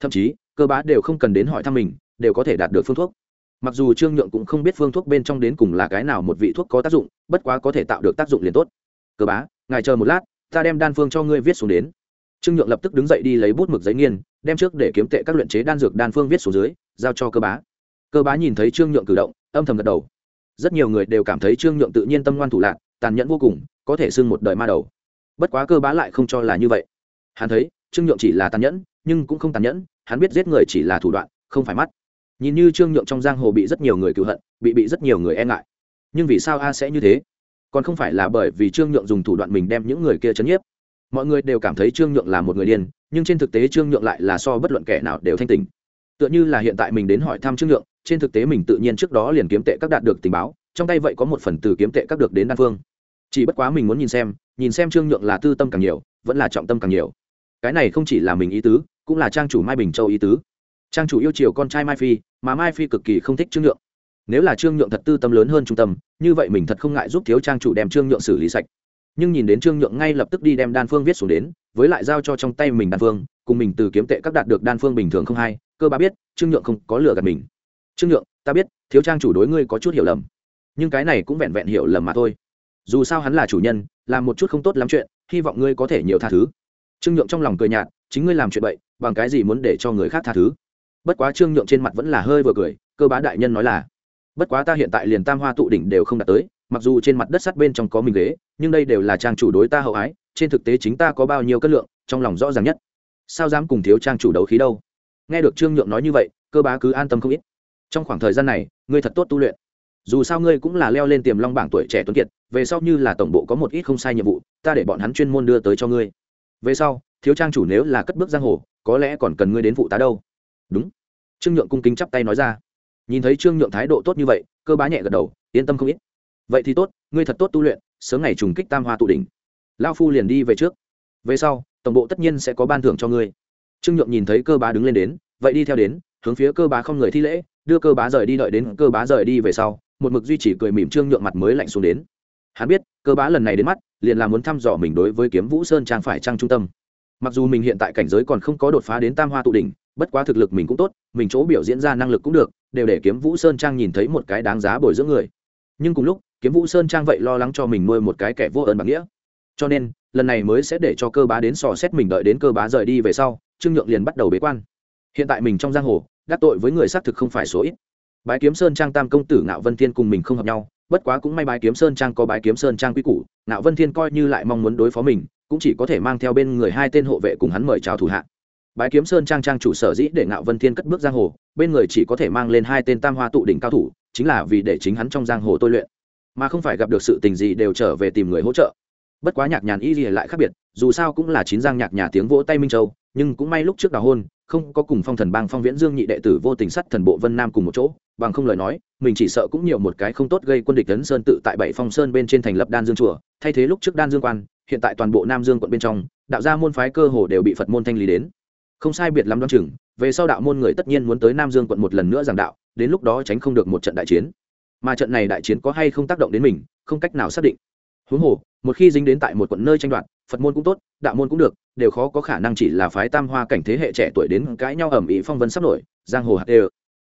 thậm chí, cơ bá đều không cần đến hỏi thăm mình, đều có thể đạt được phương thuốc mặc dù trương nhượng cũng không biết phương thuốc bên trong đến cùng là cái nào một vị thuốc có tác dụng, bất quá có thể tạo được tác dụng liền tốt. Cơ bá, ngài chờ một lát, ta đem đan phương cho ngươi viết xuống đến. Trương nhượng lập tức đứng dậy đi lấy bút mực giấy nghiên, đem trước để kiếm tệ các luyện chế đan dược đan phương viết xuống dưới, giao cho cơ bá. Cơ bá nhìn thấy trương nhượng cử động, âm thầm gật đầu. Rất nhiều người đều cảm thấy trương nhượng tự nhiên tâm ngoan thủ lạc tàn nhẫn vô cùng, có thể xưng một đời ma đầu. Bất quá cơ bá lại không cho là như vậy. Hắn thấy, trương nhượng chỉ là tàn nhẫn, nhưng cũng không tàn nhẫn, hắn biết giết người chỉ là thủ đoạn, không phải mắt nhìn như trương nhượng trong giang hồ bị rất nhiều người cựu hận, bị bị rất nhiều người e ngại. Nhưng vì sao a sẽ như thế? Còn không phải là bởi vì trương nhượng dùng thủ đoạn mình đem những người kia chấn nhiếp. Mọi người đều cảm thấy trương nhượng là một người điên, nhưng trên thực tế trương nhượng lại là so bất luận kẻ nào đều thanh tình tựa như là hiện tại mình đến hỏi thăm trương nhượng, trên thực tế mình tự nhiên trước đó liền kiếm tệ các đạt được tình báo, trong tay vậy có một phần từ kiếm tệ các được đến đan phương. Chỉ bất quá mình muốn nhìn xem nhìn xem trương nhượng là tư tâm càng nhiều, vẫn là trọng tâm càng nhiều. Cái này không chỉ là mình ý tứ, cũng là trang chủ mai bình châu ý tứ trang chủ yêu chiều con trai mai phi, mà mai phi cực kỳ không thích trương nhượng. Nếu là trương nhượng thật tư tâm lớn hơn trung tâm, như vậy mình thật không ngại giúp thiếu trang chủ đem trương nhượng xử lý sạch. Nhưng nhìn đến trương nhượng ngay lập tức đi đem đan phương viết xuống đến, với lại giao cho trong tay mình đan phương, cùng mình từ kiếm tệ các đạt được đan phương bình thường không hay, cơ bà biết, trương nhượng không có lừa gạt mình. Trương nhượng, ta biết, thiếu trang chủ đối ngươi có chút hiểu lầm. Nhưng cái này cũng vẹn vẹn hiểu lầm mà thôi. Dù sao hắn là chủ nhân, làm một chút không tốt lắm chuyện, hy vọng ngươi có thể nhiều tha thứ. Trương nhượng trong lòng cười nhạt, chính ngươi làm chuyện bậy, bằng cái gì muốn để cho người khác tha thứ? Bất quá trương nhượng trên mặt vẫn là hơi vừa cười, cơ bá đại nhân nói là, bất quá ta hiện tại liền tam hoa tụ đỉnh đều không đạt tới, mặc dù trên mặt đất sắt bên trong có mình ghế, nhưng đây đều là trang chủ đối ta hậu ái, trên thực tế chính ta có bao nhiêu cân lượng, trong lòng rõ ràng nhất. Sao dám cùng thiếu trang chủ đấu khí đâu? Nghe được trương nhượng nói như vậy, cơ bá cứ an tâm không ít. Trong khoảng thời gian này, ngươi thật tốt tu luyện. Dù sao ngươi cũng là leo lên tiềm long bảng tuổi trẻ tuấn kiệt, về sau như là tổng bộ có một ít không sai nhiệm vụ, ta để bọn hắn chuyên môn đưa tới cho ngươi. Về sau, thiếu trang chủ nếu là cất bước giang hồ, có lẽ còn cần ngươi đến phụ tá đâu đúng. Trương nhượng cung kính chắp tay nói ra. Nhìn thấy trương nhượng thái độ tốt như vậy, cơ bá nhẹ gật đầu, yên tâm không ít. Vậy thì tốt, ngươi thật tốt tu luyện, sớm ngày trùng kích tam hoa tụ đỉnh. Lao phu liền đi về trước. Về sau, tổng bộ tất nhiên sẽ có ban thưởng cho ngươi. Trương nhượng nhìn thấy cơ bá đứng lên đến, vậy đi theo đến, hướng phía cơ bá không người thi lễ, đưa cơ bá rời đi đợi đến cơ bá rời đi về sau, một mực duy trì cười mỉm trương nhượng mặt mới lạnh xuống đến. Hắn biết, cơ bá lần này đến mắt, liền là muốn thăm dò mình đối với kiếm vũ sơn trang phải trang trung tâm. Mặc dù mình hiện tại cảnh giới còn không có đột phá đến tam hoa tụ đỉnh bất quá thực lực mình cũng tốt, mình chỗ biểu diễn ra năng lực cũng được, đều để kiếm vũ sơn trang nhìn thấy một cái đáng giá bồi dưỡng người. Nhưng cùng lúc, kiếm vũ sơn trang vậy lo lắng cho mình nuôi một cái kẻ vô ơn bằng nghĩa. Cho nên, lần này mới sẽ để cho cơ bá đến sò xét mình đợi đến cơ bá rời đi về sau, trương nhượng liền bắt đầu bế quan. Hiện tại mình trong giang hồ, đắc tội với người xác thực không phải số ít. Bái kiếm sơn trang tam công tử ngạo vân thiên cùng mình không hợp nhau, bất quá cũng may bái kiếm sơn trang có bái kiếm sơn trang quy củ, ngạo vân thiên coi như lại mong muốn đối phó mình, cũng chỉ có thể mang theo bên người hai tên hộ vệ cùng hắn mời chào thủ hạ bái kiếm sơn trang trang chủ sở dĩ để ngạo vân thiên cất bước giang hồ, bên người chỉ có thể mang lên hai tên tam hoa tụ đỉnh cao thủ, chính là vì để chính hắn trong giang hồ tôi luyện. Mà không phải gặp được sự tình gì đều trở về tìm người hỗ trợ. Bất quá nhạc nhàn y gì lại khác biệt, dù sao cũng là chín giang nhạc nhà tiếng vỗ tay minh châu, nhưng cũng may lúc trước đào hôn, không có cùng phong thần bang phong viễn dương nhị đệ tử vô tình sắt thần bộ vân nam cùng một chỗ, bằng không lời nói, mình chỉ sợ cũng nhiều một cái không tốt gây quân địch tấn sơn tự tại bảy phong sơn bên trên thành lập đan dương chùa, thay thế lúc trước đan dương quan, hiện tại toàn bộ nam dương quận bên trong, đạo gia môn phái cơ hồ đều bị phật môn thanh lý đến không sai biệt lắm đoan chừng, về sau đạo môn người tất nhiên muốn tới nam dương quận một lần nữa giảng đạo, đến lúc đó tránh không được một trận đại chiến. Mà trận này đại chiến có hay không tác động đến mình, không cách nào xác định. Huống hồ, một khi dính đến tại một quận nơi tranh đoạt, phật môn cũng tốt, đạo môn cũng được, đều khó có khả năng chỉ là phái tam hoa cảnh thế hệ trẻ tuổi đến cãi nhau ẩm ý phong vân sắp nổi, giang hồ hạt đều.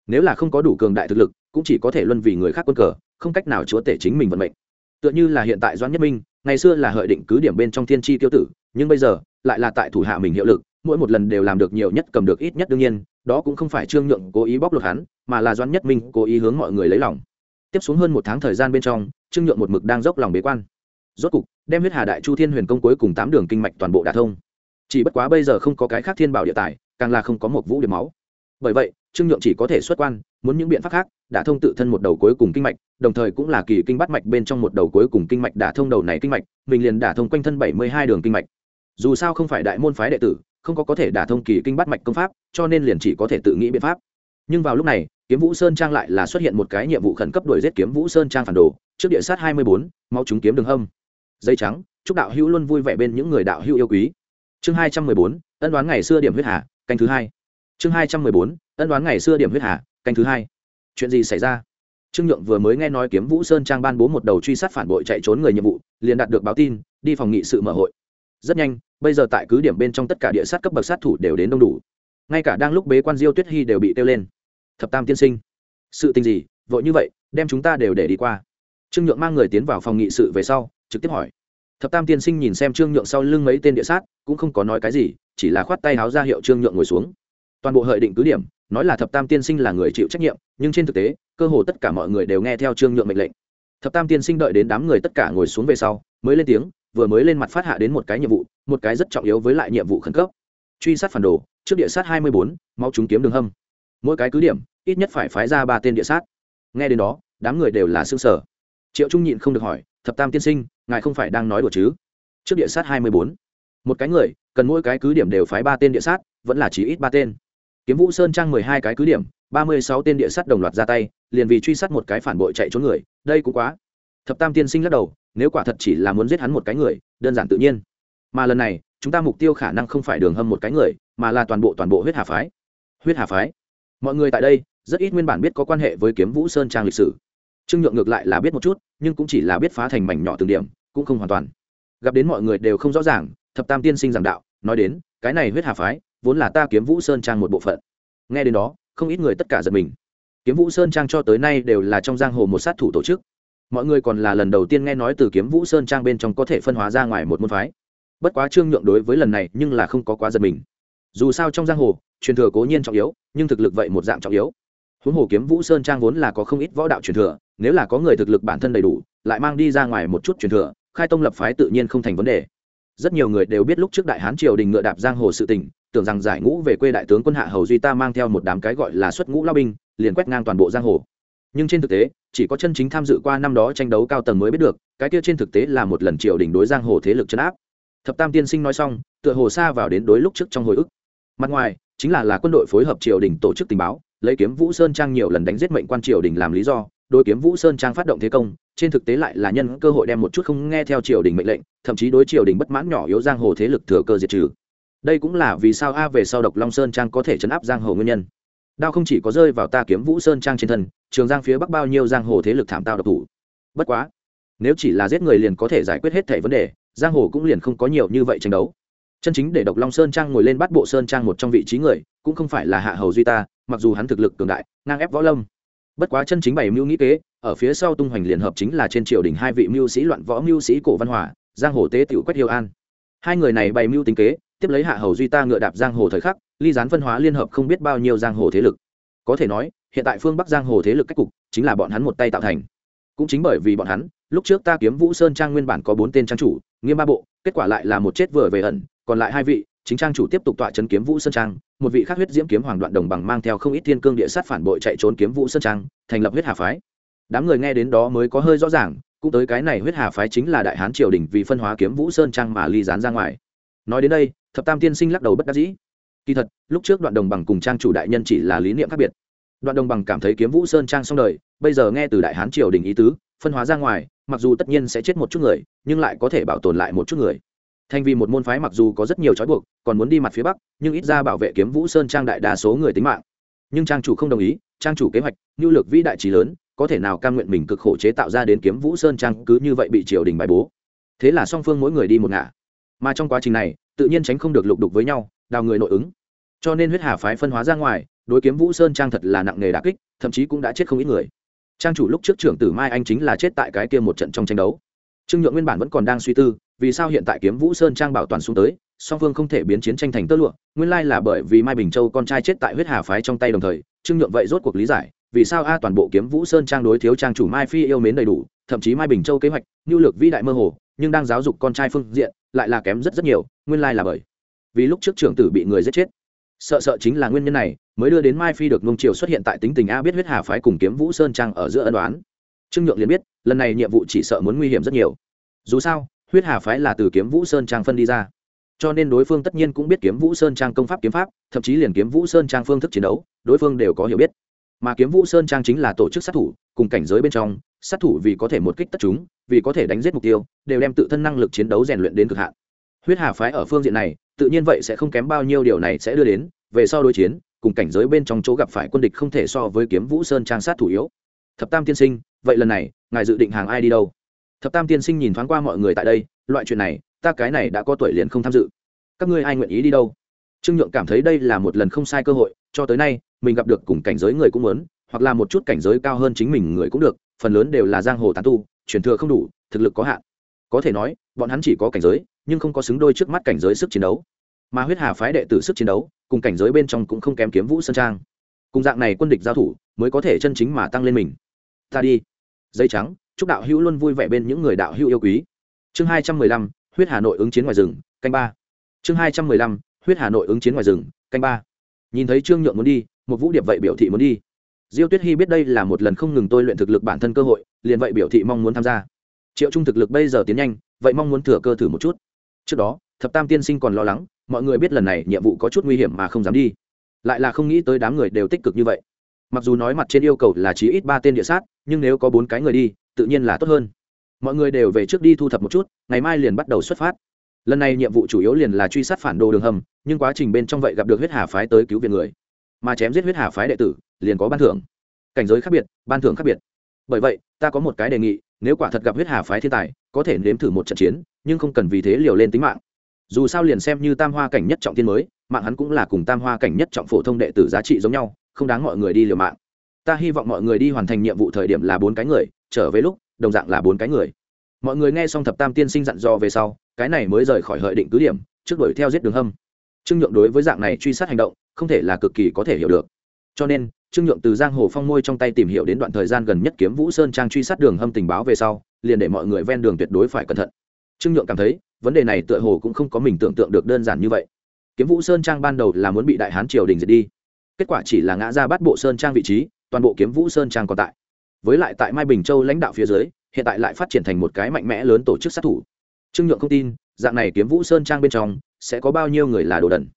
Nếu là không có đủ cường đại thực lực, cũng chỉ có thể luân vì người khác quân cờ, không cách nào chúa tể chính mình vận mệnh. Tựa như là hiện tại Doan nhất minh, ngày xưa là hợi định cứ điểm bên trong thiên tri tiêu tử, nhưng bây giờ, lại là tại thủ hạ mình hiệu lực mỗi một lần đều làm được nhiều nhất, cầm được ít nhất đương nhiên, đó cũng không phải trương nhượng cố ý bóc lột hắn, mà là doãn nhất minh cố ý hướng mọi người lấy lòng. Tiếp xuống hơn một tháng thời gian bên trong, trương nhượng một mực đang dốc lòng bế quan. Rốt cục, đem huyết hà đại chu thiên huyền công cuối cùng tám đường kinh mạch toàn bộ đả thông. Chỉ bất quá bây giờ không có cái khác thiên bảo địa tài, càng là không có một vũ điểm máu. Bởi vậy, trương nhượng chỉ có thể xuất quan, muốn những biện pháp khác, đả thông tự thân một đầu cuối cùng kinh mạch, đồng thời cũng là kỳ kinh bắt mạch bên trong một đầu cuối cùng kinh mạch đả thông đầu này kinh mạch, mình liền đả thông quanh thân bảy mươi hai đường kinh mạch. Dù sao không phải đại môn phái đệ tử không có có thể đả thông kỳ kinh bắt mạch công pháp, cho nên liền chỉ có thể tự nghĩ biện pháp. Nhưng vào lúc này, kiếm vũ sơn trang lại là xuất hiện một cái nhiệm vụ khẩn cấp đuổi giết kiếm vũ sơn trang phản đồ, trước địa sát hai mươi bốn, mau chúng kiếm đường hâm. Dây trắng, chúc đạo hữu luôn vui vẻ bên những người đạo hữu yêu quý. Chương hai trăm mười bốn, ân đoán ngày xưa điểm huyết hà, canh thứ hai. Chương hai trăm mười bốn, ân đoán ngày xưa điểm huyết hà, canh thứ hai. Chuyện gì xảy ra? Trương nhượng vừa mới nghe nói kiếm vũ sơn trang ban bố một đầu truy sát phản bội chạy trốn người nhiệm vụ, liền đạt được báo tin, đi phòng nghị sự mở hội. Rất nhanh bây giờ tại cứ điểm bên trong tất cả địa sát cấp bậc sát thủ đều đến đông đủ. Ngay cả đang lúc bế quan diêu tuyết hy đều bị kêu lên. Thập tam tiên sinh, sự tình gì? Vội như vậy, đem chúng ta đều để đi qua. Trương nhượng mang người tiến vào phòng nghị sự về sau, trực tiếp hỏi. Thập tam tiên sinh nhìn xem trương nhượng sau lưng mấy tên địa sát, cũng không có nói cái gì, chỉ là khoát tay háo ra hiệu trương nhượng ngồi xuống. Toàn bộ hợi định cứ điểm, nói là thập tam tiên sinh là người chịu trách nhiệm, nhưng trên thực tế, cơ hồ tất cả mọi người đều nghe theo trương nhượng mệnh lệnh. Thập tam tiên sinh đợi đến đám người tất cả ngồi xuống về sau, mới lên tiếng vừa mới lên mặt phát hạ đến một cái nhiệm vụ, một cái rất trọng yếu với lại nhiệm vụ khẩn cấp. Truy sát phản đồ, trước địa sát hai mươi bốn, mau chúng kiếm đường hâm. Mỗi cái cứ điểm, ít nhất phải phái ra ba tên địa sát. Nghe đến đó, đám người đều là xương sở triệu trung nhịn không được hỏi, thập tam tiên sinh, ngài không phải đang nói đùa chứ? Trước địa sát hai mươi bốn, một cái người, cần mỗi cái cứ điểm đều phái ba tên địa sát, vẫn là chỉ ít ba tên. Kiếm vũ sơn trang mười hai cái cứ điểm, ba mươi sáu tên địa sát đồng loạt ra tay, liền vì truy sát một cái phản bội chạy trốn người, đây cũng quá. Thập tam tiên sinh lắc đầu nếu quả thật chỉ là muốn giết hắn một cái người, đơn giản tự nhiên. Mà lần này, chúng ta mục tiêu khả năng không phải đường hâm một cái người, mà là toàn bộ toàn bộ huyết hà phái. Huyết hà phái? Mọi người tại đây, rất ít nguyên bản biết có quan hệ với kiếm vũ sơn trang lịch sử. Trương nhượng ngược lại là biết một chút, nhưng cũng chỉ là biết phá thành mảnh nhỏ từng điểm, cũng không hoàn toàn. Gặp đến mọi người đều không rõ ràng, thập tam tiên sinh giảng đạo, nói đến, cái này huyết hà phái, vốn là ta kiếm vũ sơn trang một bộ phận. Nghe đến đó, không ít người tất cả giật mình. Kiếm vũ sơn trang cho tới nay đều là trong giang hồ một sát thủ tổ chức mọi người còn là lần đầu tiên nghe nói từ kiếm vũ sơn trang bên trong có thể phân hóa ra ngoài một môn phái. Bất quá trương nhượng đối với lần này nhưng là không có quá giật mình. Dù sao trong giang hồ, truyền thừa cố nhiên trọng yếu, nhưng thực lực vậy một dạng trọng yếu. Huống hồ kiếm vũ sơn trang vốn là có không ít võ đạo truyền thừa, nếu là có người thực lực bản thân đầy đủ, lại mang đi ra ngoài một chút truyền thừa, khai tông lập phái tự nhiên không thành vấn đề. Rất nhiều người đều biết lúc trước đại hán triều đình ngựa đạp giang hồ sự tình, tưởng rằng giải ngũ về quê đại tướng quân hạ hầu duy ta mang theo một đám cái gọi là xuất ngũ lao binh, liền quét ngang toàn bộ giang hồ. Nhưng trên thực tế chỉ có chân chính tham dự qua năm đó tranh đấu cao tầng mới biết được, cái kia trên thực tế là một lần triều đình đối giang hồ thế lực chấn áp. Thập tam tiên sinh nói xong, tựa hồ xa vào đến đối lúc trước trong hồi ức. Mặt ngoài, chính là là quân đội phối hợp triều đình tổ chức tình báo, lấy kiếm vũ sơn trang nhiều lần đánh giết mệnh quan triều đình làm lý do, đối kiếm vũ sơn trang phát động thế công, trên thực tế lại là nhân cơ hội đem một chút không nghe theo triều đình mệnh lệnh, thậm chí đối triều đình bất mãn nhỏ yếu giang hồ thế lực thừa cơ diệt trừ. Đây cũng là vì sao a về sau độc long sơn trang có thể chấn áp giang hồ nguyên nhân đao không chỉ có rơi vào ta kiếm vũ sơn trang trên thân, trường giang phía bắc bao nhiêu giang hồ thế lực thảm tao độc thủ. Bất quá, nếu chỉ là giết người liền có thể giải quyết hết thẻ vấn đề, giang hồ cũng liền không có nhiều như vậy tranh đấu. Chân chính để độc long sơn trang ngồi lên bắt bộ sơn trang một trong vị trí người, cũng không phải là hạ hầu duy ta, mặc dù hắn thực lực cường đại, ngang ép võ lâm. Bất quá chân chính bày mưu nghĩ kế, ở phía sau tung hoành liên hợp chính là trên triều đình hai vị mưu sĩ loạn võ mưu sĩ cổ văn hòa, giang hồ tế tiểu quách hiêu an. Hai người này bày mưu tính kế, tiếp lấy hạ hầu duy ta ngựa đạp giang hồ thời khắc ly gián phân hóa liên hợp không biết bao nhiêu giang hồ thế lực. Có thể nói, hiện tại phương bắc giang hồ thế lực cách cục chính là bọn hắn một tay tạo thành. Cũng chính bởi vì bọn hắn, lúc trước ta kiếm vũ sơn trang nguyên bản có bốn tên trang chủ, nghiêm ba bộ, kết quả lại là một chết vừa về ẩn, còn lại hai vị, chính trang chủ tiếp tục tọa chấn kiếm vũ sơn trang, một vị khác huyết diễm kiếm hoàng đoạn đồng bằng mang theo không ít thiên cương địa sát phản bội chạy trốn kiếm vũ sơn trang, thành lập huyết hà phái. Đám người nghe đến đó mới có hơi rõ ràng, cũng tới cái này huyết hà phái chính là đại hán triều đình vì phân hóa kiếm vũ sơn trang mà ly dán ra ngoài. Nói đến đây, thập tam tiên sinh lắc đầu bất đắc dĩ kỳ thật, lúc trước đoạn đồng bằng cùng trang chủ đại nhân chỉ là lý niệm khác biệt. Đoạn đồng bằng cảm thấy kiếm vũ sơn trang xong đời, bây giờ nghe từ đại hán triều đình ý tứ, phân hóa ra ngoài, mặc dù tất nhiên sẽ chết một chút người, nhưng lại có thể bảo tồn lại một chút người. Thành vì một môn phái mặc dù có rất nhiều trói buộc, còn muốn đi mặt phía bắc, nhưng ít ra bảo vệ kiếm vũ sơn trang đại đa số người tính mạng. Nhưng trang chủ không đồng ý, trang chủ kế hoạch nhu lược vĩ đại trí lớn, có thể nào cam nguyện mình cực khổ chế tạo ra đến kiếm vũ sơn trang cứ như vậy bị triều đình bài bố? Thế là song phương mỗi người đi một ngả. Mà trong quá trình này, tự nhiên tránh không được lục đục với nhau đào người nội ứng. Cho nên huyết hà phái phân hóa ra ngoài, đối kiếm vũ sơn trang thật là nặng nề đà kích, thậm chí cũng đã chết không ít người. Trang chủ lúc trước trưởng tử mai anh chính là chết tại cái kia một trận trong tranh đấu. Trương nhượng nguyên bản vẫn còn đang suy tư, vì sao hiện tại kiếm vũ sơn trang bảo toàn xuống tới, song phương không thể biến chiến tranh thành tơ lụa, nguyên lai là bởi vì mai bình châu con trai chết tại huyết hà phái trong tay đồng thời, trương nhượng vậy rốt cuộc lý giải, vì sao a toàn bộ kiếm vũ sơn trang đối thiếu trang chủ mai phi yêu mến đầy đủ, thậm chí mai bình châu kế hoạch nhu lược vĩ đại mơ hồ, nhưng đang giáo dục con trai phương diện, lại là kém rất rất nhiều, nguyên lai là bởi vì lúc trước trưởng tử bị người giết chết. Sợ sợ chính là nguyên nhân này, mới đưa đến mai phi được nung triều xuất hiện tại tính tình a biết huyết hà phái cùng kiếm vũ sơn trang ở giữa ân đoán trương nhượng liền biết, lần này nhiệm vụ chỉ sợ muốn nguy hiểm rất nhiều. Dù sao, huyết hà phái là từ kiếm vũ sơn trang phân đi ra. Cho nên đối phương tất nhiên cũng biết kiếm vũ sơn trang công pháp kiếm pháp, thậm chí liền kiếm vũ sơn trang phương thức chiến đấu, đối phương đều có hiểu biết. Mà kiếm vũ sơn trang chính là tổ chức sát thủ, cùng cảnh giới bên trong, sát thủ vì có thể một kích tất chúng, vì có thể đánh giết mục tiêu, đều đem tự thân năng lực chiến đấu rèn luyện đến cực hạn. Huyết hà phái ở phương diện này tự nhiên vậy sẽ không kém bao nhiêu điều này sẽ đưa đến, về sau đối chiến, cùng cảnh giới bên trong chỗ gặp phải quân địch không thể so với kiếm vũ sơn trang sát thủ yếu. Thập tam tiên sinh, vậy lần này, ngài dự định hàng ai đi đâu? Thập tam tiên sinh nhìn thoáng qua mọi người tại đây, loại chuyện này, ta cái này đã có tuổi liền không tham dự. Các ngươi ai nguyện ý đi đâu? Trương nhượng cảm thấy đây là một lần không sai cơ hội, cho tới nay, mình gặp được cùng cảnh giới người cũng muốn, hoặc là một chút cảnh giới cao hơn chính mình người cũng được, phần lớn đều là giang hồ tán tu, truyền thừa không đủ, thực lực có hạn. Có thể nói, bọn hắn chỉ có cảnh giới nhưng không có xứng đôi trước mắt cảnh giới sức chiến đấu. Mà huyết hà phái đệ tử sức chiến đấu, cùng cảnh giới bên trong cũng không kém kiếm vũ sơn trang. Cùng dạng này quân địch giao thủ, mới có thể chân chính mà tăng lên mình. Ta đi. Dây trắng, chúc đạo hữu luôn vui vẻ bên những người đạo hữu yêu quý. Chương hai trăm mười lăm, huyết hà nội ứng chiến ngoài rừng, canh ba. Chương hai trăm mười lăm, huyết hà nội ứng chiến ngoài rừng, canh ba. Nhìn thấy trương nhượng muốn đi, một vũ điệp vậy biểu thị muốn đi. Diêu tuyết hy biết đây là một lần không ngừng tôi luyện thực lực bản thân cơ hội, liền vậy biểu thị mong muốn tham gia. Triệu trung thực lực bây giờ tiến nhanh, vậy mong muốn thừa cơ thử một chút trước đó, thập tam tiên sinh còn lo lắng, mọi người biết lần này nhiệm vụ có chút nguy hiểm mà không dám đi. Lại là không nghĩ tới đám người đều tích cực như vậy. Mặc dù nói mặt trên yêu cầu là chí ít ba tên địa sát, nhưng nếu có bốn cái người đi, tự nhiên là tốt hơn. Mọi người đều về trước đi thu thập một chút, ngày mai liền bắt đầu xuất phát. Lần này nhiệm vụ chủ yếu liền là truy sát phản đồ đường hầm, nhưng quá trình bên trong vậy gặp được huyết hà phái tới cứu viện người. Mà chém giết huyết hà phái đệ tử, liền có ban thưởng. Cảnh giới khác biệt, ban thưởng khác biệt bởi vậy, ta có một cái đề nghị, nếu quả thật gặp huyết hà phái thiên tài, có thể nếm thử một trận chiến, nhưng không cần vì thế liều lên tính mạng. Dù sao liền xem như tam hoa cảnh nhất trọng tiên mới, mạng hắn cũng là cùng tam hoa cảnh nhất trọng phổ thông đệ tử giá trị giống nhau, không đáng mọi người đi liều mạng. Ta hy vọng mọi người đi hoàn thành nhiệm vụ thời điểm là bốn cái người, trở về lúc, đồng dạng là bốn cái người. Mọi người nghe xong thập tam tiên sinh dặn dò về sau, cái này mới rời khỏi hợi định cứ điểm, trước đuổi theo giết đường hâm. Trương nhượng đối với dạng này truy sát hành động, không thể là cực kỳ có thể hiểu được. Cho nên trương nhượng từ giang hồ phong môi trong tay tìm hiểu đến đoạn thời gian gần nhất kiếm vũ sơn trang truy sát đường hâm tình báo về sau, liền để mọi người ven đường tuyệt đối phải cẩn thận. Trương nhượng cảm thấy, vấn đề này tựa hồ cũng không có mình tưởng tượng được đơn giản như vậy. Kiếm vũ sơn trang ban đầu là muốn bị đại hán triều đình diệt đi. Kết quả chỉ là ngã ra bắt bộ sơn trang vị trí, toàn bộ kiếm vũ sơn trang còn tại. Với lại tại mai bình châu lãnh đạo phía dưới, hiện tại lại phát triển thành một cái mạnh mẽ lớn tổ chức sát thủ. Trương nhượng không tin, dạng này kiếm vũ sơn trang bên trong sẽ có bao nhiêu người là đồ đần.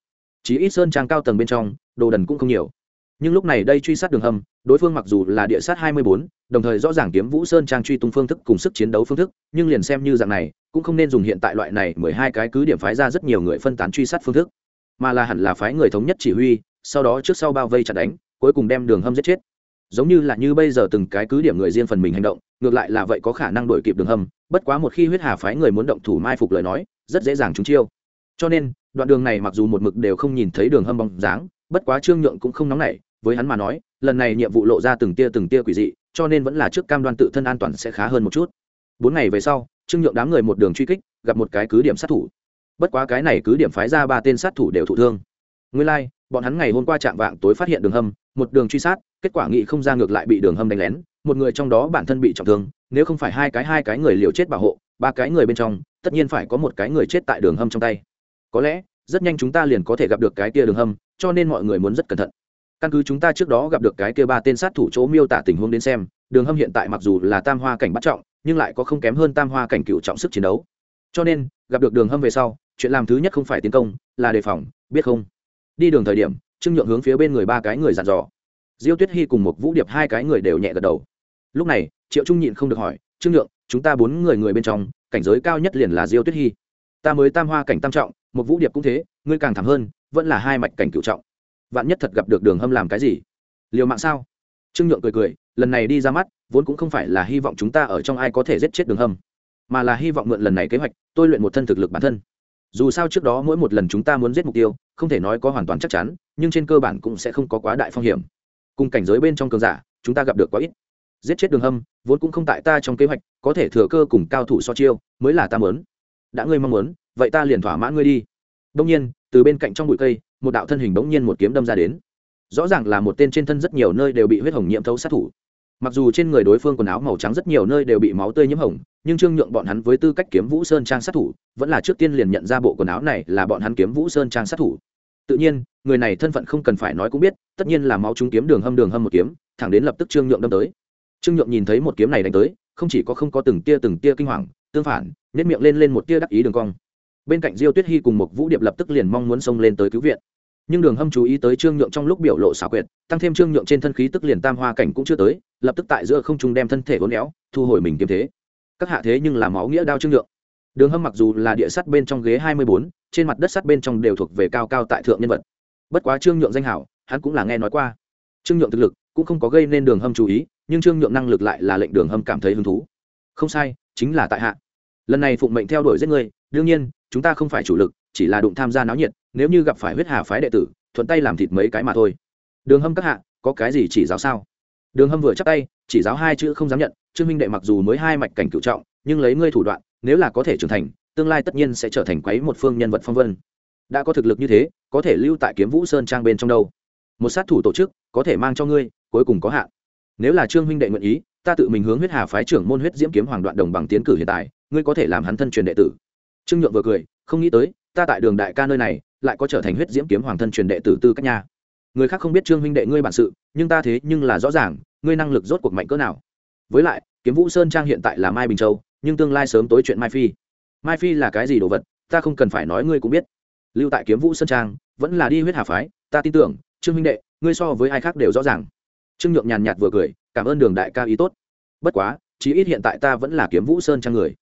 Chỉ ít sơn trang cao tầng bên trong, đồ đần cũng không nhiều nhưng lúc này đây truy sát đường hầm, đối phương mặc dù là địa sát hai mươi bốn, đồng thời rõ ràng kiếm vũ sơn trang truy tung phương thức cùng sức chiến đấu phương thức, nhưng liền xem như dạng này, cũng không nên dùng hiện tại loại này mười hai cái cứ điểm phái ra rất nhiều người phân tán truy sát phương thức. Mà là hẳn là phái người thống nhất chỉ huy, sau đó trước sau bao vây chặt đánh, cuối cùng đem đường hầm giết chết. Giống như là như bây giờ từng cái cứ điểm người riêng phần mình hành động, ngược lại là vậy có khả năng đổi kịp đường hầm, bất quá một khi huyết hà phái người muốn động thủ mai phục lời nói, rất dễ dàng chúng chiêu. Cho nên, đoạn đường này mặc dù một mực đều không nhìn thấy đường hầm bóng dáng, bất quá trương nhượng cũng không nóng nảy với hắn mà nói lần này nhiệm vụ lộ ra từng tia từng tia quỷ dị cho nên vẫn là trước cam đoan tự thân an toàn sẽ khá hơn một chút. Bốn ngày về sau trương nhượng đám người một đường truy kích gặp một cái cứ điểm sát thủ. Bất quá cái này cứ điểm phái ra ba tên sát thủ đều thụ thương. Nguyên lai、like, bọn hắn ngày hôm qua chạm vạng tối phát hiện đường hâm một đường truy sát kết quả nghị không ra ngược lại bị đường hâm đánh lén một người trong đó bản thân bị trọng thương nếu không phải hai cái hai cái người liều chết bảo hộ ba cái người bên trong tất nhiên phải có một cái người chết tại đường hâm trong tay. Có lẽ rất nhanh chúng ta liền có thể gặp được cái tia đường hâm cho nên mọi người muốn rất cẩn thận căn cứ chúng ta trước đó gặp được cái kia ba tên sát thủ chỗ miêu tả tình huống đến xem, đường hâm hiện tại mặc dù là tam hoa cảnh bắt trọng, nhưng lại có không kém hơn tam hoa cảnh cựu trọng sức chiến đấu. Cho nên, gặp được đường hâm về sau, chuyện làm thứ nhất không phải tiến công, là đề phòng, biết không? Đi đường thời điểm, trương nhượng hướng phía bên người ba cái người dàn dò. Diêu tuyết hy cùng một vũ điệp hai cái người đều nhẹ gật đầu. Lúc này, triệu trung nhịn không được hỏi, trương nhượng, chúng ta bốn người người bên trong, cảnh giới cao nhất liền là diêu tuyết hy ta mới tam hoa cảnh tam trọng, một vũ điệp cũng thế, ngươi càng thảm hơn, vẫn là hai mạch cảnh cựu trọng vạn nhất thật gặp được đường hâm làm cái gì? Liều mạng sao? Trương nhượng cười cười, lần này đi ra mắt, vốn cũng không phải là hy vọng chúng ta ở trong ai có thể giết chết đường hâm, mà là hy vọng mượn lần này kế hoạch, tôi luyện một thân thực lực bản thân. Dù sao trước đó mỗi một lần chúng ta muốn giết mục tiêu, không thể nói có hoàn toàn chắc chắn, nhưng trên cơ bản cũng sẽ không có quá đại phong hiểm. Cùng cảnh giới bên trong cường giả, chúng ta gặp được quá ít. Giết chết đường hâm, vốn cũng không tại ta trong kế hoạch, có thể thừa cơ cùng cao thủ so chiêu, mới là ta muốn. Đã ngươi mong muốn, vậy ta liền thỏa mãn ngươi đi. Đông nhiên, từ bên cạnh trong bụi cây một đạo thân hình bỗng nhiên một kiếm đâm ra đến. Rõ ràng là một tên trên thân rất nhiều nơi đều bị huyết hồng nhiễm thấu sát thủ. Mặc dù trên người đối phương quần áo màu trắng rất nhiều nơi đều bị máu tươi nhiễm hồng, nhưng trương nhượng bọn hắn với tư cách kiếm vũ sơn trang sát thủ, vẫn là trước tiên liền nhận ra bộ quần áo này là bọn hắn kiếm vũ sơn trang sát thủ. Tự nhiên, người này thân phận không cần phải nói cũng biết, tất nhiên là máu trúng kiếm đường hâm đường hâm một kiếm, thẳng đến lập tức trương nhượng đâm tới. Trương nhượng nhìn thấy một kiếm này đánh tới, không chỉ có không có từng tia từng tia kinh hoàng, tương phản nhét miệng lên lên một tia đắc ý đường cong bên cạnh diêu tuyết hy cùng một vũ điệp lập tức liền mong muốn xông lên tới cứu viện. Nhưng đường hâm chú ý tới trương nhượng trong lúc biểu lộ xảo quyệt, tăng thêm trương nhượng trên thân khí tức liền tam hoa cảnh cũng chưa tới, lập tức tại giữa không trung đem thân thể uốn éo, thu hồi mình kiếm thế. Các hạ thế nhưng là máu nghĩa đao trương nhượng. Đường hâm mặc dù là địa sắt bên trong ghế hai mươi bốn, trên mặt đất sắt bên trong đều thuộc về cao cao tại thượng nhân vật. Bất quá trương nhượng danh hảo, hắn cũng là nghe nói qua. Trương nhượng thực lực cũng không có gây nên đường hâm chú ý, nhưng trương nhượng năng lực lại là lệnh đường hâm cảm thấy hứng thú. Không sai, chính là tại hạ. Lần này phụng mệnh theo đuổi giết người, đương nhiên chúng ta không phải chủ lực, chỉ là đụng tham gia náo nhiệt, nếu như gặp phải huyết hà phái đệ tử, thuận tay làm thịt mấy cái mà thôi. Đường hâm các hạ, có cái gì chỉ giáo sao? Đường hâm vừa chắc tay, chỉ giáo hai chữ không dám nhận, trương minh đệ mặc dù mới hai mạch cảnh cựu trọng, nhưng lấy ngươi thủ đoạn, nếu là có thể trưởng thành, tương lai tất nhiên sẽ trở thành quấy một phương nhân vật phong vân. Đã có thực lực như thế, có thể lưu tại kiếm vũ sơn trang bên trong đâu. Một sát thủ tổ chức, có thể mang cho ngươi, cuối cùng có hạn. Nếu là trương huynh đệ nguyện ý, ta tự mình hướng huyết hà phái trưởng môn huyết diễm kiếm hoàng đoạn đồng bằng tiến cử hiện tại, ngươi có thể làm hắn thân truyền đệ tử trương nhượng vừa cười, không nghĩ tới, ta tại đường đại ca nơi này, lại có trở thành huyết diễm kiếm hoàng thân truyền đệ tử tư cách nha. Người khác không biết trương huynh đệ ngươi bản sự, nhưng ta thế nhưng là rõ ràng, ngươi năng lực rốt cuộc mạnh cỡ nào. Với lại, kiếm vũ sơn trang hiện tại là mai bình châu, nhưng tương lai sớm tối chuyện mai phi. Mai phi là cái gì đồ vật, ta không cần phải nói ngươi cũng biết. Lưu tại kiếm vũ sơn trang, vẫn là đi huyết hà phái, ta tin tưởng, trương huynh đệ, ngươi so với ai khác đều rõ ràng. Trương nhượng nhàn nhạt vừa cười, cảm ơn đường đại ca ý tốt. Bất quá, chí ít hiện tại ta vẫn là kiếm vũ sơn trang người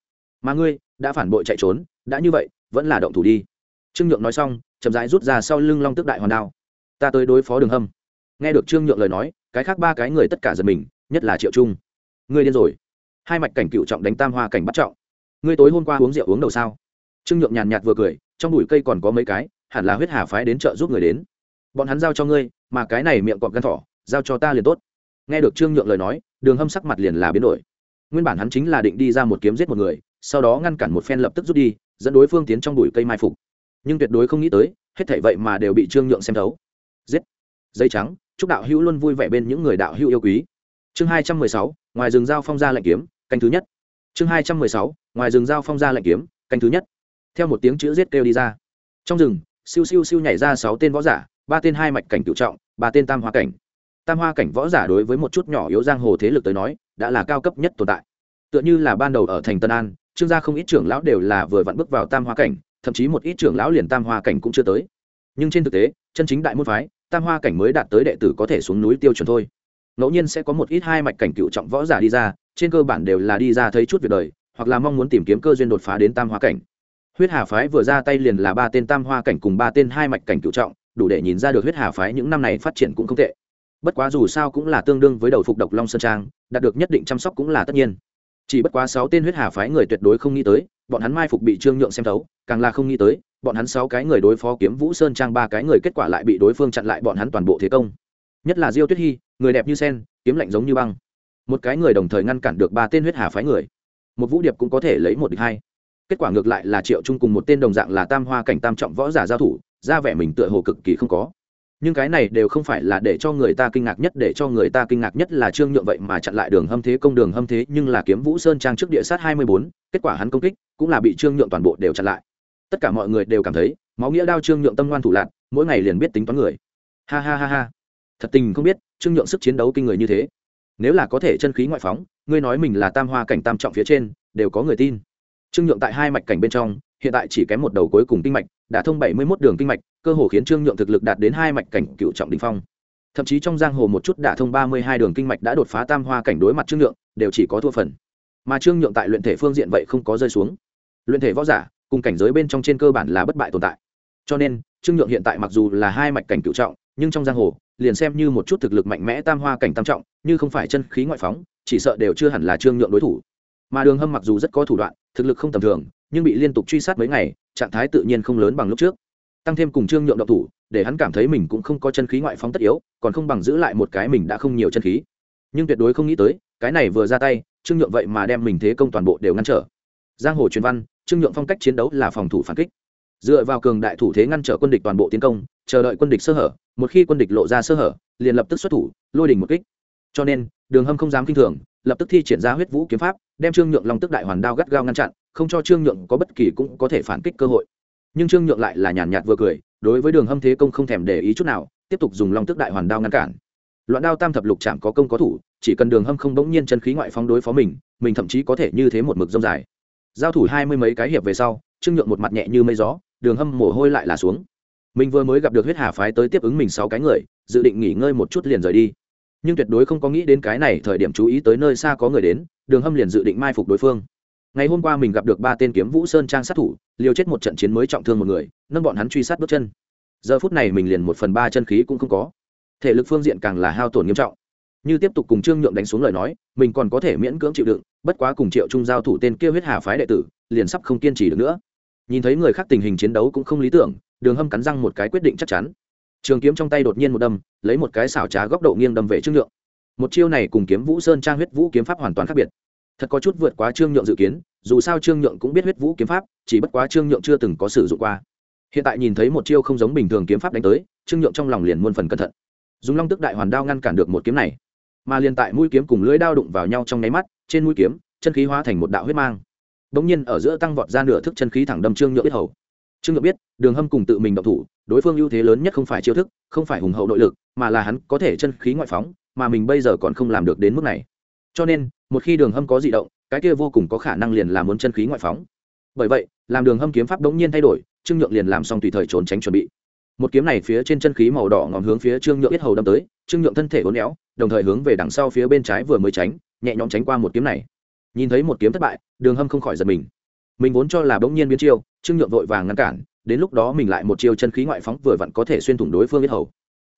mà ngươi đã phản bội chạy trốn, đã như vậy, vẫn là động thủ đi. Trương nhượng nói xong, chậm rãi rút ra sau lưng long tức đại hoàn đao. Ta tới đối phó đường hâm. Nghe được trương nhượng lời nói, cái khác ba cái người tất cả giật mình, nhất là triệu trung. Ngươi điên rồi. Hai mạch cảnh cựu trọng đánh tam hoa cảnh bắt trọng. Ngươi tối hôm qua uống rượu uống đầu sao? Trương nhượng nhàn nhạt vừa cười, trong bụi cây còn có mấy cái, hẳn là huyết hà phái đến chợ giúp người đến. Bọn hắn giao cho ngươi, mà cái này miệng cọp gan thỏ, giao cho ta liền tốt. Nghe được trương nhượng lời nói, đường hâm sắc mặt liền là biến đổi. Nguyên bản hắn chính là định đi ra một kiếm giết một người sau đó ngăn cản một phen lập tức rút đi, dẫn đối phương tiến trong bụi cây mai phục. Nhưng tuyệt đối không nghĩ tới, hết thảy vậy mà đều bị trương nhượng xem thấu. Giết! Dây trắng, chúc đạo hữu luôn vui vẻ bên những người đạo hữu yêu quý. Chương hai trăm mười sáu, ngoài rừng giao phong ra lệnh kiếm, canh thứ nhất. Chương hai trăm mười sáu, ngoài rừng giao phong ra lệnh kiếm, canh thứ nhất. Theo một tiếng chữ giết kêu đi ra. Trong rừng, siêu siêu siêu nhảy ra sáu tên võ giả, ba tên hai mạch cảnh cựu trọng, ba tên tam hoa cảnh. Tam hoa cảnh võ giả đối với một chút nhỏ yếu giang hồ thế lực tới nói, đã là cao cấp nhất tồn tại. Tựa như là ban đầu ở thành tân an trương gia không ít trưởng lão đều là vừa vặn bước vào tam hoa cảnh, thậm chí một ít trưởng lão liền tam hoa cảnh cũng chưa tới. Nhưng trên thực tế, chân chính đại môn phái, tam hoa cảnh mới đạt tới đệ tử có thể xuống núi tiêu chuẩn thôi. Ngẫu nhiên sẽ có một ít hai mạch cảnh cựu trọng võ giả đi ra, trên cơ bản đều là đi ra thấy chút việc đời, hoặc là mong muốn tìm kiếm cơ duyên đột phá đến tam hoa cảnh. Huyết hà phái vừa ra tay liền là ba tên tam hoa cảnh cùng ba tên hai mạch cảnh cựu trọng, đủ để nhìn ra được huyết hà phái những năm này phát triển cũng không tệ. Bất quá dù sao cũng là tương đương với đầu phục độc long sơn trang, đạt được nhất định chăm sóc cũng là tất nhiên chỉ bất quá sáu tên huyết hà phái người tuyệt đối không nghĩ tới, bọn hắn mai phục bị trương nhượng xem thấu, càng là không nghĩ tới, bọn hắn sáu cái người đối phó kiếm vũ sơn trang ba cái người kết quả lại bị đối phương chặn lại bọn hắn toàn bộ thế công. Nhất là diêu tuyết hy người đẹp như sen, kiếm lạnh giống như băng. Một cái người đồng thời ngăn cản được ba tên huyết hà phái người. Một vũ điệp cũng có thể lấy một địch hai. Kết quả ngược lại là triệu trung cùng một tên đồng dạng là tam hoa cảnh tam trọng võ giả giao thủ, ra vẻ mình tựa hồ cực kỳ không có nhưng cái này đều không phải là để cho người ta kinh ngạc nhất, để cho người ta kinh ngạc nhất là trương nhượng vậy mà chặn lại đường hâm thế, công đường hâm thế, nhưng là kiếm vũ sơn trang trước địa sát hai mươi bốn, kết quả hắn công kích cũng là bị trương nhượng toàn bộ đều chặn lại. Tất cả mọi người đều cảm thấy, máu nghĩa đao trương nhượng tâm ngoan thủ lạc mỗi ngày liền biết tính toán người. Ha ha ha ha. Thật tình không biết, trương nhượng sức chiến đấu kinh người như thế. Nếu là có thể chân khí ngoại phóng, ngươi nói mình là tam hoa cảnh tam trọng phía trên, đều có người tin. Trương nhượng tại hai mạch cảnh bên trong, hiện tại chỉ kém một đầu cuối cùng kinh mạch, đã thông bảy mươi 71 đường kinh mạch cơ hồ khiến trương nhượng thực lực đạt đến hai mạch cảnh cựu trọng đình phong. Thậm chí trong giang hồ một chút đả thông ba mươi hai đường kinh mạch đã đột phá tam hoa cảnh đối mặt trương nhượng, đều chỉ có thua phần. Mà trương nhượng tại luyện thể phương diện vậy không có rơi xuống. Luyện thể võ giả, cùng cảnh giới bên trong trên cơ bản là bất bại tồn tại. Cho nên, trương nhượng hiện tại mặc dù là hai mạch cảnh cựu trọng, nhưng trong giang hồ, liền xem như một chút thực lực mạnh mẽ tam hoa cảnh tam trọng, như không phải chân khí ngoại phóng, chỉ sợ đều chưa hẳn là trương nhượng đối thủ. Mà đường hâm mặc dù rất có thủ đoạn, thực lực không tầm thường, nhưng bị liên tục truy sát mấy ngày, trạng thái tự nhiên không lớn bằng lúc trước tăng thêm cùng trương nhượng động thủ, để hắn cảm thấy mình cũng không có chân khí ngoại phóng tất yếu, còn không bằng giữ lại một cái mình đã không nhiều chân khí. Nhưng tuyệt đối không nghĩ tới, cái này vừa ra tay, trương nhượng vậy mà đem mình thế công toàn bộ đều ngăn trở. Giang hồ truyền văn, trương nhượng phong cách chiến đấu là phòng thủ phản kích. Dựa vào cường đại thủ thế ngăn trở quân địch toàn bộ tiến công, chờ đợi quân địch sơ hở, một khi quân địch lộ ra sơ hở, liền lập tức xuất thủ, lôi đình một kích. Cho nên, đường hâm không dám kinh thường, lập tức thi triển ra huyết vũ kiếm pháp, đem trương nhượng long tức đại hoàn đao gắt gao ngăn chặn, không cho trương nhượng có bất kỳ cũng có thể phản kích cơ hội nhưng trương nhượng lại là nhàn nhạt vừa cười, đối với đường hâm thế công không thèm để ý chút nào, tiếp tục dùng long tức đại hoàn đao ngăn cản. Loạn đao tam thập lục chạm có công có thủ, chỉ cần đường hâm không bỗng nhiên chân khí ngoại phóng đối phó mình mình thậm chí có thể như thế một mực dông dài. Giao thủ hai mươi mấy cái hiệp về sau, trương nhượng một mặt nhẹ như mây gió, đường hâm mồ hôi lại là xuống. Mình vừa mới gặp được huyết hà phái tới tiếp ứng mình sáu cái người, dự định nghỉ ngơi một chút liền rời đi. Nhưng tuyệt đối không có nghĩ đến cái này thời điểm chú ý tới nơi xa có người đến, đường hâm liền dự định mai phục đối phương ngày hôm qua mình gặp được ba tên kiếm vũ sơn trang sát thủ, liều chết một trận chiến mới trọng thương một người, nâng bọn hắn truy sát bước chân. Giờ phút này mình liền một phần ba chân khí cũng không có. Thể lực phương diện càng là hao tổn nghiêm trọng. Như tiếp tục cùng trương nhượng đánh xuống lời nói, mình còn có thể miễn cưỡng chịu đựng, bất quá cùng triệu trung giao thủ tên kia huyết hà phái đệ tử, liền sắp không kiên trì được nữa. Nhìn thấy người khác tình hình chiến đấu cũng không lý tưởng, đường hâm cắn răng một cái quyết định chắc chắn. Trường kiếm trong tay đột nhiên một đâm, lấy một cái xảo trá góc độ nghiêng đâm về trương nhượng. Một chiêu này cùng kiếm vũ sơn trang huyết vũ kiếm pháp hoàn toàn khác biệt. Thật có chút vượt quá trương nhượng dự kiến dù sao trương nhượng cũng biết huyết vũ kiếm pháp, chỉ bất quá trương nhượng chưa từng có sử dụng qua. Hiện tại nhìn thấy một chiêu không giống bình thường kiếm pháp đánh tới, trương nhượng trong lòng liền muôn phần cẩn thận. Dùng long tức đại hoàn đao ngăn cản được một kiếm này, mà liền tại mũi kiếm cùng lưỡi đao đụng vào nhau trong nháy mắt, trên mũi kiếm, chân khí hóa thành một đạo huyết mang. Bỗng nhiên ở giữa tăng vọt ra nửa thức chân khí thẳng đâm trương nhượng biết hầu. Trương nhượng biết, đường hâm cùng tự mình động thủ, đối phương ưu thế lớn nhất không phải chiêu thức, không phải hùng hậu nội lực, mà là hắn có thể chân khí ngoại phóng, mà mình bây giờ còn không làm được đến mức này. Cho nên, một khi đường hâm có di động cái kia vô cùng có khả năng liền là muốn chân khí ngoại phóng. Bởi vậy, làm đường hâm kiếm pháp đống nhiên thay đổi, trương nhượng liền làm xong tùy thời trốn tránh chuẩn bị. Một kiếm này phía trên chân khí màu đỏ ngòm hướng phía trương nhượng biết hầu đâm tới, trương nhượng thân thể uốn éo, đồng thời hướng về đằng sau phía bên trái vừa mới tránh, nhẹ nhõm tránh qua một kiếm này. Nhìn thấy một kiếm thất bại, đường hâm không khỏi giật mình. Mình vốn cho là bỗng nhiên biến chiêu, trương nhượng vội vàng ngăn cản, đến lúc đó mình lại một chiêu chân khí ngoại phóng vừa vặn có thể xuyên thủng đối phương biết hầu.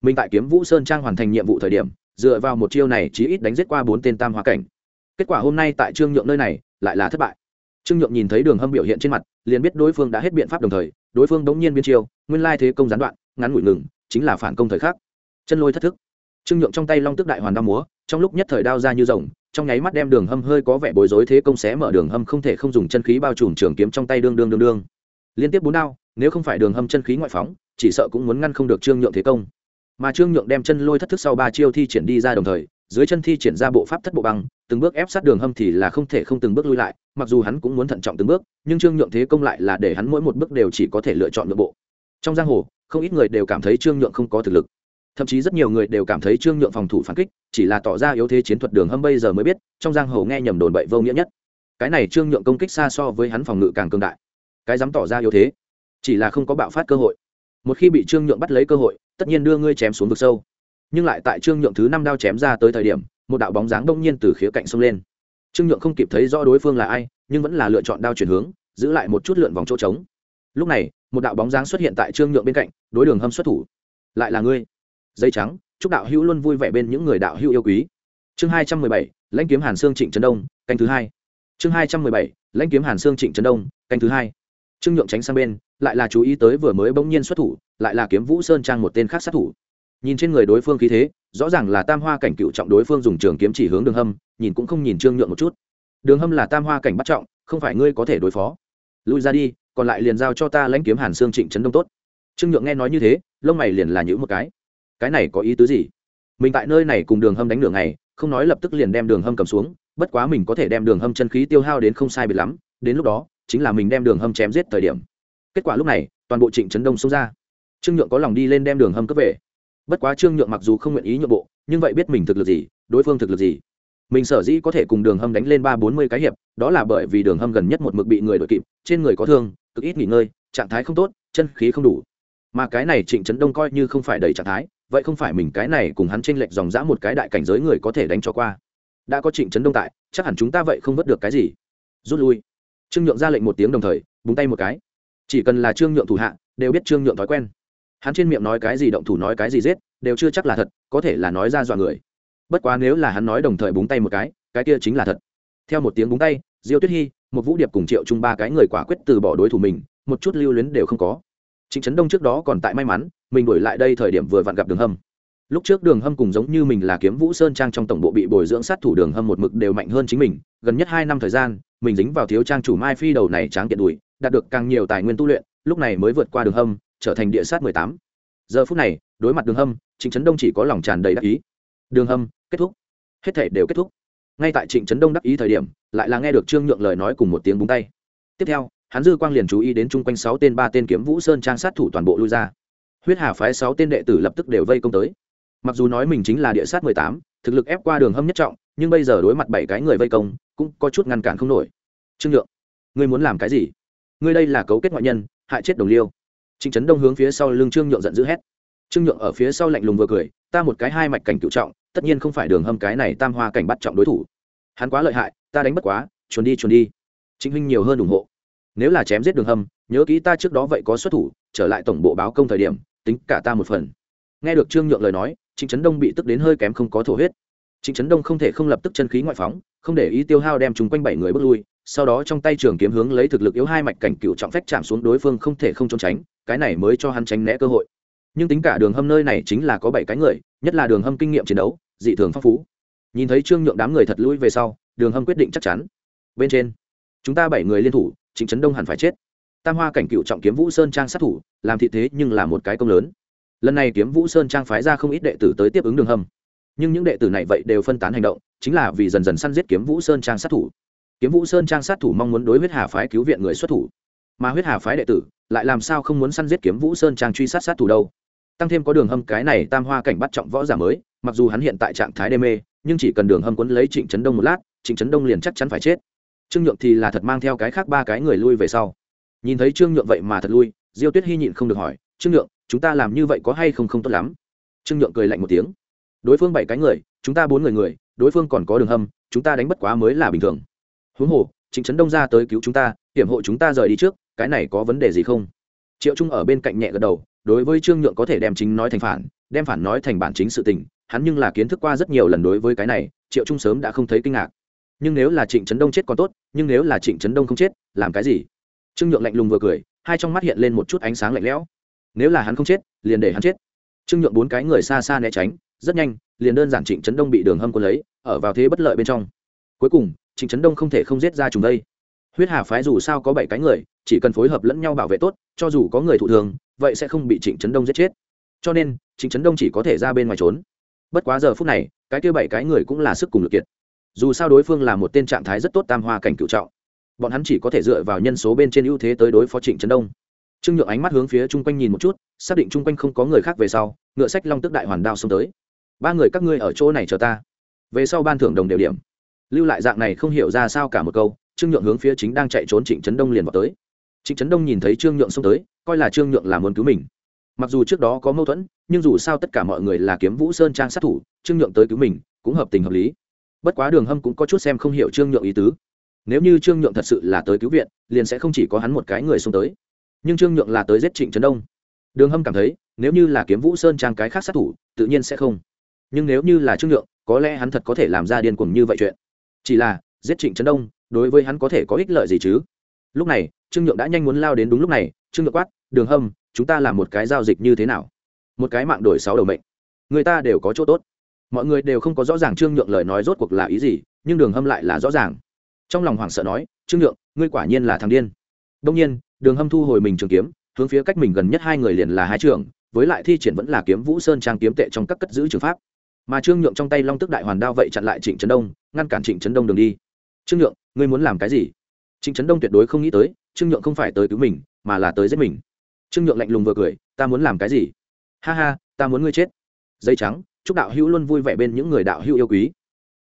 Mình tại kiếm vũ sơn trang hoàn thành nhiệm vụ thời điểm, dựa vào một chiêu này chí ít đánh giết qua bốn tên tam hóa cảnh kết quả hôm nay tại trương nhượng nơi này, lại là thất bại. Trương nhượng nhìn thấy đường hâm biểu hiện trên mặt, liền biết đối phương đã hết biện pháp đồng thời, đối phương đống nhiên biên chiêu, nguyên lai thế công gián đoạn, ngắn ngủi ngừng, chính là phản công thời khắc. Chân lôi thất thức. Trương nhượng trong tay long tức đại hoàn đao múa, trong lúc nhất thời đao ra như rồng, trong nháy mắt đem đường hâm hơi có vẻ bối rối thế công xé mở, đường hâm không thể không dùng chân khí bao trùm trường kiếm trong tay đương đương đương đương. Liên tiếp bốn đao, nếu không phải đường hâm chân khí ngoại phóng, chỉ sợ cũng muốn ngăn không được trương nhượng thế công. Mà trương nhượng đem chân lôi thất thức sau ba chiêu thi triển đi ra đồng thời, dưới chân thi triển ra bộ pháp thất bộ băng từng bước ép sát đường hâm thì là không thể không từng bước lui lại, mặc dù hắn cũng muốn thận trọng từng bước, nhưng trương nhượng thế công lại là để hắn mỗi một bước đều chỉ có thể lựa chọn nội bộ. Trong giang hồ, không ít người đều cảm thấy trương nhượng không có thực lực. Thậm chí rất nhiều người đều cảm thấy trương nhượng phòng thủ phản kích, chỉ là tỏ ra yếu thế chiến thuật đường hâm bây giờ mới biết, trong giang hồ nghe nhầm đồn bậy vô nghĩa nhất. Cái này trương nhượng công kích xa so với hắn phòng ngự càng cương đại. Cái dám tỏ ra yếu thế, chỉ là không có bạo phát cơ hội. Một khi bị trương nhượng bắt lấy cơ hội, tất nhiên đưa ngươi chém xuống vực sâu. Nhưng lại tại trương nhượng thứ năm đao chém ra tới thời điểm một đạo bóng dáng đông nhiên từ khía cạnh xông lên. Trương nhượng không kịp thấy rõ đối phương là ai, nhưng vẫn là lựa chọn đao chuyển hướng, giữ lại một chút lượn vòng chỗ trống. Lúc này, một đạo bóng dáng xuất hiện tại trương nhượng bên cạnh, đối đường hâm xuất thủ. Lại là ngươi? Dây trắng, chúc đạo hữu luôn vui vẻ bên những người đạo hữu yêu quý. Chương hai trăm mười bảy, lãnh kiếm hàn sương trịnh trấn đông, canh thứ hai. Chương hai trăm mười bảy, lãnh kiếm hàn sương trịnh trấn đông, canh thứ hai. Trương nhượng tránh sang bên, lại là chú ý tới vừa mới bỗng nhiên xuất thủ, lại là kiếm vũ sơn trang một tên khác sát thủ nhìn trên người đối phương khí thế, rõ ràng là tam hoa cảnh cựu trọng đối phương dùng trường kiếm chỉ hướng đường hâm, nhìn cũng không nhìn trương nhượng một chút. Đường hâm là tam hoa cảnh bắt trọng, không phải ngươi có thể đối phó. Lui ra đi, còn lại liền giao cho ta lãnh kiếm hàn xương trịnh trấn đông tốt. Trương nhượng nghe nói như thế, lông mày liền là nhữ một cái. Cái này có ý tứ gì? Mình tại nơi này cùng đường hâm đánh đường này không nói lập tức liền đem đường hâm cầm xuống, bất quá mình có thể đem đường hâm chân khí tiêu hao đến không sai biệt lắm, đến lúc đó, chính là mình đem đường hâm chém giết thời điểm. Kết quả lúc này, toàn bộ trịnh trấn đông xông ra. Trương nhượng có lòng đi lên đem đường hâm cấp về bất quá trương nhượng mặc dù không nguyện ý nhượng bộ, nhưng vậy biết mình thực lực gì, đối phương thực lực gì. Mình sở dĩ có thể cùng đường hâm đánh lên ba bốn mươi cái hiệp, đó là bởi vì đường hâm gần nhất một mực bị người đội kịp, trên người có thương, cực ít nghỉ ngơi, trạng thái không tốt, chân khí không đủ. Mà cái này trịnh trấn đông coi như không phải đầy trạng thái, vậy không phải mình cái này cùng hắn t r ê n lệch dòng dã một cái đại cảnh giới người có thể đánh cho qua. Đã có trịnh trấn đông tại, chắc hẳn chúng ta vậy không vớt được cái gì. Rút lui. Trương nhượng ra lệnh một tiếng đồng thời, búng tay một cái. Chỉ cần là trương nhượng thủ hạ, đều biết trương nhượng thói quen hắn trên miệng nói cái gì động thủ nói cái gì giết đều chưa chắc là thật có thể là nói ra dọa người. Bất quá nếu là hắn nói đồng thời búng tay một cái cái kia chính là thật. Theo một tiếng búng tay diêu tuyết hy một vũ điệp cùng triệu chung ba cái người quả quyết từ bỏ đối thủ mình một chút lưu luyến đều không có. Chính Trấn Đông trước đó còn tại may mắn, mình đuổi lại đây thời điểm vừa vặn gặp Đường Hâm. Lúc trước Đường Hâm cùng giống như mình là Kiếm Vũ Sơn trang trong tổng bộ bị bồi dưỡng sát thủ Đường Hâm một mực đều mạnh hơn chính mình, gần nhất hai năm thời gian, mình dính vào thiếu trang chủ Mai Phi đầu này tráng kiện đuổi, đạt được càng nhiều tài nguyên tu luyện, lúc này mới vượt qua Đường Hâm, trở thành địa sát mười tám. Giờ phút này, đối mặt Đường Hâm, Trịnh Trấn Đông chỉ có lòng tràn đầy đắc ý. Đường Hâm, kết thúc. Hết thể đều kết thúc. Ngay tại Trịnh Trấn Đông đắc ý thời điểm, lại là nghe được Trương Nhượng lời nói cùng một tiếng búng tay. Tiếp theo, hắn dư quang liền chú ý đến chung quanh sáu tên ba tên kiếm vũ sơn trang sát thủ toàn bộ lui ra huyết hà phái sáu tên đệ tử lập tức đều vây công tới mặc dù nói mình chính là địa sát mười tám thực lực ép qua đường hâm nhất trọng nhưng bây giờ đối mặt bảy cái người vây công cũng có chút ngăn cản không nổi trương nhượng ngươi muốn làm cái gì ngươi đây là cấu kết ngoại nhân hại chết đồng liêu trịnh trấn đông hướng phía sau lưng trương nhượng giận dữ hét. Trương nhượng ở phía sau lạnh lùng vừa cười, ta một cái hai mạch cảnh cửu trọng, tất nhiên không phải đường hâm cái này tam hoa cảnh bắt trọng đối thủ. Hắn quá lợi hại, ta đánh bất quá chuồn đi chuồn đi. Trịnh huynh nhiều hơn ủng hộ. Nếu là chém giết đường hâm, nhớ kỹ ta trước đó vậy có xuất thủ, trở lại tổng bộ báo công thời điểm, tính cả ta một phần. Nghe được trương nhượng lời nói, trịnh trấn đông bị tức đến hơi kém không có thổ huyết. Trịnh trấn đông không thể không lập tức chân khí ngoại phóng, không để ý tiêu hao đem chúng quanh bảy người bước lui sau đó trong tay trường kiếm hướng lấy thực lực yếu hai mạch cảnh cựu trọng phách chạm xuống đối phương không thể không trốn tránh, cái này mới cho hắn tránh né cơ hội. Nhưng tính cả đường hâm nơi này chính là có bảy cái người, nhất là đường hâm kinh nghiệm chiến đấu, dị thường phong phú. Nhìn thấy trương nhượng đám người thật lui về sau, đường hâm quyết định chắc chắn. Bên trên, chúng ta bảy người liên thủ, trịnh trấn đông hẳn phải chết. Tam hoa cảnh cựu trọng kiếm vũ sơn trang sát thủ, làm thị thế nhưng là một cái công lớn. Lần này kiếm vũ sơn trang phái ra không ít đệ tử tới tiếp ứng đường hầm nhưng những đệ tử này vậy đều phân tán hành động, chính là vì dần dần săn giết kiếm vũ sơn trang sát thủ kiếm vũ sơn trang sát thủ mong muốn đối huyết hà phái cứu viện người xuất thủ. Mà huyết hà phái đệ tử lại làm sao không muốn săn giết kiếm vũ sơn trang truy sát sát thủ đâu? Tăng thêm có đường hâm cái này tam hoa cảnh bắt trọng võ giả mới, mặc dù hắn hiện tại trạng thái đê mê, nhưng chỉ cần đường hâm quấn lấy trịnh trấn đông một lát, trịnh trấn đông liền chắc chắn phải chết. Trương nhượng thì là thật mang theo cái khác ba cái người lui về sau. Nhìn thấy trương nhượng vậy mà thật lui, diêu tuyết hy nhịn không được hỏi, trương nhượng, chúng ta làm như vậy có hay không không tốt lắm? Trương nhượng cười lạnh một tiếng, đối phương bảy cái người, chúng ta bốn người người, đối phương còn có đường hâm, chúng ta đánh bất quá mới là bình thường huống hồ trịnh trấn đông ra tới cứu chúng ta, hiểm hộ chúng ta rời đi trước, cái này có vấn đề gì không? Triệu trung ở bên cạnh nhẹ gật đầu, đối với trương nhượng có thể đem chính nói thành phản, đem phản nói thành bản chính sự tình, hắn nhưng là kiến thức qua rất nhiều lần đối với cái này, triệu trung sớm đã không thấy kinh ngạc. Nhưng nếu là trịnh trấn đông chết còn tốt, nhưng nếu là trịnh trấn đông không chết, làm cái gì? Trương nhượng lạnh lùng vừa cười, hai trong mắt hiện lên một chút ánh sáng lạnh lẽo. Nếu là hắn không chết, liền để hắn chết. Trương nhượng bốn cái người xa xa né tránh, rất nhanh, liền đơn giản trịnh trấn đông bị đường hâm quân lấy, ở vào thế bất lợi bên trong. Cuối cùng trịnh trấn đông không thể không giết ra chúng đây. Huyết hà phái dù sao có bảy cái người, chỉ cần phối hợp lẫn nhau bảo vệ tốt, cho dù có người thụ thường vậy sẽ không bị trịnh trấn đông giết chết. Cho nên trịnh trấn đông chỉ có thể ra bên ngoài trốn. Bất quá giờ phút này, cái kia bảy cái người cũng là sức cùng lực kiệt. Dù sao đối phương là một tên trạng thái rất tốt tam hoa cảnh cựu trọng. Bọn hắn chỉ có thể dựa vào nhân số bên trên ưu thế tới đối phó trịnh trấn đông. Trương nhượng ánh mắt hướng phía chung quanh nhìn một chút, xác định chung quanh không có người khác về sau, ngựa sách long tức đại hoàn đao xông tới. Ba người các ngươi ở chỗ này chờ ta. Về sau ban thưởng đồng đều điểm lưu lại dạng này không hiểu ra sao cả một câu, trương nhượng hướng phía chính đang chạy trốn trịnh trấn đông liền vào tới. Trịnh trấn đông nhìn thấy trương nhượng xông tới, coi là trương nhượng là muốn cứu mình. Mặc dù trước đó có mâu thuẫn, nhưng dù sao tất cả mọi người là kiếm vũ sơn trang sát thủ, trương nhượng tới cứu mình cũng hợp tình hợp lý. Bất quá đường hâm cũng có chút xem không hiểu trương nhượng ý tứ. Nếu như trương nhượng thật sự là tới cứu viện, liền sẽ không chỉ có hắn một cái người xông tới. Nhưng trương nhượng là tới giết trịnh trấn đông. Đường hâm cảm thấy, nếu như là kiếm vũ sơn trang cái khác sát thủ, tự nhiên sẽ không. Nhưng nếu như là trương nhượng, có lẽ hắn thật có thể làm ra điên cuồng như vậy chuyện chỉ là, giết trịnh trấn đông, đối với hắn có thể có ích lợi gì chứ? Lúc này, trương nhượng đã nhanh muốn lao đến đúng lúc này, trương nhượng quát, đường hâm, chúng ta làm một cái giao dịch như thế nào? Một cái mạng đổi sáu đầu mệnh. Người ta đều có chỗ tốt. Mọi người đều không có rõ ràng trương nhượng lời nói rốt cuộc là ý gì, nhưng đường hâm lại là rõ ràng. Trong lòng hoảng sợ nói, trương nhượng, ngươi quả nhiên là thằng điên. Đông nhiên, đường hâm thu hồi mình trường kiếm, hướng phía cách mình gần nhất hai người liền là hai trường, với lại thi triển vẫn là kiếm vũ sơn trang kiếm tệ trong các cất giữ trường pháp mà trương nhượng trong tay long tức đại hoàn đao vậy chặn lại trịnh trấn đông, ngăn cản trịnh trấn đông đường đi. Trương nhượng, ngươi muốn làm cái gì? Trịnh trấn đông tuyệt đối không nghĩ tới, trương nhượng không phải tới cứu mình, mà là tới giết mình. Trương nhượng lạnh lùng vừa cười, ta muốn làm cái gì? Ha ha, ta muốn ngươi chết. Dây trắng, chúc đạo hữu luôn vui vẻ bên những người đạo hữu yêu quý.